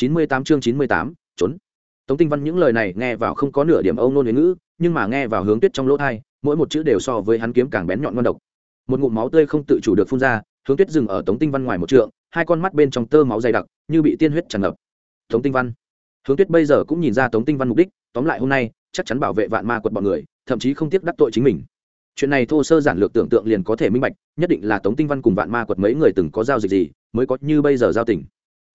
chín mươi tám chương chín mươi tám, trốn. Tống tinh văn những lời này nghe vào không có nửa điểm âu nôn huế ngữ, nhưng mà nghe vào hướng tuyết trong lỗ thai, mỗi một chữ đều so với hắn kiếm càng bén nhọn ngon độc. Một ngụm máu tươi không tự chủ được phun ra, hướng tuyết dừng ở tống tinh văn ngoài một trượng, hai con mắt bên trong tơ máu dày đặc, như bị tiên huyết tràn ngập. Tống tinh văn. Hướng tuyết bây giờ cũng nhìn ra tống tinh văn mục đích, tóm lại hôm nay, chắc chắn bảo vệ vạn ma quật bọn người, thậm chí không tiếc đắc tội chính mình. Chuyện này thô sơ giản lược tưởng tượng liền có thể minh bạch, nhất định là tống tinh văn cùng vạn ma quật mấy người từng có giao dịch gì, mới có như bây giờ giao tình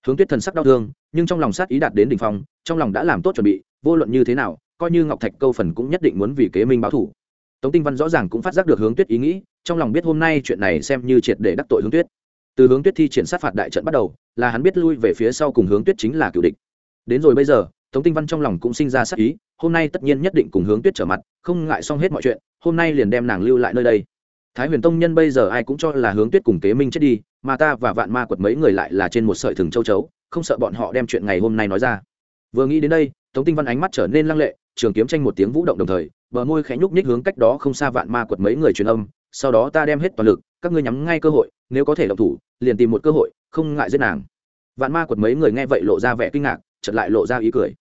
hướng tuyết thần sắc đau thương, nhưng trong lòng sát ý đạt đến đ ỉ n h phong, trong lòng đã làm tốt chuẩn bị, vô luận như thế nào, coi như ngọc thạch câu phần cũng nhất định muốn vì kế minh báo thủ. Tống tinh văn rõ ràng cũng phát giác được hướng tuyết ý nghĩ, trong lòng biết hôm nay chuyện này xem như triệt để đắc tội hướng tuyết. Từ hướng tuyết thi triển sát phạt đại trận bắt đầu, là hắn biết lui về phía sau cùng hướng tuyết chính là cựu địch. Đến rồi bây giờ, tống tinh văn trong lòng cũng sinh ra sát ý, hôm nay tất nhiên nhất định cùng hướng tuyết trở mặt, không ngại xong hết mọi chuyện, hôm nay liền đem nàng lưu lại nơi đây thái huyền tông nhân bây giờ ai cũng cho là hướng tuyết cùng kế minh chết đi, mà ta và vạn ma quật mấy người lại là trên một sợi thừng châu chấu, không sợ bọn họ đem chuyện ngày hôm nay nói ra. Vừa nghĩ đến đây, tống tinh văn ánh mắt trở nên lăng lệ, trường kiếm tranh một tiếng vũ động đồng thời, bờ môi khẽ nhúc nhích hướng cách đó không xa vạn ma quật mấy người truyền âm, sau đó ta đem hết toàn lực, các ngươi nhắm ngay cơ hội, nếu có thể động thủ, liền tìm một cơ hội, không ngại giết nàng. Vạn ma quật mấy người nghe vậy lộ ra vẻ kinh ngạc, chợt lại lộ ra ý cười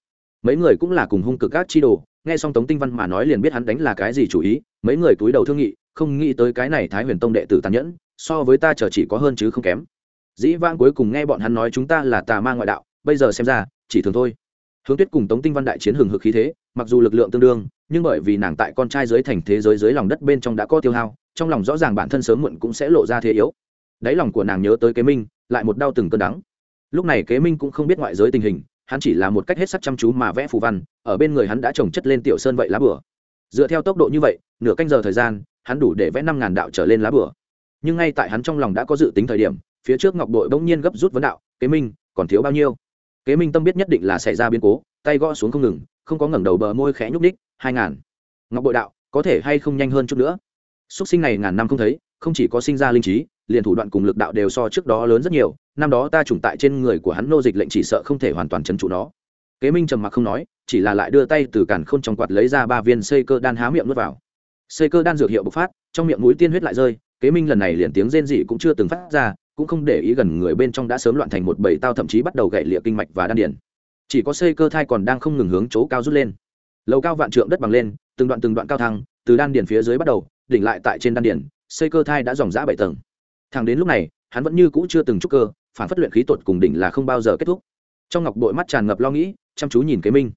mấy người cũng là cùng hung cực các chi đồ, nghe xong tống tinh văn mà nói liền biết hắn đánh là cái gì chủ ý, mấy người túi đầu thương nghị, không nghĩ tới cái này thái huyền tông đệ tử tàn nhẫn, so với ta chờ chỉ có hơn chứ không kém. Dĩ vãng cuối cùng nghe bọn hắn nói chúng ta là tà ma ngoại đạo, bây giờ xem ra, chỉ thường thôi. Hướng tuyết cùng tống tinh văn đại chiến hừng hực khí thế, mặc dù lực lượng tương đương, nhưng bởi vì nàng tại con trai dưới thành thế giới dưới lòng đất bên trong đã có tiêu hao, trong lòng rõ ràng bản thân sớm muộn cũng sẽ lộ ra thế yếu. Đáy lòng của nàng nhớ tới kế minh, lại một đau từng cơn đắng. Lúc này kế minh cũng không biết ngoại giới tình hình hắn chỉ là một cách hết sắc chăm chú mà vẽ phù văn, ở bên người hắn đã trồng chất lên tiểu sơn vậy lá bửa. Dựa theo tốc độ như vậy, nửa canh giờ thời gian, hắn đủ để vẽ năm ngàn đạo trở lên lá bửa. Nhưng ngay tại hắn trong lòng đã có dự tính thời điểm, phía trước ngọc đội bỗng nhiên gấp rút vấn đạo, kế minh, còn thiếu bao nhiêu? Kế minh tâm biết nhất định là xảy ra biến cố, tay gõ xuống không ngừng, không có ngẩng đầu bờ môi khẽ nhúc ních hai ngàn. Ngọc bội đạo, có thể hay không nhanh hơn chút nữa? Xuất sinh này ngàn năm không thấy, không chỉ có sinh ra linh trí, liền thủ đoạn cùng lực đạo đều so trước đó lớn rất nhiều năm đó ta trùng tại trên người của hắn nô dịch lệnh chỉ sợ không thể hoàn toàn trấn trụ nó. Kế minh trầm mặc không nói, chỉ là lại đưa tay từ càn khôn trong quạt lấy ra ba viên xây cơ đan há miệng nuốt vào. Xây cơ đan dược hiệu bộc phát, trong miệng mũi tiên huyết lại rơi, kế minh lần này liền tiếng rên dị cũng chưa từng phát ra, cũng không để ý gần người bên trong đã sớm loạn thành một bầy tao thậm chí bắt đầu gậy lịa kinh mạch và đan điền. Chỉ có xây cơ thai còn đang không ngừng hướng chỗ cao rút lên. Lầu cao vạn trượng đất bằng lên, từng đoạn từng đoạn cao thăng, từ đan điền phía dưới bắt đầu, đỉnh lại tại trên đan điền, xây cơ thai đã dòng dã bảy tầng. Thẳng đến lúc này, hắn vẫn như cũ chưa từng trúc cơ phản phất luyện khí tột cùng đỉnh là không bao giờ kết thúc. Trong ngọc bội mắt tràn ngập lo nghĩ, chăm chú nhìn kế minh.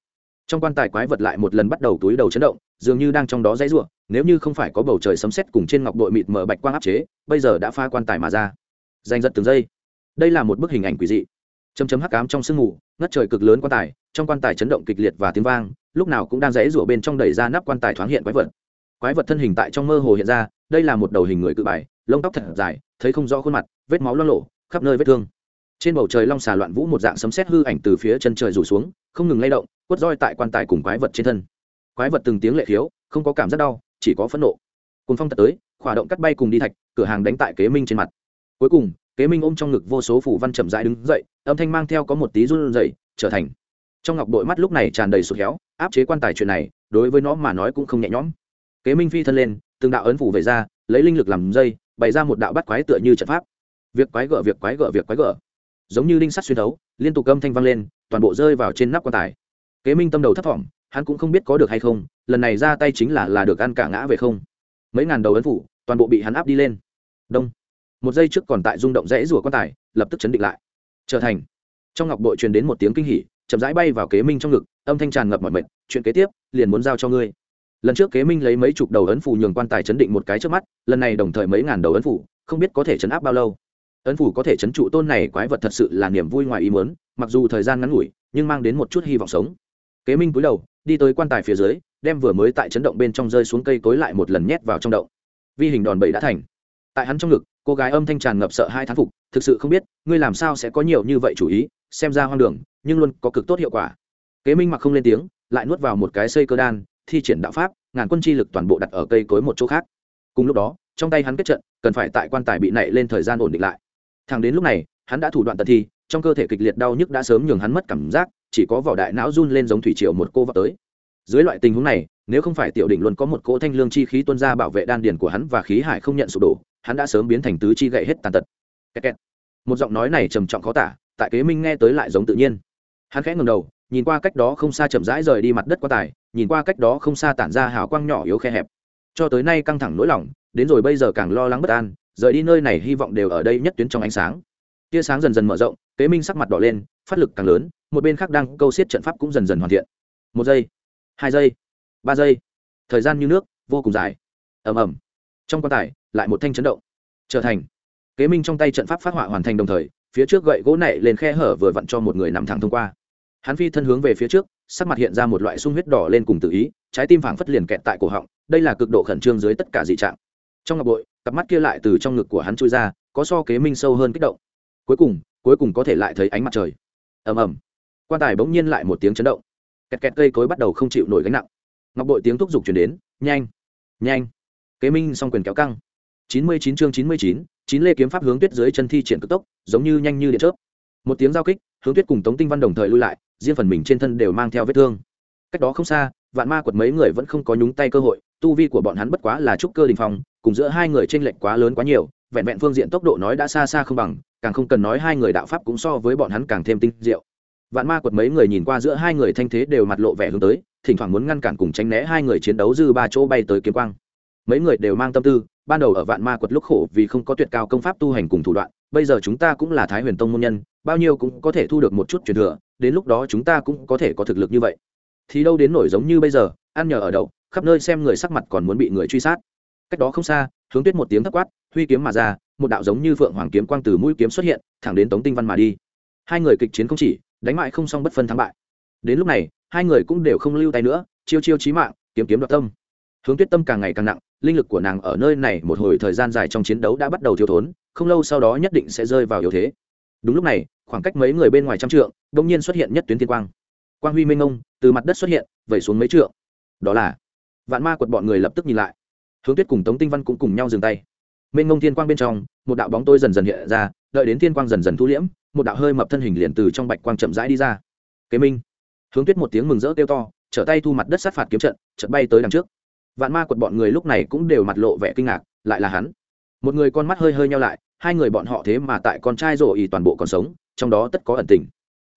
Trong quan tài quái vật lại một lần bắt đầu túi đầu chấn động, dường như đang trong đó dãy ruộng nếu như không phải có bầu trời sấm sét cùng trên ngọc bội mịt mờ bạch quang áp chế, bây giờ đã pha quan tài mà ra. Giành giật từng giây. Đây là một bức hình ảnh quỷ dị. Chấm chấm hắc ám trong sương mù, ngất trời cực lớn quan tài, trong quan tài chấn động kịch liệt và tiếng vang, lúc nào cũng đang dãy rủa bên trong đẩy ra nắp quan tài thoáng hiện quái vật. Quái vật thân hình tại trong mơ hồ hiện ra, đây là một đầu hình người cự bài, lông tóc thật dài, thấy không rõ khuôn mặt, vết máu lo lộ khắp nơi vết thương. Trên bầu trời long xà loạn vũ một dạng sấm sét hư ảnh từ phía chân trời rủ xuống, không ngừng lay động, quất roi tại quan tài cùng quái vật trên thân. Quái vật từng tiếng lệ khiếu, không có cảm giác đau, chỉ có phẫn nộ. Cùng phong tật tới, khỏa động cắt bay cùng đi thạch, cửa hàng đánh tại kế minh trên mặt. Cuối cùng, kế minh ôm trong ngực vô số phủ văn chậm rãi đứng dậy, âm thanh mang theo có một tí run rẩy, trở thành. Trong ngọc đội mắt lúc này tràn đầy sụt héo, áp chế quan tài chuyện này, đối với nó mà nói cũng không nhẹ nhõm. Kế minh phi thân lên, từng đạo ấn phủ về ra, lấy linh lực làm dây, bày ra một đạo bắt quái tựa như trận pháp việc quái gở, việc quái gở, việc quái gở. Giống như linh sắt xuyên thấu, liên tục âm thanh vang lên, toàn bộ rơi vào trên nắp quan tài. Kế minh tâm đầu thấp thỏm, hắn cũng không biết có được hay không, lần này ra tay chính là là được ăn cả ngã về không. Mấy ngàn đầu ấn phủ, toàn bộ bị hắn áp đi lên. Đông. Một giây trước còn tại rung động rẽ rùa quan tài, lập tức chấn định lại. Trở thành. Trong ngọc bội truyền đến một tiếng kinh hỉ, chậm rãi bay vào kế minh trong ngực, âm thanh tràn ngập mọi mệt, chuyện kế tiếp, liền muốn giao cho ngươi. Lần trước kế minh lấy mấy chục đầu ấn phủ nhường quan tài chấn định một cái trước mắt, lần này đồng thời mấy ngàn đầu ấn phủ, không biết có thể chấn áp bao lâu ấn phủ có thể chấn trụ tôn này quái vật thật sự là niềm vui ngoài ý muốn, mặc dù thời gian ngắn ngủi, nhưng mang đến một chút hy vọng sống. Kế minh cúi đầu, đi tới quan tài phía dưới, đem vừa mới tại chấn động bên trong rơi xuống cây cối lại một lần nhét vào trong động. Vi hình đòn bẩy đã thành. Tại hắn trong ngực, cô gái âm thanh tràn ngập sợ hai thán phục, thực sự không biết, ngươi làm sao sẽ có nhiều như vậy chủ ý, xem ra hoang đường, nhưng luôn có cực tốt hiệu quả. Kế minh mặc không lên tiếng, lại nuốt vào một cái xây cơ đan, thi triển đạo pháp, ngàn quân chi lực toàn bộ đặt ở cây cối một chỗ khác. Cùng lúc đó, trong tay hắn kết trận, cần phải tại quan tài bị nảy lên thời gian ổn định lại thằng đến lúc này, hắn đã thủ đoạn tận thi, trong cơ thể kịch liệt đau nhức đã sớm nhường hắn mất cảm giác, chỉ có vỏ đại não run lên giống thủy triều một cô vào tới. Dưới loại tình huống này, nếu không phải tiểu đỉnh luôn có một cỗ thanh lương chi khí tuôn ra bảo vệ đan điền của hắn và khí hải không nhận sụp đổ, hắn đã sớm biến thành tứ chi gậy hết tàn tật. Kẹt kẹt. một giọng nói này trầm trọng khó tả, tại kế minh nghe tới lại giống tự nhiên. Hắn khẽ ngầm đầu, nhìn qua cách đó không xa chậm rãi rời đi mặt đất quá tài, nhìn qua cách đó không xa tản ra hào quang nhỏ yếu khe hẹp. Cho tới nay căng thẳng nỗi lòng, đến rồi bây giờ càng lo lắng bất an rời đi nơi này hy vọng đều ở đây nhất tuyến trong ánh sáng. Tia sáng dần dần mở rộng, kế minh sắc mặt đỏ lên, phát lực càng lớn, một bên khác đang câu xiết trận pháp cũng dần dần hoàn thiện. Một giây, hai giây, ba giây. Thời gian như nước, vô cùng dài. Ầm ầm. Trong quan tài, lại một thanh chấn động. Trở thành. Kế minh trong tay trận pháp phát họa hoàn thành đồng thời, phía trước gậy gỗ nảy lên khe hở vừa vặn cho một người nằm thẳng thông qua. Hắn phi thân hướng về phía trước, sắc mặt hiện ra một loại sung huyết đỏ lên cùng tự ý, trái tim phảng phất liền kẹt tại cổ họng, đây là cực độ khẩn trương dưới tất cả dị trạng trong ngọc bội, cặp mắt kia lại từ trong ngực của hắn chui ra, có so kế minh sâu hơn kích động. Cuối cùng cuối cùng có thể lại thấy ánh mặt trời. Ầm ầm. Quan tài bỗng nhiên lại một tiếng chấn động. Kẹt kẹt cây cối bắt đầu không chịu nổi gánh nặng. Ngọc bội tiếng thúc giục chuyển đến, nhanh nhanh. Kế minh s quyền kéo căng. Chín mươi chín chương chín mươi chín chín lê kiếm pháp hướng tuyết dưới chân thi triển cực tốc, giống như nhanh như điện chớp. Một tiếng giao kích, hướng tuyết cùng tống tinh văn đồng thời lui lại, riêng phần mình trên thân đều mang theo vết thương. Cách đó không xa, vạn ma quật mấy người vẫn không có nhúng tay cơ hội, tu vi của bọn hắn bất quá là trúc cơ đình phong cùng giữa hai người chênh lệch quá lớn quá nhiều, vẹn vẹn phương diện tốc độ nói đã xa xa không bằng, càng không cần nói hai người đạo pháp cũng so với bọn hắn càng thêm tinh diệu. Vạn ma quật mấy người nhìn qua giữa hai người thanh thế đều mặt lộ vẻ hướng tới, thỉnh thoảng muốn ngăn cản cùng tránh né hai người chiến đấu dư ba chỗ bay tới kiếm quang. Mấy người đều mang tâm tư, ban đầu ở vạn ma quật lúc khổ vì không có tuyệt cao công pháp tu hành cùng thủ đoạn, bây giờ chúng ta cũng là thái huyền tông môn nhân, bao nhiêu cũng có thể thu được một chút truyền thừa, đến lúc đó chúng ta cũng có thể có thực lực như vậy. Thì đâu đến nổi giống như bây giờ, ăn nhờ ở đậu, khắp nơi xem người sắc mặt còn muốn bị người truy sát cách đó không xa, hướng tuyết một tiếng thất quát, huy kiếm mà ra, một đạo giống như phượng hoàng kiếm quang từ mũi kiếm xuất hiện, thẳng đến tống tinh văn mà đi. Hai người kịch chiến không chỉ, đánh mại không xong bất phân thắng bại. Đến lúc này, hai người cũng đều không lưu tay nữa, chiêu chiêu chí mạng, kiếm kiếm đoạt tâm. Hướng tuyết tâm càng ngày càng nặng, linh lực của nàng ở nơi này một hồi thời gian dài trong chiến đấu đã bắt đầu thiếu thốn, không lâu sau đó nhất định sẽ rơi vào yếu thế. Đúng lúc này, khoảng cách mấy người bên ngoài trăm trượng đông nhiên xuất hiện nhất tuyến thiên quang. Quang huy minh ông từ mặt đất xuất hiện, vẩy xuống mấy trượng. Đó là, vạn ma quật bọn người lập tức nhìn lại hướng tuyết cùng tống tinh văn cũng cùng nhau dừng tay mênh ngông thiên quang bên trong một đạo bóng tôi dần dần hiện ra đợi đến thiên quang dần dần thu liễm một đạo hơi mập thân hình liền từ trong bạch quang chậm rãi đi ra kế minh hướng tuyết một tiếng mừng rỡ kêu to trở tay thu mặt đất sát phạt kiếm trận trận bay tới đằng trước vạn ma quật bọn người lúc này cũng đều mặt lộ vẻ kinh ngạc lại là hắn một người con mắt hơi hơi nhau lại hai người bọn họ thế mà tại con trai rổ ý toàn bộ còn sống trong đó tất có ẩn tình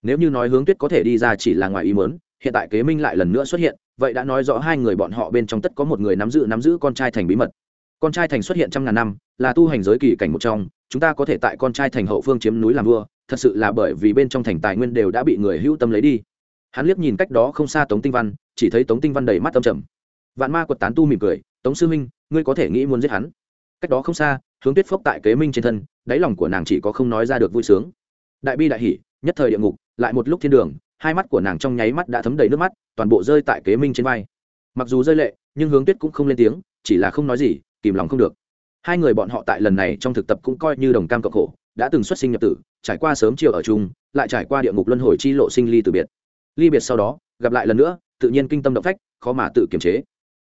nếu như nói hướng tuyết có thể đi ra chỉ là ngoài ý mớn hiện tại kế minh lại lần nữa xuất hiện vậy đã nói rõ hai người bọn họ bên trong tất có một người nắm giữ nắm giữ con trai thành bí mật. Con trai thành xuất hiện trăm ngàn năm, là tu hành giới kỳ cảnh một trong, chúng ta có thể tại con trai thành hậu phương chiếm núi làm vua, thật sự là bởi vì bên trong thành tài nguyên đều đã bị người hữu tâm lấy đi. Hắn liếc nhìn cách đó không xa tống tinh văn, chỉ thấy tống tinh văn đầy mắt tâm trầm. Vạn ma quật tán tu mỉm cười, tống sư minh ngươi có thể nghĩ muốn giết hắn? Cách đó không xa, hướng tuyết phốc tại kế minh trên thân, đáy lòng của nàng chỉ có không nói ra được vui sướng. Đại bi đại hỷ, nhất thời địa ngục, lại một lúc thiên đường hai mắt của nàng trong nháy mắt đã thấm đầy nước mắt, toàn bộ rơi tại kế minh trên vai. Mặc dù rơi lệ, nhưng hướng tuyết cũng không lên tiếng, chỉ là không nói gì, kìm lòng không được. Hai người bọn họ tại lần này trong thực tập cũng coi như đồng cam cộng khổ, đã từng xuất sinh nhập tử, trải qua sớm chiều ở chung, lại trải qua địa ngục luân hồi chi lộ sinh ly từ biệt. Ly biệt sau đó, gặp lại lần nữa, tự nhiên kinh tâm động phách, khó mà tự kiềm chế.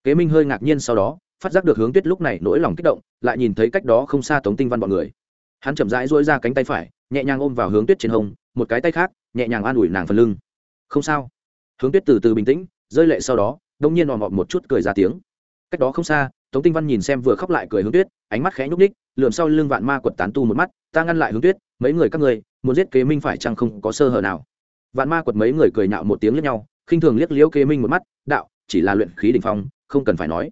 Kế minh hơi ngạc nhiên sau đó, phát giác được hướng tuyết lúc này nỗi lòng kích động, lại nhìn thấy cách đó không xa tống tinh văn bọn người. Hắn chậm rãi dỗi ra cánh tay phải, nhẹ nhàng ôm vào hướng tuyết trên hông, một cái tay khác nhẹ nhàng an ủi nàng phần lưng. Không sao. Hướng tuyết từ từ bình tĩnh, rơi lệ sau đó, đông nhiên òm ọp một chút cười ra tiếng. Cách đó không xa, tống tinh văn nhìn xem vừa khóc lại cười hướng tuyết, ánh mắt khẽ nhúc ních lượm sau lưng vạn ma quật tán tu một mắt, ta ngăn lại hướng tuyết, mấy người các người muốn giết kế minh phải chăng không có sơ hở nào? Vạn ma quật mấy người cười nhạo một tiếng lẫn nhau, khinh thường liếc liễu kế minh một mắt, đạo, chỉ là luyện khí đình phong, không cần phải nói.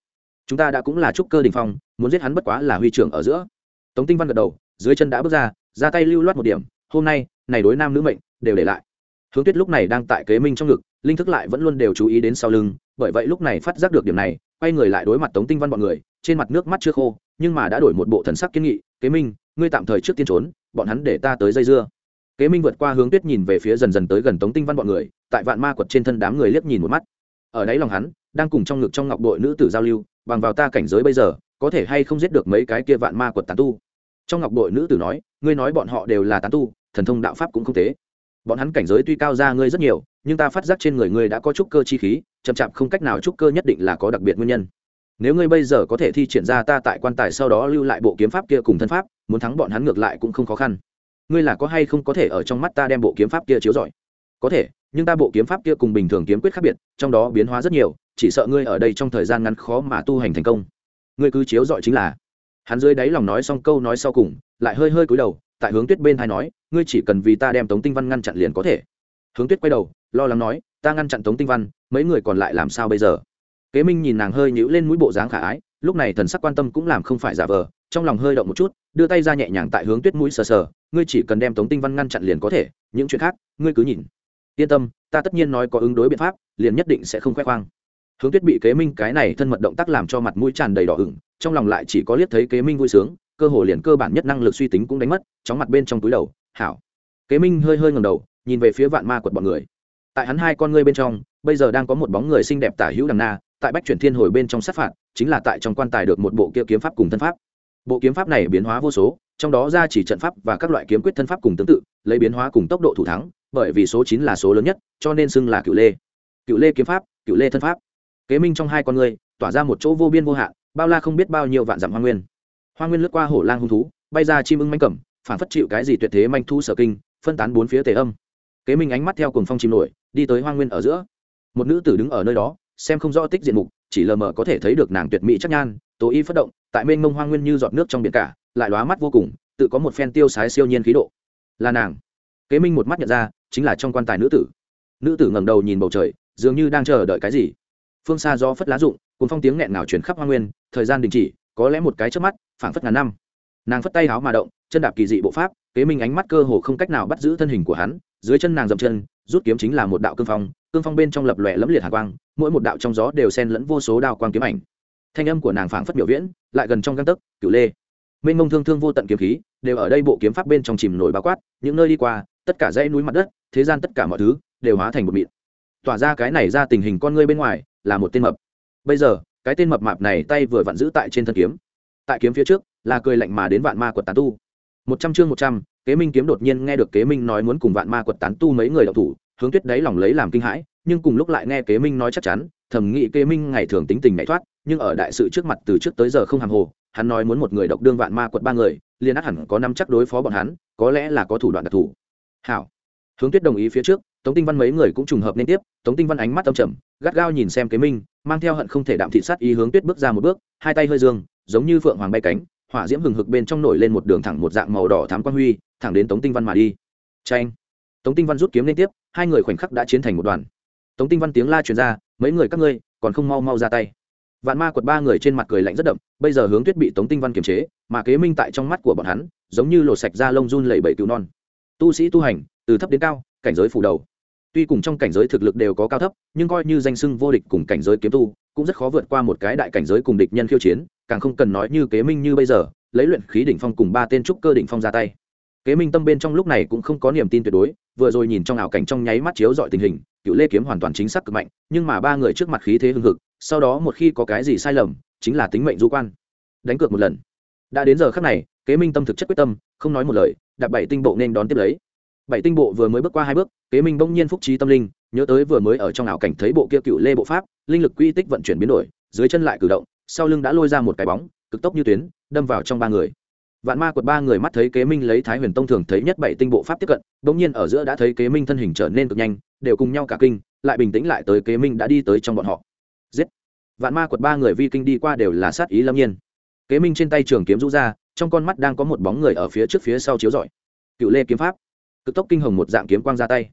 Chúng ta đã cũng là trúc cơ đình phong, muốn giết hắn bất quá là huy trưởng ở giữa. Tống tinh văn gật đầu, dưới chân đã bước ra ra tay lưu loát một điểm, hôm nay, này đối nam nữ mệnh đều để lại. Hướng tuyết lúc này đang tại kế minh trong ngực, linh thức lại vẫn luôn đều chú ý đến sau lưng, bởi vậy lúc này phát giác được điểm này, quay người lại đối mặt tống tinh văn bọn người, trên mặt nước mắt chưa khô, nhưng mà đã đổi một bộ thần sắc kiên nghị, kế minh, ngươi tạm thời trước tiên trốn, bọn hắn để ta tới dây dưa. Kế minh vượt qua hướng tuyết nhìn về phía dần dần tới gần tống tinh văn bọn người, tại vạn ma quật trên thân đám người liếc nhìn một mắt. Ở đáy lòng hắn, đang cùng trong ngực trong ngọc đội nữ tử giao lưu, bằng vào ta cảnh giới bây giờ, có thể hay không giết được mấy cái kia vạn ma quật tán tu. Trong ngọc đội nữ tử nói, ngươi nói bọn họ đều là tán tu, thần thông đạo pháp cũng không thế bọn hắn cảnh giới tuy cao ra ngươi rất nhiều, nhưng ta phát giác trên người ngươi đã có trúc cơ chi khí, chậm chạp không cách nào trúc cơ nhất định là có đặc biệt nguyên nhân. Nếu ngươi bây giờ có thể thi triển ra ta tại quan tài sau đó lưu lại bộ kiếm pháp kia cùng thân pháp, muốn thắng bọn hắn ngược lại cũng không khó khăn. Ngươi là có hay không có thể ở trong mắt ta đem bộ kiếm pháp kia chiếu giỏi có thể, nhưng ta bộ kiếm pháp kia cùng bình thường kiếm quyết khác biệt, trong đó biến hóa rất nhiều, chỉ sợ ngươi ở đây trong thời gian ngắn khó mà tu hành thành công. Ngươi cứ chiếu giỏi chính là. Hắn dưới đáy lòng nói xong câu nói sau cùng, lại hơi hơi cúi đầu, tại hướng tuyết bên thai nói ngươi chỉ cần vì ta đem tống tinh văn ngăn chặn liền có thể. Hướng tuyết quay đầu, lo lắng nói, ta ngăn chặn tống tinh văn, mấy người còn lại làm sao bây giờ? Kế minh nhìn nàng hơi nhíu lên mũi bộ dáng khả ái, lúc này thần sắc quan tâm cũng làm không phải giả vờ, trong lòng hơi động một chút, đưa tay ra nhẹ nhàng tại hướng tuyết mũi sờ sờ, ngươi chỉ cần đem tống tinh văn ngăn chặn liền có thể, những chuyện khác, ngươi cứ nhìn. Yên tâm, ta tất nhiên nói có ứng đối biện pháp, liền nhất định sẽ không khoe khoang. Hướng tuyết bị kế minh cái này thân mật động tác làm cho mặt mũi tràn đầy đỏ ửng, trong lòng lại chỉ có liếc thấy kế minh vui sướng, cơ hồ liền cơ bản nhất năng lực suy tính cũng đánh mất, chóng mặt bên trong túi đầu hảo. Kế minh hơi hơi ngầm đầu, nhìn về phía vạn ma quật bọn người. Tại hắn hai con ngươi bên trong, bây giờ đang có một bóng người xinh đẹp tả hữu đằng na, tại bách chuyển thiên hồi bên trong sát phạt, chính là tại trong quan tài được một bộ kia kiếm pháp cùng thân pháp. Bộ kiếm pháp này biến hóa vô số, trong đó ra chỉ trận pháp và các loại kiếm quyết thân pháp cùng tương tự, lấy biến hóa cùng tốc độ thủ thắng, bởi vì số chín là số lớn nhất, cho nên xưng là cựu lê. Cựu lê kiếm pháp cựu lê thân pháp. Kế minh trong hai con người tỏa ra một chỗ vô biên vô hạn, bao la không biết bao nhiêu vạn dặm hoa nguyên. Hoa nguyên lướt qua hổ lang hung thú, bay ra chim ưng manh cẩm phản phất chịu cái gì tuyệt thế manh thu sở kinh, phân tán bốn phía tề âm. Kế minh ánh mắt theo cùng phong chìm nổi, đi tới hoa nguyên ở giữa. Một nữ tử đứng ở nơi đó, xem không rõ tích diện mục, chỉ lờ mờ có thể thấy được nàng tuyệt mỹ chắc nhan, tố y phất động, tại mênh mông hoa nguyên như giọt nước trong biển cả, lại lóa mắt vô cùng, tự có một phen tiêu sái siêu nhiên khí độ. Là nàng. Kế minh một mắt nhận ra, chính là trong quan tài nữ tử. Nữ tử ngẩng đầu nhìn bầu trời, dường như đang chờ đợi cái gì. Phương xa do phất lá rụng cùng phong tiếng nghẹn nào chuyển khắp hoa nguyên, thời gian đình chỉ, có lẽ một cái trước mắt, phảng phất ngàn năm nàng phất tay háo mà động, chân đạp kỳ dị bộ pháp, kế minh ánh mắt cơ hồ không cách nào bắt giữ thân hình của hắn, dưới chân nàng dậm chân, rút kiếm chính là một đạo cương phong cương phong bên trong lập lòe lẫm liệt hạ quang, mỗi một đạo trong gió đều xen lẫn vô số đao quang kiếm ảnh. Thanh âm của nàng phảng phất biểu viễn, lại gần trong găng tấc, cửu lê. Mênh mông thương thương vô tận kiếm khí, đều ở đây bộ kiếm pháp bên trong chìm nổi bao quát, những nơi đi qua, tất cả dãy núi mặt đất, thế gian tất cả mọi thứ, đều hóa thành một mịn. Tỏa ra cái này ra tình hình con ngươi bên ngoài, là một tên mập. Bây giờ, cái tên mập mạp này tay vừa vặn giữ tại trên thân kiếm tại kiếm phía trước, là cười lạnh mà đến vạn ma quật tán tu. Một trăm chương một trăm, kế minh kiếm đột nhiên nghe được kế minh nói muốn cùng vạn ma quật tán tu mấy người đọc thủ, hướng tuyết đáy lòng lấy làm kinh hãi, nhưng cùng lúc lại nghe kế minh nói chắc chắn, thầm nghĩ kế minh ngày thường tính tình nhảy thoát, nhưng ở đại sự trước mặt từ trước tới giờ không hàng hồ, hắn nói muốn một người độc đương vạn ma quật ba người, liền át hẳn có năm chắc đối phó bọn hắn, có lẽ là có thủ đoạn đặc thù. Hảo. Hướng tuyết đồng ý phía trước, tống tinh văn mấy người cũng trùng hợp nên tiếp, tống tinh văn ánh mắt tâm trầm, gắt gao nhìn xem kế minh, mang theo hận không thể đạm thị sát ý hướng tuyết bước ra một bước, hai tay hơi dương giống như phượng hoàng bay cánh, hỏa diễm hừng hực bên trong nổi lên một đường thẳng một dạng màu đỏ thám quan huy, thẳng đến tống tinh văn mà đi. Tranh tống tinh văn rút kiếm liên tiếp, hai người khoảnh khắc đã chiến thành một đoàn. Tống tinh văn tiếng la truyền ra, mấy người các ngươi, còn không mau mau ra tay. Vạn ma quật ba người trên mặt cười lạnh rất đậm, bây giờ hướng tuyết bị tống tinh văn kiềm chế, mà kế minh tại trong mắt của bọn hắn, giống như lột sạch da lông run lẩy bẩy cứu non. Tu sĩ tu hành, từ thấp đến cao, cảnh giới phủ đầu. Tuy cùng trong cảnh giới thực lực đều có cao thấp, nhưng coi như danh sưng vô địch cùng cảnh giới kiếm tu cũng rất khó vượt qua một cái đại cảnh giới cùng địch nhân khiêu chiến, càng không cần nói như kế minh như bây giờ, lấy luyện khí đỉnh phong cùng ba tên trúc cơ đỉnh phong ra tay. Kế minh tâm bên trong lúc này cũng không có niềm tin tuyệt đối, vừa rồi nhìn trong ảo cảnh trong nháy mắt chiếu dọi tình hình cựu lê kiếm hoàn toàn chính xác cực mạnh, nhưng mà ba người trước mặt khí thế hưng hực, sau đó một khi có cái gì sai lầm, chính là tính mệnh du quan. Đánh cược một lần. Đã đến giờ khắc này, kế minh tâm thực chất quyết tâm, không nói một lời, đạp bảy tinh bộ nên đón tiếp lấy. Bảy tinh bộ vừa mới bước qua hai bước, kế minh bỗng nhiên phúc trí tâm linh nhớ tới vừa mới ở trong ảo cảnh thấy bộ kia cựu lê bộ pháp, linh lực quy tích vận chuyển biến đổi, dưới chân lại cử động, sau lưng đã lôi ra một cái bóng, cực tốc như tuyến, đâm vào trong ba người. Vạn ma quật ba người mắt thấy kế minh lấy thái huyền tông thường thấy nhất bảy tinh bộ pháp tiếp cận, bỗng nhiên ở giữa đã thấy kế minh thân hình trở nên cực nhanh, đều cùng nhau cả kinh, lại bình tĩnh lại tới kế minh đã đi tới trong bọn họ. Giết! Vạn ma quật ba người vi kinh đi qua đều là sát ý lâm nhiên. Kế minh trên tay trường kiếm rũ ra, trong con mắt đang có một bóng người ở phía trước phía sau chiếu rọi. Cựu lê kiếm pháp. Cực tốc kinh hồng một dạng kiếm quang ra tay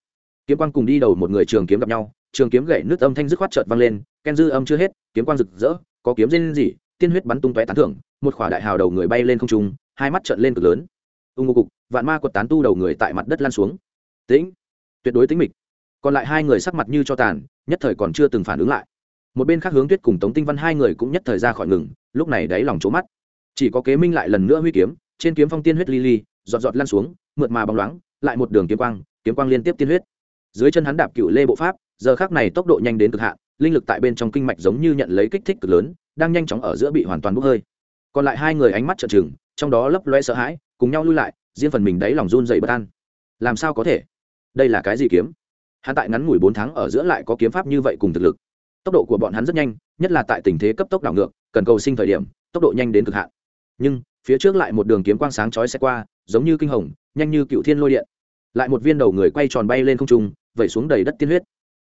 kiếm quang cùng đi đầu một người trường kiếm gặp nhau, trường kiếm gậy nước âm thanh dứt khoát chợt vang lên, ken dư âm chưa hết, kiếm quang rực rỡ, có kiếm dên gì tiên huyết bắn tung tóe tán thưởng, một khỏa đại hào đầu người bay lên không trung, hai mắt trợn lên cực lớn. Ung ngô cục, vạn ma quật tán tu đầu người tại mặt đất lan xuống. Tĩnh, tuyệt đối tĩnh mịch. Còn lại hai người sắc mặt như cho tàn, nhất thời còn chưa từng phản ứng lại. Một bên khác hướng tuyết cùng tống tinh văn hai người cũng nhất thời ra khỏi ngừng, lúc này đáy lòng trố mắt. Chỉ có kế minh lại lần nữa huy kiếm, trên kiếm phong tiên huyết li li, giọt giọt lan xuống, mượt mà bóng loáng, lại một đường kiếm quang kiếm quang liên tiếp tiên huyết dưới chân hắn đạp cựu lê bộ pháp, giờ khác này tốc độ nhanh đến cực hạn, linh lực tại bên trong kinh mạch giống như nhận lấy kích thích cực lớn, đang nhanh chóng ở giữa bị hoàn toàn bốc hơi. Còn lại hai người ánh mắt trợn trừng, trong đó lấp loe sợ hãi, cùng nhau lui lại, riêng phần mình đáy lòng run dày bất an. Làm sao có thể? Đây là cái gì kiếm? Hắn tại ngắn ngủi bốn tháng ở giữa lại có kiếm pháp như vậy cùng thực lực. Tốc độ của bọn hắn rất nhanh, nhất là tại tình thế cấp tốc đảo ngược, cần cầu sinh thời điểm, tốc độ nhanh đến cực hạn. Nhưng, phía trước lại một đường kiếm quang sáng chói xe qua, giống như kinh hồng, nhanh như cựu thiên lôi điện. Lại một viên đầu người quay tròn bay lên không trung vẩy xuống đầy đất tiên huyết.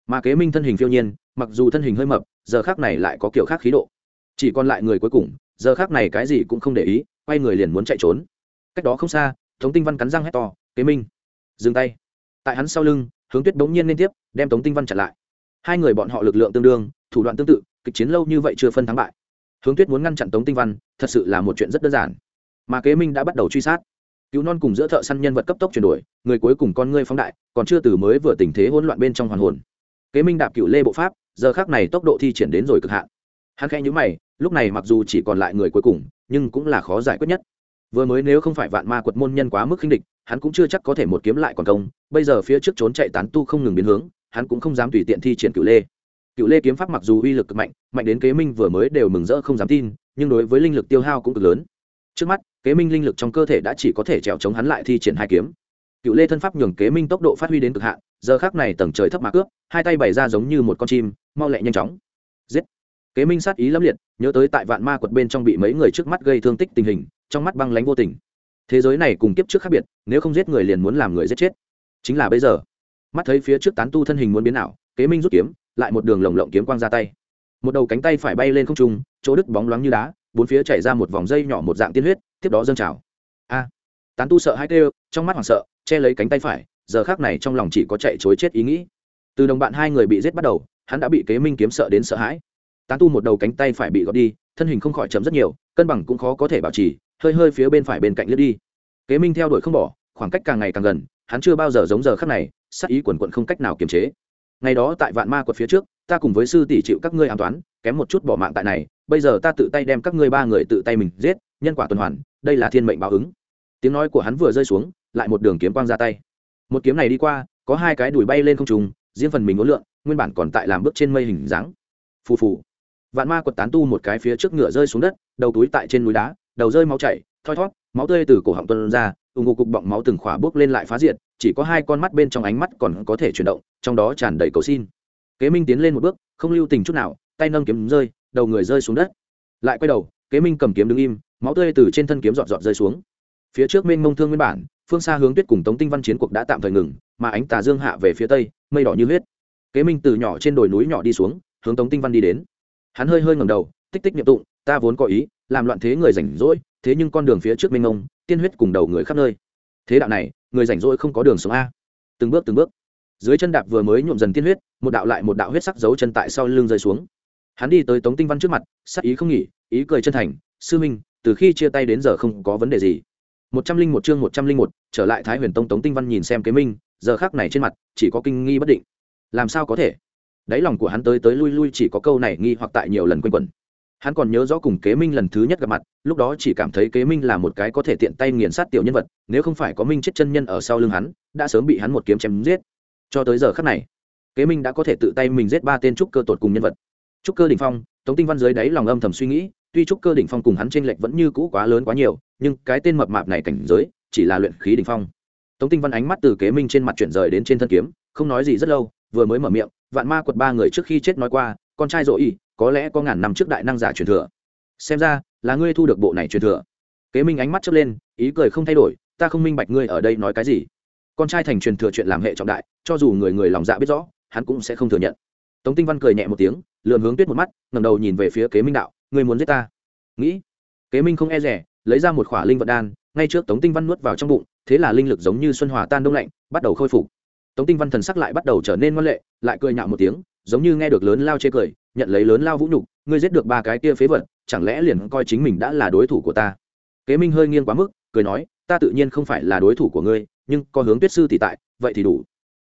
Mà kế minh thân hình phiêu nhiên, mặc dù thân hình hơi mập, giờ khác này lại có kiểu khác khí độ. Chỉ còn lại người cuối cùng, giờ khác này cái gì cũng không để ý, quay người liền muốn chạy trốn. Cách đó không xa thống tinh văn cắn răng hét to, kế minh, dừng tay. Tại hắn sau lưng, hướng tuyết bỗng nhiên liên tiếp, đem tống tinh văn chặn lại. Hai người bọn họ lực lượng tương đương, thủ đoạn tương tự, kịch chiến lâu như vậy chưa phân thắng bại. Hướng tuyết muốn ngăn chặn tống tinh văn, thật sự là một chuyện rất đơn giản. Mà kế minh đã bắt đầu truy sát cứu non cùng giữa thợ săn nhân vật cấp tốc chuyển đổi, người cuối cùng con ngươi phóng đại, còn chưa từ mới vừa tình thế hỗn loạn bên trong hoàn hồn. Kế minh đạp cựu lê bộ pháp, giờ khác này tốc độ thi triển đến rồi cực hạn. Hắn khẽ nhữ mày, lúc này mặc dù chỉ còn lại người cuối cùng, nhưng cũng là khó giải quyết nhất. Vừa mới nếu không phải vạn ma quật môn nhân quá mức khinh địch, hắn cũng chưa chắc có thể một kiếm lại còn công, bây giờ phía trước trốn chạy tán tu không ngừng biến hướng, hắn cũng không dám tùy tiện thi triển cựu lê. Cựu lê kiếm pháp mặc dù uy lực cực mạnh mạnh đến kế minh vừa mới đều mừng rỡ không dám tin, nhưng đối với linh lực tiêu hao cũng cực lớn. Trước mắt kế minh linh lực trong cơ thể đã chỉ có thể trèo chống hắn lại thi triển hai kiếm. Cựu lê thân pháp nhường kế minh tốc độ phát huy đến cực hạn, giờ khác này tầng trời thấp mà cướp, hai tay bày ra giống như một con chim, mau lẹ nhanh chóng. Giết! Kế minh sát ý lâm liệt, nhớ tới tại vạn ma quật bên trong bị mấy người trước mắt gây thương tích tình hình, trong mắt băng lánh vô tình. Thế giới này cùng kiếp trước khác biệt, nếu không giết người liền muốn làm người giết chết. Chính là bây giờ. Mắt thấy phía trước tán tu thân hình muốn biến ảo, kế minh rút kiếm, lại một đường lồng lộng kiếm quang ra tay. Một đầu cánh tay phải bay lên không trung, chỗ đứt bóng loáng như đá, bốn phía chảy ra một vòng dây nhỏ một dạng tiên huyết tiếp đó dâng trào. A, tán tu sợ hai kêu, trong mắt hoảng sợ, che lấy cánh tay phải, giờ khác này trong lòng chỉ có chạy chối chết ý nghĩ. Từ đồng bạn hai người bị giết bắt đầu, hắn đã bị kế minh kiếm sợ đến sợ hãi. Tán tu một đầu cánh tay phải bị gọt đi, thân hình không khỏi chấm rất nhiều, cân bằng cũng khó có thể bảo trì, hơi hơi phía bên phải bên cạnh lướt đi. Kế minh theo đuổi không bỏ, khoảng cách càng ngày càng gần, hắn chưa bao giờ giống giờ khắc này sắc ý quần quận không cách nào kiềm chế ngày đó tại vạn ma quật phía trước, ta cùng với sư tỷ chịu các ngươi an toán, kém một chút bỏ mạng tại này, bây giờ ta tự tay đem các ngươi ba người tự tay mình giết, nhân quả tuần hoàn, đây là thiên mệnh báo ứng. Tiếng nói của hắn vừa rơi xuống, lại một đường kiếm quang ra tay. Một kiếm này đi qua, có hai cái đùi bay lên không trùng riêng phần mình ngốn lượng nguyên bản còn tại làm bước trên mây hình dáng. Phù phù. Vạn ma quật tán tu một cái phía trước ngựa rơi xuống đất, đầu túi tại trên núi đá, đầu rơi máu chảy, thoi thót máu tươi từ cổ họng tuân ra ủng ngụ cục bọng máu từng khỏa bước lên lại phá diệt chỉ có hai con mắt bên trong ánh mắt còn có thể chuyển động, trong đó tràn đầy cầu xin. Kế minh tiến lên một bước, không lưu tình chút nào, tay nâng kiếm rơi, đầu người rơi xuống đất. Lại quay đầu, kế minh cầm kiếm đứng im, máu tươi từ trên thân kiếm giọt giọt rơi xuống. Phía trước mênh mông thương nguyên bản, phương xa hướng tuyết cùng tống tinh văn chiến cuộc đã tạm thời ngừng, mà ánh tà dương hạ về phía tây, mây đỏ như huyết. Kế minh từ nhỏ trên đồi núi nhỏ đi xuống, hướng tống tinh văn đi đến. Hắn hơi hơi ngầm đầu, tích tích n tụng, ta vốn có ý, làm loạn thế người rảnh rỗi, thế nhưng con đường phía trước mênh mông, tiên huyết cùng đầu người khắp nơi. Thế đạo này người rảnh rỗi không có đường sống a. Từng bước từng bước. Dưới chân đạp vừa mới nhuộm dần tiên huyết, một đạo lại một đạo huyết sắc dấu chân tại sau lưng rơi xuống. Hắn đi tới tống tinh văn trước mặt, sắc ý không nghỉ, ý cười chân thành, sư minh, từ khi chia tay đến giờ không có vấn đề gì. Một trăm linh một chương một trăm linh một, trở lại thái huyền tông tống tinh văn nhìn xem kế minh, giờ khác này trên mặt, chỉ có kinh nghi bất định. Làm sao có thể? Đáy lòng của hắn tới tới lui lui chỉ có câu này nghi hoặc tại nhiều lần quanh quẩn hắn còn nhớ rõ cùng kế minh lần thứ nhất gặp mặt, lúc đó chỉ cảm thấy kế minh là một cái có thể tiện tay nghiền sát tiểu nhân vật, nếu không phải có minh chết chân nhân ở sau lưng hắn, đã sớm bị hắn một kiếm chém giết cho tới giờ khắc này, kế minh đã có thể tự tay mình giết ba tên trúc cơ tột cùng nhân vật trúc cơ đỉnh phong, tống tinh văn dưới đáy lòng âm thầm suy nghĩ, tuy trúc cơ đỉnh phong cùng hắn t r ê n lệch vẫn như cũ quá lớn quá nhiều, nhưng cái tên mập mạp này cảnh giới, chỉ là luyện khí đỉnh phong tống tinh văn ánh mắt từ kế minh trên mặt chuyển rời đến trên thân kiếm, không nói gì rất lâu, vừa mới mở miệng, vạn ma quật ba người trước khi chết nói qua, con trai dỗ ỉ có lẽ có ngàn năm trước đại năng giả truyền thừa. Xem ra, là ngươi thu được bộ này truyền thừa. Kế minh ánh mắt chớp lên, ý cười không thay đổi, ta không minh bạch ngươi ở đây nói cái gì. Con trai thành truyền thừa chuyện làm hệ trọng đại, cho dù người người lòng dạ biết rõ, hắn cũng sẽ không thừa nhận. Tống tinh văn cười nhẹ một tiếng lượn hướng tuyết một mắt ngầm đầu nhìn về phía kế minh đạo, ngươi muốn giết ta? Nghĩ. Kế minh không e rẻ lấy ra một khỏa linh vận đan, ngay trước tống tinh văn nuốt vào trong bụng, thế là linh lực giống như xuân hòa tan đông lạnh, bắt đầu khôi phục tống tinh văn thần sắc lại bắt đầu trở nên ngoan lệ, lại cười nhạo một tiếng, giống như nghe được lớn lao chê cười, nhận lấy lớn lao vũ nhục, ngươi giết được ba cái kia phế vật, chẳng lẽ liền coi chính mình đã là đối thủ của ta? Kế minh hơi nghiêng quá mức, cười nói, ta tự nhiên không phải là đối thủ của ngươi, nhưng có hướng tuyết sư thì tại, vậy thì đủ.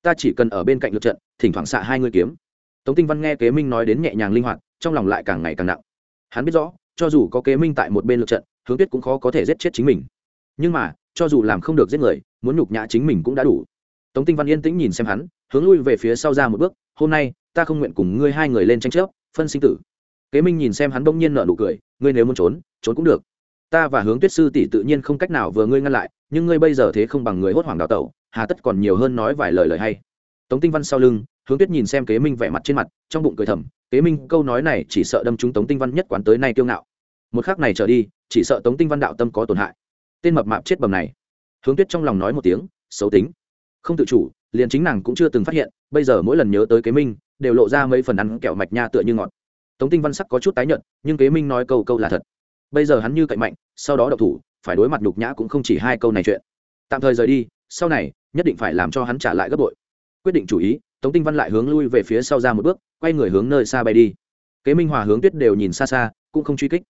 Ta chỉ cần ở bên cạnh lượt trận, thỉnh thoảng xạ hai ngươi kiếm. Tống tinh văn nghe kế minh nói đến nhẹ nhàng linh hoạt, trong lòng lại càng ngày càng nặng. Hắn biết rõ, cho dù có kế minh tại một bên lượt trận, hướng tuyết cũng khó có thể giết chết chính mình. Nhưng mà, cho dù làm không được giết người, muốn nhục nhã chính mình cũng đã đủ tống tinh văn yên tĩnh nhìn xem hắn, hướng lui về phía sau ra một bước, hôm nay, ta không nguyện cùng ngươi hai người lên tranh chấp, phân sinh tử. Kế minh nhìn xem hắn bỗng nhiên nở nụ cười, ngươi nếu muốn trốn trốn cũng được. Ta và hướng tuyết sư tỷ tự nhiên không cách nào vừa ngươi ngăn lại, nhưng ngươi bây giờ thế không bằng người hốt hoảng đào tẩu, hà tất còn nhiều hơn nói vài lời lời hay. Tống tinh văn sau lưng, hướng tuyết nhìn xem kế minh vẻ mặt trên mặt, trong bụng cười thầm, kế minh, câu nói này chỉ sợ đâm trúng tống tinh văn nhất quán tới nay kiêu ngạo. Một khác này trở đi, chỉ sợ tống tinh văn đạo tâm có tổn hại. Tên mập mạp chết bầm này. Hướng tuyết trong lòng nói một tiếng, xấu tính không tự chủ, liền chính nàng cũng chưa từng phát hiện, bây giờ mỗi lần nhớ tới kế minh, đều lộ ra mấy phần ăn kẹo mạch nha tựa như ngọt. Tống tinh văn sắc có chút tái nhận nhưng kế minh nói câu câu là thật. Bây giờ hắn như cậy mạnh, sau đó độc thủ, phải đối mặt nhục nhã cũng không chỉ hai câu này chuyện. Tạm thời rời đi, sau này, nhất định phải làm cho hắn trả lại gấp bội. Quyết định chủ ý, tống tinh văn lại hướng lui về phía sau ra một bước, quay người hướng nơi xa bay đi. Kế minh hòa hướng tuyết đều nhìn xa xa, cũng không truy kích.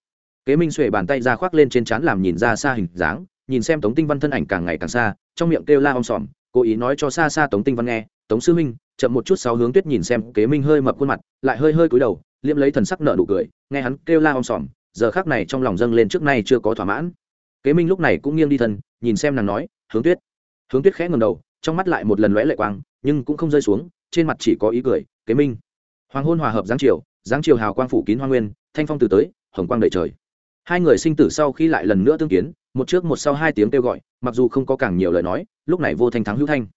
Kế minh xuề bàn tay ra khoác lên trên trán làm nhìn ra xa hình dáng, nhìn xem tống tinh văn thân ảnh càng ngày càng xa, trong miệng kêu la om sòm cố ý nói cho xa xa tống tinh văn nghe, tống sư minh chậm một chút sau hướng tuyết nhìn xem kế minh hơi mập khuôn mặt, lại hơi hơi cúi đầu liễm lấy thần sắc nợ nụ cười, nghe hắn kêu la om sòm, giờ khác này trong lòng dâng lên trước nay chưa có thỏa mãn. Kế minh lúc này cũng nghiêng đi thân, nhìn xem nàng nói, hướng tuyết. Hướng tuyết khẽ ngầm đầu, trong mắt lại một lần lóe lệ quang, nhưng cũng không rơi xuống, trên mặt chỉ có ý cười, kế minh. Hoàng hôn hòa hợp giáng triều giáng triều hào quang phủ kín hoa nguyên, thanh phong từ tới, hồng quang đầy trời. Hai người sinh tử sau khi lại lần nữa tương kiến một trước một sau hai tiếng kêu gọi, mặc dù không có càng nhiều lời nói, lúc này vô thanh thắng hữu thanh.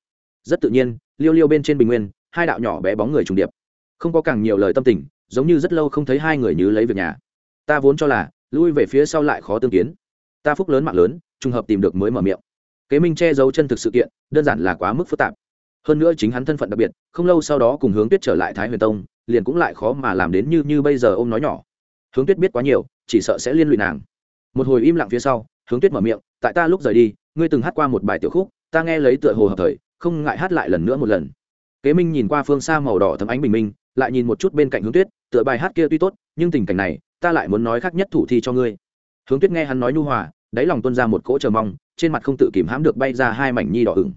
Rất tự nhiên, liêu liêu bên trên bình nguyên, hai đạo nhỏ bé bóng người trùng điệp. Không có càng nhiều lời tâm tình, giống như rất lâu không thấy hai người như lấy việc nhà. Ta vốn cho là, lui về phía sau lại khó tương kiến. Ta phúc lớn mạng lớn, trùng hợp tìm được mới mở miệng. Kế minh che giấu chân thực sự kiện, đơn giản là quá mức phức tạp. Hơn nữa chính hắn thân phận đặc biệt, không lâu sau đó cùng hướng tuyết trở lại thái huyền tông, liền cũng lại khó mà làm đến như như bây giờ ô m nói nhỏ. Hướng tuyết biết quá nhiều, chỉ sợ sẽ liên lụy nàng. Một hồi im lặng phía sau hướng tuyết mở miệng, tại ta lúc rời đi, ngươi từng hát qua một bài tiểu khúc, ta nghe lấy tựa hồ hợp thời, không ngại hát lại lần nữa một lần. Kế minh nhìn qua phương xa màu đỏ thấm ánh bình minh, lại nhìn một chút bên cạnh hướng tuyết, tựa bài hát kia tuy tốt, nhưng tình cảnh này, ta lại muốn nói khác nhất thủ thi cho ngươi. Hướng tuyết nghe hắn nói nhu hòa, đáy lòng tuân ra một cỗ chờ mong, trên mặt không tự kìm hãm được bay ra hai mảnh nhi đỏ ửng.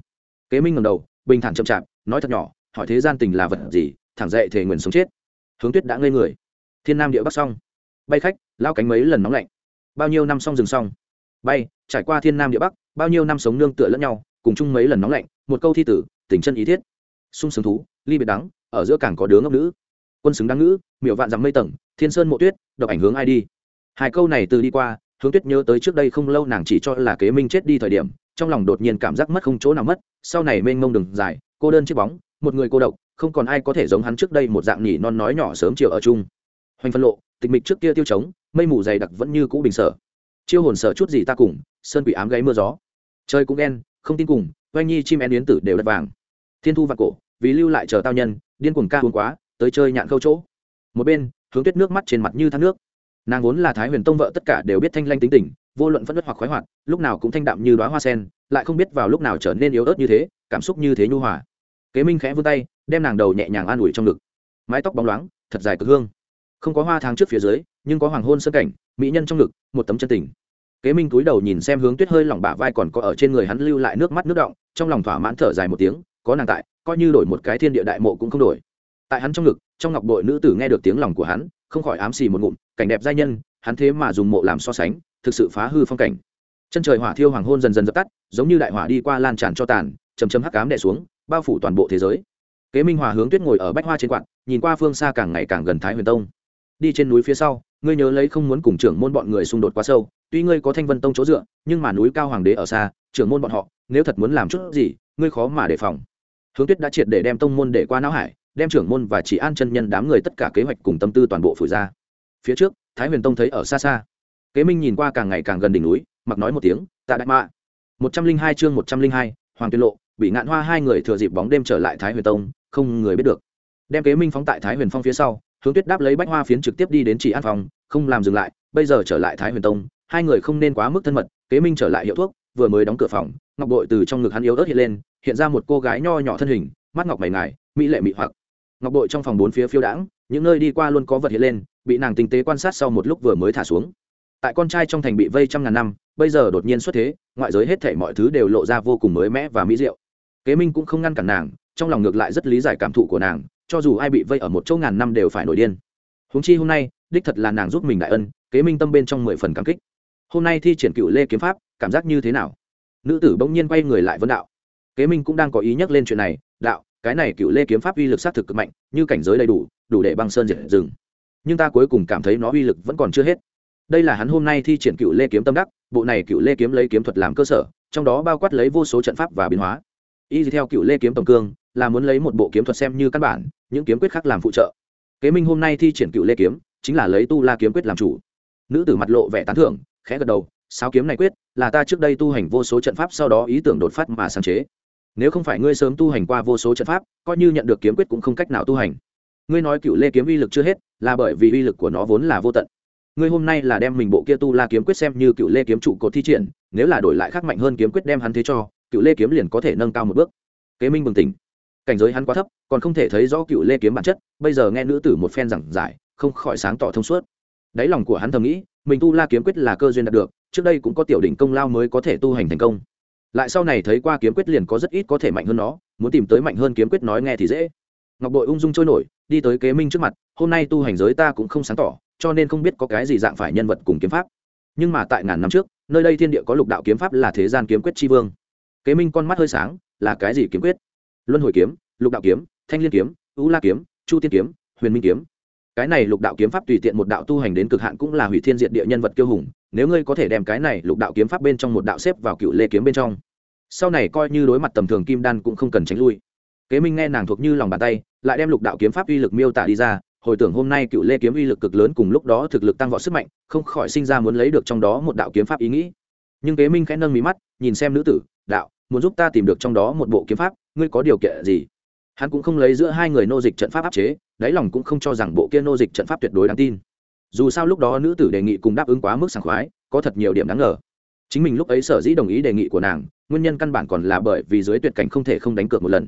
Kế minh ngầm đầu, bình thản chậm chạp, nói thật nhỏ, hỏi thế gian tình là vật gì, thẳng dậy thể nguyền sống chết. Hướng tuyết đã ngây người. Thiên nam địa bắc xong. Bay khách, lao cánh mấy lần nóng lạnh. Bao nhiêu năm xong dừng xong? Bay trải qua thiên nam địa bắc bao nhiêu năm sống nương tựa lẫn nhau cùng chung mấy lần nóng lạnh một câu thi tử tình chân ý thiết. Sung sướng thú ly biệt đắng ở giữa càng có đứa ngốc nữ. Quân xứng đáng nữ, miểu vạn dằm mây tầng thiên sơn mộ tuyết độc ảnh hướng ai đi. Hai câu này từ đi qua hướng tuyết nhớ tới trước đây không lâu nàng chỉ cho là kế minh chết đi thời điểm trong lòng đột nhiên cảm giác mất không chỗ nào mất sau này mênh mông đường dài cô đơn chiếc bóng một người cô độc không còn ai có thể giống hắn trước đây một dạng nhỉ non nói nhỏ sớm chiều ở chung. Hoành phân lộ tịch mịch trước kia tiêu chống, mây mù dày đặc vẫn như cũ bình sở chiêu hồn sợ chút gì ta cùng, sơn quỷ ám gáy mưa gió. Trời cũng đen, không tin cùng, oanh nhi chim én yến tử đều đất vàng. Thiên thu và cổ, vì lưu lại chờ tao nhân, điên cuồng ca uống quá, tới chơi nhạn khâu chỗ. Một bên, hướng tuyết nước mắt trên mặt như thác nước. Nàng vốn là thái huyền tông vợ tất cả đều biết thanh lanh tính tình, vô luận phất đất hoặc khoái hoạt, lúc nào cũng thanh đạm như đoá hoa sen, lại không biết vào lúc nào trở nên yếu ớt như thế, cảm xúc như thế nhu hòa. Kế minh khẽ vươn tay, đem nàng đầu nhẹ nhàng an ủi trong ngực. Mái tóc bóng loáng, thật dài cực hương không có hoa tháng trước phía dưới, nhưng có hoàng hôn sơ cảnh, mỹ nhân trong ngực, một tấm chân tình. Kế minh túi đầu nhìn xem hướng tuyết hơi lỏng bả vai còn có ở trên người hắn lưu lại nước mắt nước động, trong lòng thỏa mãn thở dài một tiếng, có nàng tại, coi như đổi một cái thiên địa đại mộ cũng không đổi. Tại hắn trong ngực, trong ngọc bội nữ tử nghe được tiếng lòng của hắn, không khỏi ám xì một ngụm, cảnh đẹp giai nhân, hắn thế mà dùng mộ làm so sánh, thực sự phá hư phong cảnh. Chân trời hỏa thiêu hoàng hôn dần dần dập tắt, giống như đại hỏa đi qua lan tràn cho tàn chầm chầm hắc cám đè xuống, bao phủ toàn bộ thế giới. Kế minh hòa hướng tuyết ngồi ở bách hoa trên quạt, nhìn qua phương xa càng ngày càng gần thái huyền tông đi trên núi phía sau, ngươi nhớ lấy không muốn cùng trưởng môn bọn người xung đột quá sâu, tuy ngươi có thanh vân tông chỗ dựa, nhưng mà núi cao hoàng đế ở xa, trưởng môn bọn họ, nếu thật muốn làm chút gì, ngươi khó mà đề phòng. Hướng tuyết đã triệt để đem tông môn để qua não hải, đem trưởng môn và chỉ an chân nhân đám người tất cả kế hoạch cùng tâm tư toàn bộ phủ ra. Phía trước, thái huyền tông thấy ở xa xa. Kế minh nhìn qua càng ngày càng gần đỉnh núi, mặc nói một tiếng, tạ đại mạ. Một trăm linh hai chương một trăm linh hai, hoàng tiên lộ, bị ngạn hoa hai người thừa dịp bóng đêm trở lại thái huyền tông, không người biết được. Đem kế minh phóng tại thái huyền phong phía sau hướng tuyết đáp lấy bách hoa phiến trực tiếp đi đến chỉ an phòng, không làm dừng lại, bây giờ trở lại thái huyền tông, hai người không nên quá mức thân mật, kế minh trở lại hiệu thuốc, vừa mới đóng cửa phòng, ngọc bội từ trong ngực hắn yếu ớt hiện lên, hiện ra một cô gái nho nhỏ thân hình, mắt ngọc mày ngài, mỹ lệ mị hoặc. Ngọc bội trong phòng bốn phía phiêu đãng, những nơi đi qua luôn có vật hiện lên, bị nàng tinh tế quan sát sau một lúc vừa mới thả xuống. Tại con trai trong thành bị vây trăm ngàn năm, bây giờ đột nhiên xuất thế, ngoại giới hết thể mọi thứ đều lộ ra vô cùng mới mẻ và mỹ diệu. Kế minh cũng không ngăn cản nàng, trong lòng ngược lại rất lý giải cảm thụ của nàng cho dù ai bị vây ở một chỗ ngàn năm đều phải nổi điên. Huống chi hôm nay, đích thật là nàng giúp mình đại ân, kế minh tâm bên trong mười phần cảm kích. Hôm nay thi triển cựu lê kiếm pháp, cảm giác như thế nào? Nữ tử bỗng nhiên quay người lại vấn đạo. Kế minh cũng đang có ý nhắc lên chuyện này, đạo, cái này cựu lê kiếm pháp uy lực s á t thực cực mạnh, như cảnh giới đầy đủ đủ để băng sơn diệt rừng. Nhưng ta cuối cùng cảm thấy nó uy lực vẫn còn chưa hết. Đây là hắn hôm nay thi triển cựu lê kiếm tâm đắc, bộ này cựu lê kiếm lấy kiếm thuật làm cơ sở, trong đó bao quát lấy vô số trận pháp và biến hóa. Y theo cựu lê kiếm tổng cương là muốn lấy một bộ kiếm thuật xem như căn bản, những kiếm quyết khác làm phụ trợ. Kế minh hôm nay thi triển cựu lê kiếm, chính là lấy tu la kiếm quyết làm chủ. Nữ tử mặt lộ vẻ tán thưởng, khẽ gật đầu sao kiếm này quyết, là ta trước đây tu hành vô số trận pháp sau đó ý tưởng đột phát mà sáng chế. Nếu không phải ngươi sớm tu hành qua vô số trận pháp, coi như nhận được kiếm quyết cũng không cách nào tu hành. Ngươi nói cựu lê kiếm uy lực chưa hết, là bởi vì uy lực của nó vốn là vô tận. Ngươi hôm nay là đem mình bộ kia tu la kiếm quyết xem như cựu lê kiếm trụ cột thi triển, nếu là đổi lại khác mạnh hơn kiếm quyết đem hắn thế cho, cựu lê kiếm liền có thể nâng cao một bước. Kế minh bừng tỉnh cảnh giới hắn quá thấp, còn không thể thấy rõ cựu lê kiếm bản chất, bây giờ nghe nữ tử một phen giảng giải, không khỏi sáng tỏ thông suốt. Đáy lòng của hắn thầm nghĩ, mình tu la kiếm quyết là cơ duyên đạt được, trước đây cũng có tiểu đỉnh công lao mới có thể tu hành thành công. Lại sau này thấy qua kiếm quyết liền có rất ít có thể mạnh hơn nó, muốn tìm tới mạnh hơn kiếm quyết nói nghe thì dễ. Ngọc bội ung dung trôi nổi, đi tới kế minh trước mặt, hôm nay tu hành giới ta cũng không sáng tỏ, cho nên không biết có cái gì dạng phải nhân vật cùng kiếm pháp. Nhưng mà tại ngàn năm trước, nơi đây thiên địa có lục đạo kiếm pháp là thế gian kiếm quyết tri vương. Kế minh con mắt hơi sáng, là cái gì kiếm quyết? Luân hồi kiếm, lục đạo kiếm, thanh liên kiếm, ưu la kiếm, chu tiên kiếm, huyền minh kiếm. Cái này lục đạo kiếm pháp tùy tiện một đạo tu hành đến cực hạn cũng là hủy thiên diện địa nhân vật kiêu hùng, nếu ngươi có thể đem cái này lục đạo kiếm pháp bên trong một đạo xếp vào cựu lê kiếm bên trong. Sau này coi như đối mặt tầm thường kim đan cũng không cần tránh lui. Kế minh nghe nàng thuộc như lòng bàn tay, lại đem lục đạo kiếm pháp uy lực miêu tả đi ra, hồi tưởng hôm nay cựu lê kiếm uy lực cực lớn cùng lúc đó thực lực tăng vọt sức mạnh, không khỏi sinh ra muốn lấy được trong đó một đạo kiếm pháp ý nghĩ. Nhưng kế minh khẽ nâng mí mắt, nhìn xem nữ tử, đạo muốn giúp ta tìm được trong đó một bộ kiếm pháp, ngươi có điều kiện gì? Hắn cũng không lấy giữa hai người nô dịch trận pháp áp chế, đáy lòng cũng không cho rằng bộ kia nô dịch trận pháp tuyệt đối đáng tin. Dù sao lúc đó nữ tử đề nghị cùng đáp ứng quá mức sảng khoái, có thật nhiều điểm đáng ngờ. Chính mình lúc ấy sở dĩ đồng ý đề nghị của nàng, nguyên nhân căn bản còn là bởi vì dưới tuyệt cảnh không thể không đánh cược một lần.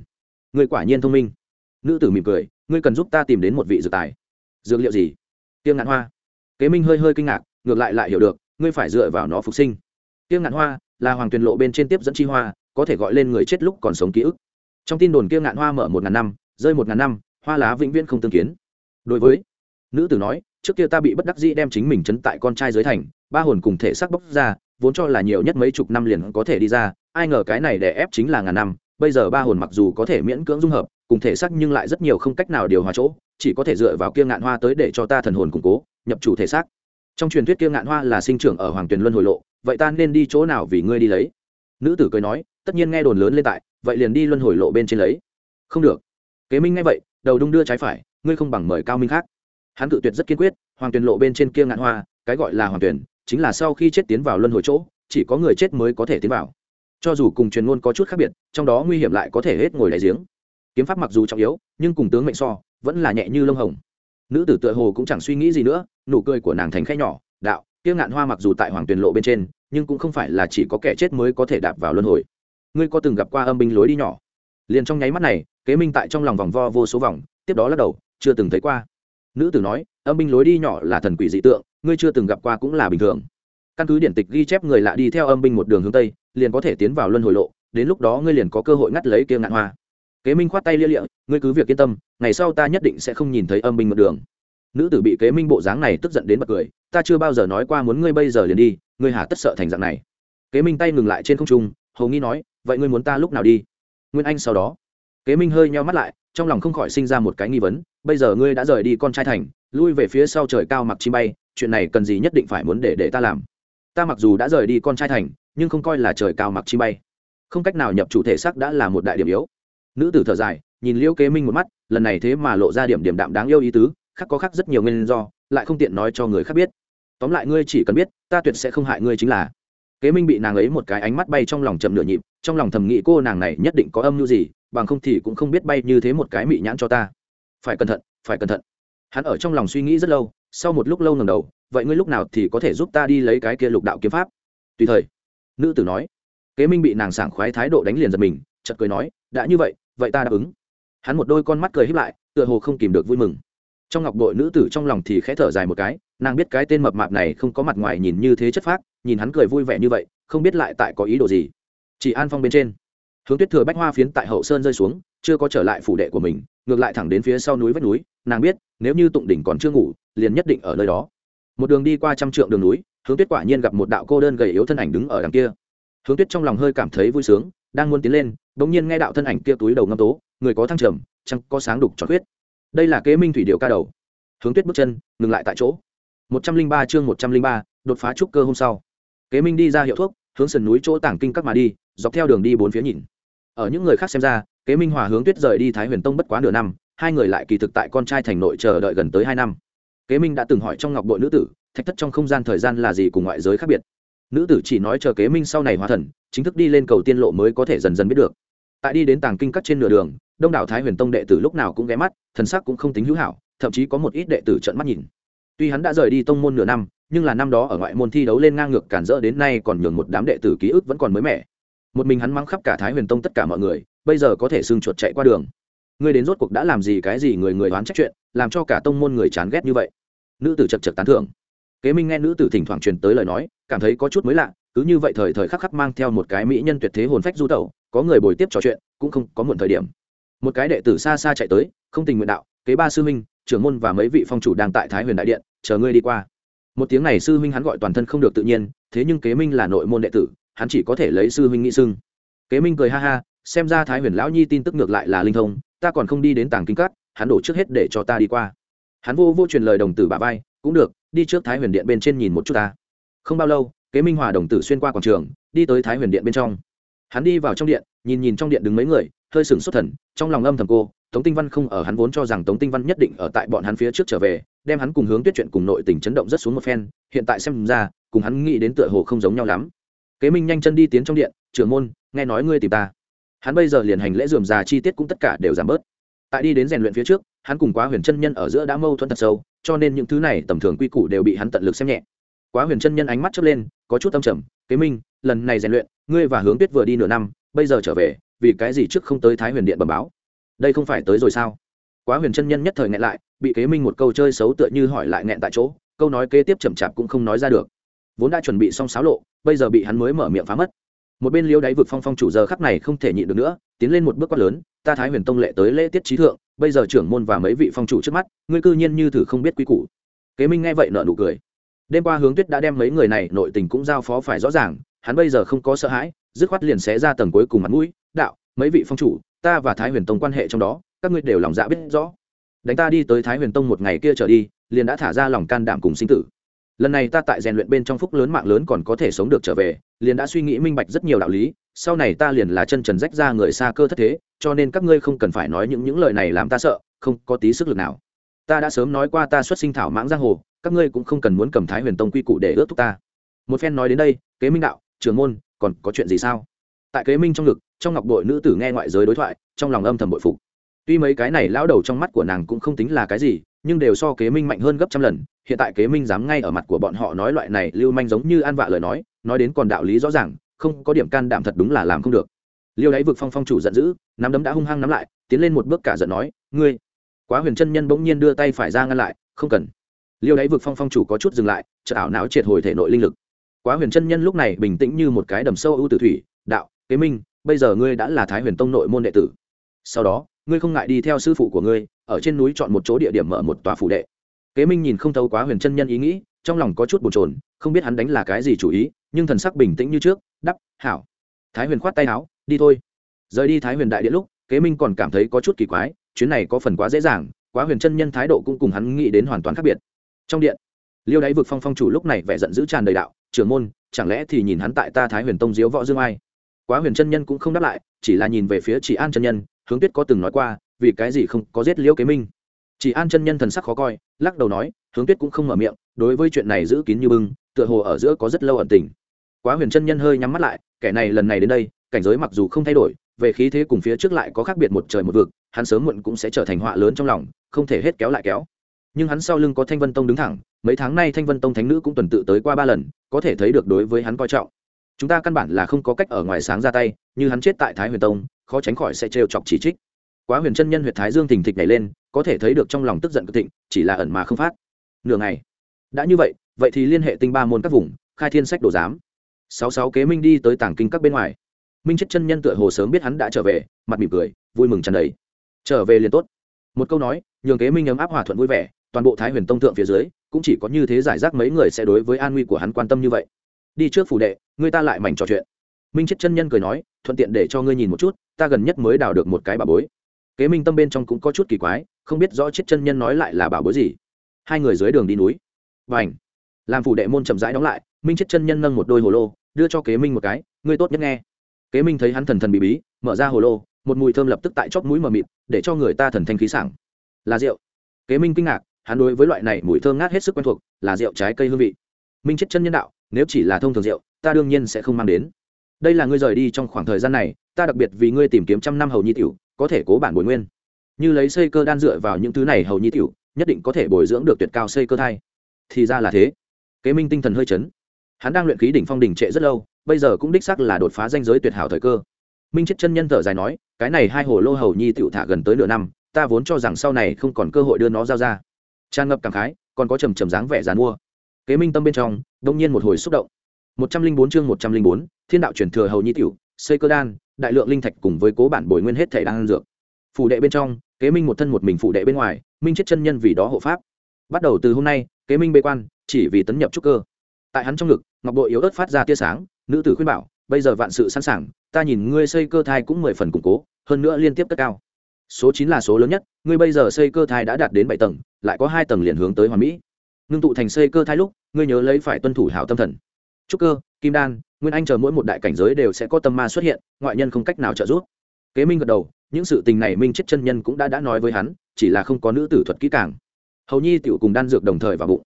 Người quả nhiên thông minh. Nữ tử mỉm cười, ngươi cần giúp ta tìm đến một vị dược tài. Dược liệu gì? Tiêm ngạn hoa. Kế minh hơi hơi kinh ngạc, ngược lại lại hiểu được, ngươi phải dựa vào nó phục sinh. Tiêm ngạn hoa là hoàng tuyền lộ bên trên tiếp dẫn chi hoa có thể gọi lên người chết lúc còn sống ký ức. Trong tin đồn kia ngạn hoa mở một ngàn năm, rơi một ngàn năm, hoa lá vĩnh viễn không tương kiến. Đối với nữ tử nói, trước kia ta bị bất đắc dĩ đem chính mình chấn tại con trai dưới thành, ba hồn cùng thể xác bốc ra, vốn cho là nhiều nhất mấy chục năm liền có thể đi ra, ai ngờ cái này đè ép chính là ngàn năm, bây giờ ba hồn mặc dù có thể miễn cưỡng dung hợp, cùng thể xác nhưng lại rất nhiều không cách nào điều hòa chỗ, chỉ có thể dựa vào kia ngạn hoa tới để cho ta thần hồn củng cố, nhập chủ thể xác. Trong truyền thuyết kia ngạn hoa là sinh trưởng ở hoàng tuyền luân hồi lộ, vậy ta nên đi chỗ nào vì ngươi đi lấy? Nữ tử cười nói tất nhiên nghe đồn lớn lên tại, vậy liền đi luân hồi lộ bên trên lấy. Không được. Kế minh nghe vậy, đầu đung đưa trái phải, ngươi không bằng mời cao minh khác. Hắn cự tuyệt rất kiên quyết, hoàng tuyền lộ bên trên kia ngạn hoa, cái gọi là hoàng tuyền chính là sau khi chết tiến vào luân hồi chỗ, chỉ có người chết mới có thể tiến vào. Cho dù cùng truyền ngôn có chút khác biệt, trong đó nguy hiểm lại có thể hết ngồi đại giếng. Kiếm pháp mặc dù trọng yếu, nhưng cùng tướng mệnh so, vẫn là nhẹ như lông hồng. Nữ tử tựa hồ cũng chẳng suy nghĩ gì nữa, nụ cười của nàng thành khẽ nhỏ, đạo, kia ngạn hoa mặc dù tại hoàng tuyền lộ bên trên, nhưng cũng không phải là chỉ có kẻ chết mới có thể đạp vào luân hồi ngươi có từng gặp qua âm binh lối đi nhỏ? Liền trong nháy mắt này, kế minh tại trong lòng vòng vo vô số vòng, tiếp đó lắc đầu, chưa từng thấy qua. Nữ tử nói, âm binh lối đi nhỏ là thần quỷ dị tượng, ngươi chưa từng gặp qua cũng là bình thường. Căn cứ điển tịch ghi chép người lạ đi theo âm binh một đường hướng tây, liền có thể tiến vào luân hồi lộ, đến lúc đó ngươi liền có cơ hội ngắt lấy kia ngạn hoa. Kế minh khoát tay lia lịa, ngươi cứ việc yên tâm, ngày sau ta nhất định sẽ không nhìn thấy âm binh một đường. Nữ tử bị kế minh bộ dáng này tức giận đến bật cười, ta chưa bao giờ nói qua muốn ngươi bây giờ liền đi, ngươi hà tất sợ thành dạng này. Kế minh tay ngừng lại trên không trung, hầu nghi nói vậy ngươi muốn ta lúc nào đi? Nguyên anh sau đó. Kế minh hơi nheo mắt lại, trong lòng không khỏi sinh ra một cái nghi vấn, bây giờ ngươi đã rời đi con trai thành, lui về phía sau trời cao mặc chim bay, chuyện này cần gì nhất định phải muốn để để ta làm? Ta mặc dù đã rời đi con trai thành, nhưng không coi là trời cao mặc chim bay. Không cách nào nhập chủ thể xác đã là một đại điểm yếu. Nữ tử thở dài, nhìn liễu kế minh một mắt, lần này thế mà lộ ra điểm điểm đạm đáng yêu ý tứ, khác có khác rất nhiều nguyên do, lại không tiện nói cho người khác biết. Tóm lại ngươi chỉ cần biết, ta tuyệt sẽ không hại ngươi chính là kế minh bị nàng ấy một cái ánh mắt bay trong lòng chậm nửa nhịp, trong lòng thầm nghĩ cô nàng này nhất định có âm mưu gì, bằng không thì cũng không biết bay như thế một cái mị nhãn cho ta. Phải cẩn thận, phải cẩn thận. Hắn ở trong lòng suy nghĩ rất lâu, sau một lúc lâu ngầm đầu, vậy ngươi lúc nào thì có thể giúp ta đi lấy cái kia lục đạo kiếm pháp? Tùy thời. Nữ tử nói. Kế minh bị nàng sảng khoái thái độ đánh liền giật mình chật cười nói, đã như vậy vậy ta đáp ứng. Hắn một đôi con mắt cười híp lại, tựa hồ không kìm được vui mừng. Trong ngọc đội nữ tử trong lòng thì khẽ thở dài một cái, nàng biết cái tên mập mạp này không có mặt ngoài nhìn như thế chất phác nhìn hắn cười vui vẻ như vậy, không biết lại tại có ý đồ gì. Chỉ an phong bên trên. Hướng tuyết thừa bách hoa phiến tại hậu sơn rơi xuống, chưa có trở lại phủ đệ của mình, ngược lại thẳng đến phía sau núi vách núi, nàng biết, nếu như tụng đỉnh còn chưa ngủ, liền nhất định ở nơi đó. Một đường đi qua trăm trượng đường núi, hướng tuyết quả nhiên gặp một đạo cô đơn gầy yếu thân ảnh đứng ở đằng kia. Hướng tuyết trong lòng hơi cảm thấy vui sướng, đang muốn tiến lên, bỗng nhiên nghe đạo thân ảnh kia túi đầu ngâm tố, người có thăng trầm, chẳng có sáng đục trọt huyết. Đây là kế minh thủy điệu ca đầu. Hướng tuyết bước chân, ngừng lại tại chỗ. Một trăm linh ba chương một trăm linh ba, đột phá trúc cơ hôm sau kế minh đi ra hiệu thuốc, hướng sườn núi chỗ tảng kinh các mà đi, dọc theo đường đi bốn phía nhìn. Ở những người khác xem ra, kế minh hòa hướng tuyết rời đi thái huyền tông bất quá nửa năm, hai người lại kỳ thực tại con trai thành nội chờ đợi gần tới hai năm. Kế minh đã từng hỏi trong ngọc bội nữ tử, thạch thất trong không gian thời gian là gì cùng ngoại giới khác biệt. Nữ tử chỉ nói chờ kế minh sau này hóa thần, chính thức đi lên cầu tiên lộ mới có thể dần dần biết được. Tại đi đến tàng kinh cắt trên nửa đường, đông đảo thái huyền tông đệ tử lúc nào cũng ghé mắt, thần sắc cũng không tính hữu hảo, thậm chí có một ít đệ tử trợn mắt nhìn. Tuy hắn đã rời đi tông môn nửa năm nhưng là năm đó ở ngoại môn thi đấu lên ngang ngược cản rỡ đến nay còn nhường một đám đệ tử ký ức vẫn còn mới mẻ. Một mình hắn mang khắp cả thái huyền tông tất cả mọi người, bây giờ có thể sương chuột chạy qua đường. Ngươi đến rốt cuộc đã làm gì cái gì người người đoán trách chuyện, làm cho cả tông môn người chán ghét như vậy? Nữ tử chật chật tán thưởng. Kế minh nghe nữ tử thỉnh thoảng truyền tới lời nói, cảm thấy có chút mới lạ, cứ như vậy thời thời khắc khắc mang theo một cái mỹ nhân tuyệt thế hồn phách du tẩu, có người bồi tiếp trò chuyện, cũng không có muộn thời điểm. Một cái đệ tử xa xa chạy tới, không tình nguyện đạo, kế ba sư minh trưởng môn và mấy vị phong chủ đang tại thái huyền đại điện, chờ ngươi đi qua một tiếng này sư huynh hắn gọi toàn thân không được tự nhiên, thế nhưng kế minh là nội môn đệ tử, hắn chỉ có thể lấy sư huynh nghĩ xưng. Kế minh cười ha ha, xem ra thái huyền lão nhi tin tức ngược lại là linh thông, ta còn không đi đến tàng kinh cắt hắn đổ trước hết để cho ta đi qua. Hắn vô vô truyền lời đồng tử bà vai, cũng được, đi trước thái huyền điện bên trên nhìn một chút ta. Không bao lâu, kế minh hòa đồng tử xuyên qua quảng trường, đi tới thái huyền điện bên trong. Hắn đi vào trong điện, nhìn nhìn trong điện đứng mấy người, hơi sừng xuất thần, trong lòng âm thầm cô, tống tinh văn không ở, hắn vốn cho rằng tống tinh văn nhất định ở tại bọn hắn phía trước trở về đem hắn cùng hướng tuyết chuyện cùng nội tình chấn động rất xuống một phen, hiện tại xem ra, cùng hắn nghĩ đến tựa hồ không giống nhau lắm. Kế minh nhanh chân đi tiến trong điện, trưởng môn, nghe nói ngươi tìm ta. Hắn bây giờ liền hành lễ dườm già chi tiết cũng tất cả đều giảm bớt. Tại đi đến rèn luyện phía trước, hắn cùng quá huyền chân nhân ở giữa đã mâu thuẫn thật sâu, cho nên những thứ này tầm thường quy củ đều bị hắn tận lực xem nhẹ. Quá huyền chân nhân ánh mắt chớp lên, có chút tâm trầm, kế minh, lần này rèn luyện, ngươi và hướng tuyết vừa đi nửa năm, bây giờ trở về, vì cái gì trước không tới thái huyền điện bẩm báo? Đây không phải tới rồi sao? Quá huyền chân nhân nhất thời ngại lại bị kế minh một câu chơi xấu tựa như hỏi lại nghẹn tại chỗ, câu nói kế tiếp chậm chạp cũng không nói ra được. Vốn đã chuẩn bị xong xáo lộ, bây giờ bị hắn mới mở miệng phá mất. Một bên liêu đáy vực phong phong chủ giờ khắc này không thể nhịn được nữa, tiến lên một bước quát lớn, ta thái huyền tông lệ tới lễ tiết trí thượng, bây giờ trưởng môn và mấy vị phong chủ trước mắt, ngươi cư nhiên như thử không biết quy củ. Kế minh nghe vậy nợ nụ cười. Đêm qua hướng tuyết đã đem mấy người này nội tình cũng giao phó phải rõ ràng, hắn bây giờ không có sợ hãi, dứt khoát liền xé ra tầng cuối cùng mặt mũi, đạo, mấy vị phong chủ, ta và thái huyền tông quan hệ trong đó, các ngươi đều lòng dạ biết rõ đánh ta đi tới thái huyền tông một ngày kia trở đi, liền đã thả ra lòng can đảm cùng sinh tử. Lần này ta tại rèn luyện bên trong phúc lớn mạng lớn còn có thể sống được trở về, liền đã suy nghĩ minh bạch rất nhiều đạo lý, sau này ta liền là chân trần rách ra người xa cơ thất thế, cho nên các ngươi không cần phải nói những những lời này làm ta sợ, không có tí sức lực nào. Ta đã sớm nói qua ta xuất sinh thảo mãng giang hồ, các ngươi cũng không cần muốn cầm thái huyền tông quy củ để ướt thúc ta. Một phen nói đến đây, kế minh đạo trường môn, còn có chuyện gì sao? Tại kế minh trong ngực, trong ngọc đội nữ tử nghe ngoại giới đối thoại, trong lòng âm thầm bội phục tuy mấy cái này lão đầu trong mắt của nàng cũng không tính là cái gì, nhưng đều so kế minh mạnh hơn gấp trăm lần. Hiện tại kế minh dám ngay ở mặt của bọn họ nói loại này lưu manh giống như an vạ lời nói nói đến còn đạo lý rõ ràng, không có điểm can đảm thật đúng là làm không được. Liêu đáy vực phong phong chủ giận dữ, nắm đấm đã hung hăng nắm lại, tiến lên một bước cả giận nói, ngươi! Quá huyền chân nhân bỗng nhiên đưa tay phải ra ngăn lại, không cần. Liêu đáy vực phong phong chủ có chút dừng lại chợ ảo não triệt hồi thể nội linh lực. Quá huyền chân nhân lúc này bình tĩnh như một cái đầm sâu ưu tử thủy, đạo, kế minh, bây giờ ngươi đã là thái huyền tông nội môn đệ tử. Sau đó ngươi không ngại đi theo sư phụ của ngươi, ở trên núi chọn một chỗ địa điểm mở một tòa phủ đệ. Kế minh nhìn không thấu quá huyền chân nhân ý nghĩ, trong lòng có chút bồn chồn, không biết hắn đánh là cái gì chủ ý, nhưng thần sắc bình tĩnh như trước, đắp, hảo. Thái huyền khoát tay áo, đi thôi. Rời đi thái huyền đại điện lúc, kế minh còn cảm thấy có chút kỳ quái, chuyến này có phần quá dễ dàng, quá huyền chân nhân thái độ cũng cùng hắn nghĩ đến hoàn toàn khác biệt. Trong điện, liêu đáy vực phong phong chủ lúc này vẻ giận dữ tràn đầy đạo, trưởng môn, chẳng lẽ thì nhìn hắn tại ta thái huyền tông diếu võ dương ai? Quá huyền chân nhân cũng không đáp lại, chỉ là nhìn về phía chỉ an chân nhân hướng tuyết có từng nói qua, vì cái gì không có giết liễu kế minh. Chỉ an chân nhân thần sắc khó coi, lắc đầu nói, hướng tuyết cũng không mở miệng, đối với chuyện này giữ kín như bưng, tựa hồ ở giữa có rất lâu ẩn tình. Quá huyền chân nhân hơi nhắm mắt lại, kẻ này lần này đến đây, cảnh giới mặc dù không thay đổi, về khí thế cùng phía trước lại có khác biệt một trời một vực, hắn sớm muộn cũng sẽ trở thành họa lớn trong lòng, không thể hết kéo lại kéo. Nhưng hắn sau lưng có thanh vân tông đứng thẳng, mấy tháng nay thanh vân tông thánh nữ cũng tuần tự tới qua ba lần, có thể thấy được đối với hắn coi trọng chúng ta căn bản là không có cách ở ngoài sáng ra tay, như hắn chết tại thái huyền tông, khó tránh khỏi sẽ trêu chọc chỉ trích. Quá huyền chân nhân huyệt thái dương thình thịch nhảy lên, có thể thấy được trong lòng tức giận cực thịnh, chỉ là ẩn mà không phát. Nửa ngày. Đã như vậy vậy thì liên hệ tinh ba môn các vùng, khai thiên sách đồ giám. Sáu sáu kế minh đi tới tảng kinh các bên ngoài. Minh chết chân nhân tựa hồ sớm biết hắn đã trở về, mặt mỉm cười, vui mừng tràn đầy. Trở về liền tốt. Một câu nói, nhường kế minh ấm áp hòa thuận vui vẻ, toàn bộ thái huyền tông thượng phía dưới, cũng chỉ có như thế giải rác mấy người sẽ đối với an nguy của hắn quan tâm như vậy. Đi trước phủ đệ người ta lại mảnh trò chuyện. Minh chết chân nhân cười nói, thuận tiện để cho ngươi nhìn một chút, ta gần nhất mới đào được một cái bà bối. Kế minh tâm bên trong cũng có chút kỳ quái, không biết rõ chết chân nhân nói lại là bà bối gì. Hai người dưới đường đi núi. Và ảnh làm phủ đệ môn chậm rãi đóng lại, minh chết chân nhân nâng một đôi hồ lô, đưa cho kế minh một cái, ngươi tốt nhất nghe. Kế minh thấy hắn thần thần bị bí, mở ra hồ lô, một mùi thơm lập tức tại chóp mũi mờ mịt, để cho người ta thần thanh khí sảng. Là rượu. Kế minh kinh ngạc, hắn đối với loại này mùi thơm ngát hết sức quen thuộc, là rượu trái cây hương vị. Minh chết chân nhân đạo, nếu chỉ là thông thường rượu ta đương nhiên sẽ không mang đến. Đây là ngươi rời đi trong khoảng thời gian này, ta đặc biệt vì ngươi tìm kiếm trăm năm hầu nhi tiểu, có thể cố bản bồi nguyên. Như lấy xây cơ đan dựa vào những thứ này hầu nhi tiểu, nhất định có thể bồi dưỡng được tuyệt cao xây cơ thai. Thì ra là thế. Kế minh tinh thần hơi chấn. Hắn đang luyện khí đỉnh phong đỉnh trệ rất lâu, bây giờ cũng đích xác là đột phá danh giới tuyệt hảo thời cơ. Minh chết chân nhân thở dài nói, cái này hai hồ lô hầu nhi tiểu thả gần tới nửa năm, ta vốn cho rằng sau này không còn cơ hội đưa nó giao ra. Tràn ngập cảm khái, còn có trầm trầm dáng vẻ dàn mua. Kế minh tâm bên trong, đông nhiên một hồi xúc động một trăm linh bốn chương một trăm linh bốn, thiên đạo truyền thừa hầu nhi tiểu, xây cơ đan, đại lượng linh thạch cùng với cố bản bồi nguyên hết thảy đang dược. Phủ đệ bên trong, kế minh một thân một mình phủ đệ bên ngoài, minh chết chân nhân vì đó hộ pháp. Bắt đầu từ hôm nay, kế minh bê quan, chỉ vì tấn nhập trúc cơ. Tại hắn trong lực ngọc bội yếu ớt phát ra tia sáng, nữ tử khuyên bảo, bây giờ vạn sự sẵn sàng, ta nhìn ngươi xây cơ thai cũng mười phần củng cố, hơn nữa liên tiếp cất cao. Số chín là số lớn nhất, ngươi bây giờ xây cơ thai đã đạt đến bảy tầng, lại có hai tầng liền hướng tới hoàn mỹ. Ngưng tụ thành xây cơ thai lúc, ngươi nhớ lấy phải tuân thủ hảo tâm thần trúc cơ, kim đan, nguyên anh chờ mỗi một đại cảnh giới đều sẽ có tâm ma xuất hiện, ngoại nhân không cách nào trợ giúp. Kế minh gật đầu, những sự tình này minh chết chân nhân cũng đã đã nói với hắn, chỉ là không có nữ tử thuật kỹ càng. Hầu nhi tiểu cùng đan dược đồng thời vào bụng.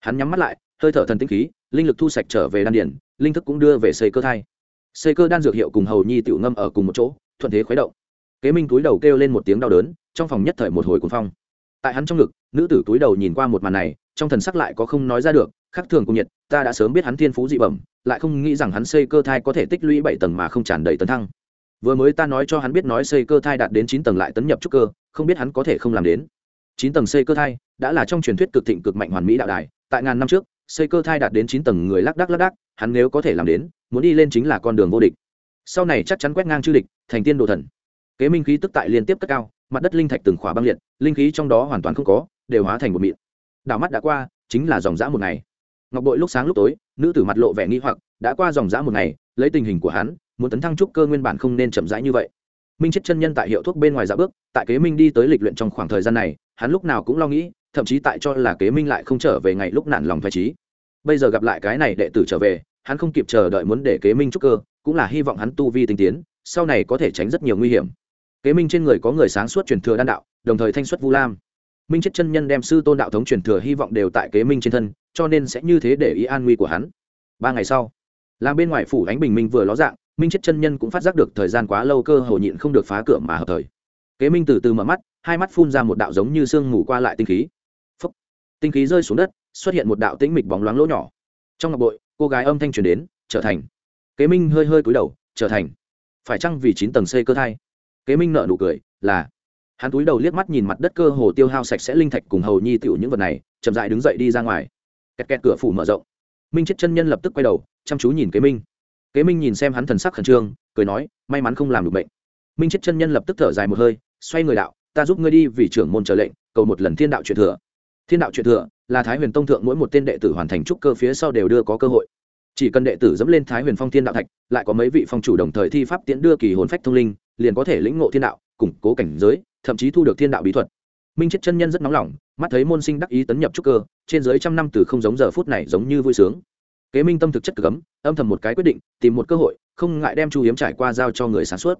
Hắn nhắm mắt lại, hơi thở thần tinh khí, linh lực thu sạch trở về đan điển linh thức cũng đưa về xây cơ thai. Xây cơ đan dược hiệu cùng hầu nhi tiểu ngâm ở cùng một chỗ, thuận thế khuấy động. Kế minh túi đầu kêu lên một tiếng đau đớn, trong phòng nhất thời một hồi cuồng phong. Tại hắn trong ngực, nữ tử túi đầu nhìn qua một màn này, trong thần sắc lại có không nói ra được, khác thường cùng nhiệt ta đã sớm biết hắn thiên phú dị bẩm, lại không nghĩ rằng hắn xây cơ thai có thể tích lũy bảy tầng mà không tràn đầy tấn thăng. Vừa mới ta nói cho hắn biết nói xây cơ thai đạt đến chín tầng lại tấn nhập trúc cơ, không biết hắn có thể không làm đến. Chín tầng xây cơ thai đã là trong truyền thuyết cực thịnh cực mạnh hoàn mỹ đạo đài, tại ngàn năm trước, xây cơ thai đạt đến chín tầng người lác đác lác đác hắn nếu có thể làm đến, muốn đi lên chính là con đường vô địch. Sau này chắc chắn quét ngang chư địch, thành tiên đồ thần. Kế minh khí tức tại liên tiếp cất cao, mặt đất linh thạch từng khỏa băng liệt, linh khí trong đó hoàn toàn không có, đều hóa thành một mịn. Đảo mắt đã qua, chính là dòng dã một ngày ngọc bội lúc sáng lúc tối, nữ tử mặt lộ vẻ nghi hoặc, đã qua dòng dã một ngày, lấy tình hình của hắn, muốn tấn thăng trúc cơ nguyên bản không nên chậm rãi như vậy. Minh chết chân nhân tại hiệu thuốc bên ngoài dạ bước, tại kế minh đi tới lịch luyện trong khoảng thời gian này, hắn lúc nào cũng lo nghĩ, thậm chí tại cho là kế minh lại không trở về ngày lúc nản lòng phải trí. Bây giờ gặp lại cái này đệ tử trở về, hắn không kịp chờ đợi muốn để kế minh trúc cơ, cũng là hy vọng hắn tu vi tinh tiến, sau này có thể tránh rất nhiều nguy hiểm. Kế minh trên người có người sáng suốt truyền thừa đan đạo, đồng thời thanh xuất vu lam minh chết chân nhân đem sư tôn đạo thống truyền thừa hy vọng đều tại kế minh trên thân, cho nên sẽ như thế để ý an nguy của hắn. Ba ngày sau, làm bên ngoài phủ ánh bình minh vừa ló dạng, minh chết chân nhân cũng phát giác được thời gian quá lâu cơ hồ nhịn không được phá cửa mà hợp thời. Kế minh từ từ mở mắt, hai mắt phun ra một đạo giống như sương mù qua lại tinh khí. Phúc. tinh khí rơi xuống đất, xuất hiện một đạo tĩnh mịch bóng loáng lỗ nhỏ. Trong ngọc bội, cô gái âm thanh truyền đến, trở thành. Kế minh hơi hơi cúi đầu, trở thành. Phải chăng vì chín tầng xây cơ thai? Kế minh nợ nụ cười, là hắn túi đầu liếc mắt nhìn mặt đất cơ hồ tiêu hao sạch sẽ linh thạch cùng hầu nhi tiểu những vật này, chậm dại đứng dậy đi ra ngoài. Kẹt kẹt cửa phủ mở rộng. Minh chết chân nhân lập tức quay đầu, chăm chú nhìn kế minh. Kế minh nhìn xem hắn thần sắc khẩn trương, cười nói, may mắn không làm được bệnh. Minh chết chân nhân lập tức thở dài một hơi, xoay người đạo, ta giúp ngươi đi vì trưởng môn trở lệnh, cầu một lần thiên đạo truyền thừa. Thiên đạo truyền thừa là thái huyền tông thượng mỗi một tên đệ tử hoàn thành trúc cơ phía sau đều đưa có cơ hội. Chỉ cần đệ tử dẫm lên thái huyền phong thiên đạo thạch, lại có mấy vị phong chủ đồng thời thi pháp tiễn đưa kỳ hồn phách thông linh liền có thể lĩnh ngộ thiên đạo, củng cố cảnh giới, thậm chí thu được thiên đạo bí thuật. Minh chết chân nhân rất nóng lòng, mắt thấy môn sinh đắc ý tấn nhập trúc cơ, trên dưới trăm năm từ không giống giờ phút này giống như vui sướng. Kế minh tâm thực chất cực ấm, âm thầm một cái quyết định, tìm một cơ hội, không ngại đem chu hiếm trải qua giao cho người sáng suốt.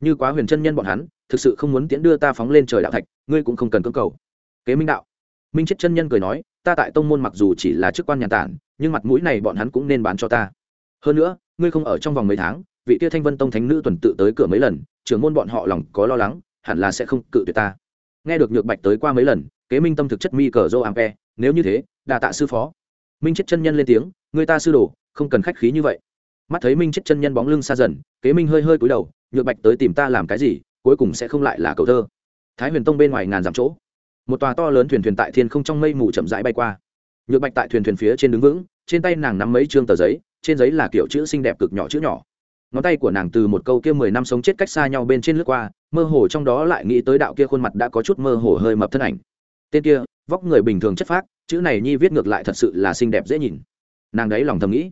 Như quá huyền chân nhân bọn hắn, thực sự không muốn tiễn đưa ta phóng lên trời đạo thạch, ngươi cũng không cần cơ cầu. Kế minh đạo. Minh chết chân nhân cười nói, ta tại tông môn mặc dù chỉ là chức quan nhà tản, nhưng mặt mũi này bọn hắn cũng nên bán cho ta. Hơn nữa, ngươi không ở trong vòng mấy tháng, vị tia thanh vân tông thánh nữ tuần tự tới cửa mấy lần trưởng môn bọn họ lòng có lo lắng, hẳn là sẽ không cự tuyệt ta. Nghe được nhược bạch tới qua mấy lần, kế minh tâm thực chất mi cờ dô ampe nếu như thế đà tạ sư phó. Minh chết chân nhân lên tiếng, người ta sư đồ, không cần khách khí như vậy. Mắt thấy minh chết chân nhân bóng lưng xa dần, kế minh hơi hơi cúi đầu, nhược bạch tới tìm ta làm cái gì, cuối cùng sẽ không lại là cầu thơ. Thái huyền tông bên ngoài ngàn dặm chỗ, một tòa to lớn thuyền thuyền tại thiên không trong mây mù chậm rãi bay qua. Nhược bạch tại thuyền thuyền phía trên đứng vững, trên tay nàng nắm mấy chương tờ giấy, trên giấy là kiểu chữ xinh đẹp cực nhỏ chữ nhỏ ngón tay của nàng từ một câu kia mười năm sống chết cách xa nhau bên trên lướt qua, mơ hồ trong đó lại nghĩ tới đạo kia khuôn mặt đã có chút mơ hồ hơi mập thân ảnh. Tên kia, vóc người bình thường chất phác, chữ này nhi viết ngược lại thật sự là xinh đẹp dễ nhìn. Nàng đấy lòng thầm nghĩ.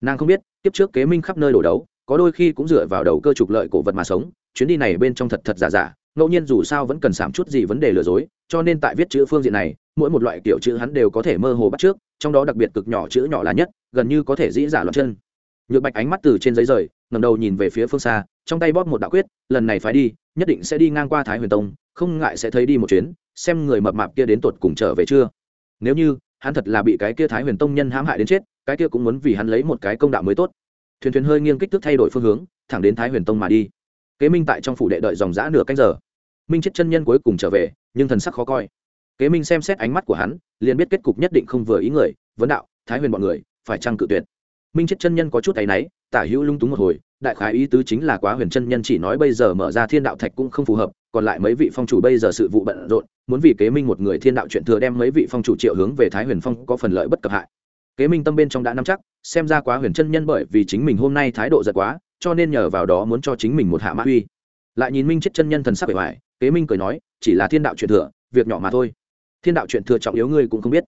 Nàng không biết, kiếp trước kế minh khắp nơi đổ đấu, có đôi khi cũng dựa vào đầu cơ trục lợi cổ vật mà sống, chuyến đi này bên trong thật thật giả giả, ngẫu nhiên dù sao vẫn cần giảm chút gì vấn đề lừa dối, cho nên tại viết chữ phương diện này, mỗi một loại kiểu chữ hắn đều có thể mơ hồ bắt trước, trong đó đặc biệt cực nhỏ chữ nhỏ là nhất, gần như có thể dĩ giả loạn chân nhược bạch ánh mắt từ trên giấy rời ngầm đầu nhìn về phía phương xa, trong tay bóp một đạo quyết, lần này phải đi, nhất định sẽ đi ngang qua thái huyền tông, không ngại sẽ thấy đi một chuyến, xem người mập mạp kia đến tột cùng trở về chưa. Nếu như, hắn thật là bị cái kia thái huyền tông nhân hãm hại đến chết, cái kia cũng muốn vì hắn lấy một cái công đạo mới tốt. Thuyền thuyền hơi nghiêng kích thước thay đổi phương hướng, thẳng đến thái huyền tông mà đi. Kế minh tại trong phủ đệ đợi dòng g nửa canh giờ. Minh chết chân nhân cuối cùng trở về, nhưng thần sắc khó coi. Kế minh xem xét ánh mắt của hắn, liền biết kết cục nhất định không vừa ý người, vấn đạo, thái huyền bọn người, phải chăng cự tuyệt? Minh chết chân nhân có chút áy náy, tả hữu lung túng một hồi, đại khái ý tứ chính là quá huyền chân nhân chỉ nói bây giờ mở ra thiên đạo thạch cũng không phù hợp, còn lại mấy vị phong chủ bây giờ sự vụ bận rộn, muốn vì kế minh một người thiên đạo chuyện thừa đem mấy vị phong chủ triệu hướng về thái huyền phong có phần lợi bất cập hại. Kế minh tâm bên trong đã nắm chắc, xem ra quá huyền chân nhân bởi vì chính mình hôm nay thái độ giật quá, cho nên nhờ vào đó muốn cho chính mình một hạ mã uy. Lại nhìn minh chết chân nhân thần sắc bề ngoài, kế minh cười nói, chỉ là thiên đạo chuyện thừa, việc nhỏ mà thôi. Thiên đạo chuyện thừa trọng yếu ngươi cũng không biết.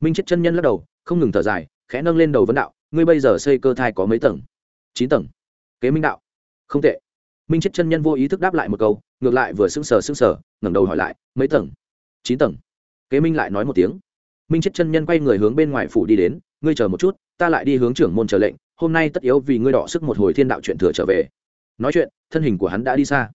Minh chết chân nhân lắc đầu, không ngừng thở dài, khẽ nâng lên đầu vấn đạo ngươi bây giờ xây cơ thai có mấy tầng? Chín tầng. Kế minh đạo. Không tệ. Minh chết chân nhân vô ý thức đáp lại một câu, ngược lại vừa sững sờ sững sờ, ngẩng đầu hỏi lại, mấy tầng? Chín tầng. Kế minh lại nói một tiếng. Minh chết chân nhân quay người hướng bên ngoài phủ đi đến, ngươi chờ một chút, ta lại đi hướng trưởng môn chờ lệnh, hôm nay tất yếu vì ngươi đọ sức một hồi thiên đạo chuyện thừa trở về. Nói chuyện, thân hình của hắn đã đi xa.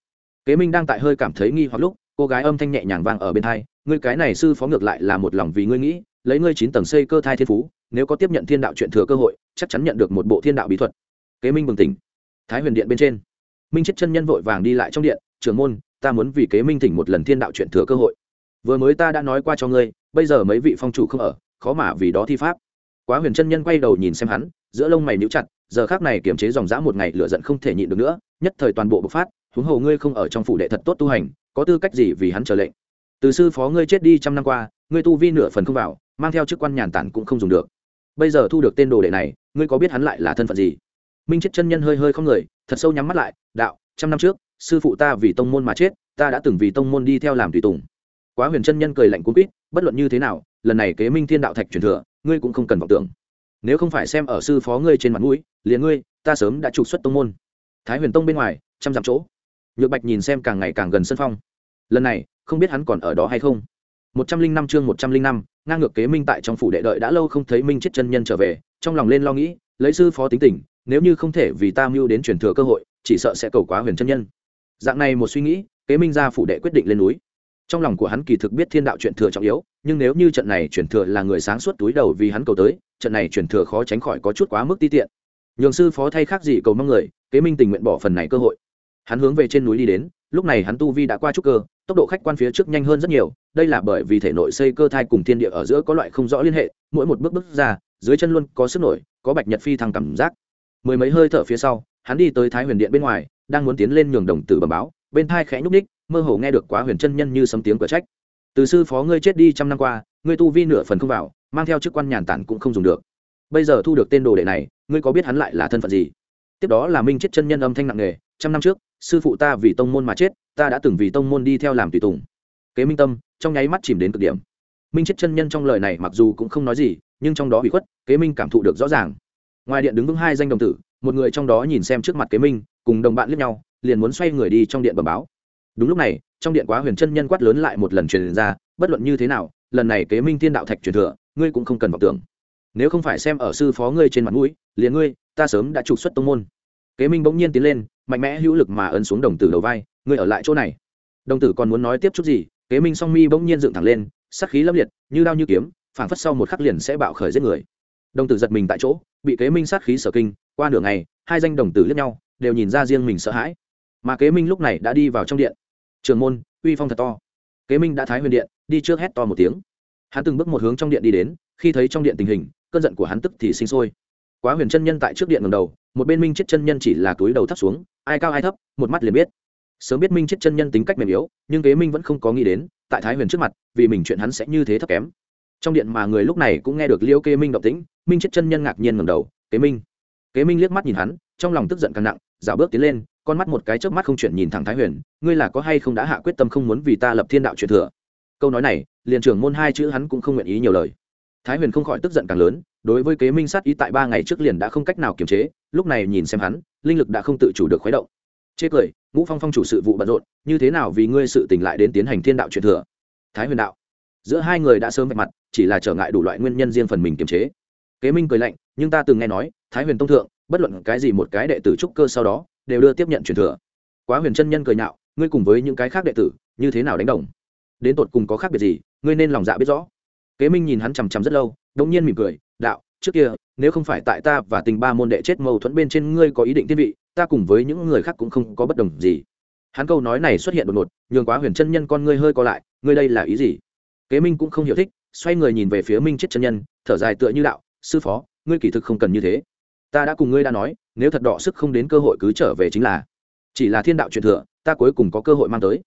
Kế minh đang tại hơi cảm thấy nghi hoặc lúc, cô gái âm thanh nhẹ nhàng vang ở bên thai ngươi cái này sư phó ngược lại là một lòng vì ngươi nghĩ, lấy ngươi chín tầng xây cơ thai thiên phú nếu có tiếp nhận thiên đạo chuyện thừa cơ hội, chắc chắn nhận được một bộ thiên đạo bí thuật. Kế minh bừng tỉnh. Thái huyền điện bên trên. Minh chết chân nhân vội vàng đi lại trong điện, trưởng môn, ta muốn vì kế minh thỉnh một lần thiên đạo chuyện thừa cơ hội. Vừa mới ta đã nói qua cho ngươi, bây giờ mấy vị phong chủ không ở, khó mà vì đó thi pháp. Quá huyền chân nhân quay đầu nhìn xem hắn, giữa lông mày níu chặt, giờ khác này kiềm chế dòng dã một ngày lửa giận không thể nhịn được nữa, nhất thời toàn bộ bộc phát, huống hồ ngươi không ở trong phủ đệ thật tốt tu hành, có tư cách gì vì hắn trở lệnh? Từ sư phó ngươi chết đi trăm năm qua, ngươi tu vi nửa phần không vào, mang theo chức quan nhàn tản cũng không dùng được bây giờ thu được tên đồ đệ này, ngươi có biết hắn lại là thân phận gì? Minh chết chân nhân hơi hơi không người, thật sâu nhắm mắt lại, đạo, trăm năm trước, sư phụ ta vì tông môn mà chết, ta đã từng vì tông môn đi theo làm tùy tùng. Quá huyền chân nhân cười lạnh cuốn quýt, bất luận như thế nào, lần này kế minh thiên đạo thạch truyền thừa, ngươi cũng không cần vọng tưởng. Nếu không phải xem ở sư phó ngươi trên mặt mũi, liền ngươi, ta sớm đã trục xuất tông môn. Thái huyền tông bên ngoài, trăm dặm chỗ. Nhược bạch nhìn xem càng ngày càng gần sân phong. Lần này, không biết hắn còn ở đó hay không một trăm linh năm chương một trăm linh năm, ngang ngược kế minh tại trong phủ đệ đợi đã lâu không thấy minh chết chân nhân trở về, trong lòng lên lo nghĩ, lấy sư phó tính tình, nếu như không thể vì ta mưu đến truyền thừa cơ hội, chỉ sợ sẽ cầu quá huyền chân nhân. Dạng này một suy nghĩ, kế minh ra phủ đệ quyết định lên núi. Trong lòng của hắn kỳ thực biết thiên đạo chuyện thừa trọng yếu, nhưng nếu như trận này chuyển thừa là người sáng suốt túi đầu vì hắn cầu tới, trận này chuyển thừa khó tránh khỏi có chút quá mức ti tiện. Nhường sư phó thay khác gì cầu mong người, kế minh tình nguyện bỏ phần này cơ hội. Hắn hướng về trên núi đi đến, lúc này hắn tu vi đã qua chút cơ tốc độ khách quan phía trước nhanh hơn rất nhiều, đây là bởi vì thể nội xây cơ thai cùng thiên địa ở giữa có loại không rõ liên hệ, mỗi một bước bước ra, dưới chân luôn có sức nổi, có bạch nhật phi thăng cảm giác. Mười mấy hơi thở phía sau, hắn đi tới thái huyền điện bên ngoài, đang muốn tiến lên nhường đồng tử bẩm báo, bên thai khẽ nhúc ních mơ hồ nghe được quá huyền chân nhân như sấm tiếng cửa trách. Từ sư phó ngươi chết đi trăm năm qua, ngươi tu vi nửa phần không vào, mang theo chức quan nhàn tản cũng không dùng được. Bây giờ thu được tên đồ đệ này, ngươi có biết hắn lại là thân phận gì? Tiếp đó là minh chết chân nhân âm thanh nặng nề, trăm năm trước sư phụ ta vì tông môn mà chết, ta đã từng vì tông môn đi theo làm tùy tùng. Kế minh tâm, trong nháy mắt chìm đến cực điểm. Minh chết chân nhân trong lời này mặc dù cũng không nói gì, nhưng trong đó bị khuất, kế minh cảm thụ được rõ ràng. Ngoài điện đứng vững hai danh đồng tử, một người trong đó nhìn xem trước mặt kế minh, cùng đồng bạn lướt nhau, liền muốn xoay người đi trong điện bẩm báo. Đúng lúc này, trong điện quá huyền chân nhân quát lớn lại một lần truyền ra, bất luận như thế nào, lần này kế minh thiên đạo thạch truyền thừa, ngươi cũng không cần vọng tưởng. Nếu không phải xem ở sư phó ngươi trên mặt mũi, liền ngươi, ta sớm đã trục xuất tông môn. Kế minh bỗng nhiên tiến lên mạnh mẽ hữu lực mà ấn xuống đồng tử đầu vai. Ngươi ở lại chỗ này. Đồng tử còn muốn nói tiếp chút gì? Kế minh song mi bỗng nhiên dựng thẳng lên, sắc khí lâm liệt, như đao như kiếm, phảng phất sau một khắc liền sẽ bạo khởi giết người. Đồng tử giật mình tại chỗ, bị kế minh sát khí sở kinh, qua nửa ngày, hai danh đồng tử liếc nhau, đều nhìn ra riêng mình sợ hãi. Mà kế minh lúc này đã đi vào trong điện. Trường môn, uy phong thật to. Kế minh đã thái huyền điện, đi trước hét to một tiếng. Hắn từng bước một hướng trong điện đi đến, khi thấy trong điện tình hình, cơn giận của hắn tức thì sinh sôi. Quá huyền chân nhân tại trước điện ngầm đầu một bên minh chết chân nhân chỉ là túi đầu thấp xuống, ai cao ai thấp, một mắt liền biết. Sớm biết minh chết chân nhân tính cách mềm yếu, nhưng kế minh vẫn không có nghĩ đến, tại thái huyền trước mặt, vì mình chuyện hắn sẽ như thế thấp kém. Trong điện mà người lúc này cũng nghe được liêu kế minh động tĩnh, minh chết chân nhân ngạc nhiên ngầm đầu, kế minh. Kế minh liếc mắt nhìn hắn, trong lòng tức giận càng nặng, dạo bước tiến lên, con mắt một cái chớp mắt không chuyển nhìn thẳng thái huyền, ngươi là có hay không đã hạ quyết tâm không muốn vì ta lập thiên đạo truyền thừa? Câu nói này, liền trưởng môn hai chữ hắn cũng không nguyện ý nhiều lời thái huyền không khỏi tức giận càng lớn, đối với kế minh sát ý tại ba ngày trước liền đã không cách nào kiềm chế, lúc này nhìn xem hắn, linh lực đã không tự chủ được khuấy động. Chê cười, ngũ phong phong chủ sự vụ bận rộn, như thế nào vì ngươi sự tỉnh lại đến tiến hành thiên đạo truyền thừa? Thái huyền đạo, giữa hai người đã sớm vạch mặt, chỉ là trở ngại đủ loại nguyên nhân riêng phần mình kiềm chế. Kế minh cười lạnh, nhưng ta từng nghe nói, thái huyền tông thượng, bất luận cái gì một cái đệ tử trúc cơ sau đó, đều đưa tiếp nhận truyền thừa. Quá huyền chân nhân cười nhạo, ngươi cùng với những cái khác đệ tử, như thế nào đánh đồng? Đến tột cùng có khác biệt gì, ngươi nên lòng dạ biết rõ kế minh nhìn hắn chằm chằm rất lâu đông nhiên mỉm cười, đạo, trước kia, nếu không phải tại ta và tình ba môn đệ chết mâu thuẫn bên trên ngươi có ý định tiên vị, ta cùng với những người khác cũng không có bất đồng gì. Hắn câu nói này xuất hiện đột ngột, nhường quá huyền chân nhân con ngươi hơi co lại, ngươi đây là ý gì? Kế minh cũng không hiểu thích, xoay người nhìn về phía minh chết chân nhân, thở dài tựa như đạo, sư phó, ngươi kỳ thực không cần như thế. Ta đã cùng ngươi đã nói, nếu thật đọ sức không đến cơ hội cứ trở về chính là, chỉ là thiên đạo truyền thừa, ta cuối cùng có cơ hội mang tới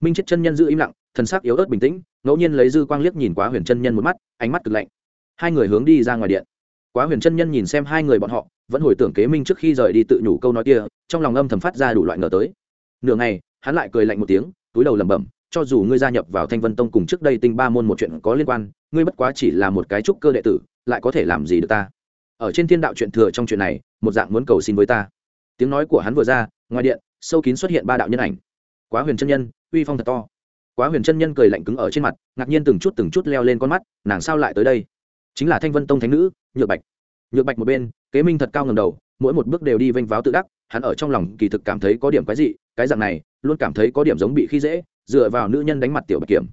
minh chết chân nhân giữ im lặng, thần sắc yếu ớt bình tĩnh, ngẫu nhiên lấy dư quang liếc nhìn quá huyền chân nhân một mắt, ánh mắt cực lạnh. Hai người hướng đi ra ngoài điện. Quá huyền chân nhân nhìn xem hai người bọn họ, vẫn hồi tưởng kế minh trước khi rời đi tự nhủ câu nói kia, trong lòng âm thầm phát ra đủ loại ngờ tới. Nửa ngày, hắn lại cười lạnh một tiếng, túi đầu lẩm bẩm, cho dù ngươi gia nhập vào thanh vân tông cùng trước đây tinh ba môn một chuyện có liên quan, ngươi bất quá chỉ là một cái trúc cơ đệ tử, lại có thể làm gì được ta? Ở trên thiên đạo chuyện thừa trong chuyện này, một dạng muốn cầu xin với ta. Tiếng nói của hắn vừa ra, ngoài điện, sâu kín xuất hiện ba đạo nhân ảnh quá huyền chân nhân, uy phong thật to. Quá huyền chân nhân cười lạnh cứng ở trên mặt, ngạc nhiên từng chút từng chút leo lên con mắt, nàng sao lại tới đây? Chính là thanh vân tông thánh nữ, nhược bạch. Nhược bạch một bên, kế minh thật cao ngầm đầu, mỗi một bước đều đi vênh váo tự đắc, hắn ở trong lòng kỳ thực cảm thấy có điểm quái dị, cái dạng này, luôn cảm thấy có điểm giống bị khi dễ, dựa vào nữ nhân đánh mặt tiểu bạch kiểm.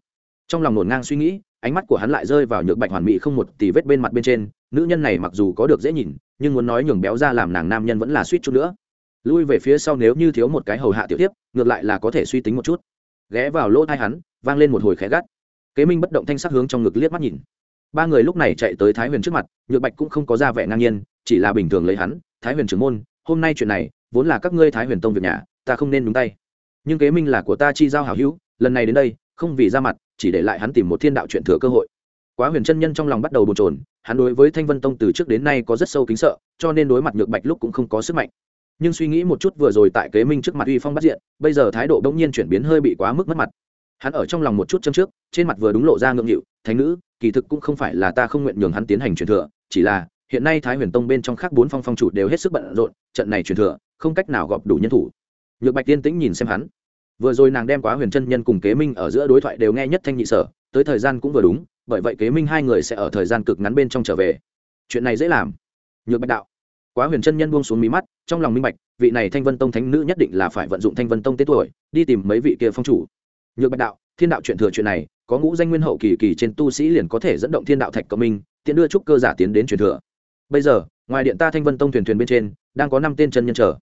Trong lòng nổn ngang suy nghĩ, ánh mắt của hắn lại rơi vào nhược bạch hoàn mỹ không một tỷ vết bên mặt bên trên, nữ nhân này mặc dù có được dễ nhìn, nhưng muốn nói nhường béo ra làm nàng nam nhân vẫn là suýt chút nữa lui về phía sau nếu như thiếu một cái hầu hạ tiểu tiếp, ngược lại là có thể suy tính một chút. Ghé vào lỗ thai hắn, vang lên một hồi khẽ gắt. Kế minh bất động thanh sắc hướng trong ngực liếc mắt nhìn. Ba người lúc này chạy tới thái huyền trước mặt, nhược bạch cũng không có ra vẻ ngang nhiên, chỉ là bình thường lấy hắn, thái huyền trưởng môn, hôm nay chuyện này, vốn là các ngươi thái huyền tông việc nhà, ta không nên đúng tay. Nhưng kế minh là của ta chi giao hảo hữu, lần này đến đây, không vì ra mặt, chỉ để lại hắn tìm một thiên đạo chuyện thừa cơ hội. Quá huyền chân nhân trong lòng bắt đầu bồn trồn hắn đối với thanh vân tông từ trước đến nay có rất sâu kính sợ, cho nên đối mặt nhược bạch lúc cũng không có sức mạnh nhưng suy nghĩ một chút vừa rồi tại kế minh trước mặt uy phong bắt diện, bây giờ thái độ bỗng nhiên chuyển biến hơi bị quá mức mất mặt. Hắn ở trong lòng một chút châm trước, trên mặt vừa đúng lộ ra ngượng nghịu, thánh nữ, kỳ thực cũng không phải là ta không nguyện nhường hắn tiến hành truyền thừa, chỉ là hiện nay thái huyền tông bên trong khác bốn phong phong chủ đều hết sức bận rộn, trận này truyền thừa không cách nào gọp đủ nhân thủ. Nhược bạch tiên tĩnh nhìn xem hắn. Vừa rồi nàng đem quá huyền chân nhân cùng kế minh ở giữa đối thoại đều nghe nhất thanh nhị sở, tới thời gian cũng vừa đúng, bởi vậy kế minh hai người sẽ ở thời gian cực ngắn bên trong trở về. Chuyện này dễ làm. Nhược bạch đạo quá huyền chân nhân buông xuống mí mắt, trong lòng minh bạch, vị này thanh vân tông thánh nữ nhất định là phải vận dụng thanh vân tông tết tuổi, đi tìm mấy vị kia phong chủ. Nhược bạch đạo, thiên đạo chuyện thừa chuyện này, có ngũ danh nguyên hậu kỳ kỳ trên tu sĩ liền có thể dẫn động thiên đạo thạch cộng minh, tiện đưa trúc cơ giả tiến đến truyền thừa. Bây giờ, ngoài điện ta thanh vân tông thuyền thuyền bên trên, đang có năm tên chân nhân chờ.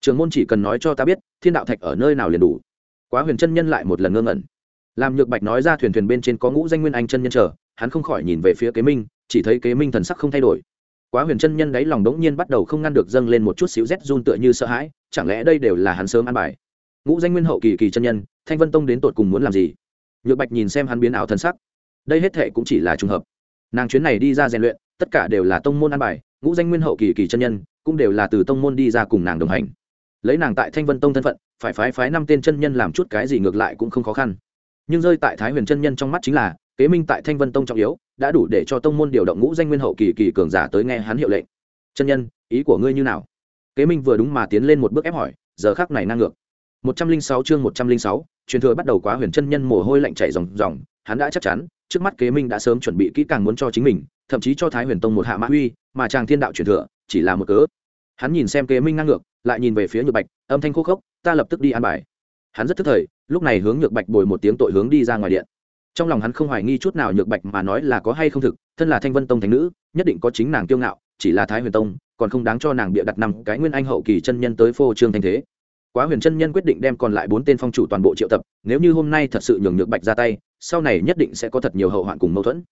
Trường môn chỉ cần nói cho ta biết, thiên đạo thạch ở nơi nào liền đủ. Quá huyền chân nhân lại một lần ngơ ngẩn. Làm nhược bạch nói ra thuyền thuyền bên trên có ngũ danh nguyên anh chân nhân chờ, hắn không khỏi nhìn về phía kế minh, chỉ thấy kế minh thần sắc không thay đổi quá huyền chân nhân đáy lòng đống nhiên bắt đầu không ngăn được dâng lên một chút xíu rét run tựa như sợ hãi, chẳng lẽ đây đều là hắn sớm ăn bài? Ngũ danh nguyên hậu kỳ kỳ chân nhân, thanh vân tông đến tột cùng muốn làm gì? Nhược bạch nhìn xem hắn biến ảo thân sắc. Đây hết thệ cũng chỉ là trùng hợp. Nàng chuyến này đi ra rèn luyện, tất cả đều là tông môn ăn bài, ngũ danh nguyên hậu kỳ kỳ chân nhân cũng đều là từ tông môn đi ra cùng nàng đồng hành. Lấy nàng tại thanh vân tông thân phận, phải phái phái năm tên chân nhân làm chút cái gì ngược lại cũng không khó khăn. Nhưng rơi tại thái huyền chân nhân trong mắt chính là, kế minh tại thanh vân tông trọng yếu đã đủ để cho tông môn điều động ngũ danh nguyên hậu kỳ kỳ cường giả tới nghe hắn hiệu lệnh. Chân nhân, ý của ngươi như nào? Kế minh vừa đúng mà tiến lên một bước ép hỏi, giờ khác này năng ngược. Một trăm linh sáu chương một trăm linh sáu, truyền thừa bắt đầu quá huyền chân nhân mồ hôi lạnh chảy ròng ròng, hắn đã chắc chắn, trước mắt kế minh đã sớm chuẩn bị kỹ càng muốn cho chính mình, thậm chí cho thái huyền tông một hạ mã uy, mà chàng thiên đạo truyền thừa, chỉ là một cớ. Hắn nhìn xem kế minh ngang ngược, lại nhìn về phía nhược bạch, âm thanh khô khốc, ta lập tức đi an bài. Hắn rất thức thời, lúc này hướng nhược bạch bồi một tiếng tội hướng đi ra ngoài điện trong lòng hắn không hoài nghi chút nào nhược bạch mà nói là có hay không thực, thân là thanh vân tông thánh nữ, nhất định có chính nàng kiêu ngạo, chỉ là thái huyền tông, còn không đáng cho nàng bịa đặt năm cái nguyên anh hậu kỳ chân nhân tới phô trương thanh thế. Quá huyền chân nhân quyết định đem còn lại bốn tên phong chủ toàn bộ triệu tập, nếu như hôm nay thật sự nhường nhược bạch ra tay, sau này nhất định sẽ có thật nhiều hậu hoạn cùng mâu thuẫn.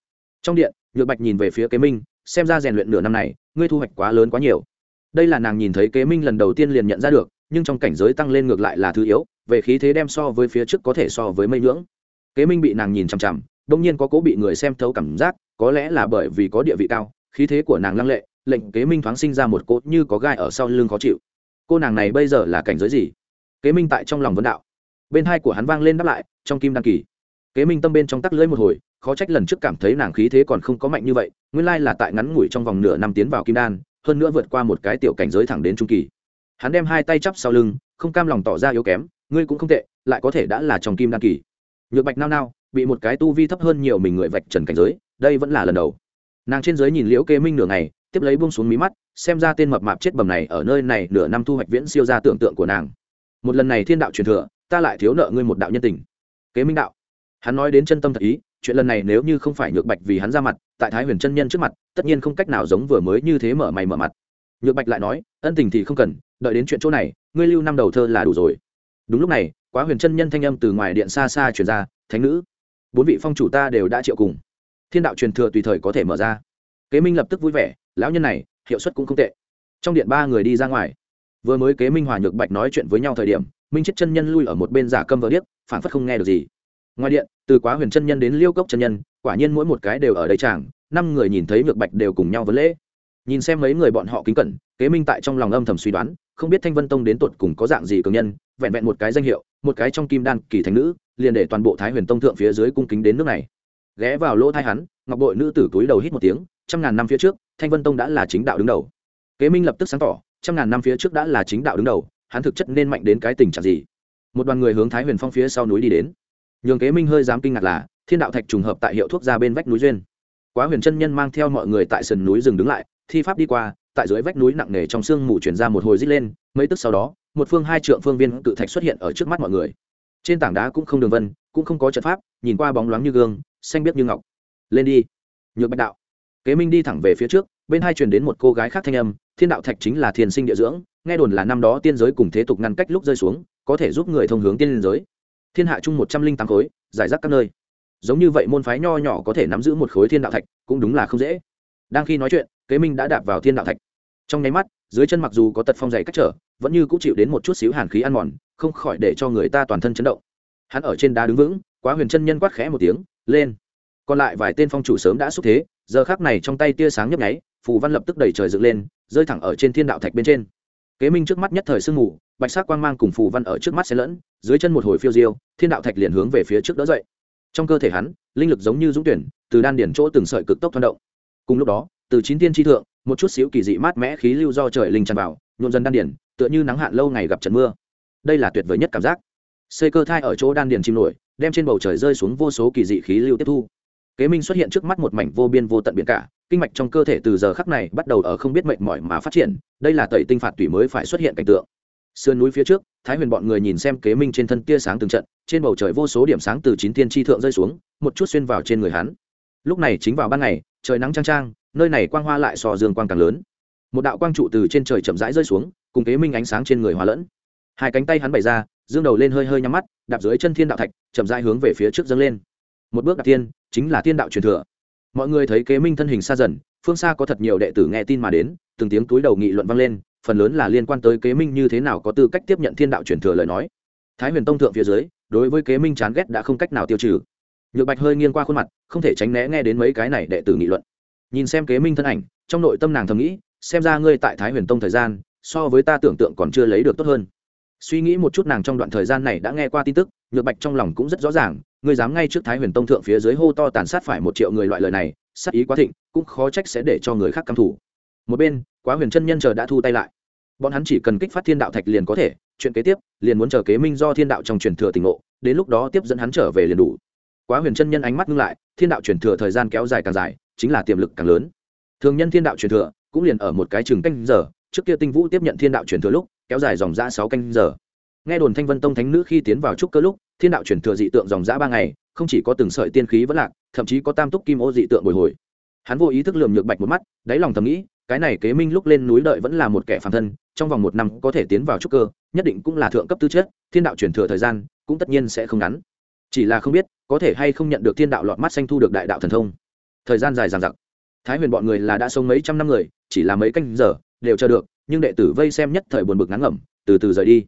Trong điện, nhược bạch nhìn về phía kế minh, xem ra rèn luyện nửa năm này, ngươi thu hoạch quá lớn quá nhiều. Đây là nàng nhìn thấy kế minh lần đầu tiên liền nhận ra được, nhưng trong cảnh giới tăng lên ngược lại là thứ yếu, về khí thế đem so với phía trước có thể so với mây nhưỡng kế minh bị nàng nhìn chằm chằm đông nhiên có cố bị người xem thấu cảm giác, có lẽ là bởi vì có địa vị cao, khí thế của nàng lăng lệ, lệnh kế minh thoáng sinh ra một cốt như có gai ở sau lưng khó chịu. Cô nàng này bây giờ là cảnh giới gì? Kế minh tại trong lòng vấn đạo. Bên hai của hắn vang lên đáp lại, trong kim đăng kỳ. Kế minh tâm bên trong tắc lưỡi một hồi, khó trách lần trước cảm thấy nàng khí thế còn không có mạnh như vậy, nguyên lai là tại ngắn ngủi trong vòng nửa năm tiến vào kim đan, hơn nữa vượt qua một cái tiểu cảnh giới thẳng đến trung kỳ. Hắn đem hai tay chắp sau lưng, không cam lòng tỏ ra yếu kém, ngươi cũng không tệ, lại có thể đã là trong kim đan kỳ nhược bạch nao nao, bị một cái tu vi thấp hơn nhiều mình người vạch trần cảnh giới, đây vẫn là lần đầu. Nàng trên giới nhìn liễu kế minh nửa ngày, tiếp lấy buông xuống mí mắt, xem ra tên mập mạp chết bầm này ở nơi này nửa năm thu hoạch viễn siêu ra tưởng tượng của nàng. Một lần này thiên đạo truyền thừa, ta lại thiếu nợ ngươi một đạo nhân tình. Kế minh đạo, hắn nói đến chân tâm thật ý, chuyện lần này nếu như không phải nhược bạch vì hắn ra mặt, tại thái huyền chân nhân trước mặt, tất nhiên không cách nào giống vừa mới như thế mở mày mở mặt. Nhược bạch lại nói, ân tình thì không cần, đợi đến chuyện chỗ này, ngươi lưu năm đầu thơ là đủ rồi. Đúng lúc này quá huyền chân nhân thanh âm từ ngoài điện xa xa truyền ra, thánh nữ, bốn vị phong chủ ta đều đã triệu cùng. Thiên đạo truyền thừa tùy thời có thể mở ra. Kế minh lập tức vui vẻ, lão nhân này, hiệu suất cũng không tệ. Trong điện ba người đi ra ngoài. Vừa mới kế minh hòa nhược bạch nói chuyện với nhau thời điểm, minh chết chân nhân lui ở một bên giả câm vỡ điếc phản phất không nghe được gì. Ngoài điện, từ quá huyền chân nhân đến liêu cốc chân nhân, quả nhiên mỗi một cái đều ở đây chàng, năm người nhìn thấy nhược bạch đều cùng nhau vấn lễ nhìn xem mấy người bọn họ kính cẩn, kế minh tại trong lòng âm thầm suy đoán, không biết thanh vân tông đến tột cùng có dạng gì cường nhân, vẹn vẹn một cái danh hiệu, một cái trong kim đan kỳ thành nữ, liền để toàn bộ thái huyền tông thượng phía dưới cung kính đến nước này. Ghé vào lỗ thai hắn, ngọc bội nữ tử túi đầu hít một tiếng, trăm ngàn năm phía trước, thanh vân tông đã là chính đạo đứng đầu. Kế minh lập tức sáng tỏ, trăm ngàn năm phía trước đã là chính đạo đứng đầu, hắn thực chất nên mạnh đến cái tình trạng gì? Một đoàn người hướng thái huyền phong phía sau núi đi đến. Nhường kế minh hơi dám kinh ngạc là, thiên đạo thạch trùng hợp tại hiệu thuốc ra bên vách núi duyên. Quá huyền chân nhân mang theo mọi người tại sườn núi dừng đứng lại thi pháp đi qua, tại dưới vách núi nặng nề trong sương mù chuyển ra một hồi rít lên, mấy tức sau đó, một phương hai trượng phương viên cự thạch xuất hiện ở trước mắt mọi người. Trên tảng đá cũng không đường vân, cũng không có trận pháp, nhìn qua bóng loáng như gương, xanh biếc như ngọc. Lên đi, nhược bạch đạo. Kế minh đi thẳng về phía trước, bên hai truyền đến một cô gái khác thanh âm, thiên đạo thạch chính là thiền sinh địa dưỡng, nghe đồn là năm đó tiên giới cùng thế tục ngăn cách lúc rơi xuống, có thể giúp người thông hướng tiên giới. Thiên hạ chung một trăm linh tám khối, giải rác các nơi. Giống như vậy môn phái nho nhỏ có thể nắm giữ một khối thiên đạo thạch, cũng đúng là không dễ. Đang khi nói chuyện kế minh đã đạp vào thiên đạo thạch. Trong nháy mắt, dưới chân mặc dù có tật phong dày cách trở, vẫn như cũng chịu đến một chút xíu hàn khí ăn mòn, không khỏi để cho người ta toàn thân chấn động. Hắn ở trên đá đứng vững, quá huyền chân nhân quát khẽ một tiếng, lên! Còn lại vài tên phong chủ sớm đã xúc thế, giờ khác này trong tay tia sáng nhấp nháy, phù văn lập tức đẩy trời dựng lên, rơi thẳng ở trên thiên đạo thạch bên trên. Kế minh trước mắt nhất thời sương mù, bạch sắc quang mang cùng phù văn ở trước mắt xen lẫn, dưới chân một hồi phiêu diêu, thiên đạo thạch liền hướng về phía trước đỡ dậy. Trong cơ thể hắn, linh lực giống như dũng tuyển, từ đan điển chỗ từng sợi cực tốc thoăn động. Cùng lúc đó từ chín tiên tri thượng, một chút xíu kỳ dị mát mẽ khí lưu do trời linh tràn vào, nhuộm dần đan điển, tựa như nắng hạn lâu ngày gặp trận mưa. Đây là tuyệt vời nhất cảm giác. Xây cơ thai ở chỗ đan điển chim nổi, đem trên bầu trời rơi xuống vô số kỳ dị khí lưu tiếp thu. Kế minh xuất hiện trước mắt một mảnh vô biên vô tận biển cả, kinh mạch trong cơ thể từ giờ khắc này bắt đầu ở không biết mệnh mỏi mà phát triển, đây là tẩy tinh phạt tủy mới phải xuất hiện cảnh tượng. Sườn núi phía trước, thái huyền bọn người nhìn xem kế minh trên thân tia sáng từng trận, trên bầu trời vô số điểm sáng từ chín thiên tri thượng rơi xuống, một chút xuyên vào trên người hắn. Lúc này chính vào ban ngày trời nắng trang trang nơi này quang hoa lại so dương quang càng lớn. Một đạo quang trụ từ trên trời chậm rãi rơi xuống, cùng kế minh ánh sáng trên người hòa lẫn. Hai cánh tay hắn bày ra, dương đầu lên hơi hơi nhắm mắt, đạp dưới chân thiên đạo thạch, chậm rãi hướng về phía trước dâng lên. Một bước đạp tiên, chính là tiên đạo truyền thừa. Mọi người thấy kế minh thân hình xa dần, phương xa có thật nhiều đệ tử nghe tin mà đến, từng tiếng túi đầu nghị luận vang lên, phần lớn là liên quan tới kế minh như thế nào có tư cách tiếp nhận thiên đạo truyền thừa lời nói. Thái huyền tông thượng phía dưới, đối với kế minh chán ghét đã không cách nào tiêu trừ nhược bạch hơi nghiêng qua khuôn mặt, không thể tránh né nghe đến mấy cái này đệ tử nghị luận. Nhìn xem kế minh thân ảnh, trong nội tâm nàng thầm nghĩ, xem ra ngươi tại thái huyền tông thời gian, so với ta tưởng tượng còn chưa lấy được tốt hơn. Suy nghĩ một chút nàng trong đoạn thời gian này đã nghe qua tin tức, nhược bạch trong lòng cũng rất rõ ràng, ngươi dám ngay trước thái huyền tông thượng phía dưới hô to tàn sát phải một triệu người loại lời này, sát ý quá thịnh, cũng khó trách sẽ để cho người khác căm thủ một bên, quá huyền chân nhân chờ đã thu tay lại. Bọn hắn chỉ cần kích phát thiên đạo thạch liền có thể, chuyện kế tiếp, liền muốn chờ kế minh do thiên đạo trong truyền thừa tỉnh ngộ, đến lúc đó tiếp dẫn hắn trở về liền đủ quá huyền chân nhân ánh mắt ngưng lại, thiên đạo truyền thừa thời gian kéo dài càng dài, chính là tiềm lực càng lớn. Thường nhân thiên đạo truyền thừa cũng liền ở một cái chừng canh giờ, trước kia tinh vũ tiếp nhận thiên đạo truyền thừa lúc, kéo dài dòng ra sáu canh giờ. Nghe đồn thanh vân tông thánh nữ khi tiến vào trúc cơ lúc, thiên đạo truyền thừa dị tượng dòng dã ba ngày, không chỉ có từng sợi tiên khí vẫn lạc, thậm chí có tam túc kim ô dị tượng bồi hồi. Hắn vô ý thức lườm nhược bạch một mắt, đáy lòng thầm nghĩ, cái này kế minh lúc lên núi đợi vẫn là một kẻ phản thân, trong vòng một năm có thể tiến vào trúc cơ, nhất định cũng là thượng cấp tư chất, thiên đạo truyền thừa thời gian cũng tất nhiên sẽ không ngắn. Chỉ là không biết có thể hay không nhận được thiên đạo lọt mắt xanh thu được đại đạo thần thông? Thời gian dài dằng dặc. Thái huyền bọn người là đã sống mấy trăm năm người, chỉ là mấy canh giờ, đều chờ được, nhưng đệ tử vây xem nhất thời buồn bực ngắn ngẩm, từ từ rời đi.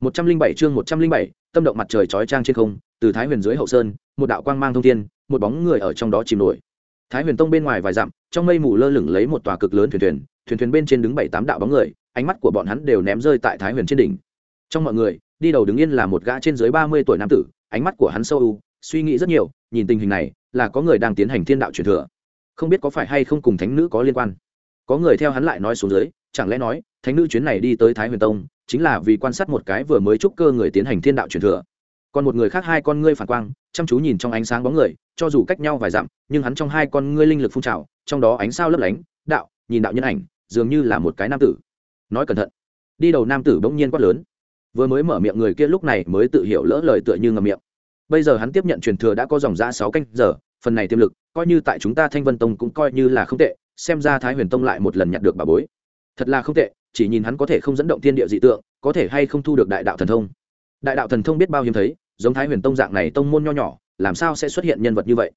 Một trăm linh bảy chương một trăm linh bảy, tâm động mặt trời chói trang trên không, từ thái huyền dưới hậu sơn, một đạo quang mang thông thiên, một bóng người ở trong đó chìm nổi. Thái huyền tông bên ngoài vài dặm, trong mây mù lơ lửng lấy một tòa cực lớn thuyền thuyền thuyền thuyền bên trên đứng bảy tám đạo bóng người, ánh mắt của bọn hắn đều ném rơi tại thái huyền trên đỉnh. Trong mọi người, đi đầu đứng yên là một gã trên dưới ba mươi tuổi nam tử, ánh mắt của hắn sâu u suy nghĩ rất nhiều, nhìn tình hình này, là có người đang tiến hành thiên đạo truyền thừa. Không biết có phải hay không cùng thánh nữ có liên quan. Có người theo hắn lại nói xuống dưới, chẳng lẽ nói, thánh nữ chuyến này đi tới thái huyền tông, chính là vì quan sát một cái vừa mới trúc cơ người tiến hành thiên đạo truyền thừa. Còn một người khác hai con ngươi phản quang, chăm chú nhìn trong ánh sáng bóng người, cho dù cách nhau vài dặm, nhưng hắn trong hai con ngươi linh lực phun trào, trong đó ánh sao lấp lánh, đạo, nhìn đạo nhân ảnh, dường như là một cái nam tử. Nói cẩn thận. Đi đầu nam tử bỗng nhiên quát lớn. Vừa mới mở miệng người kia lúc này mới tự hiểu lỡ lời tựa như ngầm miệng bây giờ hắn tiếp nhận truyền thừa đã có dòng ra sáu canh giờ, phần này tiềm lực, coi như tại chúng ta thanh vân tông cũng coi như là không tệ, xem ra thái huyền tông lại một lần nhặt được bà bối. Thật là không tệ, chỉ nhìn hắn có thể không dẫn động thiên địa dị tượng, có thể hay không thu được đại đạo thần thông. Đại đạo thần thông biết bao hiếm thấy, giống thái huyền tông dạng này tông môn nho nhỏ, làm sao sẽ xuất hiện nhân vật như vậy?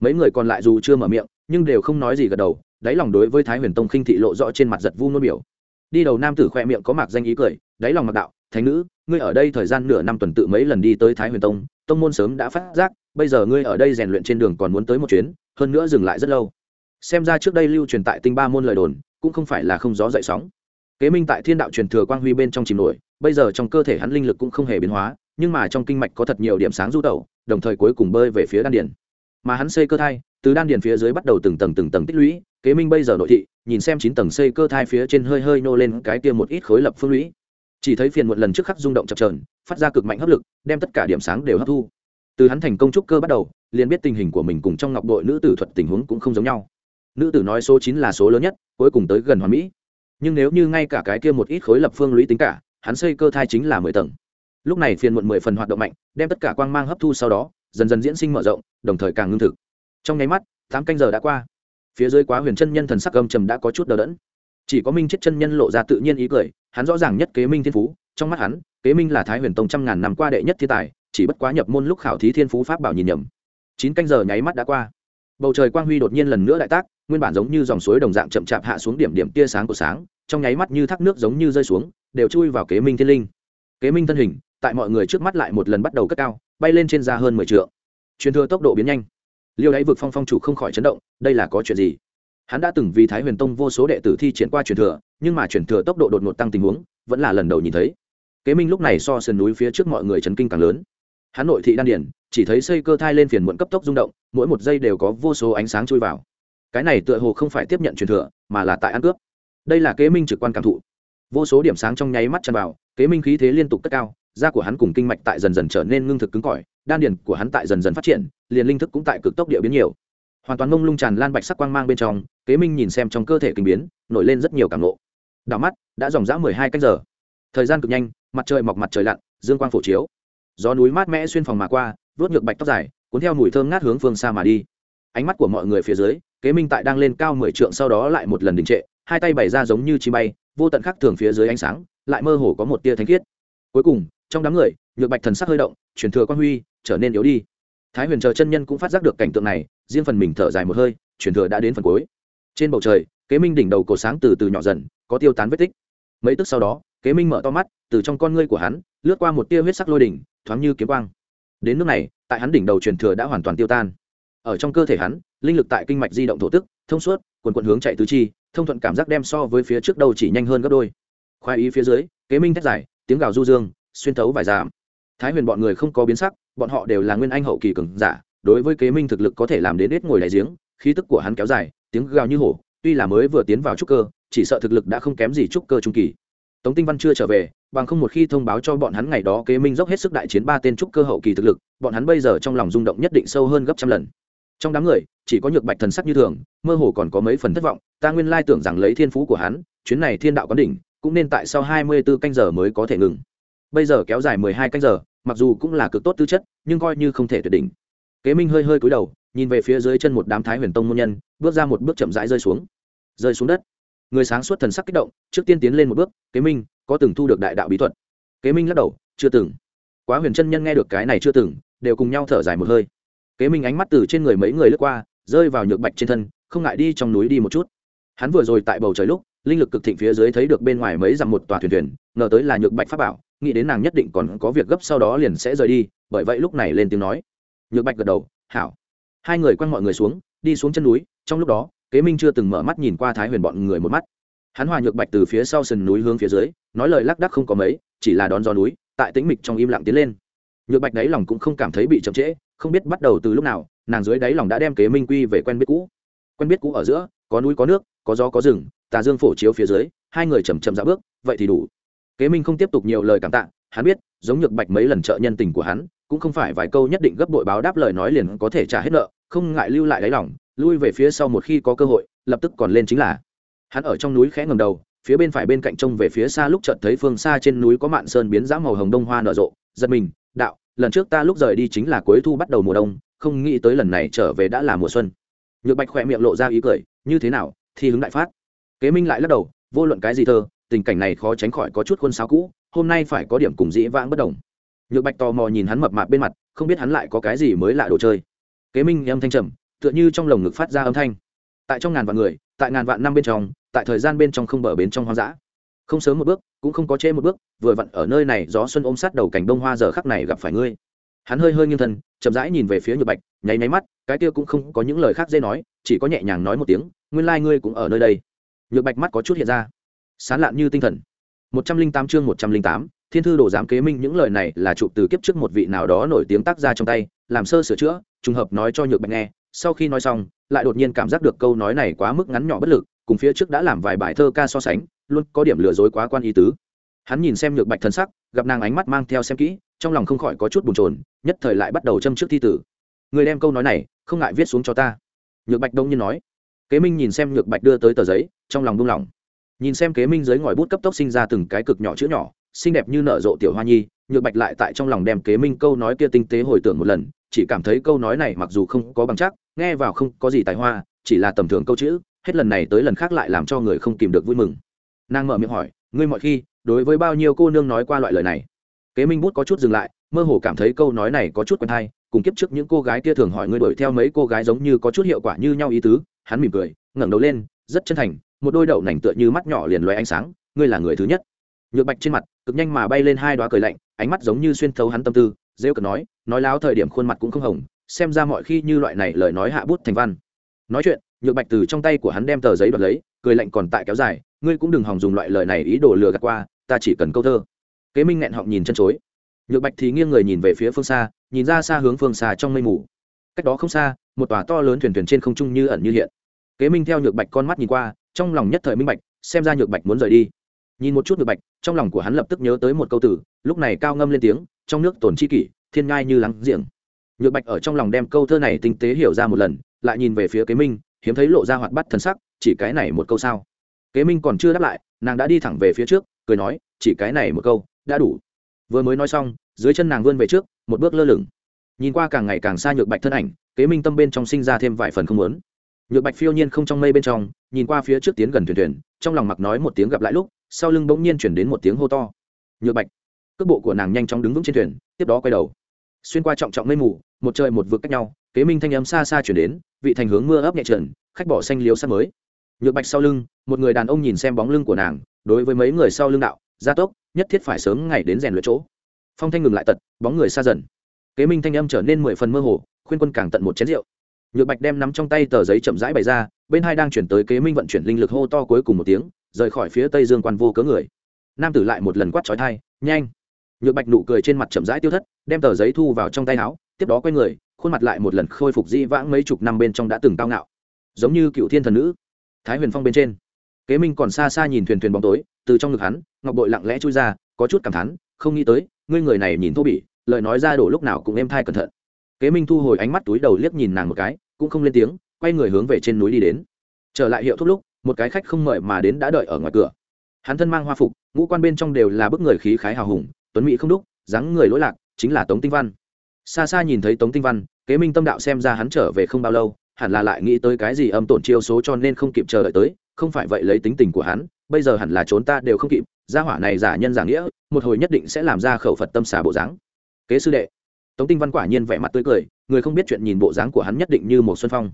Mấy người còn lại dù chưa mở miệng, nhưng đều không nói gì gật đầu, đáy lòng đối với thái huyền tông khinh thị lộ rõ trên mặt giật vu nôn biểu. Đi đầu nam tử khoe miệng có mạc danh ý cười, đáy lòng mặc đạo, thánh nữ, ngươi ở đây thời gian nửa năm tuần tự mấy lần đi tới thái huyền tông tông môn sớm đã phát giác, bây giờ ngươi ở đây rèn luyện trên đường còn muốn tới một chuyến, hơn nữa dừng lại rất lâu. Xem ra trước đây lưu truyền tại tinh ba môn lời đồn, cũng không phải là không gió dậy sóng. Kế minh tại thiên đạo truyền thừa quang huy bên trong chìm nổi, bây giờ trong cơ thể hắn linh lực cũng không hề biến hóa, nhưng mà trong kinh mạch có thật nhiều điểm sáng du tẩu, đồng thời cuối cùng bơi về phía đan điền. Mà hắn xây cơ thai, từ đan điền phía dưới bắt đầu từng tầng từng tầng tích lũy, kế minh bây giờ nội thị, nhìn xem chín tầng xây cơ thai phía trên hơi hơi nô lên cái kia một ít khối lập phương lũy chỉ thấy phiền muộn lần trước khắc rung động chập trờn phát ra cực mạnh hấp lực, đem tất cả điểm sáng đều hấp thu. Từ hắn thành công trúc cơ bắt đầu, liền biết tình hình của mình cùng trong ngọc đội nữ tử thuật tình huống cũng không giống nhau. Nữ tử nói số chín là số lớn nhất, cuối cùng tới gần hoàn mỹ. Nhưng nếu như ngay cả cái kia một ít khối lập phương lũy tính cả, hắn xây cơ thai chính là mười tầng. Lúc này phiền muộn mười phần hoạt động mạnh, đem tất cả quang mang hấp thu sau đó, dần dần diễn sinh mở rộng, đồng thời càng ngưng thực. Trong nháy mắt, tám canh giờ đã qua. Phía dưới quá huyền chân nhân thần sắc âm trầm đã có chút đờ đẫn chỉ có minh chết chân nhân lộ ra tự nhiên ý cười, hắn rõ ràng nhất kế minh thiên phú, trong mắt hắn, kế minh là thái huyền tông trăm ngàn năm qua đệ nhất thiên tài, chỉ bất quá nhập môn lúc khảo thí thiên phú pháp bảo nhìn nhầm. Chín canh giờ nháy mắt đã qua. Bầu trời quang huy đột nhiên lần nữa đại tác, nguyên bản giống như dòng suối đồng dạng chậm chạp hạ xuống điểm điểm tia sáng của sáng, trong nháy mắt như thác nước giống như rơi xuống, đều chui vào kế minh thiên linh. Kế minh thân hình, tại mọi người trước mắt lại một lần bắt đầu cất cao, bay lên trên ra hơn mười t truyền thừa tốc độ biến nhanh. Liêu đáy vực phong phong chủ không khỏi chấn động, đây là có chuyện gì? Hắn đã từng vì thái huyền tông vô số đệ tử thi triển qua truyền thừa, nhưng mà truyền thừa tốc độ đột ngột tăng tình huống, vẫn là lần đầu nhìn thấy. Kế minh lúc này so sườn núi phía trước mọi người chấn kinh càng lớn. Hắn nội thị đan điển, chỉ thấy xây cơ thai lên phiền muộn cấp tốc rung động, mỗi một giây đều có vô số ánh sáng chui vào. Cái này tựa hồ không phải tiếp nhận truyền thừa, mà là tại ăn cướp. Đây là kế minh trực quan cảm thụ. Vô số điểm sáng trong nháy mắt chăn vào, kế minh khí thế liên tục cất cao, da của hắn cùng kinh mạch tại dần dần trở nên ngưng thực cứng cỏi, đan điền của hắn tại dần dần phát triển, liền linh thức cũng tại cực tốc địa biến nhiều hoàn toàn mông lung tràn lan bạch sắc quang mang bên trong, kế minh nhìn xem trong cơ thể kinh biến, nổi lên rất nhiều cảm lộ đảo mắt, đã dòng dã mười hai canh giờ. Thời gian cực nhanh, mặt trời mọc mặt trời lặn, dương quang phổ chiếu. Gió núi mát mẽ xuyên phòng mà qua, vớt ngược bạch tóc dài, cuốn theo mùi thơm ngát hướng phương xa mà đi. Ánh mắt của mọi người phía dưới, kế minh tại đang lên cao mười trượng sau đó lại một lần đình trệ, hai tay bày ra giống như chi bay, vô tận khắc thường phía dưới ánh sáng, lại mơ hồ có một tia thánh khiết. Cuối cùng, trong đám người, nhược bạch thần sắc hơi động chuyển thừa quan huy, trở nên yếu đi. Thái huyền chờ chân nhân cũng phát giác được cảnh tượng này riêng phần mình thở dài một hơi chuyển thừa đã đến phần cuối. Trên bầu trời, kế minh đỉnh đầu cổ sáng từ từ nhỏ dần, có tiêu tán vết tích. Mấy tức sau đó, kế minh mở to mắt, từ trong con ngươi của hắn, lướt qua một tia huyết sắc lôi đỉnh, thoáng như kiếm quang. Đến nước này, tại hắn đỉnh đầu truyền thừa đã hoàn toàn tiêu tan. Ở trong cơ thể hắn, linh lực tại kinh mạch di động thổ tức, thông suốt, quần quận hướng chạy tứ chi, thông thuận cảm giác đem so với phía trước đầu chỉ nhanh hơn gấp đôi. Khoai ý phía dưới, kế minh thét dài, tiếng gào du dương, xuyên thấu vài giảm thái huyền bọn người không có biến sắc, bọn họ đều là nguyên anh hậu kỳ cường giả đối với kế minh thực lực có thể làm đến ít ngồi đại giếng, khí tức của hắn kéo dài, tiếng gào như hổ, tuy là mới vừa tiến vào trúc cơ, chỉ sợ thực lực đã không kém gì trúc cơ trung kỳ. Tống tinh văn chưa trở về, bằng không một khi thông báo cho bọn hắn ngày đó kế minh dốc hết sức đại chiến ba tên trúc cơ hậu kỳ thực lực, bọn hắn bây giờ trong lòng rung động nhất định sâu hơn gấp trăm lần. Trong đám người, chỉ có nhược bạch thần sắc như thường, mơ hồ còn có mấy phần thất vọng, ta nguyên lai tưởng rằng lấy thiên phú của hắn, chuyến này thiên đạo quán đỉnh, cũng nên tại sau hai mươi 24 canh giờ mới có thể ngừng. Bây giờ kéo dài mười hai canh giờ, mặc dù cũng là cực tốt tư chất, nhưng coi như không thể tuyệt đỉnh kế minh hơi hơi cúi đầu, nhìn về phía dưới chân một đám thái huyền tông môn nhân, bước ra một bước chậm rãi rơi xuống. Rơi xuống đất. Người sáng suốt thần sắc kích động, trước tiên tiến lên một bước, kế minh, có từng thu được đại đạo bí thuật? Kế minh lắc đầu, chưa từng. Quá huyền chân nhân nghe được cái này chưa từng, đều cùng nhau thở dài một hơi. Kế minh ánh mắt từ trên người mấy người lướt qua, rơi vào nhược bạch trên thân, không ngại đi trong núi đi một chút. Hắn vừa rồi tại bầu trời lúc, linh lực cực thịnh phía dưới thấy được bên ngoài mấy dặm một tòa thuyền thuyền, ngờ tới là nhược bạch pháp bảo, nghĩ đến nàng nhất định còn có việc gấp sau đó liền sẽ rời đi, bởi vậy lúc này lên tiếng nói nhược bạch gật đầu, hảo. Hai người quăng mọi người xuống, đi xuống chân núi, trong lúc đó, kế minh chưa từng mở mắt nhìn qua thái huyền bọn người một mắt. Hắn hòa nhược bạch từ phía sau sườn núi hướng phía dưới, nói lời lác đắc không có mấy, chỉ là đón gió núi, tại tĩnh mịch trong im lặng tiến lên. Nhược bạch đáy lòng cũng không cảm thấy bị chậm trễ, không biết bắt đầu từ lúc nào, nàng dưới đáy lòng đã đem kế minh quy về quen biết cũ. Quen biết cũ ở giữa, có núi có nước, có gió có rừng, tà dương phổ chiếu phía dưới, hai người chầm chậm ra bước, vậy thì đủ. Kế minh không tiếp tục nhiều lời cảm tạ hắn biết, giống nhược bạch mấy lần trợ nhân tình của hắn, cũng không phải vài câu nhất định gấp đội báo đáp lời nói liền có thể trả hết nợ, không ngại lưu lại đáy lòng, lui về phía sau một khi có cơ hội, lập tức còn lên chính là. Hắn ở trong núi khẽ ngầm đầu, phía bên phải bên cạnh trông về phía xa lúc chợt thấy phương xa trên núi có mạn sơn biến dã màu hồng đông hoa nở rộ, giật mình, đạo, lần trước ta lúc rời đi chính là cuối thu bắt đầu mùa đông, không nghĩ tới lần này trở về đã là mùa xuân. Nhược bạch khỏe miệng lộ ra ý cười, như thế nào, thi hứng đại phát. Kế minh lại lắc đầu, vô luận cái gì thơ, tình cảnh này khó tránh khỏi có chút khuôn sáo cũ hôm nay phải có điểm cùng dĩ vãng bất đồng. Nhược bạch tò mò nhìn hắn mập mạp bên mặt, không biết hắn lại có cái gì mới lạ đồ chơi. Kế minh âm thanh trầm, tựa như trong lồng ngực phát ra âm thanh. Tại trong ngàn vạn người, tại ngàn vạn năm bên trong, tại thời gian bên trong không bờ bến trong hoang dã. Không sớm một bước, cũng không có trễ một bước, vừa vặn ở nơi này gió xuân ôm sát đầu cảnh đông hoa giờ khắc này gặp phải ngươi. Hắn hơi hơi nghiêng thân, chậm rãi nhìn về phía nhược bạch, nháy nháy mắt, cái kia cũng không có những lời khác dễ nói, chỉ có nhẹ nhàng nói một tiếng, nguyên lai、like、ngươi cũng ở nơi đây. Nhược bạch mắt có chút hiện ra. Sán lạn như tinh thần một trăm linh tám chương một trăm linh tám, thiên thư đồ giám kế minh những lời này là chụp từ kiếp trước một vị nào đó nổi tiếng tác ra trong tay, làm sơ sửa chữa, trùng hợp nói cho nhược bạch nghe, sau khi nói xong, lại đột nhiên cảm giác được câu nói này quá mức ngắn nhỏ bất lực, cùng phía trước đã làm vài bài thơ ca so sánh, luôn có điểm lừa dối quá quan ý tứ. Hắn nhìn xem nhược bạch thân sắc, gặp nàng ánh mắt mang theo xem kỹ, trong lòng không khỏi có chút bồn chồn, nhất thời lại bắt đầu châm trước thi tử. Người đem câu nói này, không ngại viết xuống cho ta. Nhược bạch đông nhiên nói. Kế minh nhìn xem nhược bạch đưa tới tờ giấy, trong lòng buông lỏng nhìn xem kế minh dưới ngòi bút cấp tốc sinh ra từng cái cực nhỏ chữ nhỏ, xinh đẹp như nở rộ tiểu hoa nhi, nhược bạch lại tại trong lòng đem kế minh câu nói kia tinh tế hồi tưởng một lần, chỉ cảm thấy câu nói này mặc dù không có bằng chắc, nghe vào không có gì tài hoa, chỉ là tầm thường câu chữ, hết lần này tới lần khác lại làm cho người không kìm được vui mừng. Nàng mở miệng hỏi, ngươi mọi khi, đối với bao nhiêu cô nương nói qua loại lời này? Kế minh bút có chút dừng lại, mơ hồ cảm thấy câu nói này có chút quen hay, cùng kiếp trước những cô gái kia thường hỏi ngươi đuổi theo mấy cô gái giống như có chút hiệu quả như nhau ý tứ, hắn mỉm cười, ngẩng đầu lên, rất chân thành một đôi đậu nành tựa như mắt nhỏ liền loay ánh sáng, ngươi là người thứ nhất. Nhược bạch trên mặt, cực nhanh mà bay lên hai đoá cười lạnh, ánh mắt giống như xuyên thấu hắn tâm tư, rêu cờ nói nói láo thời điểm khuôn mặt cũng không hồng, xem ra mọi khi như loại này lời nói hạ bút thành văn. Nói chuyện, nhược bạch từ trong tay của hắn đem tờ giấy đoạt lấy, cười lạnh còn tại kéo dài, ngươi cũng đừng hòng dùng loại lời này ý đồ lừa gạt qua, ta chỉ cần câu thơ. Kế minh nghẹn họng nhìn chân chối. Nhược bạch thì nghiêng người nhìn về phía phương xa, nhìn ra xa hướng phương xa trong mây mù. Cách đó không xa, một tòa to lớn thuyền thuyền trên không trung như ẩn như hiện. Kế minh theo nhược bạch con mắt nhìn qua trong lòng nhất thời minh bạch, xem ra nhược bạch muốn rời đi. Nhìn một chút nhược bạch, trong lòng của hắn lập tức nhớ tới một câu từ. lúc này cao ngâm lên tiếng, trong nước tổn chi kỷ, thiên ngai như lắng giềng. Nhược bạch ở trong lòng đem câu thơ này tinh tế hiểu ra một lần, lại nhìn về phía kế minh, hiếm thấy lộ ra hoạt bắt thân sắc, chỉ cái này một câu sao? Kế minh còn chưa đáp lại, nàng đã đi thẳng về phía trước, cười nói, chỉ cái này một câu, đã đủ. Vừa mới nói xong, dưới chân nàng vươn về trước, một bước lơ lửng. Nhìn qua càng ngày càng xa nhược bạch thân ảnh, kế minh tâm bên trong sinh ra thêm vài phần không muốn nhược bạch phiêu nhiên không trong mây bên trong, nhìn qua phía trước tiến gần thuyền thuyền, trong lòng mặc nói một tiếng gặp lại lúc, sau lưng bỗng nhiên chuyển đến một tiếng hô to. Nhược bạch, cước bộ của nàng nhanh chóng đứng vững trên thuyền, tiếp đó quay đầu. Xuyên qua trọng trọng mây mù, một trời một vực cách nhau, kế minh thanh âm xa xa chuyển đến, vị thành hướng mưa ấp nhẹ trần, khách bỏ xanh liếu sắt mới. Nhược bạch sau lưng, một người đàn ông nhìn xem bóng lưng của nàng, đối với mấy người sau lưng đạo, gia tốc, nhất thiết phải sớm ngày đến rèn luyện chỗ. Phong thanh ngừng lại tật, bóng người xa dần. Kế minh thanh âm trở nên mười phần mơ hồ, khuyên quân càng tận một chén rượu nhược bạch đem nắm trong tay tờ giấy chậm rãi bày ra, bên hai đang chuyển tới kế minh vận chuyển linh lực hô to cuối cùng một tiếng, rời khỏi phía tây dương quan vô cớ người. Nam tử lại một lần quát trói thai nhanh! Nhược bạch nụ cười trên mặt chậm rãi tiêu thất, đem tờ giấy thu vào trong tay áo, tiếp đó quay người, khuôn mặt lại một lần khôi phục dĩ vãng mấy chục năm bên trong đã từng cao ngạo. Giống như cựu thiên thần nữ, thái huyền phong bên trên. Kế minh còn xa xa nhìn thuyền thuyền bóng tối, từ trong ngực hắn, ngọc bội lặng lẽ chui ra, có chút cảm thán, không nghĩ tới, ngươi người này nhìn thô bỉ, lời nói ra đổ lúc nào cũng êm thai cẩn thận kế minh thu hồi ánh mắt túi đầu liếc nhìn nàng một cái, cũng không lên tiếng, quay người hướng về trên núi đi đến. Trở lại hiệu thuốc lúc, một cái khách không mời mà đến đã đợi ở ngoài cửa. Hắn thân mang hoa phục, ngũ quan bên trong đều là bức người khí khái hào hùng, tuấn mỹ không đúc, dáng người lỗi lạc, chính là tống tinh văn. Xa xa nhìn thấy tống tinh văn, kế minh tâm đạo xem ra hắn trở về không bao lâu, hẳn là lại nghĩ tới cái gì âm tổn chiêu số cho nên không kịp chờ đợi tới, không phải vậy lấy tính tình của hắn, bây giờ hẳn là trốn ta đều không kịp, gia hỏa này giả nhân giả nghĩa, một hồi nhất định sẽ làm ra khẩu phật tâm xà bộ dáng. Kế sư đệ tống tinh văn quả nhiên vẻ mặt tươi cười, người không biết chuyện nhìn bộ dáng của hắn nhất định như một xuân phong.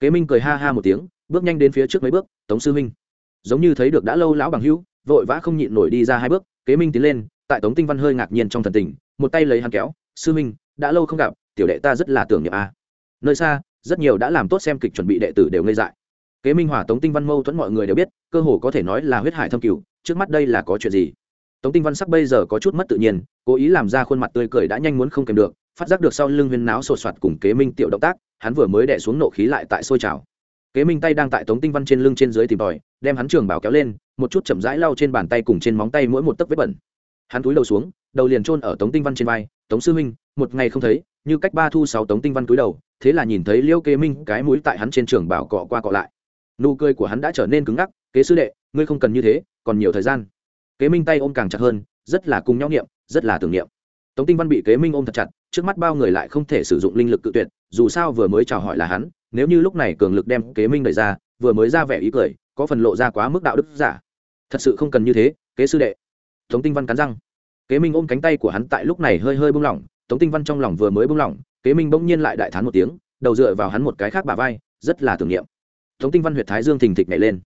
Kế minh cười ha ha một tiếng, bước nhanh đến phía trước mấy bước, tống sư minh giống như thấy được đã lâu lão bằng hữu, vội vã không nhịn nổi đi ra hai bước, kế minh tiến lên, tại tống tinh văn hơi ngạc nhiên trong thần tình, một tay lấy hắn kéo, sư minh đã lâu không gặp, tiểu đệ ta rất là tưởng niệm a. Nơi xa, rất nhiều đã làm tốt xem kịch chuẩn bị đệ tử đều ngây dại. Kế minh hỏa tống tinh văn mâu thuẫn mọi người đều biết, cơ hồ có thể nói là huyết hải thâm cửu trước mắt đây là có chuyện gì? Tống tinh văn sắc bây giờ có chút mất tự nhiên, cố ý làm ra khuôn mặt tươi cười đã nhanh muốn không kèm được phát giác được sau lưng huyên náo sột soạt cùng kế minh tiểu động tác, hắn vừa mới đẻ xuống nộ khí lại tại sôi trào. Kế minh tay đang tại tống tinh văn trên lưng trên dưới tìm tòi, đem hắn trường bảo kéo lên, một chút chậm rãi lau trên bàn tay cùng trên móng tay mỗi một tấc vết bẩn. Hắn túi đầu xuống, đầu liền trôn ở tống tinh văn trên vai, tống sư minh một ngày không thấy, như cách ba thu sáu tống tinh văn túi đầu, thế là nhìn thấy liêu kế minh cái mũi tại hắn trên trường bảo cọ qua cọ lại. Nụ cười của hắn đã trở nên cứng ngắc, kế sư đệ, ngươi không cần như thế, còn nhiều thời gian. Kế minh tay ôm càng chặt hơn, rất là cùng nhau niệm, rất là tưởng niệm. Tống tinh văn bị kế minh ôm thật chặt trước mắt bao người lại không thể sử dụng linh lực cự tuyệt, dù sao vừa mới chào hỏi là hắn, nếu như lúc này cường lực đem kế minh đẩy ra, vừa mới ra vẻ ý cười, có phần lộ ra quá mức đạo đức giả. Thật sự không cần như thế, kế sư đệ. Tống tinh văn cắn răng. Kế minh ôm cánh tay của hắn tại lúc này hơi hơi bung lỏng, tống tinh văn trong lòng vừa mới bung lỏng, kế minh bỗng nhiên lại đại thán một tiếng, đầu dựa vào hắn một cái khác bà vai, rất là tưởng niệm. Tống tinh văn huyệt thái dương thình thịch nhảy lên.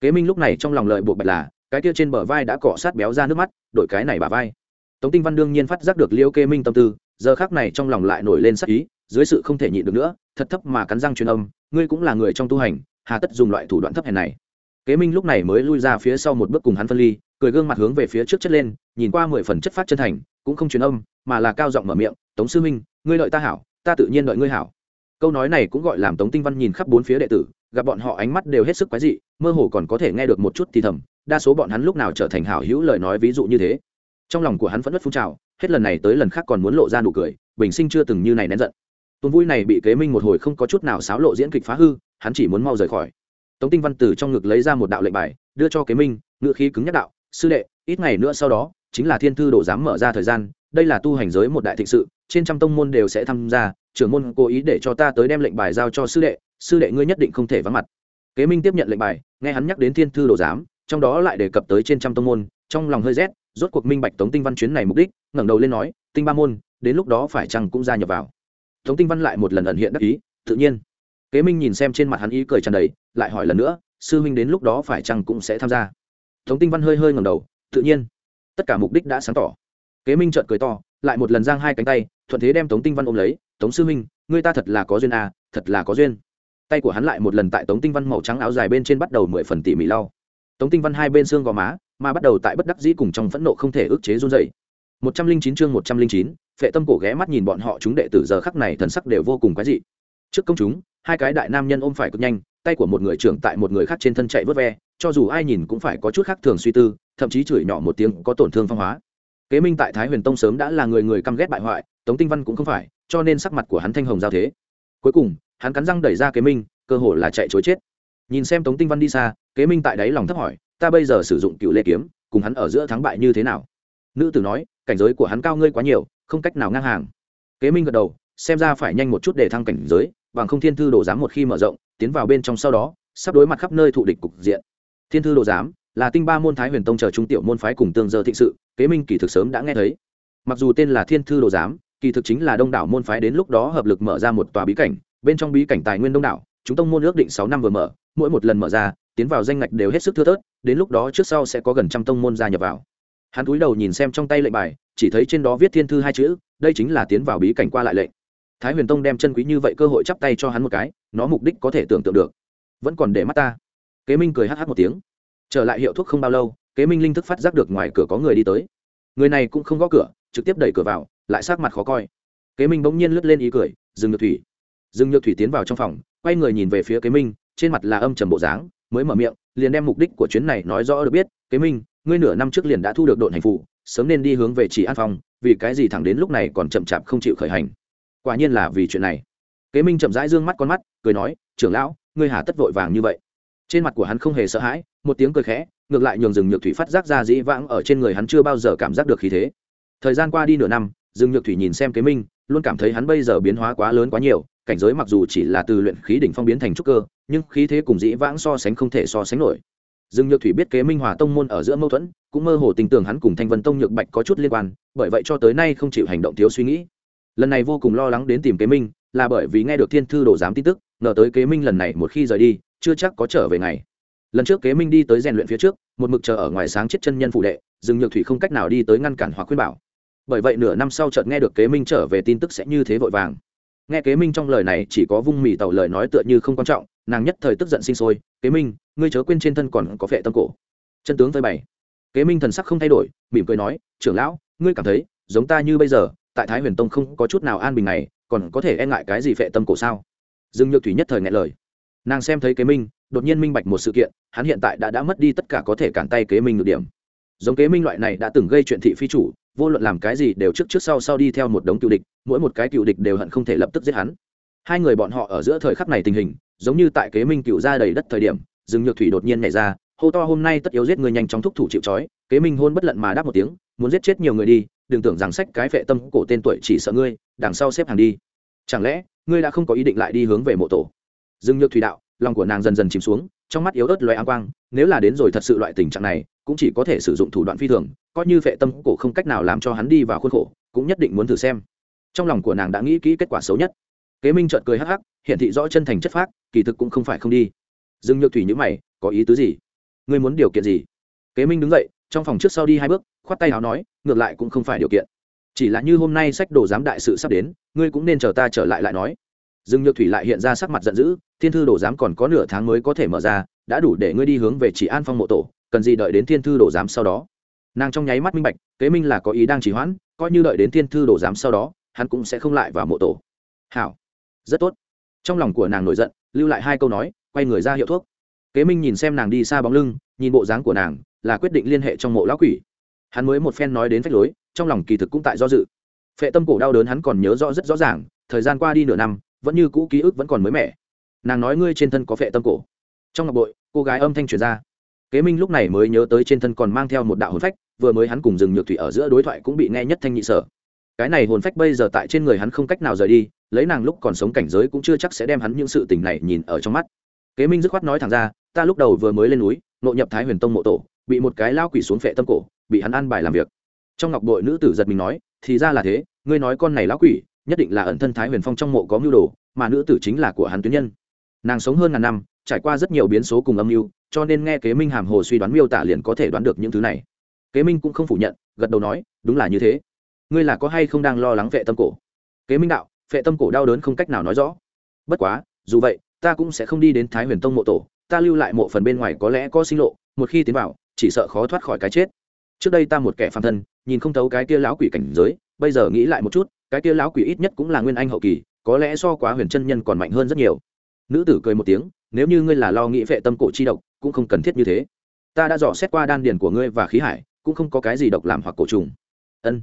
Kế minh lúc này trong lòng lợi buộc bạch là, cái kia trên bờ vai đã cọ sát béo ra nước mắt, đổi cái này bà vai. Tống tinh văn đương nhiên phát giác được liễu kế minh tâm tư giờ khác này trong lòng lại nổi lên sắc ý, dưới sự không thể nhịn được nữa, thật thấp mà cắn răng truyền âm, ngươi cũng là người trong tu hành, hà tất dùng loại thủ đoạn thấp hèn này. Kế minh lúc này mới lui ra phía sau một bước cùng hắn phân ly, cười gương mặt hướng về phía trước chất lên, nhìn qua mười phần chất phát chân thành, cũng không truyền âm, mà là cao giọng mở miệng, tống sư minh ngươi lợi ta hảo, ta tự nhiên đợi ngươi hảo. Câu nói này cũng gọi làm tống tinh văn nhìn khắp bốn phía đệ tử, gặp bọn họ ánh mắt đều hết sức quái dị, mơ hồ còn có thể nghe được một chút thì thầm, đa số bọn hắn lúc nào trở thành hảo hữu lời nói ví dụ như thế. Trong lòng của hắn vẫn rất phun trào hết lần này tới lần khác còn muốn lộ ra nụ cười, bình sinh chưa từng như này nén giận. Tuần vui này bị kế minh một hồi không có chút nào xáo lộ diễn kịch phá hư, hắn chỉ muốn mau rời khỏi. Tống tinh văn từ trong ngực lấy ra một đạo lệnh bài, đưa cho kế minh ngự khí cứng nhắc đạo, sư đệ, ít ngày nữa sau đó, chính là thiên thư đồ Dám mở ra thời gian, đây là tu hành giới một đại thịnh sự, trên trăm tông môn đều sẽ tham gia, trưởng môn cố ý để cho ta tới đem lệnh bài giao cho sư đệ sư đệ ngươi nhất định không thể vắng mặt. Kế minh tiếp nhận lệnh bài, nghe hắn nhắc đến thiên thư đồ giám trong đó lại đề cập tới trên trăm tông môn, trong lòng hơi rét rốt cuộc minh bạch tống tinh văn chuyến này mục đích, ngẩng đầu lên nói, tinh ba môn, đến lúc đó phải chăng cũng gia nhập vào? Tống tinh văn lại một lần ẩn hiện đắc ý, tự nhiên. Kế minh nhìn xem trên mặt hắn ý cười tràn đầy, lại hỏi lần nữa, sư huynh đến lúc đó phải chăng cũng sẽ tham gia? Tống tinh văn hơi hơi ngẩng đầu, tự nhiên. Tất cả mục đích đã sáng tỏ. Kế minh trợn cười to, lại một lần giang hai cánh tay, thuận thế đem tống tinh văn ôm lấy, tống sư huynh, ngươi ta thật là có duyên à thật là có duyên. Tay của hắn lại một lần tại tống tinh văn màu trắng áo dài bên trên bắt đầu mười phần tỉ mỉ lau tống tinh văn hai bên xương gò má, mà bắt đầu tại bất đắc dĩ cùng trong phẫn nộ không thể ức chế run dày một trăm linh chín chương một trăm linh chín, phệ tâm cổ ghé mắt nhìn bọn họ chúng đệ tử giờ khắc này thần sắc đều vô cùng quái dị. Trước công chúng, hai cái đại nam nhân ôm phải cực nhanh, tay của một người trưởng tại một người khác trên thân chạy vớt ve, cho dù ai nhìn cũng phải có chút khác thường suy tư, thậm chí chửi nhỏ một tiếng có tổn thương phong hóa. Kế minh tại thái huyền tông sớm đã là người người căm ghét bại hoại, tống tinh văn cũng không phải, cho nên sắc mặt của hắn thanh hồng giao thế. Cuối cùng, hắn cắn răng đẩy ra kế minh, cơ hồ là chạy chối chết. Nhìn xem tống tinh văn đi xa kế minh tại đáy lòng thấp hỏi, ta bây giờ sử dụng cựu lê kiếm, cùng hắn ở giữa thắng bại như thế nào? Nữ tử nói, cảnh giới của hắn cao ngươi quá nhiều, không cách nào ngang hàng. Kế minh gật đầu, xem ra phải nhanh một chút để thăng cảnh giới, bằng không thiên thư đồ giám một khi mở rộng, tiến vào bên trong sau đó, sắp đối mặt khắp nơi thụ địch cục diện. Thiên thư đồ giám, là tinh ba môn thái huyền tông chờ trung tiểu môn phái cùng tương dơ thịnh sự, kế minh kỳ thực sớm đã nghe thấy. Mặc dù tên là thiên thư đồ giám, kỳ thực chính là đông đảo môn phái đến lúc đó hợp lực mở ra một tòa bí cảnh, bên trong bí cảnh tài nguyên đông đảo, chúng tông môn ước định sáu năm vừa mở, mỗi một lần mở ra tiến vào danh ngạch đều hết sức thưa thớt, đến lúc đó trước sau sẽ có gần trăm tông môn gia nhập vào. Hắn cúi đầu nhìn xem trong tay lệnh bài, chỉ thấy trên đó viết thiên thư hai chữ, đây chính là tiến vào bí cảnh qua lại lệnh. Thái huyền tông đem chân quý như vậy cơ hội chắp tay cho hắn một cái, nó mục đích có thể tưởng tượng được. Vẫn còn để mắt ta. Kế minh cười hh một tiếng. Trở lại hiệu thuốc không bao lâu, kế minh linh thức phát giác được ngoài cửa có người đi tới. Người này cũng không gõ cửa, trực tiếp đẩy cửa vào, lại sát mặt khó coi. Kế minh bỗng nhiên lướt lên ý cười, dừng nhược thủy. Dừng nhược thủy tiến vào trong phòng, quay người nhìn về phía kế minh, trên mặt là âm trầm bộ dáng mới mở miệng, liền đem mục đích của chuyến này nói rõ được biết, kế minh, ngươi nửa năm trước liền đã thu được đội hành phụ sớm nên đi hướng về chỉ an phong, vì cái gì thẳng đến lúc này còn chậm chạp không chịu khởi hành? Quả nhiên là vì chuyện này. Kế minh chậm rãi d ư ơ n g mắt con mắt, cười nói, trưởng lão, ngươi hà tất vội vàng như vậy? Trên mặt của hắn không hề sợ hãi, một tiếng cười khẽ, ngược lại nhường rừng nhược thủy phát giác ra dĩ vãng ở trên người hắn chưa bao giờ cảm giác được khí thế. Thời gian qua đi nửa năm, rừng nhược thủy nhìn xem kế minh luôn cảm thấy hắn bây giờ biến hóa quá lớn quá nhiều cảnh giới mặc dù chỉ là từ luyện khí đỉnh phong biến thành trúc cơ nhưng khí thế cùng dĩ vãng so sánh không thể so sánh nổi Dương Nhược Thủy biết kế Minh Hòa tông môn ở giữa mâu thuẫn, cũng mơ hồ tình tưởng hắn cùng Thanh Vân Tông Nhược Bạch có chút liên quan, bởi vậy cho tới nay không chịu hành động thiếu suy nghĩ. Lần này vô cùng lo lắng đến tìm kế Minh, là bởi vì nghe được Thiên thư đồ giám tin tức, ngờ tới kế Minh lần này một khi rời đi, chưa chắc có trở về ngày. Lần trước kế Minh đi tới rèn luyện phía trước, một mực chờ ở ngoài sáng chết chân nhân phụ đệ, Dương Nhược Thủy không cách nào đi tới ngăn cản hoặc khuyên bảo. Bởi vậy nửa năm sau chợt nghe được kế Minh trở về tin tức sẽ như thế vội vàng. Nghe kế Minh trong lời này chỉ có vung mì tàu lời nói tựa như không quan trọng, nàng nhất thời tức giận sinh sôi, kế Minh, ngươi chớ quên trên thân còn có phệ tâm cổ. Chân tướng phơi bày. Kế minh thần sắc không thay đổi mỉm cười nói trưởng lão ngươi cảm thấy giống ta như bây giờ tại thái huyền tông không có chút nào an bình này còn có thể e ngại cái gì phệ tâm cổ sao? Dương nhược thủy nhất thời ngại lời. Nàng xem thấy kế minh đột nhiên minh bạch một sự kiện hắn hiện tại đã đã mất đi tất cả có thể cản tay kế minh được điểm. Giống kế minh loại này đã từng gây chuyện thị phi chủ vô luận làm cái gì đều trước trước sau sau đi theo một đống cựu địch, mỗi một cái cựu địch đều hận không thể lập tức giết hắn. Hai người bọn họ ở giữa thời khắc này tình hình, giống như tại kế minh cựu ra đầy đất thời điểm, rừng nhược thủy đột nhiên nhảy ra, hô to hôm nay tất yếu giết người nhanh chóng thúc thủ chịu trói, kế minh hôn bất lận mà đáp một tiếng, muốn giết chết nhiều người đi, đừng tưởng rằng sách cái vệ tâm cổ tên tuổi chỉ sợ ngươi, đằng sau xếp hàng đi. Chẳng lẽ, ngươi đã không có ý định lại đi hướng về mộ tổ? Rừng nhược thủy đạo, lòng của nàng dần dần chìm xuống, trong mắt yếu ớt loài an quang, nếu là đến rồi thật sự loại tình trạng này cũng chỉ có thể sử dụng thủ đoạn phi thường, coi như vệ tâm cổ không cách nào làm cho hắn đi vào khuôn khổ, cũng nhất định muốn thử xem. Trong lòng của nàng đã nghĩ kỹ kết quả xấu nhất. Kế minh trợt cười hắc hắc hiện thị rõ chân thành chất phác, kỳ thực cũng không phải không đi. Dương nhược thủy nhữ mày, có ý tứ gì? Ngươi muốn điều kiện gì? Kế minh đứng dậy, trong phòng trước sau đi hai bước, khoát tay áo nói, ngược lại cũng không phải điều kiện. Chỉ là như hôm nay sách đồ giám đại sự sắp đến, ngươi cũng nên chờ ta trở lại lại nói. Dương nhược thủy lại hiện ra sắc mặt giận dữ, thiên thư đồ giám còn có nửa tháng mới có thể mở ra, đã đủ để ngươi đi hướng về chỉ an phong mộ tổ cần gì đợi đến thiên thư đổ giám sau đó. Nàng trong nháy mắt minh bạch, kế minh là có ý đang chỉ hoãn, coi như đợi đến thiên thư đổ giám sau đó, hắn cũng sẽ không lại vào mộ tổ. Hảo. Rất tốt. Trong lòng của nàng nổi giận, lưu lại hai câu nói, quay người ra hiệu thuốc. Kế minh nhìn xem nàng đi xa bóng lưng, nhìn bộ dáng của nàng, là quyết định liên hệ trong mộ lão quỷ. Hắn mới một phen nói đến phách lối, trong lòng kỳ thực cũng tại do dự. Phệ tâm cổ đau đớn hắn còn nhớ rõ rất rõ ràng, thời gian qua đi nửa năm, vẫn như cũ ký ức vẫn còn mới mẻ. Nàng nói ngươi trên thân có phệ tâm cổ. Trong ngọc bội, cô gái âm thanh truyền ra kế minh lúc này mới nhớ tới trên thân còn mang theo một đạo hồn phách, vừa mới hắn cùng rừng nhược thủy ở giữa đối thoại cũng bị nghe nhất thanh nhị sở. Cái này hồn phách bây giờ tại trên người hắn không cách nào rời đi, lấy nàng lúc còn sống cảnh giới cũng chưa chắc sẽ đem hắn những sự tình này nhìn ở trong mắt. Kế minh dứt khoát nói thẳng ra, ta lúc đầu vừa mới lên núi nội nhập thái huyền tông mộ tổ, bị một cái lao quỷ xuống phệ tâm cổ, bị hắn ăn bài làm việc. Trong ngọc bội nữ tử giật mình nói, thì ra là thế, ngươi nói con này lão quỷ, nhất định là ẩn thân thái huyền phong trong mộ có mưu đồ, mà nữ tử chính là của hắn tuyến nhân. Nàng sống hơn ngàn năm, trải qua rất nhiều biến số cùng âm mưu cho nên nghe kế minh hàm hồ suy đoán miêu tả liền có thể đoán được những thứ này. Kế minh cũng không phủ nhận, gật đầu nói, đúng là như thế. Ngươi là có hay không đang lo lắng vệ tâm cổ? Kế minh đạo vệ tâm cổ đau đớn không cách nào nói rõ. Bất quá, dù vậy, ta cũng sẽ không đi đến thái huyền tông mộ tổ, ta lưu lại mộ phần bên ngoài có lẽ có sinh lộ, một khi tiến vào, chỉ sợ khó thoát khỏi cái chết. Trước đây ta một kẻ phàm thân, nhìn không thấu cái kia lão quỷ cảnh giới, bây giờ nghĩ lại một chút, cái kia lão quỷ ít nhất cũng là nguyên anh hậu kỳ, có lẽ so quá huyền chân nhân còn mạnh hơn rất nhiều. Nữ tử cười một tiếng, nếu như ngươi là lo nghĩ vệ tâm cổ chi độc cũng không cần thiết như thế. Ta đã dò xét qua đan điền của ngươi và khí hải, cũng không có cái gì độc làm hoặc cổ trùng. Ân.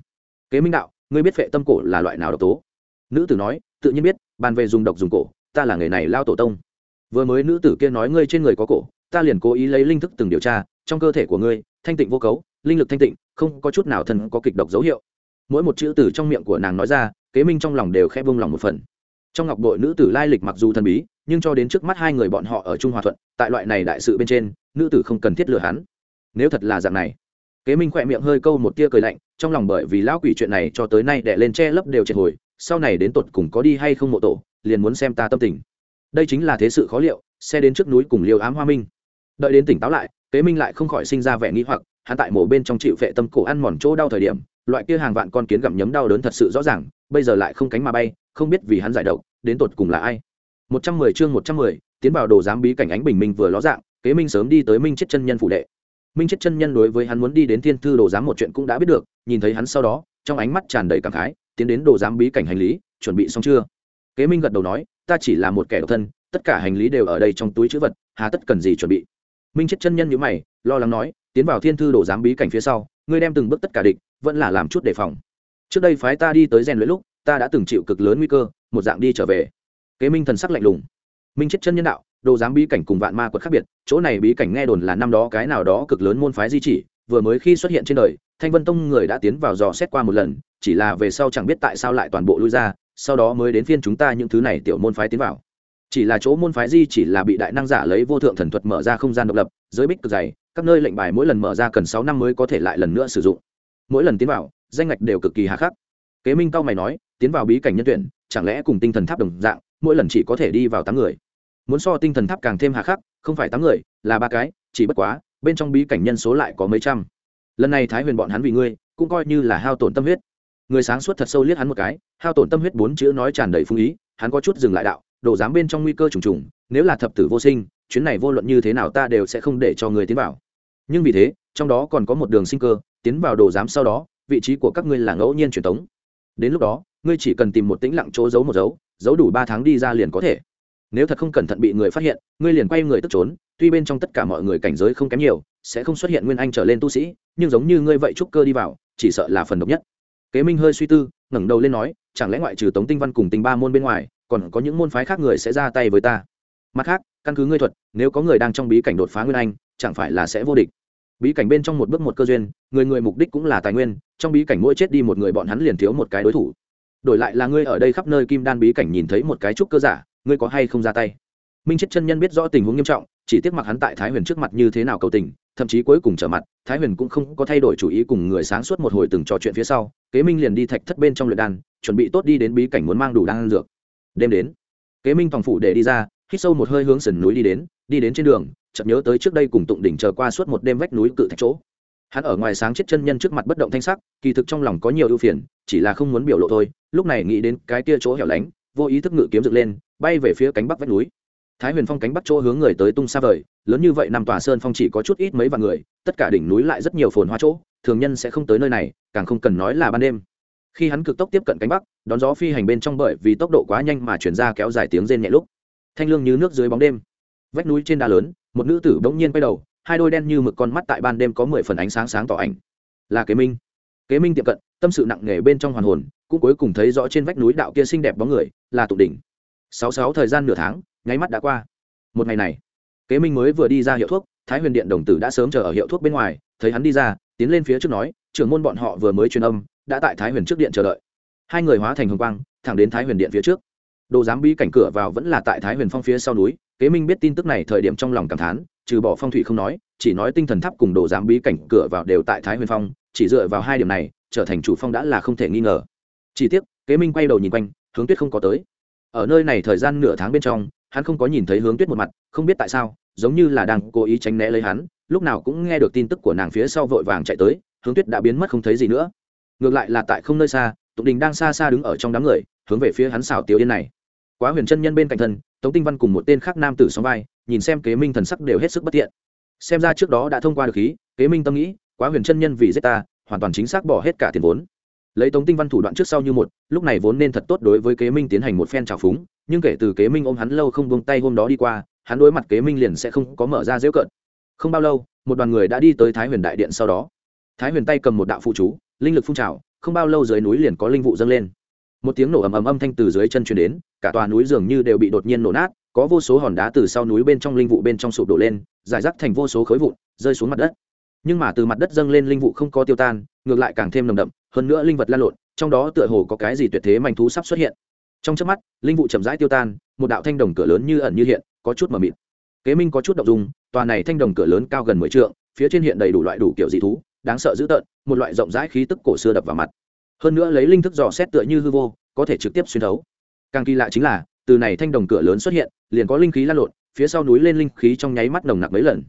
Kế minh đạo, ngươi biết vệ tâm cổ là loại nào độc tố? Nữ tử nói, tự nhiên biết, bàn về dùng độc dùng cổ, ta là người này lao tổ tông. Vừa mới nữ tử kia nói ngươi trên người có cổ, ta liền cố ý lấy linh thức từng điều tra, trong cơ thể của ngươi, thanh tịnh vô cấu, linh lực thanh tịnh, không có chút nào thần có kịch độc dấu hiệu. Mỗi một chữ từ trong miệng của nàng nói ra, kế minh trong lòng đều khẽ vung lòng một phần trong ngọc đội nữ tử lai lịch mặc dù thần bí, nhưng cho đến trước mắt hai người bọn họ ở trung hòa thuận, tại loại này đại sự bên trên, nữ tử không cần thiết lừa hắn. Nếu thật là dạng này, kế minh khỏe miệng hơi câu một tia cười lạnh, trong lòng bởi vì lão quỷ chuyện này cho tới nay đẻ lên che lấp đều triệt hồi, sau này đến tột cùng có đi hay không mộ tổ, liền muốn xem ta tâm tình. Đây chính là thế sự khó liệu, xe đến trước núi cùng liều ám hoa minh. Đợi đến tỉnh táo lại, kế minh lại không khỏi sinh ra vẻ nghĩ hoặc, hắn tại mổ bên trong chịu vệ tâm cổ ăn mòn chỗ đau thời điểm, loại kia hàng vạn con kiến gặm nhấm đau đớn thật sự rõ ràng, bây giờ lại không cánh mà bay không biết vì hắn giải độc, đến tột cùng là ai. Một trăm mười chương một trăm mười, tiến vào đồ giám bí cảnh ánh bình minh vừa ló dạng, kế minh sớm đi tới minh chết chân nhân phủ đệ. Minh chết chân nhân đối với hắn muốn đi đến thiên thư đồ giám một chuyện cũng đã biết được, nhìn thấy hắn sau đó, trong ánh mắt tràn đầy cảm khái, tiến đến đồ giám bí cảnh hành lý, chuẩn bị xong chưa? Kế minh gật đầu nói, ta chỉ là một kẻ độc thân, tất cả hành lý đều ở đây trong túi chữ vật, hà tất cần gì chuẩn bị? Minh chết chân nhân nhữ mày, lo lắng nói, tiến vào thiên thư đồ giám bí cảnh phía sau, ngươi đem từng bước tất cả địch, vẫn là làm chút đề phòng. Trước đây phái ta đi tới rèn luyện lúc ta đã từng chịu cực lớn nguy cơ, một dạng đi trở về. Kế minh thần sắc lạnh lùng. Minh chết chân nhân đạo, đồ giám bí cảnh cùng vạn ma quật khác biệt, chỗ này bí cảnh nghe đồn là năm đó cái nào đó cực lớn môn phái di chỉ, vừa mới khi xuất hiện trên đời, thanh vân tông người đã tiến vào dò xét qua một lần, chỉ là về sau chẳng biết tại sao lại toàn bộ lui ra, sau đó mới đến phiên chúng ta những thứ này tiểu môn phái tiến vào. Chỉ là chỗ môn phái di chỉ là bị đại năng giả lấy vô thượng thần thuật mở ra không gian độc lập, giới bích cực dày, các nơi lệnh bài mỗi lần mở ra cần sáu năm mới có thể lại lần nữa sử dụng. Mỗi lần tiến vào, danh ngạch đều cực kỳ hà khắc kế minh cao mày nói, tiến vào bí cảnh nhân tuyển, chẳng lẽ cùng tinh thần tháp đồng dạng, mỗi lần chỉ có thể đi vào tám người? Muốn so tinh thần tháp càng thêm hà khắc, không phải tám người, là ba cái, chỉ bất quá, bên trong bí cảnh nhân số lại có mấy trăm. Lần này thái huyền bọn hắn vì ngươi, cũng coi như là hao tổn tâm huyết. Người sáng suốt thật sâu liếc hắn một cái, hao tổn tâm huyết bốn chữ nói tràn đầy phung ý, hắn có chút dừng lại đạo đổ dám bên trong nguy cơ trùng trùng, nếu là thập tử vô sinh, chuyến này vô luận như thế nào ta đều sẽ không để cho người tiến vào. Nhưng vì thế, trong đó còn có một đường sinh cơ, tiến vào đồ giám sau đó, vị trí của các ngươi là ngẫu nhiên truyền thống đến lúc đó, ngươi chỉ cần tìm một tĩnh lặng chỗ giấu một dấu, giấu đủ ba tháng đi ra liền có thể. Nếu thật không cẩn thận bị người phát hiện, ngươi liền quay người tức trốn, tuy bên trong tất cả mọi người cảnh giới không kém nhiều, sẽ không xuất hiện nguyên anh trở lên tu sĩ, nhưng giống như ngươi vậy trúc cơ đi vào, chỉ sợ là phần độc nhất. Kế minh hơi suy tư, ngẩng đầu lên nói, chẳng lẽ ngoại trừ tống tinh văn cùng tinh ba môn bên ngoài, còn có những môn phái khác người sẽ ra tay với ta? Mặt khác, căn cứ ngươi thuật, nếu có người đang trong bí cảnh đột phá nguyên anh, chẳng phải là sẽ vô địch bí cảnh bên trong một bước một cơ duyên, người người mục đích cũng là tài nguyên, trong bí cảnh mỗi chết đi một người bọn hắn liền thiếu một cái đối thủ. Đổi lại là ngươi ở đây khắp nơi kim đan bí cảnh nhìn thấy một cái trúc cơ giả, ngươi có hay không ra tay? Minh chết chân nhân biết rõ tình huống nghiêm trọng, chỉ tiếc mặc hắn tại thái huyền trước mặt như thế nào cầu tình, thậm chí cuối cùng trở mặt, thái huyền cũng không có thay đổi chủ ý cùng người sáng suốt một hồi từng trò chuyện phía sau, kế minh liền đi thạch thất bên trong luyện đan, chuẩn bị tốt đi đến bí cảnh muốn mang đủ đan dược. Đêm đến, kế minh phòng phủ để đi ra, hít sâu một hơi hướng sườn núi đi đến đi đến trên đường chợt nhớ tới trước đây cùng tụng đỉnh chờ qua suốt một đêm vách núi cự thạch chỗ. Hắn ở ngoài sáng chết chân nhân trước mặt bất động thanh sắc, kỳ thực trong lòng có nhiều ưu phiền, chỉ là không muốn biểu lộ thôi, lúc này nghĩ đến cái kia chỗ hẻo lánh, vô ý thức ngự kiếm dựng lên, bay về phía cánh bắc vách núi. Thái huyền phong cánh bắc chỗ hướng người tới tung xa vời, lớn như vậy nằm tòa sơn phong chỉ có chút ít mấy vạn người, tất cả đỉnh núi lại rất nhiều phồn hoa chỗ, thường nhân sẽ không tới nơi này, càng không cần nói là ban đêm. Khi hắn cực tốc tiếp cận cánh bắc, đón gió phi hành bên trong bởi vì tốc độ quá nhanh mà chuyển ra kéo dài tiếng rên nhẹ lúc. Thanh lương như nước dưới bóng đêm. Vách núi trên đá lớn một nữ tử bỗng nhiên quay đầu, hai đôi đen như mực con mắt tại ban đêm có mười phần ánh sáng sáng tỏ ảnh. Là kế minh. Kế minh tiệm cận, tâm sự nặng nề bên trong hoàn hồn, cũng cuối cùng thấy rõ trên vách núi đạo kia xinh đẹp bóng người, là tụ đỉnh. Sáu sáu thời gian nửa tháng, nháy mắt đã qua. Một ngày này, kế minh mới vừa đi ra hiệu thuốc, thái huyền điện đồng tử đã sớm chờ ở hiệu thuốc bên ngoài, thấy hắn đi ra, tiến lên phía trước nói, trưởng môn bọn họ vừa mới truyền âm, đã tại thái huyền trước điện chờ đợi. Hai người hóa thành hồng quang, thẳng đến thái huyền điện phía trước. Đồ giám bí cảnh cửa vào vẫn là tại thái huyền phong phía sau núi kế minh biết tin tức này thời điểm trong lòng cảm thán, trừ bỏ phong thủy không nói, chỉ nói tinh thần tháp cùng đồ giám bí cảnh cửa vào đều tại thái huyền phong, chỉ dựa vào hai điểm này, trở thành chủ phong đã là không thể nghi ngờ. Chỉ tiếc, kế minh quay đầu nhìn quanh, hướng tuyết không có tới. Ở nơi này thời gian nửa tháng bên trong, hắn không có nhìn thấy hướng tuyết một mặt, không biết tại sao, giống như là đang cố ý tránh né lấy hắn, lúc nào cũng nghe được tin tức của nàng phía sau vội vàng chạy tới, hướng tuyết đã biến mất không thấy gì nữa. Ngược lại là tại không nơi xa tục đình đang xa xa đứng ở trong đám người, hướng về phía hắn xảo tiểu yên này. Quá huyền chân nhân bên cạnh thân tống tinh văn cùng một tên khác nam tử xóm vai, nhìn xem kế minh thần sắc đều hết sức bất thiện. Xem ra trước đó đã thông qua được khí, kế minh tâm nghĩ, quá huyền chân nhân vì giết ta, hoàn toàn chính xác bỏ hết cả tiền vốn. Lấy tống tinh văn thủ đoạn trước sau như một, lúc này vốn nên thật tốt đối với kế minh tiến hành một phen trào phúng, nhưng kể từ kế minh ôm hắn lâu không buông tay hôm đó đi qua, hắn đối mặt kế minh liền sẽ không có mở ra dễu cận không bao lâu, một đoàn người đã đi tới thái huyền đại điện sau đó. Thái huyền tay cầm một đạo phụ chú, linh lực phun trào, không bao lâu dưới núi liền có linh vụ dâng lên một tiếng nổ ầm ầm âm thanh từ dưới chân truyền đến, cả tòa núi dường như đều bị đột nhiên nổ nát, có vô số hòn đá từ sau núi bên trong linh vụ bên trong sụp đổ lên, giải rác thành vô số khối vụn, rơi xuống mặt đất. Nhưng mà từ mặt đất dâng lên linh vụ không có tiêu tan, ngược lại càng thêm nồng đậm, hơn nữa linh vật lan lộn, trong đó tựa hồ có cái gì tuyệt thế manh thú sắp xuất hiện. Trong trước mắt, linh vụ chậm rãi tiêu tan, một đạo thanh đồng cửa lớn như ẩn như hiện, có chút mờ mịt. Kế minh có chút động dung, tòa này thanh đồng cửa lớn cao gần mười trượng, phía trên hiện đầy đủ loại đủ kiểu dị thú, đáng sợ dữ tợn, một loại rộng rãi khí tức cổ xưa đập vào mặt hơn nữa lấy linh thức dò xét tựa như hư vô, có thể trực tiếp xuyên thấu. Càng kỳ lạ chính là, từ này thanh đồng cửa lớn xuất hiện, liền có linh khí lan lộn, phía sau núi lên linh khí trong nháy mắt nồng nặc mấy lần.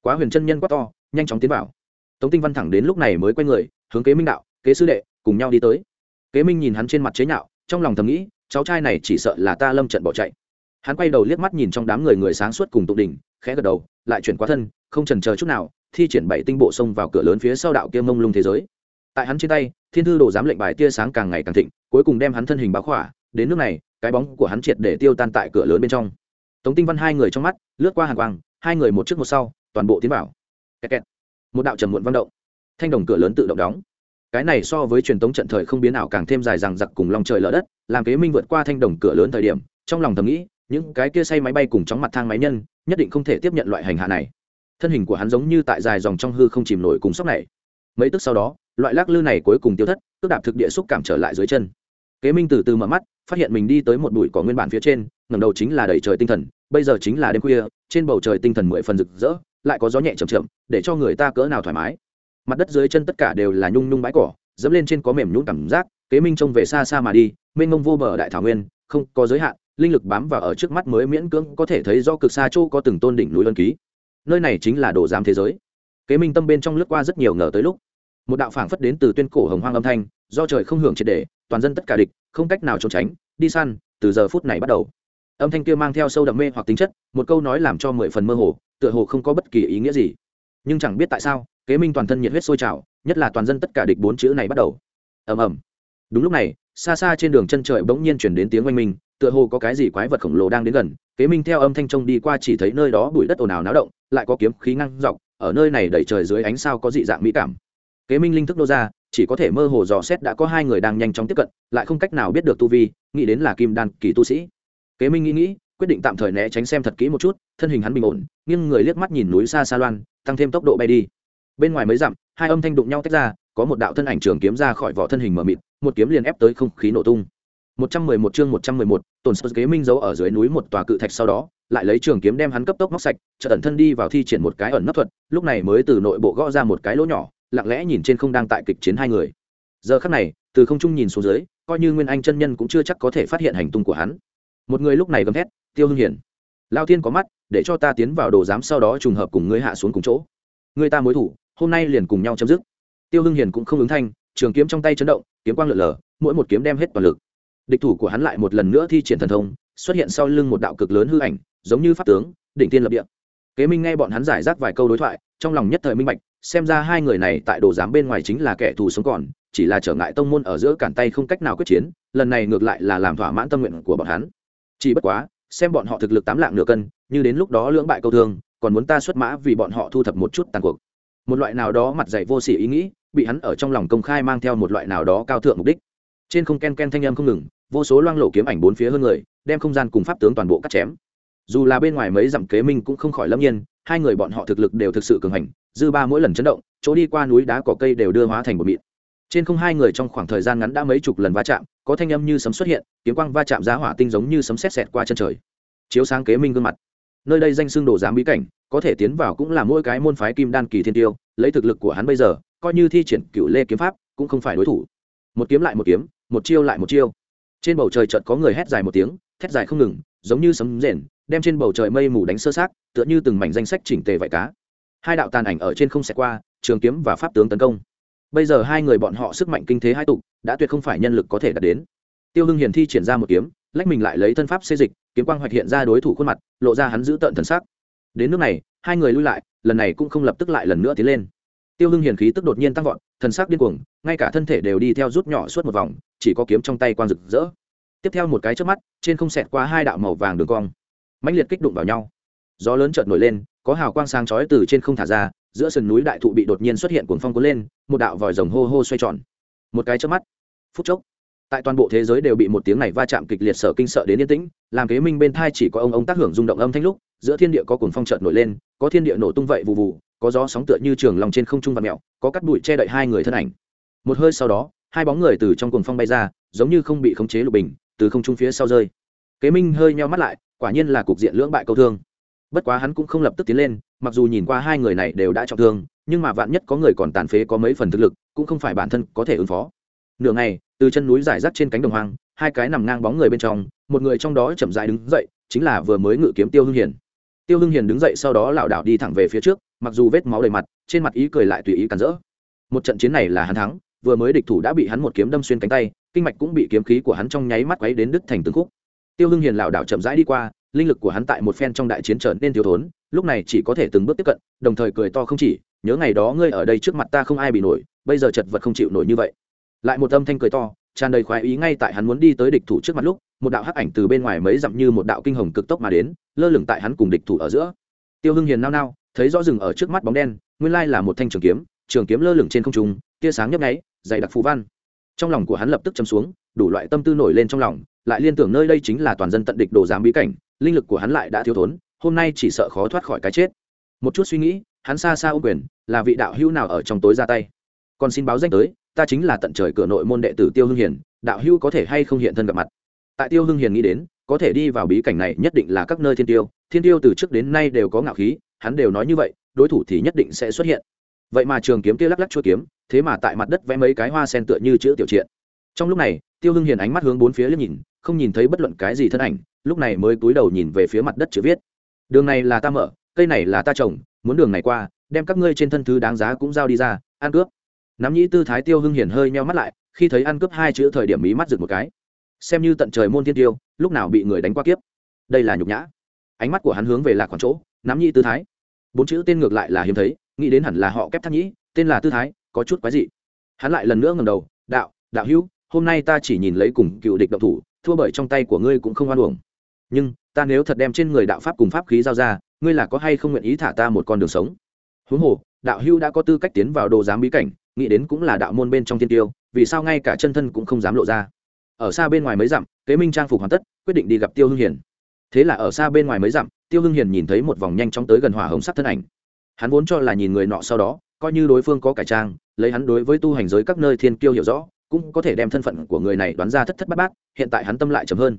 Quá huyền chân nhân quá to, nhanh chóng tiến vào. Tống tinh văn thẳng đến lúc này mới quay người, hướng kế minh đạo, kế sư đệ, cùng nhau đi tới. Kế minh nhìn hắn trên mặt chế nhạo, trong lòng thầm nghĩ, cháu trai này chỉ sợ là ta lâm trận bỏ chạy. Hắn quay đầu liếc mắt nhìn trong đám người người sáng suốt cùng tụ đỉnh, khẽ gật đầu, lại chuyển qua thân, không trần chờ chút nào, thi triển bảy tinh bộ xông vào cửa lớn phía sau đạo kia mông lung thế giới tại hắn trên tay, thiên thư đồ giám lệnh bài tia sáng càng ngày càng thịnh, cuối cùng đem hắn thân hình báo khỏa, đến nước này, cái bóng của hắn triệt để tiêu tan tại cửa lớn bên trong. Tống tinh văn hai người trong mắt, lướt qua hàng quang, hai người một trước một sau, toàn bộ tiến vào. Kẹt kẹt. một đạo trầm muộn vang động. Thanh đồng cửa lớn tự động đóng. Cái này so với truyền thống trận thời không biến ảo càng thêm dài dằng dặc cùng lòng trời lở đất, làm kế minh vượt qua thanh đồng cửa lớn thời điểm, trong lòng thầm nghĩ, những cái kia say máy bay cùng chóng mặt thang máy nhân, nhất định không thể tiếp nhận loại hành hạ này. Thân hình của hắn giống như tại dài dòng trong hư không chìm nổi cùng sốc này mấy tức sau đó, loại lắc lư này cuối cùng tiêu thất, tức đạp thực địa xúc cảm trở lại dưới chân. Kế minh từ từ mở mắt, phát hiện mình đi tới một bụi cỏ nguyên bản phía trên ngầm đầu chính là đầy trời tinh thần, bây giờ chính là đêm khuya, trên bầu trời tinh thần mười phần rực rỡ, lại có gió nhẹ chậm chậm, để cho người ta cỡ nào thoải mái. Mặt đất dưới chân tất cả đều là nhung nhung bãi cỏ, dẫm lên trên có mềm nhún cảm giác, kế minh trông về xa xa mà đi, mênh mông vô bờ đại thảo nguyên, không có giới hạn, linh lực bám vào ở trước mắt mới miễn cưỡng có thể thấy do cực xa chỗ có từng tôn đỉnh núi lân ký. Nơi này chính là đồ giám thế giới kế minh tâm bên trong lướt qua rất nhiều ngờ tới lúc. Một đạo phảng phất đến từ tuyên cổ hồng hoang âm thanh, do trời không hưởng triệt để, toàn dân tất cả địch, không cách nào trốn tránh, đi săn, từ giờ phút này bắt đầu. Âm thanh kia mang theo sâu đậm mê hoặc tính chất, một câu nói làm cho mười phần mơ hồ, tựa hồ không có bất kỳ ý nghĩa gì. Nhưng chẳng biết tại sao, kế minh toàn thân nhiệt huyết sôi trào, nhất là toàn dân tất cả địch bốn chữ này bắt đầu. Ầm ầm. Đúng lúc này, xa xa trên đường chân trời bỗng nhiên chuyển đến tiếng oanh minh, tựa hồ có cái gì quái vật khổng lồ đang đến gần. Kế minh theo âm thanh trông đi qua chỉ thấy nơi đó bụi đất ồn ào náo động, lại có kiếm khí ngăn dọc ở nơi này đẩy trời dưới ánh sao có dị dạng mỹ cảm. Kế minh linh thức đô ra chỉ có thể mơ hồ dò xét đã có hai người đang nhanh chóng tiếp cận lại không cách nào biết được tu vi nghĩ đến là kim đan kỳ tu sĩ. Kế minh nghĩ nghĩ quyết định tạm thời né tránh xem thật kỹ một chút thân hình hắn bình ổn nhưng người liếc mắt nhìn núi xa xa loan tăng thêm tốc độ bay đi. Bên ngoài mấy dặm hai âm thanh đụng nhau tách ra có một đạo thân ảnh trường kiếm ra khỏi vỏ thân hình mờ mịt một kiếm liền ép tới không khí nổ tung. 111 chương 111, tổn Sơ kế minh giấu ở dưới núi một tòa cự thạch sau đó lại lấy trường kiếm đem hắn cấp tốc móc sạch, chợt ẩn thân đi vào thi triển một cái ẩn nấp thuật, lúc này mới từ nội bộ gõ ra một cái lỗ nhỏ, lặng lẽ nhìn trên không đang tại kịch chiến hai người. Giờ khắc này, từ không trung nhìn xuống dưới, coi như nguyên anh chân nhân cũng chưa chắc có thể phát hiện hành tung của hắn. Một người lúc này gầm thét, tiêu hưng hiển, lao thiên có mắt, để cho ta tiến vào đồ giám sau đó trùng hợp cùng ngươi hạ xuống cùng chỗ. Người ta mối thủ, hôm nay liền cùng nhau chấm dứt. Tiêu hưng hiền cũng không ứng thanh, trường kiếm trong tay chấn động, kiếm quang lượn lờ, mỗi một kiếm đem hết toàn lực. Địch thủ của hắn lại một lần nữa thi triển thần thông, xuất hiện sau lưng một đạo cực lớn hư ảnh giống như pháp tướng, đỉnh tiên lập địa. Kế minh nghe bọn hắn giải rác vài câu đối thoại, trong lòng nhất thời minh bạch, xem ra hai người này tại đồ giám bên ngoài chính là kẻ thù sống còn, chỉ là trở ngại tông môn ở giữa cản tay không cách nào quyết chiến, lần này ngược lại là làm thỏa mãn tâm nguyện của bọn hắn. Chỉ bất quá, xem bọn họ thực lực tám lạng nửa cân, như đến lúc đó lưỡng bại câu thương, còn muốn ta xuất mã vì bọn họ thu thập một chút tàn cuộc. Một loại nào đó mặt dày vô sỉ ý nghĩ, bị hắn ở trong lòng công khai mang theo một loại nào đó cao thượng mục đích. Trên không ken ken thanh âm không ngừng, vô số loang lộ kiếm ảnh bốn phía hơn người, đem không gian cùng pháp tướng toàn bộ cắt chém dù là bên ngoài mấy dặm kế minh cũng không khỏi lâm nhiên, hai người bọn họ thực lực đều thực sự cường hành, dư ba mỗi lần chấn động, chỗ đi qua núi đá cỏ cây đều đưa hóa thành một mịn. Trên không hai người trong khoảng thời gian ngắn đã mấy chục lần va chạm, có thanh âm như sấm xuất hiện, kiếm quang va chạm giá hỏa tinh giống như sấm sét xẹt qua chân trời. Chiếu sáng kế minh gương mặt. Nơi đây danh xương đồ giám bí cảnh, có thể tiến vào cũng là mỗi cái môn phái kim đan kỳ thiên tiêu, lấy thực lực của hắn bây giờ, coi như thi triển cựu lê kiếm pháp, cũng không phải đối thủ. Một kiếm lại một kiếm, một chiêu lại một chiêu. Trên bầu trời chợt có người hét dài một tiếng, thét dài không ngừng, giống như sấm rền đem trên bầu trời mây mù đánh sơ sát tựa như từng mảnh danh sách chỉnh tề vải cá. Hai đạo tàn ảnh ở trên không xẹt qua, trường kiếm và pháp tướng tấn công. Bây giờ hai người bọn họ sức mạnh kinh thế hai tục, đã tuyệt không phải nhân lực có thể đạt đến. Tiêu hưng hiền thi triển ra một kiếm, lách mình lại lấy thân pháp xê dịch, kiếm quang hoạch hiện ra đối thủ khuôn mặt, lộ ra hắn giữ tợn thần sắc. Đến nước này, hai người lui lại, lần này cũng không lập tức lại lần nữa tiến lên. Tiêu hưng hiền khí tức đột nhiên tăng vọt, thần sắc điên cuồng, ngay cả thân thể đều đi theo rút nhỏ suốt một vòng, chỉ có kiếm trong tay quang rực rỡ. Tiếp theo một cái trước mắt, trên không xẹt qua hai đạo màu vàng đường cong mãnh liệt kích đụng vào nhau. Gió lớn chợt nổi lên có hào quang sáng chói từ trên không thả ra giữa sườn núi đại thụ bị đột nhiên xuất hiện cuồng phong cuốn lên một đạo vòi rồng hô hô xoay tròn. Một cái chớp mắt phút chốc tại toàn bộ thế giới đều bị một tiếng này va chạm kịch liệt sở kinh sợ đến yên tĩnh làm kế minh bên thai chỉ có ông ông tác hưởng rung động âm thanh lúc giữa thiên địa có cuồng phong chợt nổi lên có thiên địa nổ tung vậy vụ vụ có gió sóng tựa như trường lòng trên không trung và mèo, có cắt bụi che đậy hai người thân ảnh. Một hơi sau đó hai bóng người từ trong cuồng phong bay ra giống như không bị khống chế lục bình từ không trung phía sau rơi. Kế minh hơi nheo mắt lại quả nhiên là cục diện lưỡng bại câu thương. Bất quá hắn cũng không lập tức tiến lên, mặc dù nhìn qua hai người này đều đã trọng thương, nhưng mà vạn nhất có người còn tàn phế có mấy phần thực lực, cũng không phải bản thân có thể ứng phó. Nửa ngày, từ chân núi giải rác trên cánh đồng hoang, hai cái nằm ngang bóng người bên trong, một người trong đó chậm dại đứng dậy, chính là vừa mới ngự kiếm tiêu hưng hiền. Tiêu hưng hiền đứng dậy sau đó lảo đảo đi thẳng về phía trước, mặc dù vết máu đầy mặt, trên mặt ý cười lại tùy ý cản rỡ. Một trận chiến này là hắn thắng, vừa mới địch thủ đã bị hắn một kiếm đâm xuyên cánh tay, kinh mạch cũng bị kiếm khí của hắn trong nháy mắt quấy đến đứt thành từng khúc tiêu hưng hiền lảo đảo chậm rãi đi qua, linh lực của hắn tại một phen trong đại chiến trở nên thiếu thốn, lúc này chỉ có thể từng bước tiếp cận, đồng thời cười to không chỉ, nhớ ngày đó ngươi ở đây trước mặt ta không ai bị nổi, bây giờ chật vật không chịu nổi như vậy. Lại một âm thanh cười to, tràn đầy khoái ý ngay tại hắn muốn đi tới địch thủ trước mặt lúc, một đạo hắc ảnh từ bên ngoài mấy dặm như một đạo kinh hồng cực tốc mà đến, lơ lửng tại hắn cùng địch thủ ở giữa. Tiêu hưng hiền nao nao, thấy rõ rừng ở trước mắt bóng đen, nguyên lai là một thanh trường kiếm trường kiếm lơ lửng trên không trung, tia sáng nhấp nháy, dày đặc phù văn. Trong lòng của hắn lập tức châm xuống, đủ loại tâm tư nổi lên trong lòng lại liên tưởng nơi đây chính là toàn dân tận địch đồ giám bí cảnh, linh lực của hắn lại đã thiếu thốn, hôm nay chỉ sợ khó thoát khỏi cái chết. Một chút suy nghĩ, hắn xa xa ô quyền, là vị đạo hữu nào ở trong tối ra tay? Còn xin báo danh tới, ta chính là tận trời cửa nội môn đệ tử tiêu hưng hiền, đạo hữu có thể hay không hiện thân gặp mặt? Tại tiêu hưng hiền nghĩ đến, có thể đi vào bí cảnh này nhất định là các nơi thiên tiêu thiên tiêu từ trước đến nay đều có ngạo khí, hắn đều nói như vậy, đối thủ thì nhất định sẽ xuất hiện. Vậy mà trường kiếm kia lắc lắc chua kiếm, thế mà tại mặt đất vẽ mấy cái hoa sen tựa như chữ tiểu triện trong lúc này, tiêu hưng hiền ánh mắt hướng bốn phía liếc nhìn không nhìn thấy bất luận cái gì thân ảnh, lúc này mới cúi đầu nhìn về phía mặt đất chữ viết. Đường này là ta mở, cây này là ta trồng, muốn đường này qua, đem các ngươi trên thân thứ đáng giá cũng giao đi ra, ăn cướp. Nắm nhĩ tư thái tiêu hưng hiền hơi meo mắt lại, khi thấy ăn cướp hai chữ thời điểm mí mắt rực một cái. Xem như tận trời môn thiên tiêu, lúc nào bị người đánh qua kiếp. Đây là nhục nhã. Ánh mắt của hắn hướng về lạc khoảng chỗ, nắm nhĩ tư thái. Bốn chữ tên ngược lại là hiếm thấy, nghĩ đến hẳn là họ kép thác nhĩ, tên là tư thái, có chút quái dị. Hắn lại lần nữa ngầm đầu, đạo đạo hữu, hôm nay ta chỉ nhìn lấy cùng cựu địch động thủ thua bởi trong tay của ngươi cũng không oan uổng. Nhưng, ta nếu thật đem trên người đạo pháp cùng pháp khí giao ra, ngươi là có hay không nguyện ý thả ta một con đường sống? Huống hồ, đạo hưu đã có tư cách tiến vào đồ giám bí cảnh, nghĩ đến cũng là đạo môn bên trong tiên tiêu, vì sao ngay cả chân thân cũng không dám lộ ra? Ở xa bên ngoài mấy dặm, kế minh trang phục hoàn tất, quyết định đi gặp tiêu hưng hiền. Thế là ở xa bên ngoài mấy dặm, tiêu hưng hiền nhìn thấy một vòng nhanh chóng tới gần hỏa hồng sắc thân ảnh. Hắn vốn cho là nhìn người nọ sau đó, coi như đối phương có cải trang, lấy hắn đối với tu hành giới các nơi thiên kiêu hiểu rõ cũng có thể đem thân phận của người này đoán ra thất thất bát bát, hiện tại hắn tâm lại chậm hơn.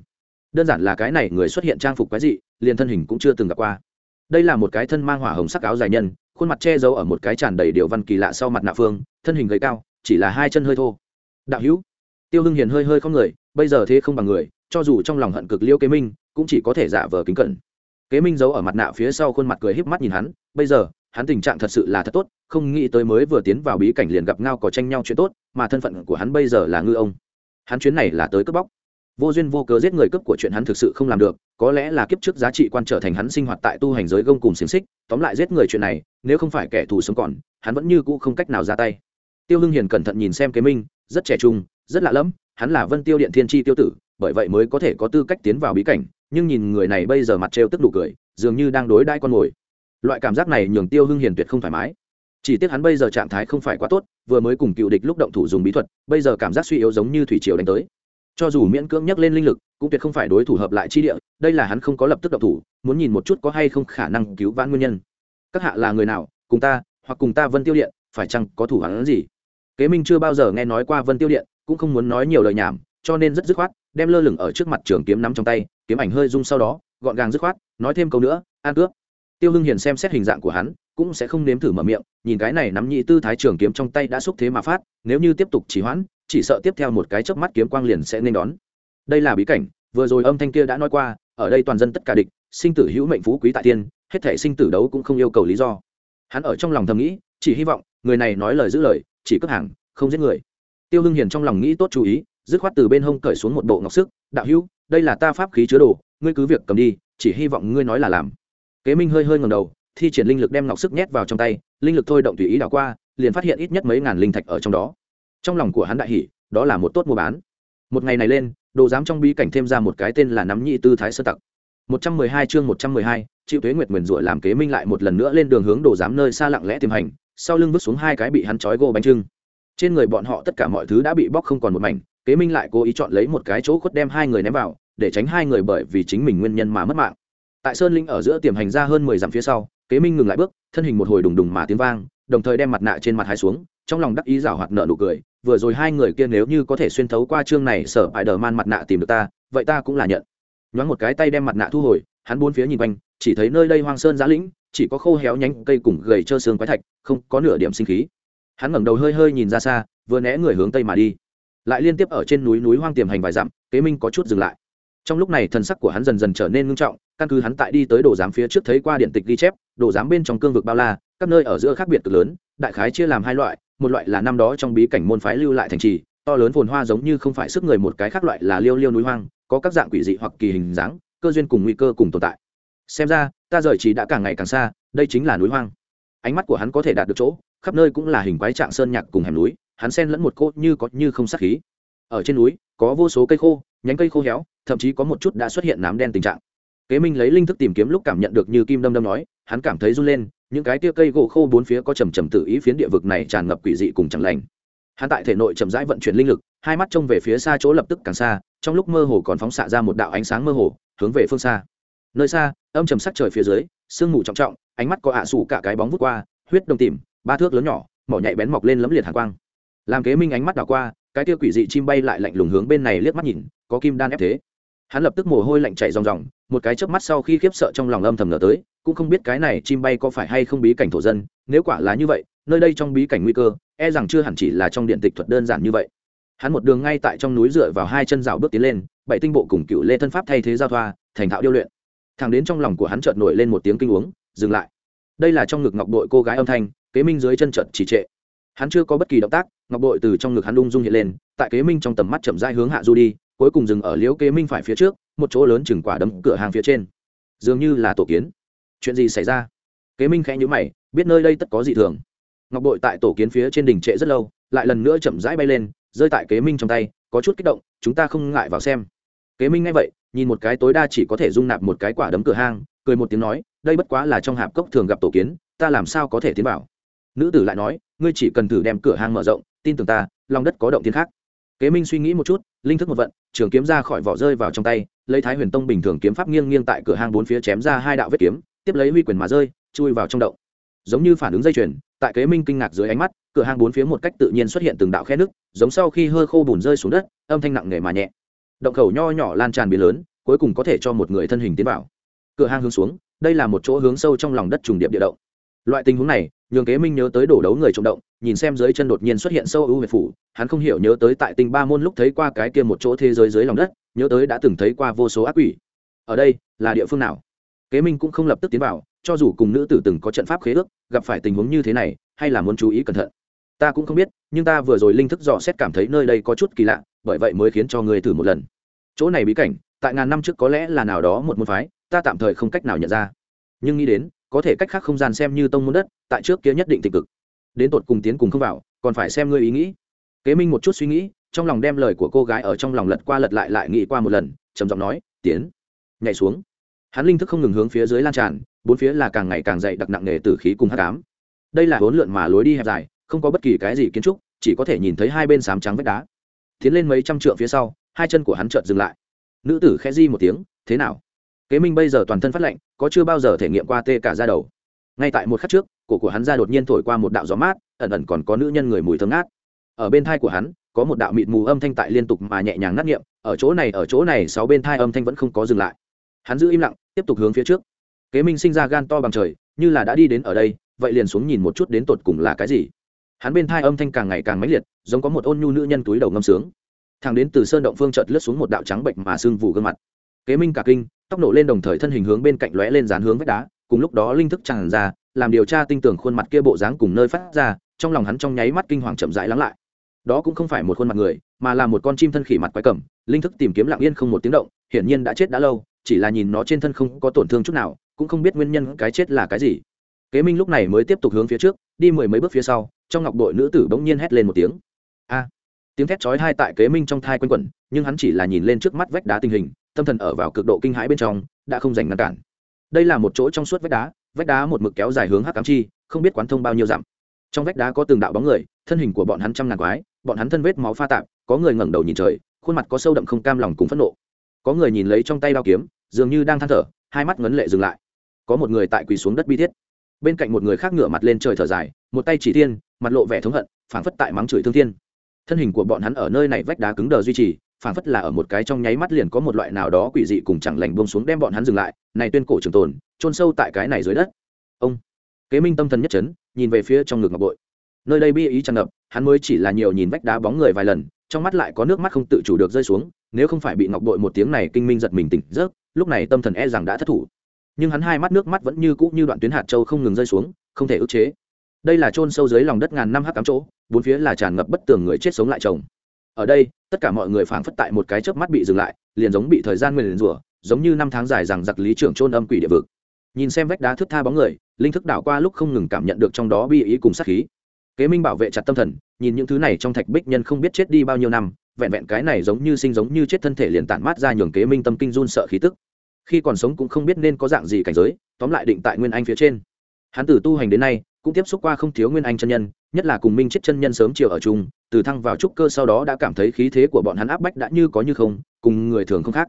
Đơn giản là cái này người xuất hiện trang phục quái dị, liền thân hình cũng chưa từng gặp qua. Đây là một cái thân mang hỏa hồng sắc áo dài nhân, khuôn mặt che giấu ở một cái tràn đầy điệu văn kỳ lạ sau mặt nạ phương, thân hình gầy cao, chỉ là hai chân hơi thô. Đạo hữu, tiêu hưng hiền hơi hơi không người, bây giờ thế không bằng người, cho dù trong lòng hận cực liêu kế minh, cũng chỉ có thể giả vờ kính cẩn. Kế minh giấu ở mặt nạ phía sau khuôn mặt cười híp mắt nhìn hắn, bây giờ, hắn tình trạng thật sự là thật tốt, không nghĩ tới mới vừa tiến vào bí cảnh liền gặp ngao có tranh nhau chuyện tốt mà thân phận của hắn bây giờ là ngư ông. Hắn chuyến này là tới cướp bóc. Vô duyên vô cớ giết người cướp của chuyện hắn thực sự không làm được, có lẽ là kiếp trước giá trị quan trở thành hắn sinh hoạt tại tu hành giới gông cùng xiềng xích, tóm lại giết người chuyện này, nếu không phải kẻ thù sống còn, hắn vẫn như cũ không cách nào ra tay. Tiêu hưng hiền cẩn thận nhìn xem kế minh, rất trẻ trung, rất lạ lẫm, hắn là vân tiêu điện thiên tri tiêu tử, bởi vậy mới có thể có tư cách tiến vào bí cảnh, nhưng nhìn người này bây giờ mặt trêu tức đủ cười, dường như đang đối đãi con mồi. Loại cảm giác này nhường tiêu hưng hiền tuyệt không thoải mái chỉ tiếc hắn bây giờ trạng thái không phải quá tốt, vừa mới cùng cựu địch lúc động thủ dùng bí thuật, bây giờ cảm giác suy yếu giống như thủy triều đánh tới. Cho dù miễn cưỡng nhắc lên linh lực, cũng tuyệt không phải đối thủ hợp lại chi địa, đây là hắn không có lập tức động thủ, muốn nhìn một chút có hay không khả năng cứu vãn nguyên nhân. Các hạ là người nào? Cùng ta, hoặc cùng ta vân tiêu điện, phải chăng có thủ hắn gì? Kế minh chưa bao giờ nghe nói qua vân tiêu điện, cũng không muốn nói nhiều lời nhảm, cho nên rất dứt khoát, đem lơ lửng ở trước mặt trường kiếm nắm trong tay, kiếm ảnh hơi rung sau đó, gọn gàng dứt khoát, nói thêm câu nữa, an cướp. Tiêu hưng hiền xem xét hình dạng của hắn cũng sẽ không nếm thử mở miệng, nhìn cái này nắm nhị tư thái trường kiếm trong tay đã xúc thế mà phát, nếu như tiếp tục chỉ hoãn, chỉ sợ tiếp theo một cái chớp mắt kiếm quang liền sẽ nên đón. Đây là bí cảnh, vừa rồi âm thanh kia đã nói qua, ở đây toàn dân tất cả địch, sinh tử hữu mệnh phú quý tại tiên hết thể sinh tử đấu cũng không yêu cầu lý do. Hắn ở trong lòng thầm nghĩ, chỉ hy vọng, người này nói lời giữ lời, chỉ cướp hàng, không giết người. Tiêu hưng hiền trong lòng nghĩ tốt chú ý, dứt khoát từ bên hông cởi xuống một bộ ngọc sức, đạo hữu, đây là ta pháp khí chứa đồ, ngươi cứ việc cầm đi, chỉ hy vọng ngươi nói là làm. Kế minh hơi hơi ngầm đầu thi triển linh lực đem ngọc sức nhét vào trong tay, linh lực thôi động tùy ý đảo qua, liền phát hiện ít nhất mấy ngàn linh thạch ở trong đó. Trong lòng của hắn đại hỷ đó là một tốt mua bán. Một ngày này lên, đồ giám trong bí cảnh thêm ra một cái tên là nắm nhị tư thái sơ tặc. Một trăm mười hai chương một trăm mười hai chịu tuế nguyệt nguyền rủa làm kế minh lại một lần nữa lên đường hướng đồ giám nơi xa lặng lẽ tìm hành, sau lưng vứt xuống hai cái bị hắn trói gô bánh trưng. Trên người bọn họ tất cả mọi thứ đã bị bóc không còn một mảnh, kế minh lại cố ý chọn lấy một cái chỗ khuất đem hai người ném vào, để tránh hai người bởi vì chính mình nguyên nhân mà mất mạng. Tại sơn linh ở giữa tiềm hành ra hơn mười dặm phía sau kế minh ngừng lại bước, thân hình một hồi đùng đùng mà tiếng vang, đồng thời đem mặt nạ trên mặt hai xuống, trong lòng đắc ý rảo hoạt nợ nụ cười, vừa rồi hai người kia nếu như có thể xuyên thấu qua chương này sở hại đờ man mặt nạ tìm được ta, vậy ta cũng là nhận. Nhoáng một cái tay đem mặt nạ thu hồi, hắn bốn phía nhìn quanh, chỉ thấy nơi đây hoang sơn giã lĩnh, chỉ có khô héo nhánh cây cùng gầy trơ xương quái thạch, không có nửa điểm sinh khí. Hắn ngẩng đầu hơi hơi nhìn ra xa, vừa né người hướng tây mà đi. Lại liên tiếp ở trên núi núi hoang tiềm hành vài dặm, kế minh có chút dừng lại. Trong lúc này thần sắc của hắn dần dần trở nên ngưng trọng, căn cứ hắn tại đi tới đồ giám phía trước thấy qua điện tịch ghi chép đồ giám bên trong cương vực bao la, các nơi ở giữa khác biệt cực lớn, đại khái chia làm hai loại, một loại là năm đó trong bí cảnh môn phái lưu lại thành trì, to lớn phồn hoa giống như không phải sức người một cái khác loại là liêu liêu núi hoang, có các dạng quỷ dị hoặc kỳ hình dáng, cơ duyên cùng nguy cơ cùng tồn tại. Xem ra, ta rời trì đã càng ngày càng xa, đây chính là núi hoang. Ánh mắt của hắn có thể đạt được chỗ, khắp nơi cũng là hình quái trạng sơn nhạc cùng hẻm núi, hắn xen lẫn một cốt như có như không sát khí. Ở trên núi, có vô số cây khô, nhánh cây khô héo, thậm chí có một chút đã xuất hiện nám đen tình trạng kế minh lấy linh thức tìm kiếm lúc cảm nhận được như kim đâm đâm nói, hắn cảm thấy run lên, những cái tia cây gỗ khô bốn phía có trầm trầm tự ý phiến địa vực này tràn ngập quỷ dị cùng chẳng lành. Hắn tại thể nội chậm rãi vận chuyển linh lực, hai mắt trông về phía xa chỗ lập tức càng xa, trong lúc mơ hồ còn phóng xạ ra một đạo ánh sáng mơ hồ, hướng về phương xa. Nơi xa, âm trầm sắc trời phía dưới, sương mù trọng trọng, ánh mắt có ạ à sủ cả cái bóng vút qua, huyết đồng tìm, ba thước lớn nhỏ, mỏ nhạy bén mọc lên lấm liệt hàn quang. Làm kế minh ánh mắt đảo qua, cái tia quỷ dị chim bay lại lạnh lùng hướng bên này liếc mắt nhìn, có kim đan ép thế hắn lập tức mồ hôi lạnh chảy ròng ròng, một cái chớp mắt sau khi khiếp sợ trong lòng âm thầm ngờ tới, cũng không biết cái này chim bay có phải hay không bí cảnh thổ dân, nếu quả là như vậy, nơi đây trong bí cảnh nguy cơ e rằng chưa hẳn chỉ là trong điện tịch thuật đơn giản như vậy. Hắn một đường ngay tại trong núi dựa vào hai chân rào bước tiến lên, bảy tinh bộ cùng cựu lê thân pháp thay thế giao thoa, thành thạo điêu luyện. Thẳng đến trong lòng của hắn chợt nổi lên một tiếng kinh uống, dừng lại. Đây là trong ngực ngọc đội cô gái âm thanh, kế minh dưới chân chợt chỉ trệ. Hắn chưa có bất kỳ động tác, ngọc đội từ trong ngực hắn lung dung hiện lên, tại kế minh trong tầm mắt chậm rãi hướng hạ du đi cuối cùng dừng ở liễu kế minh phải phía trước, một chỗ lớn chừng quả đấm cửa hàng phía trên. Dường như là tổ kiến. Chuyện gì xảy ra? Kế minh khẽ nhữ mày, biết nơi đây tất có gì thường. Ngọc bội tại tổ kiến phía trên đỉnh trệ rất lâu, lại lần nữa chậm rãi bay lên, rơi tại kế minh trong tay, có chút kích động, chúng ta không ngại vào xem. Kế minh nghe vậy, nhìn một cái tối đa chỉ có thể dung nạp một cái quả đấm cửa hang, cười một tiếng nói, đây bất quá là trong hạp cốc thường gặp tổ kiến, ta làm sao có thể tiến vào? Nữ tử lại nói, ngươi chỉ cần thử đem cửa hang mở rộng, tin tưởng ta, lòng đất có động thiên khác. Kế minh suy nghĩ một chút linh thức một vận, trường kiếm ra khỏi vỏ rơi vào trong tay, lấy thái huyền tông bình thường kiếm pháp nghiêng nghiêng tại cửa hang bốn phía chém ra hai đạo vết kiếm, tiếp lấy huy quyền mà rơi, chui vào trong động. Giống như phản ứng dây chuyền, tại kế minh kinh ngạc dưới ánh mắt, cửa hang bốn phía một cách tự nhiên xuất hiện từng đạo khe nước giống sau khi hơi khô bùn rơi xuống đất, âm thanh nặng nề mà nhẹ. Động khẩu nho nhỏ lan tràn biến lớn, cuối cùng có thể cho một người thân hình tiến vào. Cửa hang hướng xuống, đây là một chỗ hướng sâu trong lòng đất trùng điệp địa động. Loại tình huống này nhường kế minh nhớ tới đổ đấu người trộm động, nhìn xem dưới chân đột nhiên xuất hiện sâu ưu huyệt phủ, hắn không hiểu nhớ tới tại tinh ba môn lúc thấy qua cái kia một chỗ thế giới dưới lòng đất, nhớ tới đã từng thấy qua vô số ác quỷ. Ở đây, là địa phương nào? Kế minh cũng không lập tức tiến vào, cho dù cùng nữ tử từng có trận pháp khế ước, gặp phải tình huống như thế này, hay là muốn chú ý cẩn thận. Ta cũng không biết, nhưng ta vừa rồi linh thức dò xét cảm thấy nơi đây có chút kỳ lạ, bởi vậy mới khiến cho người thử một lần. Chỗ này bí cảnh, tại ngàn năm trước có lẽ là nào đó một môn phái, ta tạm thời không cách nào nhận ra. Nhưng nghĩ đến có thể cách khác không gian xem như tông môn đất, tại trước kia nhất định tích cực. Đến tột cùng tiến cùng không vào, còn phải xem ngươi ý nghĩ. Kế minh một chút suy nghĩ, trong lòng đem lời của cô gái ở trong lòng lật qua lật lại lại nghĩ qua một lần, trầm giọng nói, tiến. Nhảy xuống. Hắn linh thức không ngừng hướng phía dưới lan tràn, bốn phía là càng ngày càng dày đặc nặng nề từ khí cùng hát cám đây là hỗn lượn mà lối đi hẹp dài, không có bất kỳ cái gì kiến trúc, chỉ có thể nhìn thấy hai bên sám trắng vách đá. Tiến lên mấy trăm trượng phía sau, hai chân của hắn chợt dừng lại. Nữ tử khẽ di một tiếng, thế nào? Kế minh bây giờ toàn thân phát lạnh, có chưa bao giờ thể nghiệm qua tê cả ra đầu. Ngay tại một khắc trước, cổ của hắn ra đột nhiên thổi qua một đạo gió mát, ẩn ẩn còn có nữ nhân người mùi thơm ngát. Ở bên thai của hắn, có một đạo mịt mù âm thanh tại liên tục mà nhẹ nhàng ngắt nghiệm, ở chỗ này, ở chỗ này, sáu bên thai âm thanh vẫn không có dừng lại. Hắn giữ im lặng, tiếp tục hướng phía trước. Kế minh sinh ra gan to bằng trời, như là đã đi đến ở đây, vậy liền xuống nhìn một chút đến tột cùng là cái gì. Hắn bên thai âm thanh càng ngày càng mãnh liệt, giống có một ôn nhu nữ nhân túi đầu ngâm sướng. Thằng đến từ sơn động phương chợt lướt xuống một đạo trắng bệnh mà sưng vụ gương mặt. Kế minh cả kinh tóc nổ lên đồng thời thân hình hướng bên cạnh lóe lên dán hướng vách đá, cùng lúc đó linh thức tràn ra, làm điều tra tinh tường khuôn mặt kia bộ dáng cùng nơi phát ra, trong lòng hắn trong nháy mắt kinh hoàng chậm rãi lắng lại. Đó cũng không phải một khuôn mặt người, mà là một con chim thân khỉ mặt quái cẩm linh thức tìm kiếm lặng yên không một tiếng động, hiển nhiên đã chết đã lâu, chỉ là nhìn nó trên thân không có tổn thương chút nào, cũng không biết nguyên nhân cái chết là cái gì. Kế minh lúc này mới tiếp tục hướng phía trước, đi mười mấy bước phía sau, trong ngọc đội nữ tử bỗng nhiên hét lên một tiếng. A! Tiếng thét chói hai tại kế minh trong thai quanh quẩn, nhưng hắn chỉ là nhìn lên trước mắt vách đá tình hình tâm thần ở vào cực độ kinh hãi bên trong, đã không dành ngăn cản. Đây là một chỗ trong suốt vách đá vách đá một mực kéo dài hướng hắc cám chi, không biết quán thông bao nhiêu dặm. Trong vách đá có từng đạo bóng người, thân hình của bọn hắn trăm ngàn quái, bọn hắn thân vết máu pha tạp, có người ngẩng đầu nhìn trời, khuôn mặt có sâu đậm không cam lòng cùng phẫn nộ. Có người nhìn lấy trong tay đao kiếm, dường như đang than thở, hai mắt ngấn lệ dừng lại. Có một người tại quỳ xuống đất bi thiết. Bên cạnh một người khác ngửa mặt lên trời thở dài, một tay chỉ thiên, mặt lộ vẻ thống hận, phảng phất tại mắng chửi thương thiên. Thân hình của bọn hắn ở nơi này vách đá cứng đờ duy trì phảng phất là ở một cái trong nháy mắt liền có một loại nào đó quỷ dị cùng chẳng lành buông xuống đem bọn hắn dừng lại, này tuyên cổ trường tồn, chôn sâu tại cái này dưới đất. Ông, kế minh tâm thần nhất chấn, nhìn về phía trong ngực ngọc bội. Nơi đây bi ý tràn ngập, hắn mới chỉ là nhiều nhìn vách đá bóng người vài lần, trong mắt lại có nước mắt không tự chủ được rơi xuống, nếu không phải bị ngọc bội một tiếng này kinh minh giật mình tỉnh giấc, lúc này tâm thần e rằng đã thất thủ. Nhưng hắn hai mắt nước mắt vẫn như cũ như đoạn tuyến hạt châu không ngừng rơi xuống, không thể ức chế. Đây là chôn sâu dưới lòng đất ngàn năm hắc cám chỗ, bốn phía là tràn ngập bất tường người chết sống lại chồng ở đây, tất cả mọi người phảng phất tại một cái chớp mắt bị dừng lại, liền giống bị thời gian nguyền rủa, giống như năm tháng dài rằng giặc lý trưởng trôn âm quỷ địa vực. Nhìn xem vách đá thước tha bóng người, linh thức đảo qua lúc không ngừng cảm nhận được trong đó bi ý cùng sát khí. Kế minh bảo vệ chặt tâm thần, nhìn những thứ này trong thạch bích nhân không biết chết đi bao nhiêu năm, vẹn vẹn cái này giống như sinh giống như chết thân thể liền tản mát ra nhường kế minh tâm kinh run sợ khí tức. Khi còn sống cũng không biết nên có dạng gì cảnh giới, tóm lại định tại nguyên anh phía trên. Hắn từ tu hành đến nay, cũng tiếp xúc qua không thiếu nguyên anh chân nhân, nhất là cùng minh chết chân nhân sớm chiều ở chung từ thăng vào trúc cơ sau đó đã cảm thấy khí thế của bọn hắn áp bách đã như có như không, cùng người thường không khác.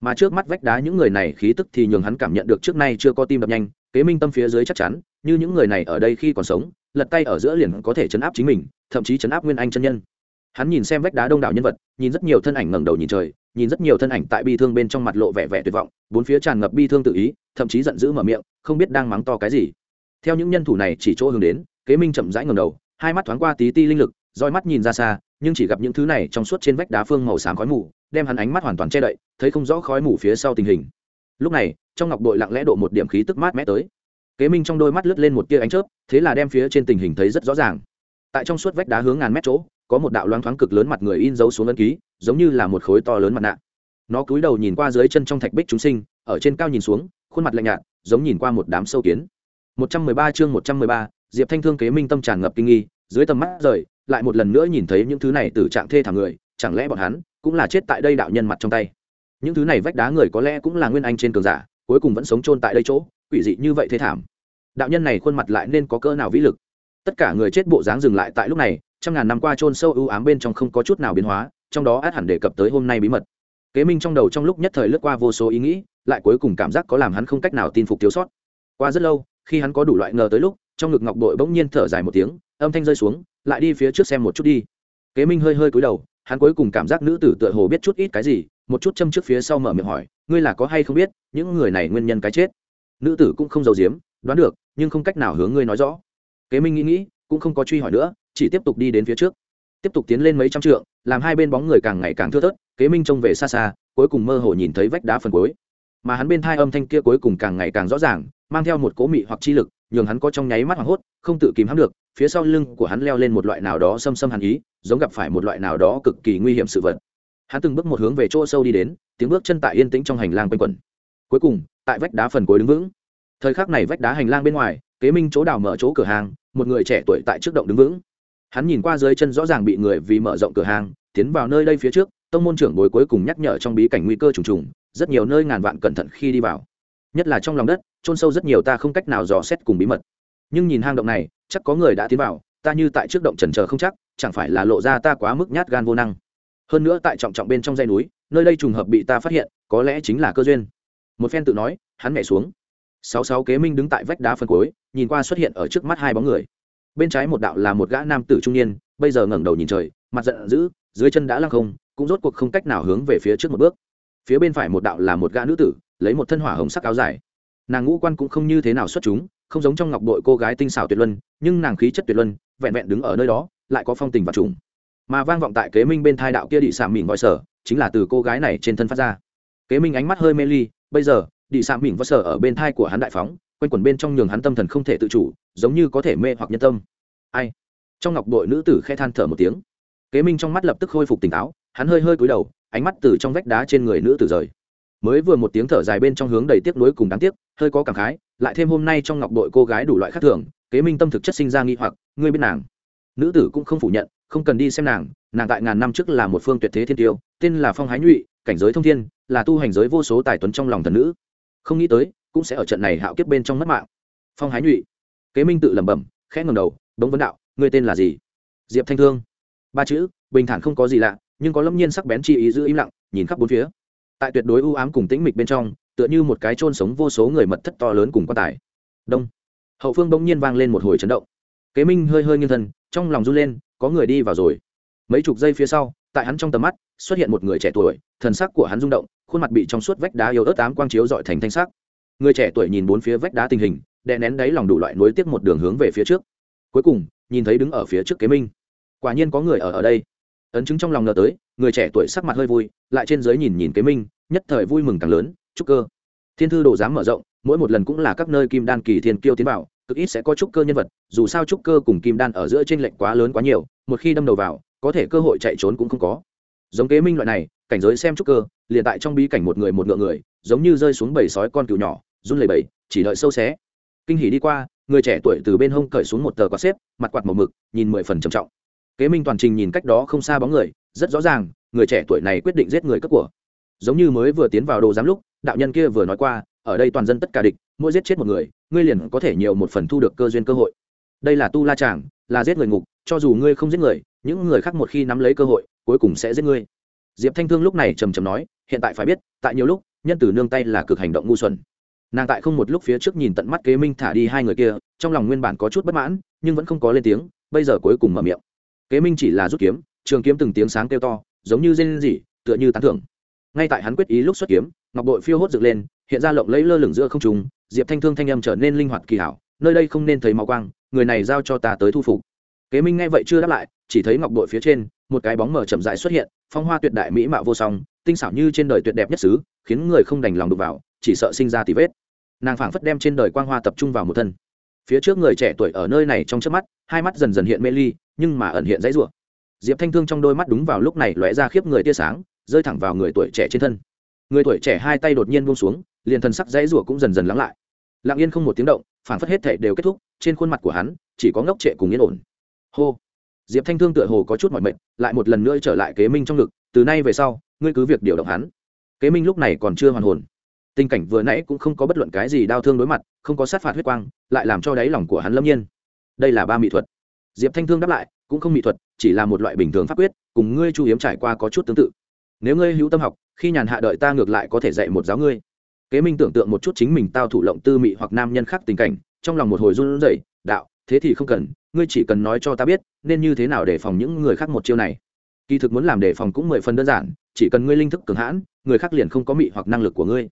Mà trước mắt vách đá những người này khí tức thì nhường hắn cảm nhận được trước nay chưa có tim đập nhanh, kế minh tâm phía dưới chắc chắn, như những người này ở đây khi còn sống, lật tay ở giữa liền có thể chấn áp chính mình, thậm chí chấn áp nguyên anh chân nhân. Hắn nhìn xem vách đá đông đảo nhân vật, nhìn rất nhiều thân ảnh ngẩng đầu nhìn trời, nhìn rất nhiều thân ảnh tại bi thương bên trong mặt lộ vẻ vẻ tuyệt vọng, bốn phía tràn ngập bi thương tự ý, thậm chí giận dữ mở miệng, không biết đang mắng to cái gì. Theo những nhân thủ này chỉ chỗ hướng đến, kế minh chậm rãi ngầm đầu, hai mắt thoáng qua tí ti linh lực roi mắt nhìn ra xa nhưng chỉ gặp những thứ này trong suốt trên vách đá phương màu xám khói mù đem hắn ánh mắt hoàn toàn che đậy thấy không rõ khói mù phía sau tình hình. Lúc này trong ngọc đội lặng lẽ độ một điểm khí tức mát mẽ tới. Kế minh trong đôi mắt lướt lên một tia ánh chớp thế là đem phía trên tình hình thấy rất rõ ràng. Tại trong suốt vách đá hướng ngàn mét chỗ có một đạo loáng thoáng cực lớn mặt người in dấu xuống ấn ký giống như là một khối to lớn mặt nạ. Nó cúi đầu nhìn qua dưới chân trong thạch bích chúng sinh ở trên cao nhìn xuống khuôn mặt lạnh nhạt giống nhìn qua một đám sâu kiến. 113 chương 113, diệp thanh thương kế minh tâm tràn ngập kinh nghi dưới tầm mắt rời lại một lần nữa nhìn thấy những thứ này từ trạng thê thảm người, chẳng lẽ bọn hắn cũng là chết tại đây đạo nhân mặt trong tay? Những thứ này vách đá người có lẽ cũng là nguyên anh trên cường giả, cuối cùng vẫn sống chôn tại đây chỗ, quỷ dị như vậy thế thảm. Đạo nhân này khuôn mặt lại nên có cỡ nào vĩ lực? Tất cả người chết bộ dáng dừng lại tại lúc này, trăm ngàn năm qua chôn sâu ưu ám bên trong không có chút nào biến hóa, trong đó át hẳn đề cập tới hôm nay bí mật. Kế minh trong đầu trong lúc nhất thời lướt qua vô số ý nghĩ, lại cuối cùng cảm giác có làm hắn không cách nào tin phục thiếu sót. Qua rất lâu, khi hắn có đủ loại ngờ tới lúc, trong ngực ngọc bội bỗng nhiên thở dài một tiếng, âm thanh rơi xuống lại đi phía trước xem một chút đi. Kế minh hơi hơi cúi đầu, hắn cuối cùng cảm giác nữ tử tựa hồ biết chút ít cái gì, một chút châm trước phía sau mở miệng hỏi, ngươi là có hay không biết, những người này nguyên nhân cái chết? Nữ tử cũng không giàu giếm, đoán được, nhưng không cách nào hướng ngươi nói rõ. Kế minh nghĩ nghĩ, cũng không có truy hỏi nữa, chỉ tiếp tục đi đến phía trước. Tiếp tục tiến lên mấy trăm trượng, làm hai bên bóng người càng ngày càng thưa thớt, kế minh trông về xa xa, cuối cùng mơ hồ nhìn thấy vách đá phần cuối. Mà hắn bên thai âm thanh kia cuối cùng càng ngày càng rõ ràng, mang theo một cố mị hoặc chi lực, nhường hắn có trong nháy mắt hoảng hốt, không tự kìm hãm được phía sau lưng của hắn leo lên một loại nào đó xâm xâm hàn ý, giống gặp phải một loại nào đó cực kỳ nguy hiểm sự vật. Hắn từng bước một hướng về chỗ sâu đi đến, tiếng bước chân tại yên tĩnh trong hành lang quanh quẩn. Cuối cùng, tại vách đá phần cuối đứng vững. Thời khắc này vách đá hành lang bên ngoài, kế minh chỗ đào mở chỗ cửa hàng, một người trẻ tuổi tại trước động đứng vững. Hắn nhìn qua dưới chân rõ ràng bị người vì mở rộng cửa hàng, tiến vào nơi đây phía trước, tông môn trưởng bồi cuối cùng nhắc nhở trong bí cảnh nguy cơ trùng trùng, rất nhiều nơi ngàn vạn cẩn thận khi đi vào. Nhất là trong lòng đất trôn sâu rất nhiều ta không cách nào dò xét cùng bí mật. Nhưng nhìn hang động này chắc có người đã tiến vào, ta như tại trước động trần chờ không chắc, chẳng phải là lộ ra ta quá mức nhát gan vô năng. Hơn nữa tại trọng trọng bên trong dây núi, nơi đây trùng hợp bị ta phát hiện, có lẽ chính là cơ duyên. Một phen tự nói, hắn nhảy xuống. Sáu sáu kế minh đứng tại vách đá phân cối nhìn qua xuất hiện ở trước mắt hai bóng người. Bên trái một đạo là một gã nam tử trung niên, bây giờ ngẩng đầu nhìn trời, mặt giận dữ, dưới chân đã lăng không, cũng rốt cuộc không cách nào hướng về phía trước một bước. Phía bên phải một đạo là một gã nữ tử, lấy một thân hỏa hồng sắc áo dài. Nàng ngũ quan cũng không như thế nào xuất chúng không giống trong ngọc đội cô gái tinh xảo tuyệt luân, nhưng nàng khí chất tuyệt luân, vẹn vẹn đứng ở nơi đó, lại có phong tình và trùng. Mà vang vọng tại kế minh bên thai đạo kia đi xạm mỉm gọi sở, chính là từ cô gái này trên thân phát ra. Kế minh ánh mắt hơi mê ly, bây giờ đi xạm mỉm gọi sở ở bên thai của hắn đại phóng, quanh quẩn bên trong nhường hắn tâm thần không thể tự chủ, giống như có thể mê hoặc nhân tâm. Ai? Trong ngọc đội nữ tử khe than thở một tiếng. Kế minh trong mắt lập tức khôi phục tỉnh táo, hắn hơi hơi cúi đầu, ánh mắt từ trong vách đá trên người nữ tử rời. Mới vừa một tiếng thở dài bên trong hướng đầy tiếc nuối cùng đáng tiếc, hơi có cảm khái lại thêm hôm nay trong ngọc đội cô gái đủ loại khác thường, kế minh tâm thực chất sinh ra nghi hoặc, ngươi biết nàng. Nữ tử cũng không phủ nhận, không cần đi xem nàng nàng tại ngàn năm trước là một phương tuyệt thế thiên tiêu, tên là phong hái nhụy, cảnh giới thông thiên, là tu hành giới vô số tài tuấn trong lòng thần nữ. Không nghĩ tới, cũng sẽ ở trận này hạo kiếp bên trong mất mạng. Phong hái nhụy. Kế minh tự lẩm bẩm, khẽ ngầm đầu, bỗng vấn đạo, ngươi tên là gì? Diệp thanh thương. Ba chữ, bình thản không có gì lạ, nhưng có lâm nhiên sắc bén chi ý giữ im lặng, nhìn khắp bốn phía. Tại tuyệt đối ưu ám cùng tĩnh mịch bên trong tựa như một cái chôn sống vô số người mật thất to lớn cùng quan tài. Đông. Hậu phương bỗng nhiên vang lên một hồi chấn động. Kế minh hơi hơi nghiêng thân, trong lòng run lên, có người đi vào rồi. Mấy chục giây phía sau, tại hắn trong tầm mắt, xuất hiện một người trẻ tuổi, thần sắc của hắn rung động, khuôn mặt bị trong suốt vách đá yếu ớt ám quang chiếu dọi thành thanh sắc. Người trẻ tuổi nhìn bốn phía vách đá tình hình, đè nén đáy lòng đủ loại nối tiếc một đường hướng về phía trước. Cuối cùng, nhìn thấy đứng ở phía trước kế minh. Quả nhiên có người ở ở đây. Ấn chứng trong lòng ngờ tới, người trẻ tuổi sắc mặt hơi vui, lại trên giới nhìn nhìn kế minh, nhất thời vui mừng càng lớn trúc cơ. Thiên thư đồ dám mở rộng, mỗi một lần cũng là các nơi kim đan kỳ thiên kiêu tiến vào, cực ít sẽ có trúc cơ nhân vật, dù sao trúc cơ cùng kim đan ở giữa t r ê n lệch quá lớn quá nhiều, một khi đâm đầu vào, có thể cơ hội chạy trốn cũng không có. Giống kế minh loại này, cảnh giới xem trúc cơ, liền tại trong bí cảnh một người một ngựa người, giống như rơi xuống bầy sói con cừu nhỏ, run lầy bầy chỉ đợi sâu xé. Kinh hỉ đi qua, người trẻ tuổi từ bên hông cởi xuống một tờ quạt xếp, mặt quạt màu mực, nhìn mười phần trầm trọng. Kế minh toàn trình nhìn cách đó không xa bóng người, rất rõ ràng, người trẻ tuổi này quyết định giết người cất của. Giống như mới vừa tiến vào đồ giám lúc đạo nhân kia vừa nói qua, ở đây toàn dân tất cả địch, mỗi giết chết một người, ngươi liền có thể nhiều một phần thu được cơ duyên cơ hội. Đây là tu la tràng là giết người ngục, cho dù ngươi không giết người, những người khác một khi nắm lấy cơ hội, cuối cùng sẽ giết ngươi. Diệp thanh thương lúc này trầm trầm nói, hiện tại phải biết, tại nhiều lúc, nhân tử nương tay là cực hành động ngu xuẩn. Nàng tại không một lúc phía trước nhìn tận mắt kế minh thả đi hai người kia, trong lòng nguyên bản có chút bất mãn, nhưng vẫn không có lên tiếng, bây giờ cuối cùng mở miệng. Kế minh chỉ là rút kiếm, trường kiếm từng tiếng sáng kêu to, giống như rên rỉ, tựa như tán thưởng. Ngay tại hắn quyết ý lúc xuất kiếm ngọc bội phiêu hốt dựng lên, hiện ra lộng lẫy lơ lửng giữa không trung, diệp thanh thương thanh âm trở nên linh hoạt kỳ hảo, nơi đây không nên thấy máu quang, người này giao cho ta tới thu phục. Kế minh nghe vậy chưa đáp lại, chỉ thấy ngọc bội phía trên, một cái bóng mờ chậm rãi xuất hiện, phong hoa tuyệt đại mỹ mạo vô song, tinh xảo như trên đời tuyệt đẹp nhất xứ, khiến người không đành lòng đụng vào, chỉ sợ sinh ra tì vết. Nàng phảng phất đem trên đời quang hoa tập trung vào một thân. Phía trước người trẻ tuổi ở nơi này trong trước mắt, hai mắt dần dần hiện mê ly, nhưng mà ẩn hiện dãy rủa. Diệp thanh thương trong đôi mắt đúng vào lúc này lóe ra khiếp người tia sáng, rơi thẳng vào người tuổi trẻ trên thân người tuổi trẻ hai tay đột nhiên buông xuống, liền thần sắc dãy rủa cũng dần dần lắng lại. Lặng yên không một tiếng động phản phất hết thể đều kết thúc, trên khuôn mặt của hắn, chỉ có ngốc trệ cùng yên ổn. Hô! Diệp thanh thương tựa hồ có chút mọi mệnh lại một lần nữa trở lại kế minh trong ngực, từ nay về sau, ngươi cứ việc điều động hắn. Kế minh lúc này còn chưa hoàn hồn. Tình cảnh vừa nãy cũng không có bất luận cái gì đau thương đối mặt, không có sát phạt huyết quang, lại làm cho đáy lòng của hắn lâm nhiên. Đây là ba mỹ thuật. Diệp thanh thương đáp lại, cũng không mỹ thuật, chỉ là một loại bình thường pháp quyết, cùng ngươi chu hiếm trải qua có chút tương tự. Nếu ngươi hữu tâm học khi nhàn hạ đợi ta ngược lại có thể dạy một giáo ngươi. Kế minh tưởng tượng một chút chính mình tao thủ lộng tư mị hoặc nam nhân khác tình cảnh, trong lòng một hồi run rẩy, đạo, thế thì không cần, ngươi chỉ cần nói cho ta biết, nên như thế nào để phòng những người khác một chiêu này. Kỳ thực muốn làm đề phòng cũng mười phần đơn giản, chỉ cần ngươi linh thức cường hãn, người khác liền không có mị hoặc năng lực của ngươi.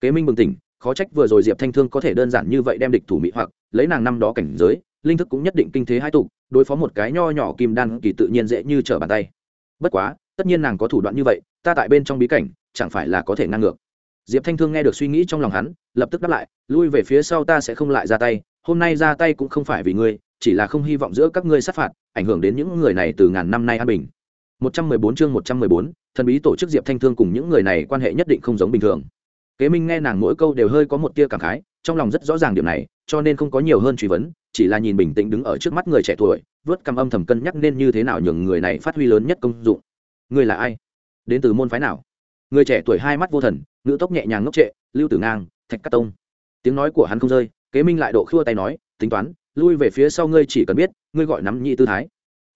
Kế minh bừng tỉnh, khó trách vừa rồi diệp thanh thương có thể đơn giản như vậy đem địch thủ mị hoặc, lấy nàng năm đó cảnh giới, linh thức cũng nhất định kinh thế hai tục đối phó một cái nho nhỏ kim đan kỳ tự nhiên dễ như trở bàn tay. Bất quá, tất nhiên nàng có thủ đoạn như vậy ta tại bên trong bí cảnh chẳng phải là có thể ngăn ngược. Diệp thanh thương nghe được suy nghĩ trong lòng hắn lập tức đáp lại lui về phía sau ta sẽ không lại ra tay hôm nay ra tay cũng không phải vì ngươi chỉ là không hy vọng giữa các ngươi sát phạt ảnh hưởng đến những người này từ ngàn năm nay an bình. 114 chương 114, thần bí tổ chức diệp thanh thương cùng những người này quan hệ nhất định không giống bình thường. Kế minh nghe nàng mỗi câu đều hơi có một tia cảm khái trong lòng rất rõ ràng điểm này cho nên không có nhiều hơn truy vấn chỉ là nhìn bình tĩnh đứng ở trước mắt người trẻ tuổi vớt cầm âm thầm cân nhắc nên như thế nào nhường người này phát huy lớn nhất công dụng. Người là ai? Đến từ môn phái nào? Người trẻ tuổi hai mắt vô thần, ngữ tốc nhẹ nhàng ngốc trệ, lưu tử ngang, thạch cát tông. Tiếng nói của hắn không rơi, kế minh lại độ khua tay nói, tính toán, lui về phía sau ngươi chỉ cần biết, ngươi gọi nắm nhị tư thái.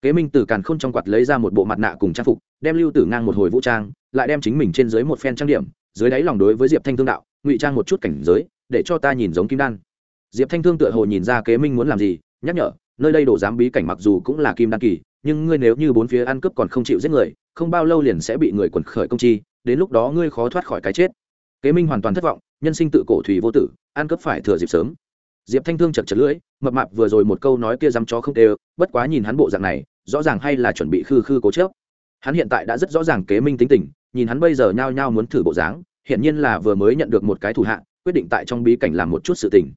Kế minh từ càn khôn trong quạt lấy ra một bộ mặt nạ cùng trang phục, đem lưu tử ngang một hồi vũ trang, lại đem chính mình trên dưới một phen trang điểm, dưới đáy lòng đối với diệp thanh thương đạo, ngụy trang một chút cảnh giới, để cho ta nhìn giống kim đan. Diệp thanh thương tựa hồ nhìn ra kế minh muốn làm gì, nhắc nhở, nơi đây đổ giám bí cảnh mặc dù cũng là kim đan kỳ, nhưng ngươi nếu như bốn phía ăn cướp còn không chịu giết người không bao lâu liền sẽ bị người quần khởi công chi, đến lúc đó ngươi khó thoát khỏi cái chết. Kế minh hoàn toàn thất vọng, nhân sinh tự cổ thủy vô tử, ăn cướp phải thừa dịp sớm. Diệp thanh thương chật chật lưỡi, mập mạp vừa rồi một câu nói kia dám chó không tê bất quá nhìn hắn bộ dạng này, rõ ràng hay là chuẩn bị khư khư cố chớp hắn hiện tại đã rất rõ ràng kế minh tính tình, nhìn hắn bây giờ nhao nhao muốn thử bộ dáng hiện nhiên là vừa mới nhận được một cái thủ hạ, quyết định tại trong bí cảnh làm một chút sự tình.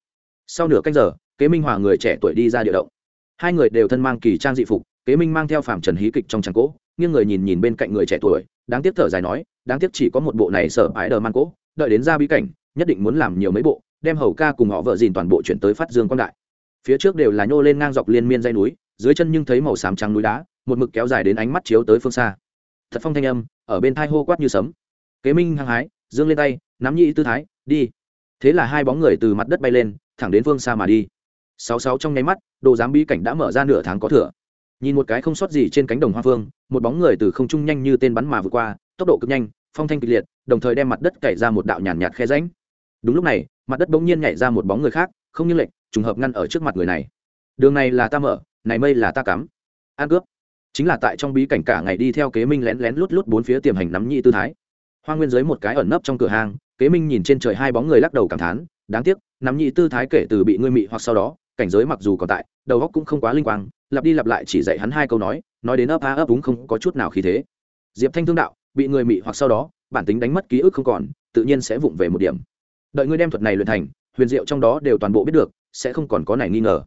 Sau nửa canh giờ, kế minh hòa người trẻ tuổi đi ra địa động. Hai người đều thân mang kỳ trang dị phục, kế minh mang theo phạm trần hí kịch trong tràng cỗ nghiêng người nhìn nhìn bên cạnh người trẻ tuổi, đáng tiếc thở dài nói, đáng tiếc chỉ có một bộ này sở ái đờ man cỗ, đợi đến ra bí cảnh, nhất định muốn làm nhiều mấy bộ, đem hầu ca cùng họ vợ dìn toàn bộ chuyển tới phát dương quan đại. Phía trước đều là nhô lên ngang dọc liên miên dây núi, dưới chân nhưng thấy màu xám trắng núi đá, một mực kéo dài đến ánh mắt chiếu tới phương xa. Thật phong thanh âm, ở bên thai hô quát như sấm. Kế minh hăng hái, dương lên tay, nắm nhị tư thái, đi. Thế là hai bóng người từ mặt đất bay lên, thẳng đến phương xa mà đi. Sáu sáu trong nháy mắt, đồ giám bí cảnh đã mở ra nửa tháng có thừa nhìn một cái không sót gì trên cánh đồng hoa phương một bóng người từ không trung nhanh như tên bắn mà vượt qua tốc độ cực nhanh phong thanh kịch liệt đồng thời đem mặt đất cày ra một đạo nhàn nhạt, nhạt khe ránh đúng lúc này mặt đất bỗng nhiên nhảy ra một bóng người khác không như lệnh trùng hợp ngăn ở trước mặt người này. Đường này là ta mở này mây là ta cắm. An cướp. Chính là tại trong bí cảnh cả ngày đi theo kế minh lén lén lút lút bốn phía tiềm hành nắm nhị tư thái. Hoa nguyên dưới một cái ẩn nấp trong cửa hàng kế minh nhìn trên trời hai bóng người lắc đầu cảm thán đáng tiếc nắm nhị tư thái kể từ bị ngươi mị hoặc sau đó cảnh giới mặc dù còn tại, đầu óc cũng không quá linh quang, lặp đi lặp lại chỉ dạy hắn hai câu nói nói đến ấp a ấp đúng không có chút nào khí thế. Diệp thanh thương đạo, bị người mị hoặc sau đó, bản tính đánh mất ký ức không còn, tự nhiên sẽ vụng về một điểm. Đợi ngươi đem thuật này luyện thành, huyền diệu trong đó đều toàn bộ biết được, sẽ không còn có này nghi ngờ.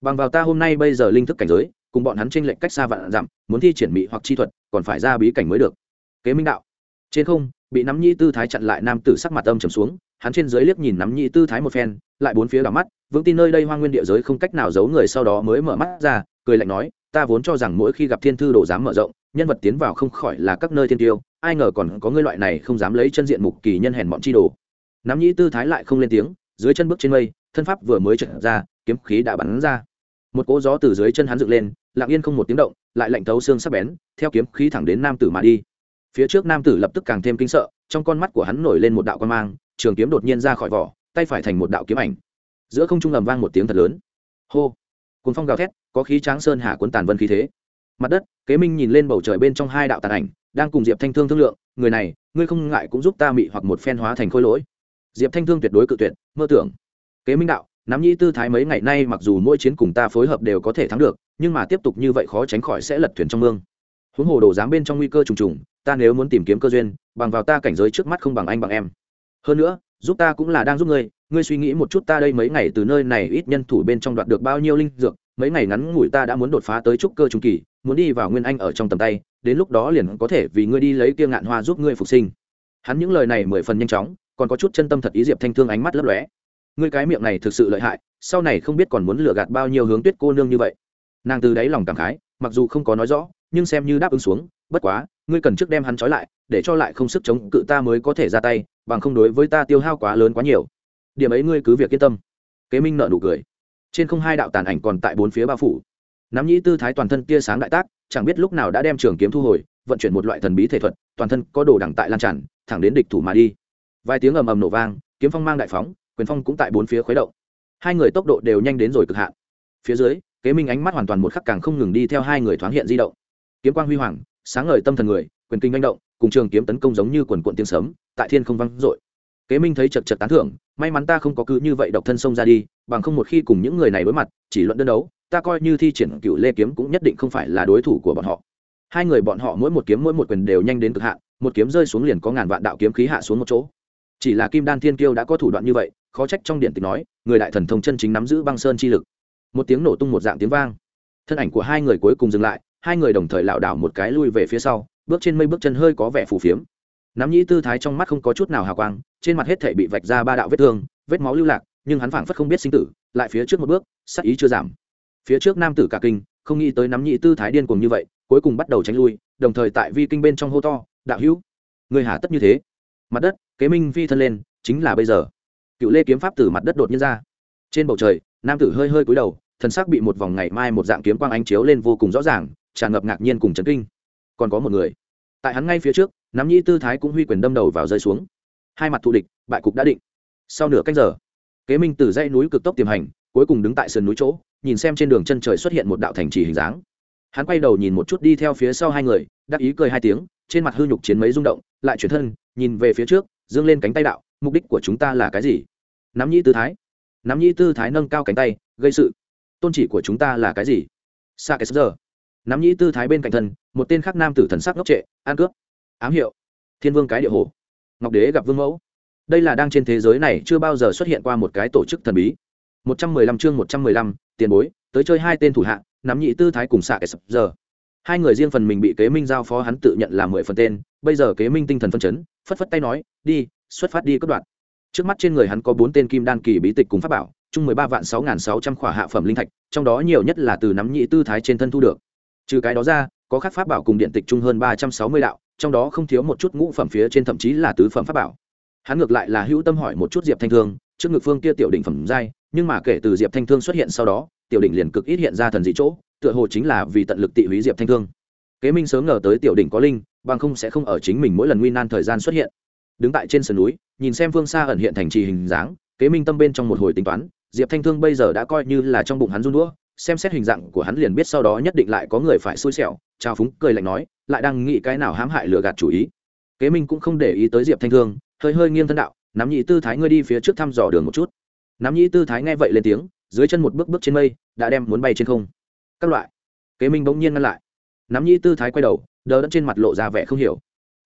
Bằng vào ta hôm nay bây giờ linh thức cảnh giới, cùng bọn hắn tranh lệnh cách xa vạn dặm, muốn thi triển mị hoặc chi thuật, còn phải ra bí cảnh mới được. Kế minh đạo, trên không, bị nắm nhĩ tư thái chặn lại nam tử sắc mặt âm trầm xuống hắn trên dưới liếc nhìn nắm nhị tư thái một phen, lại bốn phía đảo mắt, vững tin nơi đây hoa nguyên địa giới không cách nào giấu người sau đó mới mở mắt ra, cười lạnh nói, ta vốn cho rằng mỗi khi gặp thiên thư đồ dám mở rộng, nhân vật tiến vào không khỏi là các nơi thiên tiêu, ai ngờ còn có ngươi loại này không dám lấy chân diện mục kỳ nhân hèn bọn chi đồ. Nắm nhĩ tư thái lại không lên tiếng, dưới chân bước trên mây, thân pháp vừa mới trận ra, kiếm khí đã bắn ra. Một cỗ gió từ dưới chân hắn dựng lên, lặng yên không một tiếng động, lại lạnh thấu xương sắc bén, theo kiếm khí thẳng đến nam tử mà đi. Phía trước nam tử lập tức càng thêm kinh sợ, trong con mắt của hắn nổi lên một đạo quan mang trường kiếm đột nhiên ra khỏi vỏ, tay phải thành một đạo kiếm ảnh. Giữa không trung ầm vang một tiếng thật lớn. Hô! Cuốn phong gào thét, có khí tráng sơn hạ cuốn tàn vân khí thế. Mặt đất, kế minh nhìn lên bầu trời bên trong hai đạo tàn ảnh, đang cùng diệp thanh thương thương lượng, người này, ngươi không ngại cũng giúp ta mị hoặc một phen hóa thành khôi lỗi. Diệp thanh thương tuyệt đối cự tuyệt, mơ tưởng. Kế minh đạo, nắm nhĩ tư thái mấy ngày nay mặc dù mỗi chiến cùng ta phối hợp đều có thể thắng được, nhưng mà tiếp tục như vậy khó tránh khỏi sẽ lật thuyền trong mương. Huống hồ đồ dám bên trong nguy cơ trùng trùng, ta nếu muốn tìm kiếm cơ duyên, bằng vào ta cảnh giới trước mắt không bằng anh bằng em hơn nữa, giúp ta cũng là đang giúp ngươi ngươi suy nghĩ một chút ta đây mấy ngày từ nơi này ít nhân thủ bên trong đoạt được bao nhiêu linh dược, mấy ngày ngắn ngủi ta đã muốn đột phá tới trúc cơ trung kỳ, muốn đi vào nguyên anh ở trong tầm tay, đến lúc đó liền có thể vì ngươi đi lấy kia ngạn hoa giúp ngươi phục sinh. Hắn những lời này mười phần nhanh chóng, còn có chút chân tâm thật ý diệp thanh thương ánh mắt lấp lóe. Ngươi cái miệng này thực sự lợi hại, sau này không biết còn muốn lừa gạt bao nhiêu hướng tuyết cô nương như vậy. Nàng từ đáy lòng cảm khái, mặc dù không có nói rõ, nhưng xem như đáp ứng xuống, bất quá, ngươi cần trước đem hắn trói lại để cho lại không sức chống cự ta mới có thể ra tay, bằng không đối với ta tiêu hao quá lớn quá nhiều. Điểm ấy ngươi cứ việc yên tâm. Kế minh nợ nụ cười. Trên không hai đạo tàn ảnh còn tại bốn phía bao phủ. Nắm nhĩ tư thái toàn thân tia sáng đại tác, chẳng biết lúc nào đã đem trường kiếm thu hồi, vận chuyển một loại thần bí thể thuật, toàn thân có đồ đẳng tại lan tràn, thẳng đến địch thủ mà đi. Vài tiếng ầm ầm nổ vang, kiếm phong mang đại phóng, quyền phong cũng tại bốn phía khuấy động. Hai người tốc độ đều nhanh đến rồi cực hạn. Phía dưới, kế minh ánh mắt hoàn toàn một khắc càng không ngừng đi theo hai người thoáng hiện di động. Kiếm quang huy hoàng, sáng ngời tâm thần người, quyền kinh manh động cùng trường kiếm tấn công giống như quần quận tiếng sấm, tại thiên không vang dội. Kế minh thấy chật chật tán thưởng, may mắn ta không có cứ như vậy độc thân xông ra đi, bằng không một khi cùng những người này đối mặt, chỉ luận đơn đấu, ta coi như thi triển cựu lê kiếm cũng nhất định không phải là đối thủ của bọn họ. Hai người bọn họ mỗi một kiếm mỗi một quyền đều nhanh đến cực hạn, một kiếm rơi xuống liền có ngàn vạn đạo kiếm khí hạ xuống một chỗ. Chỉ là kim đan thiên kiêu đã có thủ đoạn như vậy, khó trách trong điện tịch nói, người đại thần thông chân chính nắm giữ băng sơn chi lực. Một tiếng nổ tung một dạng tiếng vang. Thân ảnh của hai người cuối cùng dừng lại, hai người đồng thời lảo đảo một cái lui về phía sau bước trên mây bước chân hơi có vẻ phù phiếm. Nắm nhĩ tư thái trong mắt không có chút nào hào quang, trên mặt hết thể bị vạch ra ba đạo vết thương, vết máu lưu lạc, nhưng hắn phảng phất không biết sinh tử, lại phía trước một bước, sắc ý chưa giảm. Phía trước nam tử cả kinh, không nghĩ tới nắm nhĩ tư thái điên cuồng như vậy, cuối cùng bắt đầu tránh lui, đồng thời tại vi kinh bên trong hô to, đạo hữu, người hà tất như thế? Mặt đất, kế minh phi thân lên, chính là bây giờ. Cựu lê kiếm pháp từ mặt đất đột nhiên ra. Trên bầu trời, nam tử hơi hơi cúi đầu, thần sắc bị một vòng ngày mai một dạng kiếm quang ánh chiếu lên vô cùng rõ ràng, tràn ngập ngạc nhiên cùng chấn kinh còn có một người. Tại hắn ngay phía trước, nắm nhĩ tư thái cũng huy quyền đâm đầu vào rơi xuống. Hai mặt thù địch, bại cục đã định. Sau nửa cách giờ, kế minh từ dãy núi cực tốc tiềm hành, cuối cùng đứng tại sườn núi chỗ, nhìn xem trên đường chân trời xuất hiện một đạo thành trì hình dáng. Hắn quay đầu nhìn một chút đi theo phía sau hai người, đắc ý cười hai tiếng, trên mặt hư nhục chiến mấy rung động, lại chuyển thân, nhìn về phía trước, dương lên cánh tay đạo, mục đích của chúng ta là cái gì? Nắm nhĩ tư thái. Nắm nhĩ tư thái nâng cao cánh tay, gây sự. Tôn chỉ của chúng ta là cái gì? Sa cái giờ nắm nhĩ tư thái bên cạnh thân, một tên khác nam tử thần sắc ngốc trệ an cướp. Ám hiệu. Thiên vương cái địa hồ. Ngọc đế gặp vương mẫu. Đây là đang trên thế giới này chưa bao giờ xuất hiện qua một cái tổ chức thần bí. Một trăm mười lăm chương một trăm mười lăm, tiền bối, tới chơi hai tên thủ hạ, nắm nhị tư thái cùng xạ kẻ sập giờ. Hai người riêng phần mình bị kế minh giao phó hắn tự nhận là mười phần tên, bây giờ kế minh tinh thần phân chấn, phất phất tay nói, đi, xuất phát đi cất đoạn trước mắt trên người hắn có bốn tên kim đan kỳ bí tịch cùng pháp bảo, chung mười ba vạn sáu nghìn sáu trăm khỏa hạ phẩm linh thạch, trong đó nhiều nhất là từ nắm nhị tư thái trên thân thu được trừ cái đó ra, có các pháp bảo cùng điện tịch chung hơn ba trăm sáu mươi đạo, trong đó không thiếu một chút ngũ phẩm phía trên thậm chí là tứ phẩm pháp bảo. Hắn ngược lại là hữu tâm hỏi một chút diệp thanh thương, trước ngực phương kia tiểu đỉnh phẩm giai, nhưng mà kể từ diệp thanh thương xuất hiện sau đó, tiểu đỉnh liền cực ít hiện ra thần dị chỗ, tựa hồ chính là vì tận lực tị húy diệp thanh thương. Kế minh sớm ngờ tới tiểu đỉnh có linh, bằng không sẽ không ở chính mình mỗi lần nguy nan thời gian xuất hiện. Đứng tại trên sườn núi, nhìn xem phương xa ẩn hiện thành trì hình dáng, kế minh tâm bên trong một hồi tính toán, diệp thanh thương bây giờ đã coi như là trong bụng hắn run đũa xem xét hình dạng của hắn liền biết sau đó nhất định lại có người phải xui xẻo. Trao phúng cười lạnh nói, lại đang nghĩ cái nào hãm hại lừa gạt chủ ý. Kế minh cũng không để ý tới diệp thanh thương, hơi hơi nghiêng thân đạo, nắm nhị tư thái ngươi đi phía trước thăm dò đường một chút. Nắm nhị tư thái nghe vậy lên tiếng, dưới chân một bước bước trên mây, đã đem muốn bay trên không. Các loại. Kế minh bỗng nhiên ngăn lại. Nắm nhị tư thái quay đầu, đờ đẫn trên mặt lộ ra vẻ không hiểu.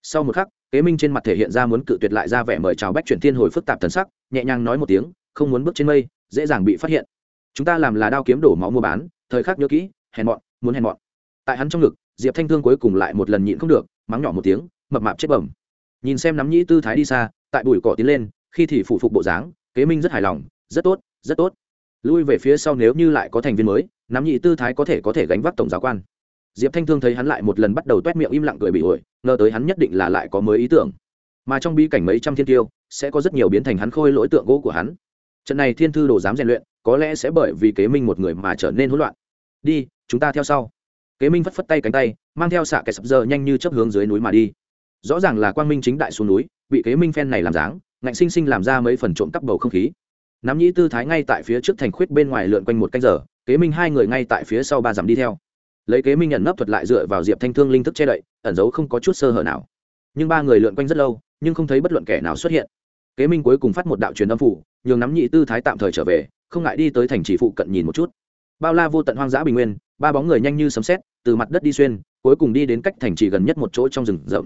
Sau một khắc, kế minh trên mặt thể hiện ra muốn cự tuyệt lại ra vẻ mời chào bách chuyển thiên hồi phức tạp thần sắc, nhẹ nhàng nói một tiếng, không muốn bước trên mây, dễ dàng bị phát hiện chúng ta làm là đao kiếm đổ máu mua bán, thời khắc nhớ kỹ, hèn mọn, muốn hèn mọn. Tại hắn trong ngực, diệp thanh thương cuối cùng lại một lần nhịn không được, mắng nhỏ một tiếng, mập mạp chết bẩm. Nhìn xem nắm nhĩ tư thái đi xa, tại bụi cỏ tiến lên, khi thì phủ phục bộ dáng, kế minh rất hài lòng, rất tốt rất tốt. Lui về phía sau nếu như lại có thành viên mới, nắm nhị tư thái có thể có thể gánh vác tổng giáo quan. Diệp thanh thương thấy hắn lại một lần bắt đầu t u é t miệng im lặng cười bị ổi, ngờ tới hắn nhất định là lại có mới ý tưởng. Mà trong bi cảnh mấy trăm thiên tiêu, sẽ có rất nhiều biến thành hắn khôi lỗi tượng gỗ của hắn. Trận này thiên thư đồ dám rèn luyện có lẽ sẽ bởi vì kế minh một người mà trở nên hỗn loạn. Đi, chúng ta theo sau. Kế minh phất phất tay cánh tay, mang theo xạ kẻ sập giờ nhanh như chấp hướng dưới núi mà đi. Rõ ràng là quang minh chính đại xuống núi, bị kế minh phen này làm dáng, ngạnh sinh sinh làm ra mấy phần trộm cắp bầu không khí. Nắm nhĩ tư thái ngay tại phía trước thành khuyết bên ngoài lượn quanh một canh giờ, kế minh hai người ngay tại phía sau ba dặm đi theo. Lấy kế minh nhận nấp thuật lại dựa vào diệp thanh thương linh thức che đậy, ẩn giấu không có chút sơ hở nào. Nhưng ba người lượn quanh rất lâu, nhưng không thấy bất luận kẻ nào xuất hiện. Kế minh cuối cùng phát một đạo truyền âm phủ, nhường nắm nhị tư thái tạm thời trở về không ngại đi tới thành trì phụ cận nhìn một chút. Bao la vô tận hoang dã bình nguyên ba bóng người nhanh như sấm xét từ mặt đất đi xuyên cuối cùng đi đến cách thành trì gần nhất một chỗ trong rừng rậm.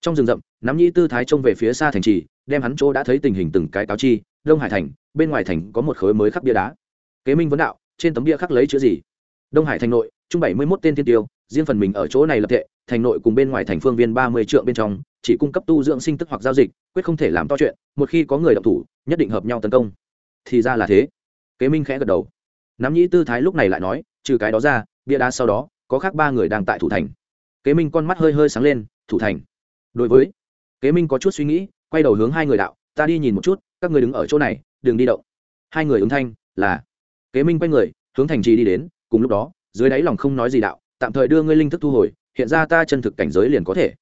Trong rừng rậm nắm nhĩ tư thái trông về phía xa thành trì đem hắn chỗ đã thấy tình hình từng cái cáo chi đông hải thành bên ngoài thành có một khối mới khắc bia đá. Kế minh vấn đạo trên tấm bia khắc lấy chữ gì? Đông hải thành nội chung bảy mươi mốt tên thiên tiêu riêng phần mình ở chỗ này lập thệ, thành nội cùng bên ngoài thành phương viên ba mươi triệu bên trong chỉ cung cấp tu dưỡng sinh tức hoặc giao dịch quyết không thể làm to chuyện một khi có người đọc thủ nhất định hợp nhau tấn công. Thì ra là thế kế minh khẽ gật đầu. Nắm nhĩ tư thái lúc này lại nói, trừ cái đó ra, bia đá sau đó, có khác ba người đang tại thủ thành. Kế minh con mắt hơi hơi sáng lên, thủ thành. Đối với, kế minh có chút suy nghĩ, quay đầu hướng hai người đạo, ta đi nhìn một chút, các người đứng ở chỗ này, đừng đi động. Hai người ứng thanh, là. Kế minh quay người, hướng thành trì đi đến, cùng lúc đó, dưới đáy lòng không nói gì đạo, tạm thời đưa ngươi linh thức thu hồi, hiện ra ta chân thực cảnh giới liền có thể.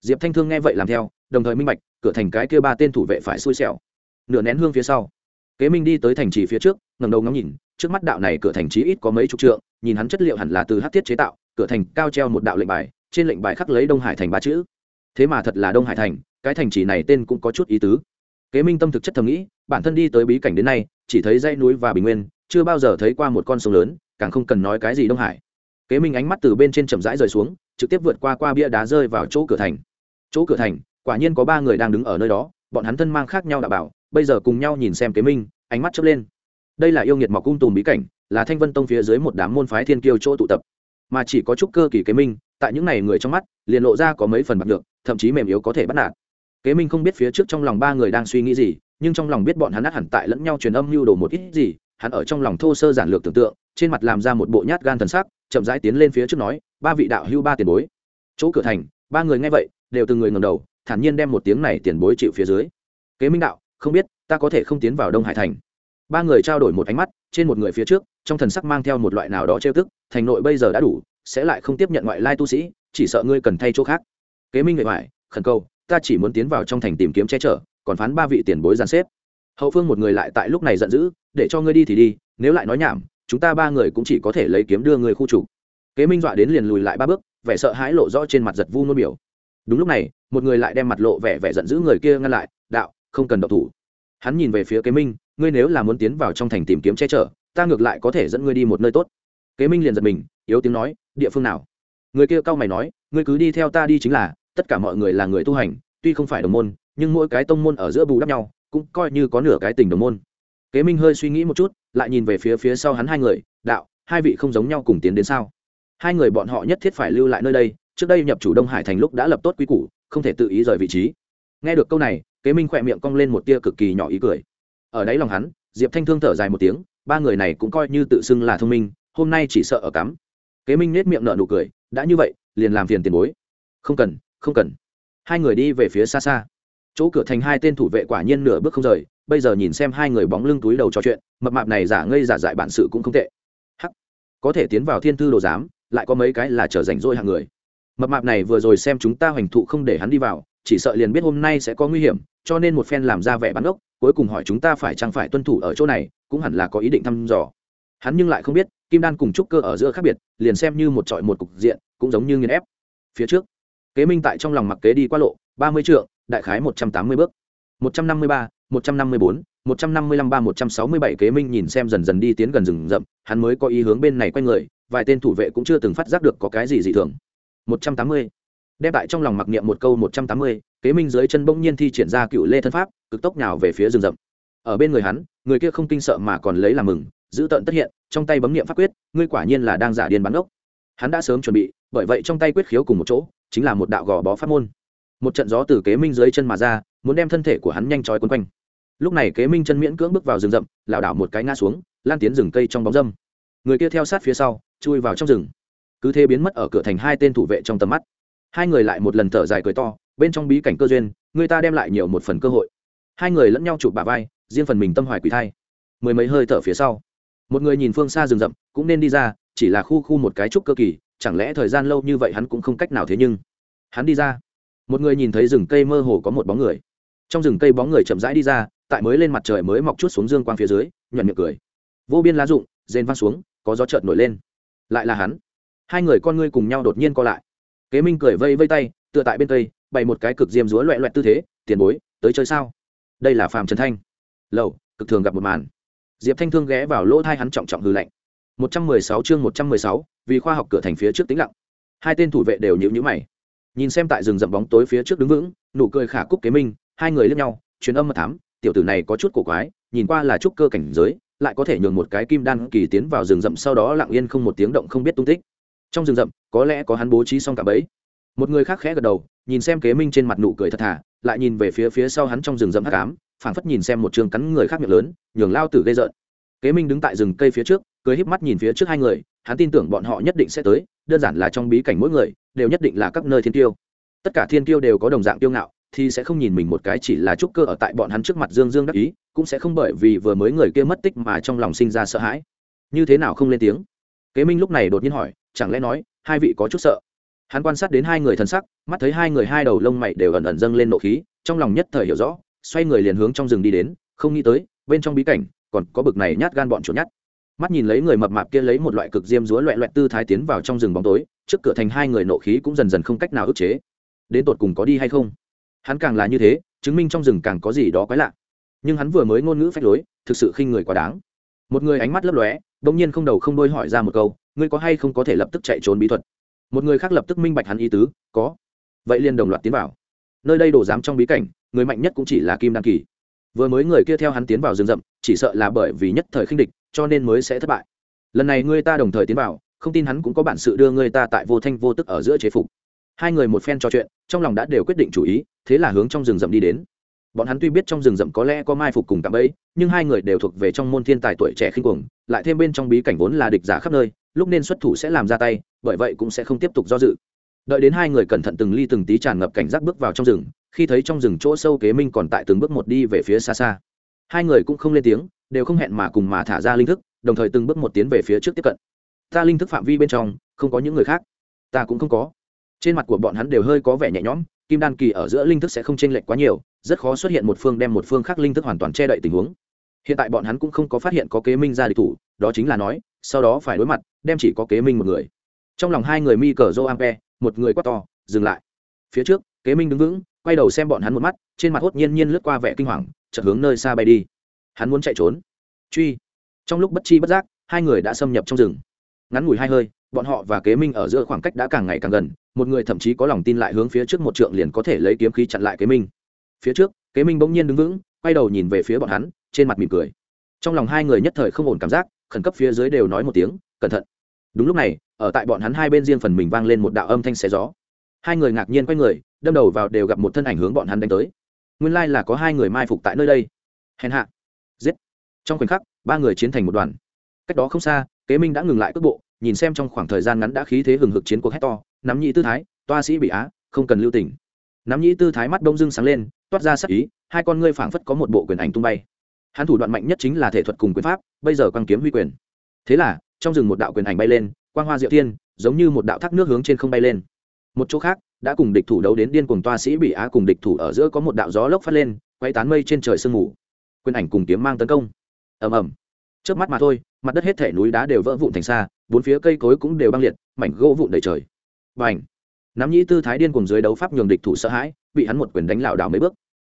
Diệp thanh thương nghe vậy làm theo, đồng thời minh bạch, cửa thành cái kia ba tên thủ vệ phải xui xẻo. Nửa nén hương phía sau kế minh đi tới thành trì phía trước ngầm đầu ngắm nhìn, trước mắt đạo này cửa thành trì ít có mấy chục trượng, nhìn hắn chất liệu hẳn là từ hát thiết chế tạo, cửa thành cao treo một đạo lệnh bài, trên lệnh bài khắc lấy đông hải thành ba chữ. Thế mà thật là đông hải thành, cái thành trì này tên cũng có chút ý tứ. Kế minh tâm thực chất thầm nghĩ, bản thân đi tới bí cảnh đến nay, chỉ thấy dãy núi và bình nguyên, chưa bao giờ thấy qua một con sông lớn, càng không cần nói cái gì đông hải. Kế minh ánh mắt từ bên trên chậm rãi rời xuống, trực tiếp vượt qua qua bia đá rơi vào chỗ cửa thành. Chỗ cửa thành, quả nhiên có ba người đang đứng ở nơi đó, bọn hắn thân mang khác nhau đạo bảo bây giờ cùng nhau nhìn xem kế minh, ánh mắt chớp lên. Đây là yêu nghiệt mọc cung tùm bí cảnh, là thanh vân tông phía dưới một đám môn phái thiên kiêu chỗ tụ tập. Mà chỉ có chút cơ kỳ kế minh, tại những này người trong mắt, liền lộ ra có mấy phần bạc được thậm chí mềm yếu có thể bắt nạt. Kế minh không biết phía trước trong lòng ba người đang suy nghĩ gì, nhưng trong lòng biết bọn hắn át hẳn tại lẫn nhau truyền âm lưu đồ một ít gì, hắn ở trong lòng thô sơ giản lược tưởng tượng, trên mặt làm ra một bộ nhát gan thần sắc, chậm rãi tiến lên phía trước nói, ba vị đạo hưu ba tiền bối. Chỗ cửa thành, ba người nghe vậy, đều từng người ngầm đầu, thản nhiên đem một tiếng này tiền bối chịu phía dưới. Kế minh đạo không biết, ta có thể không tiến vào đông hải thành. Ba người trao đổi một ánh mắt, trên một người phía trước, trong thần sắc mang theo một loại nào đó trêu tức, thành nội bây giờ đã đủ, sẽ lại không tiếp nhận ngoại lai tu sĩ, chỉ sợ ngươi cần thay chỗ khác. Kế minh người ngoại, khẩn cầu, ta chỉ muốn tiến vào trong thành tìm kiếm che chở, còn phán ba vị tiền bối giàn xếp. Hậu phương một người lại tại lúc này giận dữ, để cho ngươi đi thì đi, nếu lại nói nhảm, chúng ta ba người cũng chỉ có thể lấy kiếm đưa người khu trục. Kế minh dọa đến liền lùi lại ba bước, vẻ sợ hãi lộ rõ trên mặt giật vu nôn biểu. Đúng lúc này, một người lại đem mặt lộ vẻ vẻ giận dữ người kia ngăn lại, đạo không cần động thủ. Hắn nhìn về phía kế minh, ngươi nếu là muốn tiến vào trong thành tìm kiếm che chở, ta ngược lại có thể dẫn ngươi đi một nơi tốt. Kế minh liền giật mình, yếu tiếng nói, địa phương nào? Người kia cau mày nói, ngươi cứ đi theo ta đi chính là, tất cả mọi người là người tu hành, tuy không phải đồng môn, nhưng mỗi cái tông môn ở giữa bù đắp nhau, cũng coi như có nửa cái tình đồng môn. Kế minh hơi suy nghĩ một chút, lại nhìn về phía phía sau hắn hai người, đạo, hai vị không giống nhau cùng tiến đến sao? Hai người bọn họ nhất thiết phải lưu lại nơi đây, trước đây nhập chủ đông hải thành lúc đã lập tốt quy củ, không thể tự ý rời vị trí. Nghe được câu này kế minh khỏe miệng cong lên một tia cực kỳ nhỏ ý cười. Ở đáy lòng hắn, diệp thanh thương thở dài một tiếng, ba người này cũng coi như tự xưng là thông minh, hôm nay chỉ sợ ở cắm. Kế minh nết miệng nở nụ cười, đã như vậy, liền làm phiền tiền bối. Không cần không cần. Hai người đi về phía xa xa. Chỗ cửa thành hai tên thủ vệ quả nhiên nửa bước không rời, bây giờ nhìn xem hai người bóng lưng túi đầu trò chuyện, mập mạp này giả ngây giả dại bản sự cũng không tệ. Hắc. Có thể tiến vào thiên thư đồ giám, lại có mấy cái là trở rảnh rỗi hàng người. Mập mạp này vừa rồi xem chúng ta hoành thụ không để hắn đi vào chỉ sợ liền biết hôm nay sẽ có nguy hiểm, cho nên một phen làm ra vẻ bắn ốc, cuối cùng hỏi chúng ta phải chăng phải tuân thủ ở chỗ này, cũng hẳn là có ý định thăm dò. Hắn nhưng lại không biết, kim đan cùng trúc cơ ở giữa khác biệt, liền xem như một trọi một cục diện, cũng giống như nghiền ép. Phía trước, kế minh tại trong lòng mặc kế đi qua lộ, ba mươi trượng, đại khái một trăm tám mươi bước. một trăm năm mươi ba, một trăm năm mươi bốn, một trăm năm mươi lăm ba, một trăm sáu mươi bảy kế minh nhìn xem dần dần đi tiến gần rừng rậm, hắn mới có ý hướng bên này quay người, vài tên thủ vệ cũng chưa từng phát giác được có cái gì dị thường. một trăm tám mươi đem tại trong lòng mặc niệm một câu một trăm tám mươi, kế minh dưới chân bỗng nhiên thi triển ra cựu lê thân pháp, cực tốc nhào về phía rừng rậm. Ở bên người hắn, người kia không kinh sợ mà còn lấy làm mừng, giữ tận tất hiện, trong tay bấm niệm pháp quyết, ngươi quả nhiên là đang giả điên bắn ốc. Hắn đã sớm chuẩn bị, bởi vậy trong tay quyết khiếu cùng một chỗ, chính là một đạo gò bó pháp môn. Một trận gió từ kế minh dưới chân mà ra, muốn đem thân thể của hắn nhanh chói quấn quanh. Lúc này kế minh chân miễn cưỡng bước vào rừng rậm, lảo đảo một cái ngã xuống, lan tiến rừng cây trong bóng dâm. Người kia theo sát phía sau, chui vào trong rừng. Cứ thế biến mất ở cửa thành hai tên thủ vệ trong tầm mắt hai người lại một lần thở dài cười to, bên trong bí cảnh cơ duyên, người ta đem lại nhiều một phần cơ hội. Hai người lẫn nhau chụp bà vai, riêng phần mình tâm hoài quỷ thai. Mười mấy hơi thở phía sau, một người nhìn phương xa rừng rậm, cũng nên đi ra, chỉ là khu khu một cái trúc cơ kỳ, chẳng lẽ thời gian lâu như vậy hắn cũng không cách nào thế nhưng hắn đi ra. Một người nhìn thấy rừng cây mơ hồ có một bóng người. Trong rừng cây bóng người chậm rãi đi ra, tại mới lên mặt trời mới mọc chút xuống dương quang phía dưới, nhuận miệng cười. Vô biên lá rụng, rên văng xuống, có gió chợt nổi lên. Lại là hắn. Hai người con ngươi cùng nhau đột nhiên co lại kế minh cười vây vây tay, tựa tại bên cây, bày một cái cực diêm rúa loẹ loẹt tư thế, tiền bối, tới chơi sao? Đây là Phạm trần thanh. Lầu, cực thường gặp một màn. Diệp thanh thương ghé vào lỗ thai hắn trọng trọng hư lạnh. Một trăm mười sáu chương một trăm mười sáu, vì khoa học cửa thành phía trước tĩnh lặng. Hai tên thủ vệ đều nhịu nhữ mày. Nhìn xem tại rừng rậm bóng tối phía trước đứng vững, nụ cười khả cúc kế minh, hai người lướt nhau, truyền âm mật thám, tiểu tử này có chút cổ quái, nhìn qua là trúc cơ cảnh giới, lại có thể nhường một cái kim đan kỳ tiến vào rừng rậm sau đó lặng yên không một tiếng động không biết tung tích trong rừng rậm, có lẽ có hắn bố trí xong cả bấy một người khác khẽ gật đầu, nhìn xem kế minh trên mặt nụ cười thật thà, lại nhìn về phía phía sau hắn trong rừng rậm hắc ám, phảng phất nhìn xem một trường cắn người khác miệng lớn, nhường lao tử gây rợn kế minh đứng tại rừng cây phía trước, cười híp mắt nhìn phía trước hai người, hắn tin tưởng bọn họ nhất định sẽ tới, đơn giản là trong bí cảnh mỗi người, đều nhất định là các nơi thiên tiêu tất cả thiên tiêu đều có đồng dạng tiêu ngạo, thì sẽ không nhìn mình một cái chỉ là trúc cơ ở tại bọn hắn trước mặt dương dương đắc ý, cũng sẽ không bởi vì vừa mới người kia mất tích mà trong lòng sinh ra sợ hãi. Như thế nào không lên tiếng? Kế minh lúc này đột nhiên hỏi chẳng lẽ nói, hai vị có chút sợ? Hắn quan sát đến hai người thân sắc, mắt thấy hai người hai đầu lông mày đều ẩn ẩn dâng lên nộ khí, trong lòng nhất thời hiểu rõ, xoay người liền hướng trong rừng đi đến, không nghĩ tới, bên trong bí cảnh, còn có bực này nhát gan bọn chuột nhát. Mắt nhìn lấy người mập mạp kia lấy một loại cực diêm rúa loẹ loẹt tư thái tiến vào trong rừng bóng tối, trước cửa thành hai người nộ khí cũng dần dần không cách nào ức chế. Đến tột cùng có đi hay không? Hắn càng là như thế, chứng minh trong rừng càng có gì đó quái lạ. Nhưng hắn vừa mới ngôn ngữ phách lối, thực sự khinh người quá đáng. Một người ánh mắt lấp lóe, bỗng nhiên không đầu không đôi hỏi ra một câu ngươi có hay không có thể lập tức chạy trốn bí thuật? Một người khác lập tức minh bạch hắn ý tứ, có. Vậy liền đồng loạt tiến vào. Nơi đây đổ giám trong bí cảnh, người mạnh nhất cũng chỉ là kim đan kỳ. Vừa mới người kia theo hắn tiến vào rừng rậm, chỉ sợ là bởi vì nhất thời khinh địch, cho nên mới sẽ thất bại. Lần này người ta đồng thời tiến vào, không tin hắn cũng có bản sự đưa người ta tại vô thanh vô tức ở giữa chế phục. Hai người một phen trò chuyện, trong lòng đã đều quyết định chủ ý, thế là hướng trong rừng rậm đi đến. Bọn hắn tuy biết trong rừng rậm có lẽ có mai phục cùng cạm ấy nhưng hai người đều thuộc về trong môn thiên tài tuổi trẻ khinh cuồng, lại thêm bên trong bí cảnh vốn là địch giả khắp nơi lúc nên xuất thủ sẽ làm ra tay, bởi vậy cũng sẽ không tiếp tục do dự. Đợi đến hai người cẩn thận từng ly từng tí tràn ngập cảnh giác bước vào trong rừng, khi thấy trong rừng chỗ sâu kế minh còn tại từng bước một đi về phía xa xa. Hai người cũng không lên tiếng, đều không hẹn mà cùng mà thả ra linh thức, đồng thời từng bước một tiến về phía trước tiếp cận. Ta linh thức phạm vi bên trong, không có những người khác. Ta cũng không có. Trên mặt của bọn hắn đều hơi có vẻ nhẹ nhõm, kim đan kỳ ở giữa linh thức sẽ không chênh lệch quá nhiều, rất khó xuất hiện một phương đem một phương khác linh thức hoàn toàn che đậy tình huống hiện tại bọn hắn cũng không có phát hiện có kế minh ra địch thủ, đó chính là nói, sau đó phải đối mặt, đem chỉ có kế minh một người. Trong lòng hai người mi cờ dô ampe, một người quát to, dừng lại. Phía trước, kế minh đứng vững, quay đầu xem bọn hắn một mắt, trên mặt hốt nhiên nhiên lướt qua vẻ kinh hoàng, chợt hướng nơi xa bay đi. Hắn muốn chạy trốn. Truy. Trong lúc bất chi bất giác, hai người đã xâm nhập trong rừng. Ngắn ngủi hai hơi, bọn họ và kế minh ở giữa khoảng cách đã càng ngày càng gần, một người thậm chí có lòng tin lại hướng phía trước một trượng liền có thể lấy kiếm khí chặn lại kế minh. Phía trước, kế minh bỗng nhiên đứng vững, quay đầu nhìn về phía bọn hắn trên mặt mỉm cười. Trong lòng hai người nhất thời không ổn cảm giác, khẩn cấp phía dưới đều nói một tiếng, cẩn thận. Đúng lúc này, ở tại bọn hắn hai bên riêng phần mình vang lên một đạo âm thanh xé gió. Hai người ngạc nhiên quay người, đâm đầu vào đều gặp một thân ảnh hướng bọn hắn đánh tới. Nguyên lai là có hai người mai phục tại nơi đây. Hèn hạ. Giết. Trong khoảnh khắc, ba người chiến thành một đoàn. Cách đó không xa, kế minh đã ngừng lại cước bộ, nhìn xem trong khoảng thời gian ngắn đã khí thế hừng hực chiến cuộc hét to, nắm nhị tư thái, toa sĩ bị á, không cần lưu tỉnh nắm nhị tư thái mắt đông dưng sáng lên, toát ra sắc ý, hai con ngươi phảng phất có một bộ quyền ảnh tung bay hắn thủ đoạn mạnh nhất chính là thể thuật cùng quyền pháp, bây giờ quang kiếm huy quyền. Thế là, trong rừng một đạo quyền ảnh bay lên, quang hoa diệu thiên, giống như một đạo thác nước hướng trên không bay lên. Một chỗ khác, đã cùng địch thủ đấu đến điên cùng toa sĩ bị á cùng địch thủ ở giữa có một đạo gió lốc phát lên, quay tán mây trên trời sương mù. Quyền ảnh cùng kiếm mang tấn công. Ầm ầm. Trước mắt mà thôi, mặt đất hết thể núi đá đều vỡ vụn thành xa, bốn phía cây cối cũng đều băng liệt, mảnh gỗ vụn đầy trời. Và ảnh nắm nhĩ tư thái điên cùng dưới đấu pháp nhường địch thủ sợ hãi, bị hắn một quyền đánh lảo đảo mấy bước.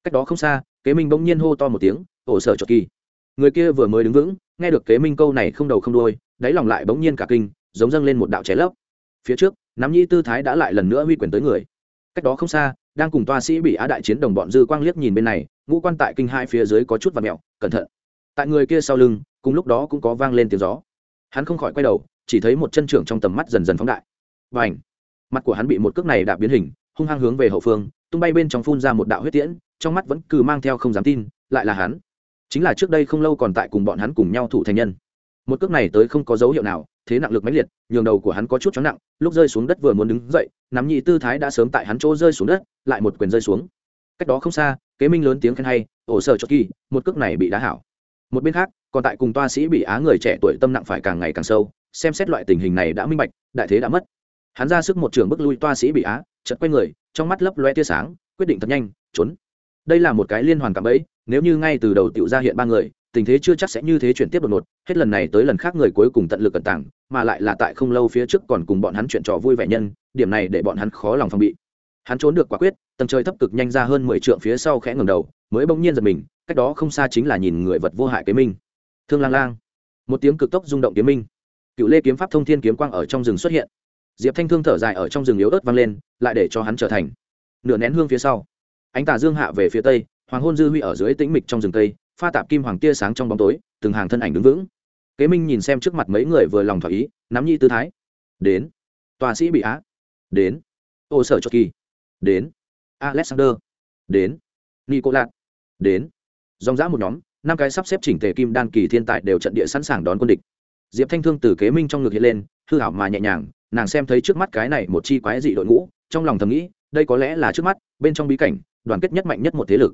Cách đó không xa, kế minh bỗng nhiên hô to một tiếng ổ sở cho kỳ. Người kia vừa mới đứng vững, nghe được kế minh câu này không đầu không đôi đáy lòng lại bỗng nhiên cả kinh, giống dâng lên một đạo cháy lấp. Phía trước nắm nhĩ tư thái đã lại lần nữa huy quyền tới người. Cách đó không xa, đang cùng toa sĩ bị á đại chiến đồng bọn dư quang liếc nhìn bên này, ngũ quan tại kinh hai phía dưới có chút và mẹo, cẩn thận. Tại người kia sau lưng, cùng lúc đó cũng có vang lên tiếng gió. Hắn không khỏi quay đầu, chỉ thấy một chân trưởng trong tầm mắt dần dần phóng đại. Và ảnh mặt của hắn bị một cước này đạp biến hình, hung hăng hướng về hậu phương, tung bay bên trong phun ra một đạo huyết tiễn, trong mắt vẫn cứ mang theo không dám tin, lại là hắn chính là trước đây không lâu còn tại cùng bọn hắn cùng nhau thủ thành nhân. Một cước này tới không có dấu hiệu nào, thế nặng lực mãnh liệt, nhường đầu của hắn có chút chóng nặng, lúc rơi xuống đất vừa muốn đứng dậy, nắm nhị tư thái đã sớm tại hắn chỗ rơi xuống đất, lại một quyền rơi xuống. Cách đó không xa, kế minh lớn tiếng khen hay, ổ sở cho kỳ, một cước này bị đá hảo. Một bên khác, còn tại cùng toa sĩ bị á người trẻ tuổi tâm nặng phải càng ngày càng sâu, xem xét loại tình hình này đã minh bạch, đại thế đã mất. Hắn ra sức một trường bức lui toa sĩ bị á chật quay người, trong mắt lấp loe tia sáng, quyết định thật nhanh, trốn. Đây là một cái liên hoàn cạm bẫy nếu như ngay từ đầu tiểu ra hiện ba người, tình thế chưa chắc sẽ như thế chuyển tiếp đột ngột, hết lần này tới lần khác người cuối cùng tận lực cẩn tảng, mà lại là tại không lâu phía trước còn cùng bọn hắn chuyện trò vui vẻ nhân, điểm này để bọn hắn khó lòng phòng bị. Hắn trốn được quả quyết, tầng trời thấp cực nhanh ra hơn mười trượng phía sau khẽ ngầm đầu, mới bỗng nhiên giật mình, cách đó không xa chính là nhìn người vật vô hại kế minh. Thương lang lang. Một tiếng cực tốc rung động kiếm minh. Cựu lê kiếm pháp thông thiên kiếm quang ở trong rừng xuất hiện. Diệp thanh thương thở dài ở trong rừng yếu ớt vang lên, lại để cho hắn trở thành nửa nén hương phía sau. Ánh tà dương hạ về phía tây hoàng hôn dư huy ở dưới tĩnh mịch trong rừng tây pha tạp kim hoàng tia sáng trong bóng tối, từng hàng thân ảnh đứng vững. Kế minh nhìn xem trước mặt mấy người vừa lòng thỏa ý, nắm nhi tư thái. Đến. Tòa sĩ bị á. Đến. Ô sở cho kỳ. Đến. Alexander. Đến. Nicolas. Đến. Dòng dã một nhóm, năm cái sắp xếp chỉnh tề kim đan kỳ thiên tài đều trận địa sẵn sàng đón quân địch. Diệp thanh thương từ kế minh trong ngực hiện lên, hư hảo mà nhẹ nhàng, nàng xem thấy trước mắt cái này một chi quái dị đội ngũ, trong lòng thầm nghĩ, đây có lẽ là trước mắt, bên trong bí cảnh, đoàn kết nhất mạnh nhất một thế lực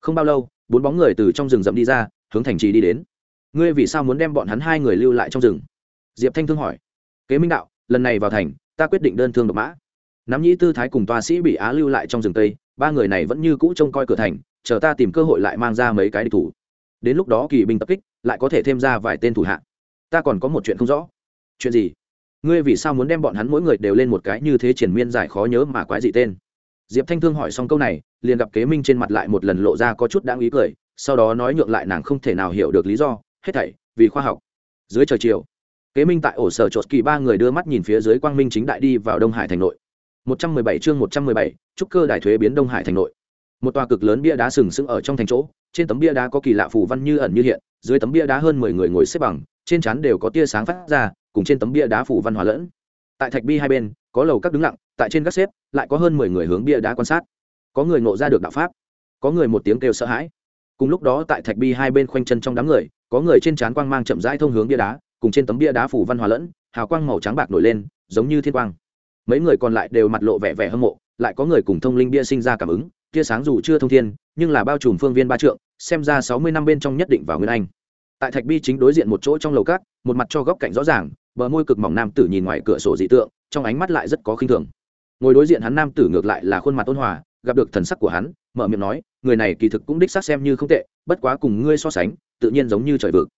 không bao lâu, bốn bóng người từ trong rừng rậm đi ra, hướng thành trì đi đến. Ngươi vì sao muốn đem bọn hắn hai người lưu lại trong rừng? Diệp thanh thương hỏi. Kế minh đạo, lần này vào thành, ta quyết định đơn thương độc mã. Nắm nhĩ tư thái cùng toa sĩ bị á lưu lại trong rừng tây, ba người này vẫn như cũ trông coi cửa thành, chờ ta tìm cơ hội lại mang ra mấy cái địch thủ. Đến lúc đó kỳ binh tập kích, lại có thể thêm ra vài tên thủ hạ. Ta còn có một chuyện không rõ. Chuyện gì? Ngươi vì sao muốn đem bọn hắn mỗi người đều lên một cái như thế triển miên giải khó nhớ mà quái dị tên? Diệp thanh thương hỏi xong câu này liền gặp kế minh trên mặt lại một lần lộ ra có chút đáng ý cười sau đó nói nhượng lại nàng không thể nào hiểu được lý do hết thảy vì khoa học dưới trời chiều kế minh tại ổ sở chột kỳ ba người đưa mắt nhìn phía dưới quang minh chính đại đi vào đông hải thành nội 117 chương 117, trúc cơ đại thuế biến Đông Hải thành nội. Một tòa cực lớn bia đá sừng sững ở trong thành chỗ, trên tấm bia đá có kỳ lạ phù văn như ẩn như hiện, dưới tấm bia đá hơn 10 người ngồi xếp bằng, trên trán đều có tia sáng phát ra, cùng trên tấm bia đá phù văn hòa lẫn. Tại thạch bi hai bên, có lầu các đứng lặng, tại trên các xếp, lại có hơn 10 người hướng bia đá quan sát. Có người ngộ ra được đạo pháp, có người một tiếng kêu sợ hãi. Cùng lúc đó tại thạch bi hai bên khoanh chân trong đám người, có người trên trán quang mang chậm rãi thông hướng bia đá, cùng trên tấm bia đá phủ văn hòa lẫn, hào quang màu trắng bạc nổi lên, giống như thiên quang mấy người còn lại đều mặt lộ vẻ vẻ hâm mộ lại có người cùng thông linh bia sinh ra cảm ứng tia sáng dù chưa thông thiên nhưng là bao trùm phương viên ba trượng xem ra sáu mươi năm bên trong nhất định vào nguyên anh tại thạch bi chính đối diện một chỗ trong lầu cát một mặt cho góc cạnh rõ ràng bờ môi cực mỏng nam tử nhìn ngoài cửa sổ dị tượng trong ánh mắt lại rất có khinh thường ngồi đối diện hắn nam tử ngược lại là khuôn mặt ôn hòa, gặp được thần sắc của hắn, mở miệng nói, người này kỳ thực cũng đích xác xem như không tệ, bất quá cùng ngươi so sánh, tự nhiên giống như trời vực.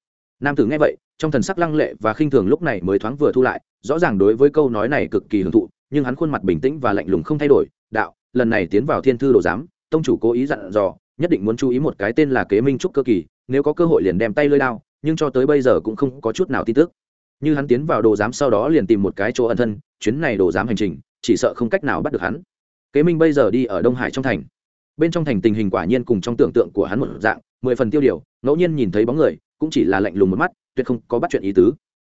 Nam tử nghe vậy, trong thần sắc lăng lệ và khinh thường lúc này mới thoáng vừa thu lại, rõ ràng đối với câu nói này cực kỳ hưởng thụ, nhưng hắn khuôn mặt bình tĩnh và lạnh lùng không thay đổi, đạo, lần này tiến vào thiên thư đồ giám, tông chủ cố ý dặn dò, nhất định muốn chú ý một cái tên là kế minh trúc cơ kỳ, nếu có cơ hội liền đem tay lơi đao, nhưng cho tới bây giờ cũng không có chút nào tin tức. Như hắn tiến vào đồ giám sau đó liền tìm một cái chỗ ẩn thân, chuyến này đồ giám hành trình chỉ sợ không cách nào bắt được hắn. Kế minh bây giờ đi ở đông hải trong thành. Bên trong thành tình hình quả nhiên cùng trong tưởng tượng của hắn một dạng, mười phần tiêu điều, ngẫu nhiên nhìn thấy bóng người, cũng chỉ là lạnh lùng một mắt, tuyệt không có bắt chuyện ý tứ.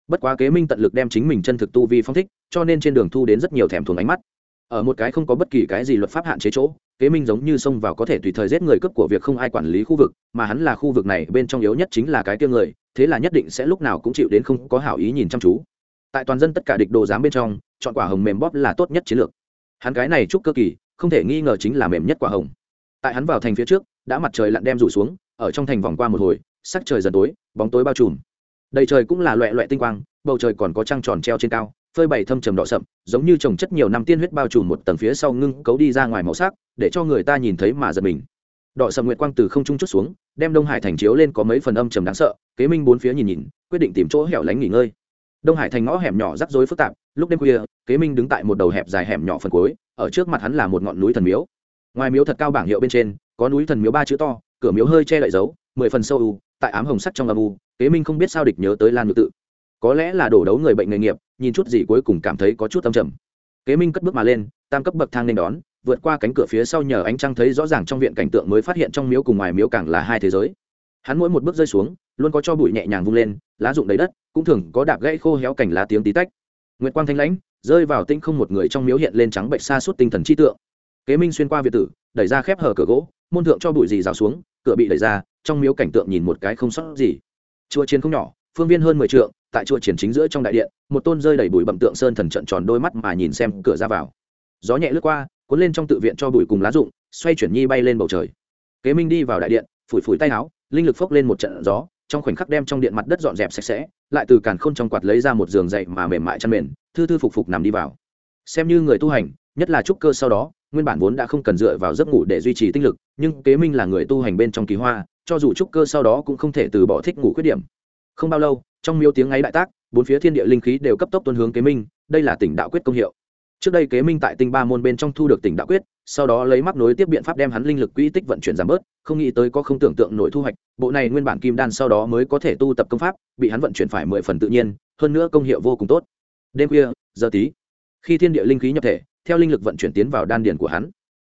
Bất quá kế minh tận lực đem chính mình chân thực tu vi phong thích, cho nên trên đường thu đến rất nhiều thèm thuồng ánh mắt. Ở một cái không có bất kỳ cái gì luật pháp hạn chế chỗ, kế minh giống như xông vào có thể tùy thời giết người cướp của việc không ai quản lý khu vực, mà hắn là khu vực này bên trong yếu nhất chính là cái tiêu người, thế là nhất định sẽ lúc nào cũng chịu đến không có hảo ý nhìn chăm chú. Tại toàn dân tất cả địch đồ giám bên trong chọn quả hồng mềm bóp là tốt nhất chiến lược. Hắn cái này chúc cơ kỳ, không thể nghi ngờ chính là mềm nhất quả hồng. Tại hắn vào thành phía trước, đã mặt trời lặn đem rủ xuống, ở trong thành vòng qua một hồi, sắc trời dần tối, bóng tối bao trùm. Đầy trời cũng là loẹ loẹ tinh quang, bầu trời còn có trăng tròn treo trên cao, phơi bày thâm trầm đỏ sậm, giống như trồng chất nhiều năm tiên huyết bao trùm một tầng phía sau ngưng cấu đi ra ngoài màu sắc, để cho người ta nhìn thấy mà giật mình. Đỏ sậm nguyệt quang từ không trung chút xuống, đem đông hải thành chiếu lên có mấy phần âm trầm đáng sợ, kế minh bốn phía nhìn nhìn, quyết định tìm chỗ hẻo lánh nghỉ ngơi. Đông hải thành ngõ hẻm nhỏ rắc rối phức tạp lúc đêm khuya, kế minh đứng tại một đầu hẹp dài hẻm nhỏ phần cuối, ở trước mặt hắn là một ngọn núi thần miếu. Ngoài miếu thật cao bảng hiệu bên trên, có núi thần miếu ba chữ to, cửa miếu hơi che đậy dấu, mười phần sâu u, tại ám hồng sắt trong âm u, kế minh không biết sao địch nhớ tới lan ngự tự. Có lẽ là đổ đấu người bệnh nghề nghiệp, nhìn chút gì cuối cùng cảm thấy có chút âm trầm. Kế minh cất bước mà lên, tam cấp bậc thang nên đón, vượt qua cánh cửa phía sau nhờ ánh trăng thấy rõ ràng trong viện cảnh tượng mới phát hiện trong miếu cùng ngoài miếu càng là hai thế giới. Hắn mỗi một bước rơi xuống, luôn có cho bụi nhẹ nhàng vung lên, lá rụng đầy đất, cũng thường có đạp gãy khô héo cảnh lá tiếng tí tách nguyệt quang thanh lãnh, rơi vào tinh không một người trong miếu hiện lên trắng bệnh xa suốt tinh thần chi tượng. Kế minh xuyên qua việt tử, đẩy ra khép hở cửa gỗ, môn thượng cho bụi gì rào xuống, cửa bị đẩy ra, trong miếu cảnh tượng nhìn một cái không sót gì. Chùa chiến không nhỏ, phương viên hơn mười trượng, tại chùa triển chính giữa trong đại điện, một tôn rơi đầy bụi bậm tượng sơn thần trận tròn đôi mắt mà nhìn xem cửa ra vào. Gió nhẹ lướt qua, cuốn lên trong tự viện cho bụi cùng lá rụng, xoay chuyển nhi bay lên bầu trời. Kế minh đi vào đại điện, phủi phủi tay áo, linh lực phốc lên một trận gió, trong khoảnh khắc đem trong điện mặt đất dọn dẹp sạch sẽ lại từ càn khôn trong quạt lấy ra một giường dậy mà mềm mại chăn mền, thư thư phục phục nằm đi vào. Xem như người tu hành, nhất là trúc cơ sau đó, nguyên bản vốn đã không cần dựa vào giấc ngủ để duy trì tinh lực, nhưng kế minh là người tu hành bên trong kỳ hoa, cho dù trúc cơ sau đó cũng không thể từ bỏ thích ngủ khuyết điểm. Không bao lâu, trong miếu tiếng ấy đại tác, bốn phía thiên địa linh khí đều cấp tốc tuân hướng kế minh, đây là tỉnh đạo quyết công hiệu trước đây kế minh tại tinh ba môn bên trong thu được tỉnh đạo quyết, sau đó lấy mắc nối tiếp biện pháp đem hắn linh lực quỹ tích vận chuyển giảm bớt, không nghĩ tới có không tưởng tượng nổi thu hoạch, bộ này nguyên bản kim đan sau đó mới có thể tu tập công pháp, bị hắn vận chuyển phải mười phần tự nhiên, hơn nữa công hiệu vô cùng tốt. Đêm khuya, giờ tí, khi thiên địa linh khí nhập thể, theo linh lực vận chuyển tiến vào đan điền của hắn.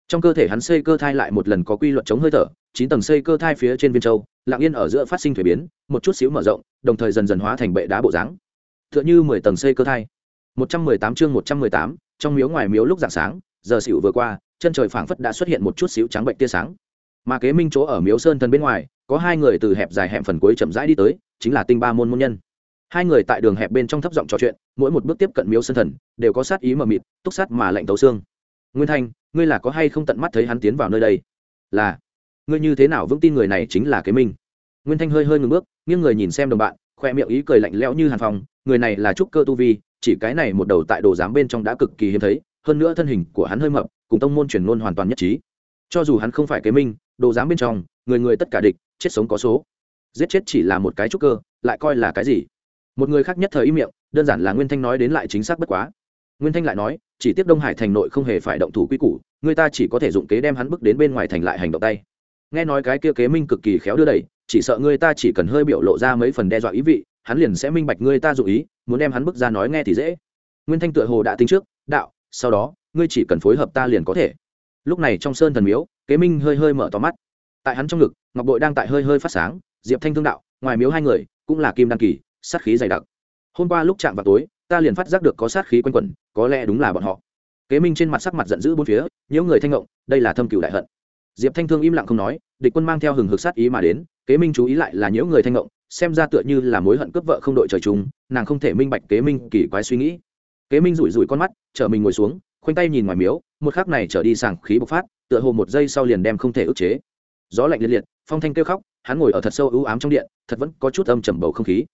Trong cơ thể hắn xây cơ thai lại một lần có quy luật chống hơi thở, chín tầng xây cơ thai phía trên viên châu lạng yên ở giữa phát sinh thuế biến, một chút xíu mở rộng, đồng thời dần dần hóa thành bệ đá bộ dáng. T h ư ợ n h ư mười tầng xây cơ thai. Một trăm mười tám chương một trăm mười tám trong miếu ngoài miếu lúc dạng sáng, giờ xỉu vừa qua, chân trời phảng phất đã xuất hiện một chút xíu trắng bệnh tia sáng. Mà kế minh chỗ ở miếu sơn thần bên ngoài, có hai người từ hẹp dài hẹp phần cuối chậm rãi đi tới, chính là tinh ba môn môn nhân. Hai người tại đường hẹp bên trong thấp giọng trò chuyện, mỗi một bước tiếp cận miếu sơn thần, đều có sát ý mờ mịt, túc sát mà lạnh tấu xương. Nguyên thanh, ngươi là có hay không tận mắt thấy hắn tiến vào nơi đây? Là. Ngươi như thế nào vững tin người này chính là kế minh? Nguyên thanh hơi hơi ngừng bước, nghiêng người nhìn xem đồng bạn, khoe miệng ý cười lạnh lẽo như hàn phòng, người này là trúc cơ tu vi chỉ cái này một đầu tại đồ giám bên trong đã cực kỳ hiếm thấy, hơn nữa thân hình của hắn hơi mập, cùng tông môn truyền ngôn hoàn toàn nhất trí. Cho dù hắn không phải kế minh, đồ giám bên trong, người người tất cả địch, chết sống có số. Giết chết chỉ là một cái trúc cơ, lại coi là cái gì? Một người khác nhất thời im miệng, đơn giản là nguyên thanh nói đến lại chính xác bất quá. Nguyên thanh lại nói, chỉ tiếp đông hải thành nội không hề phải động thủ quy củ, người ta chỉ có thể dụng kế đem hắn bước đến bên ngoài thành lại hành động tay. Nghe nói cái kia kế minh cực kỳ khéo đưa đẩy, chỉ sợ người ta chỉ cần hơi biểu lộ ra mấy phần đe dọa ý vị, hắn liền sẽ minh bạch người ta dụ ý muốn đem hắn bước ra nói nghe thì dễ. Nguyên thanh tựa hồ đã tính trước, đạo, sau đó, ngươi chỉ cần phối hợp ta liền có thể. Lúc này trong sơn thần miếu, kế minh hơi hơi mở to mắt. Tại hắn trong ngực, ngọc bội đang tại hơi hơi phát sáng, diệp thanh thương đạo, ngoài miếu hai người, cũng là kim đan kỳ, sát khí dày đặc. Hôm qua lúc chạm vào tối, ta liền phát giác được có sát khí quanh quẩn, có lẽ đúng là bọn họ. Kế minh trên mặt sắc mặt giận dữ bốn phía những người thanh ngộng, đây là thâm cửu đại hận. Diệp thanh thương im lặng không nói, địch quân mang theo hừng hực sát ý mà đến, kế minh chú ý lại là những người thanh ngộng xem ra tựa như là mối hận cướp vợ không đội trời chúng nàng không thể minh bạch kế minh kỳ quái suy nghĩ. Kế minh rủi rủi con mắt, chở mình ngồi xuống, khoanh tay nhìn ngoài miếu, một khắc này trở đi sảng khí bộc phát, tựa hồ một giây sau liền đem không thể ức chế. Gió lạnh liệt liệt, phong thanh kêu khóc, hắn ngồi ở thật sâu ưu ám trong điện, thật vẫn có chút âm trầm bầu không khí.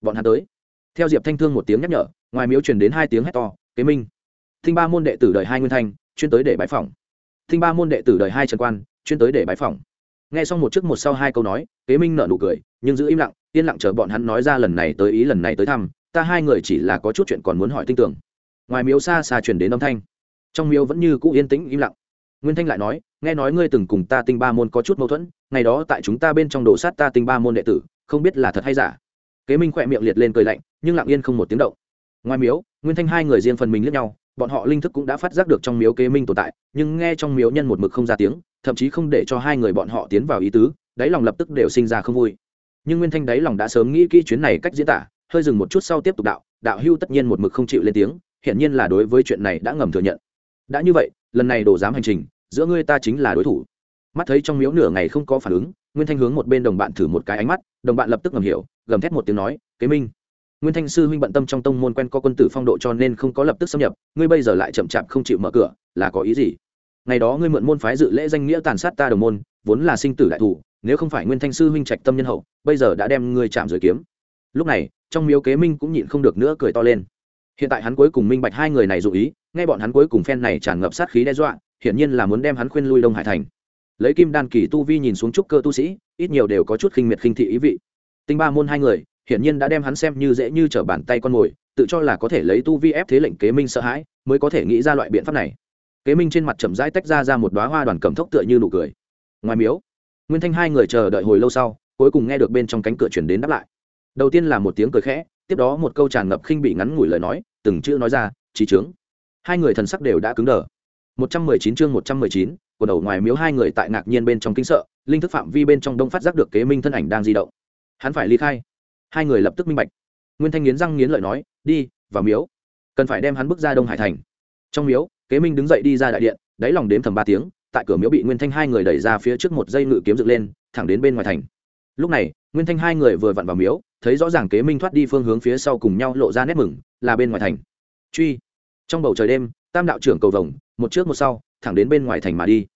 Bọn hắn tới. Theo diệp thanh thương một tiếng nhắc nhở, ngoài miếu truyền đến hai tiếng hét to, kế minh! Thinh ba môn đệ tử đời hai nguyên thanh, chuyên tới để bãi phòng thinh ba môn đệ tử đời hai trần quan, chuyên tới để bãi phòng nghe xong một trước một sau hai câu nói, kế minh nở nụ cười, nhưng giữ im lặng yên lặng chờ bọn hắn nói ra lần này tới ý lần này tới thăm, ta hai người chỉ là có chút chuyện còn muốn hỏi tin tưởng ngoài miếu xa xa truyền đến âm thanh. Trong miếu vẫn như cũ yên tĩnh im lặng. Nguyên thanh lại nói, nghe nói ngươi từng cùng ta tinh ba môn có chút mâu thuẫn, ngày đó tại chúng ta bên trong đồ sát ta tinh ba môn đệ tử, không biết là thật hay giả. Kế minh khỏe miệng liệt lên cười lạnh, nhưng lặng yên không một tiếng động. Ngoài miếu, nguyên thanh hai người riêng phần mình lướt nhau, bọn họ linh thức cũng đã phát giác được trong miếu kế minh tồn tại, nhưng nghe trong miếu nhân một mực không ra tiếng, thậm chí không để cho hai người bọn họ tiến vào ý tứ, đáy lòng lập tức đều sinh ra không vui nhưng nguyên thanh đáy lòng đã sớm nghĩ kỹ chuyến này cách diễn tả, hơi dừng một chút sau tiếp tục đạo đạo hưu tất nhiên một mực không chịu lên tiếng, hiển nhiên là đối với chuyện này đã ngầm thừa nhận. Đã như vậy, lần này đổ dám hành trình, giữa ngươi ta chính là đối thủ. Mắt thấy trong miếu nửa ngày không có phản ứng, nguyên thanh hướng một bên đồng bạn thử một cái ánh mắt, đồng bạn lập tức ngầm hiểu, gầm thét một tiếng nói, kế minh. Nguyên thanh sư huynh bận tâm trong tông môn quen có quân tử phong độ cho nên không có lập tức xâm nhập, ngươi bây giờ lại chậm chạp không chịu mở cửa, là có ý gì? Ngày đó ngươi mượn môn phái dự lễ danh nghĩa tàn sát ta đồng môn, vốn là sinh tử đại thủ nếu không phải nguyên thanh sư huynh trạch tâm nhân hậu, bây giờ đã đem ngươi chạm rồi kiếm. Lúc này, trong miếu kế minh cũng nhịn không được nữa cười to lên. Hiện tại hắn cuối cùng minh bạch hai người này dụ ý, nghe bọn hắn cuối cùng phen này tràn ngập sát khí đe dọa, hiển nhiên là muốn đem hắn khuyên lui đông hải thành. Lấy kim đan kỳ tu vi nhìn xuống trúc cơ tu sĩ, ít nhiều đều có chút khinh miệt khinh thị ý vị. Tinh ba môn hai người, hiển nhiên đã đem hắn xem như dễ như trở bàn tay con mồi, tự cho là có thể lấy tu vi ép thế lệnh kế minh sợ hãi, mới có thể nghĩ ra loại biện pháp này. Kế minh trên mặt chậm rãi tách ra ra một đoá hoa đoàn cầm thốc tựa như nụ cười. Ngoài miếu nguyên thanh hai người chờ đợi hồi lâu sau, cuối cùng nghe được bên trong cánh cửa chuyển đến đáp lại. Đầu tiên là một tiếng cười khẽ, tiếp đó một câu tràn ngập khinh bị ngắn ngủi lời nói, từng chữ nói ra trí trướng hai người thần sắc đều đã cứng đờ. Một trăm mười chín chương một trăm mười chín của đầu ngoài miếu hai người tại ngạc nhiên bên trong kinh sợ, linh thức phạm vi bên trong đông phát giác được kế minh thân ảnh đang di động. Hắn phải ly khai. Hai người lập tức minh bạch. Nguyên thanh nghiến răng nghiến lợi nói, đi, vào miếu. Cần phải đem hắn bước ra đông hải thành. Trong miếu, kế minh đứng dậy đi ra đại điện, đáy lòng đếm thầm ba tiếng tại cửa miếu bị nguyên thanh hai người đẩy ra phía trước một dây ngự kiếm dựng lên, thẳng đến bên ngoài thành. Lúc này, nguyên thanh hai người vừa vặn vào miếu, thấy rõ ràng kế minh thoát đi phương hướng phía sau cùng nhau lộ ra nét mừng, là bên ngoài thành. Truy. Trong bầu trời đêm, tam đạo trưởng cầu vồng, một trước một sau, thẳng đến bên ngoài thành mà đi.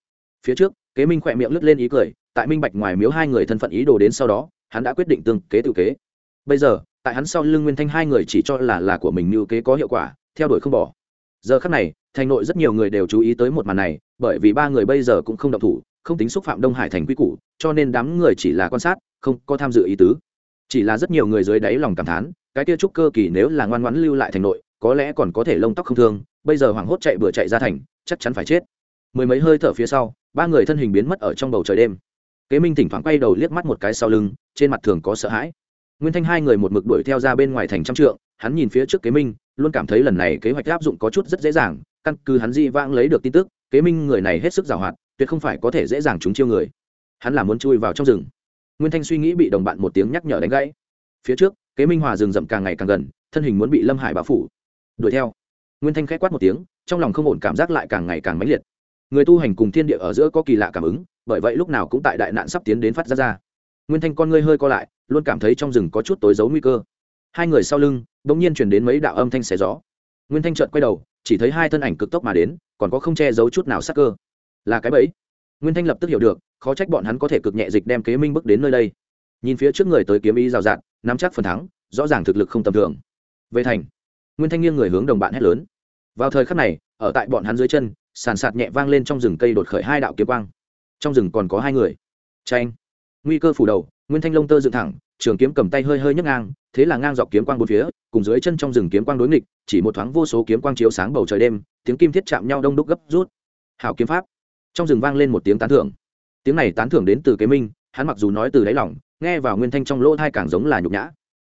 Phía trước, kế minh khỏe miệng lướt lên ý cười, tại minh bạch ngoài miếu hai người thân phận ý đồ đến sau đó, hắn đã quyết định tương kế tự kế. Bây giờ, tại hắn sau lưng nguyên thanh hai người chỉ cho là là của mình như kế có hiệu quả, theo đuổi không bỏ. Giờ khắc này, thành nội rất nhiều người đều chú ý tới một màn này bởi vì ba người bây giờ cũng không động thủ, không tính xúc phạm đông hải thành quy củ, cho nên đám người chỉ là quan sát, không có tham dự ý tứ. Chỉ là rất nhiều người dưới đáy lòng cảm thán, cái kia trúc cơ kỳ nếu là ngoan ngoãn lưu lại thành nội, có lẽ còn có thể lông tóc không thương, bây giờ hoảng hốt chạy vừa chạy ra thành, chắc chắn phải chết. Mười mấy hơi thở phía sau, ba người thân hình biến mất ở trong bầu trời đêm. Kế minh thỉnh thoảng quay đầu liếc mắt một cái sau lưng, trên mặt thường có sợ hãi. Nguyên thanh hai người một mực đuổi theo ra bên ngoài thành trăm trượng, hắn nhìn phía trước kế minh, luôn cảm thấy lần này kế hoạch áp dụng có chút rất dễ dàng, căn cứ hắn di vãng lấy được tin tức kế minh người này hết sức giàu hoạt, tuyệt không phải có thể dễ dàng trúng chiêu người. Hắn là muốn chui vào trong rừng. Nguyên thanh suy nghĩ bị đồng bạn một tiếng nhắc nhở đánh gãy. Phía trước, kế minh hòa rừng rậm càng ngày càng gần, thân hình muốn bị lâm hải bao phủ. Đuổi theo. Nguyên thanh k h á quát một tiếng, trong lòng không ổn cảm giác lại càng ngày càng mãnh liệt. Người tu hành cùng thiên địa ở giữa có kỳ lạ cảm ứng, bởi vậy lúc nào cũng tại đại nạn sắp tiến đến phát ra ra. Nguyên thanh con ngươi hơi co lại, luôn cảm thấy trong rừng có chút tối giấu nguy cơ. Hai người sau lưng bỗng nhiên chuyển đến mấy đạo âm thanh xé gió. Nguyên thanh chợt quay đầu chỉ thấy hai thân ảnh cực tốc mà đến, còn có không che giấu chút nào sắc cơ. Là cái bẫy. Nguyên thanh lập tức hiểu được, khó trách bọn hắn có thể cực nhẹ dịch đem kế minh bước đến nơi đây. Nhìn phía trước người tới kiếm ý rào rạt, nắm chắc phần thắng, rõ ràng thực lực không tầm thường. Về thành. Nguyên thanh nghiêng người hướng đồng bạn hét lớn. Vào thời khắc này, ở tại bọn hắn dưới chân, sàn sạt nhẹ vang lên trong rừng cây đột khởi hai đạo kiếm quang. Trong rừng còn có hai người. Tranh nguy cơ phủ đầu, nguyên thanh lông tơ dựng thẳng trường kiếm cầm tay hơi hơi nhấc ngang, thế là ngang dọc kiếm quang bốn phía, cùng dưới chân trong rừng kiếm quang đối nghịch, chỉ một thoáng vô số kiếm quang chiếu sáng bầu trời đêm, tiếng kim thiết chạm nhau đông đúc gấp rút. Hảo kiếm pháp. Trong rừng vang lên một tiếng tán thưởng. Tiếng này tán thưởng đến từ kế minh, hắn mặc dù nói từ đáy lòng, nghe vào nguyên thanh trong lỗ thai càng giống là nhục nhã.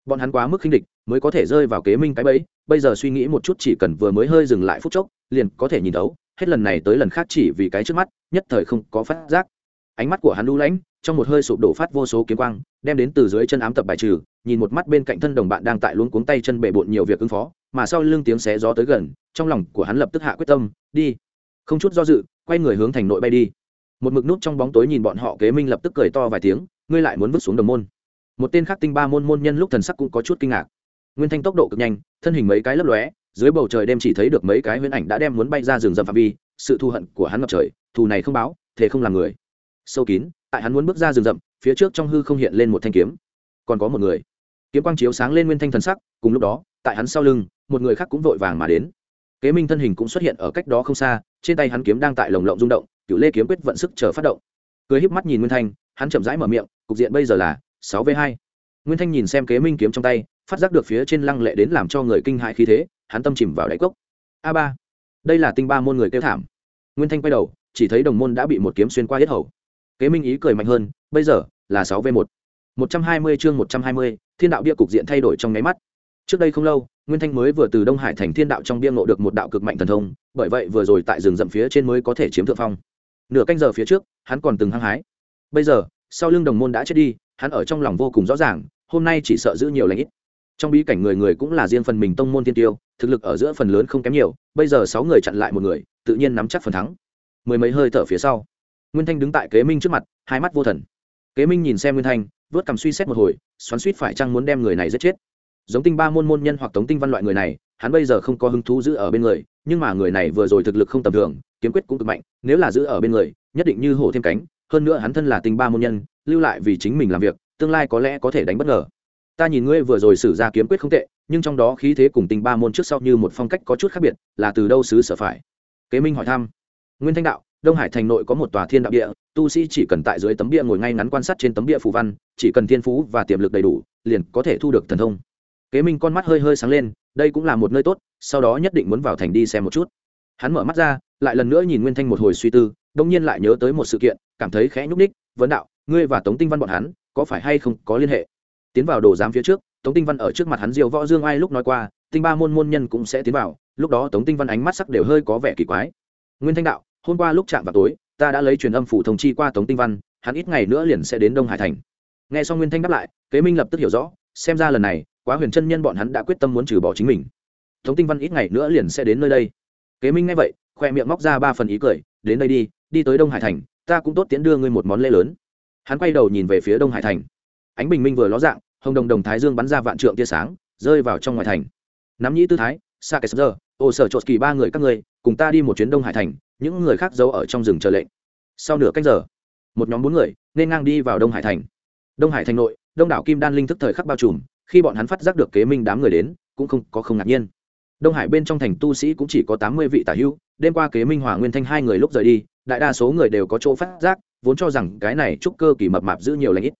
Bọn hắn quá mức khinh địch, mới có thể rơi vào kế minh cái bẫy, bây giờ suy nghĩ một chút chỉ cần vừa mới hơi dừng lại phút chốc, liền có thể nhìn đấu hết lần này tới lần khác chỉ vì cái trước mắt, nhất thời không có phát giác. Ánh mắt của hắn lũ lãnh, trong một hơi sụp đổ phát vô số kiếm quang đem đến từ dưới chân ám tập bài trừ, nhìn một mắt bên cạnh thân đồng bạn đang tại luống cuống tay chân bệ bộn nhiều việc ứng phó, mà sau lưng tiếng xé gió tới gần, trong lòng của hắn lập tức hạ quyết tâm, đi. Không chút do dự, quay người hướng thành nội bay đi. Một mực nút trong bóng tối nhìn bọn họ kế minh lập tức cười to vài tiếng, ngươi lại muốn vứt xuống đồng môn. Một tên khác tinh ba môn môn nhân lúc thần sắc cũng có chút kinh ngạc. Nguyên thanh tốc độ cực nhanh, thân hình mấy cái lấp lóe, dưới bầu trời đêm chỉ thấy được mấy cái huyễn ảnh đã đem muốn bay ra rừng rậm phạm vi, sự thù hận của hắn ngập trời, thù này không báo thế không làm người. Sâu kín, tại hắn muốn bước ra rừng rậm phía trước trong hư không hiện lên một thanh kiếm. Còn có một người. Kiếm quang chiếu sáng lên nguyên thanh thần sắc, cùng lúc đó, tại hắn sau lưng, một người khác cũng vội vàng mà đến. Kế minh thân hình cũng xuất hiện ở cách đó không xa, trên tay hắn kiếm đang tại lồng lộng rung động cựu lê kiếm quyết vận sức chờ phát động. Cười híp mắt nhìn nguyên thanh, hắn chậm rãi mở miệng, cục diện bây giờ là sáu v hai. Nguyên thanh nhìn xem kế minh kiếm trong tay, phát giác được phía trên lăng lệ đến làm cho người kinh hại khí thế, hắn tâm chìm vào đáy cốc. A ba. Đây là tinh ba môn người kêu thảm. Nguyên thanh quay đầu, chỉ thấy đồng môn đã bị một kiếm xuyên qua hết hầu kế minh ý cười mạnh hơn, bây giờ là sáu v một. một trăm hai mươi chương một trăm hai mươi, thiên đạo bia cục diện thay đổi trong nháy mắt. Trước đây không lâu, nguyên thanh mới vừa từ đông hải thành thiên đạo trong bia ngộ được một đạo cực mạnh thần thông, bởi vậy vừa rồi tại rừng rậm phía trên mới có thể chiếm thượng phong. Nửa canh giờ phía trước, hắn còn từng hăng hái. Bây giờ, sau lưng đồng môn đã chết đi, hắn ở trong lòng vô cùng rõ ràng, hôm nay chỉ sợ giữ nhiều lãnh ít. Trong bí cảnh người người cũng là riêng phần mình tông môn tiên tiêu, thực lực ở giữa phần lớn không kém nhiều, bây giờ sáu người chặn lại một người, tự nhiên nắm chắc phần thắng. Mười mấy hơi thở phía sau nguyên thanh đứng tại kế minh trước mặt, hai mắt vô thần. Kế minh nhìn xem nguyên thanh, vớt cầm suy xét một hồi, xoắn suýt phải chăng muốn đem người này giết chết. Giống tinh ba môn môn nhân hoặc tống tinh văn loại người này, hắn bây giờ không có hứng thú giữ ở bên người, nhưng mà người này vừa rồi thực lực không tầm thường, kiếm quyết cũng cực mạnh, nếu là giữ ở bên người, nhất định như hổ thêm cánh, hơn nữa hắn thân là tinh ba môn nhân, lưu lại vì chính mình làm việc, tương lai có lẽ có thể đánh bất ngờ. Ta nhìn ngươi vừa rồi xử ra kiếm quyết không tệ, nhưng trong đó khí thế cùng tinh ba môn trước sau như một phong cách có chút khác biệt, là từ đâu xứ sở phải? Kế minh hỏi thăm. Nguyên thanh đạo đông hải thành nội có một tòa thiên đạo địa, tu sĩ chỉ cần tại dưới tấm bia ngồi ngay ngắn quan sát trên tấm bia phù văn, chỉ cần thiên phú và tiềm lực đầy đủ, liền có thể thu được thần thông. Kế minh con mắt hơi hơi sáng lên, đây cũng là một nơi tốt, sau đó nhất định muốn vào thành đi xem một chút. Hắn mở mắt ra, lại lần nữa nhìn nguyên thanh một hồi suy tư, đông nhiên lại nhớ tới một sự kiện, cảm thấy khẽ nhúc ních vấn đạo, ngươi và tống tinh văn bọn hắn, có phải hay không có liên hệ? Tiến vào đồ giám phía trước, tống tinh văn ở trước mặt hắn diều võ dương ai lúc nói qua, tinh ba môn môn nhân cũng sẽ tiến vào. Lúc đó tống tinh văn ánh mắt sắc đều hơi có vẻ kỳ quái. Nguyên thanh đạo hôm qua lúc chạm vào tối, ta đã lấy truyền âm phủ thông chi qua tống tinh văn, hắn ít ngày nữa liền sẽ đến đông hải thành. Nghe xong nguyên thanh đáp lại, kế minh lập tức hiểu rõ, xem ra lần này, quá huyền chân nhân bọn hắn đã quyết tâm muốn trừ bỏ chính mình. Tống tinh văn ít ngày nữa liền sẽ đến nơi đây. Kế minh nghe vậy, khoe miệng móc ra ba phần ý cười, đến đây đi đi tới đông hải thành, ta cũng tốt tiến đưa ngươi một món lễ lớn. Hắn quay đầu nhìn về phía đông hải thành. Ánh bình minh vừa ló dạng, hồng đồng đồng thái dương bắn ra vạn trượng tia sáng, rơi vào trong ngoài thành. Nắm nhĩ tư thái sa kẻ sơ ô sở trột kỳ ba người các người cùng ta đi một chuyến đông hải thành những người khác giấu ở trong rừng chờ lệnh. Sau nửa cách giờ, một nhóm bốn người nên ngang đi vào đông hải thành. Đông hải thành nội, đông đảo kim đan linh thức thời khắc bao trùm, khi bọn hắn phát giác được kế minh đám người đến, cũng không có không ngạc nhiên. Đông hải bên trong thành tu sĩ cũng chỉ có tám mươi vị tả hữu, đêm qua kế minh hòa nguyên thanh hai người lúc rời đi, đại đa số người đều có chỗ phát giác, vốn cho rằng cái này trúc cơ kỳ mập mạp giữ nhiều lãnh ít.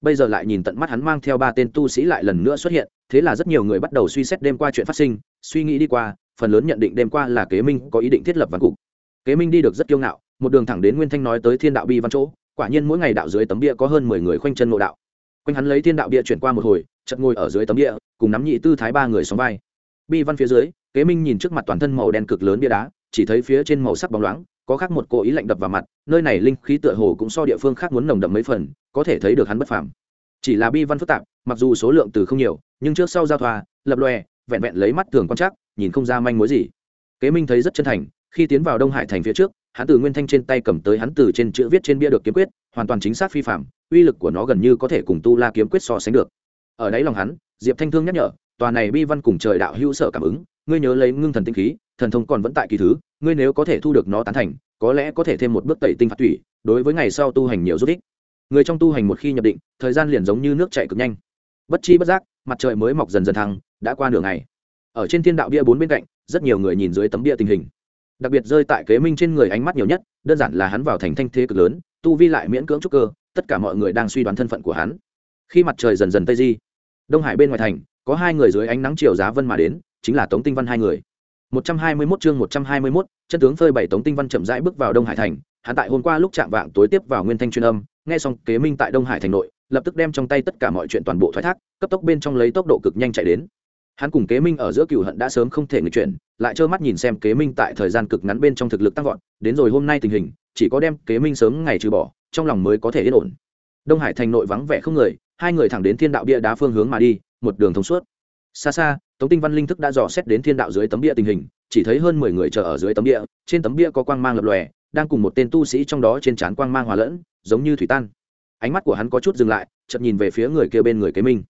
Bây giờ lại nhìn tận mắt hắn mang theo ba tên tu sĩ lại lần nữa xuất hiện, thế là rất nhiều người bắt đầu suy xét đêm qua chuyện phát sinh, suy nghĩ đi qua, phần lớn nhận định đêm qua là kế minh có ý định thiết lập văn cục kế minh đi được rất kiêu ngạo, một đường thẳng đến nguyên thanh nói tới thiên đạo bi văn chỗ, quả nhiên mỗi ngày đạo dưới tấm bia có hơn mười người khoanh chân ngộ đạo. Quanh hắn lấy thiên đạo bia chuyển qua một hồi chật ngồi ở dưới tấm bia, cùng nắm nhị tư thái ba người xóm vai. Bi văn phía dưới, kế minh nhìn trước mặt toàn thân màu đen cực lớn bia đá, chỉ thấy phía trên màu sắc bóng loáng, có khác một cỗ ý lạnh đập vào mặt, nơi này linh khí tựa hồ cũng so địa phương khác muốn nồng đậm mấy phần, có thể thấy được hắn bất phàm. Chỉ là bi văn phức tạp, mặc dù số lượng từ không nhiều, nhưng trước sau giao thoa, lập lòe, vẹn vẹn lấy mắt thường quan trắc, nhìn không ra manh mối gì. Kế minh thấy rất chân thành khi tiến vào đông hải thành phía trước, hắn từ nguyên thanh trên tay cầm tới hắn từ trên chữ viết trên bia được kiếm quyết, hoàn toàn chính xác phi phạm, uy lực của nó gần như có thể cùng tu la kiếm quyết so sánh được. Ở đáy lòng hắn, diệp thanh thương nhắc nhở, tòa này bi văn cùng trời đạo hữu sở cảm ứng, ngươi nhớ lấy ngưng thần tinh khí, thần thông còn vẫn tại kỳ thứ, ngươi nếu có thể thu được nó tán thành, có lẽ có thể thêm một bước tẩy tinh phạt thủy đối với ngày sau tu hành nhiều giúp ích. Người trong tu hành một khi nhập định, thời gian liền giống như nước chạy cực nhanh. Bất chi bất giác, mặt trời mới mọc dần dần thăng, đã qua nửa ngày. Ở trên thiên đạo bia bốn bên cạnh, rất nhiều người nhìn dưới tấm bia tình hình đặc biệt rơi tại kế minh trên người ánh mắt nhiều nhất đơn giản là hắn vào thành thanh thế cực lớn tu vi lại miễn cưỡng trúc cơ tất cả mọi người đang suy đoán thân phận của hắn. Khi mặt trời dần dần tây di đông hải bên ngoài thành có hai người dưới ánh nắng chiều giá vân mà đến chính là tống tinh văn hai người. 121 chương 121, chân tướng phơi bảy tống tinh văn chậm rãi bước vào đông hải thành hắn tại hôm qua lúc chạm vạng tối tiếp vào nguyên thanh truyền âm nghe xong kế minh tại đông hải thành nội lập tức đem trong tay tất cả mọi chuyện toàn bộ thoái thác cấp tốc bên trong lấy tốc độ cực nhanh chạy đến hắn cùng kế minh ở giữa cựu hận đã sớm không thể người chuyển, lại trơ mắt nhìn xem kế minh tại thời gian cực ngắn bên trong thực lực tăng vọt, đến rồi hôm nay tình hình, chỉ có đem kế minh sớm ngày trừ bỏ, trong lòng mới có thể yên ổn. Đông hải thành nội vắng vẻ không người, hai người thẳng đến thiên đạo bia đá phương hướng mà đi, một đường thông suốt. Xa xa, tống tinh văn linh thức đã dò xét đến thiên đạo dưới tấm bia tình hình, chỉ thấy hơn mười người chờ ở dưới tấm bia, trên tấm bia có quang mang lập lòe, đang cùng một tên tu sĩ trong đó trên trán quang mang hòa lẫn, giống như thủy tan. Ánh mắt của hắn có chút dừng lại chậm nhìn về phía người kia bên người kế minh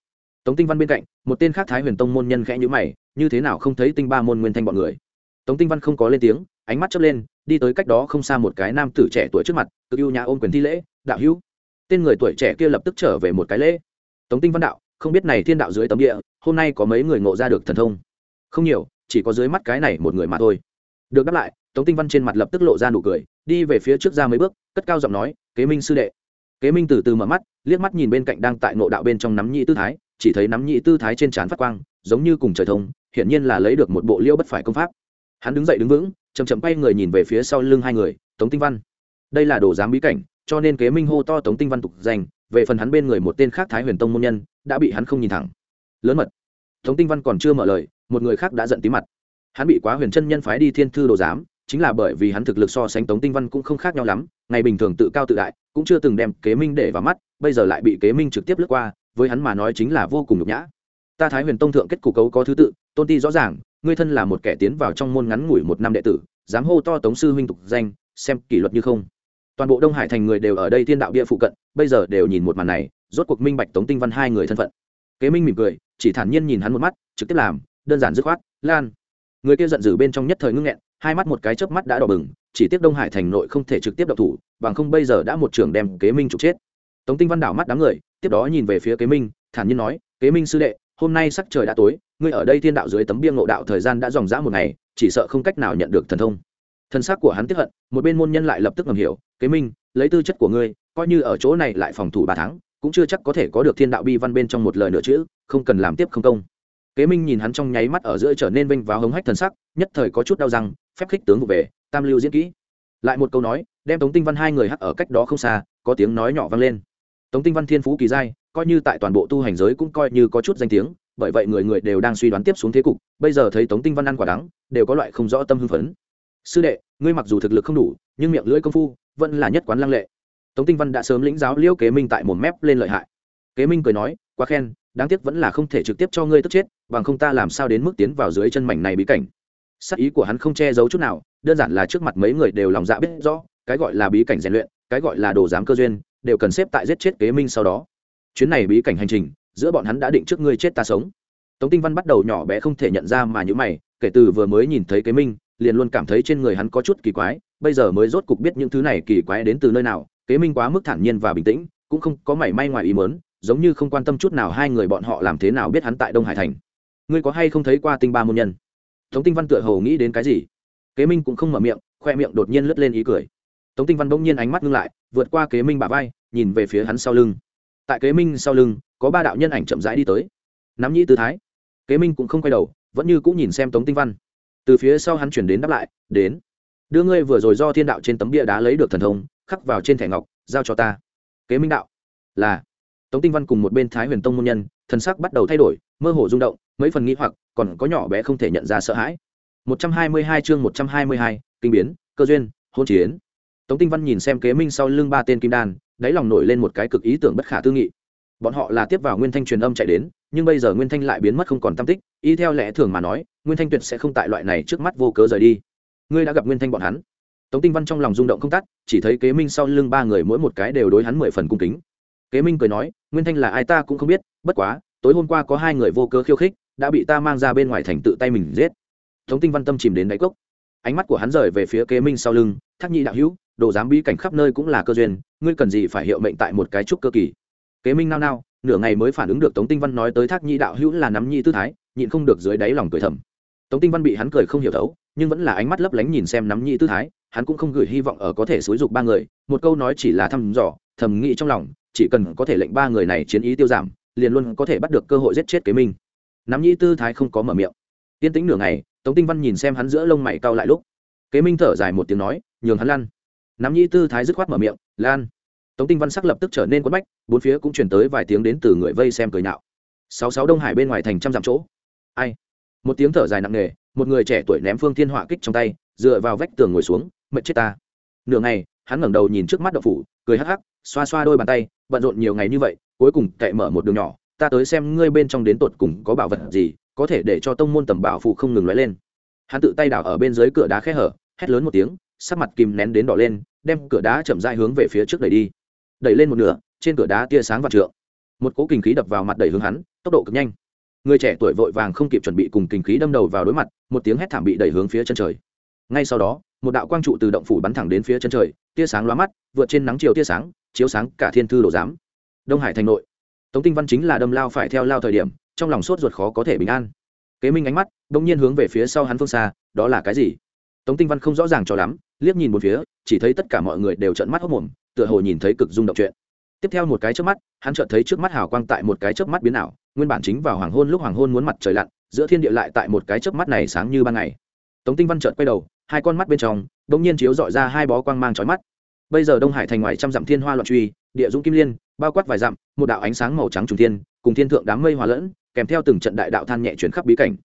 tống tinh văn bên cạnh, một tên khác thái huyền tông môn nhân khẽ nhữ mày, như thế nào không thấy tinh ba môn nguyên thanh bọn người? Tống tinh văn không có lên tiếng, ánh mắt chớp lên, đi tới cách đó không xa một cái nam tử trẻ tuổi trước mặt tự ưu nhà ôm quyền thi lễ, đạo hữu. Tên người tuổi trẻ kia lập tức trở về một cái lễ. Tống tinh văn đạo, không biết này thiên đạo dưới tấm địa, hôm nay có mấy người ngộ ra được thần thông? Không nhiều, chỉ có dưới mắt cái này một người mà thôi. Được đáp lại, tống tinh văn trên mặt lập tức lộ ra nụ cười, đi về phía trước ra mấy bước, cất cao giọng nói, kế minh sư đệ. Kế minh từ từ mở mắt, liếc mắt nhìn bên cạnh đang tại ngộ đạo bên trong nắm nhị tư thái chỉ thấy nắm nhị tư thái trên trán phát quang, giống như cùng trời thông, hiển nhiên là lấy được một bộ liêu bất phải công pháp. Hắn đứng dậy đứng vững chầm chậm bay người nhìn về phía sau lưng hai người, tống tinh văn. Đây là đồ giám bí cảnh, cho nên kế minh hô to tống tinh văn tục danh, về phần hắn bên người một tên khác thái huyền tông môn nhân, đã bị hắn không nhìn thẳng. Lớn mật. Tống tinh văn còn chưa mở lời, một người khác đã giận tí mặt. Hắn bị quá huyền chân nhân phái đi thiên thư đồ giám, chính là bởi vì hắn thực lực so sánh tống tinh văn cũng không khác nhau lắm, ngày bình thường tự cao tự đại, cũng chưa từng đem kế minh để vào mắt, bây giờ lại bị kế minh trực tiếp lướt qua với hắn mà nói chính là vô cùng nhục nhã. Ta thái huyền tông thượng kết cục cấu có thứ tự, tôn ti rõ ràng, ngươi thân là một kẻ tiến vào trong môn ngắn ngủi một năm đệ tử, dám hô to tống sư huynh tục danh, xem kỷ luật như không. Toàn bộ đông hải thành người đều ở đây thiên đạo bia phụ cận, bây giờ đều nhìn một màn này, rốt cuộc minh bạch tống tinh văn hai người thân phận. Kế minh mỉm cười, chỉ thản nhiên nhìn hắn một mắt, trực tiếp làm, đơn giản dứt khoát, lan. Người kia giận dữ bên trong nhất thời ngưng nghẹn, hai mắt một cái chớp mắt đã đỏ bừng, chỉ tiếc đông hải thành nội không thể trực tiếp động thủ, bằng không bây giờ đã một trường đem kế minh trục chết. Tống tinh văn đảo mắt đám người tiếp đó nhìn về phía kế minh, thản nhiên nói, kế minh sư đệ, hôm nay sắc trời đã tối, ngươi ở đây thiên đạo dưới tấm bia ngộ đạo thời gian đã dòng dã một ngày, chỉ sợ không cách nào nhận được thần thông. Thân xác của hắn tiếp hận, một bên môn nhân lại lập tức ngầm hiểu, kế minh, lấy tư chất của ngươi, coi như ở chỗ này lại phòng thủ ba tháng, cũng chưa chắc có thể có được thiên đạo bi văn bên trong một lời nữa chữ, không cần làm tiếp không công. Kế minh nhìn hắn trong nháy mắt ở giữa trở nên vinh vào hống hách thần sắc, nhất thời có chút đau răng, phép khích tướng vụ về, tam lưu diễn kỹ. Lại một câu nói, đem tống tinh văn hai người hắc ở cách đó không xa, có tiếng nói nhỏ vang lên tống tinh văn thiên phú kỳ giai, coi như tại toàn bộ tu hành giới cũng coi như có chút danh tiếng, bởi vậy người người đều đang suy đoán tiếp xuống thế cục, bây giờ thấy tống tinh văn ăn quả đắng, đều có loại không rõ tâm hưng phấn. Sư đệ, ngươi mặc dù thực lực không đủ, nhưng miệng lưỡi công phu vẫn là nhất quán lăng lệ. Tống tinh văn đã sớm lĩnh giáo liễu kế minh tại một mép lên lợi hại. Kế minh cười nói, quá khen, đáng tiếc vẫn là không thể trực tiếp cho ngươi tức chết, bằng không ta làm sao đến mức tiến vào dưới chân mảnh này bí cảnh. Sắc ý của hắn không che giấu chút nào, đơn giản là trước mặt mấy người đều lòng dạ biết rõ, cái gọi là bí cảnh rèn luyện, cái gọi là đồ giám cơ duyên đều cần xếp tại giết chết kế minh sau đó. Chuyến này bí cảnh hành trình, giữa bọn hắn đã định trước ngươi chết ta sống. Tống tinh văn bắt đầu nhỏ bé không thể nhận ra mà những mày, kể từ vừa mới nhìn thấy kế minh, liền luôn cảm thấy trên người hắn có chút kỳ quái, bây giờ mới rốt cục biết những thứ này kỳ quái đến từ nơi nào, kế minh quá mức thản nhiên và bình tĩnh, cũng không có mảy may ngoài ý mớn giống như không quan tâm chút nào hai người bọn họ làm thế nào biết hắn tại đông hải thành. Ngươi có hay không thấy qua tinh ba môn nhân? Tống tinh văn tựa hồ nghĩ đến cái gì? Kế minh cũng không mở miệng, khoe miệng đột nhiên lướt lên ý cười. Tống tinh văn bỗng nhiên ánh mắt ngưng lại vượt qua kế minh bả vai nhìn về phía hắn sau lưng. Tại kế minh sau lưng có ba đạo nhân ảnh chậm rãi đi tới. Nắm nhĩ tư thái. Kế minh cũng không quay đầu vẫn như cũng nhìn xem tống tinh văn. Từ phía sau hắn chuyển đến đáp lại đến. Đưa ngươi vừa rồi do thiên đạo trên tấm bia đá lấy được thần thông khắc vào trên thẻ ngọc giao cho ta. Kế minh đạo là. Tống tinh văn cùng một bên thái huyền tông môn nhân thần sắc bắt đầu thay đổi mơ hồ rung động mấy phần nghĩ hoặc còn có nhỏ bé không thể nhận ra sợ hãi. 122 chương 122, kinh biến cơ duyên hôn chiến tống tinh văn nhìn xem kế minh sau lưng ba tên kim đan, đáy lòng nổi lên một cái cực ý tưởng bất khả tư nghị. Bọn họ là tiếp vào nguyên thanh truyền âm chạy đến, nhưng bây giờ nguyên thanh lại biến mất không còn tam tích, y theo lẽ thường mà nói, nguyên thanh tuyệt sẽ không tại loại này trước mắt vô cớ rời đi. Ngươi đã gặp nguyên thanh bọn hắn. Tống tinh văn trong lòng rung động không tắt, chỉ thấy kế minh sau lưng ba người mỗi một cái đều đối hắn mười phần cung kính. Kế minh cười nói, nguyên thanh là ai ta cũng không biết, bất quá, tối hôm qua có hai người vô cớ khiêu khích, đã bị ta mang ra bên ngoài thành tự tay mình giết. Tống tinh văn tâm chìm đến đáy cốc ánh mắt của hắn rời về phía kế minh sau lưng, thác nhi đạo hữu, đồ giám bí cảnh khắp nơi cũng là cơ duyên, ngươi cần gì phải hiệu mệnh tại một cái trúc cơ kỳ? Kế minh nao nao, nửa ngày mới phản ứng được tống tinh văn nói tới thác nhi đạo hữu là nắm nhị tư thái, nhịn không được dưới đáy lòng cười thầm. Tống tinh văn bị hắn cười không hiểu thấu, nhưng vẫn là ánh mắt lấp lánh nhìn xem nắm nhị tư thái, hắn cũng không gửi hy vọng ở có thể xúi dục ba người, một câu nói chỉ là thăm dò, thầm nghĩ trong lòng, chỉ cần có thể lệnh ba người này chiến ý tiêu giảm, liền luôn có thể bắt được cơ hội giết chết kế minh. Nắm nhị tư thái không có mở miệng. Yên tĩnh nửa ngày tống tinh văn nhìn xem hắn giữa lông mày cau lại lúc. Kế minh thở dài một tiếng nói, nhường hắn lăn. Nắm nhĩ tư thái dứt khoát mở miệng, lan. Tống tinh văn sắc lập tức trở nên quất bách, bốn phía cũng chuyển tới vài tiếng đến từ người vây xem cười nhạo. Sáu sáu đông hải bên ngoài thành trăm dặm chỗ. Ai? Một tiếng thở dài nặng nề, một người trẻ tuổi ném phương thiên họa kích trong tay, dựa vào vách tường ngồi xuống, mệt chết ta. Nửa ngày, hắn ngẩng đầu nhìn trước mắt đậu phủ, cười hắc hắc, xoa xoa đôi bàn tay, bận rộn nhiều ngày như vậy, cuối cùng cậy mở một đường nhỏ, ta tới xem ngươi bên trong đến tột cùng có bảo vật gì có thể để cho tông môn tầm bảo phụ không ngừng lóe lên. Hắn tự tay đảo ở bên dưới cửa đá khe hở, hét lớn một tiếng, sắc mặt kìm nén đến đỏ lên, đem cửa đá chậm dai hướng về phía trước đẩy đi. Đẩy lên một nửa, trên cửa đá tia sáng và trượng. Một cỗ kinh khí đập vào mặt đẩy hướng hắn, tốc độ cực nhanh. Người trẻ tuổi vội vàng không kịp chuẩn bị cùng kinh khí đâm đầu vào đối mặt, một tiếng hét thảm bị đẩy hướng phía chân trời. Ngay sau đó, một đạo quang trụ từ động phủ bắn thẳng đến phía chân trời, tia sáng lóa mắt, vượt trên nắng chiều tia sáng, chiếu sáng cả thiên thư đồ giám. Đông hải thành nội. Tống tinh văn chính là đâm lao phải theo lao thời điểm trong lòng sốt ruột khó có thể bình an. Kế minh ánh mắt đông nhiên hướng về phía sau hắn phương xa, đó là cái gì? Tống tinh văn không rõ ràng cho lắm, liếc nhìn một phía, chỉ thấy tất cả mọi người đều trợn mắt hốc mồm, tựa hồ nhìn thấy cực rung động chuyện. Tiếp theo một cái chớp mắt, hắn chợt thấy trước mắt hào quang tại một cái chớp mắt biến ảo, nguyên bản chính vào hoàng hôn lúc hoàng hôn muốn mặt trời lặn, giữa thiên địa lại tại một cái chớp mắt này sáng như ban ngày. Tống tinh văn chợt quay đầu, hai con mắt bên trong đ ỗ n g nhiên chiếu dọi ra hai bó quang mang trói mắt. Bây giờ đông hải thành ngoài trăm dặm thiên hoa loạn truy, địa dũng kim liên, bao quát vài dặm, một đạo ánh sáng màu trắng trùng thiên, cùng thiên thượng đám mây hòa lẫn kèm theo từng trận đại đạo than nhẹ chuyển khắp bí cảnh.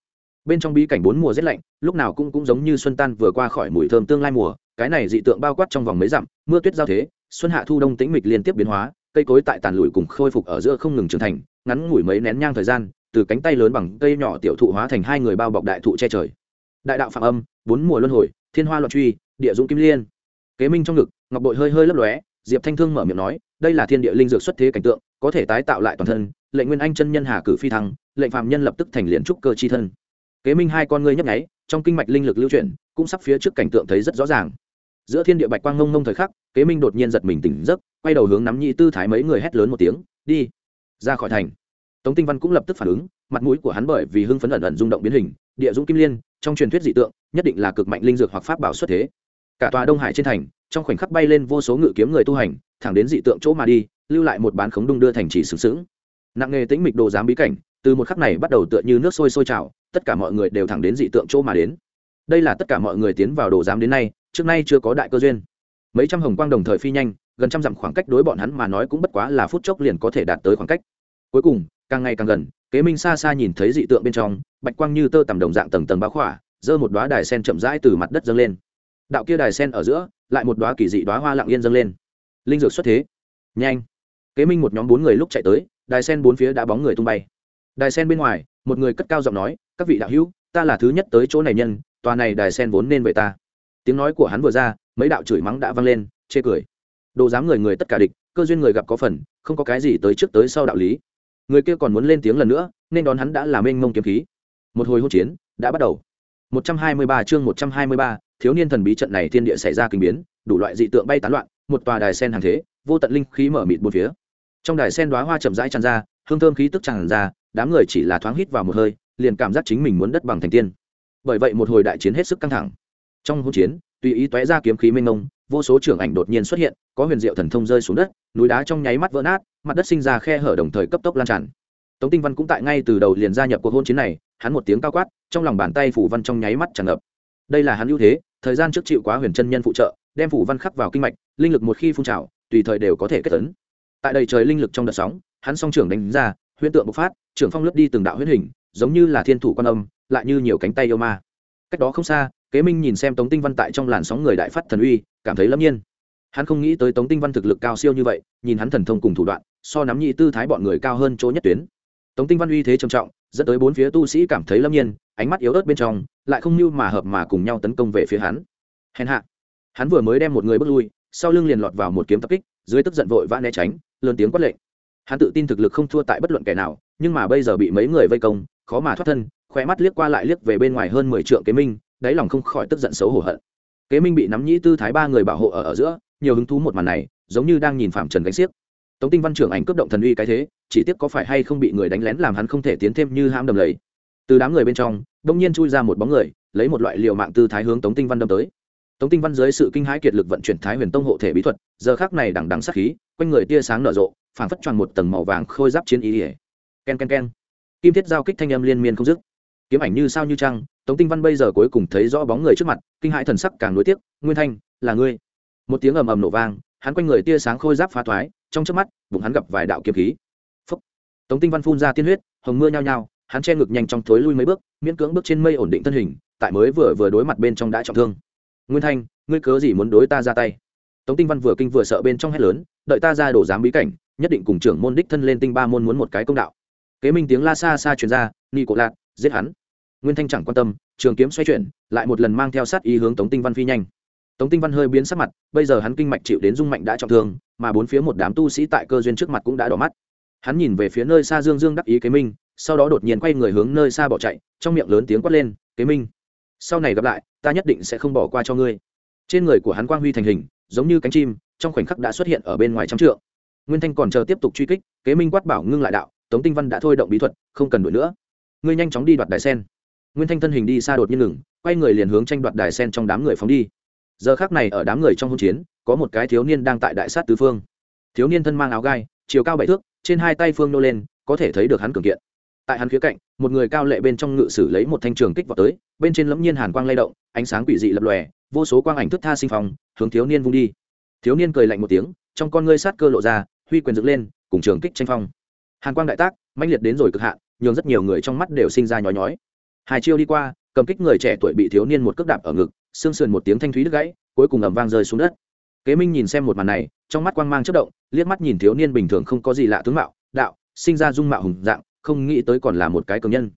Bên trong bí cảnh bốn mùa rét lạnh, lúc nào cũng cũng giống như xuân tan vừa qua khỏi mùi thơm tương lai mùa, cái này dị tượng bao quát trong vòng mấy dặm, mưa tuyết giao thế, xuân hạ thu đông tĩnh mịch liên tiếp biến hóa, cây cối tại tàn lùi cùng khôi phục ở giữa không ngừng trưởng thành, ngắn ngủi mấy nén nhang thời gian, từ cánh tay lớn bằng cây nhỏ tiểu thụ hóa thành hai người bao bọc đại thụ che trời. Đại đạo phạm âm, bốn mùa luân hồi, thiên hoa loạn truy, địa dũng kim liên. Kế minh trong ngực, ngọc bội hơi hơi lấp lóe, diệp thanh thương mở miệng nói, đây là thiên địa linh dược xuất thế cảnh tượng, có thể tái tạo lại toàn thân lệnh nguyên anh chân nhân hà cử phi thăng, lệnh phạm nhân lập tức thành liền trúc cơ chi thân. Kế minh hai con ngươi nhấp nháy, trong kinh mạch linh lực lưu chuyển, cũng sắp phía trước cảnh tượng thấy rất rõ ràng. Giữa thiên địa bạch quang ngông ngông thời khắc, kế minh đột nhiên giật mình tỉnh giấc, quay đầu hướng nắm nhị tư thái mấy người hét lớn một tiếng, đi, ra khỏi thành. Tống tinh văn cũng lập tức phản ứng, mặt mũi của hắn bởi vì hưng phấn ẩn ẩn rung động biến hình, địa dũng kim liên, trong truyền thuyết dị tượng, nhất định là cực mạnh linh dược hoặc pháp bảo xuất thế. Cả tòa đông hải trên thành, trong khoảnh khắc bay lên vô số ngự kiếm người tu hành, thẳng đến dị tượng chỗ mà đi, lưu lại một bán khống đung đưa thành trì sướng sướng nặng nghề tĩnh mịch đồ giám bí cảnh, từ một khắc này bắt đầu tựa như nước sôi sôi trào, tất cả mọi người đều thẳng đến dị tượng chỗ mà đến. Đây là tất cả mọi người tiến vào đồ giám đến nay, trước nay chưa có đại cơ duyên. Mấy trăm hồng quang đồng thời phi nhanh, gần trăm dặm khoảng cách đối bọn hắn mà nói cũng bất quá là phút chốc liền có thể đạt tới khoảng cách. Cuối cùng, càng ngày càng gần, kế minh xa xa nhìn thấy dị tượng bên trong, bạch quang như tơ tằm đồng dạng tầng tầng báo khỏa, giơ một đoá đài sen chậm rãi từ mặt đất dâng lên. Đạo kia đài sen ở giữa, lại một đoá kỳ dị đoá hoa lặng yên dâng lên. Linh dược xuất thế. Nhanh. Kế minh một nhóm bốn người lúc chạy tới đài sen bốn phía đã bóng người tung bay. Đài sen bên ngoài một người cất cao giọng nói các vị đạo hữu ta là thứ nhất tới chỗ này nhân tòa này đài sen vốn nên về ta. Tiếng nói của hắn vừa ra mấy đạo chửi mắng đã vang lên chê cười. Đồ dám người người tất cả địch cơ duyên người gặp có phần không có cái gì tới trước tới sau đạo lý. Người kia còn muốn lên tiếng lần nữa nên đón hắn đã làm mênh mông kiếm khí. Một hồi hỗn chiến đã bắt đầu. 123 chương 123, thiếu niên thần bí trận này thiên địa xảy ra kinh biến đủ loại dị tượng bay tán loạn một tòa đài sen hàng thế vô tận linh khí mở mịt bốn phía trong đài sen đóa hoa chậm rãi tràn ra, hương thơm khí tức tràn ra, đám người chỉ là thoáng hít vào một hơi, liền cảm giác chính mình muốn đất bằng thành tiên. Bởi vậy một hồi đại chiến hết sức căng thẳng. Trong hỗn chiến, tùy ý tóe ra kiếm khí mênh mông, vô số trưởng ảnh đột nhiên xuất hiện, có huyền diệu thần thông rơi xuống đất, núi đá trong nháy mắt vỡ nát, mặt đất sinh ra khe hở đồng thời cấp tốc lan tràn. Tống tinh văn cũng tại ngay từ đầu liền gia nhập cuộc hôn chiến này, hắn một tiếng cao quát, trong lòng bàn tay phủ văn trong nháy mắt tràn ngập. Đây là hắn ưu thế, thời gian trước chịu quá huyền chân nhân phụ trợ, đem phủ văn khắc vào kinh mạch, linh lực một khi phun trào, tùy thời đều có thể kết tấn tại đầy trời linh lực trong đợt sóng, hắn song trưởng đánh ra, huyễn tượng bộc phát, trưởng phong lướt đi từng đạo huyễn hình, giống như là thiên thủ quan âm, lại như nhiều cánh tay yêu ma. Cách đó không xa, kế minh nhìn xem tống tinh văn tại trong làn sóng người đại phát thần uy, cảm thấy lâm nhiên. Hắn không nghĩ tới tống tinh văn thực lực cao siêu như vậy, nhìn hắn thần thông cùng thủ đoạn, so nắm nhị tư thái bọn người cao hơn chỗ nhất tuyến. Tống tinh văn uy thế trầm trọng, dẫn tới bốn phía tu sĩ cảm thấy lâm nhiên, ánh mắt yếu ớt bên trong, lại không mưu mà hợp mà cùng nhau tấn công về phía hắn. Hèn hạ, hắn vừa mới đem một người bước lui, sau lưng liền lọt vào một kiếm tập kích, dưới tức giận vội vã né tránh lớn tiếng quát lệnh. Hắn tự tin thực lực không thua tại bất luận kẻ nào, nhưng mà bây giờ bị mấy người vây công, khó mà thoát thân, khóe mắt liếc qua lại liếc về bên ngoài hơn mười trượng kế minh, đáy lòng không khỏi tức giận xấu hổ hận. Kế minh bị nắm nhĩ tư thái ba người bảo hộ ở ở giữa, nhiều hứng thú một màn này, giống như đang nhìn phạm trần gánh xiếc. Tống tinh văn trưởng ảnh cướp động thần uy cái thế, chỉ tiếc có phải hay không bị người đánh lén làm hắn không thể tiến thêm như ham đầm lầy. Từ đám người bên trong, đông nhiên chui ra một bóng người, lấy một loại liều mạng tư thái hướng tống tinh văn đâm tới tống tinh văn dưới sự kinh hãi kiệt lực vận chuyển thái huyền tông hộ thể bí thuật, giờ khác này đằng đằng sắc khí, quanh người tia sáng nở rộ, phảng phất tròn một tầng màu vàng khôi giáp chiến ý ỉa ken ken ken. Kim thiết giao kích thanh âm liên miên không dứt. Kiếm ảnh như sao như trăng, tống tinh văn bây giờ cuối cùng thấy rõ bóng người trước mặt, kinh hãi thần sắc càng nối tiếc, nguyên thanh, là ngươi? Một tiếng ầm ầm nổ vang, hắn quanh người tia sáng khôi giáp phá thoái, trong trước mắt, bụng hắn gặp vài đạo kiếm khí. Phúc. tống tinh văn phun ra tiên huyết, hồng mưa nhao nhao, hắn che ngực nhanh trong thối lui mấy bước, miễn cưỡng bước trên mây ổn định thân hình, tại mới vừa vừa đối mặt bên trong đã trọng thương nguyên thanh, ngươi cớ gì muốn đối ta ra tay? Tống tinh văn vừa kinh vừa sợ bên trong hét lớn, đợi ta ra đổ giám bí cảnh, nhất định cùng trưởng môn đích thân lên tinh ba môn muốn một cái công đạo. Kế minh tiếng la xa xa truyền ra ni cổ lạc, giết hắn. Nguyên thanh chẳng quan tâm, trường kiếm xoay chuyển, lại một lần mang theo sát ý hướng tống tinh văn phi nhanh. Tống tinh văn hơi biến sắc mặt, bây giờ hắn kinh mạch chịu đến dung mạnh đã trọng thương, mà bốn phía một đám tu sĩ tại cơ duyên trước mặt cũng đã đỏ mắt. Hắn nhìn về phía nơi xa dương dương đắc ý kế minh, sau đó đột nhiên quay người hướng nơi xa bỏ chạy, trong miệng lớn tiếng quát lên, kế minh, sau này gặp lại ta nhất định sẽ không bỏ qua cho ngươi. Trên người của hắn quang huy thành hình, giống như cánh chim, trong khoảnh khắc đã xuất hiện ở bên ngoài trăm trượng. Nguyên thanh còn chờ tiếp tục truy kích, kế minh quát bảo ngưng lại đạo, tống tinh văn đã thôi động bí thuật, không cần đuổi nữa. Ngươi nhanh chóng đi đoạt đài sen. Nguyên thanh thân hình đi xa đột nhiên ngừng, quay người liền hướng tranh đoạt đài sen trong đám người phóng đi. Giờ khác này ở đám người trong hỗn chiến, có một cái thiếu niên đang tại đại sát tứ phương. Thiếu niên thân mang áo gai, chiều cao bảy thước, trên hai tay phương nô lên, có thể thấy được hắn cường kiện tại hắn khía cạnh, một người cao lệ bên trong ngự sử lấy một thanh trường kích vào tới, bên trên lẫm nhiên hàn quang lay động, ánh sáng quỷ dị lập lòe, vô số quang ảnh thức tha sinh phong, hướng thiếu niên vung đi. Thiếu niên cười lạnh một tiếng, trong con ngươi sát cơ lộ ra, huy quyền dựng lên, cùng trường kích tranh phong. Hàn quang đại tác, mãnh liệt đến rồi cực hạn, nhường rất nhiều người trong mắt đều sinh ra nhói nhói. Hai chiêu đi qua, cầm kích người trẻ tuổi bị thiếu niên một cước đạp ở ngực xương sườn một tiếng thanh thúy đứt gãy, cuối cùng ầm vang rơi xuống đất. Kế minh nhìn xem một màn này, trong mắt quang mang chất động, liếc mắt nhìn thiếu niên bình thường không có gì lạ tướng mạo, đạo, sinh ra dung mạo hùng dạng không nghĩ tới còn là một cái cường nhân.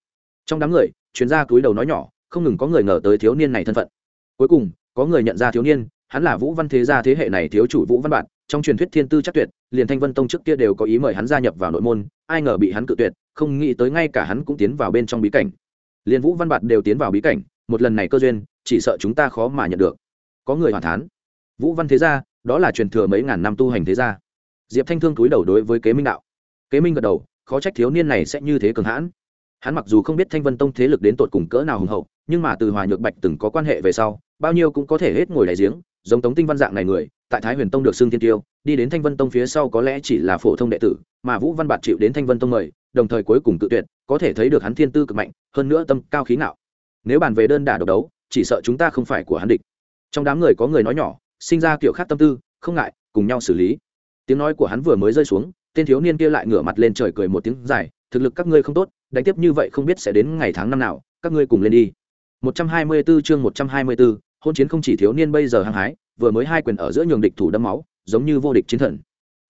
Trong đám người, chuyên gia túi đầu nói nhỏ, không ngừng có người ngờ tới thiếu niên này thân phận. Cuối cùng, có người nhận ra thiếu niên, hắn là vũ văn thế gia thế hệ này thiếu chủ vũ văn bạn, trong truyền thuyết thiên tư chắc tuyệt, liền thanh vân tông trước kia đều có ý mời hắn gia nhập vào nội môn, ai ngờ bị hắn cự tuyệt, không nghĩ tới ngay cả hắn cũng tiến vào bên trong bí cảnh. Liền vũ văn bạn đều tiến vào bí cảnh, một lần này cơ duyên, chỉ sợ chúng ta khó mà nhận được. Có người hoàn thán, vũ văn thế gia, đó là truyền thừa mấy ngàn năm tu hành thế gia. Diệp thanh thương cúi đầu đối với kế minh đạo. Kế minh gật đầu khó trách thiếu niên này sẽ như thế cường hãn. Hắn mặc dù không biết thanh vân tông thế lực đến tột cùng cỡ nào hùng hậu, nhưng mà từ hòa nhược bạch từng có quan hệ về sau, bao nhiêu cũng có thể hết ngồi đại giếng, giống tống tinh văn dạng này người, tại thái huyền tông được xưng thiên tiêu, đi đến thanh vân tông phía sau có lẽ chỉ là phổ thông đệ tử, mà vũ văn bạt chịu đến thanh vân tông mời, đồng thời cuối cùng tự tuyệt, có thể thấy được hắn thiên tư cực mạnh, hơn nữa tâm cao khí ngạo. Nếu bàn về đơn đả độc đấu, chỉ sợ chúng ta không phải của hắn địch. Trong đám người có người nói nhỏ, sinh ra kiểu khác tâm tư, không ngại, cùng nhau xử lý. Tiếng nói của hắn vừa mới rơi xuống tên thiếu niên kia lại ngửa mặt lên trời cười một tiếng dài thực lực các ngươi không tốt đánh tiếp như vậy không biết sẽ đến ngày tháng năm nào các ngươi cùng lên đi. 124 chương 124, hôn chiến không chỉ thiếu niên bây giờ hăng hái vừa mới hai quyền ở giữa nhường địch thủ đấm máu giống như vô địch chiến thần.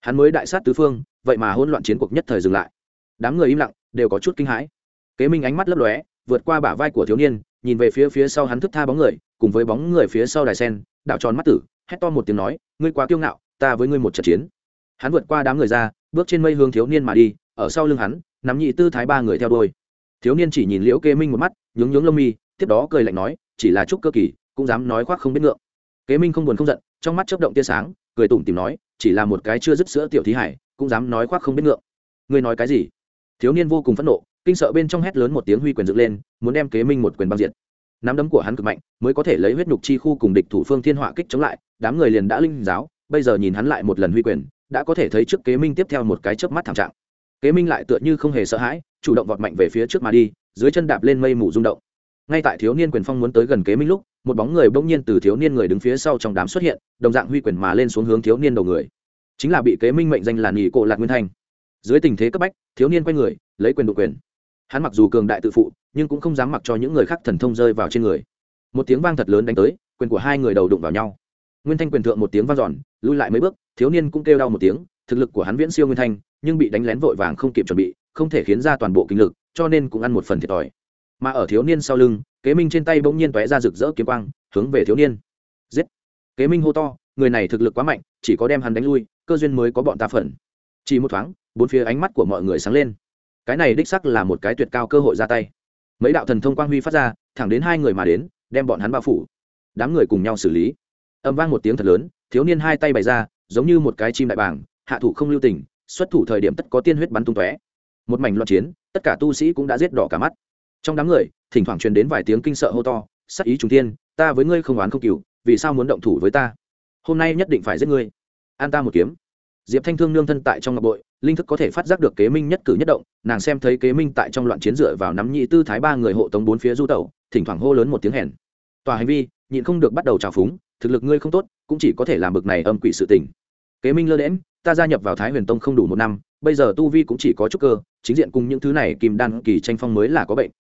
Hắn mới đại sát tứ phương vậy mà hỗn loạn chiến cuộc nhất thời dừng lại. Đám người im lặng đều có chút kinh hãi. Kế minh ánh mắt lấp lóe vượt qua bả vai của thiếu niên nhìn về phía phía sau hắn thức tha bóng người cùng với bóng người phía sau đài sen đạo tròn mắt tử hét to một tiếng nói ngươi quá kiêu ngạo ta với ngươi một trận chiến. Hắn vượt qua đám người ra bước trên mây hướng thiếu niên mà đi, ở sau lưng hắn, nắm nhị tư thái ba người theo đôi thiếu niên chỉ nhìn liễu kế minh một mắt, nhướng nhướng lông mi, tiếp đó cười lạnh nói, chỉ là chúc cơ kỳ, cũng dám nói khoác không biết ngượng. Kế minh không buồn không giận, trong mắt chớp động tia sáng, cười tủm tìm nói, chỉ là một cái chưa dứt sữa tiểu thí hải, cũng dám nói khoác không biết ngượng. Ngươi nói cái gì? Thiếu niên vô cùng phẫn nộ, kinh sợ bên trong hét lớn một tiếng huy quyền dựng lên, muốn đem kế minh một quyền băng diện nắm đấm của hắn cực mạnh, mới có thể lấy huyết nhục chi khu cùng địch thủ phương thiên họa kích chống lại, đám người liền đã linh giáo, bây giờ nhìn hắn lại một lần huy quyền đã có thể thấy trước kế minh tiếp theo một cái chớp mắt thảm trạng. Kế minh lại tựa như không hề sợ hãi, chủ động vọt mạnh về phía trước mà đi, dưới chân đạp lên mây mù rung động. Ngay tại thiếu niên quyền phong muốn tới gần kế minh lúc, một bóng người bỗng nhiên từ thiếu niên người đứng phía sau trong đám xuất hiện, đồng dạng huy quyền mà lên xuống hướng thiếu niên đầu người. Chính là bị kế minh mệnh danh là nghỉ cổ lạc nguyên thanh dưới tình thế cấp bách, thiếu niên quay người, lấy quyền đ quyền. Hắn mặc dù cường đại tự phụ, nhưng cũng không dám mặc cho những người khác thần thông rơi vào trên người. Một tiếng vang thật lớn đánh tới, quyền của hai người đầu đụng vào nhau. Nguyên thanh quyền thượng một tiếng vang giòn lui lại mấy bước thiếu niên cũng kêu đau một tiếng, thực lực của hắn viễn siêu nguyên thanh, nhưng bị đánh lén vội vàng không kịp chuẩn bị, không thể khiến ra toàn bộ kinh lực, cho nên cũng ăn một phần thiệt thòi. Mà ở thiếu niên sau lưng, kế minh trên tay bỗng nhiên tóe ra rực rỡ kiếm quang, hướng về thiếu niên. Giết! Kế minh hô to, người này thực lực quá mạnh, chỉ có đem hắn đánh lui, cơ duyên mới có bọn ta phần. Chỉ một thoáng, bốn phía ánh mắt của mọi người sáng lên. Cái này đích sắc là một cái tuyệt cao cơ hội ra tay. Mấy đạo thần thông quang huy phát ra, thẳng đến hai người mà đến, đem bọn hắn bao phủ. Đám người cùng nhau xử lý. Âm vang một tiếng thật lớn, thiếu niên hai tay bày ra giống như một cái chim đại bàng, hạ thủ không lưu tình, xuất thủ thời điểm tất có tiên huyết bắn tung tóe. Một mảnh loạn chiến, tất cả tu sĩ cũng đã giết đỏ cả mắt. Trong đám người, thỉnh thoảng truyền đến vài tiếng kinh sợ hô to sắc ý trung tiên ta với ngươi không oán không cừu, vì sao muốn động thủ với ta? Hôm nay nhất định phải giết ngươi. An ta một kiếm. Diệp thanh thương nương thân tại trong ngọc bội, linh thức có thể phát giác được kế minh nhất cử nhất động, nàng xem thấy kế minh tại trong loạn chiến dựa vào nắm nhị tư thái ba người hộ tống bốn phía du tẩu, thỉnh thoảng hô lớn một tiếng hèn. Tòa hành vi nhịn không được bắt đầu trào phúng, thực lực ngươi không tốt, cũng chỉ có thể làm bực này âm quỷ sự tình. Kế minh lơ đễm ta gia nhập vào thái huyền tông không đủ một năm, bây giờ tu vi cũng chỉ có chút cơ, chính diện cùng những thứ này kim đan kỳ tranh phong mới là có bệnh.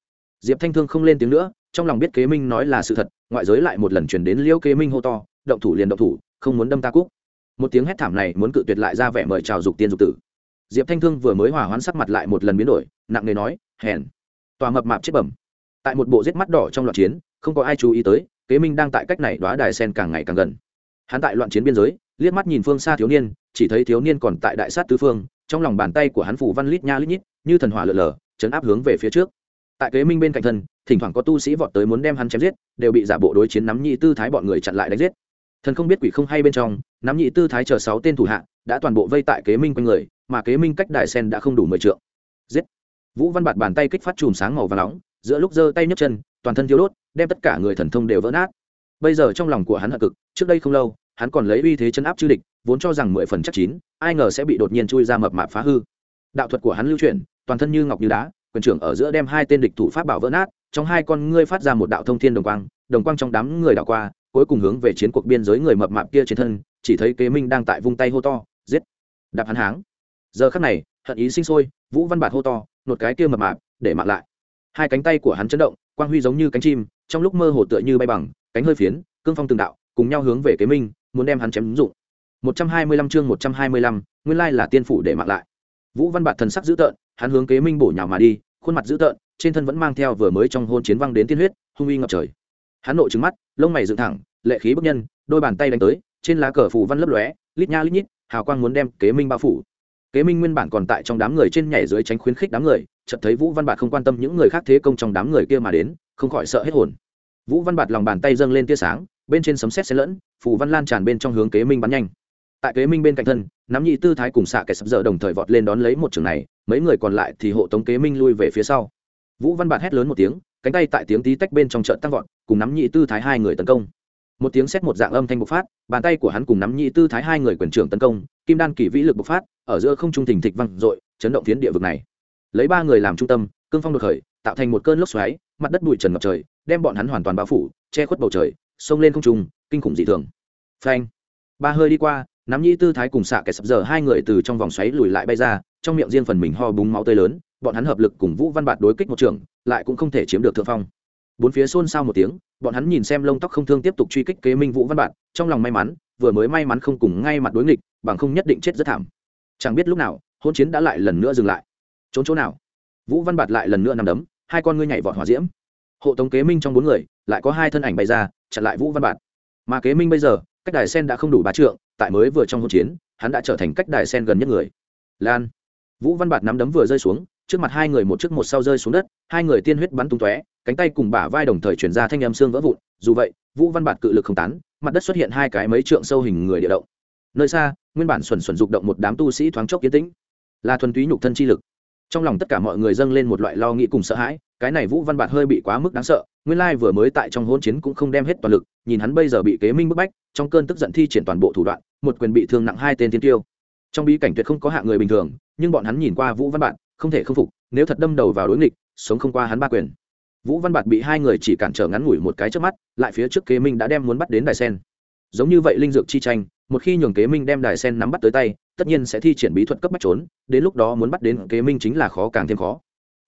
Diệp thanh thương không lên tiếng nữa, trong lòng biết kế minh nói là sự thật, ngoại giới lại một lần chuyển đến liễu kế minh hô to, động thủ liền động thủ, không muốn đâm ta cúc. Một tiếng hét thảm này muốn cự tuyệt lại ra vẻ mời chào dục tiên dục tử. Diệp thanh thương vừa mới hòa hoãn sắc mặt lại một lần biến đổi, nặng nề nói, hèn, tòa mập mạp chết bẩm. Tại một bộ giết mắt đỏ trong loạn chiến, không có ai chú ý tới kế minh đang tại cách này đoá đài sen càng ngày càng gần. Hắn tại loạn chiến biên giới, liếc mắt nhìn phương xa thiếu niên, chỉ thấy thiếu niên còn tại đại sát tứ phương, trong lòng bàn tay của hắn phủ văn lít nha lít nhít, như thần hỏa lở lở chấn áp hướng về phía trước. Tại kế minh bên cạnh thân, thỉnh thoảng có tu sĩ vọt tới muốn đem hắn chém giết, đều bị giả bộ đối chiến nắm nhị tư thái bọn người chặn lại đánh giết. Thần không biết quỷ không hay bên trong, nắm nhị tư thái chờ sáu tên thủ hạ, đã toàn bộ vây tại kế minh quanh người, mà kế minh cách đại sen đã không đủ mười trượng. Giết! Vũ văn bạt bàn tay kích phát chùm sáng màu và nóng, giữa lúc giơ tay nhấc chân, toàn thân thiếu đốt đem tất cả người thần thông đều vỡ nát. Bây giờ trong lòng của hắn hận cực, trước đây không lâu, hắn còn lấy uy thế chân áp chư địch, vốn cho rằng mười phần chắc chín, ai ngờ sẽ bị đột nhiên chui ra mập mạp phá hư. Đạo thuật của hắn lưu chuyển toàn thân như ngọc như đá, quyền trưởng ở giữa đem hai tên địch thủ pháp bảo vỡ nát, trong hai con ngươi phát ra một đạo thông thiên đồng quang đồng quang trong đám người đảo qua, cuối cùng hướng về chiến cuộc biên giới người mập mạp kia trên thân, chỉ thấy kế minh đang tại vung tay hô to, giết. Đạp hắn háng. Giờ khắc này, hận ý sinh sôi, vũ văn bạt hô to, nột cái kia mập mạp, để mặc lại. Hai cánh tay của hắn chấn động, quang huy giống như cánh chim trong lúc mơ hồ tựa như bay bằng cánh hơi phiến cương phong từng đạo cùng nhau hướng về kế minh muốn đem hắn chém dụng. 125 chương 125, nguyên lai là tiên phủ để mặc lại. Vũ văn bạt thần sắc dữ tợn hắn hướng kế minh bổ nhào mà đi khuôn mặt dữ tợn trên thân vẫn mang theo vừa mới trong hôn chiến văng đến tiên huyết hung uy ngập trời. Hắn nội trừng mắt lông mày dựng thẳng lệ khí bức nhân đôi bàn tay đánh tới trên lá cờ phủ văn lấp lóe lít nha lít nhít hào quang muốn đem kế minh bao phủ. Kế minh nguyên bản còn tại trong đám người trên nhảy dưới tránh khuyến khích đám người chợt thấy vũ văn bạt không quan tâm những người khác thế công trong đám người kia mà đến không khỏi sợ hết hồn. Vũ văn bạt lòng bàn tay dâng lên tia sáng, bên trên sấm sét xen lẫn, Phù văn lan tràn bên trong hướng kế minh bắn nhanh. Tại kế minh bên cạnh thân, nắm nhị tư thái cùng xạ kẻ sập dở đồng thời vọt lên đón lấy một trường này, mấy người còn lại thì hộ tống kế minh lui về phía sau. Vũ văn bạt hét lớn một tiếng, cánh tay tại tiếng tí tách bên trong trận tăng vọt, cùng nắm nhị tư thái hai người tấn công. Một tiếng xét một dạng âm thanh bộc phát, bàn tay của hắn cùng nắm nhị tư thái hai người quyền trưởng tấn công, kim đan kỳ vĩ lực bộc phát, ở giữa không trung thình thịch văng dội, chấn động phiến địa vực này. Lấy ba người làm trung tâm, cương phong đột khởi, tạo thành một cơn lốc xoáy mặt đất bụi trần ngập trời, đem bọn hắn hoàn toàn bao phủ, che khuất bầu trời, xông lên không trung, kinh khủng dị thường. Phanh. Ba hơi đi qua, nắm nhĩ tư thái cùng xạ kẻ sập giờ hai người từ trong vòng xoáy lùi lại bay ra, trong miệng riêng phần mình ho búng máu tươi lớn, bọn hắn hợp lực cùng vũ văn bạt đối kích một trường, lại cũng không thể chiếm được thượng phong. Bốn phía xôn xao một tiếng, bọn hắn nhìn xem lông tóc không thương tiếp tục truy kích kế minh vũ văn bạt, trong lòng may mắn, vừa mới may mắn không cùng ngay mặt đối nghịch, bằng không nhất định chết rất thảm. Chẳng biết lúc nào hôn chiến đã lại lần nữa dừng lại. Trốn chỗ nào? Vũ văn bạt lại lần nữa nằm đấm hai con ngươi nhảy vọt hỏa diễm. Hộ tống kế minh trong bốn người, lại có hai thân ảnh bày ra, chặn lại vũ văn bạt. Mà kế minh bây giờ, cách đài sen đã không đủ ba trượng, tại mới vừa trong hỗn chiến, hắn đã trở thành cách đài sen gần nhất người. Lan. Vũ văn bạt nắm đấm vừa rơi xuống, trước mặt hai người một trước một sau rơi xuống đất, hai người tiên huyết bắn tung tóe, cánh tay cùng bả vai đồng thời chuyển ra thanh âm xương vỡ vụn, dù vậy, vũ văn bạt cự lực không tán, mặt đất xuất hiện hai cái mấy trượng sâu hình người địa động. Nơi xa, nguyên bản xuẩn xuẩn dục động một đám tu sĩ thoáng chốc kiến tĩnh. Là thuần túy nhục thân chi lực trong lòng tất cả mọi người dâng lên một loại lo nghĩ cùng sợ hãi cái này vũ văn bạt hơi bị quá mức đáng sợ nguyên lai vừa mới tại trong hôn chiến cũng không đem hết toàn lực nhìn hắn bây giờ bị kế minh bức bách trong cơn tức giận thi triển toàn bộ thủ đoạn một quyền bị thương nặng hai tên tiên tiêu. Trong bí cảnh tuyệt không có hạng người bình thường nhưng bọn hắn nhìn qua vũ văn Bạt, không thể không phục nếu thật đâm đầu vào đối nghịch sống không qua hắn ba quyền. Vũ văn bạt bị hai người chỉ cản trở ngắn ngủi một cái trước mắt lại phía trước kế minh đã đem muốn bắt đến đài sen. Giống như vậy linh dược chi tranh một khi nhường kế minh đem đài sen nắm bắt tới tay, tất nhiên sẽ thi triển bí thuật cấp bách trốn, đến lúc đó muốn bắt đến kế minh chính là khó càng thêm khó.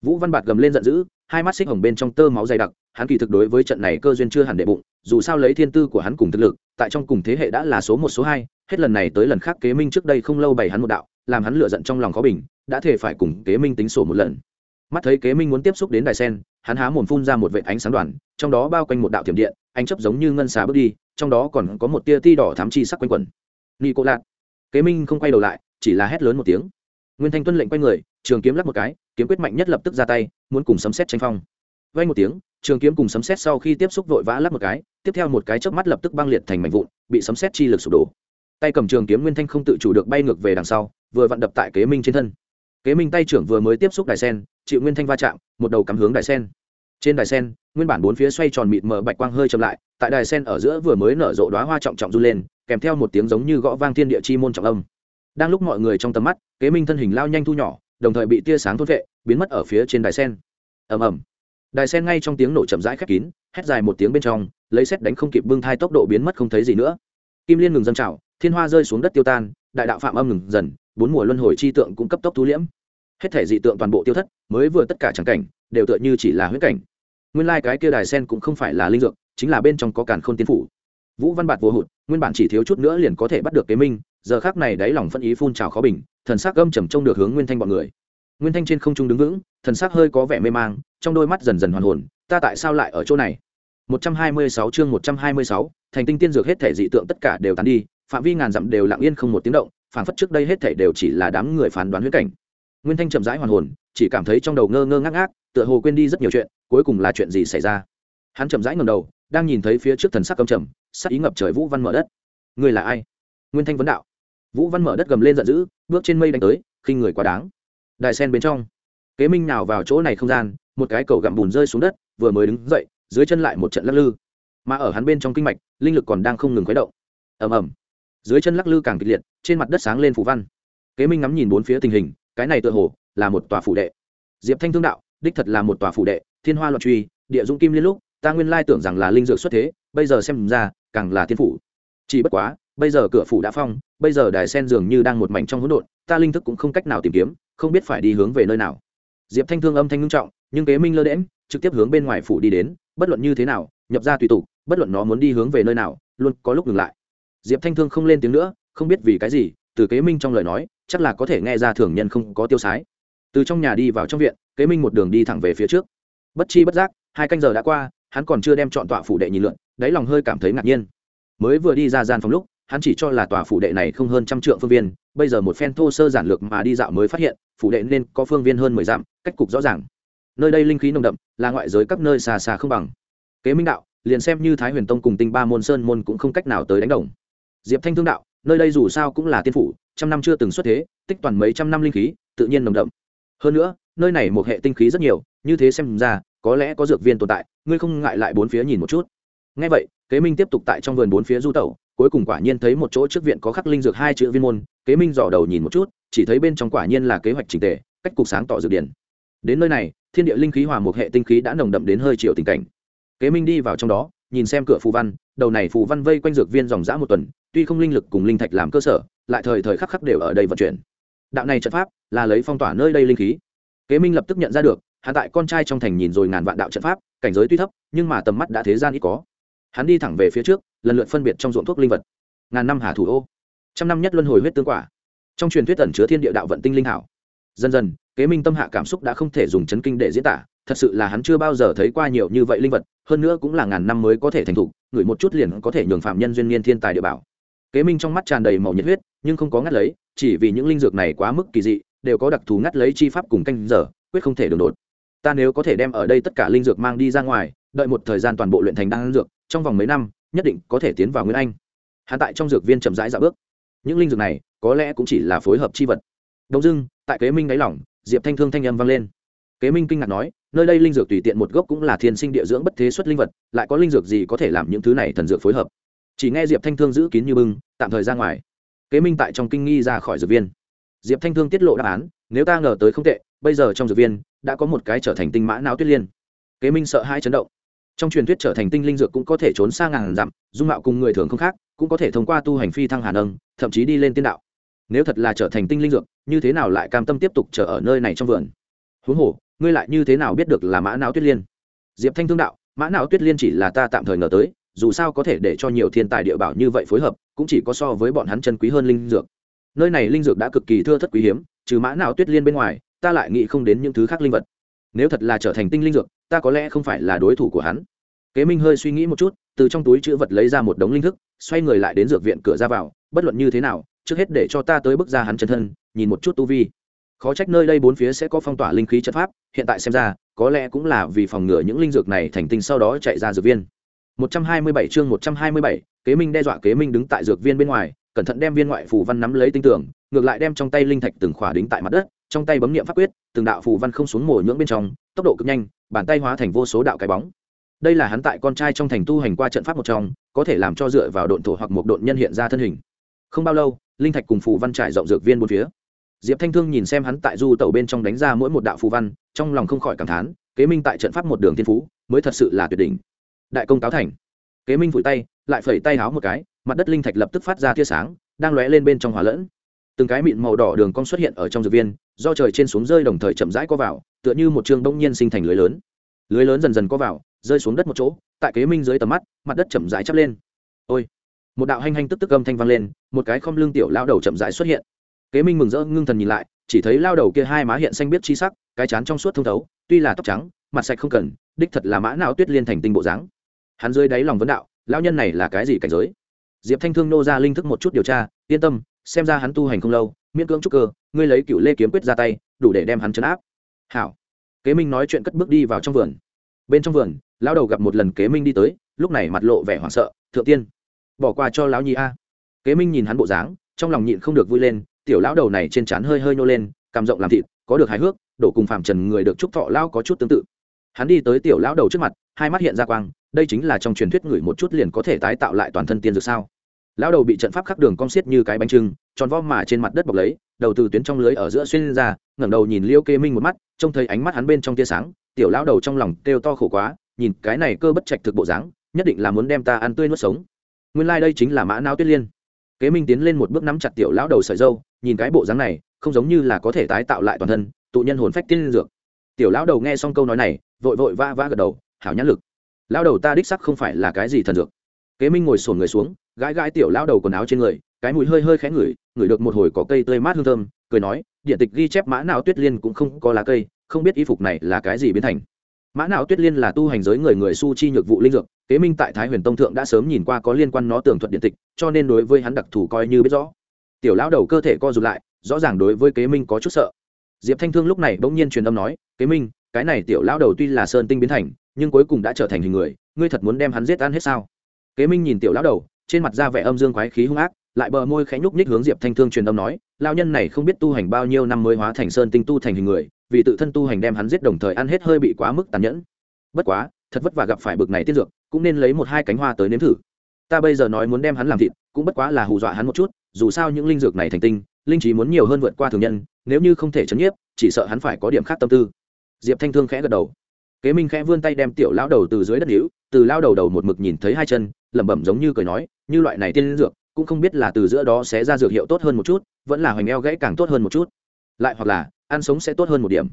Vũ văn bạt gầm lên giận dữ, hai mắt xích hồng bên trong tơ máu dày đặc, hắn kỳ thực đối với trận này cơ duyên chưa hẳn đệ bụng, dù sao lấy thiên tư của hắn cùng thực lực, tại trong cùng thế hệ đã là số một, số hai, hết lần này tới lần khác kế minh trước đây không lâu bày hắn một đạo, làm hắn lựa giận trong lòng khó bình, đã thể phải cùng kế minh tính sổ một lần. Mắt thấy kế minh muốn tiếp xúc đến đài sen, hắn há mồm phun ra một vệ ánh sáng đoàn, trong đó bao quanh một đạo thiểm điện anh chấp giống như ngân xà bước đi trong đó còn có một tia ti đỏ thám chi sắc quanh quẩn. Nghi cô lạc kế minh không quay đầu lại, chỉ là hét lớn một tiếng. Nguyên thanh tuân lệnh quay người, trường kiếm lắp một cái, kiếm quyết mạnh nhất lập tức ra tay, muốn cùng sấm xét tranh phong. Vay một tiếng, trường kiếm cùng sấm xét sau khi tiếp xúc vội vã lắp một cái, tiếp theo một cái chớp mắt lập tức băng liệt thành mảnh vụn, bị sấm xét chi lực sụp đổ. Tay cầm trường kiếm nguyên thanh không tự chủ được bay ngược về đằng sau, vừa vặn đập tại kế minh trên thân. Kế minh tay trưởng vừa mới tiếp xúc đài sen, chịu nguyên thanh va chạm, một đầu cắm hướng đài sen. Trên đài sen, nguyên bản bốn phía xoay tròn mịt mờ bạch quang hơi chậm lại tại đài sen ở giữa vừa mới nở rộ đoá hoa trọng trọng run lên, kèm theo một tiếng giống như gõ vang thiên địa chi môn trọng âm. Đang lúc mọi người trong tầm mắt, kế minh thân hình lao nhanh thu nhỏ, đồng thời bị tia sáng thốt vệ, biến mất ở phía trên đài sen. Ầm ầm. Đài sen ngay trong tiếng nổ chậm rãi khép kín, hét dài một tiếng bên trong, lấy xét đánh không kịp bưng thai tốc độ biến mất không thấy gì nữa. Kim liên ngừng dâng trào, thiên hoa rơi xuống đất tiêu tan, đại đạo phạm âm ngừng dần, bốn mùa luân hồi chi tượng cũng cấp tốc thu liễm. Hết thể dị tượng toàn bộ tiêu thất, mới vừa tất cả trắng cảnh, đều tựa như chỉ là huyết cảnh. Nguyên lai、like、cái kia đài sen cũng không phải là linh dược chính là bên trong có càn khôn tiên phủ. Vũ văn bạt vô hụt nguyên bản chỉ thiếu chút nữa liền có thể bắt được kế minh giờ khác này đáy lòng phân ý phun trào khó bình thần s ắ c gâm trầm trông được hướng nguyên thanh b ọ n người. Nguyên thanh trên không trung đứng vững thần s ắ c hơi có vẻ mê mang trong đôi mắt dần dần hoàn hồn ta tại sao lại ở chỗ này? 126 chương 126, thành tinh tiên dược hết thể dị tượng tất cả đều tán đi phạm vi ngàn dặm đều lặng yên không một tiếng động phản phất trước đây hết thể đều chỉ là đám người phán đoán huyết cảnh. Nguyên thanh chậm rãi hoàn hồn chỉ cảm thấy trong đầu ngơ ngơ ngác ngác tựa hồ quên đi rất nhiều chuyện cuối cùng là chuyện gì xảy ra? Hắn chậm rãi ngầm đầu đang nhìn thấy phía trước thần sắc cầm trầm, sắc ý ngập trời vũ văn mở đất. Người là ai? Nguyên thanh vấn đạo. Vũ văn mở đất gầm lên giận dữ, bước trên mây đánh tới, khinh người quá đáng. Đài sen bên trong, kế minh nào vào chỗ này không gian, một cái cầu gặm bùn rơi xuống đất, vừa mới đứng dậy, dưới chân lại một trận lắc lư. Mà ở hắn bên trong kinh mạch, linh lực còn đang không ngừng khuấy động. Ầm ầm. Dưới chân lắc lư càng kịch liệt, trên mặt đất sáng lên phủ văn. Kế minh ngắm nhìn bốn phía tình hình, cái này tựa hồ là một tòa phủ đệ. Diệp thanh thương đạo, đích thật là một tòa phủ đệ, thiên hoa loạn truy, địa dũng kim liên lúc ta nguyên lai tưởng rằng là linh dược xuất thế, bây giờ xem ra, càng là thiên phủ. Chỉ bất quá, bây giờ cửa phủ đã phong, bây giờ đài sen dường như đang một mảnh trong hỗn độn, ta linh thức cũng không cách nào tìm kiếm, không biết phải đi hướng về nơi nào. Diệp thanh thương âm thanh ngưng trọng, nhưng kế minh lơ đễm trực tiếp hướng bên ngoài phủ đi đến, bất luận như thế nào, nhập ra tùy tục, bất luận nó muốn đi hướng về nơi nào, luôn có lúc ngừng lại. Diệp thanh thương không lên tiếng nữa, không biết vì cái gì, từ kế minh trong lời nói, chắc là có thể nghe ra thường nhân không có tiêu sái. Từ trong nhà đi vào trong viện, kế minh một đường đi thẳng về phía trước. Bất chi bất giác, hai canh giờ đã qua hắn còn chưa đem chọn tọa phủ đệ nhìn lượn, đáy lòng hơi cảm thấy ngạc nhiên. Mới vừa đi ra gian phòng lúc, hắn chỉ cho là tòa phủ đệ này không hơn trăm trượng phương viên, bây giờ một phen thô sơ giản lược mà đi dạo mới phát hiện, phủ đệ nên có phương viên hơn mười dặm, cách cục rõ ràng. Nơi đây linh khí nồng đậm, là ngoại giới các nơi xa xa không bằng. Kế minh đạo, liền xem như thái huyền tông cùng tinh ba môn sơn môn cũng không cách nào tới đánh đồng. Diệp thanh thương đạo, nơi đây dù sao cũng là tiên phủ, trăm năm chưa từng xuất thế, tích toàn mấy trăm năm linh khí, tự nhiên nồng đậm. Hơn nữa, nơi này một hệ tinh khí rất nhiều, như thế xem ra có lẽ có dược viên tồn tại, ngươi không ngại lại bốn phía nhìn một chút. Ngay vậy, kế minh tiếp tục tại trong vườn bốn phía du tẩu, cuối cùng quả nhiên thấy một chỗ trước viện có khắc linh dược hai chữ viên môn, kế minh dò đầu nhìn một chút, chỉ thấy bên trong quả nhiên là kế hoạch trình tề, cách cục sáng tỏ dược điển. Đến nơi này, thiên địa linh khí hòa một hệ tinh khí đã nồng đậm đến hơi chiều tình cảnh. Kế minh đi vào trong đó, nhìn xem cửa phù văn, đầu này phù văn vây quanh dược viên dòng dã một tuần, tuy không linh lực cùng linh thạch làm cơ sở, lại thời thời khắc khắc đều ở đây vận chuyển. Đạo này trận pháp là lấy phong tỏa nơi đây linh khí. Kế minh lập tức nhận ra được hạ tại con trai trong thành nhìn rồi ngàn vạn đạo trận pháp, cảnh giới tuy thấp, nhưng mà tầm mắt đã thế gian ít có. Hắn đi thẳng về phía trước, lần lượt phân biệt trong ruộng thuốc linh vật. Ngàn năm hà thủ ô. Trăm năm nhất luân hồi huyết tương quả. Trong truyền thuyết tẩn chứa thiên địa đạo vận tinh linh hảo. Dần dần, kế minh tâm hạ cảm xúc đã không thể dùng chấn kinh để diễn tả, thật sự là hắn chưa bao giờ thấy qua nhiều như vậy linh vật, hơn nữa cũng là ngàn năm mới có thể thành thục ngửi một chút liền có thể nhường phạm nhân duyên niên thiên tài địa bảo. Kế minh trong mắt tràn đầy màu nhiệt huyết, nhưng không có ngắt lấy, chỉ vì những linh dược này quá mức kỳ dị, đều có đặc thù ngắt lấy chi pháp cùng canh giờ, quyết không thể đường đột ta nếu có thể đem ở đây tất cả linh dược mang đi ra ngoài, đợi một thời gian toàn bộ luyện thành đan dược, trong vòng mấy năm, nhất định có thể tiến vào nguyên anh. Hạ tại trong dược viên chậm rãi dạo bước. Những linh dược này, có lẽ cũng chỉ là phối hợp chi vật. Đông dưng tại kế minh đáy lỏng diệp thanh thương thanh âm vang lên. Kế minh kinh ngạc nói, nơi đây linh dược tùy tiện một gốc cũng là thiên sinh địa dưỡng bất thế xuất linh vật, lại có linh dược gì có thể làm những thứ này thần dược phối hợp? Chỉ nghe diệp thanh thương giữ kín như bưng, tạm thời ra ngoài. Kế minh tại trong kinh nghi ra khỏi dược viên. Diệp thanh thương tiết lộ đáp án, nếu ta ngờ tới không tệ, bây giờ trong dược viên đã có một cái trở thành tinh mã não tuyết liên. Kế minh sợ hai chấn động. Trong truyền thuyết trở thành tinh linh dược cũng có thể trốn xa ngàn dặm, dung mạo cùng người thường không khác, cũng có thể thông qua tu hành phi thăng hà nâng thậm chí đi lên tiên đạo. Nếu thật là trở thành tinh linh dược, như thế nào lại cam tâm tiếp tục trở ở nơi này trong vườn? Huống hồ, ngươi lại như thế nào biết được là mã não tuyết liên? Diệp thanh thương đạo, mã não tuyết liên chỉ là ta tạm thời ngờ tới, dù sao có thể để cho nhiều thiên tài địa bảo như vậy phối hợp, cũng chỉ có so với bọn hắn chân quý hơn linh dược. Nơi này linh dược đã cực kỳ thưa thất quý hiếm, trừ mã não tuyết liên bên ngoài ta lại nghĩ không đến những thứ khác linh vật. Nếu thật là trở thành tinh linh dược ta có lẽ không phải là đối thủ của hắn. Kế minh hơi suy nghĩ một chút từ trong túi chữ vật lấy ra một đống linh thức xoay người lại đến dược viện cửa ra vào bất luận như thế nào trước hết để cho ta tới bước ra hắn chân thân nhìn một chút tu vi. Khó trách nơi đây bốn phía sẽ có phong tỏa linh khí chất pháp hiện tại xem ra có lẽ cũng là vì phòng ngừa những linh dược này thành tinh sau đó chạy ra dược viên. 127 chương 127, kế minh đe dọa kế minh đứng tại dược viên bên ngoài cẩn thận đem viên ngoại phù văn nắm lấy tinh tưởng ngược lại đem trong tay linh thạch từng khỏa đính tại mặt đất trong tay bấm niệm pháp quyết, từng đạo phù văn không xuống mổ nhưỡng bên trong, tốc độ cực nhanh, bàn tay hóa thành vô số đạo cái bóng. Đây là hắn tại con trai trong thành tu hành qua trận pháp một trong, có thể làm cho dựa vào độn thổ hoặc một độn nhân hiện ra thân hình. Không bao lâu, linh thạch cùng phù văn trải rộng dược viên bốn phía. Diệp thanh thương nhìn xem hắn tại du tẩu bên trong đánh ra mỗi một đạo phù văn, trong lòng không khỏi cảm thán, kế minh tại trận pháp một đường thiên phú, mới thật sự là tuyệt đỉnh. Đại công cáo thành. Kế minh vùi tay, lại phẩy tay háo một cái, mặt đất linh thạch lập tức phát ra tia sáng, đang lóe lên bên trong hỏa lẫn từng cái mịn màu đỏ đường cong xuất hiện ở trong dược viên, do trời trên xuống rơi đồng thời chậm rãi có vào, tựa như một trường đông nhiên sinh thành lưới lớn. Lưới lớn dần dần có vào, rơi xuống đất một chỗ, tại kế minh dưới tầm mắt, mặt đất chậm rãi chắp lên. Ôi! Một đạo hanh hanh tức tức âm thanh vang lên, một cái không lương tiểu lao đầu chậm rãi xuất hiện. Kế minh mừng rỡ ngưng thần nhìn lại, chỉ thấy lao đầu kia hai má hiện xanh biết chi sắc, cái chán trong suốt thông thấu, tuy là tóc trắng, mặt sạch không cần, đích thật là mã não tuyết liên thành tinh bộ dáng. Hắn dưới đáy lòng vấn đạo, lao nhân này là cái gì cảnh giới? Diệp thanh thương nô ra linh thức một chút điều tra, yên tâm xem ra hắn tu hành không lâu, miễn cưỡng trúc cơ, ngươi lấy cựu lê kiếm quyết ra tay, đủ để đem hắn chấn áp. Hảo. Kế minh nói chuyện cất bước đi vào trong vườn. Bên trong vườn, lão đầu gặp một lần kế minh đi tới, lúc này mặt lộ vẻ hoảng sợ, thượng tiên, bỏ qua cho lão nhi a. Kế minh nhìn hắn bộ dáng, trong lòng nhịn không được vui lên, tiểu lão đầu này trên trán hơi hơi nhô lên, cằm rộng làm thịt, có được hài hước, đổ cùng phạm trần người được trúc thọ lão có chút tương tự. Hắn đi tới tiểu lão đầu trước mặt, hai mắt hiện ra quang, đây chính là trong truyền thuyết người một chút liền có thể tái tạo lại toàn thân tiên dược sao? Lão đầu bị trận pháp khắc đường cong xiết như cái bánh trưng, tròn vo mà trên mặt đất bọc lấy, đầu từ tuyến trong lưới ở giữa xuyên ra, ngẩng đầu nhìn liêu kê minh một mắt, trông thấy ánh mắt hắn bên trong tia sáng, tiểu lão đầu trong lòng kêu to khổ quá, nhìn cái này cơ bất trạch thực bộ dáng, nhất định là muốn đem ta ăn tươi nuốt sống. Nguyên lai、like、đây chính là mã não tuyết liên. Kế minh tiến lên một bước nắm chặt tiểu lão đầu sợi dâu, nhìn cái bộ dáng này, không giống như là có thể tái tạo lại toàn thân, tụ nhân hồn phách tiên dược. Tiểu lão đầu nghe xong câu nói này, vội vội va va gật đầu, hảo nhãn lực. Lão đầu ta đích sắc không phải là cái gì thần dược. Kế minh ngồi sổn người xuống gãi gãi tiểu lão đầu quần áo trên người, cái mùi hơi hơi khẽ ngửi ngửi được một hồi có cây tươi mát hương thơm, cười nói, điện tịch ghi chép mã não tuyết liên cũng không có lá cây, không biết y phục này là cái gì biến thành. Mã não tuyết liên là tu hành giới người người su chi nhược vụ linh dược, kế minh tại thái huyền tông thượng đã sớm nhìn qua có liên quan nó tường thuật điện tịch, cho nên đối với hắn đặc thù coi như biết rõ. Tiểu lão đầu cơ thể co rụt lại, rõ ràng đối với kế minh có chút sợ. Diệp thanh thương lúc này bỗng nhiên truyền âm nói, kế minh, cái này tiểu lão đầu tuy là sơn tinh biến thành, nhưng cuối cùng đã trở thành hình người, ngươi thật muốn đem hắn giết ăn hết sao? Kế minh nhìn tiểu lão đầu trên mặt da vẻ âm dương quái khí hung ác, lại bờ môi khẽ nhúc nhích hướng diệp thanh thương truyền âm nói lao nhân này không biết tu hành bao nhiêu năm mới hóa thành sơn tinh tu thành hình người, vì tự thân tu hành đem hắn giết đồng thời ăn hết hơi bị quá mức tàn nhẫn. Bất quá, thật vất vả gặp phải bực này tiên dược, cũng nên lấy một hai cánh hoa tới nếm thử. Ta bây giờ nói muốn đem hắn làm thịt, cũng bất quá là hù dọa hắn một chút, dù sao những linh dược này thành tinh, linh trí muốn nhiều hơn vượt qua thường nhân, nếu như không thể chấn nhiếp, chỉ sợ hắn phải có điểm khác tâm tư. Diệp thanh thương khẽ gật đầu. Kế minh khẽ vươn tay đem tiểu lão đầu từ dưới đất hữu từ lao đầu đầu một mực nhìn thấy hai chân lẩm bẩm giống như cười nói, như loại này tiên dược, cũng không biết là từ giữa đó sẽ ra dược hiệu tốt hơn một chút, vẫn là hoành eo gãy càng tốt hơn một chút. Lại hoặc là, ăn sống sẽ tốt hơn một điểm.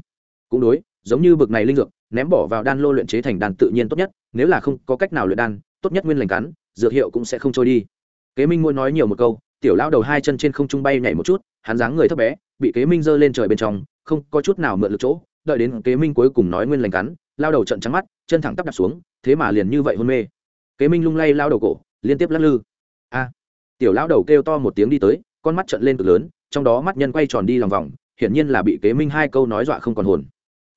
Cũng đối, giống như bực này linh dược, ném bỏ vào đan lô luyện chế thành đan tự nhiên tốt nhất, nếu là không có cách nào luyện đan, tốt nhất nguyên lành cắn, dược hiệu cũng sẽ không trôi đi. Kế minh muốn nói nhiều một câu, tiểu lão đầu hai chân trên không trung bay nhảy một chút, hắn dáng người thấp bé, bị kế minh giơ lên trời bên trong, không có chút nào mượn lực chỗ, đợi đến kế minh cuối cùng nói nguyên lành cắn lao đầu trận trắng mắt, chân thẳng tắp đặt xuống, thế mà liền như vậy hôn mê kế minh lung lay lao đầu cổ liên tiếp lắc lư. A tiểu lao đầu kêu to một tiếng đi tới con mắt trận lên cực lớn trong đó mắt nhân quay tròn đi lòng vòng hiển nhiên là bị kế minh hai câu nói dọa không còn hồn.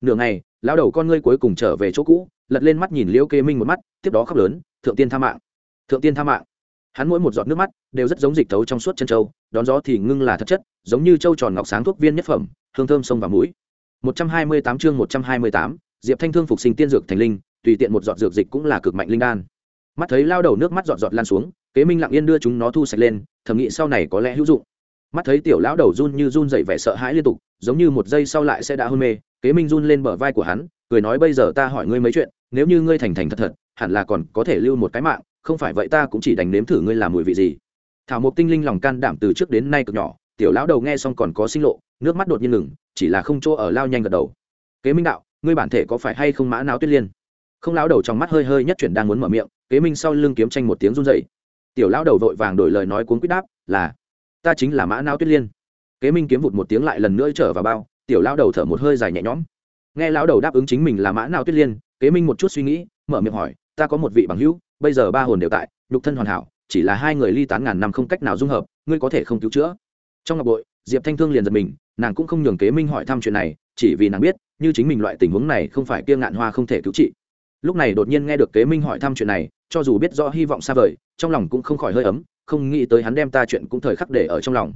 Nửa ngày lao đầu con ngươi cuối cùng trở về chỗ cũ lật lên mắt nhìn liễu kế minh một mắt tiếp đó khóc lớn thượng tiên tha mạng thượng tiên tha mạng. Hắn mỗi một giọt nước mắt đều rất giống dịch thấu trong suốt chân trâu đón gió thì ngưng là thật chất giống như trâu tròn ngọc sáng thuốc viên nhất phẩm hương thơm sông và mũi. 128 chương 128, diệp thanh thương phục sinh tiên dược thành linh tùy tiện một giọt dược dịch cũng là cực mạnh linh đan mắt thấy lao đầu nước mắt giọt giọt lan xuống, kế minh lặng yên đưa chúng nó thu sạch lên, thầm nghĩ sau này có lẽ hữu dụng. Mắt thấy tiểu lão đầu run như run dậy vẻ sợ hãi liên tục, giống như một giây sau lại sẽ đã hôn mê, kế minh run lên bờ vai của hắn, cười nói bây giờ ta hỏi ngươi mấy chuyện, nếu như ngươi thành thành thật thật, hẳn là còn có thể lưu một cái mạng, không phải vậy ta cũng chỉ đành nếm thử ngươi làm mùi vị gì. Thảo mộc tinh linh lòng can đảm từ trước đến nay cực nhỏ, tiểu lão đầu nghe xong còn có sinh lộ, nước mắt đột nhiên ngừng, chỉ là không chỗ ở lao nhanh gật đầu. Kế minh đạo, ngươi bản thể có phải hay không mã não tuyết liên? Không, lão đầu trong mắt hơi hơi nhất chuyển đang muốn mở miệng kế minh sau lưng kiếm tranh một tiếng run dậy tiểu lão đầu vội vàng đổi lời nói cuốn quyết đáp, là, ta chính là mã não tuyết liên. Kế minh kiếm vụt một tiếng lại lần nữa trở vào bao, tiểu lão đầu thở một hơi dài nhẹ nhõm. Nghe lão đầu đáp ứng chính mình là mã nao tuyết liên, kế minh một chút suy nghĩ, mở miệng hỏi, ta có một vị bằng hữu, bây giờ ba hồn đều tại, nhục thân hoàn hảo, chỉ là hai người ly tán ngàn năm không cách nào dung hợp, ngươi có thể không cứu chữa. Trong ngọc bội, diệp thanh thương liền giật mình, nàng cũng không nhường kế minh hỏi thăm chuyện này, chỉ vì nàng biết, như chính mình loại tình huống này không phải kia ngạn hoa không thể cứu trị. Lúc này đột nhiên nghe được kế minh hỏi thăm chuyện này cho dù biết rõ hy vọng xa vời, trong lòng cũng không khỏi hơi ấm, không nghĩ tới hắn đem ta chuyện cũng thời khắc để ở trong lòng.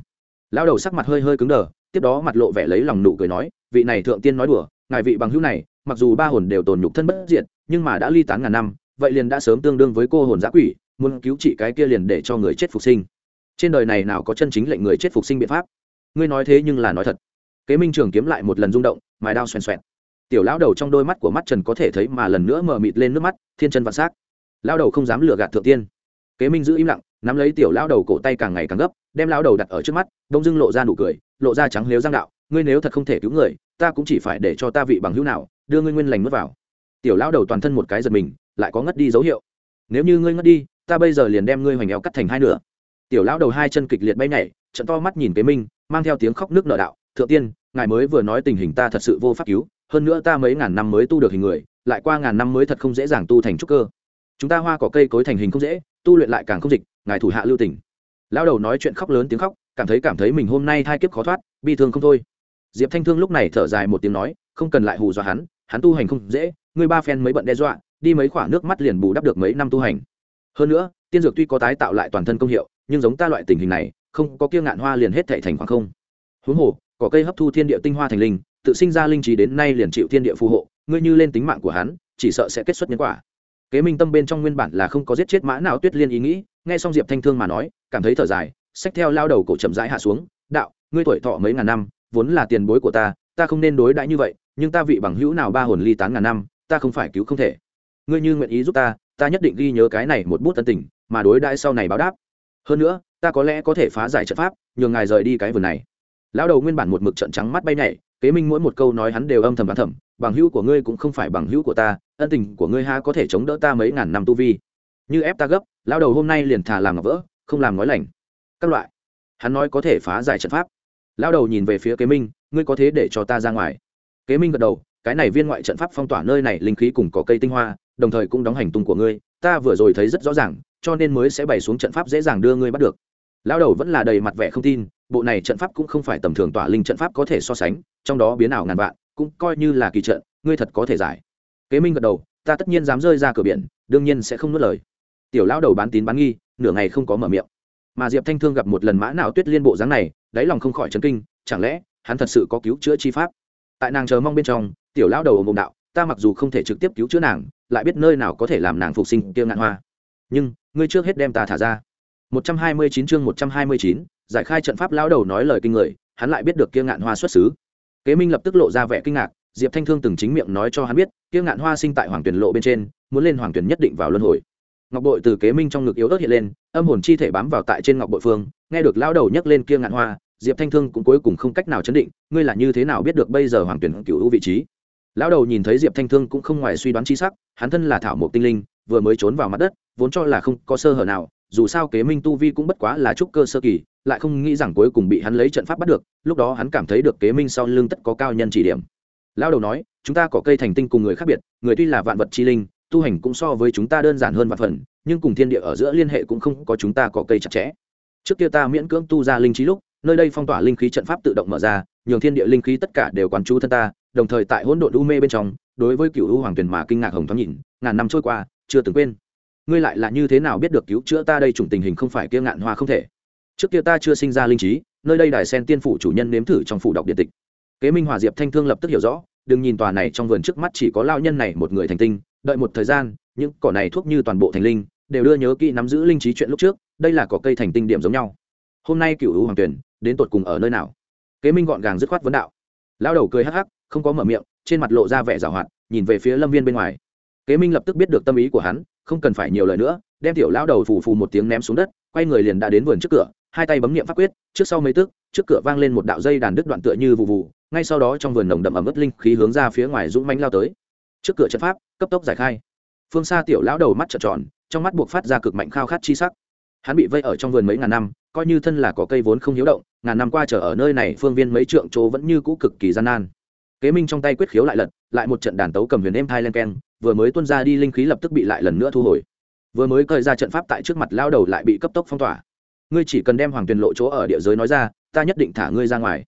Lão đầu sắc mặt hơi hơi cứng đờ, tiếp đó mặt lộ vẻ lấy lòng nụ cười nói, vị này thượng tiên nói đùa, ngài vị bằng hữu này, mặc dù ba hồn đều tồn nhục thân bất diệt, nhưng mà đã ly tán ngàn năm, vậy liền đã sớm tương đương với cô hồn giã quỷ, muốn cứu trị cái kia liền để cho người chết phục sinh. Trên đời này nào có chân chính lệnh người chết phục sinh biện pháp? Ngươi nói thế nhưng là nói thật. Kế minh trường kiếm lại một lần rung động, mài đao xoèn xoẹn tiểu lão đầu trong đôi mắt của mắt trần có thể thấy mà lần nữa mờ mịt lên nước mắt, thiên chân vạn s á c lão đầu không dám lừa gạt thượng tiên. Kế minh giữ im lặng, nắm lấy tiểu lão đầu cổ tay càng ngày càng gấp, đem lão đầu đặt ở trước mắt, đông dưng lộ ra nụ cười, lộ ra trắng lếu giang đạo, ngươi nếu thật không thể cứu người, ta cũng chỉ phải để cho ta vị bằng hữu nào, đưa ngươi nguyên lành mất vào. Tiểu lão đầu toàn thân một cái giật mình, lại có ngất đi dấu hiệu. Nếu như ngươi ngất đi, ta bây giờ liền đem ngươi hoành eo cắt thành hai nửa. Tiểu lão đầu hai chân kịch liệt bay nhảy, trận to mắt nhìn kế minh, mang theo tiếng khóc nước nợ đạo, thượng tiên, ngài mới vừa nói tình hình ta thật sự vô pháp cứu, hơn nữa ta mấy ngàn năm mới tu được hình người, lại qua ngàn năm mới thật không dễ dàng tu thành trúc cơ chúng ta hoa cỏ cây cối thành hình không dễ, tu luyện lại càng không dịch, ngài thủ hạ lưu tỉnh lão đầu nói chuyện khóc lớn tiếng khóc, cảm thấy cảm thấy mình hôm nay thai kiếp khó thoát, bi thương không thôi. Diệp thanh thương lúc này thở dài một tiếng nói, không cần lại hù dọa hắn hắn tu hành không dễ, ngươi ba phen mấy bận đe dọa, đi mấy khoả nước mắt liền bù đắp được mấy năm tu hành. Hơn nữa, tiên dược tuy có tái tạo lại toàn thân công hiệu, nhưng giống ta loại tình hình này, không có kia ngạn hoa liền hết thảy thành khoảng không. Huống hồ có cây hấp thu thiên địa tinh hoa thành linh, tự sinh ra linh trí đến nay liền chịu thiên địa phù hộ, ngươi như lên tính mạng của hắn, chỉ sợ sẽ kết xuất nhân quả kế minh tâm bên trong nguyên bản là không có giết chết mã nào tuyết liên ý nghĩ, nghe xong diệp thanh thương mà nói, cảm thấy thở dài, xách theo lao đầu cổ chậm rãi hạ xuống, đạo, ngươi tuổi thọ mấy ngàn năm, vốn là tiền bối của ta ta không nên đối đãi như vậy, nhưng ta vị bằng hữu nào ba hồn ly tán ngàn năm, ta không phải cứu không thể. Ngươi như nguyện ý giúp ta ta nhất định ghi nhớ cái này một bút tân tình, mà đối đãi sau này báo đáp. Hơn nữa, ta có lẽ có thể phá giải trận pháp, nhường ngài rời đi cái vườn này. Lão đầu nguyên bản một mực trận trắng mắt bay nhảy, kế minh mỗi một câu nói hắn đều âm thầm bán thầm bằng hữu của ngươi cũng không phải bằng hữu của ta, ân tình của ngươi ha có thể chống đỡ ta mấy ngàn năm tu vi. Như ép ta gấp, lão đầu hôm nay liền thà làm ngọc vỡ, không làm nói lành. Các loại. Hắn nói có thể phá giải trận pháp. Lão đầu nhìn về phía kế minh, ngươi có thế để cho ta ra ngoài? Kế minh gật đầu, cái này viên ngoại trận pháp phong tỏa nơi này linh khí cùng có cây tinh hoa, đồng thời cũng đóng hành tung của ngươi, ta vừa rồi thấy rất rõ ràng, cho nên mới sẽ bày xuống trận pháp dễ dàng đưa ngươi bắt được. Lão đầu vẫn là đầy mặt vẻ không tin, bộ này trận pháp cũng không phải tầm thường tỏa linh trận pháp có thể so sánh, trong đó biến ảo ngàn vạn cũng coi như là kỳ trận ngươi thật có thể giải. Kế minh gật đầu ta tất nhiên dám rơi ra cửa biển đương nhiên sẽ không nuốt lời. Tiểu lão đầu bán tín bán nghi nửa ngày không có mở miệng. Mà diệp thanh thương gặp một lần mã nào tuyết liên bộ dáng này đáy lòng không khỏi chấn kinh chẳng lẽ hắn thật sự có cứu chữa chi pháp? Tại nàng chờ mong bên trong tiểu lão đầu ồm ồm đạo ta mặc dù không thể trực tiếp cứu chữa nàng lại biết nơi nào có thể làm nàng phục sinh tiêu ngạn hoa. Nhưng ngươi trước hết đem ta thả ra. 129 chương 129, giải khai trận pháp lão đầu nói lời kinh người hắn lại biết được kia ngạn hoa xuất xứ kế minh lập tức lộ ra vẻ kinh ngạc, diệp thanh thương từng chính miệng nói cho hắn biết, kia ngạn hoa sinh tại hoàng tuyển lộ bên trên, muốn lên hoàng tuyển nhất định vào luân hồi. Ngọc bội từ kế minh trong ngực yếu ớt hiện lên, âm hồn chi thể bám vào tại trên ngọc bội phương, nghe được lão đầu nhắc lên kia ngạn hoa, diệp thanh thương cũng cuối cùng không cách nào chấn định, ngươi là như thế nào biết được bây giờ hoàng tuyển cựu vị trí? Lão đầu nhìn thấy diệp thanh thương cũng không ngoài suy đoán chi sắc, hắn thân là thảo mộc tinh linh, vừa mới trốn vào mặt đất, vốn cho là không có sơ hở nào, dù sao kế minh tu vi cũng bất quá là trúc cơ sơ kỳ lại không nghĩ rằng cuối cùng bị hắn lấy trận pháp bắt được, lúc đó hắn cảm thấy được kế minh sau lưng tất có cao nhân chỉ điểm. Lão đầu nói, chúng ta có cây thành tinh cùng người khác biệt, người tuy là vạn vật chi linh, tu hành cũng so với chúng ta đơn giản hơn vạn phần, nhưng cùng thiên địa ở giữa liên hệ cũng không có chúng ta có cây chặt chẽ. Trước kia ta miễn cưỡng tu ra linh trí lúc, nơi đây phong tỏa linh khí trận pháp tự động mở ra, nhường thiên địa linh khí tất cả đều quán chú thân ta, đồng thời tại hỗn độn u mê bên trong, đối với cựu u hoàng tuyền mà kinh ngạc hồng thoáng nhìn, ngàn năm trôi qua, chưa từng quên. Ngươi lại là như thế nào biết được cứu chữa ta đây chủng tình hình không phải kia ngạn hoa không thể? Trước kia ta chưa sinh ra linh trí, nơi đây đài sen tiên phủ chủ nhân nếm thử trong phủ đọc điện tịch. Kế minh hòa diệp thanh thương lập tức hiểu rõ, đừng nhìn tòa này trong vườn trước mắt chỉ có lao nhân này một người thành tinh, đợi một thời gian, những cỏ này thuốc như toàn bộ thành linh, đều đưa nhớ kỹ nắm giữ linh trí chuyện lúc trước, đây là cỏ cây thành tinh điểm giống nhau. Hôm nay cựu hoàng tuyển, đến tột cùng ở nơi nào? Kế minh gọn gàng dứt khoát vấn đạo. Lao đầu cười hắc hắc, không có mở miệng, trên mặt lộ ra vẻ giảo hoạt, nhìn về phía lâm viên bên ngoài. Kế minh lập tức biết được tâm ý của hắn, không cần phải nhiều lời nữa, đem tiểu lao đầu phù phù một tiếng ném xuống đất, quay người liền đã đến vườn trước cửa hai tay bấm niệm pháp quyết, trước sau mấy tức, trước cửa vang lên một đạo dây đàn đứt đoạn tựa như vụ vụ, ngay sau đó trong vườn nồng đậm ẩm ướt linh khí hướng ra phía ngoài dũng mánh lao tới. Trước cửa trận pháp, cấp tốc giải khai. Phương xa tiểu lão đầu mắt trợn tròn, trong mắt buộc phát ra cực mạnh khao khát chi sắc. Hắn bị vây ở trong vườn mấy ngàn năm, coi như thân là có cây vốn không hiếu động, ngàn năm qua chờ ở nơi này, phương viên mấy trượng chỗ vẫn như cũ cực kỳ gian nan. Kế minh trong tay quyết khiếu lại lật, lại một trận đàn tấu cầm huyền êm thai len keng, vừa mới tuân ra đi linh khí lập tức bị lại lần nữa thu hồi. Vừa mới cởi ra trận pháp tại trước mặt lao đầu lại bị cấp tốc phong tỏa ngươi chỉ cần đem hoàng tuyền lộ chỗ ở địa giới nói ra, ta nhất định thả ngươi ra ngoài.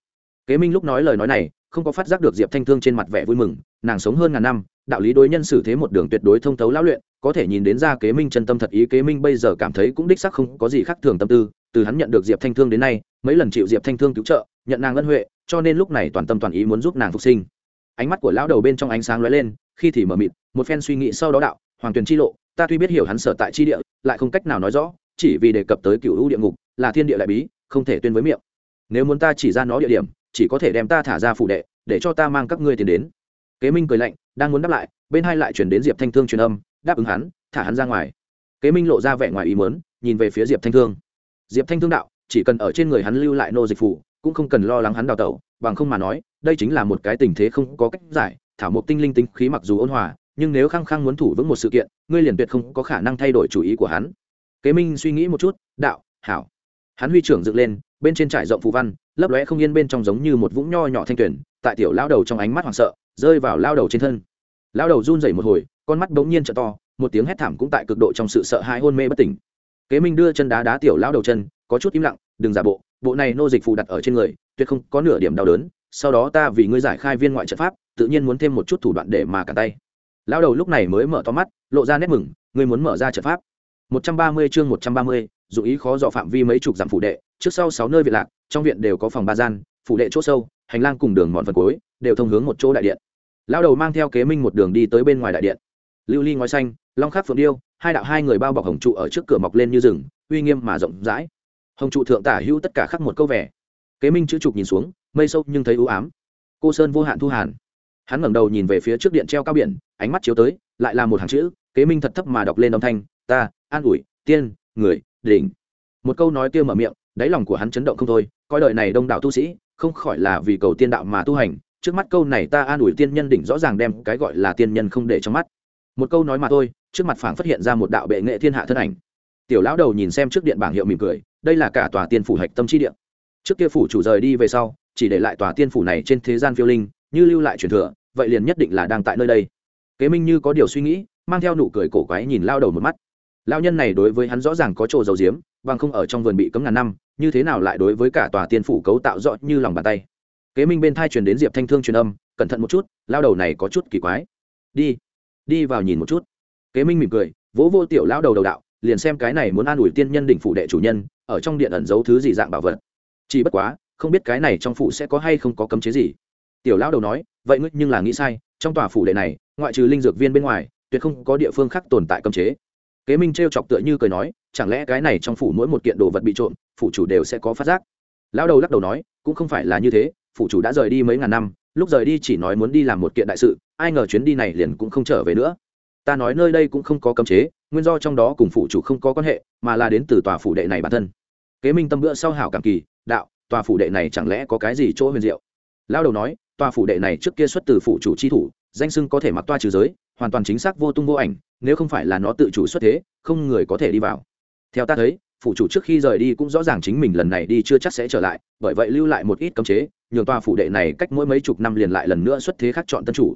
Kế minh lúc nói lời nói này, không có phát giác được diệp thanh thương trên mặt vẻ vui mừng, nàng sống hơn ngàn năm, đạo lý đối nhân xử thế một đường tuyệt đối thông thấu lão luyện, có thể nhìn đến ra kế minh chân tâm thật ý, kế minh bây giờ cảm thấy cũng đích sắc không có gì khác thường tâm tư, từ hắn nhận được diệp thanh thương đến nay, mấy lần chịu diệp thanh thương cứu trợ, nhận nàng ân huệ, cho nên lúc này toàn tâm toàn ý muốn giúp nàng phục sinh. Ánh mắt của lão đầu bên trong ánh sáng lóe lên, khi thì mở mịt, một phen suy nghĩ sau đó đạo, hoàng tuyền chi lộ, ta tuy biết hiểu hắn sở tại chi địa, lại không cách nào nói rõ chỉ vì đề cập tới cựu u địa ngục, là thiên địa đại bí, không thể tuyên với miệng. Nếu muốn ta chỉ ra nó địa điểm, chỉ có thể đem ta thả ra phủ đệ, để cho ta mang các ngươi tiền đến. Kế minh cười lạnh, đang muốn đáp lại, bên hai lại chuyển đến diệp thanh thương truyền âm, đáp ứng hắn, thả hắn ra ngoài. Kế minh lộ ra vẻ ngoài ý mớn nhìn về phía diệp thanh thương. Diệp thanh thương đạo, chỉ cần ở trên người hắn lưu lại nô dịch phủ, cũng không cần lo lắng hắn đào tẩu, bằng không mà nói, đây chính là một cái tình thế không có cách giải, thảo mộc tinh linh tính khí mặc dù ôn hòa, nhưng nếu khăng khăng muốn thủ vững một sự kiện, ngươi liền tuyệt không có khả năng thay đổi chủ ý của hắn kế minh suy nghĩ một chút, đạo, hảo. Hắn huy trưởng dựng lên, bên trên trải rộng phù văn, lấp lóe không yên bên trong giống như một vũng nho nhỏ thanh tuyển, tại tiểu lao đầu trong ánh mắt hoảng sợ, rơi vào lao đầu trên thân. Lao đầu run rẩy một hồi, con mắt bỗng nhiên trợ to, một tiếng hét thảm cũng tại cực độ trong sự sợ hãi hôn mê bất tỉnh. Kế minh đưa chân đá đá tiểu lao đầu chân, có chút im lặng, đừng giả bộ bộ này nô dịch phù đặt ở trên người, tuyệt không có nửa điểm đau đớn, sau đó ta vì ngươi giải khai viên ngoại trận pháp, tự nhiên muốn thêm một chút thủ đoạn để mà cả tay. Lao đầu lúc này mới mở to mắt, lộ ra nét mừng, ngươi muốn mở ra trận pháp? Một trăm ba mươi chương 130, dụ ý khó dò phạm vi mấy chục dặm phủ đệ trước sau sáu nơi viện lạc trong viện đều có phòng ba gian phủ đệ chỗ sâu hành lang cùng đường mòn phần cuối đều thông hướng một chỗ đại điện. Lao đầu mang theo kế minh một đường đi tới bên ngoài đại điện. Lưu ly ngói xanh long khắc phượng điêu hai đạo hai người bao bọc hồng trụ ở trước cửa mọc lên như rừng uy nghiêm mà rộng rãi. Hồng trụ thượng tả hữu tất cả khắc một câu vẻ. Kế minh chữ trục nhìn xuống mây sâu nhưng thấy u ám. Cô sơn vô hạn thu hàn. Hắn ngẩng đầu nhìn về phía trước điện treo cao biển ánh mắt chiếu tới lại là một hàng chữ kế minh thật thấp mà đọc lên âm thanh, ta, an ủi, tiên, người, đỉnh. Một câu nói kia mở miệng, đáy lòng của hắn chấn động không thôi, coi đời này đông đảo tu sĩ, không khỏi là vì cầu tiên đạo mà tu hành, trước mắt câu này ta an ủi tiên nhân đỉnh rõ ràng đem cái gọi là tiên nhân không để trong mắt. Một câu nói mà thôi, trước mặt phảng phát hiện ra một đạo bệ nghệ thiên hạ thân ảnh. Tiểu lão đầu nhìn xem trước điện bảng hiệu mỉm cười, đây là cả tòa tiên phủ hạch tâm chi điện trước kia phủ chủ rời đi về sau, chỉ để lại tòa tiên phủ này trên thế gian phiêu linh, như lưu lại truyền thừa, vậy liền nhất định là đang tại nơi đây. Kế minh như có điều suy nghĩ mang theo nụ cười cổ quái nhìn lao đầu một mắt. Lao nhân này đối với hắn rõ ràng có chỗ dầu diếm bằng không ở trong vườn bị cấm ngàn năm, như thế nào lại đối với cả tòa tiên phủ cấu tạo rõ như lòng bàn tay? Kế minh bên thai truyền đến diệp thanh thương truyền âm, cẩn thận một chút, lao đầu này có chút kỳ quái. Đi đi vào nhìn một chút. Kế minh mỉm cười, vỗ vô tiểu lao đầu đầu đạo, liền xem cái này muốn an ủi tiên nhân đỉnh phủ đệ chủ nhân, ở trong điện ẩn giấu thứ gì dạng bảo vật. Chỉ bất quá, không biết cái này trong phủ sẽ có hay không có cấm chế gì. Tiểu lao đầu nói, vậy ngươi nhưng là nghĩ sai, trong tòa phủ đệ này, ngoại trừ linh dược viên bên ngoài tuyệt không có địa phương khác tồn tại cấm chế. Kế minh trêu chọc tựa như cười nói, chẳng lẽ cái này trong phủ mỗi một kiện đồ vật bị trộm, phủ chủ đều sẽ có phát giác? Lão đầu lắc đầu nói, cũng không phải là như thế, phủ chủ đã rời đi mấy ngàn năm, lúc rời đi chỉ nói muốn đi làm một kiện đại sự, ai ngờ chuyến đi này liền cũng không trở về nữa. Ta nói nơi đây cũng không có cấm chế, nguyên do trong đó cùng phủ chủ không có quan hệ, mà là đến từ tòa phủ đệ này bản thân. Kế minh tâm bữa sau hảo cảm kỳ, đạo, tòa phủ đệ này chẳng lẽ có cái gì chỗ huyền diệu? Lao đầu nói, tòa phủ đệ này trước kia xuất từ phủ chủ chi thủ, danh sưng có thể mặc toa trừ giới hoàn toàn chính xác vô tung vô ảnh, nếu không phải là nó tự chủ xuất thế, không người có thể đi vào. Theo ta thấy, phủ chủ trước khi rời đi cũng rõ ràng chính mình lần này đi chưa chắc sẽ trở lại, bởi vậy lưu lại một ít cấm chế, nhường tòa phủ đệ này cách mỗi mấy chục năm liền lại lần nữa xuất thế khác chọn tân chủ.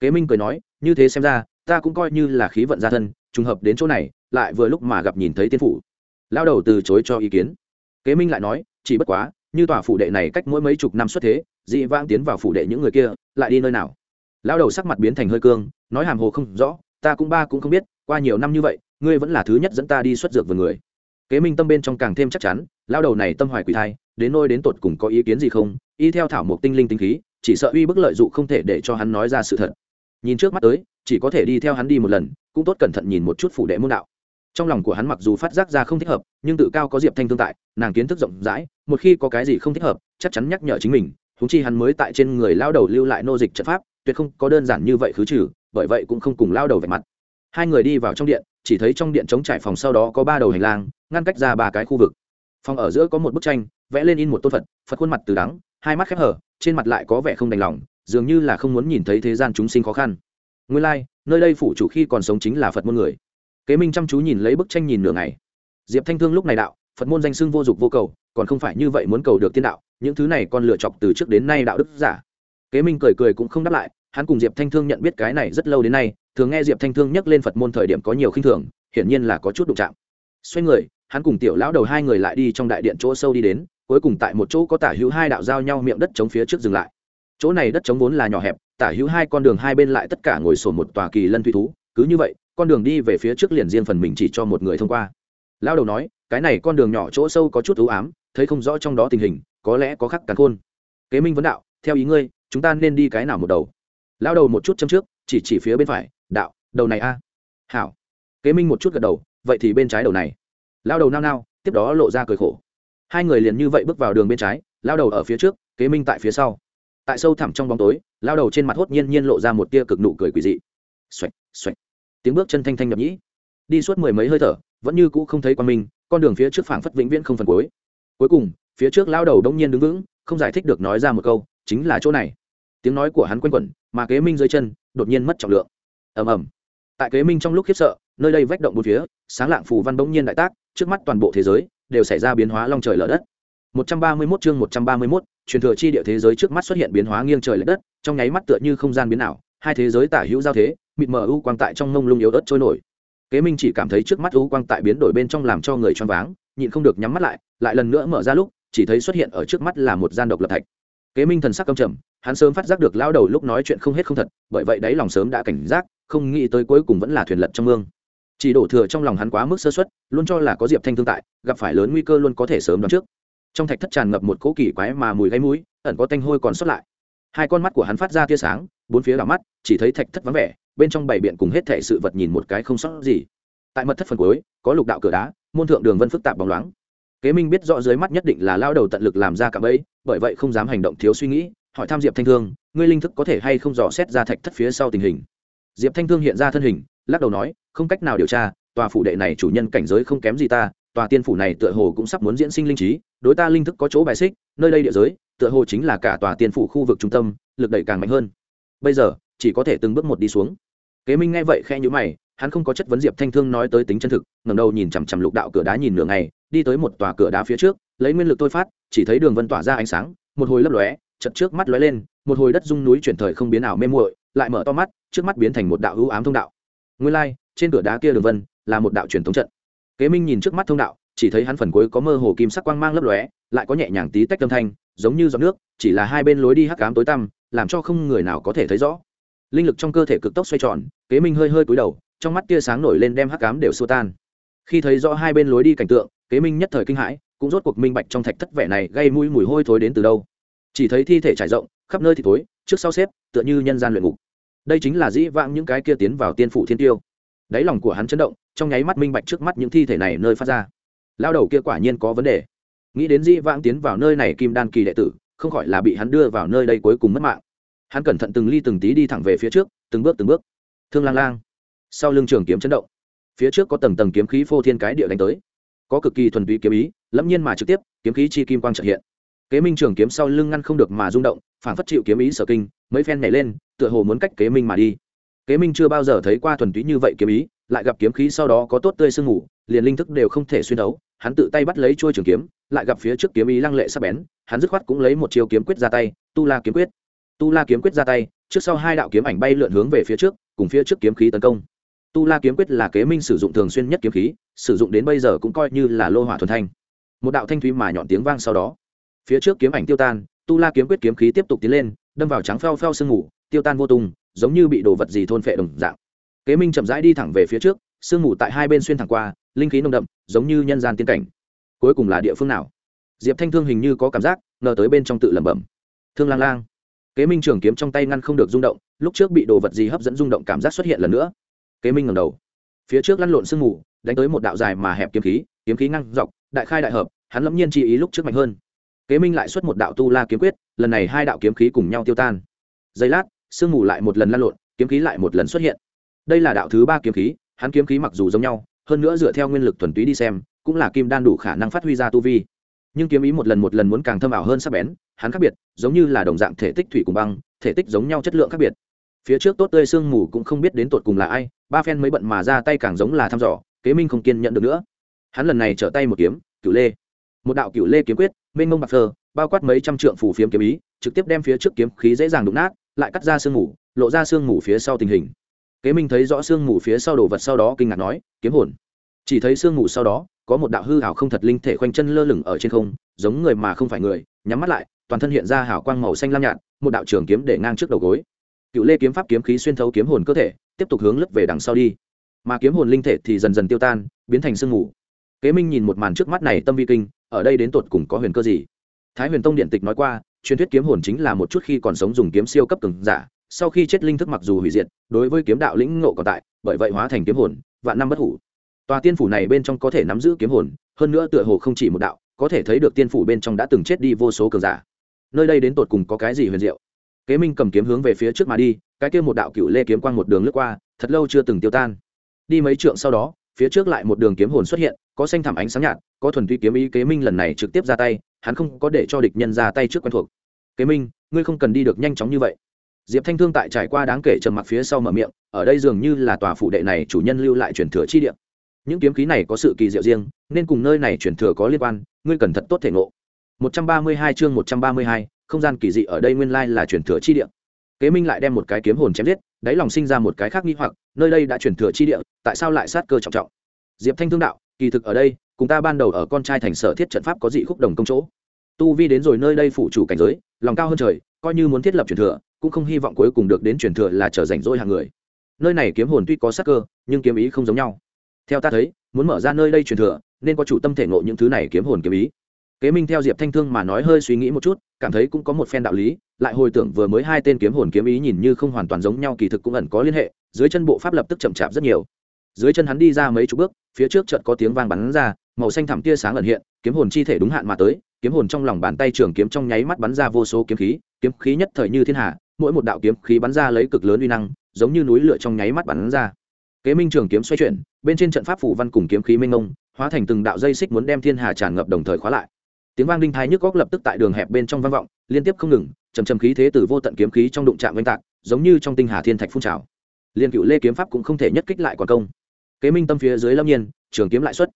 Kế minh cười nói, như thế xem ra, ta cũng coi như là khí vận gia thân, trùng hợp đến chỗ này, lại vừa lúc mà gặp nhìn thấy tiên phủ. Lao đầu từ chối cho ý kiến. Kế minh lại nói, chỉ bất quá, như tòa phủ đệ này cách mỗi mấy chục năm xuất thế, dị vãng tiến vào phủ đệ những người kia, lại đi nơi nào? Lao đầu sắc mặt biến thành hơi cương, nói hàm hồ không rõ, ta cũng ba cũng không biết, qua nhiều năm như vậy, ngươi vẫn là thứ nhất dẫn ta đi xuất dược vườn người. Kế minh tâm bên trong càng thêm chắc chắn lao đầu này tâm hoài quỷ thai, đến nôi đến tột cùng có ý kiến gì không, y theo thảo một tinh linh tinh khí, chỉ sợ uy bức lợi dụng không thể để cho hắn nói ra sự thật. Nhìn trước mắt tới, chỉ có thể đi theo hắn đi một lần, cũng tốt cẩn thận nhìn một chút phủ đệ môn đạo. Trong lòng của hắn mặc dù phát giác ra không thích hợp, nhưng tự cao có diệp thanh thương tại, nàng kiến thức rộng rãi, một khi có cái gì không thích hợp, chắc chắn nhắc nhở chính mình thúng chi hắn mới tại trên người lao đầu lưu lại nô dịch trận pháp tuyệt không có đơn giản như vậy khứ trừ bởi vậy cũng không cùng lao đầu về mặt. Hai người đi vào trong điện chỉ thấy trong điện chống trải phòng sau đó có ba đầu hành lang ngăn cách ra ba cái khu vực. Phòng ở giữa có một bức tranh vẽ lên in một tôn phật phật khuôn mặt từ đắng hai mắt khép hở trên mặt lại có vẻ không đành lòng dường như là không muốn nhìn thấy thế gian chúng sinh khó khăn. Nguyên lai、like, nơi đây phủ chủ khi còn sống chính là phật môn người. Kế minh chăm chú nhìn lấy bức tranh nhìn nửa ngày. Diệp thanh thương lúc này đạo phật môn danh xưng vô dục vô cầu còn không phải như vậy muốn cầu được tiên đạo những thứ này con lựa chọc từ trước đến nay đạo đức giả kế minh cười cười cũng không đáp lại, hắn cùng diệp thanh thương nhận biết cái này rất lâu đến nay, thường nghe diệp thanh thương nhắc lên phật môn thời điểm có nhiều khinh thường, hiển nhiên là có chút đụng chạm. Xoay người, hắn cùng tiểu lão đầu hai người lại đi trong đại điện chỗ sâu đi đến, cuối cùng tại một chỗ có tả hữu hai đạo giao nhau miệng đất chống phía trước dừng lại. Chỗ này đất chống vốn là nhỏ hẹp, tả hữu hai con đường hai bên lại tất cả ngồi sổ một tòa kỳ lân thủy thú, cứ như vậy, con đường đi về phía trước liền riêng phần mình chỉ cho một người thông qua. Lao đầu nói, cái này con đường nhỏ chỗ sâu có chút ưu ám, thấy không rõ trong đó tình hình, có lẽ có khắc cắn khôn. Kế minh vấn đạo theo ý ngươi, chúng ta nên đi cái nào một đầu? Lao đầu một chút châm trước, chỉ chỉ phía bên phải, đạo, đầu này a. Hảo. Kế minh một chút gật đầu, vậy thì bên trái đầu này. Lao đầu nao nao, tiếp đó lộ ra cười khổ. Hai người liền như vậy bước vào đường bên trái, lao đầu ở phía trước, kế minh tại phía sau. Tại sâu thẳm trong bóng tối, lao đầu trên mặt hốt nhiên nhiên lộ ra một tia cực nụ cười quỳ dị. Xoạch xoạch. Tiếng bước chân thanh thanh nhập nhĩ. Đi suốt mười mấy hơi thở, vẫn như cũ không thấy quan minh, con đường phía trước phảng phất vĩnh viễn không phần cuối. Cuối cùng, phía trước lao đầu đông nhiên đứng vững, không giải thích được nói ra một câu chính là chỗ này tiếng nói của hắn quanh quẩn mà kế minh dưới chân đột nhiên mất trọng lượng ầm ầm tại kế minh trong lúc khiếp sợ nơi đây vách động bốn phía sáng lạng phù văn bỗng nhiên đại tác trước mắt toàn bộ thế giới đều xảy ra biến hóa long trời lở đất 131 chương 131, truyền thừa chi địa thế giới trước mắt xuất hiện biến hóa nghiêng trời lệch đất, trong nháy mắt tựa như không gian biến ảo, hai thế giới tả hữu giao thế, mịt mờ u quang tại trong mông lung yếu ớt trôi nổi. Kế Minh chỉ cảm thấy trước mắt u quang tại biến đổi bên trong làm cho người choáng váng, nhịn không được nhắm mắt lại, lại lần nữa mở ra lúc, chỉ thấy xuất hiện ở trước mắt là một gian độc lập thạch. Kế Minh thần sắc căm trầm, hắn sớm phát giác được lão đầu lúc nói chuyện không hết không thật, bởi vậy đáy lòng sớm đã cảnh giác, không nghĩ tới cuối cùng vẫn là thuyền lật trong mương. Chỉ đổ thừa trong lòng hắn quá mức sơ suất, luôn cho là có Diệp Thanh thương tại, gặp phải lớn nguy cơ luôn có thể sớm đoán trước. Trong thạch thất tràn ngập một cỗ kỳ quái mà mùi gáy mũi ẩn có tanh hôi còn sót lại. Hai con mắt của hắn phát ra tia sáng bốn phía đảo mắt chỉ thấy thạch thất vắng vẻ bên trong bảy biện cùng hết thể sự vật nhìn một cái không sót gì. Tại mật thất phần cuối có lục đạo cửa đá môn thượng đường vân phức tạp bóng loáng. Kế minh biết rõ dưới mắt nhất định là lao đầu tận lực làm ra cạm ấy bởi vậy không dám hành động thiếu suy nghĩ, hỏi tham diệp thanh thương, ngươi linh thức có thể hay không dò xét ra thạch thất phía sau tình hình? Diệp thanh thương hiện ra thân hình, lắc đầu nói, không cách nào điều tra, tòa phủ đệ này chủ nhân cảnh giới không kém gì ta, tòa tiên phủ này tựa hồ cũng sắp muốn diễn sinh linh trí, đối ta linh thức có chỗ bài xích, nơi đây địa giới, tựa hồ chính là cả tòa tiên phủ khu vực trung tâm, lực đẩy càng mạnh hơn. Bây giờ, chỉ có thể từng bước một đi xuống. Kế minh nghe vậy khe nhữ mày, hắn không có chất vấn diệp thanh thương nói tới tính chân thực ngầm đầu nhìn chằm chằm lục đạo cửa đá nhìn nửa ngày, đi tới một tòa cửa đá phía trước lấy nguyên lực tôi phát, chỉ thấy đường vân tỏa ra ánh sáng, một hồi lấp lóe chật trước mắt lóe lên, một hồi đất dung núi chuyển thời không biến ảo mê muội, lại mở to mắt, trước mắt biến thành một đạo hữu ám thông đạo. Nguyên lai, trên cửa đá kia đường vân, là một đạo truyền thống trận. Kế minh nhìn trước mắt thông đạo, chỉ thấy hắn phần cuối có mơ hồ kim sắc quang mang lấp lóe, lại có nhẹ nhàng tí tách âm thanh, giống như giọt nước, chỉ là hai bên lối đi hắc ám tối tăm, làm cho không người nào có thể thấy rõ. Linh lực trong cơ thể cực tốc xoay tròn, kế minh hơi hơi cúi đầu, trong mắt tia sáng nổi lên đem hắc ám đều xua tan. Khi thấy rõ hai bên lối đi cảnh tượng kế minh nhất thời kinh hãi cũng rốt cuộc minh bạch trong thạch thất vẻ này gây mũi mùi hôi thối đến từ đâu. Chỉ thấy thi thể trải rộng khắp nơi thì thối, trước sau xếp tựa như nhân gian luyện ngục. Đây chính là dĩ vãng những cái kia tiến vào tiên phủ thiên tiêu. Đáy lòng của hắn chấn động trong nháy mắt minh bạch trước mắt những thi thể này nơi phát ra. Lao đầu kia quả nhiên có vấn đề. Nghĩ đến dĩ vãng tiến vào nơi này kim đan kỳ đệ tử không khỏi là bị hắn đưa vào nơi đây cuối cùng mất mạng. Hắn cẩn thận từng ly từng tí đi thẳng về phía trước từng bước từng bước. Thương lang lang. Sau lưng trường kiếm chấn động phía trước có tầng tầng kiếm khí phô thiên cái địa đánh tới có cực kỳ thuần túy kiếm ý, lẫm nhiên mà trực tiếp, kiếm khí chi kim quang trợ hiện. Kế minh trường kiếm sau lưng ngăn không được mà rung động, phản phất chịu kiếm ý sở kinh, mấy phen nhảy lên, tựa hồ muốn cách kế minh mà đi. Kế minh chưa bao giờ thấy qua thuần túy như vậy kiếm ý, lại gặp kiếm khí sau đó có tốt tươi sương ngủ liền linh thức đều không thể xuyên đấu, hắn tự tay bắt lấy chuôi trường kiếm, lại gặp phía trước kiếm ý lăng lệ sắc bén, hắn dứt khoát cũng lấy một chiêu kiếm quyết ra tay, tu la kiếm quyết. Tu la kiếm quyết ra tay, trước sau hai đạo kiếm ảnh bay lượn hướng về phía trước, cùng phía trước kiếm khí tấn công tu la kiếm quyết là kế minh sử dụng thường xuyên nhất kiếm khí, sử dụng đến bây giờ cũng coi như là lô hỏa thuần thanh. Một đạo thanh thúy mà nhọn tiếng vang sau đó. Phía trước kiếm ảnh tiêu tan, tu la kiếm quyết kiếm khí tiếp tục tiến lên, đâm vào trắng pheo pheo sương mù, tiêu tan vô tung, giống như bị đồ vật gì thôn phệ đồng dạng. Kế minh chậm rãi đi thẳng về phía trước, sương mù tại hai bên xuyên thẳng qua, linh khí nồng đậm, giống như nhân gian tiên cảnh. Cuối cùng là địa phương nào? Diệp thanh thương hình như có cảm giác, ngờ tới bên trong tự lẩm bẩm. Thương lang lang. Kế minh trường kiếm trong tay ngăn không được rung động, lúc trước bị đồ vật gì hấp dẫn rung động cảm giác xuất hiện lần nữa kế minh ngầm đầu. Phía trước lăn lộn sương mù, đánh tới một đạo dài mà hẹp kiếm khí kiếm khí ngăn dọc, đại khai đại hợp, hắn lẫm nhiên chi ý lúc trước mạnh hơn. Kế minh lại xuất một đạo tu la kiếm quyết, lần này hai đạo kiếm khí cùng nhau tiêu tan. Giây lát, sương mù lại một lần lăn lộn, kiếm khí lại một lần xuất hiện. Đây là đạo thứ ba kiếm khí, hắn kiếm khí mặc dù giống nhau, hơn nữa dựa theo nguyên lực thuần túy đi xem, cũng là kim đan đủ khả năng phát huy ra tu vi. Nhưng kiếm ý một lần một lần muốn càng thâm ảo hơn sắc bén, hắn khác biệt, giống như là đồng dạng thể tích thủy cùng băng, thể tích giống nhau chất lượng khác biệt phía trước tốt tươi sương mù cũng không biết đến tột cùng là ai, ba phen mới bận mà ra tay càng giống là thăm dò, kế minh không kiên nhận được nữa. Hắn lần này trở tay một kiếm cựu lê. Một đạo cựu lê kiếm quyết, mênh mông bạc phơ, bao quát mấy trăm trượng phủ phiếm kiếm ý, trực tiếp đem phía trước kiếm khí dễ dàng đụng nát, lại cắt ra sương mù, lộ ra sương mù phía sau tình hình. Kế minh thấy rõ sương mù phía sau đồ vật sau đó kinh ngạc nói, kiếm hồn. Chỉ thấy sương mù sau đó, có một đạo hư hảo không thật linh thể khoanh chân lơ lửng ở trên không, giống người mà không phải người, nhắm mắt lại, toàn thân hiện ra hảo quang màu xanh lam nhạt, một đạo trường kiếm để ngang trước đầu gối cựu lê kiếm pháp kiếm khí xuyên thấu kiếm hồn cơ thể, tiếp tục hướng lướt về đằng sau đi. Mà kiếm hồn linh thể thì dần dần tiêu tan, biến thành sương mù. Kế minh nhìn một màn trước mắt này tâm vi kinh, ở đây đến tột cùng có huyền cơ gì? Thái huyền tông điện tịch nói qua, truyền thuyết kiếm hồn chính là một chút khi còn sống dùng kiếm siêu cấp cường giả, sau khi chết linh thức mặc dù hủy diệt, đối với kiếm đạo lĩnh ngộ còn tại, bởi vậy hóa thành kiếm hồn, vạn năm bất hủ. Tòa tiên phủ này bên trong có thể nắm giữ kiếm hồn, hơn nữa tựa hồ không chỉ một đạo, có thể thấy được tiên phủ bên trong đã từng chết đi vô số cường giả. Nơi đây đến tột cùng có cái gì huyền diệu? Kế minh cầm kiếm hướng về phía trước mà đi cái kia một đạo cựu lê kiếm quang một đường lướt qua thật lâu chưa từng tiêu tan. Đi mấy trượng sau đó phía trước lại một đường kiếm hồn xuất hiện có xanh thảm ánh sáng nhạt có thuần tuy kiếm ý kế minh lần này trực tiếp ra tay hắn không có để cho địch nhân ra tay trước quen thuộc. Kế minh ngươi không cần đi được nhanh chóng như vậy. Diệp thanh thương tại trải qua đáng kể trầm mặc phía sau mở miệng ở đây dường như là tòa phụ đệ này chủ nhân lưu lại truyền thừa chi địa. Những kiếm khí này có sự kỳ diệu riêng nên cùng nơi này truyền thừa có liên quan ngươi cần thật tốt thể ngộ. 132 chương 132, không gian kỳ dị ở đây nguyên lai là truyền thừa chi địa. Kế minh lại đem một cái kiếm hồn chém giết, đáy lòng sinh ra một cái khác nghi hoặc, nơi đây đã truyền thừa chi địa, tại sao lại sát cơ trọng trọng? Diệp thanh thương đạo, kỳ thực ở đây, cùng ta ban đầu ở con trai thành sở thiết trận pháp có dị khúc đồng công chỗ. Tu vi đến rồi nơi đây phụ chủ cảnh giới, lòng cao hơn trời, coi như muốn thiết lập truyền thừa, cũng không hy vọng cuối cùng được đến truyền thừa là trở rảnh rỗi hàng người. Nơi này kiếm hồn tuy có sát cơ, nhưng kiếm ý không giống nhau. Theo ta thấy, muốn mở ra nơi đây truyền thừa, nên có chủ tâm thể ngộ những thứ này kiếm hồn kiếm ý kế minh theo diệp thanh thương mà nói hơi suy nghĩ một chút cảm thấy cũng có một phen đạo lý lại hồi tưởng vừa mới hai tên kiếm hồn kiếm ý nhìn như không hoàn toàn giống nhau kỳ thực cũng ẩn có liên hệ dưới chân bộ pháp lập tức chậm chạp rất nhiều. Dưới chân hắn đi ra mấy chục bước phía trước chợt có tiếng vang bắn ra màu xanh thẳm tia sáng ẩn hiện kiếm hồn chi thể đúng hạn mà tới kiếm hồn trong lòng bàn tay trường kiếm trong nháy mắt bắn ra vô số kiếm khí kiếm khí nhất thời như thiên hạ mỗi một đạo kiếm khí bắn ra lấy cực lớn uy năng giống như núi lửa trong nháy mắt bắn ra. Kế minh trường kiếm xoay chuyển bên trên trận pháp phủ văn cùng kiếm khí minh mông, hóa thành từng đạo dây xích muốn đem thiên hà tràn ngập đồng thời khóa lại tiếng vang đinh thái nhức góc lập tức tại đường hẹp bên trong vang vọng, liên tiếp không ngừng trầm trầm khí thế từ vô tận kiếm khí trong đụng trạm oanh tạc, giống như trong tinh hà thiên thạch phun trào. Liên cựu lê kiếm pháp cũng không thể nhất kích lại còn công. Kế minh tâm phía dưới lâm nhiên, trường kiếm lại xuất.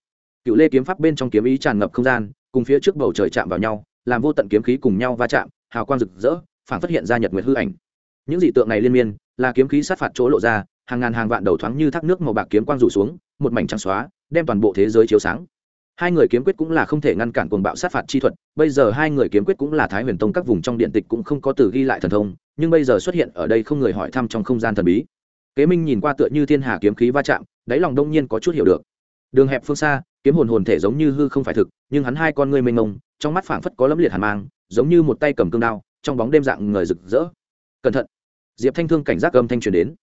Cựu lê kiếm pháp bên trong kiếm ý tràn ngập không gian, cùng phía trước bầu trời chạm vào nhau, làm vô tận kiếm khí cùng nhau va chạm, hào quang rực rỡ phản phát hiện ra nhật nguyệt hư ảnh. Những dị tượng này liên miên, là kiếm khí sát phạt chỗ lộ ra, hàng ngàn hàng vạn đầu thoáng như thác nước màu bạc kiếm quang rủ xuống, một mảnh trắng xóa, đem toàn bộ thế giới chiếu sáng hai người kiếm quyết cũng là không thể ngăn cản cuồng bạo sát phạt chi thuật, bây giờ hai người kiếm quyết cũng là thái huyền tông các vùng trong điện tịch cũng không có từ ghi lại thần thông, nhưng bây giờ xuất hiện ở đây không người hỏi thăm trong không gian thần bí. Kế minh nhìn qua tựa như thiên hà kiếm khí va chạm, đáy lòng đông nhiên có chút hiểu được. Đường hẹp phương xa, kiếm hồn hồn thể giống như hư không phải thực, nhưng hắn hai con ngươi mênh mông, trong mắt phảng phất có lấm liệt hàn mang, giống như một tay cầm cương đao, trong bóng đêm dạng người rực rỡ. Cẩn thận! Diệp thanh thương cảnh giác âm thanh truyền đến.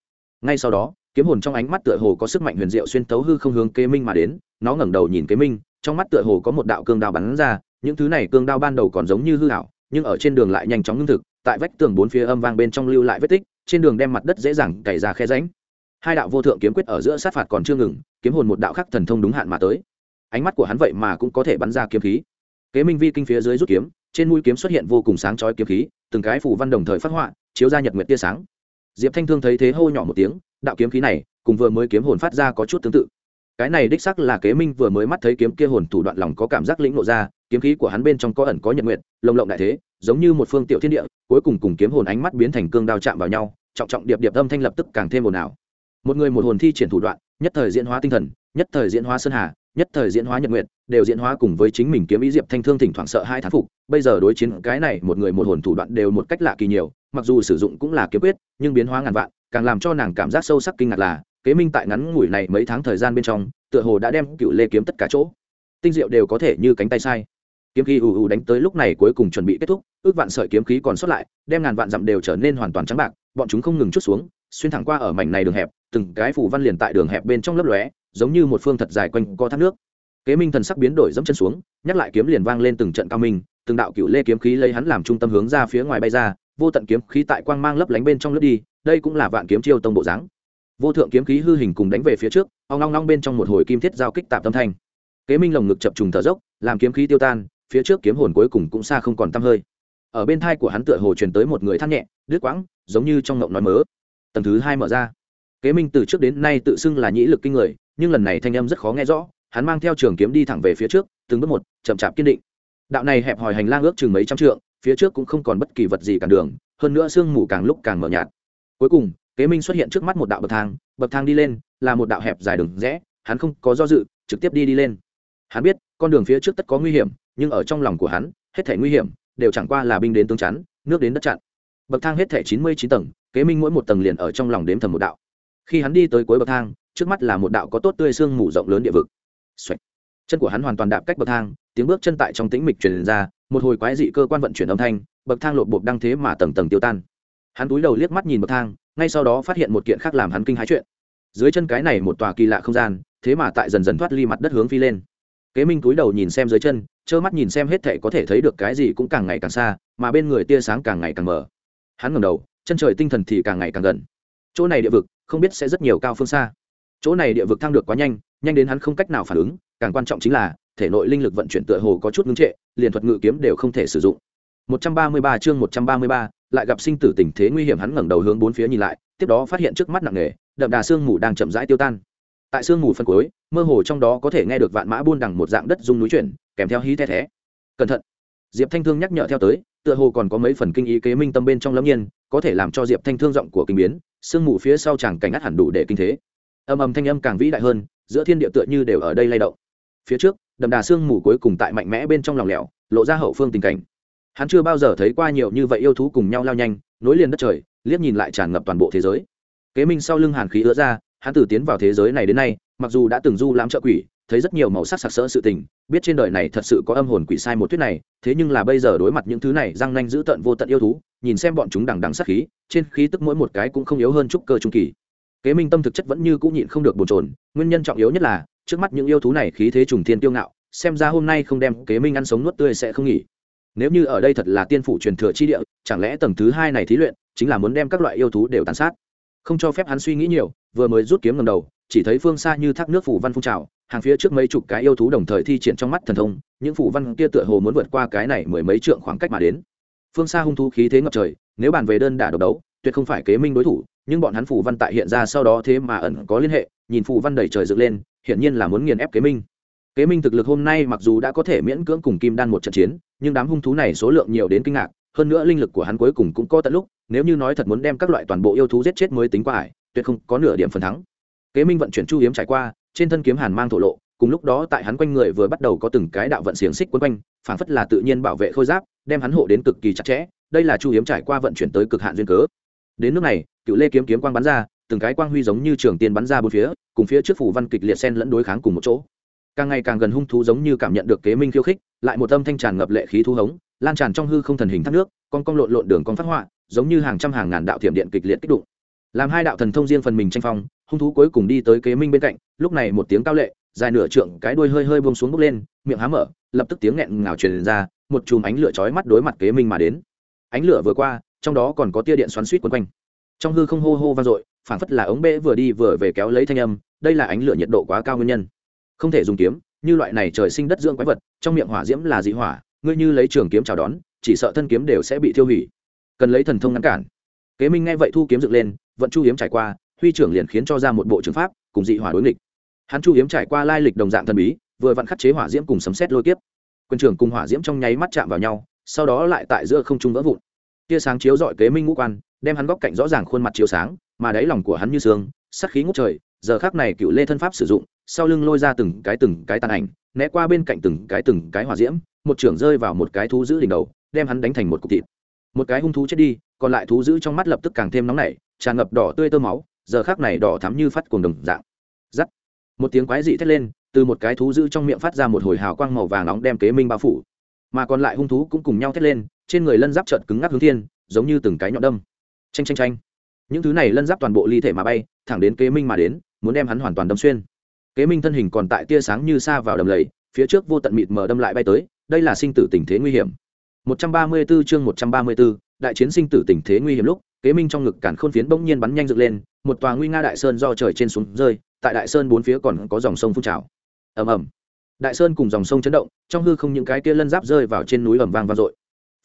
Ngay sau đó, kiếm hồn trong ánh mắt tựa hồ có sức mạnh huyền diệu xuyên tấu hư không hướng kế minh mà đến, nó ngẩng đầu nhìn kế minh trong mắt tựa hồ có một đạo cương đao bắn ra, những thứ này cương đao ban đầu còn giống như hư hảo nhưng ở trên đường lại nhanh chóng ngưng thực, tại vách tường bốn phía âm vang bên trong lưu lại vết tích, trên đường đem mặt đất dễ dàng cày ra khe ránh hai đạo vô thượng kiếm quyết ở giữa sát phạt còn chưa ngừng, kiếm hồn một đạo khắc thần thông đúng hạn mà tới. Ánh mắt của hắn vậy mà cũng có thể bắn ra kiếm khí. Kế minh vi kinh phía dưới rút kiếm, trên mũi kiếm xuất hiện vô cùng sáng chói kiếm khí, từng cái phủ văn đồng thời phát họa, chiếu ra nhật nguyệt tia sáng. Diệp thanh thương thấy thế hô nhỏ một tiếng, đạo kiếm khí này cùng vừa mới kiếm hồn phát ra có chút tương tự cái này đích sắc là kế minh vừa mới mắt thấy kiếm kia hồn thủ đoạn lòng có cảm giác lĩnh nộ ra, kiếm khí của hắn bên trong có ẩn có nhật nguyện lồng lộng đại thế, giống như một phương tiểu thiên địa, cuối cùng cùng kiếm hồn ánh mắt biến thành cương đao chạm vào nhau, trọng trọng điệp điệp âm thanh lập tức càng thêm ồn ào. Một người một hồn thi triển thủ đoạn, nhất thời diễn hóa tinh thần, nhất thời diễn hóa sơn hà, nhất thời diễn hóa nhật nguyệt, đều diễn hóa cùng với chính mình kiếm ý diệp thanh thương thỉnh thoảng sợ hai thán phục, bây giờ đối chiến cái này một người một hồn thủ đoạn đều một cách lạ kỳ nhiều, mặc dù sử dụng cũng là kiếm quyết, nhưng biến hóa ngàn vạn, càng làm cho nàng cảm giác sâu sắc kinh ngạc là kế minh tại ngắn ngủi này mấy tháng thời gian bên trong, tựa hồ đã đem cựu lê kiếm tất cả chỗ. Tinh diệu đều có thể như cánh tay sai. Kiếm khí ù ù đánh tới lúc này cuối cùng chuẩn bị kết thúc, ước vạn sợi kiếm khí còn sót lại, đem ngàn vạn dặm đều trở nên hoàn toàn trắng bạc, bọn chúng không ngừng chút xuống, xuyên thẳng qua ở mảnh này đường hẹp, từng cái phủ văn liền tại đường hẹp bên trong lấp lóe, giống như một phương thật dài quanh co thác nước. Kế minh thần sắc biến đổi dẫm chân xuống, nhắc lại kiếm liền vang lên từng trận cao minh, từng đạo cựu lê kiếm khí lấy hắn làm trung tâm hướng ra phía ngoài bay ra, vô tận kiếm khí tại quang mang lấp lánh bên trong lướt đi, đây cũng là vạn kiếm chiêu tông bộ dáng vô thượng kiếm khí hư hình cùng đánh về phía trước, ong long long bên trong một hồi kim thiết giao kích tạm tâm thanh. Kế minh lồng ngực chập trùng thở dốc, làm kiếm khí tiêu tan, phía trước kiếm hồn cuối cùng cũng xa không còn tăm hơi. Ở bên thai của hắn tựa hồ truyền tới một người than nhẹ, đứt quãng, giống như trong ngộng nói mớ. Tầng thứ hai mở ra. Kế minh từ trước đến nay tự xưng là nhĩ lực kinh người, nhưng lần này thanh âm rất khó nghe rõ, hắn mang theo trường kiếm đi thẳng về phía trước, từng bước một, chậm chạp kiên định. Đạo này hẹp hòi hành lang ước chừng mấy trăm trượng, phía trước cũng không còn bất kỳ vật gì cản đường, hơn nữa sương mù càng lúc càng mở nhạt. Cuối cùng kế minh xuất hiện trước mắt một đạo bậc thang bậc thang đi lên, là một đạo hẹp dài đường rẽ, hắn không có do dự, trực tiếp đi đi lên. Hắn biết, con đường phía trước tất có nguy hiểm, nhưng ở trong lòng của hắn, hết thể nguy hiểm đều chẳng qua là binh đến tương chắn, nước đến đất chặn. Bậc thang hết thể chín mươi chín tầng, kế minh mỗi một tầng liền ở trong lòng đếm thầm một đạo. Khi hắn đi tới cuối bậc thang, trước mắt là một đạo có tốt tươi sương mù rộng lớn địa vực. Chân của hắn hoàn toàn đạp cách bậc thang, tiếng bước chân tại trong tĩnh mịch truyền ra, một hồi quái dị cơ quan vận chuyển âm thanh, bậc thang lột bột đăng thế mà tầng tầng tiêu tan hắn túi đầu liếc mắt nhìn bậc thang ngay sau đó phát hiện một kiện khác làm hắn kinh hái chuyện. Dưới chân cái này một tòa kỳ lạ không gian thế mà tại dần dần thoát ly mặt đất hướng phi lên. Kế minh túi đầu nhìn xem dưới chân trơ mắt nhìn xem hết thệ có thể thấy được cái gì cũng càng ngày càng xa mà bên người tia sáng càng ngày càng mở hắn ngẩng đầu chân trời tinh thần thì càng ngày càng gần. Chỗ này địa vực không biết sẽ rất nhiều cao phương xa. Chỗ này địa vực thăng được quá nhanh nhanh đến hắn không cách nào phản ứng càng quan trọng chính là thể nội linh lực vận chuyển tựa hồ có chút ngưng trệ liền thuật ngự kiếm đều không thể sử dụng. 133 chương 133, lại gặp sinh tử tình thế nguy hiểm hắn ngẩng đầu hướng bốn phía nhìn lại, tiếp đó phát hiện trước mắt nặng nề, đậm đà sương mù đang chậm rãi tiêu tan. Tại sương mù phân cuối, mơ hồ trong đó có thể nghe được vạn mã buôn đằng một dạng đất dung núi chuyển, kèm theo hí the thé. Cẩn thận! Diệp thanh thương nhắc nhở theo tới, tựa hồ còn có mấy phần kinh ý kế minh tâm bên trong lâm nhiên, có thể làm cho diệp thanh thương giọng của kinh biến, sương mù phía sau chàng cảnh ngắt hẳn đủ để kinh thế. Âm âm thanh âm càng vĩ đại hơn, giữa thiên địa tựa như đều ở đây lay động. Phía trước, đậm đà sương mù cuối cùng tại mạnh mẽ bên trong lòng lẻo, lộ ra hậu phương tình cảnh hắn chưa bao giờ thấy qua nhiều như vậy yêu thú cùng nhau lao nhanh, nối liền đất trời, liếc nhìn lại tràn ngập toàn bộ thế giới. Kế minh sau lưng hàn khí ứa ra, hắn từ tiến vào thế giới này đến nay, mặc dù đã từng du lãm trợ quỷ, thấy rất nhiều màu sắc sặc sỡ sự tình, biết trên đời này thật sự có âm hồn quỷ sai một thuyết này, thế nhưng là bây giờ đối mặt những thứ này răng nanh giữ tận vô tận yêu thú, nhìn xem bọn chúng đằng đằng sát khí, trên khí tức mỗi một cái cũng không yếu hơn trúc cơ trung kỳ. Kế minh tâm thực chất vẫn như cũng nhịn không được bồn trồn nguyên nhân trọng yếu nhất là, trước mắt những yêu thú này khí thế trùng thiên tiêu ngạo, xem ra hôm nay không đem kế minh ăn sống nuốt tươi sẽ không nghỉ nếu như ở đây thật là tiên phủ truyền thừa chi địa, chẳng lẽ tầng thứ hai này thí luyện chính là muốn đem các loại yêu thú đều tàn sát? Không cho phép hắn suy nghĩ nhiều, vừa mới rút kiếm ngầm đầu, chỉ thấy phương xa như thác nước phủ văn phun trào, hàng phía trước mấy chục cái yêu thú đồng thời thi triển trong mắt thần thông, những phủ văn kia tựa hồ muốn vượt qua cái này mười mấy trượng khoảng cách mà đến. Phương xa hung thú khí thế ngập trời, nếu bàn về đơn đả độc đấu, tuyệt không phải kế minh đối thủ, nhưng bọn hắn phủ văn tại hiện ra sau đó thế mà ẩn có liên hệ, nhìn phủ văn đầy trời dựng lên, hiển nhiên là muốn nghiền ép kế minh kế minh thực lực hôm nay mặc dù đã có thể miễn cưỡng cùng kim đan một trận chiến, nhưng đám hung thú này số lượng nhiều đến kinh ngạc, hơn nữa linh lực của hắn cuối cùng cũng có tận lúc, nếu như nói thật muốn đem các loại toàn bộ yêu thú giết chết mới tính qua ải, tuyệt không có nửa điểm phần thắng. Kế minh vận chuyển chu hiếm trải qua, trên thân kiếm hàn mang thổ lộ, cùng lúc đó tại hắn quanh người vừa bắt đầu có từng cái đạo vận xiềng xích quấn quanh, phảng phất là tự nhiên bảo vệ khôi giáp, đem hắn hộ đến cực kỳ chặt chẽ, đây là chu hiếm trải qua vận chuyển tới cực hạn duyên cớ. Đến nước này, cựu lê kiếm kiếm quang bắn ra, từng cái quang huy giống như trường tiên bắn ra bốn phía, cùng phía trước phủ văn kịch liệt xen lẫn đối kháng cùng một chỗ càng ngày càng gần hung thú giống như cảm nhận được kế minh khiêu khích, lại một âm thanh tràn ngập lệ khí thu hống, lan tràn trong hư không thần hình thác nước, con cong lộn lộn đường con phát họa, giống như hàng trăm hàng ngàn đạo thiểm điện kịch liệt kích đụng làm hai đạo thần thông riêng phần mình tranh phong, hung thú cuối cùng đi tới kế minh bên cạnh, lúc này một tiếng cao lệ, dài nửa trượng, cái đuôi hơi hơi buông xuống bốc lên, miệng há mở, lập tức tiếng nghẹn ngào truyền ra, một chùm ánh lửa chói mắt đối mặt kế minh mà đến. Ánh lửa vừa qua, trong đó còn có tia điện xoắn suýt quấn quanh. Trong hư không hô hô vang dội, phảng phất là ống bể vừa đi vừa về kéo lấy thanh âm, đây là ánh lửa nhiệt độ quá cao nguyên nhân không thể dùng kiếm, như loại này trời sinh đất dưỡng quái vật, trong miệng hỏa diễm là dị hỏa, ngươi như lấy trường kiếm chào đón, chỉ sợ thân kiếm đều sẽ bị tiêu hủy. Cần lấy thần thông ngăn cản. Kế minh nghe vậy thu kiếm dựng lên, vận chu hiếm trải qua, huy trưởng liền khiến cho ra một bộ trường pháp, cùng dị hỏa đối nghịch. Hắn chu hiếm trải qua lai lịch đồng dạng thần bí, vừa vặn khắc chế hỏa diễm cùng sấm xét lôi kiếp. Quân trưởng cùng hỏa diễm trong nháy mắt chạm vào nhau, sau đó lại tại giữa không trung vỡ vụn. Tia sáng chiếu dọi kế minh ngũ quan, đem hắn góc cạnh rõ ràng khuôn mặt chiếu sáng, mà đáy lòng của hắn như sương sắc khí ngút trời giờ khác này cựu lê thân pháp sử dụng, sau lưng lôi ra từng cái từng cái tàn ảnh, né qua bên cạnh từng cái từng cái hỏa diễm, một trưởng rơi vào một cái thú giữ đỉnh đầu, đem hắn đánh thành một cục thịt. Một cái hung thú chết đi, còn lại thú giữ trong mắt lập tức càng thêm nóng nảy, tràn ngập đỏ tươi tơ máu, giờ khác này đỏ thắm như phát cuồng đồng dạng. Giắt một tiếng quái dị thét lên, từ một cái thú giữ trong miệng phát ra một hồi hào quang màu vàng nóng đem kế minh bao phủ. Mà còn lại hung thú cũng cùng nhau thét lên, trên người lân giáp trợn cứng ngắc hướng thiên, giống như từng cái nhọn đâm. Tranh tranh tranh những thứ này lân giáp toàn bộ ly thể mà bay, thẳng đến kế minh mà đến muốn đem hắn hoàn toàn đâm xuyên. Kế minh thân hình còn tại tia sáng như xa vào đầm lầy phía trước vô tận mịt mờ đâm lại bay tới đây là sinh tử tình thế nguy hiểm. 134 chương 134, đại chiến sinh tử tình thế nguy hiểm lúc kế minh trong ngực cản khôn phiến bỗng nhiên bắn nhanh dựng lên một tòa nguy nga đại sơn do trời trên xuống rơi tại đại sơn bốn phía còn có dòng sông phun trào. Ầm ầm. Đại sơn cùng dòng sông chấn động trong hư không những cái kia lân giáp rơi vào trên núi ầm vang vang dội.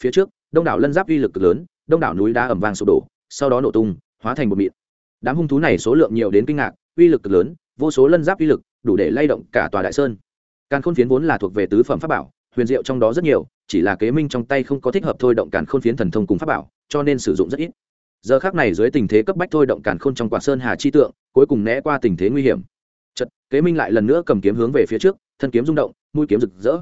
Phía trước đông đảo lân giáp uy lực cực lớn đông đảo núi đá ầm vang sụp đổ sau đó nổ tung hóa thành một mịn. Đám hung thú này số lượng nhiều đến kinh ngạc uy lực cực lớn, vô số lân giáp uy lực, đủ để lay động cả tòa đại sơn. Càn khôn phiến vốn là thuộc về tứ phẩm pháp bảo, huyền diệu trong đó rất nhiều, chỉ là kế minh trong tay không có thích hợp thôi động càn khôn phiến thần thông cùng pháp bảo, cho nên sử dụng rất ít. Giờ khác này dưới tình thế cấp bách thôi động càn khôn trong quả sơn hà chi tượng, cuối cùng né qua tình thế nguy hiểm. Chật kế minh lại lần nữa cầm kiếm hướng về phía trước, thân kiếm rung động, mũi kiếm rực rỡ.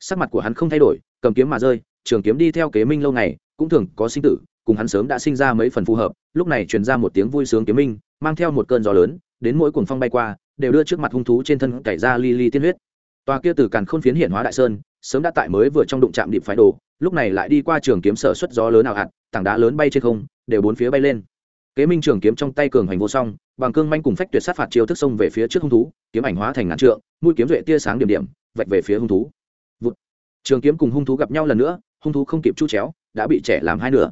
Sắc mặt của hắn không thay đổi, cầm kiếm mà rơi, trường kiếm đi theo kế minh lâu ngày, cũng thường có sinh tử, cùng hắn sớm đã sinh ra mấy phần phù hợp, lúc này truyền ra một tiếng vui sướng kiếm minh, mang theo một cơn gió lớn đến mỗi cuồng phong bay qua, đều đưa trước mặt hung thú trên thân cày ra li li tiên huyết. Tòa kia từ càn khôn phiến hiện hóa đại sơn, sớm đã tại mới vừa trong đụng chạm điệp phái đồ, lúc này lại đi qua trường kiếm sở xuất gió lớn nào hạt, tảng đá lớn bay trên không, đều bốn phía bay lên. Kế minh trường kiếm trong tay cường hành vô song, bằng cương manh cùng phách tuyệt sát phạt chiêu thức sông về phía trước hung thú, kiếm ảnh hóa thành ngàn trượng, mũi kiếm duệ tia sáng điểm điểm, vạch về phía hung thú. Vụt. trường kiếm cùng hung thú gặp nhau lần nữa, hung thú không kịp chu chéo, đã bị trẻ làm hai nửa.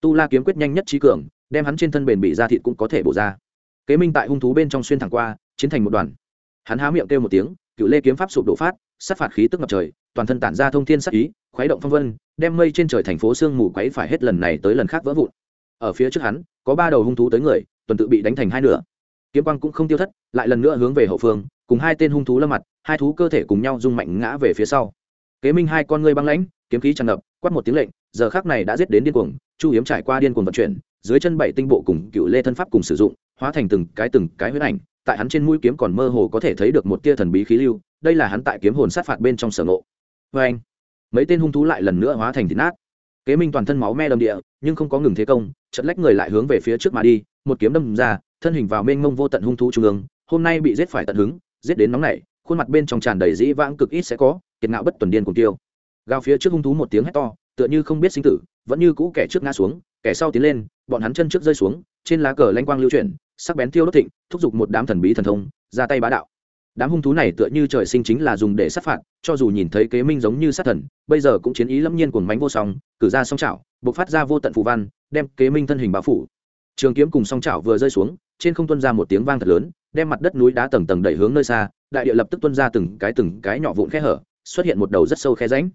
Tu la kiếm quyết nhanh nhất trí cường, đem hắn trên thân bền bị ra thịt cũng có thể bổ ra kế minh tại hung thú bên trong xuyên thẳng qua, chiến thành một đoàn. Hắn há miệng kêu một tiếng, cựu lê kiếm pháp sụp đổ phát, sát phạt khí tức ngập trời, toàn thân tản ra thông thiên sát ý, khuấy động phong vân, đem mây trên trời thành phố sương mù quấy phải hết lần này tới lần khác vỡ vụn. Ở phía trước hắn, có ba đầu hung thú tới người, tuần tự bị đánh thành hai nửa. Kiếm quang cũng không tiêu thất, lại lần nữa hướng về hậu phương, cùng hai tên hung thú lâm mặt, hai thú cơ thể cùng nhau rung mạnh ngã về phía sau. Kế minh hai con ngươi băng lãnh, kiếm khí tràn ngập, quát một tiếng lệnh, giờ khác này đã giết đến điên cuồng, chu hiếm trải qua điên cuồng vận chuyển dưới chân bảy tinh bộ cùng cựu lê thân pháp cùng sử dụng, hóa thành từng cái từng cái huyết ảnh, tại hắn trên mũi kiếm còn mơ hồ có thể thấy được một tia thần bí khí lưu, đây là hắn tại kiếm hồn sát phạt bên trong sở ngộ. Vê anh, mấy tên hung thú lại lần nữa hóa thành thịt nát. Kế minh toàn thân máu me đầm địa, nhưng không có ngừng thế công trận lách người lại hướng về phía trước mà đi, một kiếm đâm ra, thân hình vào mênh mông vô tận hung thú trung ương, hôm nay bị giết phải tận hứng, giết đến nóng nảy, khuôn mặt bên trong tràn đầy dĩ vãng cực ít sẽ có, kiệt ngạo bất tuần điên cùng tiêu. Gào phía trước hung thú một tiếng hét to, tựa như không biết sinh tử, vẫn như cũ kẻ trước ngã xuống kẻ sau tiến lên bọn hắn chân trước rơi xuống trên lá cờ lanh quang lưu chuyển sắc bén thiêu đốt thịnh thúc giục một đám thần bí thần thông ra tay bá đạo. Đám hung thú này tựa như trời sinh chính là dùng để sát phạt cho dù nhìn thấy kế minh giống như sát thần bây giờ cũng chiến ý lâm nhiên cuồng mánh vô song cử ra song chảo, buộc phát ra vô tận phù văn đem kế minh thân hình bao phủ. Trường kiếm cùng song chảo vừa rơi xuống trên không tuân ra một tiếng vang thật lớn đem mặt đất núi đá tầng tầng đẩy hướng nơi xa đại địa lập tức tuân ra từng cái từng cái nhỏ vụn khe hở xuất hiện một đầu rất sâu khe ránh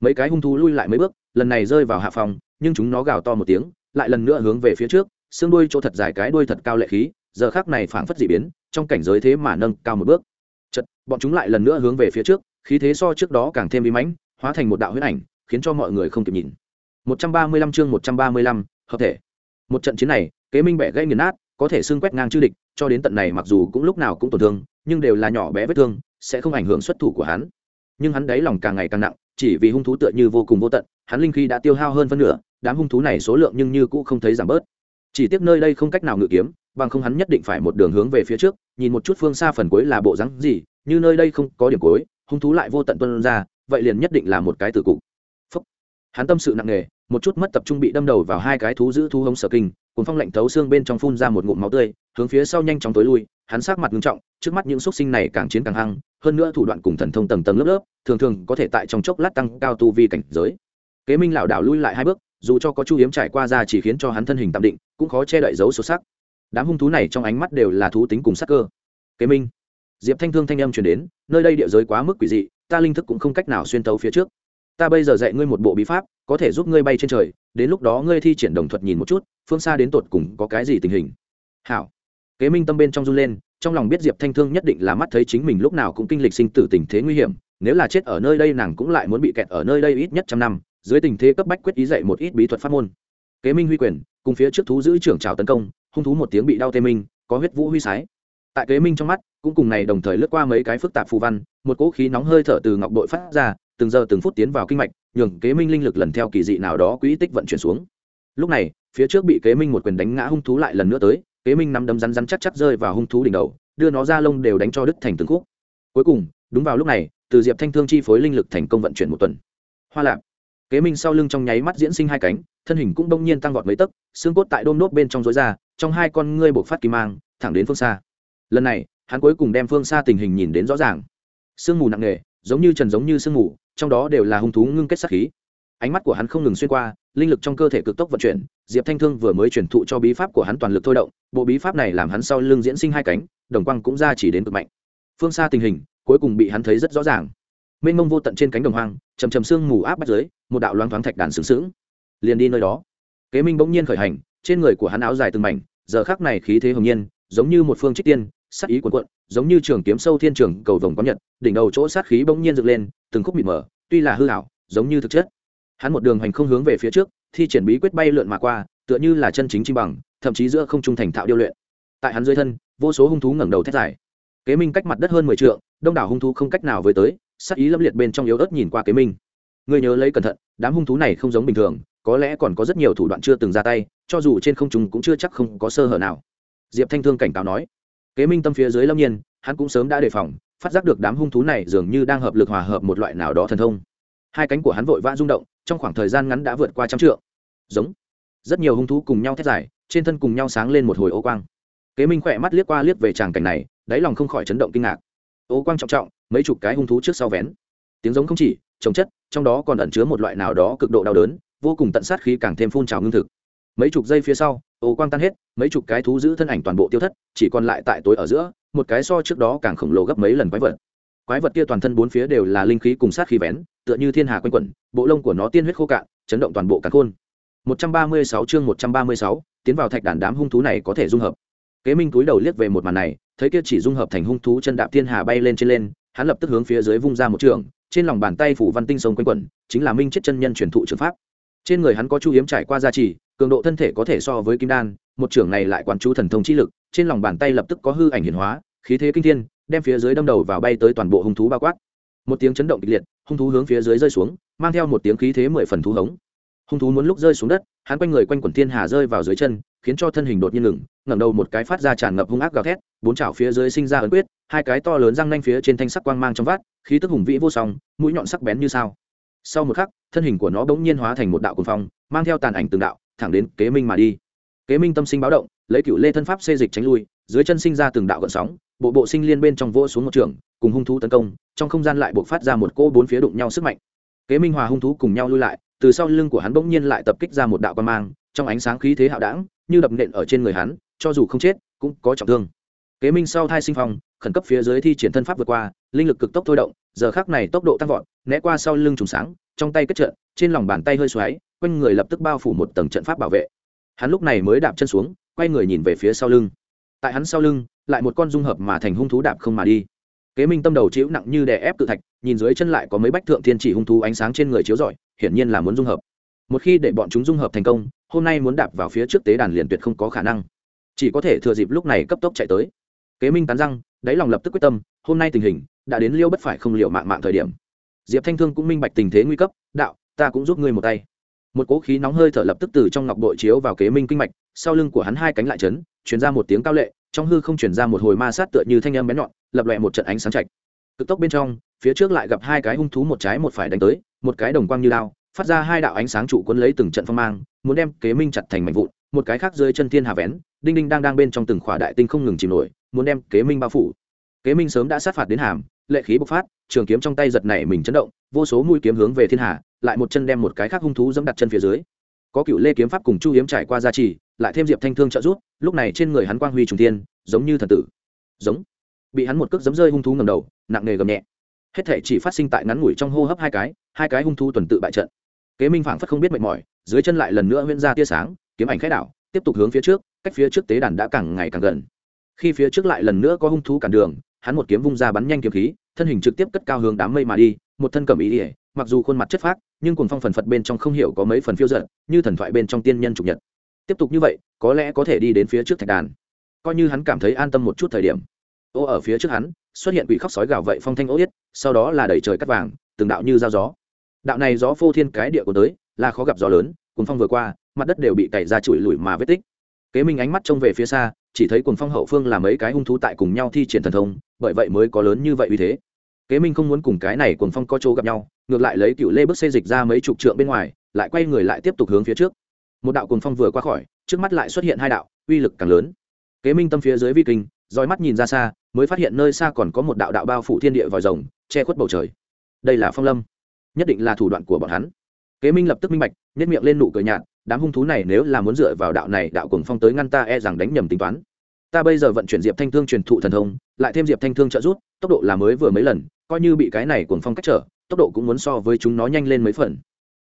mấy cái hung thú lui lại mấy bước lần này rơi vào hạ phòng nhưng chúng nó gào to một tiếng lại lần nữa hướng về phía trước xương đuôi chỗ thật dài cái đuôi thật cao lệ khí giờ khác này phảng phất dị biến trong cảnh giới thế mà nâng cao một bước. Chật bọn chúng lại lần nữa hướng về phía trước khí thế so trước đó càng thêm bí mãnh hóa thành một đạo huyết ảnh khiến cho mọi người không kịp nhìn. 135 chương 135, hợp thể. Một trận chiến này kế minh bẻ gãy nghiền nát có thể xương quét ngang chư địch cho đến tận này mặc dù cũng lúc nào cũng tổn thương nhưng đều là nhỏ bé vết thương sẽ không ảnh hưởng xuất thủ của hắn. Nhưng hắn đáy lòng càng ngày càng nặng chỉ vì hung thú tựa như vô cùng vô tận hắn linh khí đã tiêu hao hơn phân nửa đám hung thú này số lượng nhưng như cũng không thấy giảm bớt. Chỉ tiếc nơi đây không cách nào ngự kiếm, bằng không hắn nhất định phải một đường hướng về phía trước, nhìn một chút phương xa phần cuối là bộ rắn gì, như nơi đây không có điểm cuối, hung thú lại vô tận tuân ra, vậy liền nhất định là một cái tử cục. Hắn tâm sự nặng nề, một chút mất tập trung bị đâm đầu vào hai cái thú giữ thu hống sở kinh cùng phong lạnh thấu xương bên trong phun ra một ngụm máu tươi, hướng phía sau nhanh chóng tối lui, hắn sát mặt nghiêm trọng, trước mắt những xúc sinh này càng chiến càng hăng, hơn nữa thủ đoạn cùng thần thông tầng tầng lớp lớp, thường thường có thể tại trong chốc lát tăng cao tu vi cảnh giới. Kế minh lảo đảo lui lại hai bước dù cho có chu hiếm trải qua ra chỉ khiến cho hắn thân hình tạm định, cũng khó che đậy dấu số sắc. Đám hung thú này trong ánh mắt đều là thú tính cùng sắc cơ. Kế minh, diệp thanh thương thanh âm chuyển đến, nơi đây địa giới quá mức quỷ dị, ta linh thức cũng không cách nào xuyên tấu phía trước. Ta bây giờ dạy ngươi một bộ bí pháp, có thể giúp ngươi bay trên trời, đến lúc đó ngươi thi triển đồng thuật nhìn một chút, phương xa đến tột cùng có cái gì tình hình. Hảo. Kế minh tâm bên trong run lên, trong lòng biết diệp thanh thương nhất định là mắt thấy chính mình lúc nào cũng kinh lịch sinh tử tình thế nguy hiểm, nếu là chết ở nơi đây nàng cũng lại muốn bị kẹt ở nơi đây ít nhất trăm năm dưới tình thế cấp bách quyết ý dạy một ít bí thuật pháp môn. Kế minh huy quyền, cùng phía trước thú giữ trưởng trào tấn công, hung thú một tiếng bị đau tê minh, có huyết vũ huy sái. Tại kế minh trong mắt, cũng cùng này đồng thời lướt qua mấy cái phức tạp phù văn, một cỗ khí nóng hơi thở từ ngọc bội phát ra, từng giờ từng phút tiến vào kinh mạch, nhường kế minh linh lực lần theo kỳ dị nào đó quỹ tích vận chuyển xuống. Lúc này, phía trước bị kế minh một quyền đánh ngã hung thú lại lần nữa tới, kế minh nắm đấm rắn rắn chắc chắc rơi vào hung thú đỉnh đầu, đưa nó ra lông đều đánh cho đứt thành từng khúc. Cuối cùng, đúng vào lúc này, từ diệp thanh thương chi phối linh lực thành công vận chuyển một tuần. Hoa lạp kế minh sau lưng trong nháy mắt diễn sinh hai cánh, thân hình cũng đông nhiên tăng vọt mấy tấc, xương cốt tại đôm nốt bên trong rối ra, trong hai con ngươi bộc phát kỳ mang, thẳng đến phương xa. Lần này, hắn cuối cùng đem phương xa tình hình nhìn đến rõ ràng. Sương mù nặng nề, giống như trần giống như sương mù, trong đó đều là hung thú ngưng kết sát khí. Ánh mắt của hắn không ngừng xuyên qua, linh lực trong cơ thể cực tốc vận chuyển, diệp thanh thương vừa mới truyền thụ cho bí pháp của hắn toàn lực thôi động, bộ bí pháp này làm hắn sau lưng diễn sinh hai cánh, đồng quang cũng ra chỉ đến cực mạnh. Phương xa tình hình, cuối cùng bị hắn thấy rất rõ ràng mênh mông vô tận trên cánh đồng hoang chầm chầm sương mù áp bắt dưới một đạo loáng thoáng thạch đàn sướng sướng. Liền đi nơi đó. Kế minh bỗng nhiên khởi hành trên người của hắn áo dài từng mảnh giờ khắc này khí thế hồng nhiên giống như một phương trích tiên sát ý cuộn cuộn giống như trường kiếm sâu thiên trường cầu vồng có nhật đỉnh đầu chỗ sát khí bỗng nhiên dựng lên từng khúc mịt mở tuy là hư hảo giống như thực chất. Hắn một đường hành không hướng về phía trước thi triển bí quyết bay lượn mà qua tựa như là chân chính chim bằng thậm chí giữa không trung thành thạo điêu luyện. Tại hắn dưới thân vô số hung thú ngẩng đầu thét dài. Kế minh cách mặt đất hơn mười trượng, đông đảo hung thú không cách nào với tới sắc ý lâm liệt bên trong yếu ớt nhìn qua kế minh. Ngươi nhớ lấy cẩn thận, đám hung thú này không giống bình thường, có lẽ còn có rất nhiều thủ đoạn chưa từng ra tay, cho dù trên không trung cũng chưa chắc không có sơ hở nào. Diệp thanh thương cảnh cáo nói. Kế minh tâm phía dưới lâm nhiên, hắn cũng sớm đã đề phòng, phát giác được đám hung thú này dường như đang hợp lực hòa hợp một loại nào đó thần thông. Hai cánh của hắn vội vã rung động, trong khoảng thời gian ngắn đã vượt qua trăm trượng. Giống. Rất nhiều hung thú cùng nhau thét dài, trên thân cùng nhau sáng lên một hồi ô quang. Kế minh khỏe mắt liếc qua liếc về tràng cảnh này, đáy lòng không khỏi chấn động kinh ngạc ô quang trọng trọng mấy chục cái hung thú trước sau vén. Tiếng giống không chỉ trồng chất trong đó còn ẩn chứa một loại nào đó cực độ đau đớn vô cùng tận sát khí càng thêm phun trào ngưng thực. Mấy chục giây phía sau ô quang tan hết mấy chục cái thú giữ thân ảnh toàn bộ tiêu thất chỉ còn lại tại tối ở giữa một cái so trước đó càng khổng lồ gấp mấy lần quái vật. Quái vật kia toàn thân bốn phía đều là linh khí cùng sát khí vén tựa như thiên hà quanh quẩn bộ lông của nó tiên huyết khô cạn chấn động toàn bộ cả khôn. 136 chương 136, tiến vào thạch đàn đám hung thú này có thể dung hợp kế minh túi đầu liếc về một màn này, thấy kia chỉ dung hợp thành hung thú chân đạp thiên hà bay lên trên lên, hắn lập tức hướng phía dưới vung ra một trường, trên lòng bàn tay phủ văn tinh sông quanh quẩn, chính là minh chết chân nhân truyền thụ trường pháp. Trên người hắn có chu hiếm trải qua gia trì, cường độ thân thể có thể so với kim đan, một trưởng này lại quản chú thần thông chi lực, trên lòng bàn tay lập tức có hư ảnh hiển hóa, khí thế kinh thiên, đem phía dưới đâm đầu vào bay tới toàn bộ hung thú bao quát. Một tiếng chấn động kịch liệt, hung thú hướng phía dưới rơi xuống, mang theo một tiếng khí thế mười phần thú hống hung thú muốn lúc rơi xuống đất, hắn quanh người quanh quần thiên hà rơi vào dưới chân, khiến cho thân hình đột nhiên ngừng, ngẩng đầu một cái phát ra tràn ngập hung ác gào thét, bốn chảo phía dưới sinh ra ấn quyết, hai cái to lớn răng nanh phía trên thanh sắc quang mang trong vát khí tức hùng vĩ vô song, mũi nhọn sắc bén như sao. Sau một khắc, thân hình của nó bỗng nhiên hóa thành một đạo cuồng phong, mang theo tàn ảnh từng đạo, thẳng đến kế minh mà đi. Kế minh tâm sinh báo động, lấy cựu lê thân pháp xê dịch tránh lui, dưới chân sinh ra từng đạo gợn sóng, bộ bộ sinh liên bên trong vỗ xuống một trường, cùng hung thú tấn công, trong không gian lại buộc phát ra một cô bốn phía đụng nhau sức mạnh. Kế minh hòa hung thú cùng nhau lui lại từ sau lưng của hắn bỗng nhiên lại tập kích ra một đạo quan mang, trong ánh sáng khí thế hạo đảng như đập nện ở trên người hắn, cho dù không chết, cũng có trọng thương. Kế minh sau thai sinh phong, khẩn cấp phía dưới thi triển thân pháp vượt qua, linh lực cực tốc thôi động, giờ khác này tốc độ tăng vọt, né qua sau lưng trùng sáng, trong tay kết trận, trên lòng bàn tay hơi xoáy, quanh người lập tức bao phủ một tầng trận pháp bảo vệ. Hắn lúc này mới đạp chân xuống, quay người nhìn về phía sau lưng. Tại hắn sau lưng, lại một con dung hợp mà thành hung thú đạp không mà đi kế minh tâm đầu chịu nặng như đè ép tự thạch, nhìn dưới chân lại có mấy bách thượng thiên chỉ hung thú ánh sáng trên người chiếu rọi, hiển nhiên là muốn dung hợp. Một khi để bọn chúng dung hợp thành công, hôm nay muốn đạp vào phía trước tế đàn liền tuyệt không có khả năng. Chỉ có thể thừa dịp lúc này cấp tốc chạy tới. Kế minh cắn răng, đáy lòng lập tức quyết tâm, hôm nay tình hình đã đến liêu bất phải không liệu mạng mạng thời điểm. Diệp thanh thương cũng minh bạch tình thế nguy cấp, đạo, ta cũng giúp ngươi một tay. Một cỗ khí nóng hơi thở lập tức từ trong ngọc bội chiếu vào kế minh kinh mạch, sau lưng của hắn hai cánh lại chấn chuyển ra một tiếng cao lệ trong hư không chuyển ra một hồi ma sát tựa như thanh âm bén nhọn, lập lòe một trận ánh sáng chạch cực tốc bên trong, phía trước lại gặp hai cái hung thú một trái một phải đánh tới, một cái đồng quang như lao phát ra hai đạo ánh sáng trụ cuốn lấy từng trận phong mang, muốn đem kế minh chặt thành mảnh vụn, một cái khác dưới chân thiên hà vén, đinh đinh đang đang bên trong từng khỏa đại tinh không ngừng chìm nổi, muốn đem kế minh bao phủ. Kế minh sớm đã sát phạt đến hàm, lệ khí bộc phát, trường kiếm trong tay giật này mình chấn động, vô số mũi kiếm hướng về thiên hà, lại một chân đem một cái khác hung thú dẫm đặt chân phía dưới có cựu lê kiếm pháp cùng chu hiếm trải qua gia trì, lại thêm diệp thanh thương trợ giúp, lúc này trên người hắn quang huy trùng tiên giống như thần tử. Giống. Bị hắn một cước giấm rơi hung thú ngầm đầu, nặng nề gầm nhẹ. Hết thể chỉ phát sinh tại ngắn ngủi trong hô hấp hai cái hai cái hung thú tuần tự bại trận. Kế minh phảng phất không biết mệt mỏi, dưới chân lại lần nữa huyễn ra tia sáng, kiếm ảnh khai đảo, tiếp tục hướng phía trước, cách phía trước tế đàn đã càng ngày càng gần. Khi phía trước lại lần nữa có hung thú cản đường, hắn một kiếm vung ra bắn nhanh kiếm khí, thân hình trực tiếp cất cao hướng đám mây mà đi, một thân cầm ý ỉa mặc dù khuôn mặt chất phác, nhưng cùng phong phần phật bên trong không hiểu có mấy phần phiêu giận như thần thoại bên trong tiên nhân trục nhật. Tiếp tục như vậy, có lẽ có thể đi đến phía trước thạch đàn. Coi như hắn cảm thấy an tâm một chút thời điểm. Ô, ở phía trước hắn, xuất hiện quỷ khóc sói gào vậy phong thanh ô yết, sau đó là đẩy trời cắt vàng, từng đạo như dao gió. Đạo này gió phô thiên cái địa của tới, là khó gặp gió lớn cùng phong vừa qua, mặt đất đều bị cày ra chùi lùi mà vết tích. Kế minh ánh mắt trông về phía xa, chỉ thấy cùng phong hậu phương là mấy cái hung thú tại cùng nhau thi triển thần thông, bởi vậy mới có lớn như vậy uy thế. Kế minh không muốn cùng cái này cùng phong có chỗ gặp nhau ngược lại lấy cựu lê bước xê dịch ra mấy chục trượng bên ngoài, lại quay người lại tiếp tục hướng phía trước. Một đạo cùng phong vừa qua khỏi, trước mắt lại xuất hiện hai đạo, uy lực càng lớn. Kế minh tâm phía dưới vi kinh dòi mắt nhìn ra xa, mới phát hiện nơi xa còn có một đạo đạo bao phủ thiên địa vòi rồng, che khuất bầu trời. Đây là phong lâm. Nhất định là thủ đoạn của bọn hắn. Kế minh lập tức minh bạch nhét miệng lên nụ cười nhạt, đám hung thú này nếu là muốn dựa vào đạo này đạo cùng phong tới ngăn ta e rằng đánh nhầm tính toán. Ta bây giờ vận chuyển diệp thanh thương truyền thụ thần thông, lại thêm diệp thanh thương trợ rút tốc độ là mới vừa mấy lần, coi như bị cái này cuồng phong cách trở tốc độ cũng muốn so với chúng nó nhanh lên mấy phần.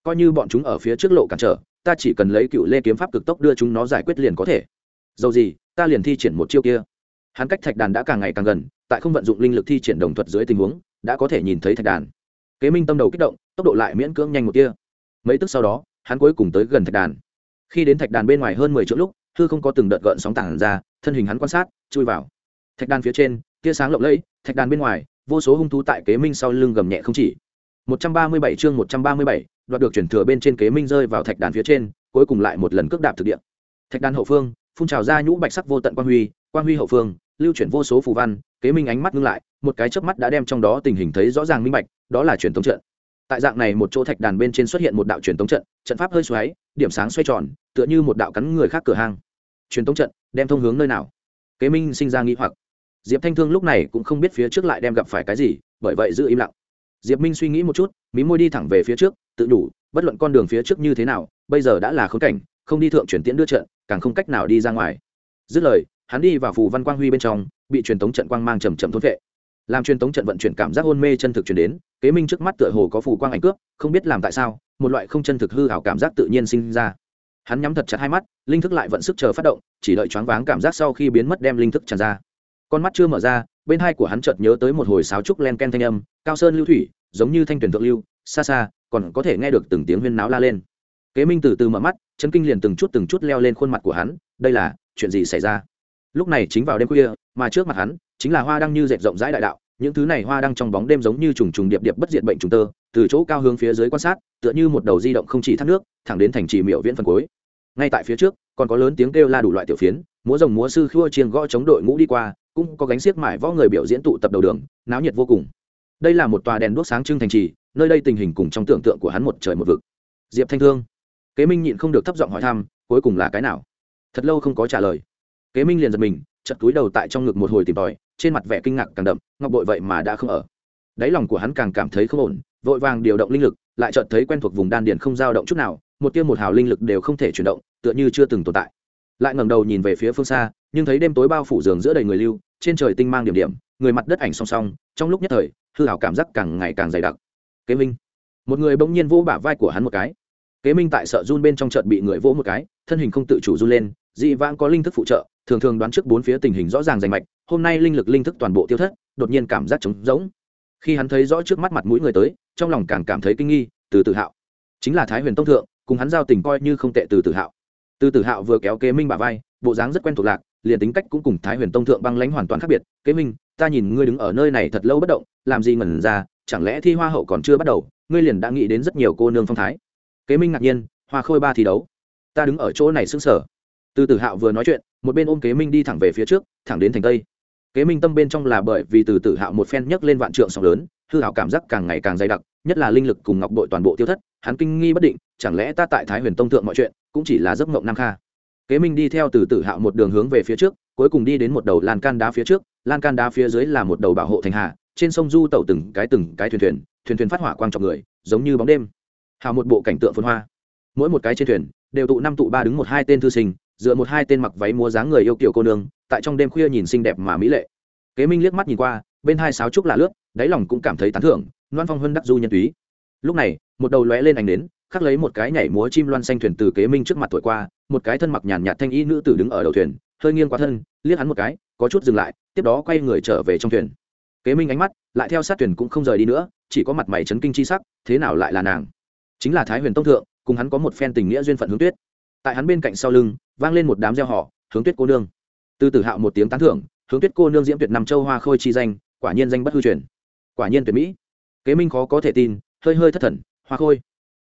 Coi như bọn chúng ở phía trước lộ cản trở, ta chỉ cần lấy cựu lê kiếm pháp cực tốc đưa chúng nó giải quyết liền có thể. Dầu gì, ta liền thi triển một chiêu kia. Hắn cách thạch đàn đã càng ngày càng gần, tại không vận dụng linh lực thi triển đồng thuật dưới tình huống, đã có thể nhìn thấy thạch đàn. Kế minh tâm đầu kích động, tốc độ lại miễn cưỡng nhanh một kia mấy tức sau đó, hắn cuối cùng tới gần thạch đàn. Khi đến thạch đàn bên ngoài hơn mười chỗ lúc, hư không có từng đợt gợn sóng tảng ra, thân hình hắn quan sát, chui vào. Thạch đàn phía trên, tia sáng lộng lẫy, thạch đàn bên ngoài, vô số hung thú tại kế minh sau lưng gầm nhẹ không chỉ. 137 chương 137, đoạt được chuyển thừa bên trên kế minh rơi vào thạch đàn phía trên cuối cùng lại một lần cước đạp thực địa. Thạch đàn hậu phương phun trào ra nhũ bạch sắc vô tận quang huy quang huy hậu phương lưu chuyển vô số phù văn kế minh ánh mắt ngưng lại một cái chớp mắt đã đem trong đó tình hình thấy rõ ràng minh bạch đó là truyền thống trận. Tại dạng này một chỗ thạch đàn bên trên xuất hiện một đạo truyền thống trận trận pháp hơi xoáy điểm sáng xoay tròn tựa như một đạo cắn người khác cửa hang. Truyền thống trận đem thông hướng nơi nào? Kế minh sinh ra nghi hoặc. Diệp thanh thương lúc này cũng không biết phía trước lại đem gặp phải cái gì bởi vậy giữ im lặng diệp minh suy nghĩ một chút, mí môi đi thẳng về phía trước, tự đủ, bất luận con đường phía trước như thế nào, bây giờ đã là khốn cảnh, không đi thượng chuyển tiễn đưa trận, càng không cách nào đi ra ngoài. Dứt lời, hắn đi vào phù văn quang huy bên trong, bị truyền tống trận quang mang chầm chậm thôn vệ. Làm truyền tống trận vận chuyển cảm giác hôn mê chân thực chuyển đến, kế minh trước mắt tựa hồ có phù quang ảnh cướp, không biết làm tại sao, một loại không chân thực hư hảo cảm giác tự nhiên sinh ra. Hắn nhắm thật chặt hai mắt, linh thức lại vận sức chờ phát động, chỉ đợi choáng váng cảm giác sau khi biến mất đem linh thức tràn ra. Con mắt chưa mở ra bên hai của hắn chợt nhớ tới một hồi sáo trúc len ken thanh âm, cao sơn lưu thủy, giống như thanh tuyển thượng lưu, xa xa, còn có thể nghe được từng tiếng huyên náo la lên. Kế minh từ từ mở mắt chân kinh liền từng chút từng chút leo lên khuôn mặt của hắn, đây là, chuyện gì xảy ra? Lúc này chính vào đêm khuya, mà trước mặt hắn, chính là hoa đang như dệt rộng rãi đại đạo, những thứ này hoa đang trong bóng đêm giống như trùng trùng điệp điệp bất diệt bệnh trùng tơ, từ chỗ cao hướng phía dưới quan sát, tựa như một đầu di động không chỉ thác nước, thẳng đến thành trì miệu viễn phần cuối. Ngay tại phía trước, còn có lớn tiếng kêu la đủ loại tiểu phiến, múa rồng múa sư khua chiêng gõ chống đội ngũ đi qua cũng có gánh xiếc mải võ người biểu diễn tụ tập đầu đường, náo nhiệt vô cùng. Đây là một tòa đèn đuốc sáng trưng thành trì, nơi đây tình hình cùng trong tưởng tượng của hắn một trời một vực. Diệp thanh thương, kế minh nhịn không được thấp giọng hỏi thăm, cuối cùng là cái nào? Thật lâu không có trả lời. Kế minh liền giật mình chật túi đầu tại trong ngực một hồi tìm tòi, trên mặt vẻ kinh ngạc càng đậm, ngọc bội vậy mà đã không ở. Đáy lòng của hắn càng cảm thấy không ổn, vội vàng điều động linh lực, lại chợt thấy quen thuộc vùng đan điền không dao động chút nào, một tiêu một hào linh lực đều không thể chuyển động, tựa như chưa từng tồn tại. Lại ngẩng đầu nhìn về phía phương xa nhưng thấy đêm tối bao phủ giường giữa đầy người lưu, trên trời tinh mang điểm điểm, người mặt đất ảnh song song, trong lúc nhất thời, hư hảo cảm giác càng ngày càng dày đặc. Kế minh, một người bỗng nhiên vỗ bả vai của hắn một cái. Kế minh tại sợ run bên trong trận bị người vỗ một cái, thân hình không tự chủ run lên, dị vãng có linh thức phụ trợ, thường thường đoán trước bốn phía tình hình rõ ràng rành mạch, hôm nay linh lực linh thức toàn bộ tiêu thất, đột nhiên cảm giác trống rỗng. Khi hắn thấy rõ trước mắt mặt mũi người tới, trong lòng càng cảm thấy kinh nghi, từ tự hạo. Chính là thái huyền tông thượng, cùng hắn giao tình coi như không tệ từ tự hạo. Từ tự hạo vừa kéo kế minh bà vai, bộ dáng rất quen thuộc lạc liền tính cách cũng cùng thái huyền tông thượng băng lãnh hoàn toàn khác biệt. Kế minh, ta nhìn ngươi đứng ở nơi này thật lâu bất động, làm gì ngẩn ra, chẳng lẽ thi hoa hậu còn chưa bắt đầu, ngươi liền đã nghĩ đến rất nhiều cô nương phong thái. Kế minh ngạc nhiên, hoa khôi ba thi đấu. Ta đứng ở chỗ này sững sờ. Từ tử hạo vừa nói chuyện, một bên ôm kế minh đi thẳng về phía trước, thẳng đến thành tây. Kế minh tâm bên trong là bởi vì từ tử hạo một phen nhấc lên vạn trượng sóng lớn, hư hảo cảm giác càng ngày càng dày đặc, nhất là linh lực cùng ngọc bội toàn bộ tiêu thất, hắn kinh nghi bất định, chẳng lẽ ta tại thái huyền tông thượng mọi chuyện, cũng chỉ là giấc mộng nam kha kế minh đi theo từ tử hạo một đường hướng về phía trước, cuối cùng đi đến một đầu lan can đá phía trước. Lan can đá phía dưới là một đầu bảo hộ thành hà trên sông du tẩu từng cái từng cái thuyền thuyền thuyền thuyền phát hỏa quang trọng người, giống như bóng đêm. Hào một bộ cảnh tượng phân hoa. Mỗi một cái trên thuyền, đều tụ năm tụ ba đứng một hai tên thư sinh, dựa một hai tên mặc váy múa dáng người yêu kiểu cô nương, tại trong đêm khuya nhìn xinh đẹp mà mỹ lệ. Kế minh liếc mắt nhìn qua, bên hai sáo trúc là lướt, đáy lòng cũng cảm thấy tán thưởng, loan phong hơn đắc du nhân túy. Lúc này, một đầu lóe lên ảnh đến khắc lấy một cái nhảy múa chim loan xanh thuyền từ kế minh trước mặt thổi qua một cái thân mặc nhàn nhạt thanh y nữ tử đứng ở đầu thuyền, hơi nghiêng qua thân, liếc hắn một cái, có chút dừng lại, tiếp đó quay người trở về trong thuyền. Kế minh ánh mắt lại theo sát thuyền cũng không rời đi nữa, chỉ có mặt mày chấn kinh chi sắc, thế nào lại là nàng? Chính là thái huyền tông thượng, cùng hắn có một phen tình nghĩa duyên phận hướng tuyết. Tại hắn bên cạnh sau lưng, vang lên một đám gieo họ, hướng tuyết cô nương. Từ tử hạo một tiếng tán thưởng, hướng tuyết cô nương diễm tuyệt năm châu hoa khôi chi danh, quả nhiên danh bất hư truyền. Quả nhiên tuyệt mỹ. Kế minh khó có thể tin, hơi hơi thất thần, hoa khôi.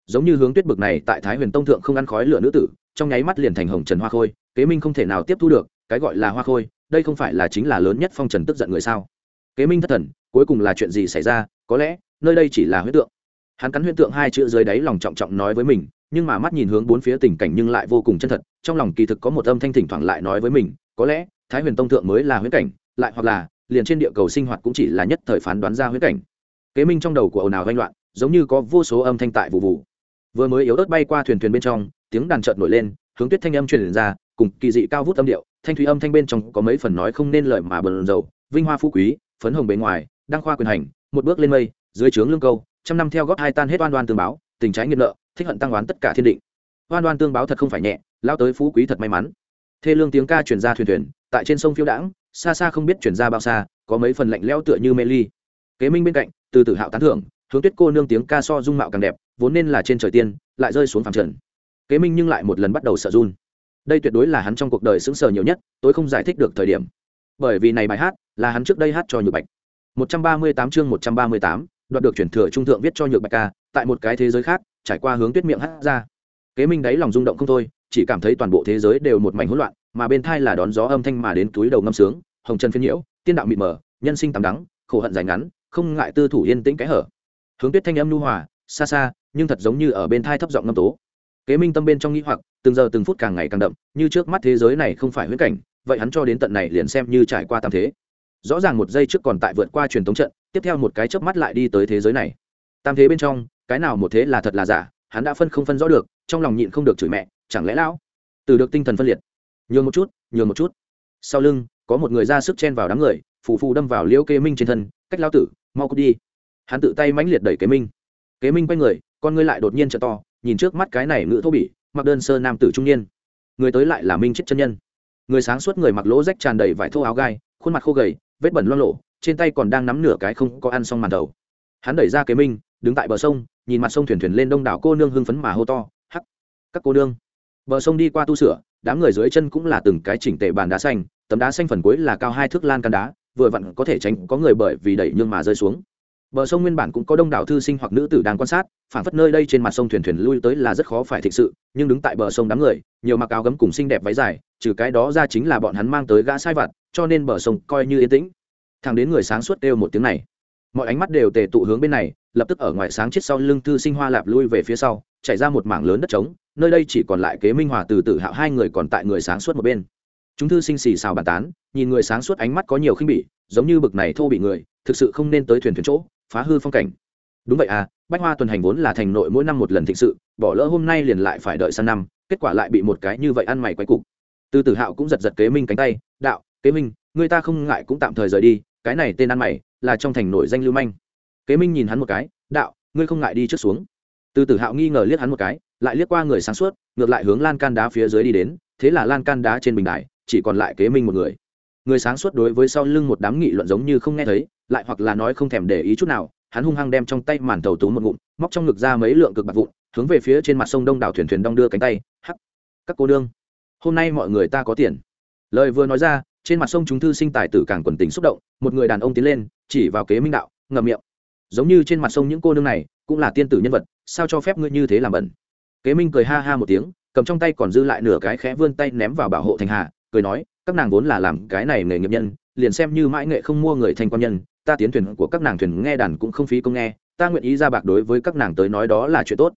Giống như hướng tuyết bực này tại thái huyền tông thượng không ăn khói lửa nữ tử trong nháy mắt liền thành hồng trần hoa khôi, kế minh không thể nào tiếp thu được, cái gọi là hoa khôi, đây không phải là chính là lớn nhất phong trần tức giận người sao? Kế minh thất thần, cuối cùng là chuyện gì xảy ra? Có lẽ, nơi đây chỉ là huyết tượng. Hắn cắn huyễn tượng hai chữ dưới đáy lòng trọng trọng nói với mình, nhưng mà mắt nhìn hướng bốn phía tình cảnh nhưng lại vô cùng chân thật, trong lòng kỳ thực có một âm thanh thỉnh thoảng lại nói với mình, có lẽ, thái huyền tông thượng mới là huyễn cảnh, lại hoặc là, liền trên địa cầu sinh hoạt cũng chỉ là nhất thời phán đoán ra huyễn cảnh. Kế minh trong đầu của ồn ào vanh loạn, giống như có vô số âm thanh tại vụ vụ. Vừa mới yếu ớt bay qua thuyền thuyền bên trong tiếng đàn trợn nổi lên, hướng tuyết thanh âm truyền ra, cùng kỳ dị cao vút âm điệu, thanh thủy âm thanh bên trong có mấy phần nói không nên lời mà bần dầu, vinh hoa phú quý, phấn hồng bề ngoài, đăng khoa quyền hành, một bước lên mây, dưới trướng lương câu, trăm năm theo gót hai tan hết oan đoan tương báo, tình trái nghiệt nợ, thích hận tăng oán tất cả thiên định. Oan đoan tương báo thật không phải nhẹ, lao tới phú quý thật may mắn. Thê lương tiếng ca truyền ra thuyền thuyền, tại trên sông phiêu đãng, xa xa không biết chuyển ra bao xa, có mấy phần lạnh lẽo tựa như mê ly. Kế minh bên cạnh, từ tử hạo tán thưởng, hướng tuyết cô nương tiếng ca so dung mạo càng đẹp, vốn nên là trên trời tiên, lại rơi xuống phàm trần kế minh nhưng lại một lần bắt đầu sợ run. Đây tuyệt đối là hắn trong cuộc đời sững sờ nhiều nhất tôi không giải thích được thời điểm. Bởi vì này bài hát là hắn trước đây hát cho nhược bạch. 138 chương 138, đoạt được chuyển thừa trung thượng viết cho nhược bạch ca tại một cái thế giới khác trải qua hướng tuyết miệng hát ra. Kế minh đáy lòng rung động không thôi chỉ cảm thấy toàn bộ thế giới đều một mảnh hỗn loạn mà bên thai là đón gió âm thanh mà đến túi đầu ngâm sướng hồng chân phiên nhiễu tiên đạo mịt mờ nhân sinh tắm đắng khổ hận dài ngắn không ngại tư thủ yên tĩnh cái hở. Hướng tuyết thanh âm nhu hòa xa xa nhưng thật giống như ở bên thai thấp giọng ngâm tố kế minh tâm bên trong nghĩ hoặc, từng giờ từng phút càng ngày càng đậm, như trước mắt thế giới này không phải huyễn cảnh, vậy hắn cho đến tận này liền xem như trải qua tam thế. Rõ ràng một giây trước còn tại vượt qua truyền thống trận, tiếp theo một cái chớp mắt lại đi tới thế giới này. Tam thế bên trong, cái nào một thế là thật là giả, hắn đã phân không phân rõ được, trong lòng nhịn không được chửi mẹ, chẳng lẽ lão từ được tinh thần phân liệt? Nhường một chút, nhường một chút. Sau lưng, có một người ra sức chen vào đám người, phù phù đâm vào liễu kế minh trên thân, cách lao tử, mau cút đi. Hắn tự tay mãnh liệt đẩy kế minh. Kế minh quay người, con ngươi lại đột nhiên trợ to nhìn trước mắt cái này ngữ thô bỉ, mặc đơn sơ nam tử trung niên. Người tới lại là minh chết chân nhân. Người sáng suốt người mặc lỗ rách tràn đầy vải thô áo gai, khuôn mặt khô gầy, vết bẩn loang lộ, trên tay còn đang nắm nửa cái không có ăn xong màn đầu. Hắn đẩy ra kế minh, đứng tại bờ sông, nhìn mặt sông thuyền thuyền lên đông đảo cô nương hưng phấn mà hô to, hắc, các cô nương. Bờ sông đi qua tu sửa, đám người dưới chân cũng là từng cái chỉnh tề bàn đá xanh, tấm đá xanh phần cuối là cao hai thước lan can đá, vừa vặn có thể tránh có người bởi vì đẩy nhưng mà rơi xuống bờ sông nguyên bản cũng có đông đảo thư sinh hoặc nữ tử đang quan sát phản phất nơi đây trên mặt sông thuyền thuyền lui tới là rất khó phải thực sự, nhưng đứng tại bờ sông đám người, nhiều mặc áo gấm cùng xinh đẹp váy dài, trừ cái đó ra chính là bọn hắn mang tới gã sai vặt, cho nên bờ sông coi như yên tĩnh. Thằng đến người sáng suốt đều một tiếng này. Mọi ánh mắt đều tề tụ hướng bên này, lập tức ở ngoài sáng chết sau lưng thư sinh hoa lạp lui về phía sau chạy ra một mảng lớn đất trống, nơi đây chỉ còn lại kế minh hòa từ tử hạo hai người còn tại người sáng suốt một bên. Chúng thư sinh xì xào bàn tán, nhìn người sáng suốt ánh mắt có nhiều khinh bỉ, giống như bực này thô bị người, thực sự không nên tới thuyền thuyền chỗ phá hư phong cảnh. Đúng vậy à bách hoa tuần hành vốn là thành nội mỗi năm một lần thịnh sự, bỏ lỡ hôm nay liền lại phải đợi sang năm, kết quả lại bị một cái như vậy ăn mày quay cục. Từ tử hạo cũng giật giật kế minh cánh tay, đạo, kế minh, người ta không ngại cũng tạm thời rời đi, cái này tên ăn mày là trong thành nổi danh lưu manh. Kế minh nhìn hắn một cái, đạo, ngươi không ngại đi trước xuống. Từ tử hạo nghi ngờ liếc hắn một cái, lại liếc qua người sáng suốt, ngược lại hướng lan can đá phía dưới đi đến, thế là lan can đá trên bình đài, chỉ còn lại kế minh một người. Người sáng suốt đối với sau lưng một đám nghị luận giống như không nghe thấy lại hoặc là nói không thèm để ý chút nào, hắn hung hăng đem trong tay màn tàu tú một ngụm, móc trong ngực ra mấy lượng cực bạc vụn, hướng về phía trên mặt sông đông đảo thuyền thuyền đong đưa cánh tay, hắc, các cô đương hôm nay mọi người ta có tiền. Lời vừa nói ra, trên mặt sông chúng thư sinh tài tử càng quần tình xúc động, một người đàn ông tiến lên, chỉ vào kế minh đạo, ngậm miệng. Giống như trên mặt sông những cô nương này, cũng là tiên tử nhân vật, sao cho phép ngươi như thế làm bẩn? Kế minh cười ha ha một tiếng, cầm trong tay còn dư lại nửa cái khẽ vươn tay ném vào bảo hộ thành hà cười nói, các nàng vốn là làm cái này nghề nghiệp nhân, liền xem như mãi nghệ không mua người thành quan nhân ta tiến thuyền của các nàng thuyền nghe đàn cũng không phí công nghe, ta nguyện ý ra bạc đối với các nàng tới nói đó là chuyện tốt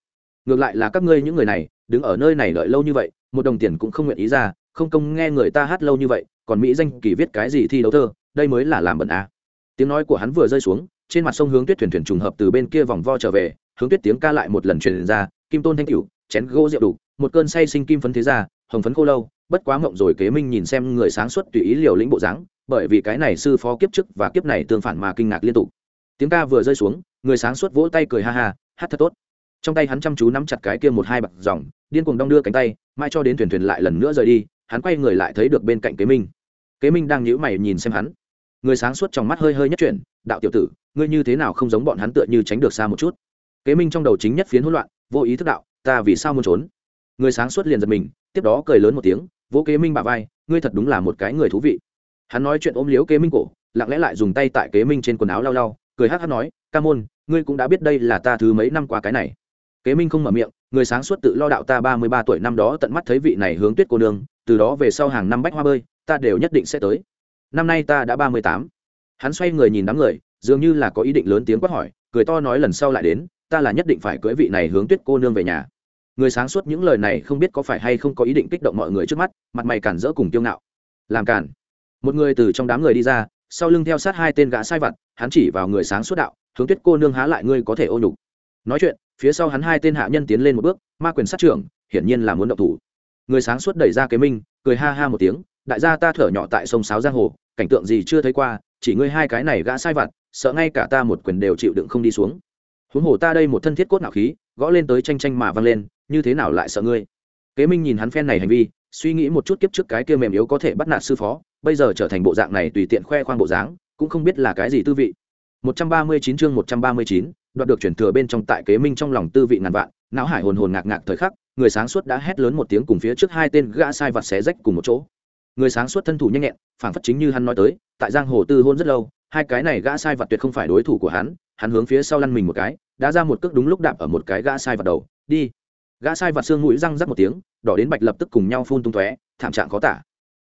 ngược lại là các ngươi những người này, đứng ở nơi này đợi lâu như vậy, một đồng tiền cũng không nguyện ý ra, không công nghe người ta hát lâu như vậy, còn mỹ danh kỳ viết cái gì thi đấu thơ, đây mới là làm bẩn à. tiếng nói của hắn vừa rơi xuống, trên mặt sông hướng tuyết thuyền thuyền trùng hợp từ bên kia vòng vo trở về, hướng tuyết tiếng ca lại một lần truyền ra, kim tôn thanh cửu, chén gỗ rượu đủ, một cơn say sinh kim phấn thế ra, hồng phấn khô lâu, bất quá mộng rồi kế minh nhìn xem người sáng suốt tùy ý liều lĩnh bộ dáng bởi vì cái này sư phó kiếp trước và kiếp này tương phản mà kinh ngạc liên tục. Tiếng ca vừa rơi xuống, người sáng suốt vỗ tay cười ha ha, hát thật tốt. Trong tay hắn chăm chú nắm chặt cái kia một hai bạc dòng, điên cuồng đong đưa cánh tay, mai cho đến thuyền thuyền lại lần nữa rời đi, hắn quay người lại thấy được bên cạnh kế minh. Kế minh đang nhíu mày nhìn xem hắn. Người sáng suốt trong mắt hơi hơi nhất chuyển, đạo tiểu tử, ngươi như thế nào không giống bọn hắn tựa như tránh được xa một chút? Kế minh trong đầu chính nhất phiến hỗn loạn, vô ý thức đạo, ta vì sao muốn trốn? Người sáng suốt liền giật mình, tiếp đó cười lớn một tiếng, vỗ kế minh bà vai, ngươi thật đúng là một cái người thú vị hắn nói chuyện ôm liếu kế minh cổ, lặng lẽ lại dùng tay tại kế minh trên quần áo lau lau, cười hát hát nói, ca môn, ngươi cũng đã biết đây là ta thứ mấy năm qua cái này. Kế minh không mở miệng, người sáng suốt tự lo đạo ta ba mươi ba tuổi năm đó tận mắt thấy vị này hướng tuyết cô nương, từ đó về sau hàng năm bách hoa bơi, ta đều nhất định sẽ tới. Năm nay ta đã ba mươi tám. Hắn xoay người nhìn đám người, dường như là có ý định lớn tiếng quát hỏi, cười to nói lần sau lại đến, ta là nhất định phải cưới vị này hướng tuyết cô nương về nhà. Người sáng suốt những lời này không biết có phải hay không có ý định kích động mọi người trước mắt, mặt mày cản rỡ cùng tiêu ngạo. Làm cản một người từ trong đám người đi ra, sau lưng theo sát hai tên gã sai vặt, hắn chỉ vào người sáng suốt đạo, hướng tuyết cô nương há lại ngươi có thể ô nhục. Nói chuyện, phía sau hắn hai tên hạ nhân tiến lên một bước, ma quyền sát trưởng, hiển nhiên là muốn động thủ. Người sáng suốt đẩy ra kế minh, cười ha ha một tiếng, đại gia ta thở nhỏ tại sông sáo giang hồ, cảnh tượng gì chưa thấy qua, chỉ ngươi hai cái này gã sai vặt, sợ ngay cả ta một quyền đều chịu đựng không đi xuống. Huống hồ ta đây một thân thiết cốt nạo khí, gõ lên tới tranh tranh mà văng lên, như thế nào lại sợ ngươi? Kế minh nhìn hắn phen này hành vi suy nghĩ một chút kiếp trước cái kia mềm yếu có thể bắt nạt sư phó bây giờ trở thành bộ dạng này tùy tiện khoe khoang bộ dáng cũng không biết là cái gì tư vị. 139 chương 139, đoạt được chuyển thừa bên trong tại kế minh trong lòng tư vị ngàn vạn não hải hồn hồn ngạc ngạc thời khắc người sáng suốt đã hét lớn một tiếng cùng phía trước hai tên gã sai vặt xé rách cùng một chỗ. Người sáng suốt thân thủ nhanh nhẹn phản phất chính như hắn nói tới tại giang hồ tư hôn rất lâu hai cái này gã sai vặt tuyệt không phải đối thủ của hắn hắn hướng phía sau lăn mình một cái đã ra một cước đúng lúc đạp ở một cái gã sai vặt đầu đi gã sai vặt xương mũi răng rắc một tiếng, đỏ đến bạch lập tức cùng nhau phun tung tóe, thảm trạng khó tả.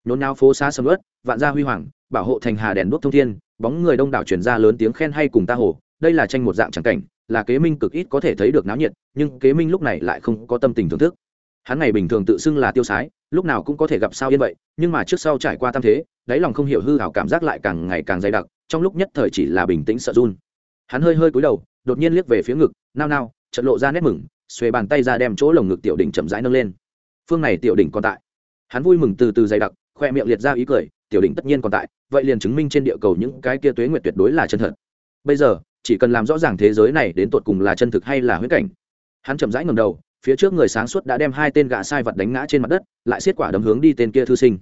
Nhốn nao phố xa sầm ớt vạn gia huy hoàng, bảo hộ thành hà đèn đuốc thông thiên, bóng người đông đảo truyền ra lớn tiếng khen hay cùng ta hồ, đây là tranh một dạng trắng cảnh, là kế minh cực ít có thể thấy được náo nhiệt, nhưng kế minh lúc này lại không có tâm tình thưởng thức. Hắn ngày bình thường tự xưng là tiêu sái, lúc nào cũng có thể gặp sao yên vậy, nhưng mà trước sau trải qua tam thế, đáy lòng không hiểu hư hảo cảm giác lại càng ngày càng dày đặc, trong lúc nhất thời chỉ là bình tĩnh sợ run. Hắn hơi hơi cúi đầu, đột nhiên liếc về phía ngực, nao nao trận lộ ra nét mừng xuề bàn tay ra đem chỗ lồng ngực tiểu đỉnh chậm rãi nâng lên. Phương này tiểu đỉnh còn tại. Hắn vui mừng từ từ dày đặc, khoe miệng liệt ra ý cười, tiểu đỉnh tất nhiên còn tại, vậy liền chứng minh trên địa cầu những cái kia tuế nguyệt tuyệt đối là chân thật. Bây giờ, chỉ cần làm rõ ràng thế giới này đến tột cùng là chân thực hay là huyễn cảnh. Hắn chậm rãi ngầm đầu, phía trước người sáng suốt đã đem hai tên gã sai vật đánh ngã trên mặt đất, lại xiết quả đấm hướng đi tên kia thư sinh.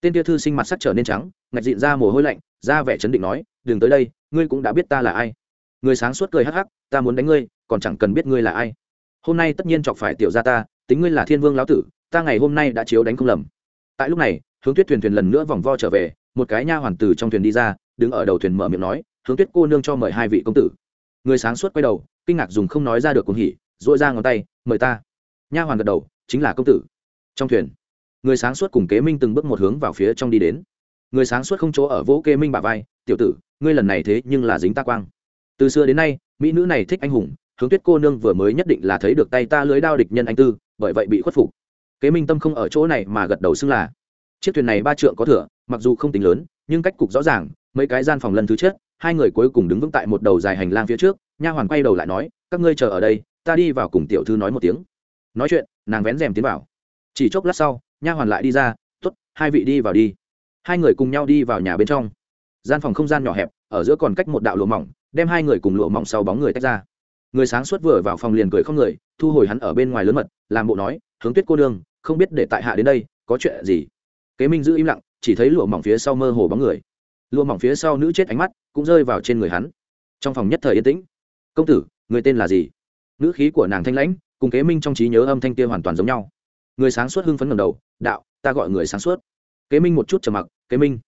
Tên kia thư sinh mặt sắc trở nên trắng, ngạch dịn ra mồ hôi lạnh, ra vẻ chấn định nói, đừng tới đây, ngươi cũng đã biết ta là ai. Người sáng suốt cười hắc hắc, ta muốn đánh ngươi, còn chẳng cần biết ngươi là ai hôm nay tất nhiên chọc phải tiểu gia ta, tính ngươi là thiên vương lão tử, ta ngày hôm nay đã chiếu đánh không lầm. Tại lúc này, hướng tuyết thuyền thuyền lần nữa vòng vo trở về, một cái nha hoàn từ trong thuyền đi ra, đứng ở đầu thuyền mở miệng nói, hướng tuyết cô nương cho mời hai vị công tử. Người sáng suốt quay đầu, kinh ngạc dùng không nói ra được cuồng hỉ dội ra ngón tay, mời ta. Nha hoàn gật đầu, chính là công tử. Trong thuyền, người sáng suốt cùng kế minh từng bước một hướng vào phía trong đi đến. Người sáng suốt không chỗ ở vỗ kế minh bà vai, tiểu tử, ngươi lần này thế nhưng là dính ta quang. Từ xưa đến nay, mỹ nữ này thích anh hùng hướng tuyết cô nương vừa mới nhất định là thấy được tay ta lưới đao địch nhân anh tư, bởi vậy bị khuất phục. Kế minh tâm không ở chỗ này mà gật đầu xưng là, chiếc thuyền này ba trượng có thửa, mặc dù không tính lớn, nhưng cách cục rõ ràng, mấy cái gian phòng lần thứ trước hai người cuối cùng đứng vững tại một đầu dài hành lang phía trước, nha hoàn quay đầu lại nói, các ngươi chờ ở đây, ta đi vào cùng tiểu thư nói một tiếng. Nói chuyện, nàng vén rèm tiến vào. Chỉ chốc lát sau, nha hoàn lại đi ra t ố t hai vị đi vào đi. Hai người cùng nhau đi vào nhà bên trong. Gian phòng không gian nhỏ hẹp, ở giữa còn cách một đạo lụa mỏng, đem hai người cùng lụa mỏng sau bóng người tách ra người sáng suốt vừa vào phòng liền cười không người, thu hồi hắn ở bên ngoài lớn mật, làm bộ nói, hướng tuyết cô đương không biết để tại hạ đến đây, có chuyện gì? Kế minh giữ im lặng, chỉ thấy lụa mỏng phía sau mơ hồ bóng người. Lụa mỏng phía sau nữ chết ánh mắt cũng rơi vào trên người hắn. Trong phòng nhất thời yên tĩnh. Công tử, người tên là gì? Nữ khí của nàng thanh lãnh, cùng kế minh trong trí nhớ âm thanh kia hoàn toàn giống nhau. Người sáng suốt hưng phấn ngầm đầu, đạo, ta gọi người sáng suốt. Kế minh một chút trầm mặc, kế minh,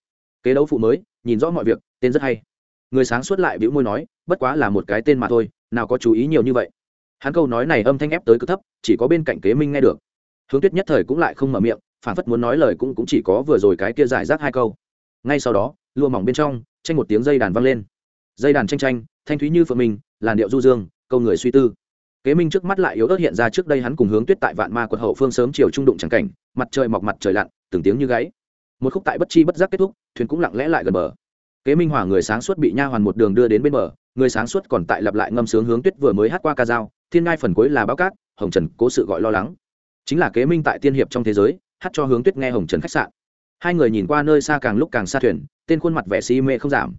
kế đấu phụ mới, nhìn rõ mọi việc, tên rất hay. Người sáng suốt lại bĩu môi nói, bất quá là một cái tên mà thôi nào có chú ý nhiều như vậy. Hắn câu nói này âm thanh ép tới cực thấp chỉ có bên cạnh kế minh nghe được. Hướng tuyết nhất thời cũng lại không mở miệng phản phất muốn nói lời cũng, cũng chỉ có vừa rồi cái kia giải rác hai câu. Ngay sau đó lụa mỏng bên trong tranh một tiếng dây đàn vang lên. Dây đàn tranh tranh thanh thúy như phượng minh làn điệu du dương câu người suy tư. Kế minh trước mắt lại yếu ớt hiện ra trước đây hắn cùng hướng tuyết tại vạn ma quật hậu phương sớm chiều trung đụng chẳng cảnh mặt trời mọc mặt trời lặn từng tiếng như gáy. Một khúc tại bất chi bất giác kết thúc thuyền cũng lặng lẽ lại gần bờ kế minh hòa người sáng suốt bị nha hoàn một đường đưa đến bên bờ, người sáng suốt còn tại lặp lại ngâm sướng hướng tuyết vừa mới hát qua ca dao, thiên ngai phần cuối là báo cát, hồng trần cố sự gọi lo lắng. Chính là kế minh tại tiên hiệp trong thế giới, hát cho hướng tuyết nghe hồng trần khách sạn. Hai người nhìn qua nơi xa càng lúc càng xa thuyền, tên khuôn mặt vẻ si mê không giảm.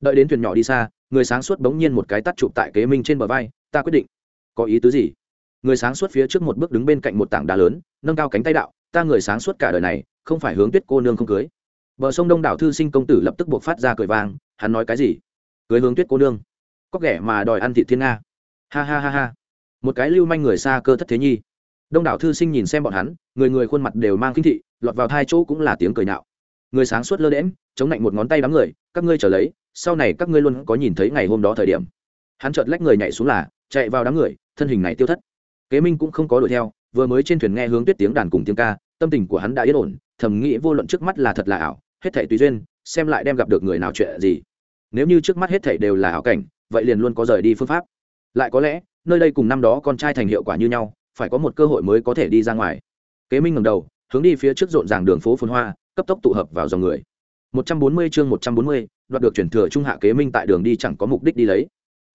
Đợi đến thuyền nhỏ đi xa, người sáng suốt bỗng nhiên một cái tắt chụp tại kế minh trên bờ vai, ta quyết định. Có ý tứ gì? Người sáng suốt phía trước một bước đứng bên cạnh một tảng đá lớn, nâng cao cánh tay đạo, ta người sáng suốt cả đời này, không phải hướng tuyết cô nương không cưới bờ sông đông đảo thư sinh công tử lập tức buộc phát ra cười vang, hắn nói cái gì? Cưới hướng tuyết cô nương. Có ghẻ mà đòi ăn thị thiên nga. Ha ha ha ha. Một cái lưu manh người xa cơ thất thế nhi. Đông đảo thư sinh nhìn xem bọn hắn, người người khuôn mặt đều mang kinh thị, lọt vào thai chỗ cũng là tiếng cười nạo. Người sáng suốt lơ đễm chống lạnh một ngón tay đám người, các ngươi trở lấy, sau này các ngươi luôn có nhìn thấy ngày hôm đó thời điểm. Hắn chợt lách người nhảy xuống là, chạy vào đám người, thân hình này tiêu thất. Kế minh cũng không có đuổi theo, vừa mới trên thuyền nghe hướng tuyết tiếng đàn cùng tiếng ca, tâm tình của hắn đã yên ổn, thầm nghĩ vô luận trước mắt là thật là ảo hết thảy tùy duyên xem lại đem gặp được người nào chuyện gì. Nếu như trước mắt hết thảy đều là ảo cảnh vậy liền luôn có rời đi phương pháp. Lại có lẽ nơi đây cùng năm đó con trai thành hiệu quả như nhau phải có một cơ hội mới có thể đi ra ngoài. Kế minh ngầm đầu hướng đi phía trước rộn ràng đường phố phồn hoa cấp tốc tụ hợp vào dòng người. 140 chương 140, đoạt được chuyển thừa trung hạ kế minh tại đường đi chẳng có mục đích đi lấy.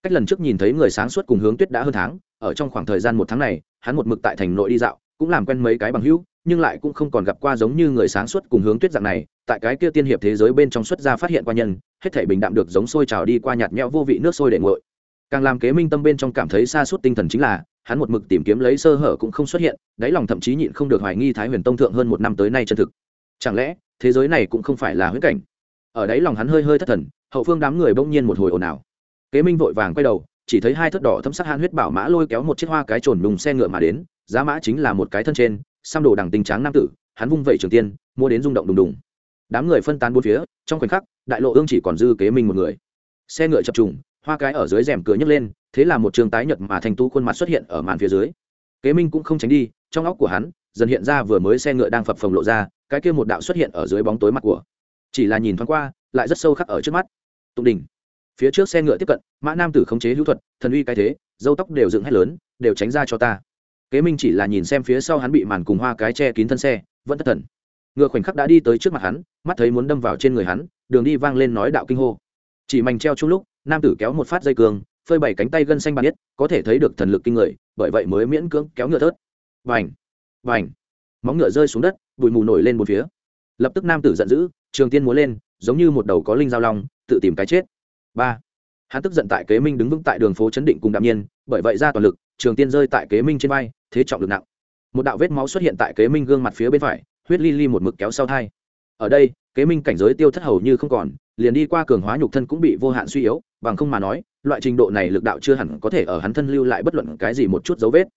Cách lần trước nhìn thấy người sáng suốt cùng hướng tuyết đã hơn tháng ở trong khoảng thời gian một tháng này hắn một mực tại thành nội đi dạo cũng làm quen mấy cái bằng hữu nhưng lại cũng không còn gặp qua giống như người sáng suốt cùng hướng tuyết dạng này, tại cái kia tiên hiệp thế giới bên trong xuất gia phát hiện qua nhân, hết thể bình đạm được giống sôi trào đi qua nhạt nhẽo vô vị nước sôi để nguội. Càng làm kế minh tâm bên trong cảm thấy xa suốt tinh thần chính là, hắn một mực tìm kiếm lấy sơ hở cũng không xuất hiện, đáy lòng thậm chí nhịn không được hoài nghi thái huyền tông thượng hơn một năm tới nay chân thực. Chẳng lẽ, thế giới này cũng không phải là huyễn cảnh? Ở đáy lòng hắn hơi hơi thất thần, hậu phương đám người bỗng nhiên một hồi ồn ào. Kế minh vội vàng quay đầu, chỉ thấy hai thất đỏ thâm sắc han huyết bảo mã lôi kéo một chiếc hoa cái trồn đùng xe ngựa mà đến, giá mã chính là một cái thân trên xăm đồ đằng tinh tráng nam tử, hắn vung vẩy trường tiên, mua đến rung động đùng đùng. Đám người phân tán bốn phía, trong khoảnh khắc, đại lộ ương chỉ còn dư kế minh một người. Xe ngựa chập trùng, hoa cái ở dưới rèm cửa nhấc lên, thế là một trường tái nhật mà thành tu khuôn mặt xuất hiện ở màn phía dưới. Kế minh cũng không tránh đi, trong óc của hắn, dần hiện ra vừa mới xe ngựa đang phập phồng lộ ra, cái kia một đạo xuất hiện ở dưới bóng tối mặt của. Chỉ là nhìn thoáng qua, lại rất sâu khắc ở trước mắt. Tụng đỉnh. Phía trước xe ngựa tiếp cận, mã nam tử khống chế hữu thuật, thần uy cái thế, dâu tóc đều dựng hét lớn, đều tránh ra cho ta kế minh chỉ là nhìn xem phía sau hắn bị màn cùng hoa cái che kín thân xe, vẫn thất thần. Ngựa khoảnh khắc đã đi tới trước mặt hắn, mắt thấy muốn đâm vào trên người hắn, đường đi vang lên nói đạo kinh hô. Chỉ mảnh treo chung lúc, nam tử kéo một phát dây cường, phơi bảy cánh tay gân xanh bàn biết có thể thấy được thần lực kinh người, bởi vậy mới miễn cưỡng kéo ngựa thớt. Vành vành, móng ngựa rơi xuống đất, bụi mù nổi lên một phía. Lập tức nam tử giận dữ, trường tiên múa lên, giống như một đầu có linh giao long, tự tìm cái chết. Ba, hắn tức giận tại kế minh đứng vững tại đường phố chấn định cùng đạm nhiên bởi vậy ra toàn lực, trường tiên rơi tại kế minh trên vai, thế trọng lực nặng. Một đạo vết máu xuất hiện tại kế minh gương mặt phía bên phải, huyết ly ly một mực kéo sau thai. Ở đây, kế minh cảnh giới tiêu thất hầu như không còn, liền đi qua cường hóa nhục thân cũng bị vô hạn suy yếu, bằng không mà nói, loại trình độ này lực đạo chưa hẳn có thể ở hắn thân lưu lại bất luận cái gì một chút dấu vết.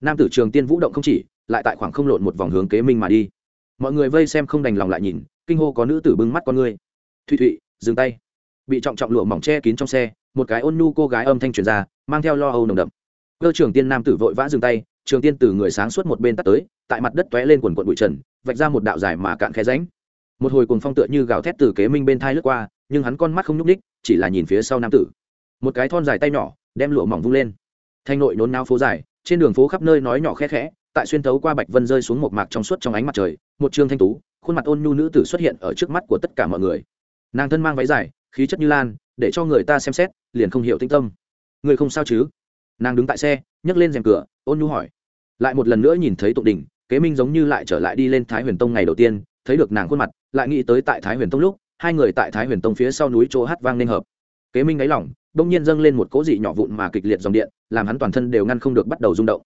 Nam tử trường tiên vũ động không chỉ, lại tại khoảng không lộn một vòng hướng kế minh mà đi. Mọi người vây xem không đành lòng lại nhìn, kinh hô có nữ tử bưng mắt con ngươi. Thụy thụy, dừng tay. Bị trọng trọng lụa mỏng che kín trong xe một cái ôn nhu cô gái âm thanh truyền ra, mang theo lo âu nồng đậm. Cơ trưởng tiên nam tử vội vã dừng tay, trường tiên từ người sáng suốt một bên tắt tới, tại mặt đất t lên quần quận bụi trần, vạch ra một đạo dài mà cạn khe ránh một hồi cuồng phong tựa như gào thét từ kế minh bên thai lướt qua, nhưng hắn con mắt không nhúc ních chỉ là nhìn phía sau nam tử. Một cái thon dài tay nhỏ, đem lụa mỏng vung lên. Thanh nội nôn nao phố dài, trên đường phố khắp nơi nói nhỏ khẽ khẽ, tại xuyên thấu qua bạch vân rơi xuống một mạc trong suốt trong ánh mặt trời, một trương thanh tú, khuôn mặt ôn nhu nữ tử xuất hiện ở trước mắt của tất cả mọi người. Nàng thân mang váy dài, khí chất như lan để cho người ta xem xét, liền không hiểu tinh tâm. Người không sao chứ? Nàng đứng tại xe, nhấc lên rèm cửa, ôn nhu hỏi. Lại một lần nữa nhìn thấy tụng đình kế minh giống như lại trở lại đi lên thái huyền tông ngày đầu tiên, thấy được nàng khuôn mặt, lại nghĩ tới tại thái huyền tông lúc, hai người tại thái huyền tông phía sau núi chỗ hát vang nên hợp. Kế minh đáy lỏng đông nhiên dâng lên một cỗ dị nhỏ vụn mà kịch liệt dòng điện, làm hắn toàn thân đều ngăn không được bắt đầu rung động.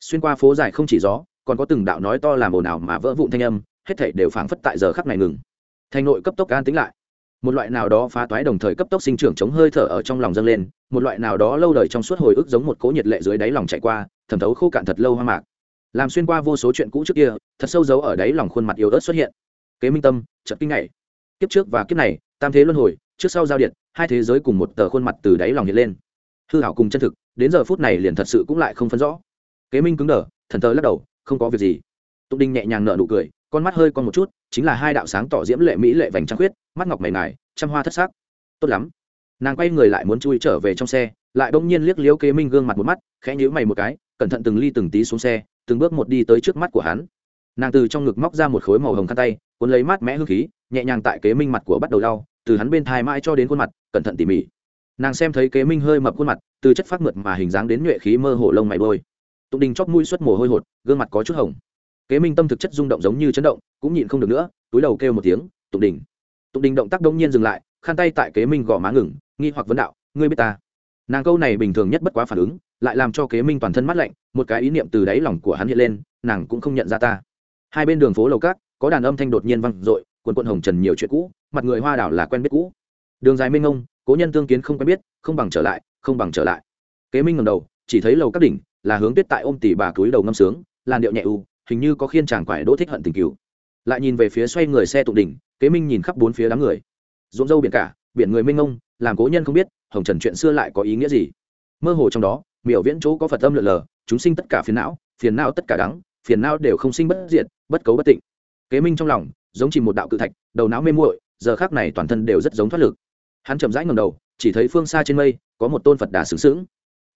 Xuyên qua phố dài không chỉ gió, còn có từng đạo nói to làm ồn ào mà vỡ vụn thanh âm, hết thảy đều phảng phất tại giờ khắc này ngừng. Thành nội cấp tốc an tĩnh lại một loại nào đó phá toái đồng thời cấp tốc sinh trưởng chống hơi thở ở trong lòng dâng lên, một loại nào đó lâu đời trong suốt hồi ức giống một cỗ nhiệt lệ dưới đáy lòng chạy qua, thẩm thấu khô cạn thật lâu hoang mạc. Làm xuyên qua vô số chuyện cũ trước kia, thật sâu giấu ở đáy lòng khuôn mặt yếu ớt xuất hiện. Kế minh tâm, chợt kinh ngạc. Kiếp trước và kiếp này, tam thế luân hồi, trước sau giao điện, hai thế giới cùng một tờ khuôn mặt từ đáy lòng hiện lên. Hư hảo cùng chân thực, đến giờ phút này liền thật sự cũng lại không phân rõ. Kế minh cứng đờ, thần thờ lắc đầu, không có việc gì. Tụng đinh nhẹ nhàng nở nụ cười con mắt hơi con một chút, chính là hai đạo sáng tỏ diễm lệ mỹ lệ vành trăng khuyết, mắt ngọc mày ngài, trăm hoa thất sắc. Tốt lắm. Nàng quay người lại muốn chui trở về trong xe, lại bỗng nhiên liếc liếu kế minh gương mặt một mắt, khẽ nhíu mày một cái, cẩn thận từng ly từng tí xuống xe, từng bước một đi tới trước mắt của hắn. Nàng từ trong ngực móc ra một khối màu hồng khăn tay, cuốn lấy mát mẽ hương khí, nhẹ nhàng tại kế minh mặt của bắt đầu đau từ hắn bên thai mãi cho đến khuôn mặt, cẩn thận tỉ mỉ. Nàng xem thấy kế minh hơi mập khuôn mặt, từ chất phát mượt mà hình dáng đến nhuệ khí mơ hồ lông mày bôi tụng đình chóp mũi xuất mồ hôi hột, gương mặt có chút hồng kế minh tâm thực chất rung động giống như chấn động, cũng nhịn không được nữa, túi đầu kêu một tiếng, tụng đình. Tụng đình động tác đông nhiên dừng lại, khăn tay tại kế minh gõ má ngừng, nghi hoặc vấn đạo, ngươi biết ta? Nàng câu này bình thường nhất bất quá phản ứng, lại làm cho kế minh toàn thân mát lạnh, một cái ý niệm từ đáy lòng của hắn hiện lên, nàng cũng không nhận ra ta. Hai bên đường phố lầu cát, có đàn âm thanh đột nhiên vang i quần quận hồng trần nhiều chuyện cũ, mặt người hoa đảo là quen biết cũ. Đường dài mênh ngông cố nhân tương kiến không quen biết, không bằng trở lại, không bằng trở lại. Kế minh ngầm đầu, chỉ thấy lầu các đỉnh là hướng tuyết tại ôm tỉ bà túi đầu ngâm sướng, làn điệu nhẹ u hình như có khiên chàng quải đỗ thích hận tình cựu lại nhìn về phía xoay người xe tụ đỉnh, kế minh nhìn khắp bốn phía đám người. Ruộng dâu biển cả, biển người minh ngông làm cố nhân không biết, hồng trần chuyện xưa lại có ý nghĩa gì? Mơ hồ trong đó, miểu viễn chỗ có phật âm lượn lờ, chúng sinh tất cả phiền não phiền não tất cả đắng, phiền não đều không sinh bất diệt, bất cấu bất tịnh. Kế minh trong lòng, giống chỉ một đạo cự thạch, đầu não mê muội, giờ khác này toàn thân đều rất giống thoát lực. Hắn chậm rãi ngầm đầu, chỉ thấy phương xa trên mây, có một tôn phật đà sướng sướng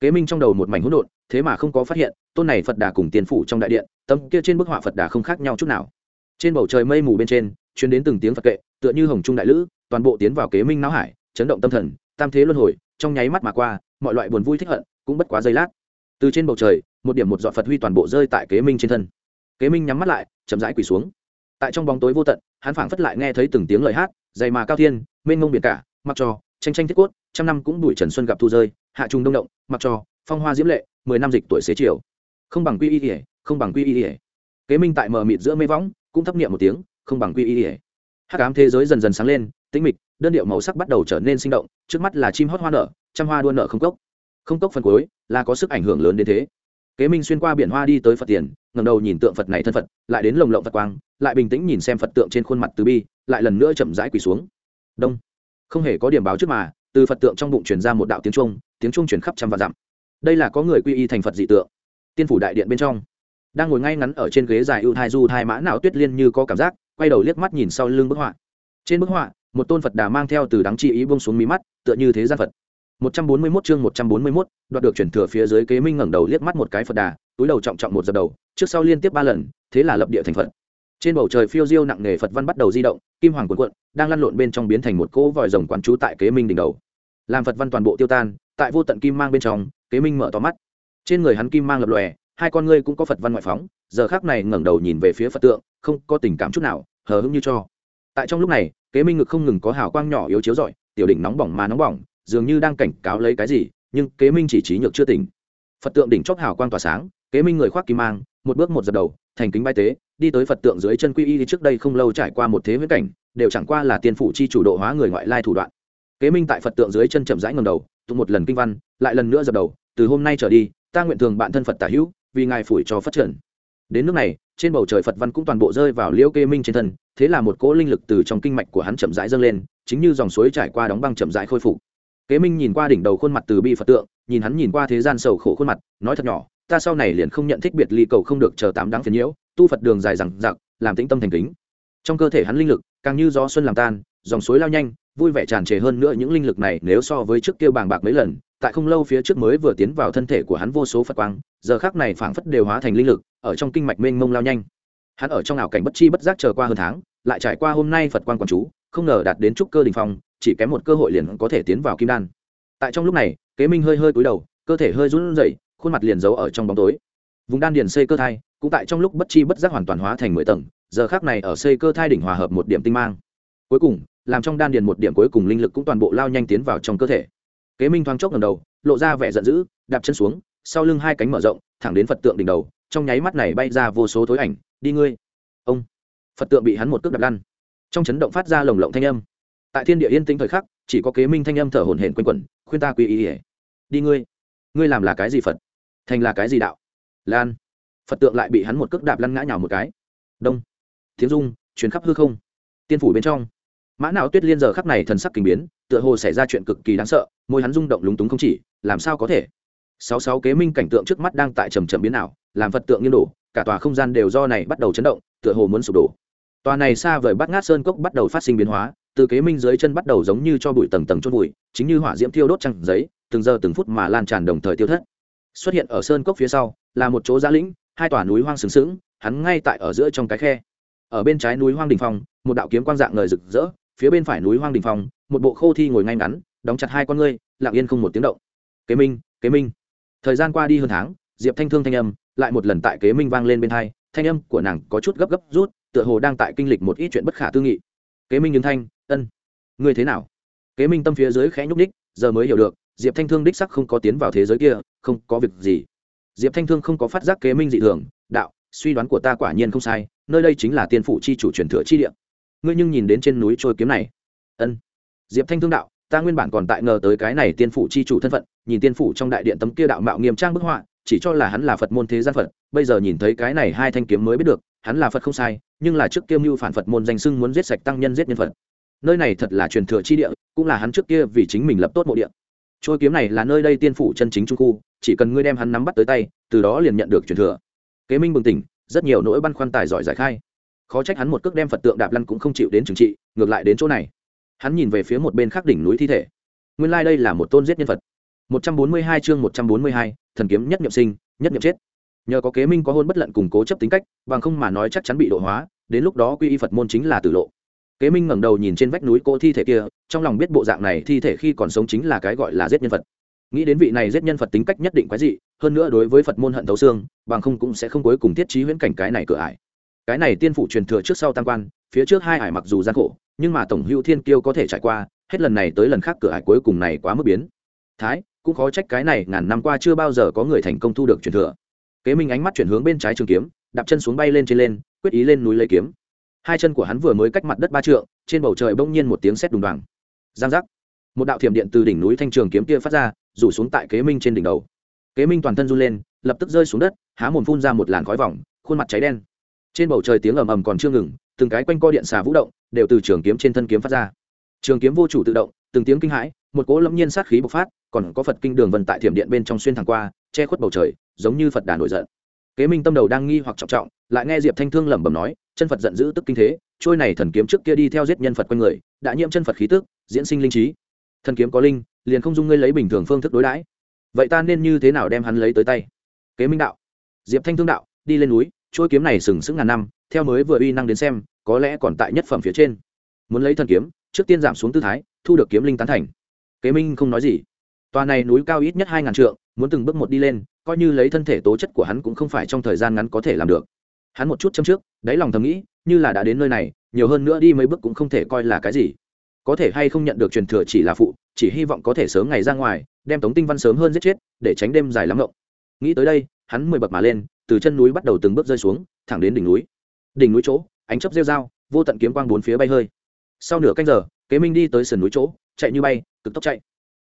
kế minh trong đầu một mảnh hỗn độn, thế mà không có phát hiện, tôn này phật đà cùng tiền phủ trong đại điện, tấm kia trên bức họa phật đà không khác nhau chút nào. Trên bầu trời mây mù bên trên chuyến đến từng tiếng phật kệ, tựa như hồng trung đại lữ, toàn bộ tiến vào kế minh não hải, chấn động tâm thần, tam thế luân hồi, trong nháy mắt mà qua, mọi loại buồn vui thích hận, cũng bất quá giây lát. Từ trên bầu trời, một điểm một dọn phật huy toàn bộ rơi tại kế minh trên thân. Kế minh nhắm mắt lại, chậm rãi quỳ xuống. Tại trong bóng tối vô tận, hắn phảng phất lại nghe thấy từng tiếng lời hát, dày mà cao thiên, mênh mông biển cả, mặc cho, tranh tranh thiết cốt, trăm năm cũng đuổi trần xuân gặp thu rơi hạ trùng đông động, mặc cho, phong hoa diễm lệ, mười năm dịch tuổi xế chiều. Không bằng quy y ỉa không bằng quy y ỉa kế minh tại mờ mịt giữa mê võng, cũng thấp niệm một tiếng, không bằng quy y ỉa hát cám thế giới dần dần sáng lên, tĩnh mịch, đơn điệu màu sắc bắt đầu trở nên sinh động, trước mắt là chim hót hoa nở, trăm hoa đua nở không cốc. Không cốc phần cuối, là có sức ảnh hưởng lớn đến thế. Kế minh xuyên qua biển hoa đi tới phật tiền ngầm đầu nhìn tượng phật này thân phật, lại đến lồng lộng phật quang, lại bình tĩnh nhìn xem phật tượng trên khuôn mặt từ bi, lại lần nữa chậm rãi quỳ xuống. Đông. Không hề có điểm báo trước mà, từ phật tượng trong bụng truyền ra một đạo tiếng trung tiếng trung truyền khắp trăm và dặm. Đây là có người quy y thành phật dị tượng. Tiên phủ đại điện bên trong. Đang ngồi ngay ngắn ở trên ghế dài ưu thai du thai mã não tuyết liên như có cảm giác quay đầu liếc mắt nhìn sau lưng bức họa. Trên bức họa một tôn phật đà mang theo từ đắng chi ý bông xuống mí mắt tựa như thế gian phật. 141 chương 141, đoạt được chuyển thừa phía dưới kế minh ngẩng đầu liếc mắt một cái phật đà túi đầu trọng trọng một giật đầu trước sau liên tiếp ba lần thế là lập địa thành phật. Trên bầu trời phiêu diêu nặng nề phật văn bắt đầu di động kim hoàng cuộn cuộn đang lăn lộn bên trong biến thành một cỗ vòi rồng quán trú tại kế minh đỉnh đầu. Làm phật văn toàn bộ tiêu tan tại vô tận kim mang bên trong, kế minh mở to mắt. Trên người hắn kim mang lập lòe, hai con ngươi cũng có phật văn ngoại phóng, giờ khác này ngẩng đầu nhìn về phía phật tượng, không có tình cảm chút nào, hờ hững như cho. Tại trong lúc này, kế minh ngực không ngừng có hào quang nhỏ yếu chiếu rọi, tiểu đỉnh nóng bỏng mà nóng bỏng, dường như đang cảnh cáo lấy cái gì, nhưng kế minh chỉ trí nhược chưa tỉnh. Phật tượng đỉnh chóp hào quang tỏa sáng, kế minh người khoác kim mang, một bước một dập đầu, thành kính bay tế, đi tới phật tượng dưới chân quy y trước đây không lâu trải qua một thế huyết cảnh, đều chẳng qua là tiên phủ chi chủ độ hóa người ngoại lai thủ đoạn. Kế minh tại phật tượng dưới chân chậm rãi ngầm đầu tụng một lần kinh văn, lại lần nữa dập đầu, từ hôm nay trở đi, ta nguyện thường bạn thân phật tả hữu, vì ngài phủi cho phát triển. Đến nước này, trên bầu trời phật văn cũng toàn bộ rơi vào liễu kê minh trên thân, thế là một cỗ linh lực từ trong kinh mạch của hắn chậm rãi dâng lên, chính như dòng suối trải qua đóng băng chậm rãi khôi phục. Kế minh nhìn qua đỉnh đầu khuôn mặt từ bi phật tượng, nhìn hắn nhìn qua thế gian sầu khổ khuôn mặt, nói thật nhỏ, ta sau này liền không nhận thích biệt ly cầu không được chờ tám đáng phiền nhiễu, tu phật đường dài rằng giặc làm tĩnh tâm thành kính. Trong cơ thể hắn linh lực, càng như gió xuân làm tan, dòng suối lao nhanh vui vẻ tràn trề hơn nữa những linh lực này nếu so với trước kia bàng bạc mấy lần, tại không lâu phía trước mới vừa tiến vào thân thể của hắn vô số phật quang, giờ khác này phảng phất đều hóa thành linh lực, ở trong kinh mạch mênh mông lao nhanh. Hắn ở trong ảo cảnh bất chi bất giác chờ qua hơn tháng, lại trải qua hôm nay phật quang quản chú, không ngờ đạt đến trúc cơ đình phong, chỉ kém một cơ hội liền có thể tiến vào kim đan. Tại trong lúc này, kế minh hơi hơi cúi đầu, cơ thể hơi run rẩy, khuôn mặt liền giấu ở trong bóng tối. Vùng đan điền xây cơ thai, cũng tại trong lúc bất chi bất giác hoàn toàn hóa thành mười tầng, giờ khác này ở xây cơ thai đỉnh hòa hợp một điểm tinh mang. Cuối cùng làm trong đan điền một điểm cuối cùng linh lực cũng toàn bộ lao nhanh tiến vào trong cơ thể. Kế minh thoáng chốc ngầm đầu, lộ ra vẻ giận dữ, đạp chân xuống, sau lưng hai cánh mở rộng, thẳng đến phật tượng đỉnh đầu, trong nháy mắt này bay ra vô số thối ảnh, đi ngươi! Ông. Phật tượng bị hắn một cước đạp lăn. Trong chấn động phát ra lồng lộng thanh âm. Tại thiên địa yên tĩnh thời khắc, chỉ có kế minh thanh âm thở hổn hển quanh quẩn, khuyên ta quy ý ỉa đi ngươi! Ngươi làm là cái gì phật? Thành là cái gì đạo? Lan. Phật tượng lại bị hắn một cước đạp lăn ngã nhào một cái. Đông. Tiếng dung chuyến khắp hư không. Tiên phủ bên trong mã não tuyết liên giờ khắc này thần sắc kinh biến, tựa hồ xảy ra chuyện cực kỳ đáng sợ, môi hắn rung động lúng túng không chỉ, làm sao có thể? Sáu sáu kế minh cảnh tượng trước mắt đang tại trầm trầm biến ảo, làm phật tượng nghiêng đổ, cả tòa không gian đều do này bắt đầu chấn động, tựa hồ muốn sụp đổ. Tòa này xa vời bắt ngát sơn cốc bắt đầu phát sinh biến hóa, từ kế minh dưới chân bắt đầu giống như cho bụi tầng tầng chôn bụi chính như hỏa diễm thiêu đốt trăng giấy, từng giờ từng phút mà lan tràn đồng thời tiêu thất. Xuất hiện ở sơn cốc phía sau, là một chỗ giã lĩnh, hai tòa núi hoang sừng sững, hắn ngay tại ở giữa trong cái khe. Ở bên trái núi hoang đình phong một đạo kiếm quang dạng ngời rực rỡ phía bên phải núi hoang đình phong, một bộ khô thi ngồi ngay ngắn, đóng chặt hai con ngươi, lặng yên không một tiếng động. Kế minh kế minh. Thời gian qua đi hơn tháng, diệp thanh thương thanh âm lại một lần tại kế minh vang lên bên hai, thanh âm của nàng có chút gấp gấp rút, tựa hồ đang tại kinh lịch một ít chuyện bất khả tư nghị. Kế minh những thanh, ân, ngươi thế nào? Kế minh tâm phía dưới khẽ nhúc ních giờ mới hiểu được, diệp thanh thương đích sắc không có tiến vào thế giới kia, không có việc gì. Diệp thanh thương không có phát giác kế minh dị thường, đạo, suy đoán của ta quả nhiên không sai, nơi đây chính là tiên phủ chi chủ truyền thừa chi địa ngươi nhưng nhìn đến trên núi trôi kiếm này. Ân. Diệp thanh thương đạo, ta nguyên bản còn tại ngờ tới cái này tiên phủ chi chủ thân phận, nhìn tiên phủ trong đại điện tấm kia đạo mạo nghiêm trang bức họa, chỉ cho là hắn là phật môn thế gian phật, bây giờ nhìn thấy cái này hai thanh kiếm mới biết được, hắn là phật không sai, nhưng là trước kia mưu phản phật môn danh sưng muốn giết sạch tăng nhân giết nhân phật. Nơi này thật là truyền thừa chi địa, cũng là hắn trước kia vì chính mình lập tốt mộ địa. Trôi kiếm này là nơi đây tiên phủ chân chính trung khu, chỉ cần ngươi đem hắn nắm bắt tới tay, từ đó liền nhận được truyền thừa. Kế minh bừng tỉnh, rất nhiều nỗi băn khoăn tài giỏi giải khai khó trách hắn một cước đem phật tượng đạp lăn cũng không chịu đến trừng trị, ngược lại đến chỗ này. Hắn nhìn về phía một bên khác đỉnh núi thi thể. Nguyên lai、like、đây là một tôn giết nhân phật. Một trăm bốn mươi hai chương một trăm bốn mươi hai, thần kiếm nhất nhậm sinh, nhất nhậm chết. Nhờ có kế minh có hôn bất lận cùng cố chấp tính cách, bằng không mà nói chắc chắn bị độ hóa, đến lúc đó quy y phật môn chính là tử lộ. Kế minh ngẩng đầu nhìn trên vách núi cỗ thi thể kia, trong lòng biết bộ dạng này thi thể khi còn sống chính là cái gọi là giết nhân phật. Nghĩ đến vị này giết nhân phật tính cách nhất định quái dị, hơn nữa đối với phật môn hận thấu xương, bằng không cũng sẽ không cuối cùng thiết trí huyễn cảnh cái này cửa ải cái này tiên phủ truyền thừa trước sau tam quan, phía trước hai ải mặc dù gian khổ, nhưng mà tổng hữu thiên kiêu có thể trải qua, hết lần này tới lần khác cửa ải cuối cùng này quá mức biến. Thái, cũng khó trách cái này ngàn năm qua chưa bao giờ có người thành công thu được truyền thừa. Kế minh ánh mắt chuyển hướng bên trái trường kiếm, đạp chân xuống bay lên trên lên, quyết ý lên núi lấy kiếm. Hai chân của hắn vừa mới cách mặt đất ba trượng, trên bầu trời bỗng nhiên một tiếng sét đùng đoàng. Giang giác. Một đạo thiểm điện từ đỉnh núi thanh trường kiếm kia phát ra, rủ xuống tại kế minh trên đỉnh đầu. Kế minh toàn thân run lên, lập tức rơi xuống đất, há mồm phun ra một làn khói vòng, khuôn mặt cháy đen trên bầu trời tiếng ầm ầm còn chưa ngừng, từng cái quanh co điện xà vũ động, đều từ trường kiếm trên thân kiếm phát ra. Trường kiếm vô chủ tự động, từng tiếng kinh hãi, một cỗ lâm nhiên sát khí bộc phát, còn có phật kinh đường vần tại thiểm điện bên trong xuyên thẳng qua, che khuất bầu trời, giống như phật đà nổi giận. Kế minh tâm đầu đang nghi hoặc trọng trọng, lại nghe diệp thanh thương lẩm bẩm nói, chân phật giận dữ tức kinh thế, trôi này thần kiếm trước kia đi theo giết nhân phật quanh người, đã nhiễm chân phật khí tức, diễn sinh linh trí. Thần kiếm có linh, liền không dung ngươi lấy bình thường phương thức đối đãi. Vậy ta nên như thế nào đem hắn lấy tới tay? Kế minh đạo. Diệp thanh thương đạo, đi lên núi trôi kiếm này sừng sững ngàn năm, theo mới vừa uy năng đến xem, có lẽ còn tại nhất phẩm phía trên. Muốn lấy thần kiếm, trước tiên giảm xuống tư thái, thu được kiếm linh tán thành. Kế minh không nói gì. Tòa này núi cao ít nhất hai ngàn trượng, muốn từng bước một đi lên, coi như lấy thân thể tố chất của hắn cũng không phải trong thời gian ngắn có thể làm được. Hắn một chút châm trước, đáy lòng thầm nghĩ, như là đã đến nơi này, nhiều hơn nữa đi mấy bước cũng không thể coi là cái gì. Có thể hay không nhận được truyền thừa chỉ là phụ, chỉ hy vọng có thể sớm ngày ra ngoài, đem tống tinh văn sớm hơn giết chết, để tránh đêm dài lắm ngộng. Nghĩ tới đây, hắn mười bậc mà lên từ chân núi bắt đầu từng bước rơi xuống, thẳng đến đỉnh núi. Đỉnh núi chỗ, ánh chấp rêu dao vô tận kiếm quang bốn phía bay hơi. Sau nửa canh giờ, kế minh đi tới sườn núi chỗ, chạy như bay, cực tốc chạy.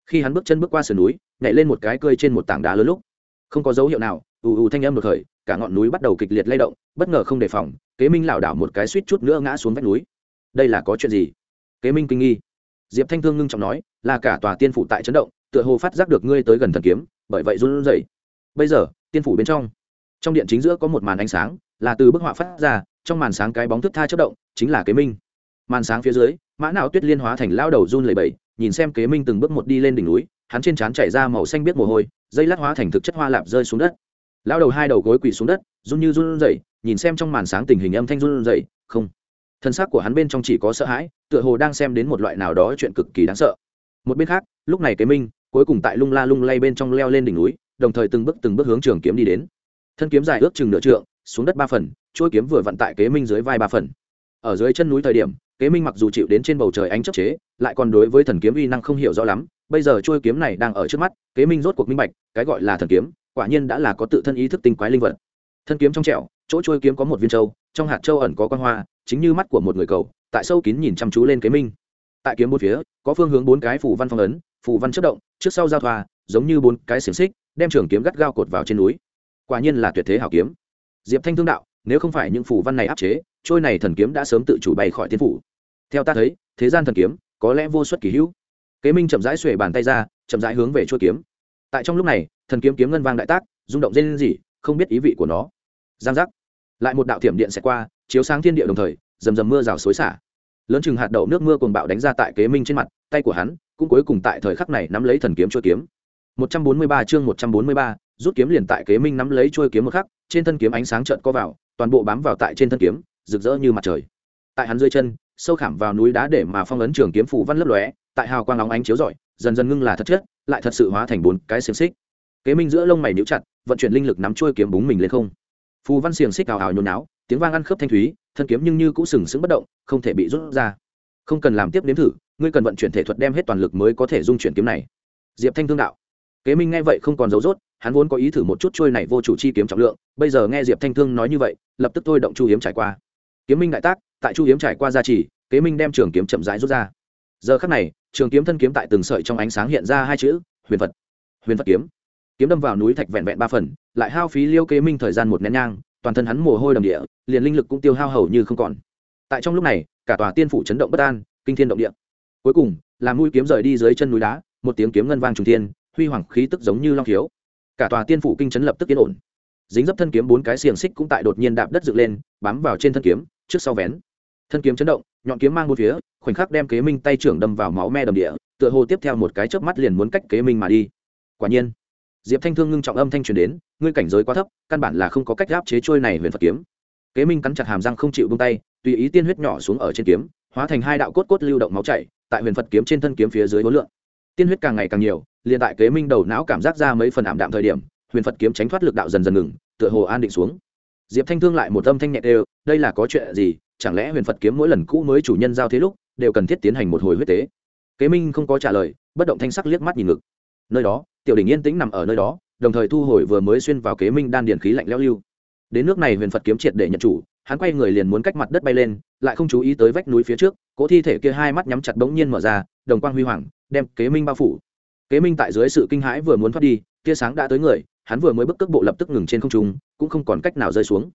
Khi hắn bước chân bước qua sườn núi, nhảy lên một cái cơi trên một tảng đá lớn lúc, không có dấu hiệu nào, ù ù thanh âm được khởi, cả ngọn núi bắt đầu kịch liệt lay động, bất ngờ không đề phòng, kế minh lảo đảo một cái suýt chút nữa ngã xuống vách núi. Đây là có chuyện gì? Kế minh kinh nghi. Diệp thanh thương ngưng trọng nói, là cả tòa tiên phủ tại chấn động, tựa hồ phát giác được ngươi tới gần thần kiếm, bởi vậy run rẩy. Bây giờ, tiên phủ bên trong trong điện chính giữa có một màn ánh sáng, là từ bức họa phát ra, trong màn sáng cái bóng thức tha chất động, chính là kế minh. Màn sáng phía dưới, mã não tuyết liên hóa thành lao đầu run lẩy bẩy, nhìn xem kế minh từng bước một đi lên đỉnh núi, hắn trên trán chảy ra màu xanh biết mồ hôi, dây lát hóa thành thực chất hoa lạp rơi xuống đất. Lao đầu hai đầu gối quỳ xuống đất, run như run rẩy, nhìn xem trong màn sáng tình hình âm thanh run rẩy, không. Thân xác của hắn bên trong chỉ có sợ hãi, tựa hồ đang xem đến một loại nào đó chuyện cực kỳ đáng sợ. Một bên khác, lúc này kế minh, cuối cùng tại lung la lung lay bên trong leo lên đỉnh núi, đồng thời từng bước từng bước hướng trường kiếm đi đến thân kiếm dài ước chừng nửa trượng, xuống đất ba phần, chuôi kiếm vừa vặn tại kế minh dưới vai ba phần. Ở dưới chân núi thời điểm, kế minh mặc dù chịu đến trên bầu trời ánh chấp chế, lại còn đối với thần kiếm uy năng không hiểu rõ lắm, bây giờ chuôi kiếm này đang ở trước mắt, kế minh rốt cuộc minh bạch, cái gọi là thần kiếm, quả nhiên đã là có tự thân ý thức tinh quái linh vật. Thân kiếm trong trẹo chỗ chuôi kiếm có một viên châu, trong hạt châu ẩn có quan hoa, chính như mắt của một người cầu, tại sâu kín nhìn chăm chú lên kế minh. Tại kiếm bốn phía, có phương hướng bốn cái phủ văn phong ấn phủ văn chất động, trước sau giao thoa, giống như bốn cái xiềng xích, đem trường kiếm gắt gao cột vào trên núi quả nhiên là tuyệt thế hảo kiếm. Diệp thanh thương đạo nếu không phải những phù văn này áp chế trôi này thần kiếm đã sớm tự chủ bay khỏi tiên phủ. Theo ta thấy thế gian thần kiếm có lẽ vô suất kỳ hữu. Kế minh chậm rãi xuề bàn tay ra chậm rãi hướng về chuôi kiếm. Tại trong lúc này thần kiếm kiếm ngân vang đại tác rung động dây gì không biết ý vị của nó. Giang giác. Lại một đạo thiểm điện sẽ qua chiếu sáng thiên địa đồng thời rầm rầm mưa rào xối xả. Lớn chừng hạt đậu nước mưa cuồng bạo đánh ra tại kế minh trên mặt tay của hắn cũng cuối cùng tại thời khắc này nắm lấy thần kiếm chuôi kiếm. 143 chương 143, rút kiếm liền tại kế minh nắm lấy chuôi kiếm một khắc, trên thân kiếm ánh sáng trợn co vào, toàn bộ bám vào tại trên thân kiếm, rực rỡ như mặt trời. Tại hắn dưới chân, sâu khảm vào núi đá để mà phong ấn trường kiếm phủ văn lấp lóe, tại hào quang óng ánh chiếu rọi, dần dần ngưng là thật chất, lại thật sự hóa thành bốn cái xiềng xích. Kế minh giữa lông mày níu chặt, vận chuyển linh lực nắm chuôi kiếm búng mình lên không. Phù văn xiềng xích ào ào nhốn náo tiếng vang ăn khớp thanh thúy, thân kiếm nhưng như cũng sừng sững bất động, không thể bị rút ra. Không cần làm tiếp nếm thử, ngươi cần vận chuyển thể thuật đem hết toàn lực mới có thể dung chuyển kiếm này. Diệp thanh thương đạo. Kế minh nghe vậy không còn dấu dốt hắn vốn có ý thử một chút trôi này vô chủ chi kiếm trọng lượng, bây giờ nghe diệp thanh thương nói như vậy, lập tức tôi động chu hiếm trải qua. Kiếm minh đại tác, tại chu hiếm trải qua gia trì, kế minh đem trường kiếm chậm rãi rút ra. Giờ khắc này, trường kiếm thân kiếm tại từng sợi trong ánh sáng hiện ra hai chữ, huyền vật huyền vật kiếm. Kiếm đâm vào núi thạch vẹn vẹn ba phần, lại hao phí liêu kế minh thời gian một nén nhang, toàn thân hắn mồ hôi đầm địa, liền linh lực cũng tiêu hao hầu như không còn. Tại trong lúc này, cả tòa tiên phủ chấn động bất an, kinh thiên động địa. Cuối cùng làm mũi kiếm rời đi dưới chân núi đá, một tiếng kiếm ngân vang trùng thiên, huy hoàng khí tức giống như long khiếu cả tòa tiên phủ kinh chấn lập tức yên ổn. Dính dấp thân kiếm bốn cái xiềng xích cũng tại đột nhiên đạp đất dựng lên, bám vào trên thân kiếm, trước sau vén. Thân kiếm chấn động, nhọn kiếm mang một phía, khoảnh khắc đem kế minh tay trưởng đâm vào máu me đầm địa, tựa hồ tiếp theo một cái chớp mắt liền muốn cách kế minh mà đi. Quả nhiên, diệp thanh thương ngưng trọng âm thanh truyền đến, ngươi cảnh giới quá thấp, căn bản là không có cách áp chế trôi này huyền phật kiếm. Kế minh cắn chặt hàm răng không chịu bung tay, tùy ý tiên huyết nhỏ xuống ở trên kiếm, hóa thành hai đạo cốt cốt lưu động máu chảy, tại huyền phật kiếm trên thân kiếm phía dưới hối lượng tiên huyết càng ngày càng nhiều liền tại kế minh đầu não cảm giác ra mấy phần ảm đạm thời điểm, huyền phật kiếm tránh thoát lực đạo dần dần ngừng, tựa hồ an định xuống. Diệp thanh thương lại một âm thanh nhẹ đều, đây là có chuyện gì? Chẳng lẽ huyền phật kiếm mỗi lần cũ mới chủ nhân giao thế lúc, đều cần thiết tiến hành một hồi huyết tế? Kế minh không có trả lời, bất động thanh sắc liếc mắt nhìn ngực. Nơi đó, tiểu đình yên tĩnh nằm ở nơi đó, đồng thời thu hồi vừa mới xuyên vào kế minh đan điền khí lạnh leo lưu. Đến nước này huyền phật kiếm triệt để nhận chủ, hắn quay người liền muốn cách mặt đất bay lên, lại không chú ý tới vách núi phía trước cỗ thi thể kia hai mắt nhắm chặt bỗng nhiên mở ra, đồng quang huy hoàng, đem kế minh bao phủ kế minh tại dưới sự kinh hãi vừa muốn thoát đi, tia sáng đã tới người, hắn vừa mới bước cước bộ lập tức ngừng trên không trung, cũng không còn cách nào rơi xuống.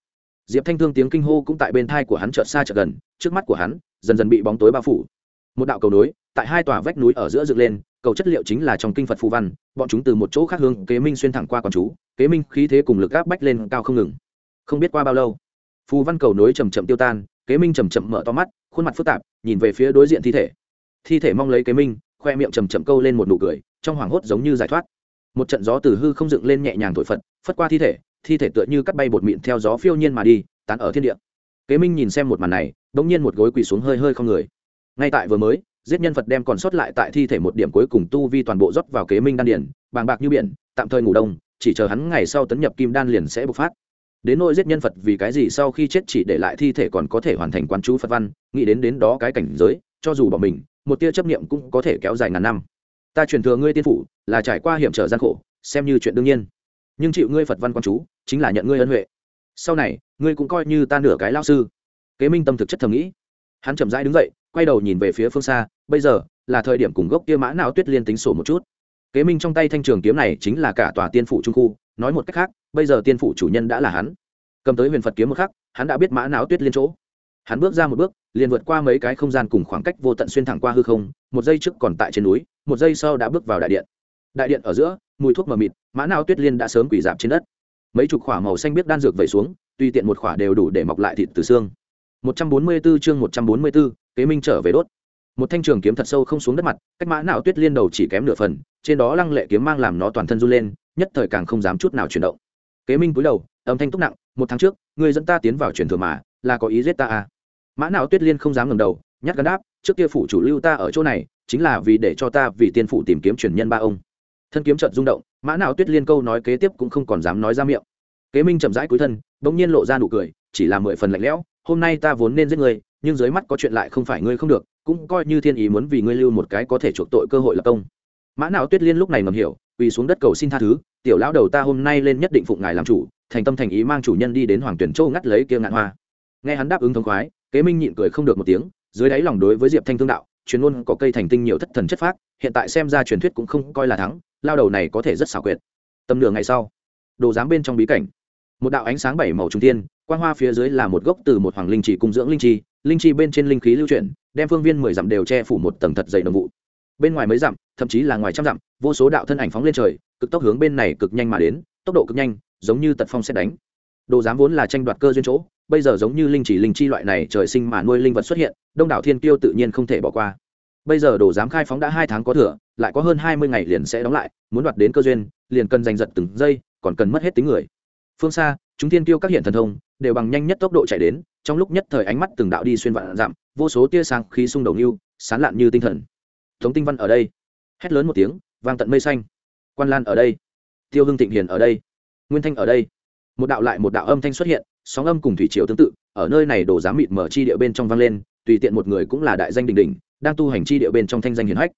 Diệp thanh thương tiếng kinh hô cũng tại bên thai của hắn chợt xa chợt gần, trước mắt của hắn, dần dần bị bóng tối bao phủ. Một đạo cầu nối, tại hai tòa vách núi ở giữa dựng lên, cầu chất liệu chính là trong kinh phật phù văn, bọn chúng từ một chỗ khác hướng kế minh xuyên thẳng qua con chú, kế minh khí thế cùng lực áp bách lên cao không ngừng. Không biết qua bao lâu, phù văn cầu nối chầm chậm tiêu tan, kế minh chầm chậm mở to mắt, khuôn mặt phức tạp, nhìn về phía đối diện thi thể. Thi thể mong lấy kế minh, khoe miệng chầm chậm câu lên một nụ cười trong hoảng hốt giống như giải thoát. Một trận gió từ hư không dựng lên nhẹ nhàng thổi phật, phất qua thi thể thi thể tựa như cắt bay bột mịn theo gió phiêu nhiên mà đi, tán ở thiên địa. Kế minh nhìn xem một màn này đ ỗ n g nhiên một gối quỳ xuống hơi hơi không người. Ngay tại vừa mới, giết nhân vật đem còn sót lại tại thi thể một điểm cuối cùng tu vi toàn bộ rót vào kế minh đan điển bàng bạc như biển, tạm thời ngủ đông, chỉ chờ hắn ngày sau tấn nhập kim đan liền sẽ bộc phát. Đến nỗi giết nhân phật vì cái gì sau khi chết chỉ để lại thi thể còn có thể hoàn thành quán chú phật văn, nghĩ đến đến đó cái cảnh giới, cho dù bỏ mình, một tia chấp niệm cũng có thể kéo dài ngàn năm ta truyền thừa ngươi tiên phủ, là trải qua hiểm trở gian khổ, xem như chuyện đương nhiên. Nhưng chịu ngươi phật văn quan chú, chính là nhận ngươi ân huệ. Sau này, ngươi cũng coi như ta nửa cái lao sư. Kế minh tâm thực chất thầm nghĩ. Hắn chậm rãi đứng dậy, quay đầu nhìn về phía phương xa, bây giờ, là thời điểm cùng gốc kia mã não tuyết liên tính sổ một chút. Kế minh trong tay thanh trường kiếm này chính là cả tòa tiên phủ trung khu, nói một cách khác, bây giờ tiên phủ chủ nhân đã là hắn. Cầm tới huyền phật kiếm một khắc, hắn đã biết mã não tuyết liên chỗ. Hắn bước ra một bước, liền vượt qua mấy cái không gian cùng khoảng cách vô tận xuyên thẳng qua hư không, một giây trước còn tại trên núi một giây sau đã bước vào đại điện. Đại điện ở giữa mùi thuốc mờ mịt mã Nào tuyết liên đã sớm quỷ dạp trên đất. Mấy chục khỏa màu xanh biết đan dược vẩy xuống tuy tiện một khỏa đều đủ để mọc lại thịt từ xương. 144 chương 144, kế minh trở về đốt. Một thanh trường kiếm thật sâu không xuống đất mặt cách mã não tuyết liên đầu chỉ kém nửa phần trên đó lăng lệ kiếm mang làm nó toàn thân run lên nhất thời càng không dám chút nào chuyển động. Kế minh cúi đầu âm thanh túc nặng một tháng trước người dẫn ta tiến vào truyền thừa mà là có ý giết ta à? Mã não tuyết liên không dám ngẩng đầu nhát gắn đáp trước kia phủ chủ lưu ta ở chỗ này chính là vì để cho ta vì tiên phụ tìm kiếm truyền nhân ba ông. Thân kiếm trận rung động, mã nào tuyết liên câu nói kế tiếp cũng không còn dám nói ra miệng. Kế minh chậm rãi cúi thân, bỗng nhiên lộ ra nụ cười, chỉ là mười phần lạnh lẽo, hôm nay ta vốn nên giết người nhưng dưới mắt có chuyện lại không phải ngươi không được, cũng coi như thiên ý muốn vì ngươi lưu một cái có thể chuộc tội cơ hội lập công. Mã nào tuyết liên lúc này ngầm hiểu, quỳ xuống đất cầu xin tha thứ, tiểu lão đầu ta hôm nay lên nhất định phụng ngài làm chủ, thành tâm thành ý mang chủ nhân đi đến hoàng tuyển châu ngắt lấy kia ngạn hoa. Nghe hắn đáp ứng thông khoái, kế minh nhịn cười không được một tiếng, dưới đáy lòng đối với diệp thanh thương đạo truyền luôn có cây thành tinh nhiều thất thần chất phác, hiện tại xem ra truyền thuyết cũng không coi là thắng, lao đầu này có thể rất xảo quyệt. Tầm nửa ngày sau, đồ giám bên trong bí cảnh, một đạo ánh sáng bảy màu trung tiên quang hoa phía dưới là một gốc từ một hoàng linh chỉ cung dưỡng linh chi linh chi bên trên linh khí lưu chuyển, đem phương viên mười dặm đều che phủ một tầng thật dày đồng vụ. Bên ngoài mấy dặm, thậm chí là ngoài trăm dặm, vô số đạo thân ảnh phóng lên trời, cực tốc hướng bên này cực nhanh mà đến, tốc độ cực nhanh, giống như tật phong xét đánh đồ giám vốn là tranh đoạt cơ duyên chỗ, bây giờ giống như linh chỉ linh chi loại này trời sinh mà nuôi linh vật xuất hiện, đông đảo thiên kiêu tự nhiên không thể bỏ qua. Bây giờ đồ giám khai phóng đã hai tháng có thừa, lại có hơn hai mươi ngày liền sẽ đóng lại, muốn đoạt đến cơ duyên, liền cần giành giật từng giây, còn cần mất hết tính người. Phương xa, chúng thiên kiêu các hiện thần thông, đều bằng nhanh nhất tốc độ chạy đến, trong lúc nhất thời ánh mắt từng đạo đi xuyên vạn dặm, vô số tia sáng khí xung đầu như, sán lạn như tinh thần. Tống tinh văn ở đây. Hét lớn một tiếng, vang tận mây xanh. Quan lan ở đây. Tiêu hưng thịnh hiền ở đây. Nguyên thanh ở đây một đạo lại một đạo âm thanh xuất hiện, sóng âm cùng thủy triều tương tự, ở nơi này đổ giá mịt mở chi địa bên trong vang lên, tùy tiện một người cũng là đại danh đình đình đang tu hành chi địa bên trong thanh danh hiển hách.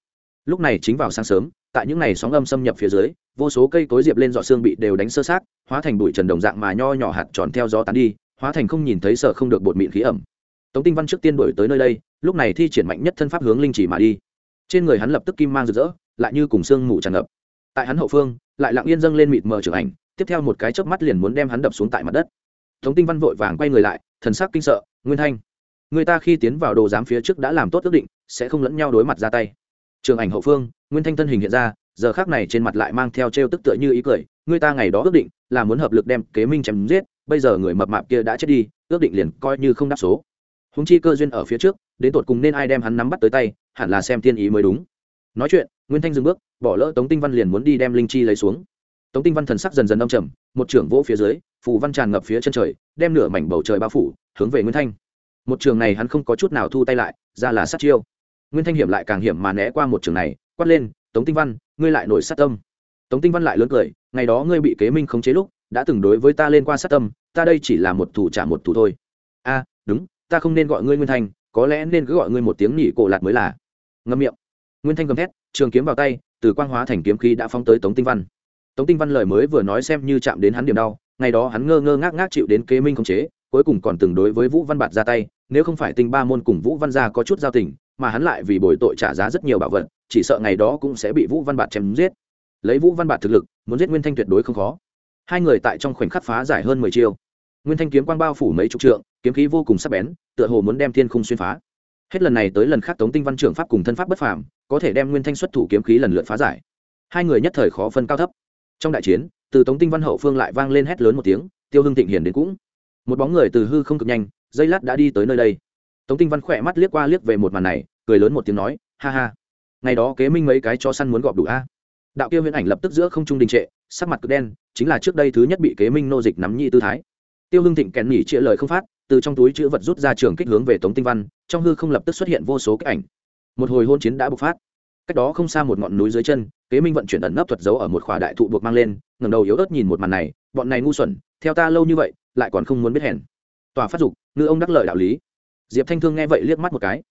Lúc này chính vào sáng sớm, tại những ngày sóng âm xâm nhập phía dưới, vô số cây cối diệp lên dọ xương bị đều đánh sơ sát hóa thành bụi trần đồng dạng mà nho nhỏ hạt tròn theo gió tán đi, hóa thành không nhìn thấy sợ không được bột mịn khí ẩm. Tống tinh văn trước tiên đổi tới nơi đây, lúc này thi triển mạnh nhất thân pháp hướng linh chỉ mà đi. Trên người hắn lập tức kim mang rực rỡ, lại như cùng sương mù tràn ngập. Tại hắn hậu phương, lại lặng yên dâng lên mịt mờ trưởng ảnh tiếp theo một cái chớp mắt liền muốn đem hắn đập xuống tại mặt đất. Tống tinh văn vội vàng quay người lại, thần sắc kinh sợ, nguyên thanh, người ta khi tiến vào đồ giám phía trước đã làm tốt ước định, sẽ không lẫn nhau đối mặt ra tay. Trường ảnh hậu phương, nguyên thanh thân hình hiện ra, giờ khác này trên mặt lại mang theo trêu tức tựa như ý cười, người ta ngày đó ước định là muốn hợp lực đem kế minh chém giết, bây giờ người mập mạp kia đã chết đi, ước định liền coi như không đáp số. Húng chi cơ duyên ở phía trước, đến tột cùng nên ai đem hắn nắm bắt tới tay, hẳn là xem thiên ý mới đúng. Nói chuyện, nguyên thanh dừng bước, bỏ lỡ tống tinh văn liền muốn đi đem linh chi lấy xuống tống tinh văn thần sắc dần dần âm trầm, một trưởng vỗ phía dưới, phù văn tràn ngập phía chân trời, đem nửa mảnh bầu trời bao phủ, hướng về nguyên thanh. Một trường này hắn không có chút nào thu tay lại, ra là sát chiêu. Nguyên thanh hiểm lại càng hiểm mà né qua một trường này, quát lên, tống tinh văn, ngươi lại nổi sát tâm. Tống tinh văn lại lớn cười, ngày đó ngươi bị kế minh khống chế lúc, đã từng đối với ta lên qua sát tâm, ta đây chỉ là một thủ trả một thủ thôi. A, đúng, ta không nên gọi ngươi nguyên thanh, có lẽ nên cứ gọi ngươi một tiếng nhị cổ lạt mới là. Ngâm miệng. Nguyên thanh gầm thét, trường kiếm vào tay, từ quang hóa thành kiếm khí đã phóng tới tống tinh văn tống tinh văn lời mới vừa nói xem như chạm đến hắn điểm đau, ngày đó hắn ngơ ngơ ngác ngác chịu đến kế minh khống chế, cuối cùng còn từng đối với vũ văn bạt ra tay, nếu không phải tinh ba môn cùng vũ văn gia có chút giao tình, mà hắn lại vì bồi tội trả giá rất nhiều bảo vật, chỉ sợ ngày đó cũng sẽ bị vũ văn bạt chém giết. Lấy vũ văn bạt thực lực, muốn giết nguyên thanh tuyệt đối không khó. Hai người tại trong khoảnh khắc phá giải hơn mười chiêu. Nguyên thanh kiếm quang bao phủ mấy chục trượng, kiếm khí vô cùng sắc bén, tựa hồ muốn đem thiên khung xuyên phá. Hết lần này tới lần khác tống tinh văn trưởng pháp cùng thân pháp bất phàm, có thể đem nguyên thanh xuất thủ kiếm khí lần lượt phá giải. Hai người nhất thời khó phân cao thấp trong đại chiến, từ tống tinh văn hậu phương lại vang lên hét lớn một tiếng, tiêu hưng thịnh hiển đến cũng. Một bóng người từ hư không cực nhanh, dây lát đã đi tới nơi đây. Tống tinh văn khỏe mắt liếc qua liếc về một màn này, cười lớn một tiếng nói, ha ha, ngày đó kế minh mấy cái cho săn muốn gọp đủ a? Đạo kia huyễn ảnh lập tức giữa không trung đình trệ, sắc mặt cực đen, chính là trước đây thứ nhất bị kế minh nô dịch nắm nhị tư thái. Tiêu hưng thịnh kèn nhỉ chĩa lời không phát, từ trong túi chữ vật rút ra trường kích hướng về tống tinh văn, trong hư không lập tức xuất hiện vô số cái ảnh. Một hồi hôn chiến đã bộc phát cách đó không xa một ngọn núi dưới chân kế minh vận chuyển ẩn nấp thuật giấu ở một khỏa đại thụ buộc mang lên ngầm đầu yếu ớt nhìn một màn này bọn này ngu xuẩn theo ta lâu như vậy lại còn không muốn biết hèn tòa phát dục ngư ông đắc lợi đạo lý diệp thanh thương nghe vậy liếc mắt một cái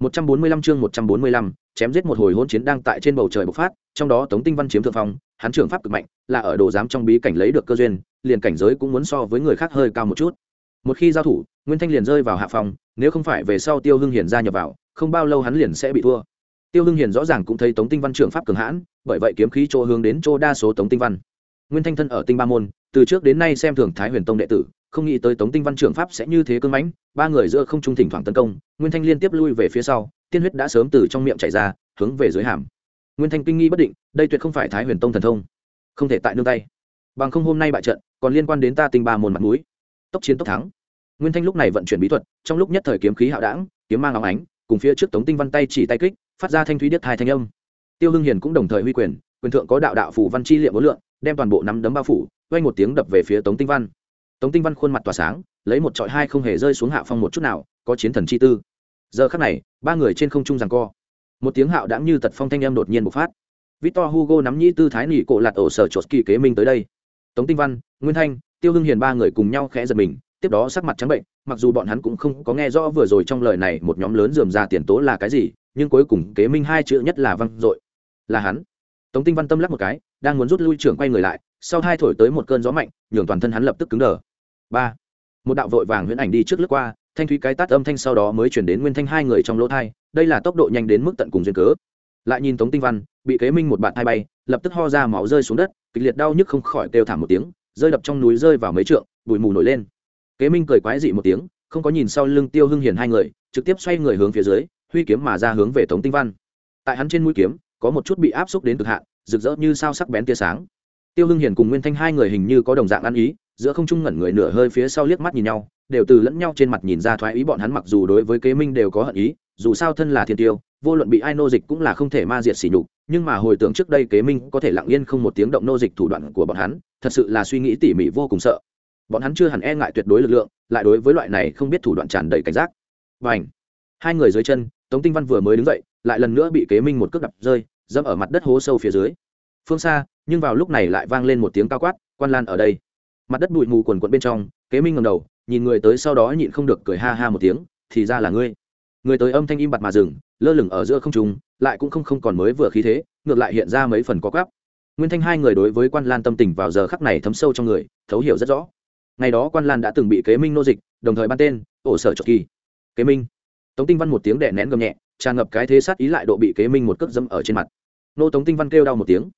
145 chương 145, chém giết một hồi hỗn chiến đang tại trên bầu trời bộc phát, trong đó Tống Tinh Văn chiếm thượng phong, hắn trưởng pháp cực mạnh, là ở đồ giám trong bí cảnh lấy được cơ duyên, liền cảnh giới cũng muốn so với người khác hơi cao một chút. Một khi giao thủ, Nguyên Thanh liền rơi vào hạ phòng, nếu không phải về sau Tiêu Hưng hiển ra nhập vào, không bao lâu hắn liền sẽ bị thua. Tiêu Hưng Hiền rõ ràng cũng thấy Tống Tinh Văn trưởng pháp cường hãn, bởi vậy kiếm khí chỗ hướng đến chỗ đa số Tống Tinh Văn. Nguyên Thanh thân ở Tinh Ba môn, từ trước đến nay xem thường Thái Huyền Tông đệ tử, không nghĩ tới Tống Tinh Văn trưởng pháp sẽ như thế cương mãnh, ba người giữa không trung thỉnh thoảng tấn công, Nguyên Thanh liên tiếp lui về phía sau, tiên huyết đã sớm từ trong miệng chảy ra hướng về dưới hàm. Nguyên thanh kinh nghi bất định đây tuyệt không phải thái huyền tông thần thông. Không thể tại nương tay. Bằng không hôm nay bại trận còn liên quan đến ta tinh ba môn mặt mũi. Tốc chiến tốc thắng. Nguyên thanh lúc này vận chuyển bí thuật trong lúc nhất thời kiếm khí hạo đảng kiếm mang óng ánh cùng phía trước tống tinh văn tay chỉ tay kích phát ra thanh thúy điếc hai thanh âm. Tiêu hưng hiền cũng đồng thời huy quyền quyền thượng có đạo đạo phủ văn chi liệm vô lượng đem toàn bộ nắm đấm bao phủ quay một tiếng đập về phía tống tinh văn. Tống tinh văn khuôn mặt tỏa sáng, lấy một trọi hai không hề rơi xuống hạ phong một chút nào, có chiến thần chi tư. Giờ khắc này, ba người trên không trung rằng co. Một tiếng hạo đãng như tật phong thanh em đột nhiên bộc phát. Victor hugo nắm nhĩ tư thái nỉ cổ lạt ổ sở chột kỳ kế minh tới đây. Tống tinh văn, nguyên thanh, tiêu hưng hiền ba người cùng nhau khẽ giật mình tiếp đó sắc mặt trắng bệnh, mặc dù bọn hắn cũng không có nghe rõ vừa rồi trong lời này một nhóm lớn dườm ra tiền tố là cái gì, nhưng cuối cùng kế minh hai chữ nhất là văng dội. Là hắn. Tống tinh văn tâm lắc một cái, đang muốn rút lui trưởng quay người lại, sau hai thổi tới một cơn gió mạnh, nhường toàn thân hắn lập tức cứng đờ. Ba. Một đạo vội vàng huyễn ảnh đi trước lướt qua, thanh thúy cái tát âm thanh sau đó mới chuyển đến nguyên thanh hai người trong lỗ thai, đây là tốc độ nhanh đến mức tận cùng duyên cớ. Lại nhìn tống tinh văn, bị kế minh một bạn hai bay, lập tức ho ra máu rơi xuống đất, kịch liệt đau nhức không khỏi kêu thảm một tiếng, rơi đập trong núi rơi vào mấy trượng, bụi mù nổi lên kế minh cười quái dị một tiếng, không có nhìn sau lưng tiêu hưng hiền hai người, trực tiếp xoay người hướng phía dưới, huy kiếm mà ra hướng về tống tinh văn. Tại hắn trên mũi kiếm, có một chút bị áp xúc đến cực hạn, rực rỡ như sao sắc bén tia sáng. Tiêu hưng hiền cùng nguyên thanh hai người hình như có đồng dạng ăn ý, giữa không trung ngẩn người nửa hơi phía sau liếc mắt nhìn nhau, đều từ lẫn nhau trên mặt nhìn ra thoái ý bọn hắn mặc dù đối với kế minh đều có hận ý, dù sao thân là thiên tiêu, vô luận bị ai nô dịch cũng là không thể ma diệt sỉ nhục, nhưng mà hồi tưởng trước đây kế minh có thể lặng yên không một tiếng động nô dịch thủ đoạn của bọn hắn, thật sự là suy nghĩ tỉ mỉ vô cùng sợ bọn hắn chưa hẳn e ngại tuyệt đối lực lượng, lại đối với loại này không biết thủ đoạn tràn đầy cảnh giác. Và ảnh hai người dưới chân, tống tinh văn vừa mới đứng dậy, lại lần nữa bị kế minh một cước đập rơi, dẫm ở mặt đất hố sâu phía dưới. Phương xa, nhưng vào lúc này lại vang lên một tiếng cao quát, quan lan ở đây. Mặt đất bụi mù quần quận bên trong, kế minh ngầm đầu, nhìn người tới sau đó nhịn không được cười ha ha một tiếng, thì ra là ngươi. Người tới âm thanh im bặt mà dừng, lơ lửng ở giữa không trung, lại cũng không không còn mới vừa khí thế, ngược lại hiện ra mấy phần có gáp nguyên thanh hai người đối với quan lan tâm tình vào giờ khắc này thấm sâu trong người, thấu hiểu rất rõ ngày đó quan lan đã từng bị kế minh nô dịch, đồng thời ban tên, ổ sở trọc kỳ. Kế minh. Tống tinh văn một tiếng đẻ nén gầm nhẹ, tràn ngập cái thế sát ý lại độ bị kế minh một cước dẫm ở trên mặt. Nô tống tinh văn kêu đau một tiếng.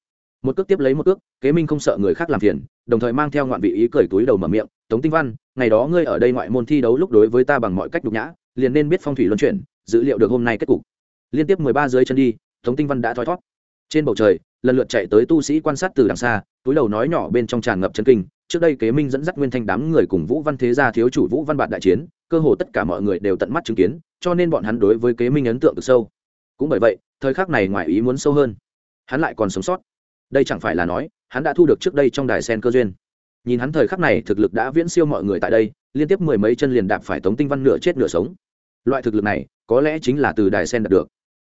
Một cước tiếp lấy một cước, kế minh không sợ người khác làm phiền, đồng thời mang theo ngoạn vị ý cởi túi đầu mở miệng, tống tinh văn, ngày đó ngươi ở đây ngoại môn thi đấu lúc đối với ta bằng mọi cách nhục nhã, liền nên biết phong thủy luân chuyển dữ liệu được hôm nay kết cục. Liên tiếp mười ba dưới chân đi, tống tinh văn đã thoi thót trên bầu trời, lần lượt chạy tới tu sĩ quan sát từ đằng xa, túi đầu nói nhỏ bên trong tràn ngập chân kinh trước đây kế minh dẫn dắt nguyên thanh đám người cùng vũ văn thế gia thiếu chủ vũ văn bạn đại chiến, cơ hồ tất cả mọi người đều tận mắt chứng kiến, cho nên bọn hắn đối với kế minh ấn tượng cực sâu. Cũng bởi vậy, thời khắc này ngoài ý muốn sâu hơn. Hắn lại còn sống sót. Đây chẳng phải là nói, hắn đã thu được trước đây trong đài sen cơ duyên. Nhìn hắn thời khắc này thực lực đã viễn siêu mọi người tại đây, liên tiếp mười mấy chân liền đạp phải tống tinh văn nửa chết nửa sống. Loại thực lực này, có lẽ chính là từ đài sen đạt được.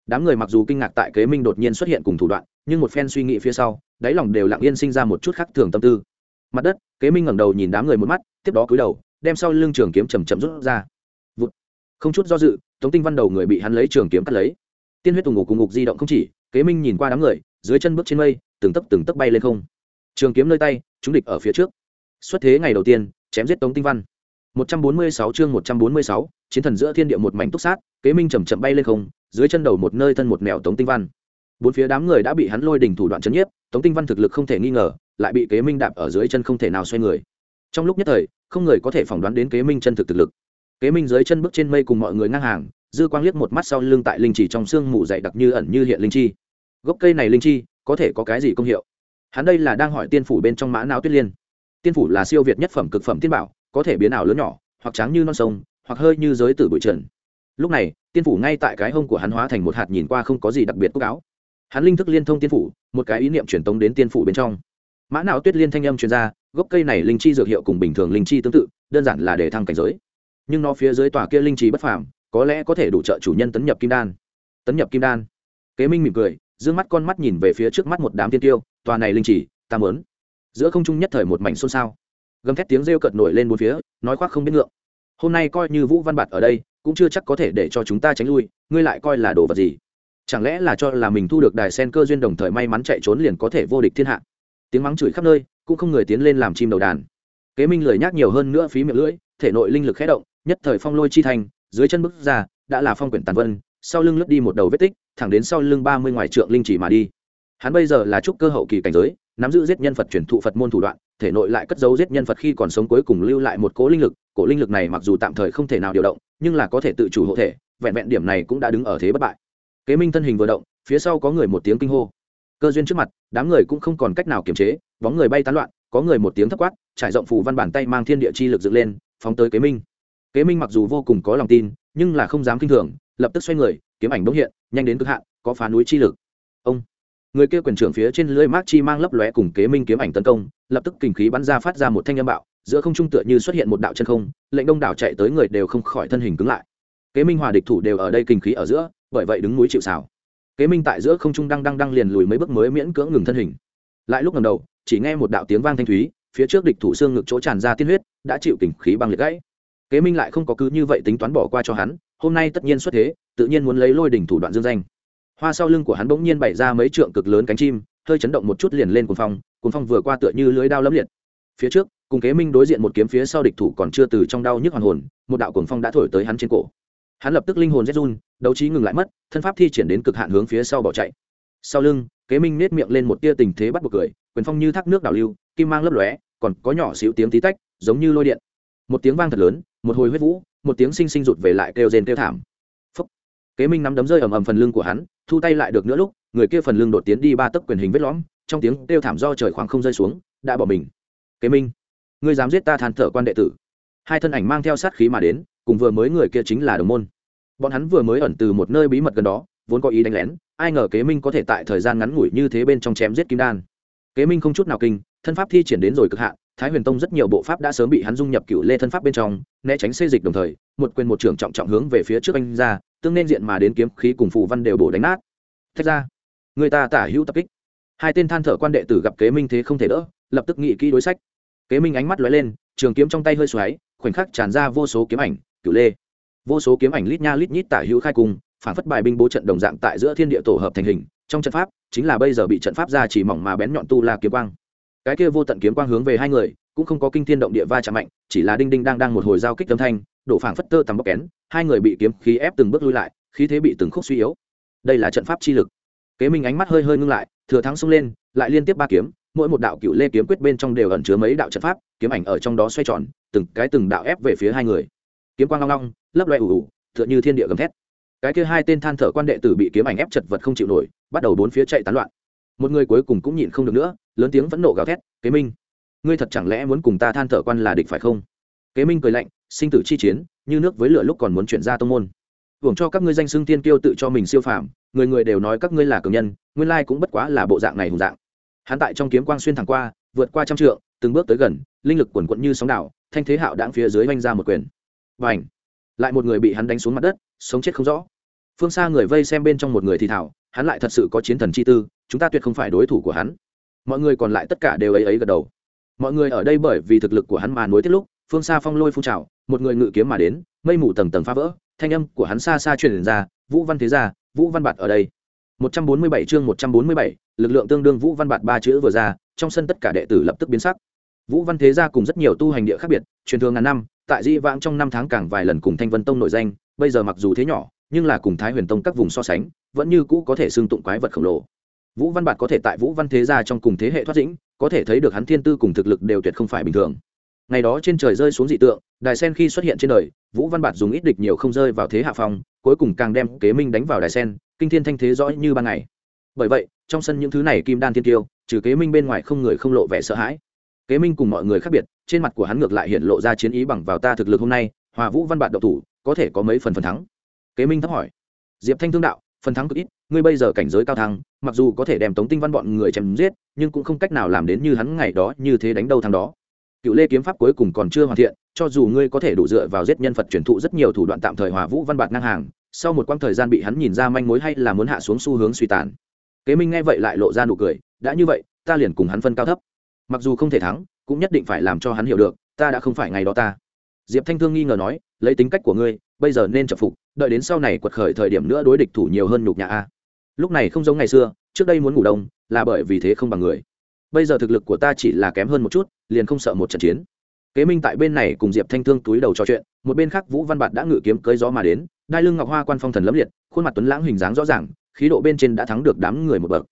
Đám người mặc dù kinh ngạc tại kế minh đột nhiên xuất hiện cùng thủ đoạn, nhưng một phen suy nghĩ phía sau, đáy lòng đều lặng yên sinh ra một chút khác thường tâm tư mặt đất kế minh ngẩng đầu nhìn đám người một mắt tiếp đó cúi đầu đem sau lưng trường kiếm chầm chậm rút ra. Vụt. không chút do dự tống tinh văn đầu người bị hắn lấy trường kiếm cắt lấy. Tiên huyết tùng ngục cùng ngục di động không chỉ kế minh nhìn qua đám người dưới chân bước trên mây từng tấc từng tấc bay lên không. Trường kiếm nơi tay chúng địch ở phía trước. Xuất thế ngày đầu tiên chém giết tống tinh văn. 146 chương 146, chiến thần giữa thiên địa một mảnh túc sát kế minh chậm chậm bay lên không dưới chân đầu một nơi thân một mèo tống tinh văn. Bốn phía đám người đã bị hắn lôi đỉnh thủ đoạn chấn nhiếp tống tinh văn thực lực không thể nghi ngờ lại bị kế minh đạp ở dưới chân không thể nào xoay người. Trong lúc nhất thời, không người có thể phỏng đoán đến kế minh chân thực thực lực. Kế minh dưới chân bước trên mây cùng mọi người ngang hàng, dư quang liếc một mắt sau lưng tại linh chỉ trong xương mù dày đặc như ẩn như hiện linh chi. Gốc cây này linh chi, có thể có cái gì công hiệu? Hắn đây là đang hỏi tiên phủ bên trong mã não tuyết liên. Tiên phủ là siêu việt nhất phẩm cực phẩm tiên bảo, có thể biến ảo lớn nhỏ, hoặc trắng như non sông, hoặc hơi như giới tử bụi trần. Lúc này, tiên phủ ngay tại cái hông của hắn hóa thành một hạt nhìn qua không có gì đặc biệt cúc áo. Hắn linh thức liên thông tiên phủ, một cái ý niệm truyền tống đến tiên phủ bên trong mã não tuyết liên thanh âm truyền ra, gốc cây này linh chi dược hiệu cùng bình thường linh chi tương tự, đơn giản là để thăng cảnh giới. Nhưng nó phía dưới tòa kia linh chi bất phàm, có lẽ có thể đủ trợ chủ nhân tấn nhập kim đan. Tấn nhập kim đan. Kế minh mỉm cười giữ mắt con mắt nhìn về phía trước mắt một đám tiên tiêu, tòa này linh chỉ ta mớn giữa không trung nhất thời một mảnh xôn xao. Gầm thét tiếng rêu cợt nổi lên bốn phía, nói khoác không biết ngượng. Hôm nay coi như vũ văn bạt ở đây, cũng chưa chắc có thể để cho chúng ta tránh lui, ngươi lại coi là đồ vật gì? Chẳng lẽ là cho là mình thu được đài sen cơ duyên đồng thời may mắn chạy trốn liền có thể vô địch thiên hạ? Tiếng mắng chửi khắp nơi, cũng không người tiến lên làm chim đầu đàn. Kế minh lời nhắc nhiều hơn nữa phí miệng lưỡi, thể nội linh lực khé động, nhất thời phong lôi chi thành, dưới chân bước ra, đã là phong quyển tàn vân, sau lưng lướt đi một đầu vết tích, thẳng đến sau lưng ba mươi ngoài trượng linh chỉ mà đi. Hắn bây giờ là trúc cơ hậu kỳ cảnh giới, nắm giữ giết nhân phật chuyển thụ phật môn thủ đoạn, thể nội lại cất giấu giết nhân phật khi còn sống cuối cùng lưu lại một cố linh lực, cổ linh lực này mặc dù tạm thời không thể nào điều động, nhưng là có thể tự chủ hộ thể, vẹn vẹn điểm này cũng đã đứng ở thế bất bại. Kế minh thân hình vừa động, phía sau có người một tiếng kinh hô cơ duyên trước mặt, đám người cũng không còn cách nào kiềm chế, bóng người bay tán loạn, có người một tiếng thấp quát, trải rộng phủ văn bản tay mang thiên địa chi lực dựng lên, phóng tới kế minh. Kế minh mặc dù vô cùng có lòng tin, nhưng là không dám kinh thường, lập tức xoay người, kiếm ảnh bỗng hiện, nhanh đến cực hạn, có phá núi chi lực. Ông! Người kia quyền trưởng phía trên lưới mát chi mang lấp lóe cùng kế minh kiếm ảnh tấn công, lập tức kình khí bắn ra phát ra một thanh âm bạo, giữa không trung tựa như xuất hiện một đạo chân không, lệnh đông đảo chạy tới người đều không khỏi thân hình cứng lại. Kế minh hòa địch thủ đều ở đây kình khí ở giữa, bởi vậy đứng núi chịu xào kế minh tại giữa không trung đang đang đang liền lùi mấy bước mới miễn cưỡng ngừng thân hình. Lại lúc ngầm đầu, chỉ nghe một đạo tiếng vang thanh thúy, phía trước địch thủ xương ngực chỗ tràn ra tiên huyết, đã chịu kình khí băng liệt gãy. Kế minh lại không có cứ như vậy tính toán bỏ qua cho hắn, hôm nay tất nhiên xuất thế, tự nhiên muốn lấy lôi đỉnh thủ đoạn dương danh. Hoa sau lưng của hắn bỗng nhiên bày ra mấy trượng cực lớn cánh chim, hơi chấn động một chút liền lên cuồng phong cuồng phong vừa qua tựa như lưới đao lấm liệt. Phía trước, cùng kế minh đối diện một kiếm phía sau địch thủ còn chưa từ trong đau nhức hoàn hồn, một đạo cuồng phong đã thổi tới hắn trên cổ hắn lập tức linh hồn rét run, đấu trí ngừng lại mất, thân pháp thi triển đến cực hạn hướng phía sau bỏ chạy. Sau lưng, kế minh nết miệng lên một tia tình thế bắt buộc cười, quyền phong như thác nước đảo lưu, kim mang lấp lóe, còn có nhỏ xíu tiếng tí tách, giống như lôi điện. Một tiếng vang thật lớn, một hồi huyết vũ, một tiếng xinh xinh rụt về lại kêu rên kêu thảm. Phúc. kế minh nắm đấm rơi ầm ầm phần lưng của hắn, thu tay lại được nữa lúc, người kia phần lưng đột tiến đi ba tấc quyền hình vết lõm, trong tiếng kêu thảm do trời khoảng không rơi xuống, đã bỏ mình. Kế minh, ngươi dám giết ta than thở quan đệ tử. Hai thân ảnh mang theo sát khí mà đến cùng vừa mới người kia chính là đồng môn. Bọn hắn vừa mới ẩn từ một nơi bí mật gần đó, vốn có ý đánh lén, ai ngờ kế minh có thể tại thời gian ngắn ngủi như thế bên trong chém giết kim đan. Kế minh không chút nào kinh, thân pháp thi triển đến rồi cực hạn, thái huyền tông rất nhiều bộ pháp đã sớm bị hắn dung nhập cựu lê thân pháp bên trong, né tránh xê dịch đồng thời, một quyền một trưởng trọng trọng hướng về phía trước anh ra, tương nên diện mà đến kiếm khí cùng phù văn đều bổ đánh nát. Thách ra, người ta tả hữu tập kích. Hai tên than thở quan đệ tử gặp kế minh thế không thể đỡ, lập tức nghĩ kỹ đối sách. Kế minh ánh mắt lóe lên, trường kiếm trong tay hơi xoáy, khoảnh khắc tràn ra vô số kiếm ảnh cửu lê. Vô số kiếm ảnh lít nha lít nhít tả hữu khai cung, phản phất bài binh bố trận đồng dạng tại giữa thiên địa tổ hợp thành hình, trong trận pháp, chính là bây giờ bị trận pháp ra chỉ mỏng mà bén nhọn tu la kiếm quang. Cái kia vô tận kiếm quang hướng về hai người, cũng không có kinh thiên động địa va chạm mạnh, chỉ là đinh đinh đang đang một hồi giao kích âm thanh, đổ phảng phất tơ tầm bóc kén, hai người bị kiếm khí ép từng bước lui lại, khí thế bị từng khúc suy yếu. Đây là trận pháp chi lực. Kế minh ánh mắt hơi hơi ngưng lại, thừa thắng xông lên, lại liên tiếp ba kiếm, mỗi một đạo cựu lê kiếm quyết bên trong đều ẩn chứa mấy đạo trận pháp, kiếm ảnh ở trong đó xoay tròn, từng cái từng đạo ép về phía hai người kiếm quang long long, lấp loe ủ ủ, tựa như thiên địa gầm thét. Cái kia hai tên than thở quan đệ tử bị kiếm ảnh ép chật vật không chịu nổi, bắt đầu bốn phía chạy tán loạn. Một người cuối cùng cũng nhịn không được nữa, lớn tiếng vẫn nộ gào thét, kế minh, ngươi thật chẳng lẽ muốn cùng ta than thở quan là địch phải không? Kế minh cười lạnh, sinh tử chi chiến, như nước với lửa lúc còn muốn chuyển ra tông môn. Hưởng cho các ngươi danh xưng tiên kiêu tự cho mình siêu phàm, người người đều nói các ngươi là cường nhân, nguyên lai cũng bất quá là bộ dạng này hùng dạng. Hắn tại trong kiếm quang xuyên thẳng qua, vượt qua trăm trượng, từng bước tới gần, linh lực quần quận như sóng đảo, thanh thế hạo đãng phía dưới oanh ra một quyền và ảnh. Lại một người bị hắn đánh xuống mặt đất sống chết không rõ. Phương xa người vây xem bên trong một người thì thảo hắn lại thật sự có chiến thần chi tư chúng ta tuyệt không phải đối thủ của hắn. Mọi người còn lại tất cả đều ấy ấy gật đầu. Mọi người ở đây bởi vì thực lực của hắn mà nối tiết lúc phương xa phong lôi phun trào một người ngự kiếm mà đến mây mù tầng tầng phá vỡ thanh âm của hắn xa xa truyền ra vũ văn thế gia vũ văn bạt ở đây. 147 chương 147, lực lượng tương đương vũ văn bạt ba chữ vừa ra trong sân tất cả đệ tử lập tức biến sắc. Vũ văn thế gia cùng rất nhiều tu hành địa khác biệt truyền thường ngàn năm tại di vãng trong năm tháng càng vài lần cùng thanh vân tông nổi danh, bây giờ mặc dù thế nhỏ, nhưng là cùng thái huyền tông các vùng so sánh, vẫn như cũ có thể xưng tụng quái vật khổng lồ. Vũ văn bạt có thể tại vũ văn thế gia trong cùng thế hệ thoát dĩnh, có thể thấy được hắn thiên tư cùng thực lực đều tuyệt không phải bình thường. Ngày đó trên trời rơi xuống dị tượng, đài sen khi xuất hiện trên đời, vũ văn bạt dùng ít địch nhiều không rơi vào thế hạ phong, cuối cùng càng đem kế minh đánh vào đài sen, kinh thiên thanh thế rõ như ban ngày. Bởi vậy, trong sân những thứ này kim đan thiên tiêu, trừ kế minh bên ngoài không người không lộ vẻ sợ hãi kế minh cùng mọi người khác biệt, trên mặt của hắn ngược lại hiện lộ ra chiến ý bằng vào ta thực lực hôm nay, hòa vũ văn bạt độc thủ, có thể có mấy phần phần thắng? Kế minh thắc hỏi. Diệp thanh thương đạo, phần thắng cực ít, ngươi bây giờ cảnh giới cao thăng, mặc dù có thể đem tống tinh văn bọn người chém giết, nhưng cũng không cách nào làm đến như hắn ngày đó như thế đánh đâu thằng đó. Cựu lê kiếm pháp cuối cùng còn chưa hoàn thiện, cho dù ngươi có thể đủ dựa vào giết nhân phật truyền thụ rất nhiều thủ đoạn tạm thời hòa vũ văn bạt ngang hàng, sau một quãng thời gian bị hắn nhìn ra manh mối hay là muốn hạ xuống xu hướng suy tàn. Kế minh nghe vậy lại lộ ra nụ cười, đã như vậy, ta liền cùng hắn phân cao thấp mặc dù không thể thắng, cũng nhất định phải làm cho hắn hiểu được, ta đã không phải ngày đó ta. Diệp thanh thương nghi ngờ nói, lấy tính cách của ngươi, bây giờ nên chập phục, đợi đến sau này quật khởi thời điểm nữa đối địch thủ nhiều hơn nhục nhã a. Lúc này không giống ngày xưa, trước đây muốn ngủ đông, là bởi vì thế không bằng người. Bây giờ thực lực của ta chỉ là kém hơn một chút, liền không sợ một trận chiến. Kế minh tại bên này cùng diệp thanh thương túi đầu trò chuyện, một bên khác vũ văn bạt đã ngự kiếm cưới gió mà đến, đai lưng ngọc hoa quan phong thần lẫm liệt, khuôn mặt tuấn lãng hình dáng rõ ràng, khí độ bên trên đã thắng được đám người một bậc.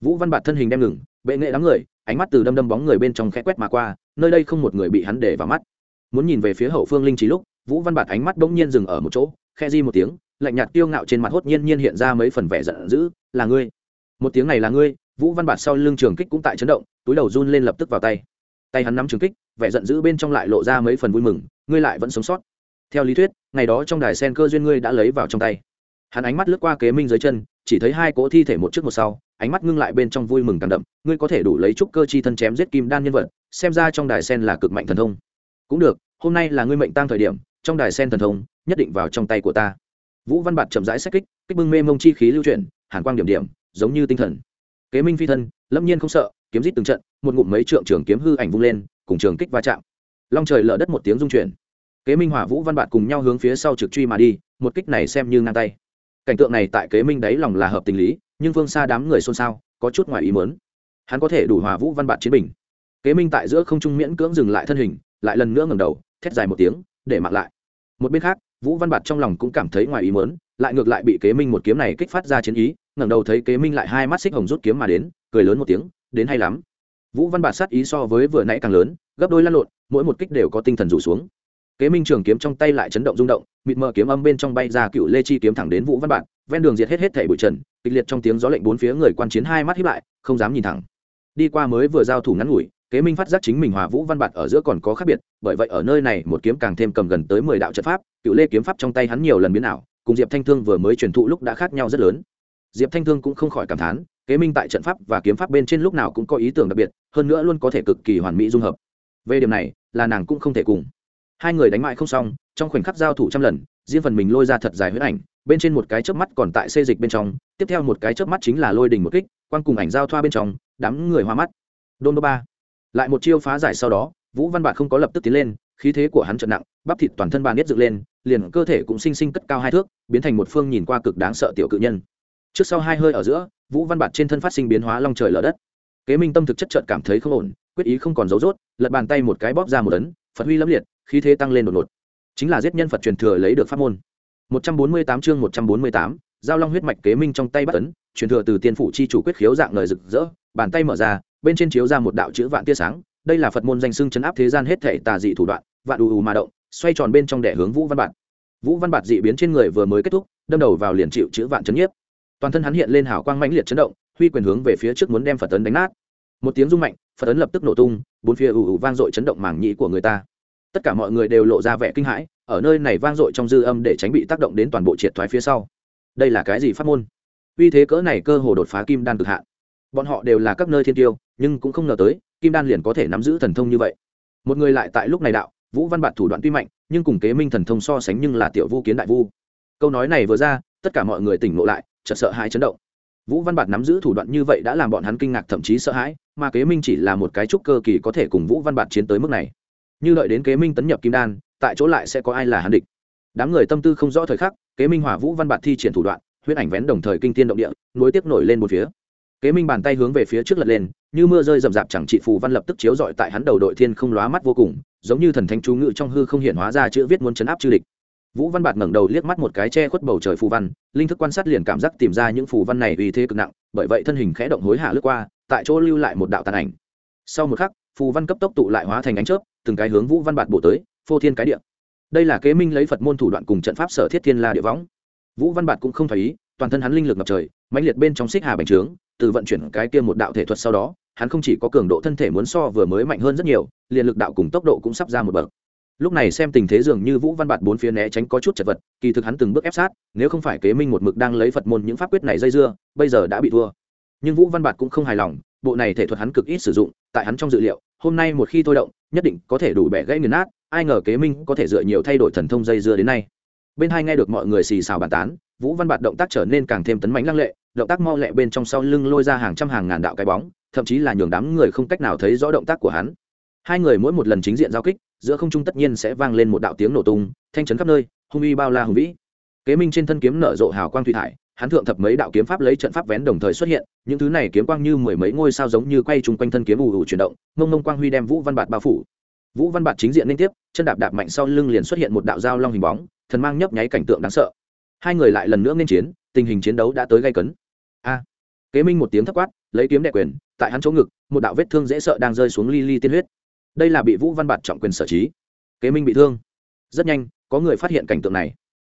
Vũ văn bạt thân hình đem ngừng, bệ nghệ đám người ánh mắt từ đâm đâm bóng người bên trong khẽ quét mà qua, nơi đây không một người bị hắn để vào mắt. Muốn nhìn về phía hậu phương linh trí lúc, vũ văn bạt ánh mắt bỗng nhiên dừng ở một chỗ, khe di một tiếng, lạnh nhạt tiêu ngạo trên mặt hốt nhiên nhiên hiện ra mấy phần vẻ giận dữ, là ngươi. Một tiếng này là ngươi vũ văn bạt sau lưng trường kích cũng tại chấn động, túi đầu run lên lập tức vào tay. Tay hắn nắm trường kích, vẻ giận dữ bên trong lại lộ ra mấy phần vui mừng, ngươi lại vẫn sống sót. Theo lý thuyết, ngày đó trong đài sen cơ duyên ngươi đã lấy vào trong tay. Hắn ánh mắt lướt qua kế minh dưới chân, chỉ thấy hai cỗ thi thể một trước một sau ánh mắt ngưng lại bên trong vui mừng càng đậm, ngươi có thể đủ lấy trúc cơ chi thân chém giết kim đan nhân vật, xem ra trong đài sen là cực mạnh thần thông. Cũng được, hôm nay là ngươi mệnh tăng thời điểm, trong đài sen thần thông nhất định vào trong tay của ta. Vũ văn bạt chậm rãi xét kích kích bưng mê mông chi khí lưu chuyển, hàn quang điểm điểm, giống như tinh thần. Kế minh phi thân, lâm nhiên không sợ, kiếm rít từng trận, một ngụm mấy trượng trường kiếm hư ảnh vung lên, cùng trường kích va chạm. Long trời lở đất một tiếng rung chuyển. Kế minh hỏa vũ văn bạt cùng nhau hướng phía sau trực truy mà đi, một kích này xem như ngang tay. Cảnh tượng này tại kế minh đáy lòng là hợp tình lý nhưng phương xa đám người xôn xao, có chút ngoài ý mớn hắn có thể đủ hòa vũ văn bạt chiến bình. Kế minh tại giữa không trung miễn cưỡng dừng lại thân hình, lại lần nữa ngẩng đầu, thét dài một tiếng, để mặc lại. Một bên khác, vũ văn bạt trong lòng cũng cảm thấy ngoài ý mớn lại ngược lại bị kế minh một kiếm này kích phát ra chiến ý, ngẩng đầu thấy kế minh lại hai mắt xích hồng rút kiếm mà đến, cười lớn một tiếng, đến hay lắm. Vũ văn bạt sát ý so với vừa nãy càng lớn, gấp đôi lăn lộn, mỗi một kích đều có tinh thần rủ xuống. Kế minh trường kiếm trong tay lại chấn động rung động mịt mờ kiếm âm bên trong bay ra cựu lê chi kiếm thẳng đến vũ văn bạn, ven đường diệt hết hết thảy bụi trần, kịch liệt trong tiếng gió lệnh bốn phía người quan chiến hai mắt hiếp lại, không dám nhìn thẳng. Đi qua mới vừa giao thủ ngắn ngủi, kế minh phát giác chính mình hòa vũ văn bạt ở giữa còn có khác biệt, bởi vậy ở nơi này một kiếm càng thêm cầm gần tới mười đạo trận pháp, cựu lê kiếm pháp trong tay hắn nhiều lần biến ảo, cùng diệp thanh thương vừa mới truyền thụ lúc đã khác nhau rất lớn. Diệp thanh thương cũng không khỏi cảm thán, kế minh tại trận pháp và kiếm pháp bên trên lúc nào cũng có ý tưởng đặc biệt, hơn nữa luôn có thể cực kỳ hoàn mỹ dung hợp. Về điểm này, là nàng cũng không thể cùng. Hai người đánh mại không xong trong khoảnh khắc giao thủ trăm lần, riêng phần mình lôi ra thật dài huyết ảnh, bên trên một cái chớp mắt còn tại xê dịch bên trong, tiếp theo một cái chớp mắt chính là lôi đình một kích quan cùng ảnh giao thoa bên trong, đám người hoa mắt. Đôn đô ba, lại một chiêu phá giải sau đó, vũ văn bạc không có lập tức tiến lên, khí thế của hắn trận nặng, bắp thịt toàn thân bàn biết dựng lên, liền cơ thể cũng sinh sinh cất cao hai thước, biến thành một phương nhìn qua cực đáng sợ tiểu cự nhân. Trước sau hai hơi ở giữa, vũ văn bạc trên thân phát sinh biến hóa long trời lở đất. Kế minh tâm thực chất trợt cảm thấy không ổn, quyết ý không còn dấu rốt, lật bàn tay một cái bóp ra một ấn, phật huy lâm liệt, khí thế tăng lên đột ngột chính là giết nhân phật truyền thừa lấy được pháp môn. 148 chương 148, giao long huyết mạch kế minh trong tay bắt ấn truyền thừa từ tiên phủ chi chủ quyết khiếu dạng lời rực rỡ bàn tay mở ra bên trên chiếu ra một đạo chữ vạn tia sáng đây là phật môn danh xưng chấn áp thế gian hết thể tà dị thủ đoạn vạn ù ù mà động xoay tròn bên trong đẻ hướng vũ văn bạt. Vũ văn bạt dị biến trên người vừa mới kết thúc đâm đầu vào liền chịu chữ vạn chấn nhiếp. Toàn thân hắn hiện lên hào quang mãnh liệt chấn động huy quyền hướng về phía trước muốn đem phật ấn đánh nát. Một tiếng rung mạnh phật ấn lập tức nổ tung bốn phía ù ù vang dội chấn động mảng nhĩ của người ta tất cả mọi người đều lộ ra vẻ kinh hãi, ở nơi này vang dội trong dư âm để tránh bị tác động đến toàn bộ triệt thoái phía sau. Đây là cái gì pháp môn? Uy thế cỡ này cơ hồ đột phá kim đan cực hạn. Bọn họ đều là các nơi thiên tiêu, nhưng cũng không ngờ tới, kim đan liền có thể nắm giữ thần thông như vậy. Một người lại tại lúc này đạo, vũ văn bạt thủ đoạn tuy mạnh, nhưng cùng kế minh thần thông so sánh nhưng là tiểu vu kiến đại vu. Câu nói này vừa ra, tất cả mọi người tỉnh ngộ lại, chợt sợ hãi chấn động. Vũ văn bạt nắm giữ thủ đoạn như vậy đã làm bọn hắn kinh ngạc thậm chí sợ hãi, mà kế minh chỉ là một cái trúc cơ kỳ có thể cùng vũ văn bạt chiến tới mức này như đợi đến kế minh tấn nhập kim đan, tại chỗ lại sẽ có ai là hán địch. Đám người tâm tư không rõ thời khắc, kế minh hỏa vũ văn bạt thi triển thủ đoạn, huyết ảnh vén đồng thời kinh tiên động địa, nối tiếp nổi lên một phía. Kế minh bàn tay hướng về phía trước lật lên, như mưa rơi rậm rạp chẳng trị phù văn lập tức chiếu dọi tại hắn đầu đội thiên không lóa mắt vô cùng, giống như thần thánh chú ngự trong hư không hiện hóa ra chữ viết muốn chấn áp chư địch. Vũ văn bạt ngẩng đầu liếc mắt một cái che khuất bầu trời phù văn, linh thức quan sát liền cảm giác tìm ra những phù văn này uy thế cực nặng, bởi vậy thân hình khẽ động hối hạ lướt qua, tại chỗ lưu lại một đạo tàn ảnh. Sau một khắc, phù văn cấp tốc tụ lại hóa thành ánh chớp từng cái hướng vũ văn bạt bổ tới, phô thiên cái địa. Đây là kế minh lấy phật môn thủ đoạn cùng trận pháp sở thiết thiên la địa võng. Vũ văn bạt cũng không thấy ý toàn thân hắn linh lực ngập trời, mãnh liệt bên trong xích hà bành trướng, từ vận chuyển cái kia một đạo thể thuật sau đó, hắn không chỉ có cường độ thân thể muốn so vừa mới mạnh hơn rất nhiều, liền lực đạo cùng tốc độ cũng sắp ra một bậc. Lúc này xem tình thế dường như vũ văn bạt bốn phía né tránh có chút chật vật, kỳ thực hắn từng bước ép sát, nếu không phải kế minh một mực đang lấy phật môn những pháp quyết này dây dưa, bây giờ đã bị thua. Nhưng vũ văn bạt cũng không hài lòng, bộ này thể thuật hắn cực ít sử dụng, tại hắn trong dự liệu hôm nay một khi thôi động, nhất định có thể đủ bẻ gãy nghiền nát, ai ngờ kế minh có thể dựa nhiều thay đổi thần thông dây dưa đến nay. Bên hai nghe được mọi người xì xào bàn tán, vũ văn bạt động tác trở nên càng thêm tấn mãnh lăng lệ, động tác mau lẹ bên trong sau lưng lôi ra hàng trăm hàng ngàn đạo cái bóng, thậm chí là nhường đám người không cách nào thấy rõ động tác của hắn. Hai người mỗi một lần chính diện giao kích, giữa không trung tất nhiên sẽ vang lên một đạo tiếng nổ tung, thanh chấn khắp nơi, hung uy bao la hùng vĩ. Kế minh trên thân kiếm nở rộ hào quang thủy thải hắn thượng thập mấy đạo kiếm pháp lấy trận pháp vén đồng thời xuất hiện, những thứ này kiếm quang như mười mấy ngôi sao giống như quay chung quanh thân kiếm ù ù chuyển động mông mông quang huy đem vũ văn bạt bao phủ. Vũ văn bạt chính diện liên tiếp, chân đạp đạp mạnh sau lưng liền xuất hiện một đạo dao long hình bóng, thần mang nhấp nháy cảnh tượng đáng sợ. Hai người lại lần nữa nên chiến, tình hình chiến đấu đã tới gây cấn. A! Kế minh một tiếng thất quát, lấy kiếm đệ quyền, tại hắn chỗ ngực, một đạo vết thương dễ sợ đang rơi xuống li li tiên huyết. Đây là bị vũ văn bạt trọng quyền sở trí. Kế minh bị thương. Rất nhanh, có người phát hiện cảnh tượng này.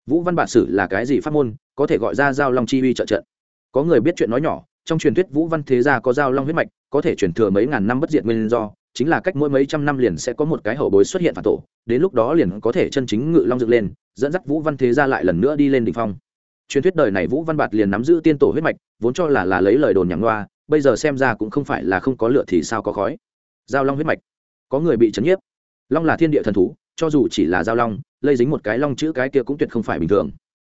Vũ văn bạt sử là cái gì pháp môn có thể gọi ra giao long chi uy trợ trận. Có người biết chuyện nói nhỏ, trong truyền thuyết vũ văn thế gia có giao long huyết mạch, có thể truyền thừa mấy ngàn năm bất diệt nguyên do, chính là cách mỗi mấy trăm năm liền sẽ có một cái hậu bối xuất hiện phản tổ, đến lúc đó liền có thể chân chính ngự long dựng lên, dẫn dắt vũ văn thế gia lại lần nữa đi lên đỉnh phong. Truyền thuyết đời này vũ văn bạt liền nắm giữ tiên tổ huyết mạch, vốn cho là là lấy lời đồn nhảm loa, bây giờ xem ra cũng không phải là không có lựa thì sao có khói. Giao long huyết mạch. Có người bị chấn nhiếp. Long là thiên địa thần thú, cho dù chỉ là giao long, lây dính một cái long chữ cái kia cũng tuyệt không phải bình thường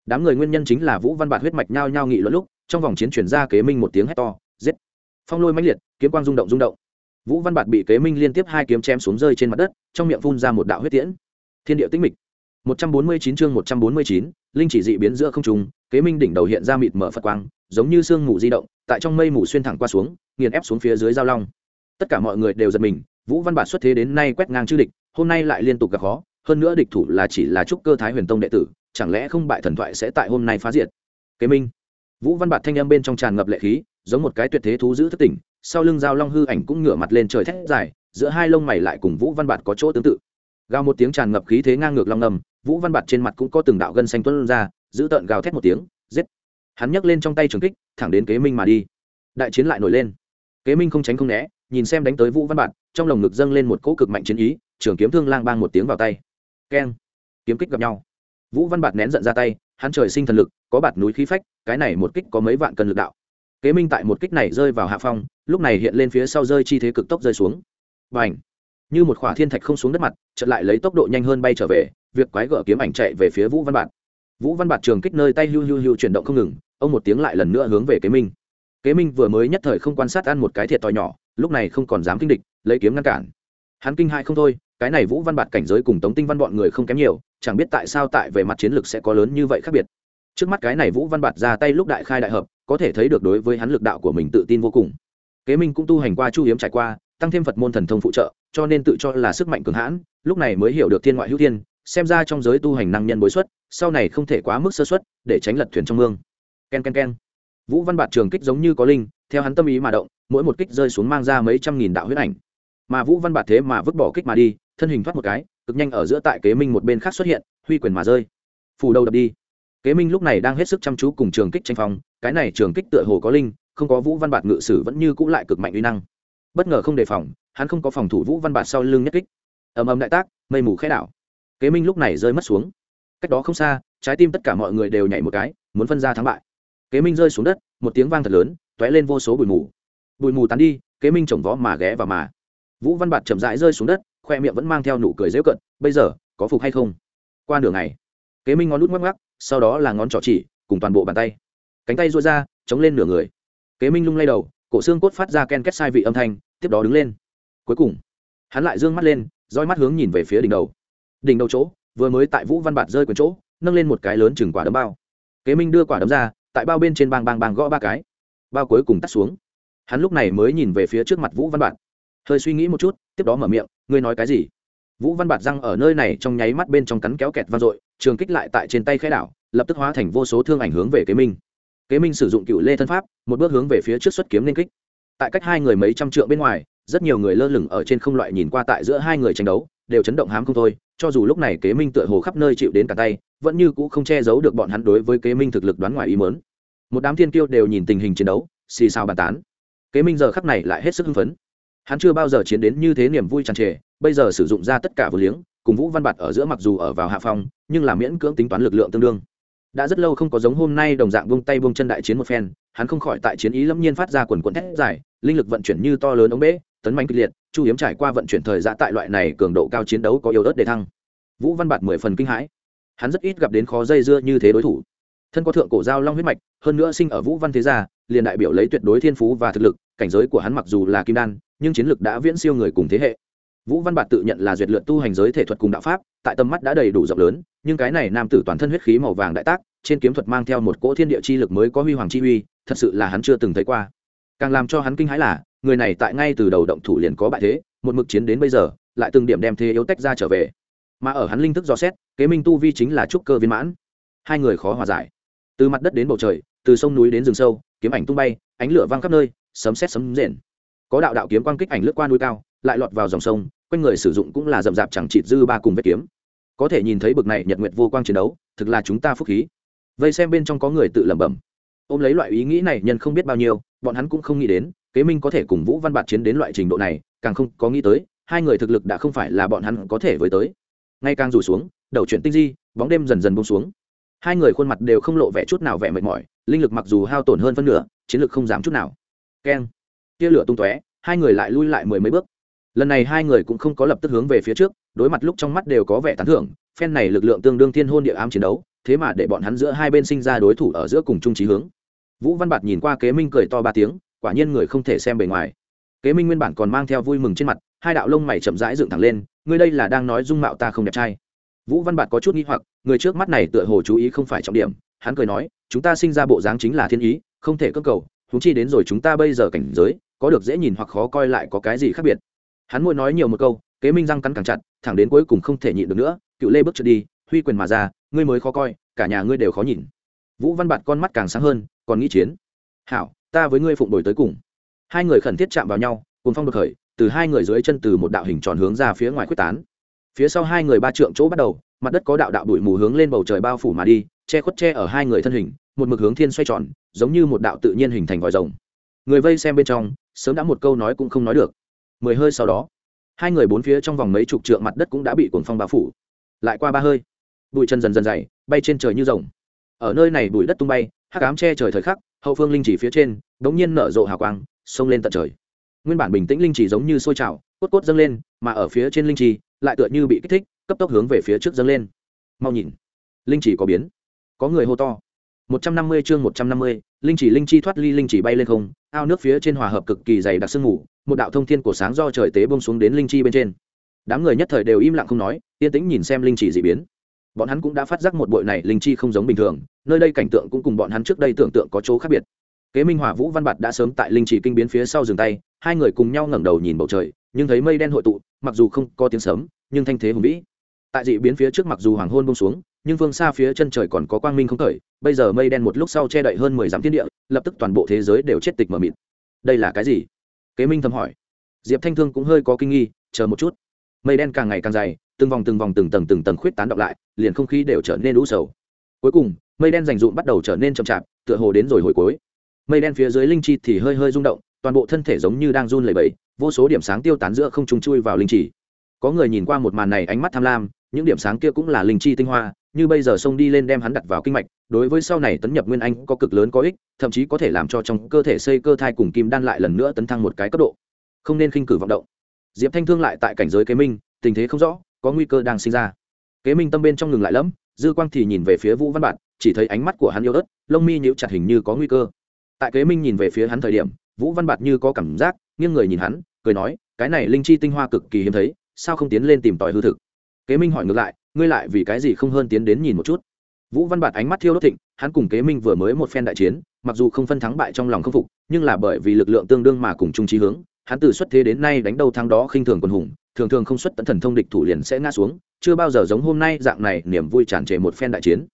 đám người nguyên nhân chính là vũ văn bạt huyết mạch nhao nhao nghị luận lúc trong vòng chiến chuyển ra kế minh một tiếng hét to giết. Phong lôi mãnh liệt kiếm quang rung động rung động. Vũ văn bạt bị kế minh liên tiếp hai kiếm chém xuống rơi trên mặt đất trong miệng phun ra một đạo huyết tiễn. Thiên địa tĩnh mịch. 149 chương 149, linh chỉ dị biến giữa không trung, kế minh đỉnh đầu hiện ra mịt mở phật quang, giống như sương mù di động, tại trong mây mù xuyên thẳng qua xuống, nghiền ép xuống phía dưới giao long. Tất cả mọi người đều giật mình, Vũ Văn Bạt xuất thế đến nay quét ngang chư địch, hôm nay lại liên tục gặp khó, hơn nữa địch thủ là chỉ là trúc cơ thái huyền tông đệ tử, chẳng lẽ không bại thần thoại sẽ tại hôm nay phá diệt? Kế minh, Vũ Văn Bạt thanh âm bên trong tràn ngập lệ khí, giống một cái tuyệt thế thú giữ thất tỉnh, sau lưng giao long hư ảnh cũng ngửa mặt lên trời thét dài, giữa hai lông mày lại cùng Vũ Văn Bạt có chỗ tương tự. Gào một tiếng tràn ngập khí thế ngang ngược long ngầm, vũ văn bạt trên mặt cũng có từng đạo gân xanh tuôn ra giữ tợn gào thét một tiếng giết. Hắn nhấc lên trong tay trường kích thẳng đến kế minh mà đi. Đại chiến lại nổi lên. Kế minh không tránh không né nhìn xem đánh tới vũ văn bạt trong lồng ngực dâng lên một cỗ cực mạnh chiến ý trường kiếm thương lang bang một tiếng vào tay. Keng. Kiếm kích gặp nhau vũ văn bạt nén giận ra tay, hắn trời sinh thần lực, có bạt núi khí phách, cái này một kích có mấy vạn cân lực đạo. Kế minh tại một kích này rơi vào hạ phong, lúc này hiện lên phía sau rơi chi thế cực tốc rơi xuống. Và ảnh như một khỏa thiên thạch không xuống đất mặt, chợt lại lấy tốc độ nhanh hơn bay trở về, việc quái gở kiếm ảnh chạy về phía vũ văn bạt. Vũ văn bạt trường kích nơi tay hưu hưu hưu chuyển động không ngừng, ông một tiếng lại lần nữa hướng về kế minh. Kế minh vừa mới nhất thời không quan sát ăn một cái thiệt to nhỏ, lúc này không còn dám kinh địch, lấy kiếm ngăn cản. Hắn kinh hại không thôi, cái này vũ văn bạt cảnh giới cùng tống tinh văn bọn người không kém nhiều chẳng biết tại sao tại về mặt chiến lược sẽ có lớn như vậy khác biệt. Trước mắt cái này vũ văn bạt ra tay lúc đại khai đại hợp, có thể thấy được đối với hắn lực đạo của mình tự tin vô cùng. Kế minh cũng tu hành qua chu hiếm trải qua, tăng thêm phật môn thần thông phụ trợ, cho nên tự cho là sức mạnh cường hãn, lúc này mới hiểu được thiên ngoại hữu thiên, xem ra trong giới tu hành năng nhân bối xuất, sau này không thể quá mức sơ xuất để tránh lật thuyền trong mương. K e n k e n k e n vũ văn bạt trường kích giống như có linh, theo hắn tâm ý mà động, mỗi một kích rơi xuống mang ra mấy trăm nghìn đạo huyết ảnh. Mà vũ văn bạt thế mà vứt bỏ kích mà đi, thân hình thoát một cái cực nhanh ở giữa tại kế minh một bên khác xuất hiện, huy quyền mà rơi. Phủ đầu đập đi. Kế minh lúc này đang hết sức chăm chú cùng trường kích tranh phong, cái này trường kích tựa hồ có linh, không có vũ văn bạt ngự sử vẫn như c ũ lại cực mạnh uy năng. Bất ngờ không đề phòng, hắn không có phòng thủ vũ văn bạt sau lưng nhất kích. Ầm ầm đại tác, mây mù khẽ đảo. Kế minh lúc này rơi mất xuống. Cách đó không xa, trái tim tất cả mọi người đều nhảy một cái, muốn phân ra thắng bại. Kế minh rơi xuống đất, một tiếng vang thật lớn t ó é lên vô số bụi mù. Bụi mù tán đi, kế minh chồng vó mà ghé vào mà vũ văn bạt chậm rãi rơi xuống đất, khoe miệng vẫn mang theo nụ cười dễu cận bây giờ, có phục hay không? Qua nửa ngày. Kế minh ngón lút ngoắc ngoắc, sau đó là ngón trỏ chỉ, cùng toàn bộ bàn tay. Cánh tay rối ra, chống lên nửa người. Kế minh lung lay đầu, cổ xương cốt phát ra ken kết sai vị âm thanh, tiếp đó đứng lên. Cuối cùng, hắn lại d ư ơ n g mắt lên, roi mắt hướng nhìn về phía đỉnh đầu. Đỉnh đầu chỗ, vừa mới tại vũ văn bạt rơi quần chỗ, nâng lên một cái lớn chừng quả đấm bao. Kế minh đưa quả đấm ra, tại bao bên trên bang bang bang gõ ba cái. Bao cuối cùng tắt xuống. Hắn lúc này mới nhìn về phía trước mặt vũ văn bạt hơi suy nghĩ một chút, tiếp đó mở miệng, ngươi nói cái gì? Vũ văn bạt răng ở nơi này trong nháy mắt bên trong cắn kéo kẹt vang dội, trường kích lại tại trên tay khai đảo, lập tức hóa thành vô số thương ảnh hướng về kế minh. Kế minh sử dụng cựu lê thân pháp, một bước hướng về phía trước xuất kiếm nên kích. Tại cách hai người mấy trăm trượng bên ngoài, rất nhiều người lơ lửng ở trên không loại nhìn qua tại giữa hai người tranh đấu, đều chấn động hám không thôi, cho dù lúc này kế minh tựa hồ khắp nơi chịu đến cả tay, vẫn như cũ không che giấu được bọn hắn đối với kế minh thực lực đoán ngoài ý mớn một đám thiên kiêu đều nhìn tình hình chiến đấu, xì xào bàn tán. Kế minh giờ khắp này lại hết sức hưng phấn hắn chưa bao giờ chiến đến như thế niềm vui tràn trề, bây giờ sử dụng ra tất cả vừa liếng, cùng vũ văn bạt ở giữa mặc dù ở vào hạ phong, nhưng là miễn cưỡng tính toán lực lượng tương đương. Đã rất lâu không có giống hôm nay đồng dạng vung tay vung chân đại chiến một phen, hắn không khỏi tại chiến ý lâm nhiên phát ra quần quần thét dài, linh lực vận chuyển như to lớn ống bể tấn mạnh kịch liệt, chu hiếm trải qua vận chuyển thời gian tại loại này cường độ cao chiến đấu có yếu ớt để thăng. Vũ văn bạt mười phần kinh hãi. Hắn rất ít gặp đến khó dây dưa như thế đối thủ. Thân có thượng cổ giao long huyết mạch, hơn nữa sinh ở vũ văn thế gia, liền đại biểu lấy tuyệt đối thiên phú và thực lực, cảnh giới của hắn mặc dù là kim đan nhưng chiến lực đã viễn siêu người cùng thế hệ. Vũ văn bạt tự nhận là duyệt lượt tu hành giới thể thuật cùng đạo pháp, tại tầm mắt đã đầy đủ rộng lớn, nhưng cái này nam tử toàn thân huyết khí màu vàng đại tác, trên kiếm thuật mang theo một cỗ thiên địa chi lực mới có huy hoàng chi uy, thật sự là hắn chưa từng thấy qua. Càng làm cho hắn kinh hãi là, người này tại ngay từ đầu động thủ liền có bại thế, một mực chiến đến bây giờ, lại từng điểm đem thế yếu tách ra trở về. Mà ở hắn linh thức do xét, kế minh tu vi chính là trúc cơ viên mãn. Hai người khó hòa giải. Từ mặt đất đến bầu trời, từ sông núi đến rừng sâu, kiếm ảnh tung bay, ánh lửa vang khắp nơi, sấm sét sấm rền có đạo đạo kiếm quang kích ảnh lướt qua núi cao, lại lọt vào dòng sông, quanh người sử dụng cũng là rậm rạp chẳng chịt dư ba cùng vết kiếm. Có thể nhìn thấy bực này nhật nguyệt vô quang chiến đấu, thực là chúng ta phúc khí. Vây xem bên trong có người tự lẩm bẩm. Ôm lấy loại ý nghĩ này nhân không biết bao nhiêu, bọn hắn cũng không nghĩ đến, kế minh có thể cùng vũ văn bạt chiến đến loại trình độ này, càng không có nghĩ tới, hai người thực lực đã không phải là bọn hắn có thể với tới. Ngay càng rủ xuống, đầu chuyển tinh di, bóng đêm dần dần bông xuống. Hai người khuôn mặt đều không lộ vẻ chút nào vẻ mệt mỏi, linh lực mặc dù hao tổn hơn phân nửa, chiến lực không giảm chút nào. Keng tia lửa tung tóe, hai người lại lui lại mười mấy bước. Lần này hai người cũng không có lập tức hướng về phía trước, đối mặt lúc trong mắt đều có vẻ tán thưởng, phen này lực lượng tương đương thiên hôn địa ám chiến đấu, thế mà để bọn hắn giữa hai bên sinh ra đối thủ ở giữa cùng chung trí hướng. Vũ văn bạt nhìn qua kế minh cười to ba tiếng, quả nhiên người không thể xem bề ngoài. Kế minh nguyên bản còn mang theo vui mừng trên mặt, hai đạo lông mày chậm rãi dựng thẳng lên, ngươi đây là đang nói dung mạo ta không đẹp trai. Vũ văn bạt có chút nghi hoặc, người trước mắt này tựa hồ chú ý không phải trọng điểm, hắn cười nói, chúng ta sinh ra bộ dáng chính là thiên ý, không thể cơ cầu thú chi đến rồi chúng ta bây giờ cảnh giới có được dễ nhìn hoặc khó coi lại có cái gì khác biệt. Hắn môi nói nhiều một câu, kế minh răng cắn càng chặt, thẳng đến cuối cùng không thể nhịn được nữa, cựu lê bước trượt đi, huy quyền mà ra, ngươi mới khó coi, cả nhà ngươi đều khó nhìn. Vũ văn bạt con mắt càng sáng hơn, còn nghĩ chiến. Hảo, ta với ngươi phụng đổi tới cùng. Hai người khẩn thiết chạm vào nhau cùng phong đột khởi, từ hai người dưới chân từ một đạo hình tròn hướng ra phía ngoài quyết tán. Phía sau hai người ba trượng chỗ bắt đầu, mặt đất có đạo đạo bụi mù hướng lên bầu trời bao phủ mà đi, che khuất che ở hai người thân hình, một mực hướng thiên xoay tròn, giống như một đạo tự nhiên hình thành vòi rồng. Người vây xem bên trong sớm đã một câu nói cũng không nói được. Mười hơi sau đó, hai người bốn phía trong vòng mấy chục trượng mặt đất cũng đã bị cuồng phong bao phủ. Lại qua ba hơi, bụi chân dần dần dày, bay trên trời như rồng. Ở nơi này bụi đất tung bay, hắc ám che trời thời khắc, hậu phương linh chỉ phía trên, đống nhiên nở rộ hào quang, xông lên tận trời. Nguyên bản bình tĩnh linh chỉ giống như sôi trào, cốt cốt dâng lên, mà ở phía trên linh trì lại tựa như bị kích thích, cấp tốc hướng về phía trước dâng lên. Mau nhìn, linh chỉ có biến, có người hô to. Một trăm năm mươi chương một trăm năm mươi linh chỉ linh chi thoát ly linh chỉ bay lên không, ao nước phía trên hòa hợp cực kỳ dày đặc sương mù, một đạo thông thiên của sáng do trời tế bông xuống đến linh chi bên trên. Đám người nhất thời đều im lặng không nói, yên tĩnh nhìn xem linh chỉ d ị biến. Bọn hắn cũng đã phát giác một bội này linh chi không giống bình thường, nơi đây cảnh tượng cũng cùng bọn hắn trước đây tưởng tượng có chỗ khác biệt. Kế minh hòa vũ văn bạt đã sớm tại linh chỉ kinh biến phía sau dừng tay, hai người cùng nhau ngẩng đầu nhìn bầu trời, nhưng thấy mây đen hội tụ, mặc dù không có tiếng sấm, nhưng thanh thế hùng vĩ. Tại dị biến phía trước mặc dù hoàng hôn bông xuống nhưng phương xa phía chân trời còn có quang minh không khởi, bây giờ mây đen một lúc sau che đậy hơn mười dặm thiên địa, lập tức toàn bộ thế giới đều chết tịch mờ mịt. Đây là cái gì? Kế minh thầm hỏi. Diệp thanh thương cũng hơi có kinh nghi, chờ một chút. Mây đen càng ngày càng dày, từng vòng từng vòng từng tầng từng tầng khuyết tán đọc lại, liền không khí đều trở nên lũ sầu. Cuối cùng, mây đen dành dụm bắt đầu trở nên chậm chạp, tựa hồ đến rồi hồi cuối. Mây đen phía dưới linh chi thì hơi hơi rung động, toàn bộ thân thể giống như đang run lẩy bẩy, vô số điểm sáng tiêu tán giữa không trùng chui vào linh chỉ có người nhìn qua một màn này ánh mắt tham lam, những điểm sáng kia cũng là linh chi tinh hoa như bây giờ xông đi lên đem hắn đặt vào kinh mạch, đối với sau này tấn nhập nguyên anh có cực lớn có ích, thậm chí có thể làm cho trong cơ thể xây cơ thai cùng kim đan lại lần nữa tấn thăng một cái cấp độ. Không nên khinh cử vọng động. Diệp thanh thương lại tại cảnh giới kế minh, tình thế không rõ, có nguy cơ đang sinh ra. Kế minh tâm bên trong ngừng lại lẫm, dư quang thì nhìn về phía vũ văn bạn chỉ thấy ánh mắt của hắn yếu ớt, lông mi nhíu chặt hình như có nguy cơ. Tại kế minh nhìn về phía hắn thời điểm, vũ văn bạt như có cảm giác, nghiêng người nhìn hắn, cười nói, cái này linh chi tinh hoa cực kỳ hiếm thấy, sao không tiến lên tìm tòi hư thực? Kế minh hỏi ngược lại ngươi lại vì cái gì không hơn tiến đến nhìn một chút? Vũ văn bạt ánh mắt thiêu đốt thịnh, hắn cùng kế minh vừa mới một phen đại chiến, mặc dù không phân thắng bại trong lòng không phục, nhưng là bởi vì lực lượng tương đương mà cùng chung trí hướng, hắn từ xuất thế đến nay đánh đầu thắng đó khinh thường quân hùng, thường thường không xuất tận thần thông địch thủ liền sẽ ngã xuống, chưa bao giờ giống hôm nay dạng này niềm vui tràn trề một phen đại chiến.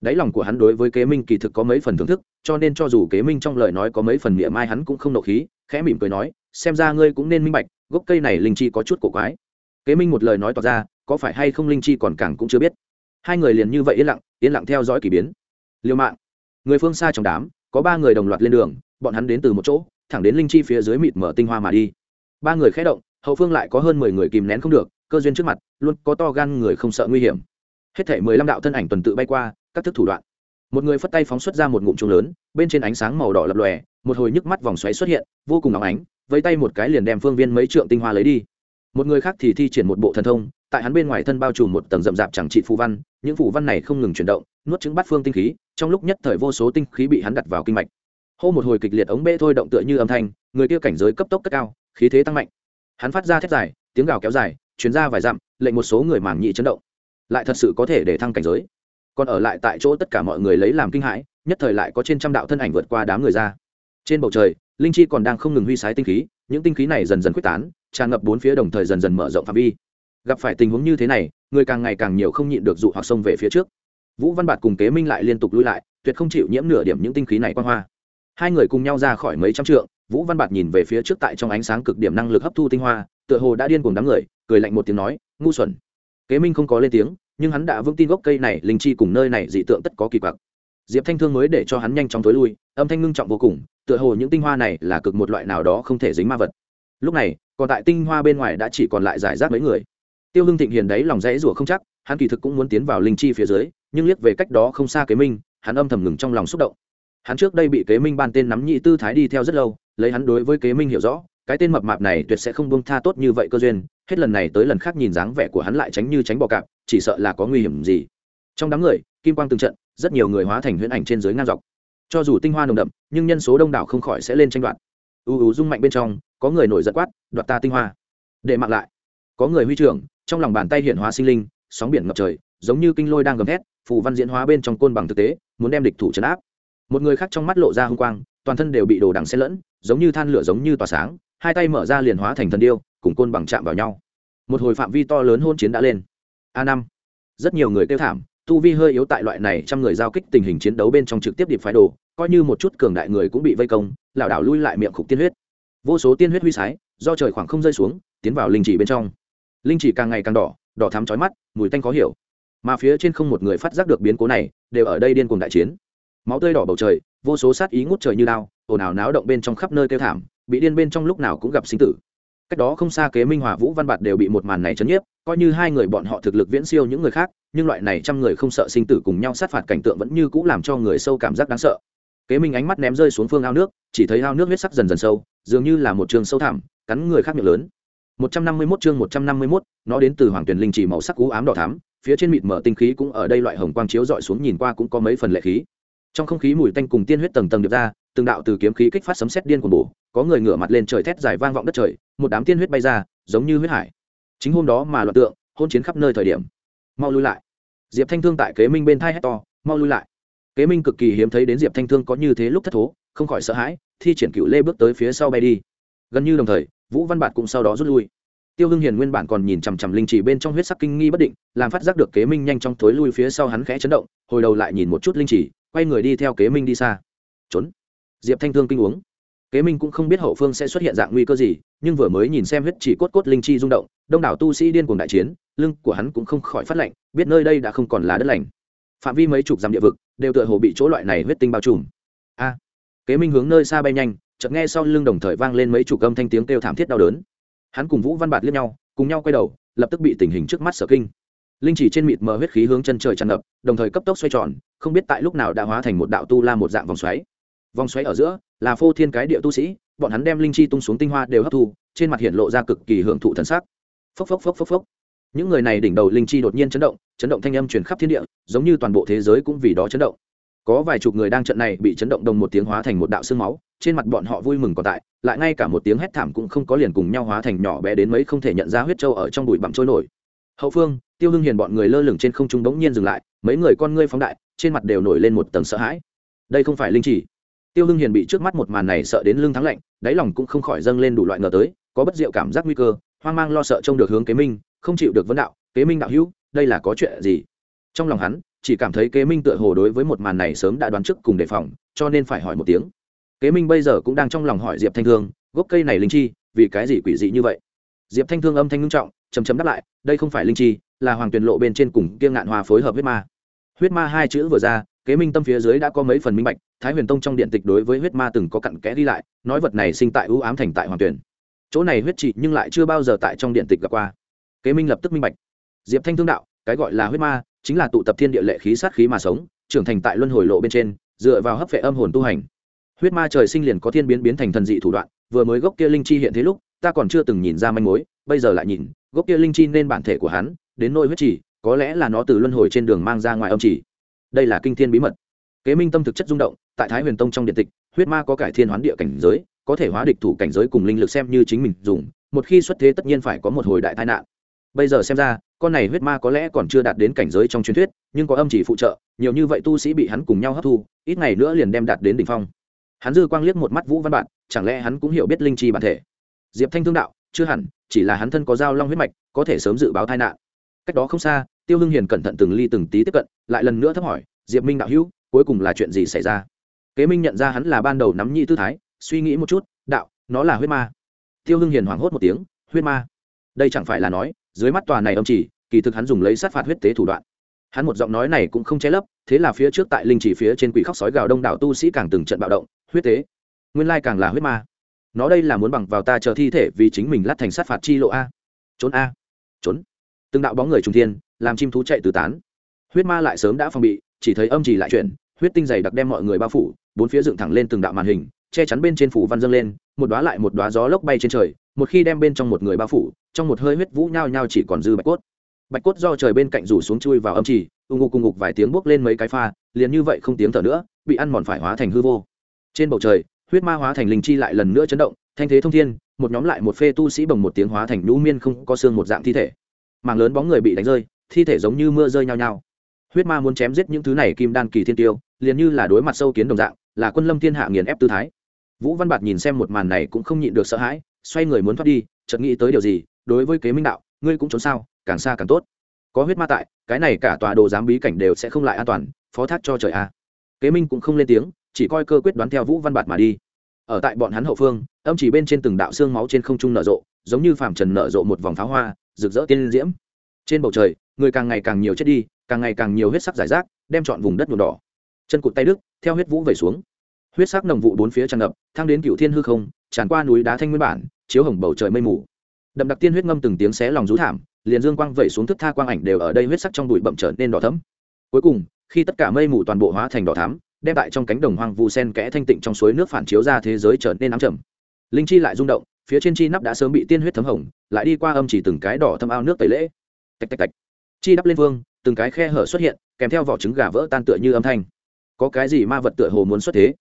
Đáy lòng của hắn đối với kế minh kỳ thực có mấy phần thưởng thức, cho nên cho dù kế minh trong lời nói có mấy phần miệng mai hắn cũng không nộ khí, khẽ mỉm cười nói, xem ra ngươi cũng nên minh bạch, gốc cây này linh chi có chút cổ quái. Kế minh một lời nói tỏ ra có phải hay không linh chi còn càng cũng chưa biết. Hai người liền như vậy yên lặng yên lặng theo dõi k ỳ biến. Liêu mạng người phương xa trong đám, có ba người đồng loạt lên đường, bọn hắn đến từ một chỗ, thẳng đến linh chi phía dưới mịt mở tinh hoa mà đi. Ba người khé động, hậu phương lại có hơn mười người kìm nén không được, cơ duyên trước mặt, luôn có to gan người không sợ nguy hiểm. Hết thể mười lăm đạo thân ảnh tuần tự bay qua, các thức thủ đoạn. Một người phất tay phóng xuất ra một ngụm trùng lớn, bên trên ánh sáng màu đỏ lập lòe, một hồi nhức mắt vòng xoáy xuất hiện, vô cùng nóng ánh, vẫy tay một cái liền đem phương viên mấy trượng tinh hoa lấy đi. Một người khác thì thi triển một bộ thần thông tại hắn bên ngoài thân bao trùm một tầng rậm rạp chẳng trị phù văn, những phù văn này không ngừng chuyển động, nuốt chứng bắt phương tinh khí, trong lúc nhất thời vô số tinh khí bị hắn đặt vào kinh mạch. Hô một hồi kịch liệt ống bê thôi động tựa như âm thanh, người kia cảnh giới cấp tốc cất cao, khí thế tăng mạnh. Hắn phát ra thét dài, tiếng gào kéo dài chuyến ra vài dặm, lệnh một số người màng nhị chấn động. Lại thật sự có thể để thăng cảnh giới. Còn ở lại tại chỗ tất cả mọi người lấy làm kinh hãi, nhất thời lại có trên trăm đạo thân ảnh vượt qua đám người ra. Trên bầu trời, linh chi còn đang không ngừng huy sái tinh khí, những tinh khí này dần dần quyết tán, tràn ngập bốn phía đồng thời dần dần mở rộng phạm vi gặp phải tình huống như thế này, người càng ngày càng nhiều không nhịn được dụ hoặc xông về phía trước. Vũ văn bạt cùng kế minh lại liên tục lui lại, tuyệt không chịu nhiễm nửa điểm những tinh khí này quan hoa. Hai người cùng nhau ra khỏi mấy trăm trượng, vũ văn bạt nhìn về phía trước tại trong ánh sáng cực điểm năng lực hấp thu tinh hoa, tựa hồ đã điên cùng đám người, cười lạnh một tiếng nói, ngu xuẩn. Kế minh không có lên tiếng, nhưng hắn đã vững tin gốc cây này, linh chi cùng nơi này dị tượng tất có kỳ quặc. Diệp thanh thương mới để cho hắn nhanh chóng tối lui, âm thanh ngưng trọng vô cùng, tựa hồ những tinh hoa này là cực một loại nào đó không thể dính ma vật. Lúc này, còn tại tinh hoa bên ngoài đã chỉ còn lại giải rác mấy người tiêu hưng thịnh hiền đấy lòng rẽ rủa không chắc, hắn kỳ thực cũng muốn tiến vào linh chi phía dưới, nhưng liếc về cách đó không xa kế minh, hắn âm thầm ngừng trong lòng xúc động. Hắn trước đây bị kế minh ban tên nắm nhị tư thái đi theo rất lâu, lấy hắn đối với kế minh hiểu rõ, cái tên mập mạp này tuyệt sẽ không buông tha tốt như vậy cơ duyên, hết lần này tới lần khác nhìn dáng vẻ của hắn lại tránh như tránh bọ cạp, chỉ sợ là có nguy hiểm gì. Trong đám người, kim quang từng trận, rất nhiều người hóa thành huyễn ảnh trên dưới ngang dọc. Cho dù tinh hoa nồng đậm, nhưng nhân số đông đảo không khỏi sẽ lên tranh đoạt. U u rung mạnh bên trong, có người nổi giận quát, đoạt ta tinh hoa. Để mặc lại. Có người huy trưởng trong lòng bàn tay hiện hóa sinh linh, sóng biển ngập trời, giống như kinh lôi đang gầm hét phù văn diễn hóa bên trong côn bằng thực tế, muốn đem địch thủ trấn áp. Một người khác trong mắt lộ ra hung quang, toàn thân đều bị đồ đằng xen lẫn, giống như than lửa giống như tỏa sáng, hai tay mở ra liền hóa thành thần điêu, cùng côn bằng chạm vào nhau. Một hồi phạm vi to lớn hôn chiến đã lên. A năm. Rất nhiều người kêu thảm, tu vi hơi yếu tại loại này trăm người giao kích tình hình chiến đấu bên trong trực tiếp điệp phái đồ, coi như một chút cường đại người cũng bị vây công, lảo đảo lui lại miệng khục tiên huyết. Vô số tiên huyết huy sái, do trời khoảng không rơi xuống, tiến vào linh chỉ bên trong linh chỉ càng ngày càng đỏ đỏ thắm chói mắt, mùi tanh khó hiểu. Mà phía trên không một người phát giác được biến cố này, đều ở đây điên cuồng đại chiến. Máu tươi đỏ bầu trời, vô số sát ý ngút trời như lao ồn ào náo động bên trong khắp nơi kêu thảm, bị điên bên trong lúc nào cũng gặp sinh tử. Cách đó không xa kế minh hòa vũ văn bạt đều bị một màn này chấn nhiếp, coi như hai người bọn họ thực lực viễn siêu những người khác, nhưng loại này trăm người không sợ sinh tử cùng nhau sát phạt cảnh tượng vẫn như cũng làm cho người sâu cảm giác đáng sợ. Kế minh ánh mắt ném rơi xuống phương ao nước, chỉ thấy ao nước huyết sắc dần dần sâu, dường như là một trường sâu thẳm, cắn người khác miệng lớn. 151 chương 151, nó đến từ hoàng tuyển linh chỉ màu sắc cú ám đỏ thắm phía trên mịt mở tinh khí cũng ở đây loại hồng quang chiếu dọi xuống nhìn qua cũng có mấy phần lệ khí. Trong không khí mùi tanh cùng tiên huyết tầng tầng điệp ra từng đạo từ kiếm khí kích phát sấm sét điên cuồng bổ có người ngửa mặt lên trời thét dài vang vọng đất trời một đám tiên huyết bay ra giống như huyết hải. Chính hôm đó mà loạn tượng hôn chiến khắp nơi thời điểm. Mau lui lại. Diệp thanh thương tại kế minh bên thai hét to mau lui lại. Kế minh cực kỳ hiếm thấy đến diệp thanh thương có như thế lúc thất thố không khỏi sợ hãi thi triển cựu lê bước tới phía sau bay đi. Gần như đồng thời vũ văn bạt cũng sau đó rút lui. Tiêu hưng hiền nguyên bản còn nhìn chằm chằm linh chỉ bên trong huyết sắc kinh nghi bất định, làm phát giác được kế minh nhanh trong thối lui phía sau hắn khẽ chấn động, hồi đầu lại nhìn một chút linh chỉ quay người đi theo kế minh đi xa. Trốn. Diệp thanh thương kinh uống. Kế minh cũng không biết hậu phương sẽ xuất hiện dạng nguy cơ gì, nhưng vừa mới nhìn xem huyết chỉ cốt cốt linh chi rung động, đông đảo tu sĩ điên cuồng đại chiến, lưng của hắn cũng không khỏi phát lạnh, biết nơi đây đã không còn là đất lành. Phạm vi mấy chục dặm địa vực, đều tựa hồ bị chỗ loại này huyết tinh bao trùm. A. Kế minh hướng nơi xa bay nhanh chợt nghe sau lưng đồng thời vang lên mấy chục âm thanh tiếng kêu thảm thiết đau đớn. Hắn cùng vũ văn bạt liếc nhau, cùng nhau quay đầu, lập tức bị tình hình trước mắt sở kinh. Linh chỉ trên mịt mờ huyết khí hướng chân trời tràn ngập, đồng thời cấp tốc xoay tròn, không biết tại lúc nào đã hóa thành một đạo tu la một dạng vòng xoáy. Vòng xoáy ở giữa, là phô thiên cái địa tu sĩ, bọn hắn đem linh chi tung xuống tinh hoa đều hấp thu, trên mặt hiện lộ ra cực kỳ hưởng thụ thần sắc. Phốc phốc phốc phốc phốc. Những người này đỉnh đầu linh chi đột nhiên chấn động chấn động thanh âm truyền khắp thiên địa, giống như toàn bộ thế giới cũng vì đó chấn động có vài chục người đang trận này bị chấn động đồng một tiếng hóa thành một đạo xương máu, trên mặt bọn họ vui mừng còn tại, lại ngay cả một tiếng hét thảm cũng không có liền cùng nhau hóa thành nhỏ bé đến mấy không thể nhận ra huyết trâu ở trong bụi bặm trôi nổi. Hậu phương, tiêu hưng hiền bọn người lơ lửng trên không trung bỗng nhiên dừng lại, mấy người con ngươi phóng đại, trên mặt đều nổi lên một tầng sợ hãi. Đây không phải linh chỉ. Tiêu hưng hiền bị trước mắt một màn này sợ đến lưng thắng lạnh, đáy lòng cũng không khỏi dâng lên đủ loại ngờ tới, có bất diệu cảm giác nguy cơ, hoang mang lo sợ trông được hướng kế minh, không chịu được vấn đạo, kế minh đạo hữu, đây là có chuyện gì? Trong lòng hắn chỉ cảm thấy kế minh tựa hồ đối với một màn này sớm đã đoán trước cùng đề phòng cho nên phải hỏi một tiếng. Kế minh bây giờ cũng đang trong lòng hỏi diệp thanh thương gốc cây này linh chi vì cái gì quỷ dị như vậy? Diệp thanh thương âm thanh ngưng trọng chầm chấm đáp lại đây không phải linh chi là hoàng tuyền lộ bên trên cùng kiêng ngạn hòa phối hợp huyết ma. Huyết ma hai chữ vừa ra kế minh tâm phía dưới đã có mấy phần minh bạch thái huyền tông trong điện tịch đối với huyết ma từng có cặn kẽ đi lại nói vật này sinh tại ưu ám thành tại hoàng tuyền, chỗ này huyết trị nhưng lại chưa bao giờ tại trong điện tịch gặp qua. Kế minh lập tức minh bạch. Diệp thanh thương đạo cái gọi là huyết ma chính là tụ tập thiên địa lệ khí sát khí mà sống, trưởng thành tại luân hồi lộ bên trên, dựa vào hấp phệ âm hồn tu hành. Huyết ma trời sinh liền có thiên biến biến thành thần dị thủ đoạn, vừa mới gốc kia linh chi hiện thế lúc, ta còn chưa từng nhìn ra manh mối, bây giờ lại nhìn, gốc kia linh chi nên bản thể của hắn, đến nôi huyết chỉ, có lẽ là nó từ luân hồi trên đường mang ra ngoài âm chỉ. Đây là kinh thiên bí mật. Kế minh tâm thực chất rung động, tại thái huyền tông trong điện tịch, huyết ma có cải thiên hoán địa cảnh giới, có thể hóa địch thủ cảnh giới cùng linh lực xem như chính mình dùng, một khi xuất thế tất nhiên phải có một hồi đại tai nạn bây giờ xem ra, con này huyết ma có lẽ còn chưa đạt đến cảnh giới trong truyền thuyết, nhưng có âm chỉ phụ trợ, nhiều như vậy tu sĩ bị hắn cùng nhau hấp thu, ít ngày nữa liền đem đạt đến đỉnh phong. Hắn dư quang liếc một mắt vũ văn bạn, chẳng lẽ hắn cũng hiểu biết linh chi bản thể? Diệp thanh thương đạo, chưa hẳn, chỉ là hắn thân có dao long huyết mạch, có thể sớm dự báo tai nạn. Cách đó không xa, tiêu hưng hiền cẩn thận từng ly từng tí tiếp cận, lại lần nữa thấp hỏi, diệp minh đạo hữu, cuối cùng là chuyện gì xảy ra? Kế minh nhận ra hắn là ban đầu nắm nhị tư thái, suy nghĩ một chút, đạo, nó là huyết ma. Tiêu hưng hiền hoảng hốt một tiếng, huyết ma? Đây chẳng phải là nói dưới mắt tòa này âm chỉ, kỳ thực hắn dùng lấy sát phạt huyết tế thủ đoạn. Hắn một giọng nói này cũng không che lấp, thế là phía trước tại linh chỉ phía trên quỷ khóc sói gào đông đảo tu sĩ càng từng trận bạo động, huyết tế. Nguyên lai càng là huyết ma. Nó đây là muốn bằng vào ta chờ thi thể vì chính mình lát thành sát phạt chi lộ a. Trốn a. Trốn. Từng đạo bóng người trung thiên, làm chim thú chạy từ tán. Huyết ma lại sớm đã phòng bị, chỉ thấy âm chỉ lại chuyển, huyết tinh dày đặc đem mọi người bao phủ, bốn phía dựng thẳng lên từng đạo màn hình che chắn bên trên phủ văn dâng lên, một đoá lại một đoá gió lốc bay trên trời, một khi đem bên trong một người bao phủ, trong một hơi huyết vũ nhao nhao chỉ còn dư bạch cốt. Bạch cốt do trời bên cạnh rủ xuống chui vào âm trì ung ngục cùng ngục vài tiếng bốc lên mấy cái pha, liền như vậy không tiếng thở nữa, bị ăn mòn phải hóa thành hư vô. Trên bầu trời, huyết ma hóa thành linh chi lại lần nữa chấn động, thanh thế thông thiên, một nhóm lại một phê tu sĩ bồng một tiếng hóa thành nhũ miên không có xương một dạng thi thể. Mảng lớn bóng người bị đánh rơi, thi thể giống như mưa rơi nhao nhao. Huyết ma muốn chém giết những thứ này kim đan kỳ thiên tiêu, liền như là đối mặt sâu kiến đồng dạng, là quân lâm thiên hạ nghiền ép tư thái vũ văn bạt nhìn xem một màn này cũng không nhịn được sợ hãi, xoay người muốn thoát đi, chợt nghĩ tới điều gì, đối với kế minh đạo, ngươi cũng trốn sao, càng xa càng tốt. Có huyết ma tại, cái này cả tòa đồ giám bí cảnh đều sẽ không lại an toàn, phó thác cho trời a. Kế minh cũng không lên tiếng, chỉ coi cơ quyết đoán theo vũ văn bạt mà đi. Ở tại bọn hắn hậu phương, âm chỉ bên trên từng đạo xương máu trên không trung nở rộ, giống như phàm trần nở rộ một vòng pháo hoa, rực rỡ tiên diễm. Trên bầu trời, người càng ngày càng nhiều chết đi, càng ngày càng nhiều huyết sắc giải rác, đem chọn vùng đất nhuộm đỏ. Chân cụt tay đức, theo huyết vũ về xuống huyết sắc nồng vụ bốn phía tràn ngập, thang đến cựu thiên hư không, tràn qua núi đá thanh nguyên bản, chiếu hồng bầu trời mây mù. Đậm đặc tiên huyết ngâm từng tiếng xé lòng rú thảm, liền dương quang vẩy xuống thức tha quang ảnh đều ở đây huyết sắc trong bụi bậm trở nên đỏ thấm cuối cùng, khi tất cả mây mù toàn bộ hóa thành đỏ thắm, đem tại trong cánh đồng hoang vu sen kẽ thanh tịnh trong suối nước phản chiếu ra thế giới trở nên ám trầm. Linh chi lại rung động, phía trên chi nắp đã sớm bị tiên huyết thấm hồng, lại đi qua âm chỉ từng cái đỏ thâm ao nước tẩy lễ. Tạch tạch tạch. Chi đắp lên vương, từng cái khe hở xuất hiện, kèm theo vỏ trứng gà vỡ tan tựa như âm thanh. Có cái gì ma vật tựa hồ muốn xuất thế?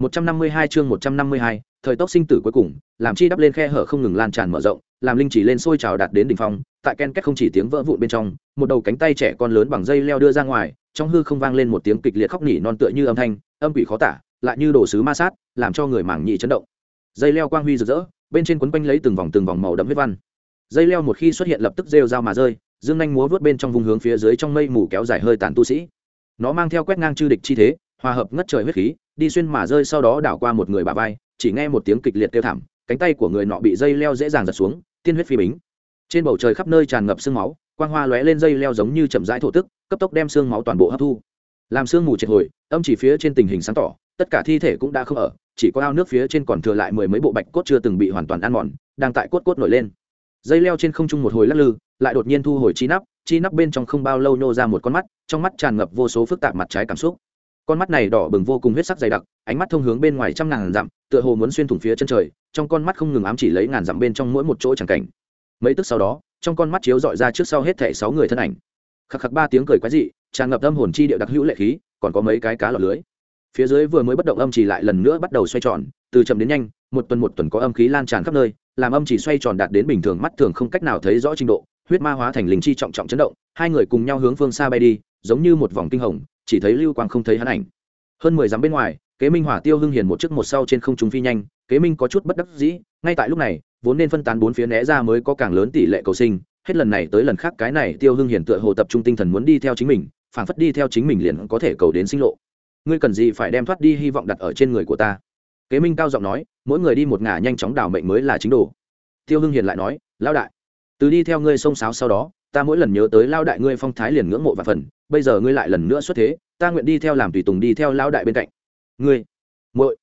152 chương 152, thời tốc sinh tử cuối cùng, làm chi đắp lên khe hở không ngừng lan tràn mở rộng, làm linh chỉ lên sôi trào đạt đến đỉnh phong, tại ken két không chỉ tiếng vỡ vụn bên trong, một đầu cánh tay trẻ con lớn bằng dây leo đưa ra ngoài, trong hư không vang lên một tiếng kịch liệt khóc nỉ non tựa như âm thanh, âm quỷ khó tả, lại như đồ sứ ma sát, làm cho người mảng nhị chấn động. Dây leo quang huy rực rỡ, bên trên quấn quanh lấy từng vòng từng vòng màu đậm huyết văn. Dây leo một khi xuất hiện lập tức rêu rao mà rơi, dương nhanh múa vút bên trong vùng hướng phía dưới trong mây mù kéo dài hơi tàn tu sĩ. Nó mang theo quét ngang chư địch chi thế, hòa hợp ngất trời huyết khí, đi xuyên mà rơi sau đó đảo qua một người bà vai, chỉ nghe một tiếng kịch liệt kêu thảm, cánh tay của người nọ bị dây leo dễ dàng giật xuống, tiên huyết phi bính. Trên bầu trời khắp nơi tràn ngập sương máu, quang hoa lóe lên dây leo giống như chậm rãi thổ tức, cấp tốc đem sương máu toàn bộ hấp thu. Làm sương mù triệt hồi, âm chỉ phía trên tình hình sáng tỏ, tất cả thi thể cũng đã không ở, chỉ có ao nước phía trên còn thừa lại mười mấy bộ bạch cốt chưa từng bị hoàn toàn ăn mòn, đang tại cốt cốt nổi lên. Dây leo trên không trung một hồi lắc lư, lại đột nhiên thu hồi chi nắp chi nắp bên trong không bao lâu nhô ra một con mắt, trong mắt tràn ngập vô số phức tạp mặt trái cảm xúc con mắt này đỏ bừng vô cùng huyết sắc dày đặc, ánh mắt thông hướng bên ngoài trăm ngàn dặm, tựa hồ muốn xuyên thủng phía chân trời, trong con mắt không ngừng ám chỉ lấy ngàn dặm bên trong mỗi một chỗ chẳng cảnh. Mấy tức sau đó, trong con mắt chiếu dọi ra trước sau hết thảy sáu người thân ảnh. Khắc khắc ba tiếng cười quái dị, tràn ngập âm hồn chi điệu đặc hữu lệ khí, còn có mấy cái cá lọt lưới. Phía dưới vừa mới bất động âm chỉ lại lần nữa bắt đầu xoay tròn, từ chậm đến nhanh, một tuần một tuần có âm khí lan tràn khắp nơi, làm âm chỉ xoay tròn đạt đến bình thường mắt thường không cách nào thấy rõ trình độ, huyết ma hóa thành linh chi trọng trọng chấn động, hai người cùng nhau hướng phương xa bay đi giống như một vòng kinh hồng, chỉ thấy lưu quang không thấy hắn ảnh. Hơn mười dặm bên ngoài, kế minh hỏa tiêu hưng hiền một chiếc một sau trên không trung phi nhanh, kế minh có chút bất đắc dĩ, ngay tại lúc này, vốn nên phân tán bốn phía né ra mới có càng lớn tỷ lệ cầu sinh, hết lần này tới lần khác cái này tiêu hưng hiền tựa hồ tập trung tinh thần muốn đi theo chính mình, phảng phất đi theo chính mình liền có thể cầu đến sinh lộ. Ngươi cần gì phải đem thoát đi hy vọng đặt ở trên người của ta? Kế minh cao giọng nói, mỗi người đi một ngả nhanh chóng đảo mệnh mới là chính đồ. Tiêu hưng hiền lại nói, lão đại, từ đi theo ngươi xông sáo sau đó ta mỗi lần nhớ tới lao đại ngươi phong thái liền ngưỡng mộ và phần, bây giờ ngươi lại lần nữa xuất thế, ta nguyện đi theo làm tùy tùng đi theo lao đại bên cạnh. Ngươi, muội.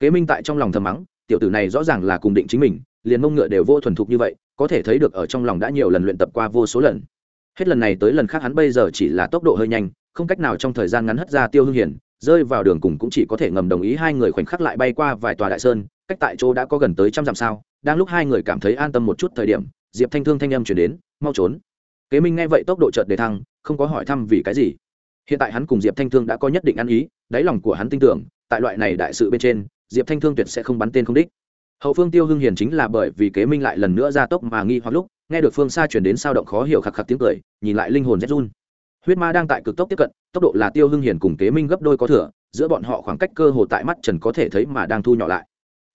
Kế minh tại trong lòng thầm mắng, tiểu tử này rõ ràng là cùng định chính mình, liền mông ngựa đều vô thuần thục như vậy, có thể thấy được ở trong lòng đã nhiều lần luyện tập qua vô số lần. Hết lần này tới lần khác hắn bây giờ chỉ là tốc độ hơi nhanh, không cách nào trong thời gian ngắn hất ra tiêu hương hiển rơi vào đường cùng cũng chỉ có thể ngầm đồng ý hai người khoảnh khắc lại bay qua vài tòa đại sơn, cách tại chỗ đã có gần tới trăm dặm sao, đang lúc hai người cảm thấy an tâm một chút thời điểm, diệp thanh thương thanh âm chuyển đến, mau trốn kế minh nghe vậy tốc độ chợt đề thăng, không có hỏi thăm vì cái gì. Hiện tại hắn cùng diệp thanh thương đã có nhất định ăn ý, đáy lòng của hắn tin tưởng, tại loại này đại sự bên trên, diệp thanh thương tuyệt sẽ không bắn tên không đích. Hậu phương tiêu hưng hiền chính là bởi vì kế minh lại lần nữa ra tốc mà nghi hoặc lúc, nghe được phương xa chuyển đến sao động khó hiểu khạc khạc tiếng cười, nhìn lại linh hồn rét run. Huyết ma đang tại cực tốc tiếp cận, tốc độ là tiêu hưng hiền cùng kế minh gấp đôi có thừa, giữa bọn họ khoảng cách cơ hồ tại mắt trần có thể thấy mà đang thu nhỏ lại.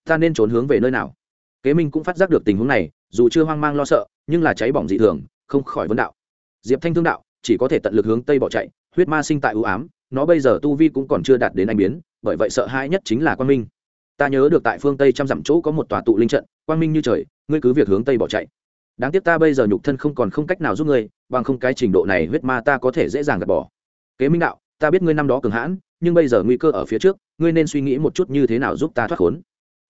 Ta nên trốn hướng về nơi nào? Kế minh cũng phát giác được tình huống này, dù chưa hoang mang lo sợ, nhưng là cháy bỏng dị thường không khỏi vấn đạo. Diệp thanh thương đạo, chỉ có thể tận lực hướng tây bỏ chạy, huyết ma sinh tại ưu ám, nó bây giờ tu vi cũng còn chưa đạt đến anh biến, bởi vậy sợ hãi nhất chính là quang minh. Ta nhớ được tại phương tây trăm dặm chỗ có một tòa tụ linh trận, quang minh như trời, ngươi cứ việc hướng tây bỏ chạy. Đáng tiếc ta bây giờ nhục thân không còn không cách nào giúp ngươi, bằng không cái trình độ này huyết ma ta có thể dễ dàng gạt bỏ. Kế minh đạo, ta biết ngươi năm đó cường hãn, nhưng bây giờ nguy cơ ở phía trước, ngươi nên suy nghĩ một chút như thế nào giúp ta thoát khốn.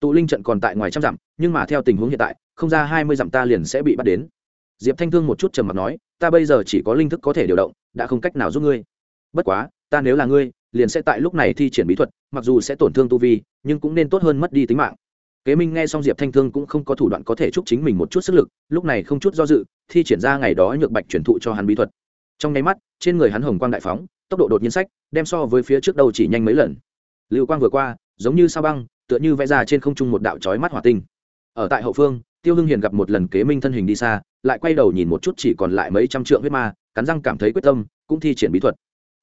Tụ linh trận còn tại ngoài trăm dặm, nhưng mà theo tình huống hiện tại, không ra hai mươi dặm ta liền sẽ bị bắt đến diệp thanh thương một chút trầm mặt nói, ta bây giờ chỉ có linh thức có thể điều động, đã không cách nào giúp ngươi. Bất quá, ta nếu là ngươi, liền sẽ tại lúc này thi triển bí thuật, mặc dù sẽ tổn thương tu vi, nhưng cũng nên tốt hơn mất đi tính mạng. Kế minh nghe xong diệp thanh thương cũng không có thủ đoạn có thể chúc chính mình một chút sức lực, lúc này không chút do dự, thi triển ra ngày đó nhược bạch truyền thụ cho hắn bí thuật. Trong nháy mắt, trên người hắn hồng quang đại phóng, tốc độ đột nhiên sách, đem so với phía trước đầu chỉ nhanh mấy lần. Lưu quang vừa qua, giống như sao băng, tựa như vẽ ra trên không trung một đạo trói mắt hỏa tinh. Ở tại hậu phương tiêu hưng hiền gặp một lần kế minh thân hình đi xa lại quay đầu nhìn một chút chỉ còn lại mấy trăm trượng huyết ma cắn răng cảm thấy quyết tâm cũng thi triển bí thuật.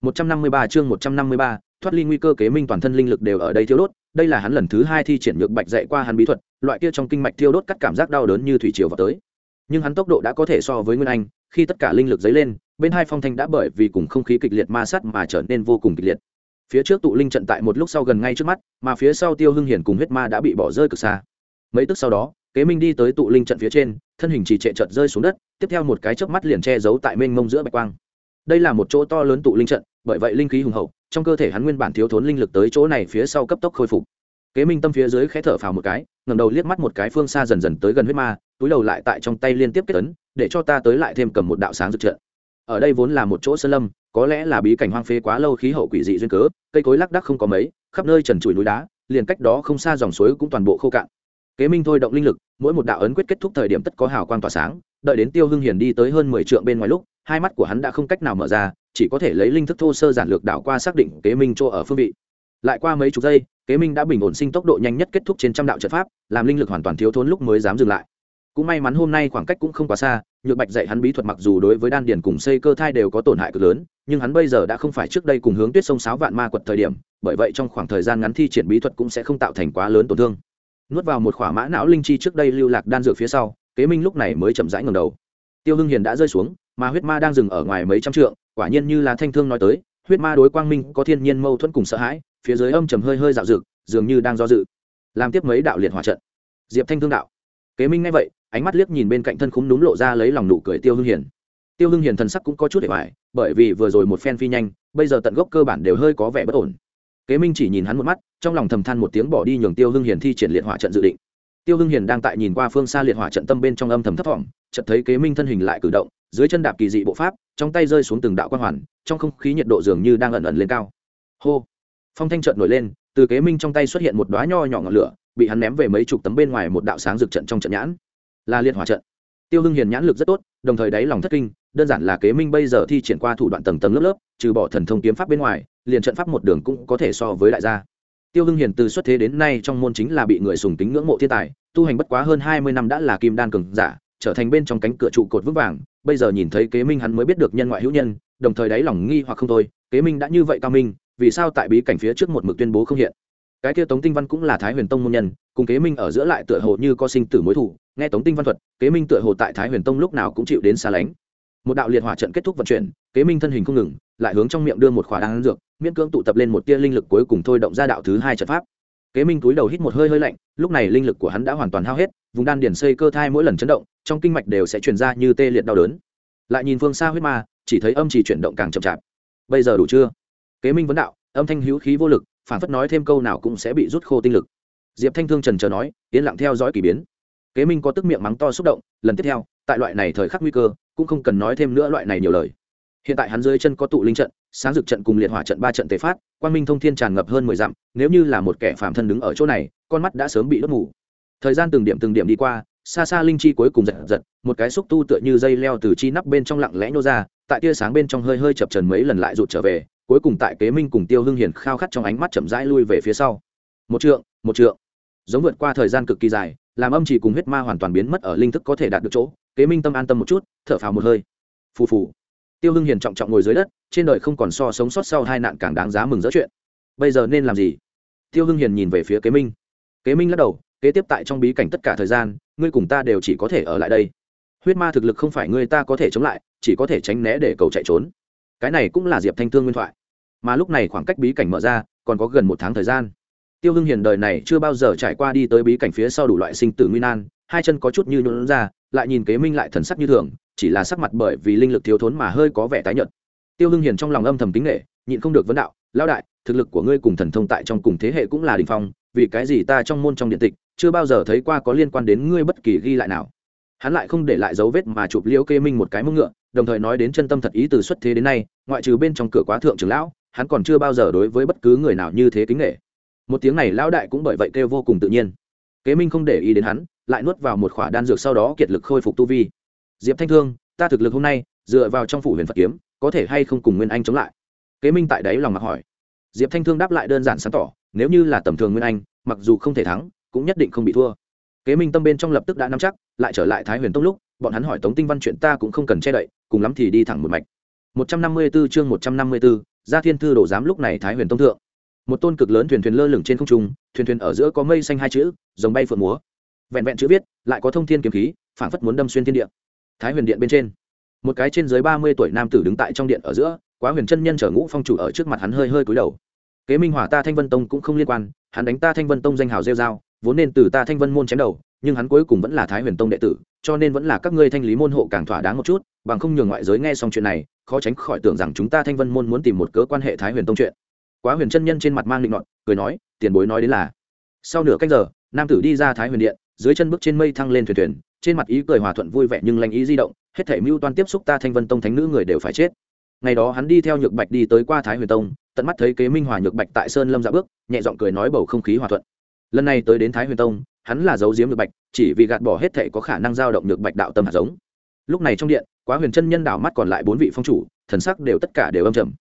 153 chương 153, thoát ly nguy cơ kế minh toàn thân linh lực đều ở đây thiêu đốt đây là hắn lần thứ hai thi triển nhược bạch dạy qua hắn bí thuật loại kia trong kinh mạch thiêu đốt cắt cảm giác đau đớn như thủy triều vào tới. Nhưng hắn tốc độ đã có thể so với nguyên anh khi tất cả linh lực dấy lên bên hai phong thanh đã bởi vì cùng không khí kịch liệt ma sát mà trở nên vô cùng kịch liệt. Phía trước tụ linh trận tại một lúc sau gần ngay trước mắt mà phía sau tiêu hưng hiển cùng huyết ma đã bị bỏ rơi cực xa. Mấy tức sau đó kế minh đi tới tụ linh trận phía trên, thân hình chỉ trệ trận rơi xuống đất, tiếp theo một cái chớp mắt liền che giấu tại mênh mông giữa bạch quang. Đây là một chỗ to lớn tụ linh trận, bởi vậy linh khí hùng hậu, trong cơ thể hắn nguyên bản thiếu thốn linh lực tới chỗ này phía sau cấp tốc khôi phục. Kế minh tâm phía dưới khẽ thở phào một cái ngầm đầu liếc mắt một cái phương xa dần dần tới gần huyết ma, túi đầu lại tại trong tay liên tiếp kết tấn để cho ta tới lại thêm cầm một đạo sáng rực trận. Ở đây vốn là một chỗ sơn lâm, có lẽ là bí cảnh hoang phế quá lâu khí hậu quỷ dị duyên cớ, cây cối lác đắc không có mấy, khắp nơi trần trụi núi đá, liền cách đó không xa dòng suối cũng toàn bộ khô cạn kế minh thôi động linh lực, mỗi một đạo ấn quyết kết thúc thời điểm tất có hào quang tỏa sáng, đợi đến tiêu hưng hiền đi tới hơn mười trượng bên ngoài lúc, hai mắt của hắn đã không cách nào mở ra, chỉ có thể lấy linh thức thô sơ giản lược đảo qua xác định kế minh chỗ ở phương vị. Lại qua mấy chục giây, kế minh đã bình ổn sinh tốc độ nhanh nhất kết thúc trên trăm đạo trận pháp, làm linh lực hoàn toàn thiếu thốn lúc mới dám dừng lại. Cũng may mắn hôm nay khoảng cách cũng không quá xa, nhược bạch dạy hắn bí thuật mặc dù đối với đan điền cùng xây cơ thai đều có tổn hại cực lớn, nhưng hắn bây giờ đã không phải trước đây cùng hướng tuyết sông sáo vạn ma quật thời điểm, bởi vậy trong khoảng thời gian ngắn thi triển bí thuật cũng sẽ không tạo thành quá lớn tổn thương nuốt vào một khỏa mã não linh chi trước đây lưu lạc đan dược phía sau, kế minh lúc này mới chậm rãi ngầm đầu. Tiêu hưng hiền đã rơi xuống, mà huyết ma đang dừng ở ngoài mấy trăm trượng, quả nhiên như là thanh thương nói tới, huyết ma đối quang minh có thiên nhiên mâu thuẫn cùng sợ hãi, phía dưới âm trầm hơi hơi dạo dực dường như đang do dự, làm tiếp mấy đạo liệt hỏa trận. Diệp thanh thương đạo. Kế minh nghe vậy, ánh mắt liếc nhìn bên cạnh thân khúng núm lộ ra lấy lòng nụ cười tiêu hưng hiền. Tiêu hưng hiền thần sắc cũng có chút để hoài bởi vì vừa rồi một phen phi nhanh, bây giờ tận gốc cơ bản đều hơi có vẻ bất ổn kế minh chỉ nhìn hắn một mắt, trong lòng thầm than một tiếng bỏ đi nhường tiêu hưng hiền thi triển liệt hỏa trận dự định. Tiêu hưng hiền đang tại nhìn qua phương xa liệt hỏa trận tâm bên trong âm thầm thấp thỏm, chợt thấy kế minh thân hình lại cử động, dưới chân đạp kỳ dị bộ pháp, trong tay rơi xuống từng đạo quan hoàn, trong không khí nhiệt độ dường như đang ẩn ẩn lên cao. Hô! Phong thanh trận nổi lên, từ kế minh trong tay xuất hiện một đoá nho nhỏ ngọn lửa, bị hắn ném về mấy chục tấm bên ngoài một đạo sáng rực trận trong trận nhãn. Là liệt hỏa trận. Tiêu hưng hiền nhãn lực rất tốt, đồng thời đáy lòng thất kinh, đơn giản là kế minh bây giờ thi triển qua thủ đoạn tầng tầng lớp lớp, trừ bỏ thần thông kiếm pháp bên ngoài liền trận pháp một đường cũng có thể so với đại gia. Tiêu hưng hiền từ xuất thế đến nay trong môn chính là bị người sùng tính ngưỡng mộ thiên tài, tu hành bất quá hơn hai mươi năm đã là kim đan cường giả, trở thành bên trong cánh cửa trụ cột vững vàng, bây giờ nhìn thấy kế minh hắn mới biết được nhân ngoại hữu nhân, đồng thời đáy lòng nghi hoặc không thôi, kế minh đã như vậy cao minh, vì sao tại bí cảnh phía trước một mực tuyên bố không hiện? Cái kia tống tinh văn cũng là thái huyền tông môn nhân, cùng kế minh ở giữa lại tựa hồ như có sinh tử mối thủ, nghe tống tinh văn thuật, kế minh tựa hồ tại thái huyền tông lúc nào cũng chịu đến xa lánh một đạo liệt hỏa trận kết thúc vận chuyển, kế minh thân hình không ngừng, lại hướng trong miệng đưa một khỏa đan dược, miễn cưỡng tụ tập lên một tia linh lực cuối cùng thôi động ra đạo thứ hai trận pháp. Kế minh túi đầu hít một hơi hơi lạnh, lúc này linh lực của hắn đã hoàn toàn hao hết, vùng đan điển xây cơ thai mỗi lần chấn động, trong kinh mạch đều sẽ truyền ra như tê liệt đau đớn. Lại nhìn phương xa huyết ma, chỉ thấy âm chỉ chuyển động càng chậm chạp. Bây giờ đủ chưa? Kế minh vấn đạo, âm thanh hữu khí vô lực, phản phất nói thêm câu nào cũng sẽ bị rút khô tinh lực. Diệp thanh thương trần chờ nói, yên lặng theo dõi k ỳ biến. Kế minh có tức miệng mắng to xúc động, lần tiếp theo tại loại này thời khắc nguy cơ, cũng không cần nói thêm nữa loại này nhiều lời. Hiện tại hắn dưới chân có tụ linh trận, sáng dực trận cùng liệt hỏa trận ba trận tề phát, quang minh thông thiên tràn ngập hơn mười dặm, nếu như là một kẻ phạm thân đứng ở chỗ này, con mắt đã sớm bị đốt mù. Thời gian từng điểm từng điểm đi qua, xa xa linh chi cuối cùng giật giật, một cái xúc tu tựa như dây leo từ chi nắp bên trong lặng lẽ nhô ra, tại tia sáng bên trong hơi hơi chập trần mấy lần lại rụt trở về, cuối cùng tại kế minh cùng tiêu hưng hiền khao khát trong ánh mắt chậm rãi lui về phía sau. Một trượng một trượng. Giống vượt qua thời gian cực kỳ dài, làm âm chỉ cùng huyết ma hoàn toàn biến mất ở linh thức có thể đạt được chỗ kế minh tâm an tâm một chút, thở phào một hơi. Phù phù. Tiêu hưng hiền trọng trọng ngồi dưới đất, trên đời không còn so sống sót sau hai nạn càng đáng giá mừng dỡ chuyện. Bây giờ nên làm gì? Tiêu hưng hiền nhìn về phía kế minh. Kế minh lắc đầu, kế tiếp tại trong bí cảnh tất cả thời gian, ngươi cùng ta đều chỉ có thể ở lại đây. Huyết ma thực lực không phải ngươi ta có thể chống lại, chỉ có thể tránh né để cầu chạy trốn. Cái này cũng là diệp thanh thương nguyên thoại. Mà lúc này khoảng cách bí cảnh mở ra, còn có gần một tháng thời gian. Tiêu hưng hiền đời này chưa bao giờ trải qua đi tới bí cảnh phía sau đủ loại sinh tử nguy nan hai chân có chút như nhún ra, lại nhìn kế minh lại thần sắc như thường, chỉ là sắc mặt bởi vì linh lực thiếu thốn mà hơi có vẻ tái nhợt. Tiêu hưng hiền trong lòng âm thầm kính nghệ nhịn không được vấn đạo, lão đại, thực lực của ngươi cùng thần thông tại trong cùng thế hệ cũng là đình phong, vì cái gì ta trong môn trong điện tịch chưa bao giờ thấy qua có liên quan đến ngươi bất kỳ ghi lại nào? Hắn lại không để lại dấu vết mà chụp liễu kê minh một cái mông ngựa, đồng thời nói đến chân tâm thật ý từ xuất thế đến nay, ngoại trừ bên trong cửa quá thượng trưởng lão, hắn còn chưa bao giờ đối với bất cứ người nào như thế kính nghệ một tiếng này lão đại cũng bởi vậy kêu vô cùng tự nhiên. Kế minh không để ý đến hắn lại nuốt vào một khỏa đan dược sau đó kiệt lực khôi phục tu vi. Diệp thanh thương ta thực lực hôm nay dựa vào trong phủ huyền phật kiếm có thể hay không cùng nguyên anh chống lại? Kế minh tại đấy lòng mặc hỏi. Diệp thanh thương đáp lại đơn giản sáng tỏ nếu như là tầm thường nguyên anh mặc dù không thể thắng cũng nhất định không bị thua. Kế minh tâm bên trong lập tức đã nắm chắc lại trở lại thái huyền tông lúc bọn hắn hỏi tống tinh văn chuyện ta cũng không cần che đậy cùng lắm thì đi thẳng một mạch. 154 chương 154, gia thiên thư đổ giám lúc này thái huyền tông thượng. Một tôn cực lớn thuyền thuyền lơ lửng trên không trung thuyền thuyền ở giữa có mây xanh hai chữ dòng bay phượng múa vẹn vẹn chữ viết, lại có thông thiên kiếm khí, phảng phất muốn đâm xuyên thiên địa. Thái huyền điện bên trên, một cái trên dưới ba mươi tuổi nam tử đứng tại trong điện ở giữa, quá huyền chân nhân chở ngũ phong chủ ở trước mặt hắn hơi hơi cúi đầu. Kế minh hỏa ta thanh vân tông cũng không liên quan, hắn đánh ta thanh vân tông danh hào rêu dao vốn nên từ ta thanh vân môn chém đầu, nhưng hắn cuối cùng vẫn là thái huyền tông đệ tử, cho nên vẫn là các ngươi thanh lý môn hộ càng thỏa đáng một chút, bằng không nhường ngoại giới nghe xong chuyện này, khó tránh khỏi tưởng rằng chúng ta thanh vân môn muốn tìm một cớ quan hệ thái huyền tông chuyện. Quá huyền chân nhân trên mặt mang định luận cười nói, tiền bối nói đến là. Sau nửa cách giờ, nam tử đi ra thái huyền điện dưới chân bước trên mây thăng lên thuyền thuyền, trên mặt ý cười hòa thuận vui vẻ nhưng lanh ý di động, hết thể mưu toan tiếp xúc ta thanh vân tông thánh nữ người đều phải chết. Ngày đó hắn đi theo nhược bạch đi tới qua thái huyền tông, tận mắt thấy kế minh hòa nhược bạch tại sơn lâm dạ bước, nhẹ giọng cười nói bầu không khí hòa thuận. Lần này tới đến thái huyền tông, hắn là giấu giếm nhược bạch, chỉ vì gạt bỏ hết thể có khả năng giao động nhược bạch đạo tâm hạt giống. Lúc này trong điện, quá huyền chân nhân đảo mắt còn lại bốn vị phong chủ, thần sắc đều tất cả đều âm trầm.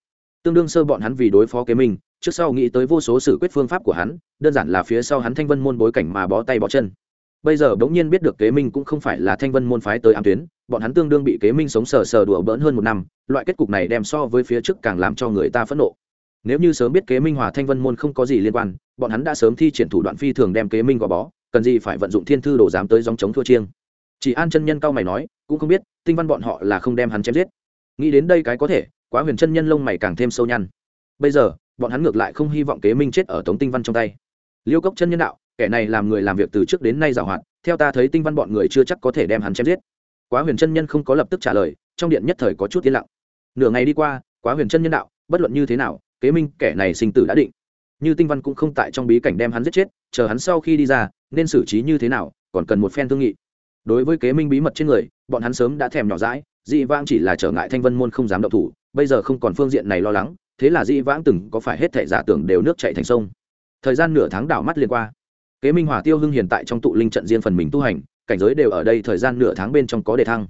Tương đương sơ bọn hắn vì đối phó kế minh, trước sau nghĩ tới vô số sự quyết phương pháp của hắn, đơn giản là phía sau hắn thanh vân môn bối cảnh mà bó tay bó chân bây giờ bỗng nhiên biết được kế minh cũng không phải là thanh vân môn phái tới ám tuyến, bọn hắn tương đương bị kế minh sống sờ sờ đùa bỡn hơn một năm, loại kết cục này đem so với phía trước càng làm cho người ta phẫn nộ. Nếu như sớm biết kế minh hòa thanh vân môn không có gì liên quan, bọn hắn đã sớm thi triển thủ đoạn phi thường đem kế minh gò bó, cần gì phải vận dụng thiên thư đồ dám tới dòng chống thua chiêng. Chỉ an chân nhân cao mày nói, cũng không biết, tinh văn bọn họ là không đem hắn chém giết. Nghĩ đến đây cái có thể, quá huyền chân nhân lông mày càng thêm sâu nhăn. Bây giờ, bọn hắn ngược lại không hy vọng kế minh chết ở tống tinh văn trong tay. Liêu cốc chân nhân đạo kẻ này làm người làm việc từ trước đến nay giảo hoạt, theo ta thấy tinh văn bọn người chưa chắc có thể đem hắn chém giết. Quá huyền chân nhân không có lập tức trả lời, trong điện nhất thời có chút yên lặng. Nửa ngày đi qua, quá huyền chân nhân đạo, bất luận như thế nào, kế minh kẻ này sinh tử đã định. Như tinh văn cũng không tại trong bí cảnh đem hắn giết chết, chờ hắn sau khi đi ra, nên xử trí như thế nào, còn cần một phen thương nghị. Đối với kế minh bí mật trên người, bọn hắn sớm đã thèm nhỏ rãi dị vãng chỉ là trở ngại thanh vân môn không dám động thủ, bây giờ không còn phương diện này lo lắng, thế là dị vãng từng có phải hết thể giả tưởng đều nước chạy thành sông. Thời gian nửa tháng đảo mắt liền qua kế minh hỏa tiêu hưng hiện tại trong tụ linh trận riêng phần mình tu hành, cảnh giới đều ở đây thời gian nửa tháng bên trong có đề thăng.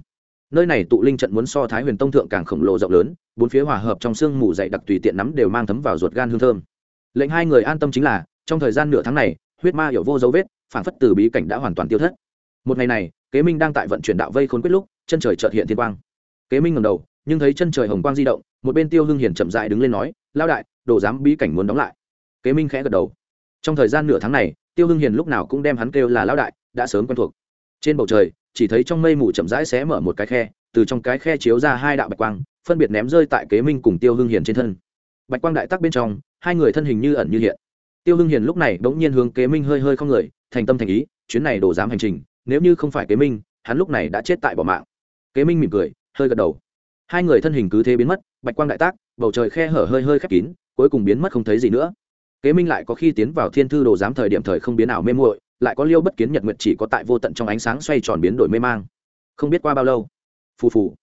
Nơi này tụ linh trận muốn so thái huyền tông thượng càng khổng lồ rộng lớn, bốn phía hòa hợp trong sương mù dày đặc tùy tiện nắm đều mang thấm vào ruột gan hương thơm. Lệnh hai người an tâm chính là, trong thời gian nửa tháng này, huyết ma hiểu vô dấu vết, phản phất từ bí cảnh đã hoàn toàn tiêu thất. Một ngày này, kế minh đang tại vận chuyển đạo vây khốn quyết lúc, chân trời chợt hiện thiên quang. Kế minh ngầm đầu, nhưng thấy chân trời hồng quang di động, một bên tiêu hưng hiền chậm dại đứng lên nói lao đại, đồ dám bí cảnh muốn đóng lại. Kế minh khẽ gật đầu. Trong thời gian nửa tháng này tiêu hưng hiền lúc nào cũng đem hắn kêu là lão đại, đã sớm quen thuộc. Trên bầu trời, chỉ thấy trong mây mù chậm rãi xé mở một cái khe, từ trong cái khe chiếu ra hai đạo bạch quang, phân biệt ném rơi tại kế minh cùng tiêu hưng hiền trên thân. Bạch quang đại tắc bên trong, hai người thân hình như ẩn như hiện. Tiêu hưng hiền lúc này bỗng nhiên hướng kế minh hơi hơi không người, thành tâm thành ý, chuyến này đổ dám hành trình, nếu như không phải kế minh, hắn lúc này đã chết tại bỏ mạng. Kế minh mỉm cười, hơi gật đầu. Hai người thân hình cứ thế biến mất, bạch quang đại tác bầu trời khe hở hơi hơi khép kín, cuối cùng biến mất không thấy gì nữa kế minh lại có khi tiến vào thiên thư đồ giám thời điểm thời không biến ảo mê muội, lại có liêu bất kiến nhật nguyệt chỉ có tại vô tận trong ánh sáng xoay tròn biến đổi mê mang. Không biết qua bao lâu, phù phù,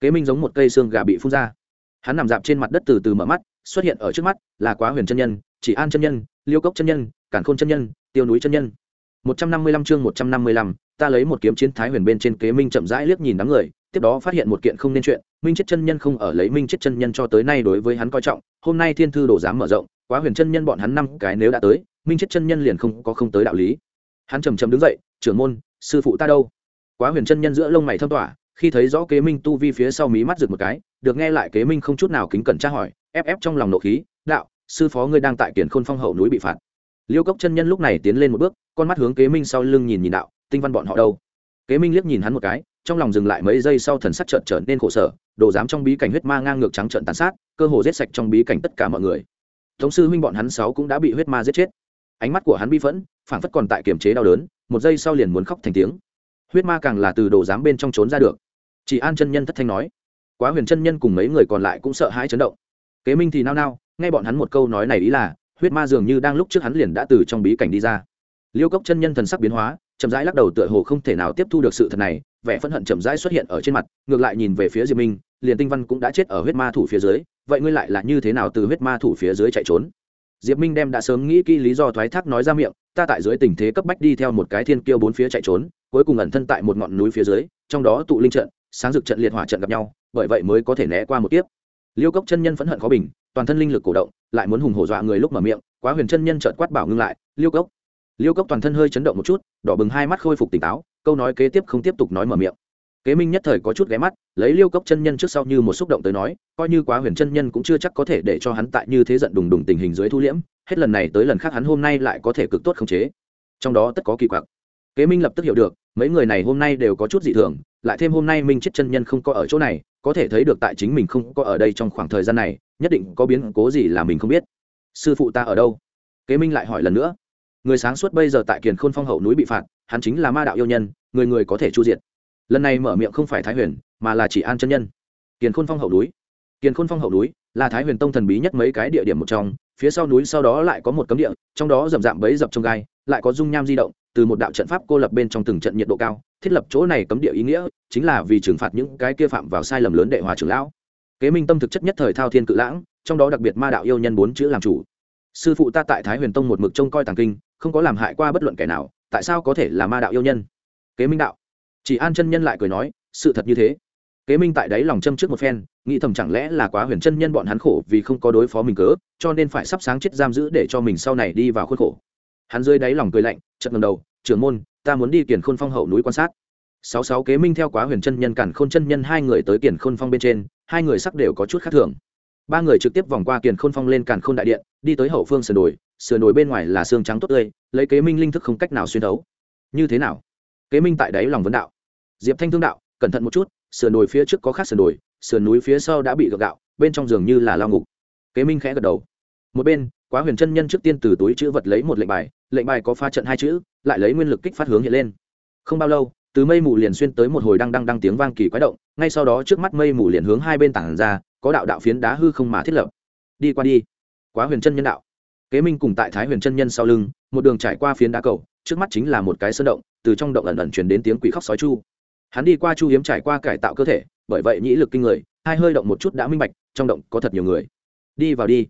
kế minh giống một cây xương gà bị phun ra. Hắn nằm dạp trên mặt đất từ từ mở mắt, xuất hiện ở trước mắt là quá huyền chân nhân, chỉ an chân nhân, liêu cốc chân nhân, cản khôn chân nhân, tiêu núi chân nhân. Một trăm năm mươi lăm chương một trăm năm mươi lăm, ta lấy một kiếm chiến thái huyền bên trên kế minh chậm rãi liếc nhìn đám người, tiếp đó phát hiện một kiện không nên chuyện, minh chết chân nhân không ở lấy minh chết chân nhân cho tới nay đối với hắn coi trọng, hôm nay thiên thư đồ dám mở rộng quá huyền chân nhân bọn hắn năm cái nếu đã tới, minh chết chân nhân liền không có không tới đạo lý. Hắn chầm chầm đứng dậy, trưởng môn, sư phụ ta đâu? Quá huyền chân nhân giữa lông mày thâm tỏa, khi thấy rõ kế minh tu vi phía sau mí mắt rực một cái, được nghe lại kế minh không chút nào kính cẩn tra hỏi, ép ép trong lòng nộ khí, đạo, sư phó ngươi đang tại kiển khôn phong hậu núi bị phạt. Liêu cốc chân nhân lúc này tiến lên một bước, con mắt hướng kế minh sau lưng nhìn nhìn đạo, tinh văn bọn họ đâu? Kế minh liếc nhìn hắn một cái, trong lòng dừng lại mấy giây sau thần sắc trợn trở nên khổ sở, đồ dám trong bí cảnh huyết ma ngang ngược trắng trợn tàn sát, cơ hồ giết sạch trong bí cảnh tất cả mọi người thống sư huynh bọn hắn sáu cũng đã bị huyết ma giết chết. Ánh mắt của hắn bi phẫn, phảng phất còn tại kiềm chế đau đớn, một giây sau liền muốn khóc thành tiếng. Huyết ma càng là từ đồ dám bên trong trốn ra được. Chỉ an chân nhân thất thanh nói. Quá huyền chân nhân cùng mấy người còn lại cũng sợ hãi chấn động. Kế minh thì nao nao, nghe bọn hắn một câu nói này ý là, huyết ma dường như đang lúc trước hắn liền đã từ trong bí cảnh đi ra. Liêu cốc chân nhân thần sắc biến hóa, chậm rãi lắc đầu tựa hồ không thể nào tiếp thu được sự thật này, vẻ phẫn hận chậm rãi xuất hiện ở trên mặt, ngược lại nhìn về phía diệp minh, liền tinh văn cũng đã chết ở huyết ma thủ phía dưới vậy ngươi lại là như thế nào từ huyết ma thủ phía dưới chạy trốn? Diệp minh đem đã sớm nghĩ kỹ lý do thoái thác nói ra miệng, ta tại dưới tình thế cấp bách đi theo một cái thiên kiêu bốn phía chạy trốn, cuối cùng ẩn thân tại một ngọn núi phía dưới, trong đó tụ linh trận, sáng dực trận liệt hỏa trận gặp nhau, bởi vậy mới có thể né qua một tiếp liêu cốc chân nhân phẫn hận khó bình, toàn thân linh lực cổ động, lại muốn hùng hổ dọa người lúc mở miệng, quá huyền chân nhân trợt quát bảo ngưng lại, liêu cốc. Liêu cốc toàn thân hơi chấn động một chút, đỏ bừng hai mắt khôi phục tỉnh táo, câu nói kế tiếp không tiếp tục nói mở miệng kế minh nhất thời có chút ghé mắt, lấy liêu cốc chân nhân trước sau như một xúc động tới nói, coi như quá huyền chân nhân cũng chưa chắc có thể để cho hắn tại như thế giận đùng đùng tình hình dưới thu liễm, hết lần này tới lần khác hắn hôm nay lại có thể cực tốt khống chế. Trong đó tất có kỳ quặc. Kế minh lập tức hiểu được, mấy người này hôm nay đều có chút dị thường, lại thêm hôm nay minh chết chân nhân không có ở chỗ này, có thể thấy được tại chính mình không có ở đây trong khoảng thời gian này, nhất định có biến cố gì là mình không biết. Sư phụ ta ở đâu? Kế minh lại hỏi lần nữa. Người sáng suốt bây giờ tại kiền khôn phong hậu núi bị phạt, hắn chính là ma đạo yêu nhân, người người có thể chu diệt lần này mở miệng không phải thái huyền mà là chỉ an chân nhân kiền khôn phong hậu núi kiền khôn phong hậu núi là thái huyền tông thần bí nhất mấy cái địa điểm một trong phía sau núi sau đó lại có một cấm địa trong đó rậm rạm bấy dập trong gai lại có dung nham di động từ một đạo trận pháp cô lập bên trong từng trận nhiệt độ cao thiết lập chỗ này cấm địa ý nghĩa chính là vì trừng phạt những cái kia phạm vào sai lầm lớn đệ hòa trưởng lão kế minh tâm thực chất nhất thời thao thiên cự lãng trong đó đặc biệt ma đạo yêu nhân bốn chữ làm chủ sư phụ ta tại thái huyền tông một mực trông coi tàng kinh không có làm hại qua bất luận kẻ nào tại sao có thể là ma đạo yêu nhân kế minh đạo chỉ an chân nhân lại cười nói, sự thật như thế. Kế minh tại đấy lòng châm trước một phen, nghĩ thầm chẳng lẽ là quá huyền chân nhân bọn hắn khổ vì không có đối phó mình cớ, cho nên phải sắp sáng chết giam giữ để cho mình sau này đi vào khuôn khổ. Hắn rơi đáy lòng cười lạnh chật ngầm đầu, trưởng môn, ta muốn đi kiển khôn phong hậu núi quan sát. Sáu sáu kế minh theo quá huyền chân nhân cản khôn chân nhân hai người tới kiển khôn phong bên trên, hai người sắc đều có chút khác thường. Ba người trực tiếp vòng qua kiển khôn phong lên cản khôn đại điện, đi tới hậu phương sườn đồi sườn đồi bên ngoài là xương trắng tốt tươi, lấy kế minh linh thức không cách nào xuyên đấu như thế nào? Kế minh tại đáy lòng vấn đạo. Diệp thanh thương đạo, cẩn thận một chút, sườn đồi phía trước có khác sườn đồi, sườn núi phía sau đã bị gợt gạo, bên trong giường như là lao ngục. Kế minh khẽ gật đầu. Một bên, quá huyền chân nhân trước tiên từ túi chữ vật lấy một lệnh bài lệnh bài có pha trận hai chữ, lại lấy nguyên lực kích phát hướng hiện lên. Không bao lâu, từ mây mù liền xuyên tới một hồi đang đang đang tiếng vang kỳ quái động, ngay sau đó trước mắt mây mù liền hướng hai bên tảng ra, có đạo đạo phiến đá hư không mà thiết lập. Đi qua đi. Quá huyền chân nhân đạo. Kế minh cùng tại thái huyền chân nhân sau lưng, một đường trải qua phiến đá cầu trước mắt chính là một cái sơn động, từ trong động ẩn ẩn chuyển đến tiếng quỷ khóc sói chu. Hắn đi qua chu hiếm trải qua cải tạo cơ thể, bởi vậy nhĩ lực kinh người, hai hơi động một chút đã minh bạch, trong động có thật nhiều người. Đi vào đi.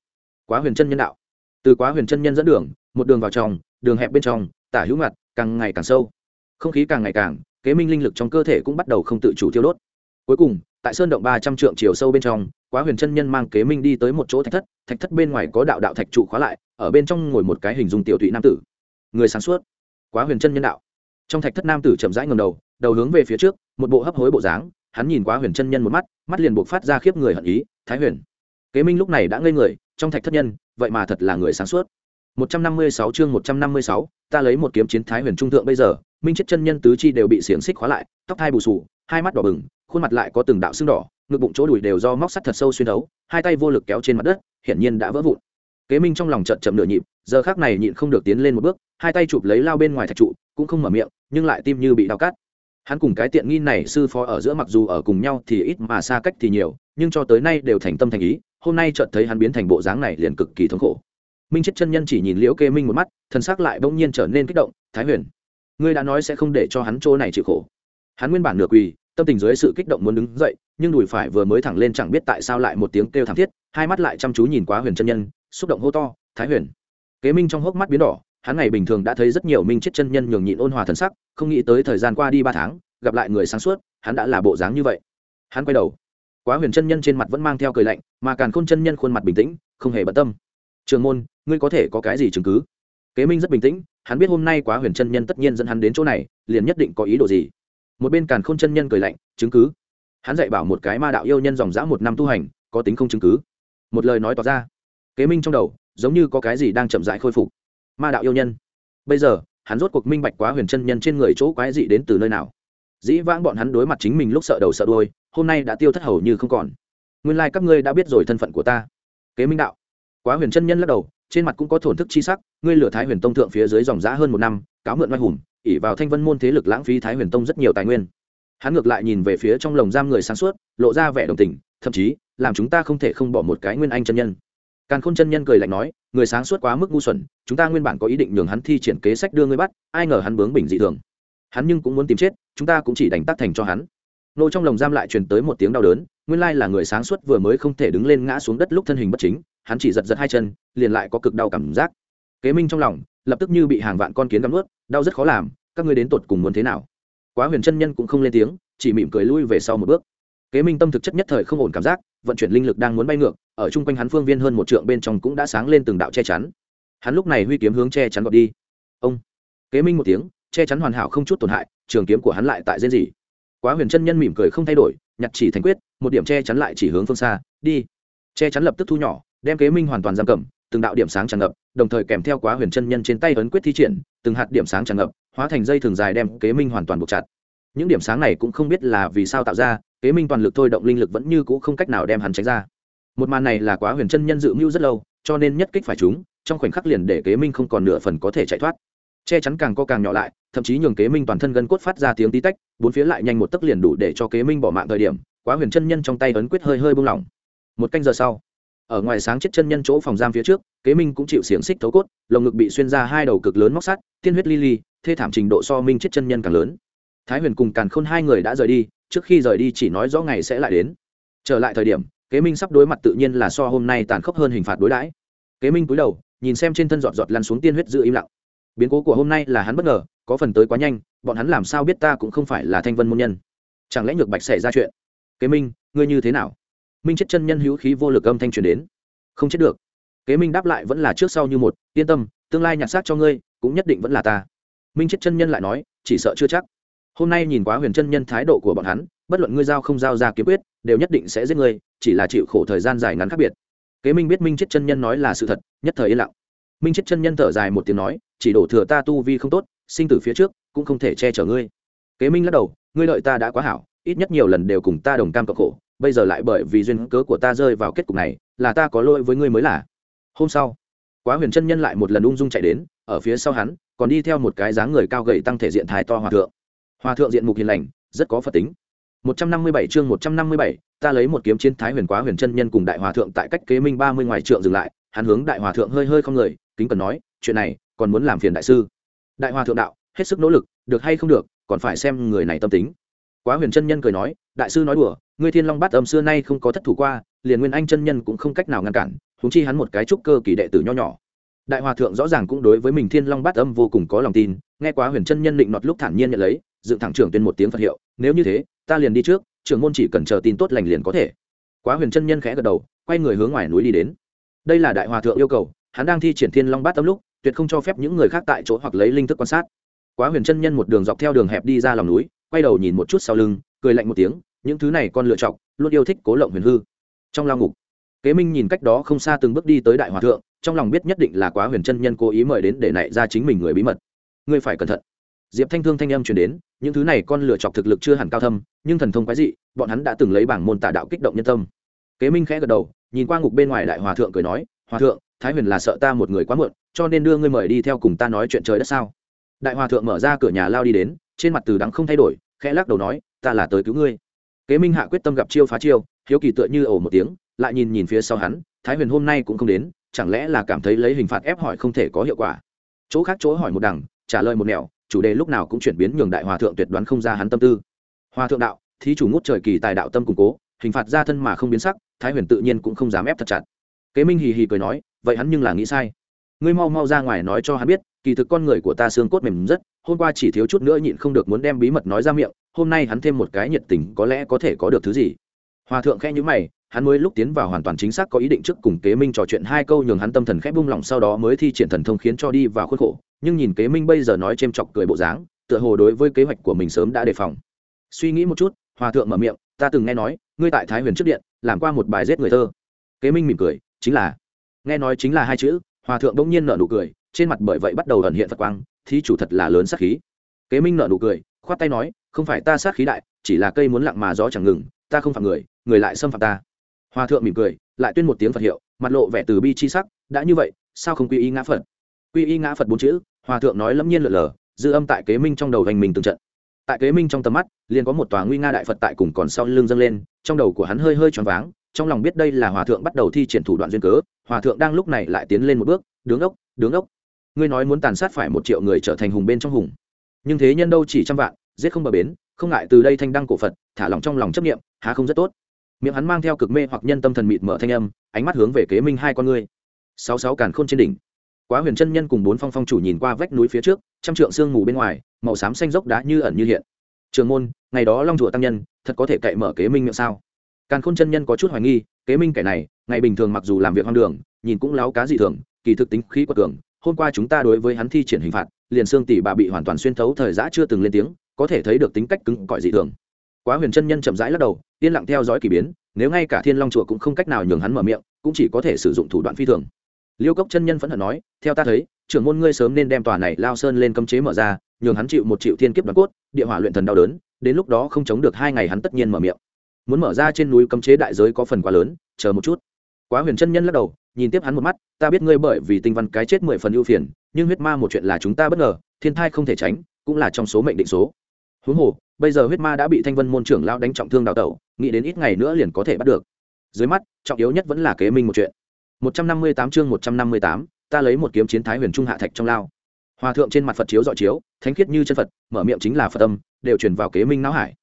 Quá huyền chân nhân đạo. Từ quá huyền chân nhân dẫn đường, một đường vào trong, đường hẹp bên trong, tả hữu ngặt, càng ngày càng sâu. Không khí càng ngày càng, kế minh linh lực trong cơ thể cũng bắt đầu không tự chủ tiêu đốt. Cuối cùng, tại sơn động ba trăm trượng chiều sâu bên trong, quá huyền chân nhân mang kế minh đi tới một chỗ thạch thất thạch thất bên ngoài có đạo đạo thạch trụ khóa lại, ở bên trong ngồi một cái hình dung tiểu thụy nam tử. Người sáng suốt quá huyền chân nhân đạo. Trong thạch thất nam tử chậm rãi ngầm đầu đầu hướng về phía trước một bộ hấp hối bộ dáng hắn nhìn quá huyền chân nhân một mắt mắt liền buộc phát ra khiếp người hận ý thái huyền kế minh lúc này đã ngây người trong thạch thất nhân vậy mà thật là người sáng suốt. 156 chương 156, ta lấy một kiếm chiến thái huyền trung thượng bây giờ minh chết chân nhân tứ chi đều bị xiềng xích khóa lại tóc thai bù sù hai mắt đỏ bừng khuôn mặt lại có từng đạo sưng đỏ ngực bụng chỗ đùi đều do móc sắt thật sâu xuyên đấu hai tay vô lực kéo trên mặt đất hiển nhiên đã vỡ vụn kế minh trong lòng chợt chậm nửa nhịp, giờ khác này nhịn không được tiến lên một bước, hai tay chụp lấy lao bên ngoài thạch trụ, cũng không mở miệng, nhưng lại tim như bị đau cắt. Hắn cùng cái tiện nghi này sư phó ở giữa mặc dù ở cùng nhau thì ít mà xa cách thì nhiều, nhưng cho tới nay đều thành tâm thành ý, hôm nay chợt thấy hắn biến thành bộ dáng này liền cực kỳ thống khổ. Minh chết chân nhân chỉ nhìn liễu kê minh một mắt thân xác lại bỗng nhiên trở nên kích động, thái huyền, ngươi đã nói sẽ không để cho hắn chỗ này chịu khổ. Hắn nguyên bản nửa quỳ, tâm tình dưới sự kích động muốn đứng dậy, nhưng đùi phải vừa mới thẳng lên chẳng biết tại sao lại một tiếng kêu thảm thiết, hai mắt lại chăm chú nhìn quá huyền chân nhân xúc động hô to, thái huyền. Kế minh trong hốc mắt biến đỏ, hắn ngày bình thường đã thấy rất nhiều minh chết chân nhân nhường nhịn ôn hòa thần sắc, không nghĩ tới thời gian qua đi ba tháng, gặp lại người sáng suốt, hắn đã là bộ dáng như vậy. Hắn quay đầu. Quá huyền chân nhân trên mặt vẫn mang theo cười lạnh, mà càn khôn chân nhân khuôn mặt bình tĩnh, không hề bận tâm. Trường môn, ngươi có thể có cái gì chứng cứ? Kế minh rất bình tĩnh, hắn biết hôm nay quá huyền chân nhân tất nhiên dẫn hắn đến chỗ này, liền nhất định có ý đồ gì. Một bên càn khôn chân nhân cười lạnh, chứng cứ? Hắn dạy bảo một cái ma đạo yêu nhân dòng dã một năm tu hành, có tính không chứng cứ? Một lời nói tỏ ra kế minh trong đầu, giống như có cái gì đang chậm dại khôi phục. Ma đạo yêu nhân. Bây giờ, hắn rốt cuộc minh bạch quá huyền chân nhân trên người chỗ quái dị đến từ nơi nào. Dĩ vãng bọn hắn đối mặt chính mình lúc sợ đầu sợ đôi hôm nay đã tiêu thất hầu như không còn. Nguyên lai、like、các ngươi đã biết rồi thân phận của ta. Kế minh đạo. Quá huyền chân nhân lắc đầu, trên mặt cũng có thổn thức chi sắc, ngươi lửa thái huyền tông thượng phía dưới dòng giã hơn một năm, cáo mượn oai hùng ỉ vào thanh vân môn thế lực lãng phí thái huyền tông rất nhiều tài nguyên. Hắn ngược lại nhìn về phía trong lồng giam người sáng suốt, lộ ra vẻ đồng tình, thậm chí, làm chúng ta không thể không bỏ một cái nguyên anh chân nhân càn khôn chân nhân cười lạnh nói, người sáng suốt quá mức ngu xuẩn, chúng ta nguyên bản có ý định nhường hắn thi triển kế sách đưa ngươi bắt, ai ngờ hắn bướng bình dị thường. Hắn nhưng cũng muốn tìm chết, chúng ta cũng chỉ đánh tác thành cho hắn. Nô trong lồng giam lại truyền tới một tiếng đau đớn, nguyên lai là người sáng suốt vừa mới không thể đứng lên ngã xuống đất lúc thân hình bất chính, hắn chỉ giật giật hai chân, liền lại có cực đau cảm giác. Kế minh trong lòng, lập tức như bị hàng vạn con kiến gắm ướt đau rất khó làm, các ngươi đến tột cùng muốn thế nào? Quá huyền chân nhân cũng không lên tiếng, chỉ mỉm cười lui về sau một bước. Kế minh tâm thực chất nhất thời không ổn cảm giác vận chuyển linh lực đang muốn bay ngược, ở chung quanh hắn phương viên hơn một trượng bên trong cũng đã sáng lên từng đạo che chắn. Hắn lúc này huy kiếm hướng che chắn gọt đi. Ông! Kế minh một tiếng, che chắn hoàn hảo không chút tổn hại, trường kiếm của hắn lại tại rên gì quá huyền chân nhân mỉm cười không thay đổi, nhặt chỉ thành quyết, một điểm che chắn lại chỉ hướng phương xa, đi. Che chắn lập tức thu nhỏ, đem kế minh hoàn toàn giam cầm, từng đạo điểm sáng tràn ngập, đồng thời kèm theo quá huyền chân nhân trên tay ấn quyết thi triển, từng hạt điểm sáng tràn ngập, hóa thành dây thường dài đem kế minh hoàn toàn buộc chặt. Những điểm sáng này cũng không biết là vì sao tạo ra kế minh toàn lực thôi động linh lực vẫn như cũ không cách nào đem hắn tránh ra. Một màn này là quá huyền chân nhân dự mưu rất lâu, cho nên nhất kích phải chúng, trong khoảnh khắc liền để kế minh không còn nửa phần có thể chạy thoát. Che chắn càng co càng nhỏ lại, thậm chí nhường kế minh toàn thân gân cốt phát ra tiếng tí tách, bốn phía lại nhanh một tấc liền đủ để cho kế minh bỏ mạng thời điểm, quá huyền chân nhân trong tay ấn quyết hơi hơi buông lỏng. Một canh giờ sau, ở ngoài sáng chết chân nhân chỗ phòng giam phía trước, kế minh cũng chịu xiềng xích thấu cốt, lồng ngực bị xuyên ra hai đầu cực lớn móc sắt, tiên huyết li li thê thảm trình độ so minh chết chân nhân càng lớn. Thái huyền cùng càn khôn hai người đã rời đi trước khi rời đi chỉ nói rõ ngày sẽ lại đến. Trở lại thời điểm, kế minh sắp đối mặt tự nhiên là so hôm nay tàn khốc hơn hình phạt đối đãi. Kế minh cúi đầu, nhìn xem trên thân giọt giọt lăn xuống tiên huyết giữ im lặng. Biến cố của hôm nay là hắn bất ngờ, có phần tới quá nhanh, bọn hắn làm sao biết ta cũng không phải là thanh vân môn nhân. Chẳng lẽ nhược bạch xảy ra chuyện? Kế minh, ngươi như thế nào? Minh chết chân nhân hữu khí vô lực âm thanh truyền đến. Không chết được. Kế minh đáp lại vẫn là trước sau như một, yên tâm, tương lai nhặt xác cho ngươi, cũng nhất định vẫn là ta. Minh chết chân nhân lại nói, chỉ sợ chưa chắc hôm nay nhìn quá huyền chân nhân thái độ của bọn hắn, bất luận ngươi giao không giao ra kiếm quyết, đều nhất định sẽ giết ngươi, chỉ là chịu khổ thời gian dài ngắn khác biệt. Kế minh biết minh chết chân nhân nói là sự thật, nhất thời yên lặng. Minh chết chân nhân thở dài một tiếng nói, chỉ đổ thừa ta tu vi không tốt, sinh tử phía trước, cũng không thể che chở ngươi. Kế minh lắc đầu, ngươi lợi ta đã quá hảo, ít nhất nhiều lần đều cùng ta đồng cam cộng khổ, bây giờ lại bởi vì duyên cớ của ta rơi vào kết cục này, là ta có lỗi với ngươi mới là. Hôm sau, quá huyền chân nhân lại một lần ung dung chạy đến, ở phía sau hắn, còn đi theo một cái dáng người cao gầy tăng thể diện thái to hòa thượng hòa thượng diện mục hiền lành, rất có phật tính. Một trăm năm mươi bảy chương một trăm năm mươi bảy, ta lấy một kiếm chiến thái huyền quá huyền chân nhân cùng đại hòa thượng tại cách kế minh ba mươi ngoài trượng dừng lại, hắn hướng đại hòa thượng hơi hơi không người, kính cần nói, chuyện này, còn muốn làm phiền đại sư? Đại hòa thượng đạo, hết sức nỗ lực, được hay không được, còn phải xem người này tâm tính. Quá huyền chân nhân cười nói, đại sư nói đùa, ngươi thiên long bát âm xưa nay không có thất thủ qua, liền nguyên anh chân nhân cũng không cách nào ngăn cản, huống chi hắn một cái trúc cơ kỳ đệ tử nho nhỏ. Đại hòa thượng rõ ràng cũng đối với mình thiên long bát âm vô cùng có lòng tin, nghe quá huyền chân nhân định nọt lúc thản nhiên nhận lấy dựng thẳng trưởng tuyên một tiếng phật hiệu, nếu như thế, ta liền đi trước, trưởng môn chỉ cần chờ tin tốt lành liền có thể. Quá huyền chân nhân khẽ gật đầu, quay người hướng ngoài núi đi đến. Đây là đại hòa thượng yêu cầu, hắn đang thi triển thiên long bát âm lúc, tuyệt không cho phép những người khác tại chỗ hoặc lấy linh thức quan sát. Quá huyền chân nhân một đường dọc theo đường hẹp đi ra lòng núi, quay đầu nhìn một chút sau lưng, cười lạnh một tiếng, những thứ này con lựa chọc luôn yêu thích cố lộng huyền hư. Trong lao ngục, kế minh nhìn cách đó không xa từng bước đi tới đại hòa thượng, trong lòng biết nhất định là quá huyền chân nhân cố ý mời đến để nảy ra chính mình người bí mật. Ngươi phải cẩn thận diệp thanh thương thanh âm truyền đến, những thứ này con lựa chọc thực lực chưa hẳn cao thâm, nhưng thần thông quái dị, bọn hắn đã từng lấy bảng môn tả đạo kích động nhân tâm. Kế minh khẽ gật đầu, nhìn qua ngục bên ngoài đại hòa thượng cười nói, hòa thượng, thái huyền là sợ ta một người quá muộn, cho nên đưa ngươi mời đi theo cùng ta nói chuyện trời đất sao? Đại hòa thượng mở ra cửa nhà lao đi đến, trên mặt từ đắng không thay đổi, khẽ lắc đầu nói, ta là tới cứu ngươi. Kế minh hạ quyết tâm gặp chiêu phá chiêu, hiếu kỳ tựa như ổ một tiếng, lại nhìn nhìn phía sau hắn, thái huyền hôm nay cũng không đến, chẳng lẽ là cảm thấy lấy hình phạt ép hỏi không thể có hiệu quả? Chỗ khác chỗ hỏi một đằng, trả lời một nẻo chủ đề lúc nào cũng chuyển biến nhường đại hòa thượng tuyệt đoán không ra hắn tâm tư. Hòa thượng đạo, thí chủ ngút trời kỳ tài đạo tâm củng cố, hình phạt ra thân mà không biến sắc, thái huyền tự nhiên cũng không dám ép thật chặt. Kế minh hì hì cười nói, vậy hắn nhưng là nghĩ sai. Ngươi mau mau ra ngoài nói cho hắn biết, kỳ thực con người của ta xương cốt mềm rất, hôm qua chỉ thiếu chút nữa nhịn không được muốn đem bí mật nói ra miệng, hôm nay hắn thêm một cái nhiệt tình có lẽ có thể có được thứ gì. Hòa thượng khẽ nhữ mày hắn mới lúc tiến vào hoàn toàn chính xác có ý định trước cùng kế minh trò chuyện hai câu nhường hắn tâm thần khép bung lỏng sau đó mới thi triển thần thông khiến cho đi vào khuất khổ. Nhưng nhìn kế minh bây giờ nói c chọc cười bộ dáng, tựa hồ đối với kế hoạch của mình sớm đã đề phòng. Suy nghĩ một chút, hòa thượng mở miệng, ta từng nghe nói, ngươi tại thái huyền trước điện, làm qua một bài giết người thơ. Kế minh mỉm cười, chính là. Nghe nói chính là hai chữ, hòa thượng bỗng nhiên nở nụ cười, trên mặt bởi vậy bắt đầu ẩn hiện phật quang, thí chủ thật là lớn sát khí. Kế minh nở nụ cười, khoát tay nói, không phải ta sát khí đại, chỉ là cây muốn lặng mà gió chẳng ngừng, ta không phạm người người lại xâm phạm ta hòa thượng mỉm cười, lại tuyên một tiếng phật hiệu, mặt lộ vẻ từ bi chi sắc, đã như vậy, sao không quy y ngã phật? Quy y ngã phật bốn chữ, hòa thượng nói lẫm nhiên lượn lờ, dư âm tại kế minh trong đầu hành mình từng trận. Tại kế minh trong tầm mắt, liền có một tòa nguy nga đại phật tại cùng còn sau lưng dâng lên, trong đầu của hắn hơi hơi choáng váng, trong lòng biết đây là hòa thượng bắt đầu thi triển thủ đoạn duyên cớ, hòa thượng đang lúc này lại tiến lên một bước, đứng ốc đứng ốc. Ngươi nói muốn tàn sát phải một triệu người trở thành hùng bên trong hùng. Nhưng thế nhân đâu chỉ trăm vạn, giết không bờ bến, không ngại từ đây thanh đăng cổ phật, thả lòng trong lòng chấp nghiệm há không rất tốt miệng hắn mang theo cực mê hoặc nhân tâm thần mịt mở thanh âm, ánh mắt hướng về kế minh hai con ngươi. Sáu sáu càn khôn trên đỉnh. Quá huyền chân nhân cùng bốn phong phong chủ nhìn qua vách núi phía trước, trăm trượng sương mù bên ngoài, màu xám xanh dốc đá như ẩn như hiện. Trường môn, ngày đó long chùa tăng nhân, thật có thể cậy mở kế minh miệng sao? Càn khôn chân nhân có chút hoài nghi, kế minh kẻ này, ngày bình thường mặc dù làm việc hoang đường, nhìn cũng láo cá dị thường, kỳ thực tính khí quật cường, hôm qua chúng ta đối với hắn thi triển hình phạt, liền xương tỷ bà bị hoàn toàn xuyên thấu thời giã chưa từng lên tiếng, có thể thấy được tính cách cứng cỏi dị thường. Quá huyền chân nhân chậm rãi lắc đầu yên lặng theo dõi k ỳ biến, nếu ngay cả thiên long chùa cũng không cách nào nhường hắn mở miệng, cũng chỉ có thể sử dụng thủ đoạn phi thường. Liêu cốc chân nhân phẫn hận nói, theo ta thấy, trưởng môn ngươi sớm nên đem tòa này lao sơn lên cấm chế mở ra, nhường hắn chịu một triệu thiên kiếp đoàn cốt, địa hỏa luyện thần đau đớn, đến lúc đó không chống được hai ngày hắn tất nhiên mở miệng. Muốn mở ra trên núi cấm chế đại giới có phần quá lớn, chờ một chút. Quá huyền chân nhân lắc đầu, nhìn tiếp hắn một mắt, ta biết ngươi bởi vì tinh văn cái chết mười phần ưu phiền, nhưng huyết ma một chuyện là chúng ta bất ngờ, thiên thai không thể tránh, cũng là trong số mệnh định số. Huống hồ, bây giờ huyết ma đã bị thanh vân môn trưởng lao đánh trọng thương đào tẩu nghĩ đến ít ngày nữa liền có thể bắt được. Dưới mắt, trọng yếu nhất vẫn là kế minh một chuyện. Một trăm năm mươi tám chương một trăm năm mươi tám, ta lấy một kiếm chiến thái huyền trung hạ thạch trong lao. Hòa thượng trên mặt phật chiếu dọi chiếu, thánh khiết như chân phật, mở miệng chính là phật tâm đều truyền vào kế minh não hải.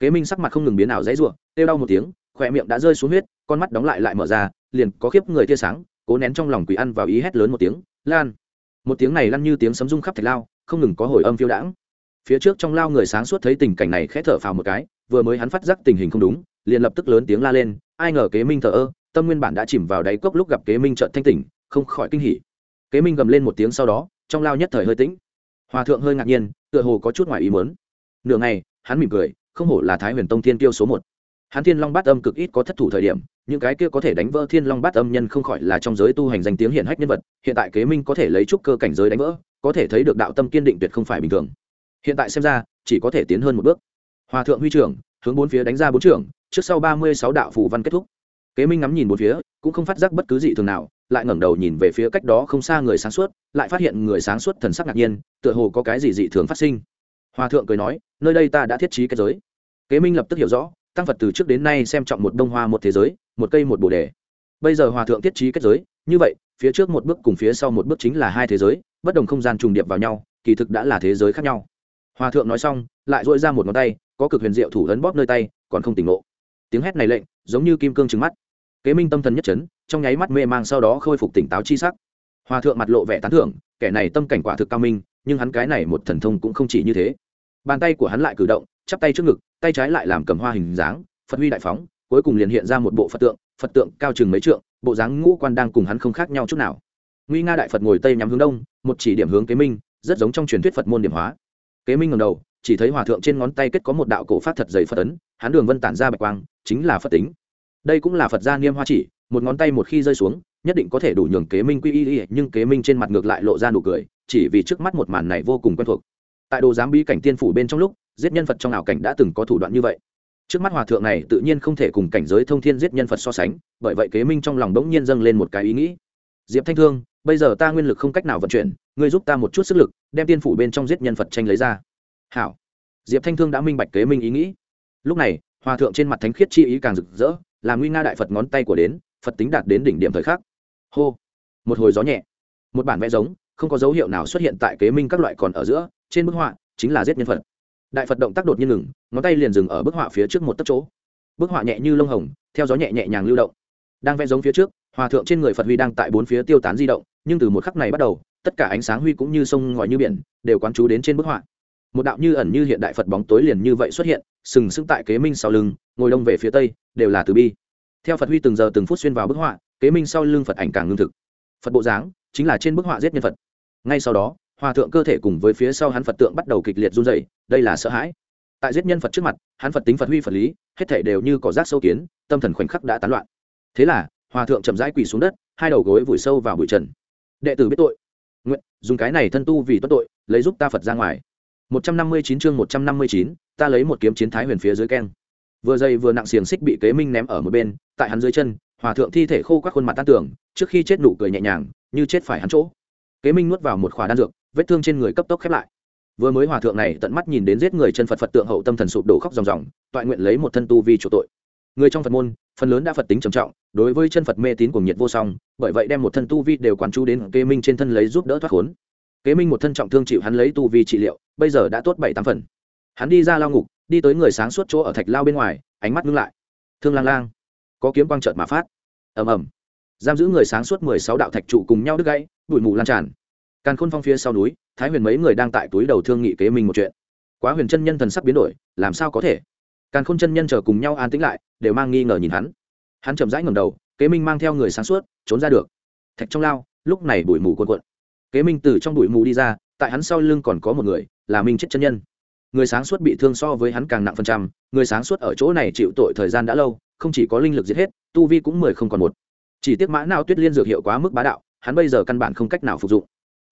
Kế minh sắc mặt không ngừng biến ảo dãy ruộng kêu đau một tiếng, khỏe miệng đã rơi xuống huyết, con mắt đóng lại lại mở ra, liền có khiếp người tia sáng, cố nén trong lòng quỷ ăn vào ý hét lớn một tiếng, lan! Một tiếng này lăn như tiếng sấm rung khắp thạch lao, không ngừng có hồi âm phiêu đãng. Phía trước trong lao người sáng suốt thấy tình cảnh này khẽ thở phào một cái vừa mới hắn phát giác tình hình không đúng, liền lập tức lớn tiếng la lên, ai ngờ kế minh thờ ơ, tâm nguyên bản đã chìm vào đáy cốc lúc gặp kế minh trợn thanh tỉnh, không khỏi kinh hỉ. Kế minh gầm lên một tiếng sau đó, trong lao nhất thời hơi tĩnh. Hòa thượng hơi ngạc nhiên, tựa hồ có chút ngoài ý muốn. Nửa ngày, hắn mỉm cười, không hổ là thái huyền tông thiên tiêu số một. Hắn thiên long bát âm cực ít có thất thủ thời điểm, những cái kia có thể đánh vỡ thiên long bát âm nhân không khỏi là trong giới tu hành danh tiếng hiển hách nhân vật, hiện tại kế minh có thể lấy trúc cơ cảnh giới đánh vỡ, có thể thấy được đạo tâm kiên định tuyệt không phải bình thường. Hiện tại xem ra, chỉ có thể tiến hơn một bước hòa thượng huy trưởng, hướng bốn phía đánh ra bốn trưởng, trước sau ba mươi sáu đạo phù văn kết thúc. Kế minh ngắm nhìn bốn phía, cũng không phát giác bất cứ gì thường nào, lại ngẩng đầu nhìn về phía cách đó không xa người sáng suốt, lại phát hiện người sáng suốt thần sắc ngạc nhiên, tựa hồ có cái gì dị thường phát sinh. Hòa thượng cười nói, nơi đây ta đã thiết trí cái giới. Kế minh lập tức hiểu rõ, tăng phật từ trước đến nay xem trọng một đông hoa một thế giới, một cây một bồ đề. Bây giờ hòa thượng thiết trí kết giới, như vậy, phía trước một bước cùng phía sau một bước chính là hai thế giới, bất đồng không gian trùng điệp vào nhau, kỳ thực đã là thế giới khác nhau hòa thượng nói xong, lại dội ra một ngón tay, có cực huyền diệu thủ ấn bóp nơi tay, còn không tỉnh ngộ. Tiếng hét này lệnh, giống như kim cương trứng mắt. Kế minh tâm thần nhất chấn, trong nháy mắt mê mang sau đó khôi phục tỉnh táo chi sắc. Hòa thượng mặt lộ vẻ tán thưởng, kẻ này tâm cảnh quả thực cao minh, nhưng hắn cái này một thần thông cũng không chỉ như thế. Bàn tay của hắn lại cử động, chắp tay trước ngực, tay trái lại làm cầm hoa hình dáng, phật huy đại phóng, cuối cùng liền hiện ra một bộ phật tượng phật tượng cao chừng mấy trượng, bộ dáng ngũ quan đang cùng hắn không khác nhau chút nào. Nguy nga đại phật ngồi tây nhắm hướng đông, một chỉ điểm hướng kế minh, rất giống trong truyền thuyết phật môn điểm hóa kế minh ngầm đầu, chỉ thấy hòa thượng trên ngón tay kết có một đạo cổ phát thật dày phật ấn hắn đường vân tản ra bạch quang, chính là phật tính. Đây cũng là phật gia niêm hoa chỉ, một ngón tay một khi rơi xuống, nhất định có thể đủ nhường kế minh quy y nhưng kế minh trên mặt ngược lại lộ ra nụ cười, chỉ vì trước mắt một màn này vô cùng quen thuộc. Tại đồ giám bí cảnh tiên phủ bên trong lúc, giết nhân phật trong ảo cảnh đã từng có thủ đoạn như vậy. Trước mắt hòa thượng này tự nhiên không thể cùng cảnh giới thông thiên giết nhân phật so sánh, bởi vậy kế minh trong lòng bỗng nhiên dâng lên một cái ý nghĩ. Diệp thanh thương bây giờ ta nguyên lực không cách nào vận chuyển, ngươi giúp ta một chút sức lực, đem tiên phủ bên trong giết nhân phật tranh lấy ra. Hảo. Diệp thanh thương đã minh bạch kế minh ý nghĩ. Lúc này, hòa thượng trên mặt thánh khiết chi ý càng rực rỡ làm nguy nga đại phật ngón tay của đến, phật tính đạt đến đỉnh điểm thời khắc. Hô. Một hồi gió nhẹ. Một bản vẽ giống, không có dấu hiệu nào xuất hiện tại kế minh các loại còn ở giữa, trên bức họa chính là giết nhân phật. Đại phật động tác đột nhiên ngừng, ngón tay liền dừng ở bức họa phía trước một tấc chỗ. Bức họa nhẹ như lông hồng, theo gió nhẹ nhẹ nhàng lưu động. Đang vẽ giống phía trước, hòa thượng trên người phật huy đang tại bốn phía tiêu tán di động nhưng từ một khắc này bắt đầu, tất cả ánh sáng huy cũng như sông ngòi như biển, đều quán chú đến trên bức họa. Một đạo như ẩn như hiện đại phật bóng tối liền như vậy xuất hiện, sừng sững tại kế minh sau lưng, ngồi đông về phía tây, đều là từ bi. Theo phật huy từng giờ từng phút xuyên vào bức họa, kế minh sau lưng phật ảnh càng ngưng thực. Phật bộ dáng chính là trên bức họa giết nhân phật. Ngay sau đó, hòa thượng cơ thể cùng với phía sau hắn phật tượng bắt đầu kịch liệt run dày đây là sợ hãi. Tại giết nhân phật trước mặt, hắn phật tính phật huy phật lý, hết thể đều như cỏ rác sâu kiến, tâm thần khoảnh khắc đã tán loạn. Thế là, hòa thượng chậm rãi quỳ xuống đất, hai đầu gối vùi sâu vào bụi trần đệ tử biết tội. Nguyện, dùng cái này thân tu vì tuất tội, lấy giúp ta phật ra ngoài. Một trăm năm mươi chín chương một trăm năm mươi chín, ta lấy một kiếm chiến thái huyền phía dưới keng. Vừa dày vừa nặng xiềng xích bị kế minh ném ở một bên, tại hắn dưới chân, hòa thượng thi thể khô các khuôn mặt tan tưởng trước khi chết nụ cười nhẹ nhàng, như chết phải hắn chỗ. Kế minh nuốt vào một khỏa đan dược, vết thương trên người cấp tốc khép lại. Vừa mới hòa thượng này tận mắt nhìn đến giết người chân phật phật tượng hậu tâm thần sụp đổ khóc ròng ròng, toại nguyện lấy một thân tu vi chủ tội. Người trong phật môn phần lớn đã phật tính trầm trọng, đối với chân phật mê tín cùng nhiệt vô song, bởi vậy đem một thân tu vi đều quán chú đến kế minh trên thân lấy giúp đỡ thoát khốn. Kế minh một thân trọng thương chịu hắn lấy tu vi trị liệu, bây giờ đã tốt bảy tám phần. Hắn đi ra lao ngục, đi tới người sáng suốt chỗ ở thạch lao bên ngoài, ánh mắt ngưng lại. Thương lang lang, có kiếm quang trợt mà phát. Ầm ầm. Giam giữ người sáng suốt mười sáu đạo thạch trụ cùng nhau đứt gãy, bụi mù lan tràn. Càn khôn phong phía sau núi, thái huyền mấy người đang tại túi đầu thương nghị kế minh một chuyện. Quá huyền chân nhân thần sắc biến đổi, làm sao có thể? Càn khôn chân nhân chờ cùng nhau an tĩnh lại, đều mang nghi ngờ nhìn hắn. Hắn chậm rãi ngầm đầu, kế minh mang theo người sáng suốt, trốn ra được. Thạch trong lao, lúc này bụi mù cuộn cuộn. Kế minh từ trong bụi mù đi ra, tại hắn sau lưng còn có một người, là minh chết chân nhân. Người sáng suốt bị thương so với hắn càng nặng phần trăm, người sáng suốt ở chỗ này chịu tội thời gian đã lâu, không chỉ có linh lực giết hết, tu vi cũng mười không còn một. Chỉ tiếc mã nào tuyết liên dược hiệu quá mức bá đạo, hắn bây giờ căn bản không cách nào phục dụng.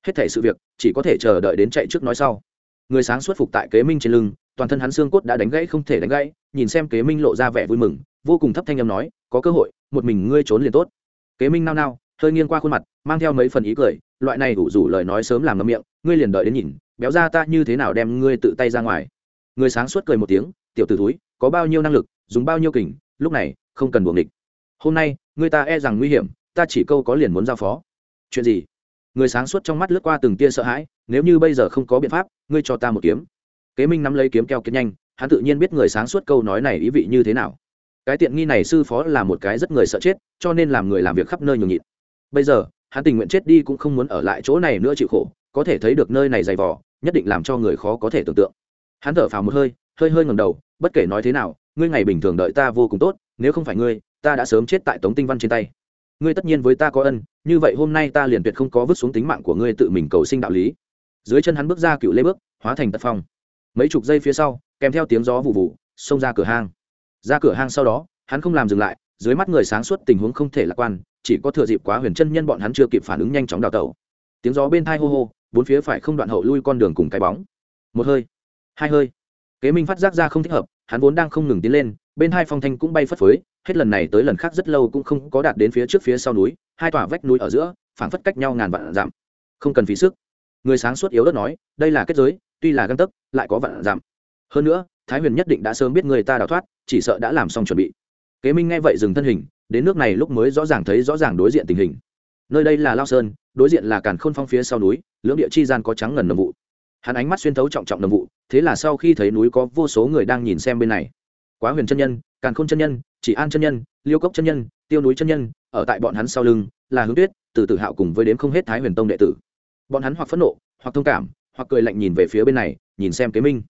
Hết thể sự việc, chỉ có thể chờ đợi đến chạy trước nói sau. Người sáng suốt phục tại kế minh trên lưng toàn thân hắn xương cốt đã đánh gãy không thể đánh gãy, nhìn xem kế minh lộ ra vẻ vui mừng, vô cùng thấp thanh âm nói, có cơ hội, một mình ngươi trốn liền tốt. Kế minh nao nao, hơi nghiêng qua khuôn mặt, mang theo mấy phần ý cười, loại này đủ rủ lời nói sớm làm ngâm miệng, ngươi liền đợi đến nhìn, béo ra ta như thế nào đem ngươi tự tay ra ngoài. Người sáng suốt cười một tiếng, tiểu t ử túi có bao nhiêu năng lực, dùng bao nhiêu kình, lúc này, không cần buồng địch. Hôm nay người ta e rằng nguy hiểm, ta chỉ câu có liền muốn giao phó. Chuyện gì? Người sáng suốt trong mắt lướt qua từng tia sợ hãi, nếu như bây giờ không có biện pháp, ngươi cho ta một kiếm kế minh nắm lấy kiếm keo kiệt nhanh, hắn tự nhiên biết người sáng suốt câu nói này ý vị như thế nào. Cái tiện nghi này sư phó là một cái rất người sợ chết, cho nên làm người làm việc khắp nơi nhường nhịn. Bây giờ, hắn tình nguyện chết đi cũng không muốn ở lại chỗ này nữa chịu khổ, có thể thấy được nơi này dày vỏ nhất định làm cho người khó có thể tưởng tượng. Hắn thở phào một hơi hơi hơi ngầm đầu, bất kể nói thế nào, ngươi ngày bình thường đợi ta vô cùng tốt, nếu không phải ngươi, ta đã sớm chết tại tống tinh văn trên tay. Ngươi tất nhiên với ta có ân, như vậy hôm nay ta liền tuyệt không có vứt xuống tính mạng của ngươi tự mình cầu sinh đạo lý. Dưới chân hắn bước ra cựu lê bước, hóa thành tật phong mấy chục giây phía sau, kèm theo tiếng gió vụ vụ, xông ra cửa hang. Ra cửa hang sau đó, hắn không làm dừng lại, dưới mắt người sáng suốt tình huống không thể lạc quan, chỉ có thừa dịp quá huyền chân nhân bọn hắn chưa kịp phản ứng nhanh chóng đào tẩu. Tiếng gió bên thai hô hô, bốn phía phải không đoạn hậu lui con đường cùng cái bóng. Một hơi, hai hơi. Kế minh phát giác ra không thích hợp, hắn vốn đang không ngừng tiến lên, bên hai phong thanh cũng bay phất phới, hết lần này tới lần khác rất lâu cũng không có đạt đến phía trước phía sau núi, hai tòa vách núi ở giữa, phảng phất cách nhau ngàn vạn dặm. Không cần phí sức. Người sáng suốt yếu đất nói, đây là kết giới tuy là găng tấc, lại có vạn giảm. hơn nữa, thái huyền nhất định đã sớm biết người ta đào thoát, chỉ sợ đã làm xong chuẩn bị. Kế minh nghe vậy dừng thân hình, đến nước này lúc mới rõ ràng thấy rõ ràng đối diện tình hình. Nơi đây là lao sơn, đối diện là càn khôn phong phía sau núi, lưỡng địa chi gian có trắng ngần nầm vụ. Hắn ánh mắt xuyên thấu trọng trọng nầm vụ, thế là sau khi thấy núi có vô số người đang nhìn xem bên này. Quá huyền chân nhân, càn khôn chân nhân, chỉ an chân nhân, liêu cốc chân nhân, tiêu núi chân nhân, ở tại bọn hắn sau lưng là hướng tuyết, từ tử hạo cùng với đếm không hết thái huyền tông đệ tử. Bọn hắn hoặc phẫn nộ, hoặc thông cảm hoặc cười lạnh nhìn về phía bên này, nhìn xem kế minh.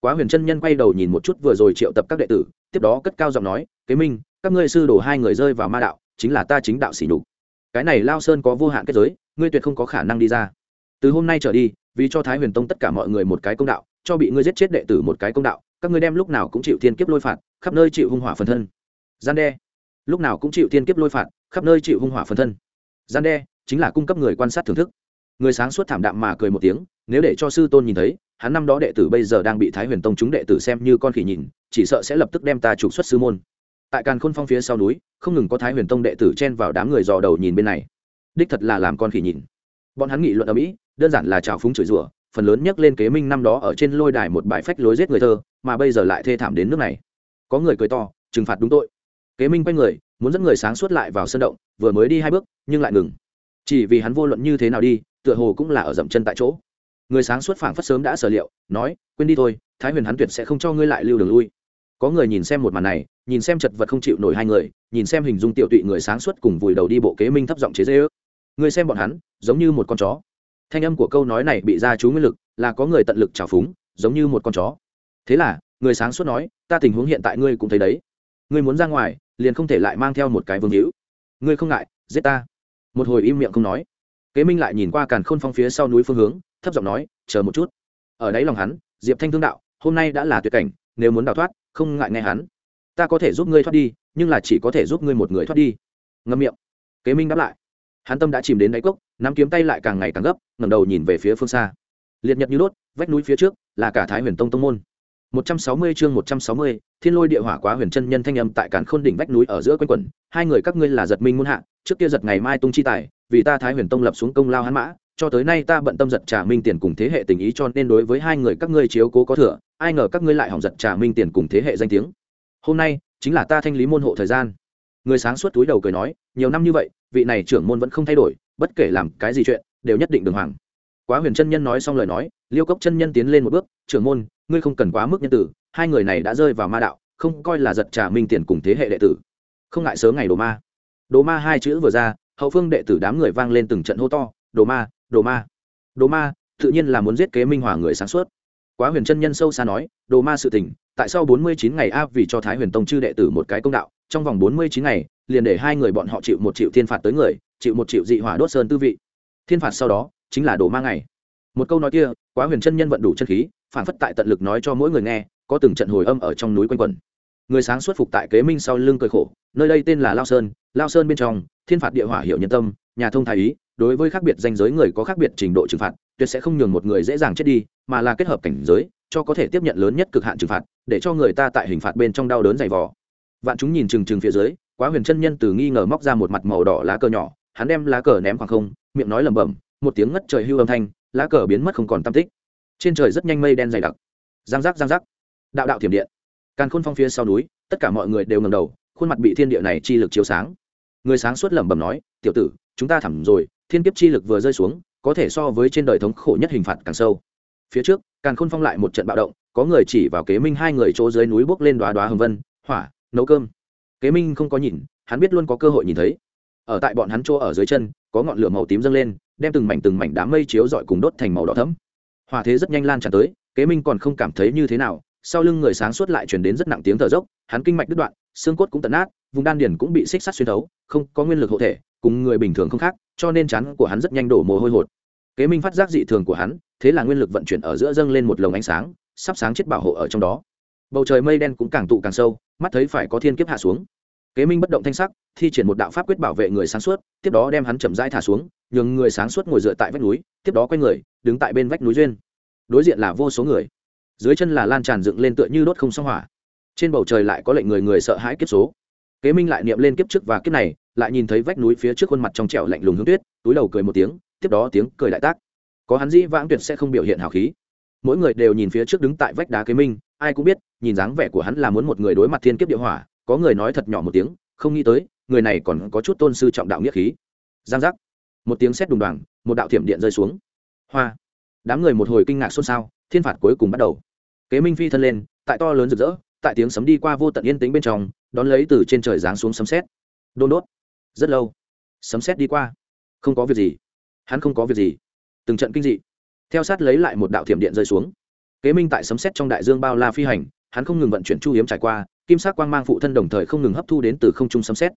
Quá huyền chân nhân quay đầu nhìn một chút vừa rồi triệu tập các đệ tử, tiếp đó cất cao giọng nói, kế minh, các ngươi sư đổ hai người rơi vào ma đạo, chính là ta chính đạo xỉ nhục. Cái này lao sơn có vô hạn kết giới, ngươi tuyệt không có khả năng đi ra. Từ hôm nay trở đi, vì cho thái huyền tông tất cả mọi người một cái công đạo, cho bị ngươi giết chết đệ tử một cái công đạo, các ngươi đem lúc nào cũng chịu thiên kiếp lôi phạt, khắp nơi chịu hung hỏa phần thân. Gian đe. Lúc nào cũng chịu thiên kiếp lôi phạt, khắp nơi chịu hung hỏa phần thân. Gian đe, chính là cung cấp người quan sát thưởng thức người sáng suốt thảm đạm mà cười một tiếng, nếu để cho sư tôn nhìn thấy, hắn năm đó đệ tử bây giờ đang bị thái huyền tông chúng đệ tử xem như con khỉ nhìn, chỉ sợ sẽ lập tức đem ta trục xuất sư môn. Tại càn khôn phong phía sau núi, không ngừng có thái huyền tông đệ tử chen vào đám người dò đầu nhìn bên này. Đích thật là làm con khỉ nhìn. Bọn hắn nghị luận ở mỹ, đơn giản là trào phúng chửi rủa, phần lớn nhắc lên kế minh năm đó ở trên lôi đài một bài phách lối giết người thơ, mà bây giờ lại thê thảm đến nước này. Có người cười to, trừng phạt đúng tội. Kế minh quay người, muốn dẫn người sáng suốt lại vào sân động, vừa mới đi hai bước, nhưng lại ngừng. Chỉ vì hắn vô luận như thế nào đi tựa hồ cũng là ở dậm chân tại chỗ. Người sáng suốt phảng phất sớm đã sở liệu, nói, quên đi thôi, thái huyền hắn tuyệt sẽ không cho ngươi lại lưu đường lui. Có người nhìn xem một màn này, nhìn xem chật vật không chịu nổi hai người, nhìn xem hình dung tiểu tụy người sáng suốt cùng vùi đầu đi bộ kế minh thấp giọng chế dễ ước người xem bọn hắn, giống như một con chó. Thanh âm của câu nói này bị ra chú nguyên lực, là có người tận lực trào phúng, giống như một con chó. Thế là, người sáng suốt nói, ta tình huống hiện tại ngươi cũng thấy đấy. Ngươi muốn ra ngoài, liền không thể lại mang theo một cái vương hữu. Ngươi không ngại, giết ta. Một hồi im miệng không nói kế minh lại nhìn qua càn khôn phong phía sau núi phương hướng, thấp giọng nói, chờ một chút. Ở đáy lòng hắn, diệp thanh thương đạo, hôm nay đã là tuyệt cảnh, nếu muốn đào thoát, không ngại nghe hắn. Ta có thể giúp ngươi thoát đi, nhưng là chỉ có thể giúp ngươi một người thoát đi. Ngâm miệng. Kế minh đáp lại. Hắn tâm đã chìm đến đáy cốc, nắm kiếm tay lại càng ngày càng gấp, ngẩng đầu nhìn về phía phương xa. Liệt nhật như đốt, vách núi phía trước là cả thái huyền tông tông môn. 160 chương 160, Thiên Lôi Địa Hỏa Quá Huyền Chân Nhân thanh âm tại Càn Khôn đỉnh vách núi ở giữa quanh quẩn, hai người các ngươi là giật minh môn hạ, trước kia giật ngày mai tung chi tài, vì ta Thái Huyền Tông lập xuống công lao hắn mã, cho tới nay ta bận tâm giật trả minh tiền cùng thế hệ tình ý cho nên đối với hai người các ngươi chiếu cố có thừa, ai ngờ các ngươi lại hỏng giật trả minh tiền cùng thế hệ danh tiếng. Hôm nay chính là ta thanh lý môn hộ thời gian. Người sáng suốt túi đầu cười nói, nhiều năm như vậy, vị này trưởng môn vẫn không thay đổi, bất kể làm cái gì chuyện, đều nhất định đường hoàng. Quá Huyền Chân Nhân nói xong lời nói, Liêu Cốc Chân Nhân tiến lên một bước, trưởng môn, ngươi không cần quá mức nhân tử, hai người này đã rơi vào ma đạo không coi là giật trả minh tiền cùng thế hệ đệ tử. Không ngại sớm ngày đồ ma. Đồ ma hai chữ vừa ra hậu phương đệ tử đám người vang lên từng trận hô to đồ ma đồ ma đồ ma tự nhiên là muốn giết kế minh hòa người sáng suốt. Quá huyền chân nhân sâu xa nói đồ ma sự tình tại sao bốn mươi chín ngày áp vì cho thái huyền tông chư đệ tử một cái công đạo trong vòng bốn mươi chín ngày liền để hai người bọn họ chịu một triệu thiên phạt tới người chịu một triệu dị hỏa đốt sơn tư vị. Thiên phạt sau đó chính là đồ ma ngày. Một câu nói kia, quá huyền chân nhân vận đủ chân khí, phản phất tại tận lực nói cho mỗi người nghe, có từng trận hồi âm ở trong núi quanh quẩn. Người sáng xuất phục tại kế minh sau lưng cười khổ, nơi đây tên là lao sơn lao sơn bên trong, thiên phạt địa hỏa hiệu nhân tâm, nhà thông thái ý, đối với khác biệt danh giới người có khác biệt trình độ trừng phạt, tuyệt sẽ không nhường một người dễ dàng chết đi, mà là kết hợp cảnh giới, cho có thể tiếp nhận lớn nhất cực hạn trừng phạt, để cho người ta tại hình phạt bên trong đau đớn dày vò. Vạn chúng nhìn trừng trừng phía dưới, quá huyền chân nhân từ nghi ngờ móc ra một mặt màu đỏ lá cờ nhỏ, hắn đem lá cờ ném khoảng không, miệng nói lẩm bẩm một tiếng ngất trời hưu âm thanh, lá cờ biến mất không còn tam tích. Trên trời rất nhanh mây đen dày đặc. Giang giác giang giác. Đạo đạo thiểm điện. Càn khôn phong phía sau núi, tất cả mọi người đều ngầm đầu, khuôn mặt bị thiên địa này chi lực chiếu sáng. Người sáng suốt lẩm bẩm nói, tiểu tử, chúng ta thẳm rồi, thiên kiếp chi lực vừa rơi xuống, có thể so với trên đời thống khổ nhất hình phạt càng sâu. Phía trước, càn khôn phong lại một trận bạo động, có người chỉ vào kế minh hai người chỗ dưới núi bước lên đoá đoá hồng vân, hỏa, nấu cơm. Kế minh không có nhìn, hắn biết luôn có cơ hội nhìn thấy. Ở tại bọn hắn chỗ ở dưới chân, có ngọn lửa màu tím dâng lên đem từng mảnh từng mảnh đám mây chiếu rọi cùng đốt thành màu đỏ thẫm, hỏa thế rất nhanh lan tràn tới kế minh còn không cảm thấy như thế nào sau lưng người sáng suốt lại chuyển đến rất nặng tiếng thở dốc hắn kinh mạch đứt đoạn xương cốt cũng tận nát vùng đan điền cũng bị xích sắt xuyên thấu không có nguyên lực hộ thể cùng người bình thường không khác cho nên chán của hắn rất nhanh đổ mồ hôi hột. Kế minh phát giác dị thường của hắn thế là nguyên lực vận chuyển ở giữa dâng lên một lồng ánh sáng sắp sáng chết bảo hộ ở trong đó. Bầu trời mây đen cũng càng tụ càng sâu mắt thấy phải có thiên kiếp hạ xuống. Kế minh bất động thanh sắc thi triển một đạo pháp quyết bảo vệ người sáng suốt tiếp đó đem hắn chậm rãi thả xuống nhường người sáng suốt ngồi dựa tại vách núi, tiếp đó quay người, đứng tại bên vách núi duyên. Đối diện là vô số người. Dưới chân là lan tràn dựng lên tựa như đốt không xong hỏa. Trên bầu trời lại có lệnh người người sợ hãi kiếp số. Kế minh lại niệm lên kiếp trước và kiếp này, lại nhìn thấy vách núi phía trước khuôn mặt trong trẻo lạnh lùng hướng tuyết, túi đầu cười một tiếng, tiếp đó tiếng cười đại tác. Có hắn dĩ vãng tuyệt sẽ không biểu hiện hào khí. Mỗi người đều nhìn phía trước đứng tại vách đá kế minh, ai cũng biết, nhìn dáng vẻ của hắn là muốn một người đối mặt thiên kiếp địa hỏa, có người nói thật nhỏ một tiếng, không nghĩ tới, người này còn có chút tôn sư trọng đạo nghĩa khí. Giang giác một tiếng sét đùng đoàng, một đạo thiểm điện rơi xuống. Hoa! Đám người một hồi kinh ngạc xôn xao, thiên phạt cuối cùng bắt đầu. Kế minh phi thân lên, tại to lớn rực rỡ, tại tiếng sấm đi qua vô tận yên tĩnh bên trong, đón lấy từ trên trời giáng xuống sấm sét. đôn đốt. Rất lâu, sấm sét đi qua. Không có việc gì. Hắn không có việc gì. Từng trận kinh dị. Theo sát lấy lại một đạo thiểm điện rơi xuống. Kế minh tại sấm sét trong đại dương bao la phi hành, hắn không ngừng vận chuyển chu hiếm trải qua, kim sắc quang mang phụ thân đồng thời không ngừng hấp thu đến từ không trung sấm sét.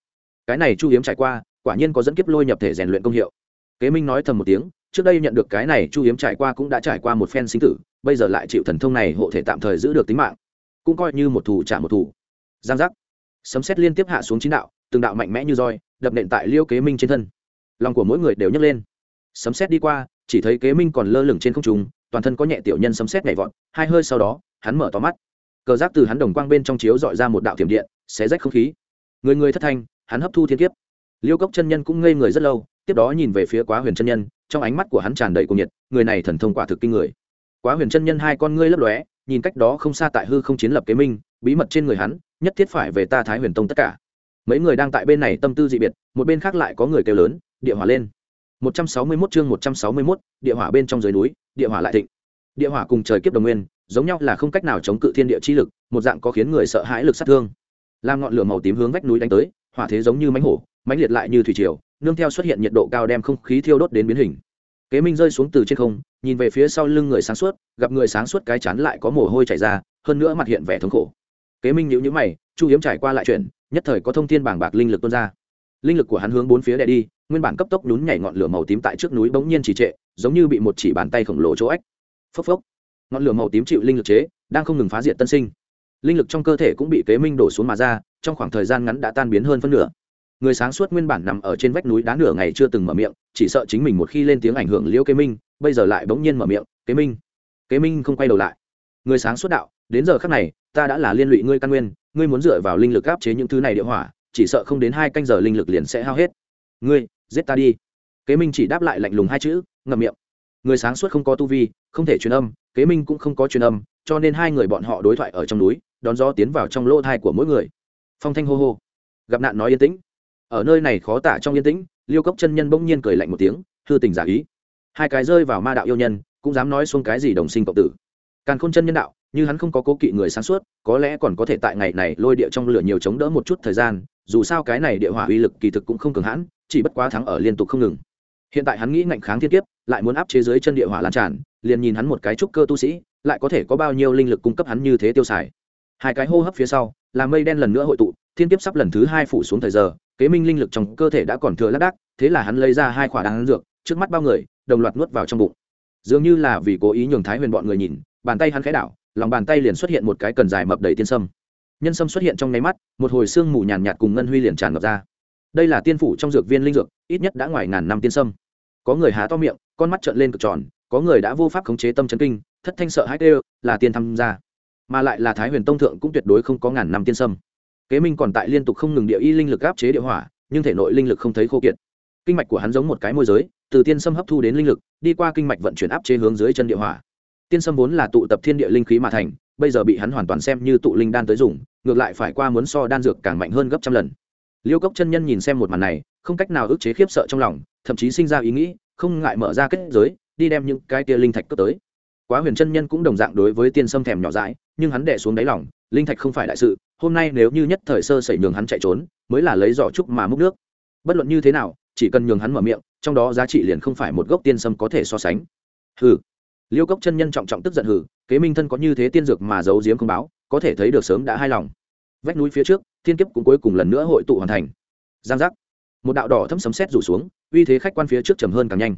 cái này chu hiếm trải qua quả nhiên có dẫn kiếp lôi nhập thể rèn luyện công hiệu. Kế minh nói thầm một tiếng, trước đây nhận được cái này chu hiếm trải qua cũng đã trải qua một phen sinh tử, bây giờ lại chịu thần thông này hộ thể tạm thời giữ được tính mạng. Cũng coi như một thủ trả một thủ giang giác. Sấm xét liên tiếp hạ xuống chín đạo, từng đạo mạnh mẽ như roi, đập nện tại liêu kế minh trên thân. Lòng của mỗi người đều nhấc lên. Sấm xét đi qua, chỉ thấy kế minh còn lơ lửng trên không trung, toàn thân có nhẹ tiểu nhân sấm xét nhảy vọt, hai hơi sau đó, hắn mở tò mắt. Cờ giáp từ hắn đồng quang bên trong chiếu dọi ra một đạo thiểm điện, xé rách không khí. Người người thất thanh, hắn hấp thu thiên kiếp liêu cốc chân nhân cũng ngây người rất lâu tiếp đó nhìn về phía quá huyền chân nhân trong ánh mắt của hắn tràn đầy cuồng nhiệt người này thần thông quả thực kinh người. Quá huyền chân nhân hai con ngươi lấp lóe nhìn cách đó không xa tại hư không chiến lập kế minh bí mật trên người hắn nhất thiết phải về ta thái huyền tông tất cả. Mấy người đang tại bên này tâm tư dị biệt một bên khác lại có người kêu lớn địa hỏa lên. 161 chương 161, địa hỏa bên trong dưới núi địa hỏa lại thịnh. Địa hỏa cùng trời kiếp đồng nguyên giống nhau là không cách nào chống cự thiên địa chi lực một dạng có khiến người sợ hãi lực sát thương. Làm ngọn lửa màu tím hướng vách núi đánh tới hỏa thế giống như mánh hổ mãnh liệt lại như thủy triều, nương theo xuất hiện nhiệt độ cao đem không khí thiêu đốt đến biến hình. Kế minh rơi xuống từ trên không, nhìn về phía sau lưng người sáng suốt, gặp người sáng suốt cái chán lại có mồ hôi chảy ra, hơn nữa mặt hiện vẻ thống khổ. Kế minh nhíu nhíu mày, chu hiếm trải qua lại chuyện, nhất thời có thông tin bảng bạc linh lực tuôn ra. Linh lực của hắn hướng bốn phía đè đi, nguyên bản cấp tốc nhún nhảy ngọn lửa màu tím tại trước núi bỗng nhiên trì trệ, giống như bị một chỉ bàn tay khổng lồ chỗ ách. Phốc phốc. Ngọn lửa màu tím chịu linh lực chế, đang không ngừng phá diệt tân sinh. Linh lực trong cơ thể cũng bị kế minh đổ xuống mà ra, trong khoảng thời gian ngắn đã tan biến hơn phân nửa người sáng suốt nguyên bản nằm ở trên vách núi đá nửa ngày chưa từng mở miệng, chỉ sợ chính mình một khi lên tiếng ảnh hưởng liễu kế minh, bây giờ lại bỗng nhiên mở miệng, kế minh kế minh không quay đầu lại. Người sáng suốt đạo, đến giờ khác này, ta đã là liên lụy ngươi căn nguyên, ngươi muốn dựa vào linh lực áp chế những thứ này địa hỏa, chỉ sợ không đến hai canh giờ linh lực liền sẽ hao hết. Ngươi, giết ta đi. Kế minh chỉ đáp lại lạnh lùng hai chữ, ngậm miệng. Người sáng suốt không có tu vi, không thể truyền âm, kế minh cũng không có truyền âm, cho nên hai người bọn họ đối thoại ở trong núi, đón gió tiến vào trong lỗ thai của mỗi người. Phong thanh hô hô. Gặp nạn nói yên tĩnh ở nơi này khó tả trong yên tĩnh, liêu cốc chân nhân bỗng nhiên cười lạnh một tiếng, hư tình giả ý. Hai cái rơi vào ma đạo yêu nhân, cũng dám nói xuống cái gì đồng sinh cộng tử. Càn khôn chân nhân đạo, như hắn không có cố kỵ người sáng suốt, có lẽ còn có thể tại ngày này lôi địa trong lửa nhiều chống đỡ một chút thời gian, dù sao cái này địa hỏa uy lực kỳ thực cũng không cường hãn, chỉ bất quá thắng ở liên tục không ngừng. Hiện tại hắn nghĩ ngạnh kháng thiên kiếp, lại muốn áp chế dưới chân địa hỏa lan tràn, liền nhìn hắn một cái trúc cơ tu sĩ, lại có thể có bao nhiêu linh lực cung cấp hắn như thế tiêu xài. Hai cái hô hấp phía sau, là mây đen lần nữa hội tụ, thiên kiếp sắp lần thứ hai phủ xuống thời giờ kế minh linh lực trong cơ thể đã còn thừa lác đác thế là hắn lấy ra hai khỏa đan dược trước mắt bao người đồng loạt nuốt vào trong bụng. Dường như là vì cố ý nhường thái huyền bọn người nhìn bàn tay hắn khẽ đảo lòng bàn tay liền xuất hiện một cái cần dài mập đầy tiên sâm. Nhân sâm xuất hiện trong nháy mắt một hồi xương mù nhàn nhạt, cùng ngân huy liền tràn ngập ra. Đây là tiên phủ trong dược viên linh dược ít nhất đã ngoài ngàn năm tiên sâm. Có người há to miệng con mắt trợn lên cực tròn có người đã vô pháp khống chế tâm chấn kinh thất thanh sợ hãi tê là tiên tham gia. Mà lại là thái huyền tông thượng cũng tuyệt đối không có ngàn năm tiên sâm kế minh còn tại liên tục không ngừng địa y linh lực áp chế địa hỏa, nhưng thể nội linh lực không thấy khô kiệt. Kinh mạch của hắn giống một cái môi giới, từ tiên sâm hấp thu đến linh lực, đi qua kinh mạch vận chuyển áp chế hướng dưới chân địa hỏa. Tiên sâm vốn là tụ tập thiên địa linh khí mà thành, bây giờ bị hắn hoàn toàn xem như tụ linh đan tới dùng, ngược lại phải qua muốn so đan dược càng mạnh hơn gấp trăm lần. Liêu cốc chân nhân nhìn xem một màn này, không cách nào ức chế khiếp sợ trong lòng, thậm chí sinh ra ý nghĩ, không ngại mở ra kết giới, đi đem những cái tia linh thạch cướp tới. Quá huyền chân nhân cũng đồng dạng đối với tiên sâm thèm nhỏ dãi nhưng hắn đẻ xuống đáy lòng, linh thạch không phải đại sự, hôm nay nếu như nhất thời sơ sẩy nhường hắn chạy trốn, mới là lấy giỏ trúc mà múc nước. Bất luận như thế nào, chỉ cần nhường hắn mở miệng, trong đó giá trị liền không phải một gốc tiên sâm có thể so sánh. Hừ. Liêu cốc chân nhân trọng trọng tức giận hừ, kế minh thân có như thế tiên dược mà giấu giếm không báo, có thể thấy được sớm đã hai lòng. Vách núi phía trước, thiên kiếp cũng cuối cùng lần nữa hội tụ hoàn thành. Giang giác. Một đạo đỏ thấm sấm sét rủ xuống, uy thế khách quan phía trước trầm hơn càng nhanh.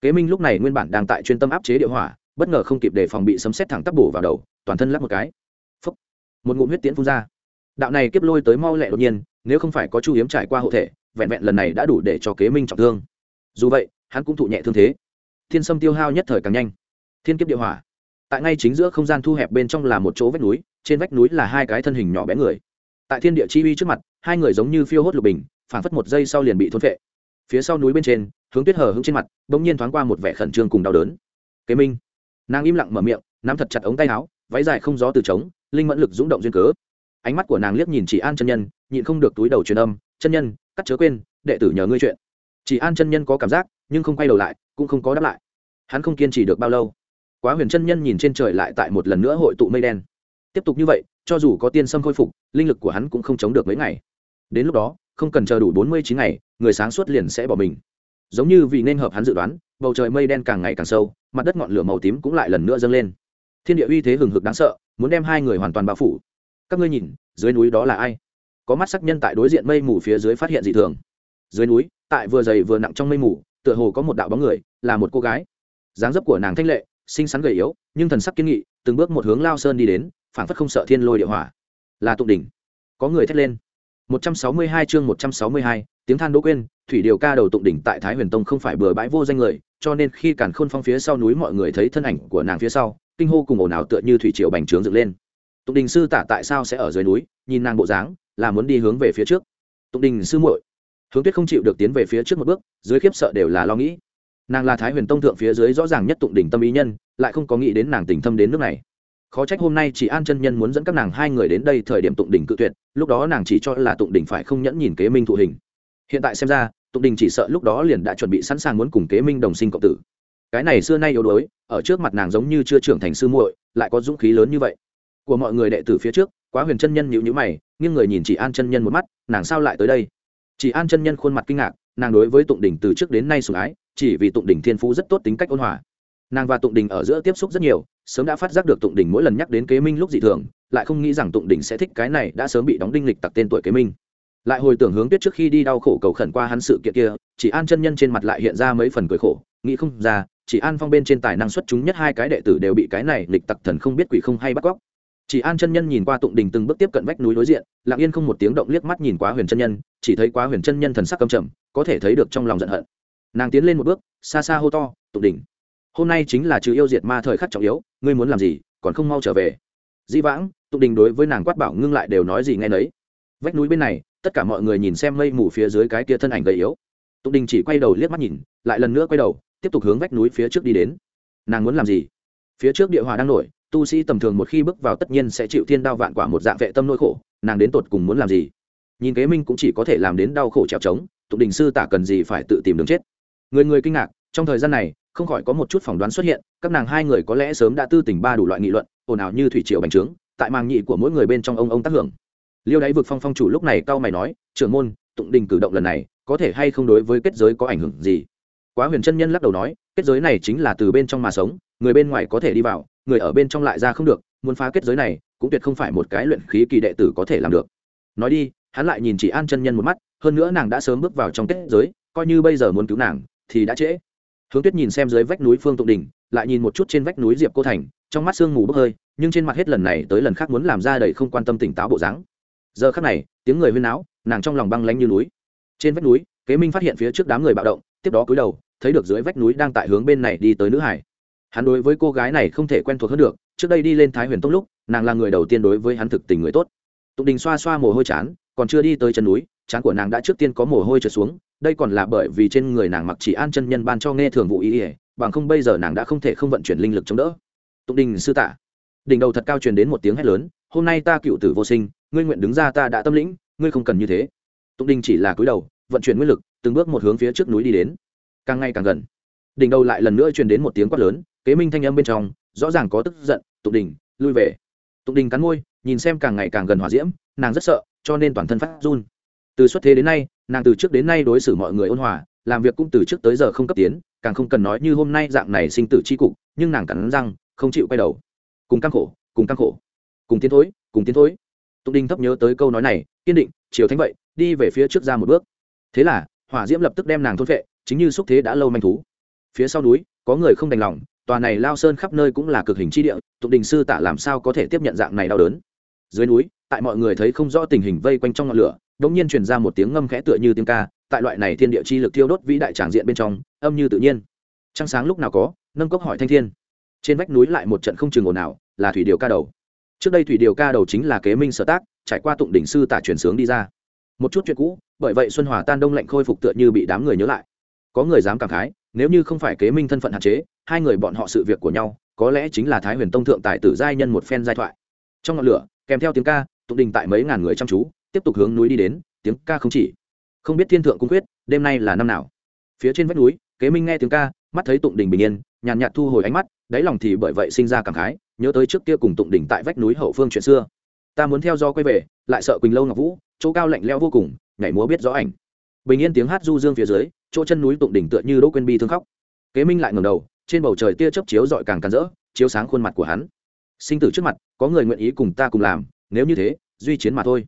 Kế minh lúc này nguyên bản đang tại chuyên tâm áp chế địa hỏa, bất ngờ không kịp để phòng bị sấm sét thẳng tắp bổ vào đầu toàn thân lắp một cái. Phấp một ngụm huyết tiễn phun ra. Đạo này kiếp lôi tới mau lẹ đột nhiên, nếu không phải có chu hiếm trải qua hộ thể, vẹn vẹn lần này đã đủ để cho kế minh trọng thương. Dù vậy, hắn cũng thụ nhẹ thương thế. Thiên sâm tiêu hao nhất thời càng nhanh. Thiên kiếp địa hỏa. Tại ngay chính giữa không gian thu hẹp bên trong là một chỗ vách núi, trên vách núi là hai cái thân hình nhỏ bé người. Tại thiên địa chi uy trước mặt, hai người giống như phiêu hốt lục bình phản phất một giây sau liền bị thôn phệ. Phía sau núi bên trên, hướng tuyết hở hứng trên mặt bỗng nhiên thoáng qua một vẻ khẩn trương cùng đau đớn. Kế minh. Nàng im lặng mở miệng, nắm thật chặt ống tay áo váy dài không gió từ trống, linh mẫn lực rúng động duyên cớ. Ánh mắt của nàng liếc nhìn chỉ an chân nhân, nhịn không được túi đầu truyền âm, chân nhân, cắt chớ quên, đệ tử nhờ ngươi chuyện. Chỉ an chân nhân có cảm giác, nhưng không quay đầu lại, cũng không có đáp lại. Hắn không kiên trì được bao lâu. Quá huyền chân nhân nhìn trên trời lại tại một lần nữa hội tụ mây đen. Tiếp tục như vậy, cho dù có tiên sâm khôi phục, linh lực của hắn cũng không chống được mấy ngày. Đến lúc đó, không cần chờ đủ bốn mươi chín ngày, người sáng suốt liền sẽ bỏ mình. Giống như vì nên hợp hắn dự đoán, bầu trời mây đen càng ngày càng sâu, mặt đất ngọn lửa màu tím cũng lại lần nữa dâng lên thiên địa uy thế hừng hực đáng sợ muốn đem hai người hoàn toàn bao phủ. Các ngươi nhìn dưới núi đó là ai? Có mắt sắc nhân tại đối diện mây mù phía dưới phát hiện dị thường. Dưới núi tại vừa dày vừa nặng trong mây mù tựa hồ có một đạo bóng người là một cô gái. Dáng dấp của nàng thanh lệ xinh xắn gầy yếu nhưng thần sắc kiên nghị từng bước một hướng lao sơn đi đến phảng phất không sợ thiên lôi địa hỏa. Là tụng đỉnh. Có người thét lên. 162 chương 162, tiếng than đỗ quên thủy điều ca đầu tụng đỉnh tại thái huyền tông không phải bừa bãi vô danh người cho nên khi càn khôn phong phía sau núi mọi người thấy thân ảnh của nàng phía sau kinh hô cùng ồn ào tựa như thủy triều bành trướng dựng lên. Tụng đình sư tả tại sao sẽ ở dưới núi, nhìn nàng bộ dáng, là muốn đi hướng về phía trước. Tụng đình sư muội, hướng tuyết không chịu được tiến về phía trước một bước, dưới khiếp sợ đều là lo nghĩ. Nàng là thái huyền tông thượng phía dưới rõ ràng nhất tụng đỉnh tâm ý nhân, lại không có nghĩ đến nàng tình thâm đến nước này. Khó trách hôm nay chỉ an chân nhân muốn dẫn các nàng hai người đến đây thời điểm tụng đỉnh cự tuyệt, lúc đó nàng chỉ cho là tụng đỉnh phải không nhẫn nhìn kế minh thụ hình. Hiện tại xem ra, tụng đình chỉ sợ lúc đó liền đã chuẩn bị sẵn sàng muốn cùng kế minh đồng sinh cộng tử cái này xưa nay yếu đuối, ở trước mặt nàng giống như chưa trưởng thành sư muội, lại có dũng khí lớn như vậy. Của mọi người đệ tử phía trước, quá huyền chân nhân nhịu nhữ mày nhưng người nhìn chỉ an chân nhân một mắt, nàng sao lại tới đây? Chỉ an chân nhân khuôn mặt kinh ngạc, nàng đối với tụng đình từ trước đến nay sủng ái, chỉ vì tụng đình thiên phú rất tốt tính cách ôn hòa. Nàng và tụng đình ở giữa tiếp xúc rất nhiều, sớm đã phát giác được tụng đình mỗi lần nhắc đến kế minh lúc dị thường, lại không nghĩ rằng tụng đình sẽ thích cái này đã sớm bị đóng đinh lịch tặc tên tuổi kế minh. Lại hồi tưởng hướng tuyết trước khi đi đau khổ cầu khẩn qua hắn sự kiện kia, chỉ an chân nhân trên mặt lại hiện ra mấy phần cười khổ, nghĩ không ra chỉ an phong bên trên tài năng xuất chúng nhất hai cái đệ tử đều bị cái này lịch tặc thần không biết quỷ không hay bắt cóc. Chỉ an chân nhân nhìn qua tụng đình từng bước tiếp cận vách núi đối diện, lặng yên không một tiếng động liếc mắt nhìn quá huyền chân nhân, chỉ thấy quá huyền chân nhân thần sắc cầm trầm, có thể thấy được trong lòng giận hận. Nàng tiến lên một bước, xa xa hô to, tụng đình, hôm nay chính là trừ yêu diệt ma thời khắc trọng yếu, ngươi muốn làm gì, còn không mau trở về. Dĩ vãng, tụng đình đối với nàng quát bảo ngưng lại đều nói gì nghe nấy. Vách núi bên này, tất cả mọi người nhìn xem mây mù phía dưới cái kia thân ảnh gầy yếu. Tụng đình chỉ quay đầu liếc mắt nhìn, lại lần nữa quay đầu tiếp tục hướng vách núi phía trước đi đến. Nàng muốn làm gì? Phía trước địa hòa đang nổi, tu sĩ tầm thường một khi bước vào tất nhiên sẽ chịu thiên đao vạn quả một dạng vệ tâm nỗi khổ, nàng đến tột cùng muốn làm gì? Nhìn kế minh cũng chỉ có thể làm đến đau khổ trèo trống, tụng đình sư tả cần gì phải tự tìm đường chết. Người người kinh ngạc, trong thời gian này, không khỏi có một chút phỏng đoán xuất hiện, các nàng hai người có lẽ sớm đã tư tình ba đủ loại nghị luận, ồn ào như thủy triều bành trướng, tại màng nhị của mỗi người bên trong ông ông tác hưởng. Liêu đáy vực phong phong chủ lúc này cao mày nói, trưởng môn, tụng đình cử động lần này, có thể hay không đối với kết giới có ảnh hưởng gì? Quá huyền chân nhân lắc đầu nói, kết giới này chính là từ bên trong mà sống, người bên ngoài có thể đi vào, người ở bên trong lại ra không được, muốn phá kết giới này, cũng tuyệt không phải một cái luyện khí kỳ đệ tử có thể làm được. Nói đi, hắn lại nhìn chỉ an chân nhân một mắt, hơn nữa nàng đã sớm bước vào trong kết giới, coi như bây giờ muốn cứu nàng, thì đã trễ. Hướng tuyết nhìn xem dưới vách núi phương tụng đình, lại nhìn một chút trên vách núi diệp cô thành, trong mắt sương mù bốc hơi, nhưng trên mặt hết lần này tới lần khác muốn làm ra đầy không quan tâm tỉnh táo bộ dáng. Giờ khắc này, tiếng người huyên náo, nàng trong lòng băng lánh như núi. Trên vách núi, kế minh phát hiện phía trước đám người bạo động, tiếp đó cúi đầu thấy được dưới vách núi đang tại hướng bên này đi tới nữ hải. Hắn đối với cô gái này không thể quen thuộc hơn được, trước đây đi lên thái huyền tông lúc, nàng là người đầu tiên đối với hắn thực tình người tốt. Tụng đình xoa xoa mồ hôi chán, còn chưa đi tới chân núi, chán của nàng đã trước tiên có mồ hôi trượt xuống, đây còn là bởi vì trên người nàng mặc chỉ an chân nhân ban cho nghe thường vụ ý ỉa bằng không bây giờ nàng đã không thể không vận chuyển linh lực chống đỡ. Tụng đình sư tạ. Đỉnh đầu thật cao truyền đến một tiếng hét lớn, hôm nay ta cựu tử vô sinh, ngươi nguyện đứng ra ta đã tâm lĩnh, ngươi không cần như thế. Tụng đình chỉ là cúi đầu, vận chuyển nguyên lực, từng bước một hướng phía trước núi đi đến càng ngày càng gần. Đỉnh đầu lại lần nữa truyền đến một tiếng quát lớn, kế minh thanh âm bên trong, rõ ràng có tức giận, tụng đình, lui về. Tụng đình cắn môi, nhìn xem càng ngày càng gần hòa diễm, nàng rất sợ, cho nên toàn thân phát run. Từ xuất thế đến nay, nàng từ trước đến nay đối xử mọi người ôn hòa, làm việc cũng từ trước tới giờ không cấp tiến, càng không cần nói như hôm nay dạng này sinh tử c h i cục, nhưng nàng cắn răng, không chịu quay đầu. Cùng căng khổ, cùng căng khổ. Cùng tiến thối, cùng tiến thối. Tụng đình thấp nhớ tới câu nói này, kiên định chiều thánh vậy, đi về phía trước ra một bước. Thế là, hỏa diễm lập tức đem nàng thôn vệ chính như xúc thế đã lâu manh thú. Phía sau núi, có người không đành lòng, tòa này lao sơn khắp nơi cũng là cực hình chi địa, tụng đình sư tả làm sao có thể tiếp nhận dạng này đau đớn. Dưới núi, tại mọi người thấy không rõ tình hình vây quanh trong ngọn lửa đống nhiên truyền ra một tiếng ngâm khẽ tựa như tiếng ca, tại loại này thiên địa chi lực thiêu đốt vĩ đại tràng diện bên trong, âm như tự nhiên. Trăng sáng lúc nào có, nâng cốc hỏi thanh thiên. Trên vách núi lại một trận không chừng ồn ào, là thủy điều ca đầu. Trước đây thủy điều ca đầu chính là kế minh sở tác, trải qua tụng đỉnh sư tả truyền sướng đi ra. Một chút chuyện cũ, bởi vậy xuân hòa tan đông lạnh khôi phục tựa như bị đám người nhớ lại có người dám cảm khái, nếu như không phải kế minh thân phận hạn chế, hai người bọn họ sự việc của nhau, có lẽ chính là thái huyền tông thượng tài tử giai nhân một phen giai thoại. Trong ngọn lửa, kèm theo tiếng ca, tụng đình tại mấy ngàn người chăm chú, tiếp tục hướng núi đi đến, tiếng ca không chỉ. Không biết thiên thượng cung quyết, đêm nay là năm nào. Phía trên vách núi, kế minh nghe tiếng ca, mắt thấy tụng đình bình yên, nhàn nhạt thu hồi ánh mắt, đáy lòng thì bởi vậy sinh ra cảm khái, nhớ tới trước kia cùng tụng đình tại vách núi hậu phương chuyện xưa. Ta muốn theo do quay về, lại sợ quỳnh lâu ngọc vũ, chỗ cao lạnh leo vô cùng, nhảy múa biết rõ ảnh bình yên tiếng hát du dương phía dưới, chỗ chân núi tụng đỉnh tựa như đỗ quên bi thương khóc. Kế minh lại ngầm đầu, trên bầu trời tia chớp chiếu dọi càng càng rỡ, chiếu sáng khuôn mặt của hắn. Sinh tử trước mặt, có người nguyện ý cùng ta cùng làm, nếu như thế, duy chiến mà thôi.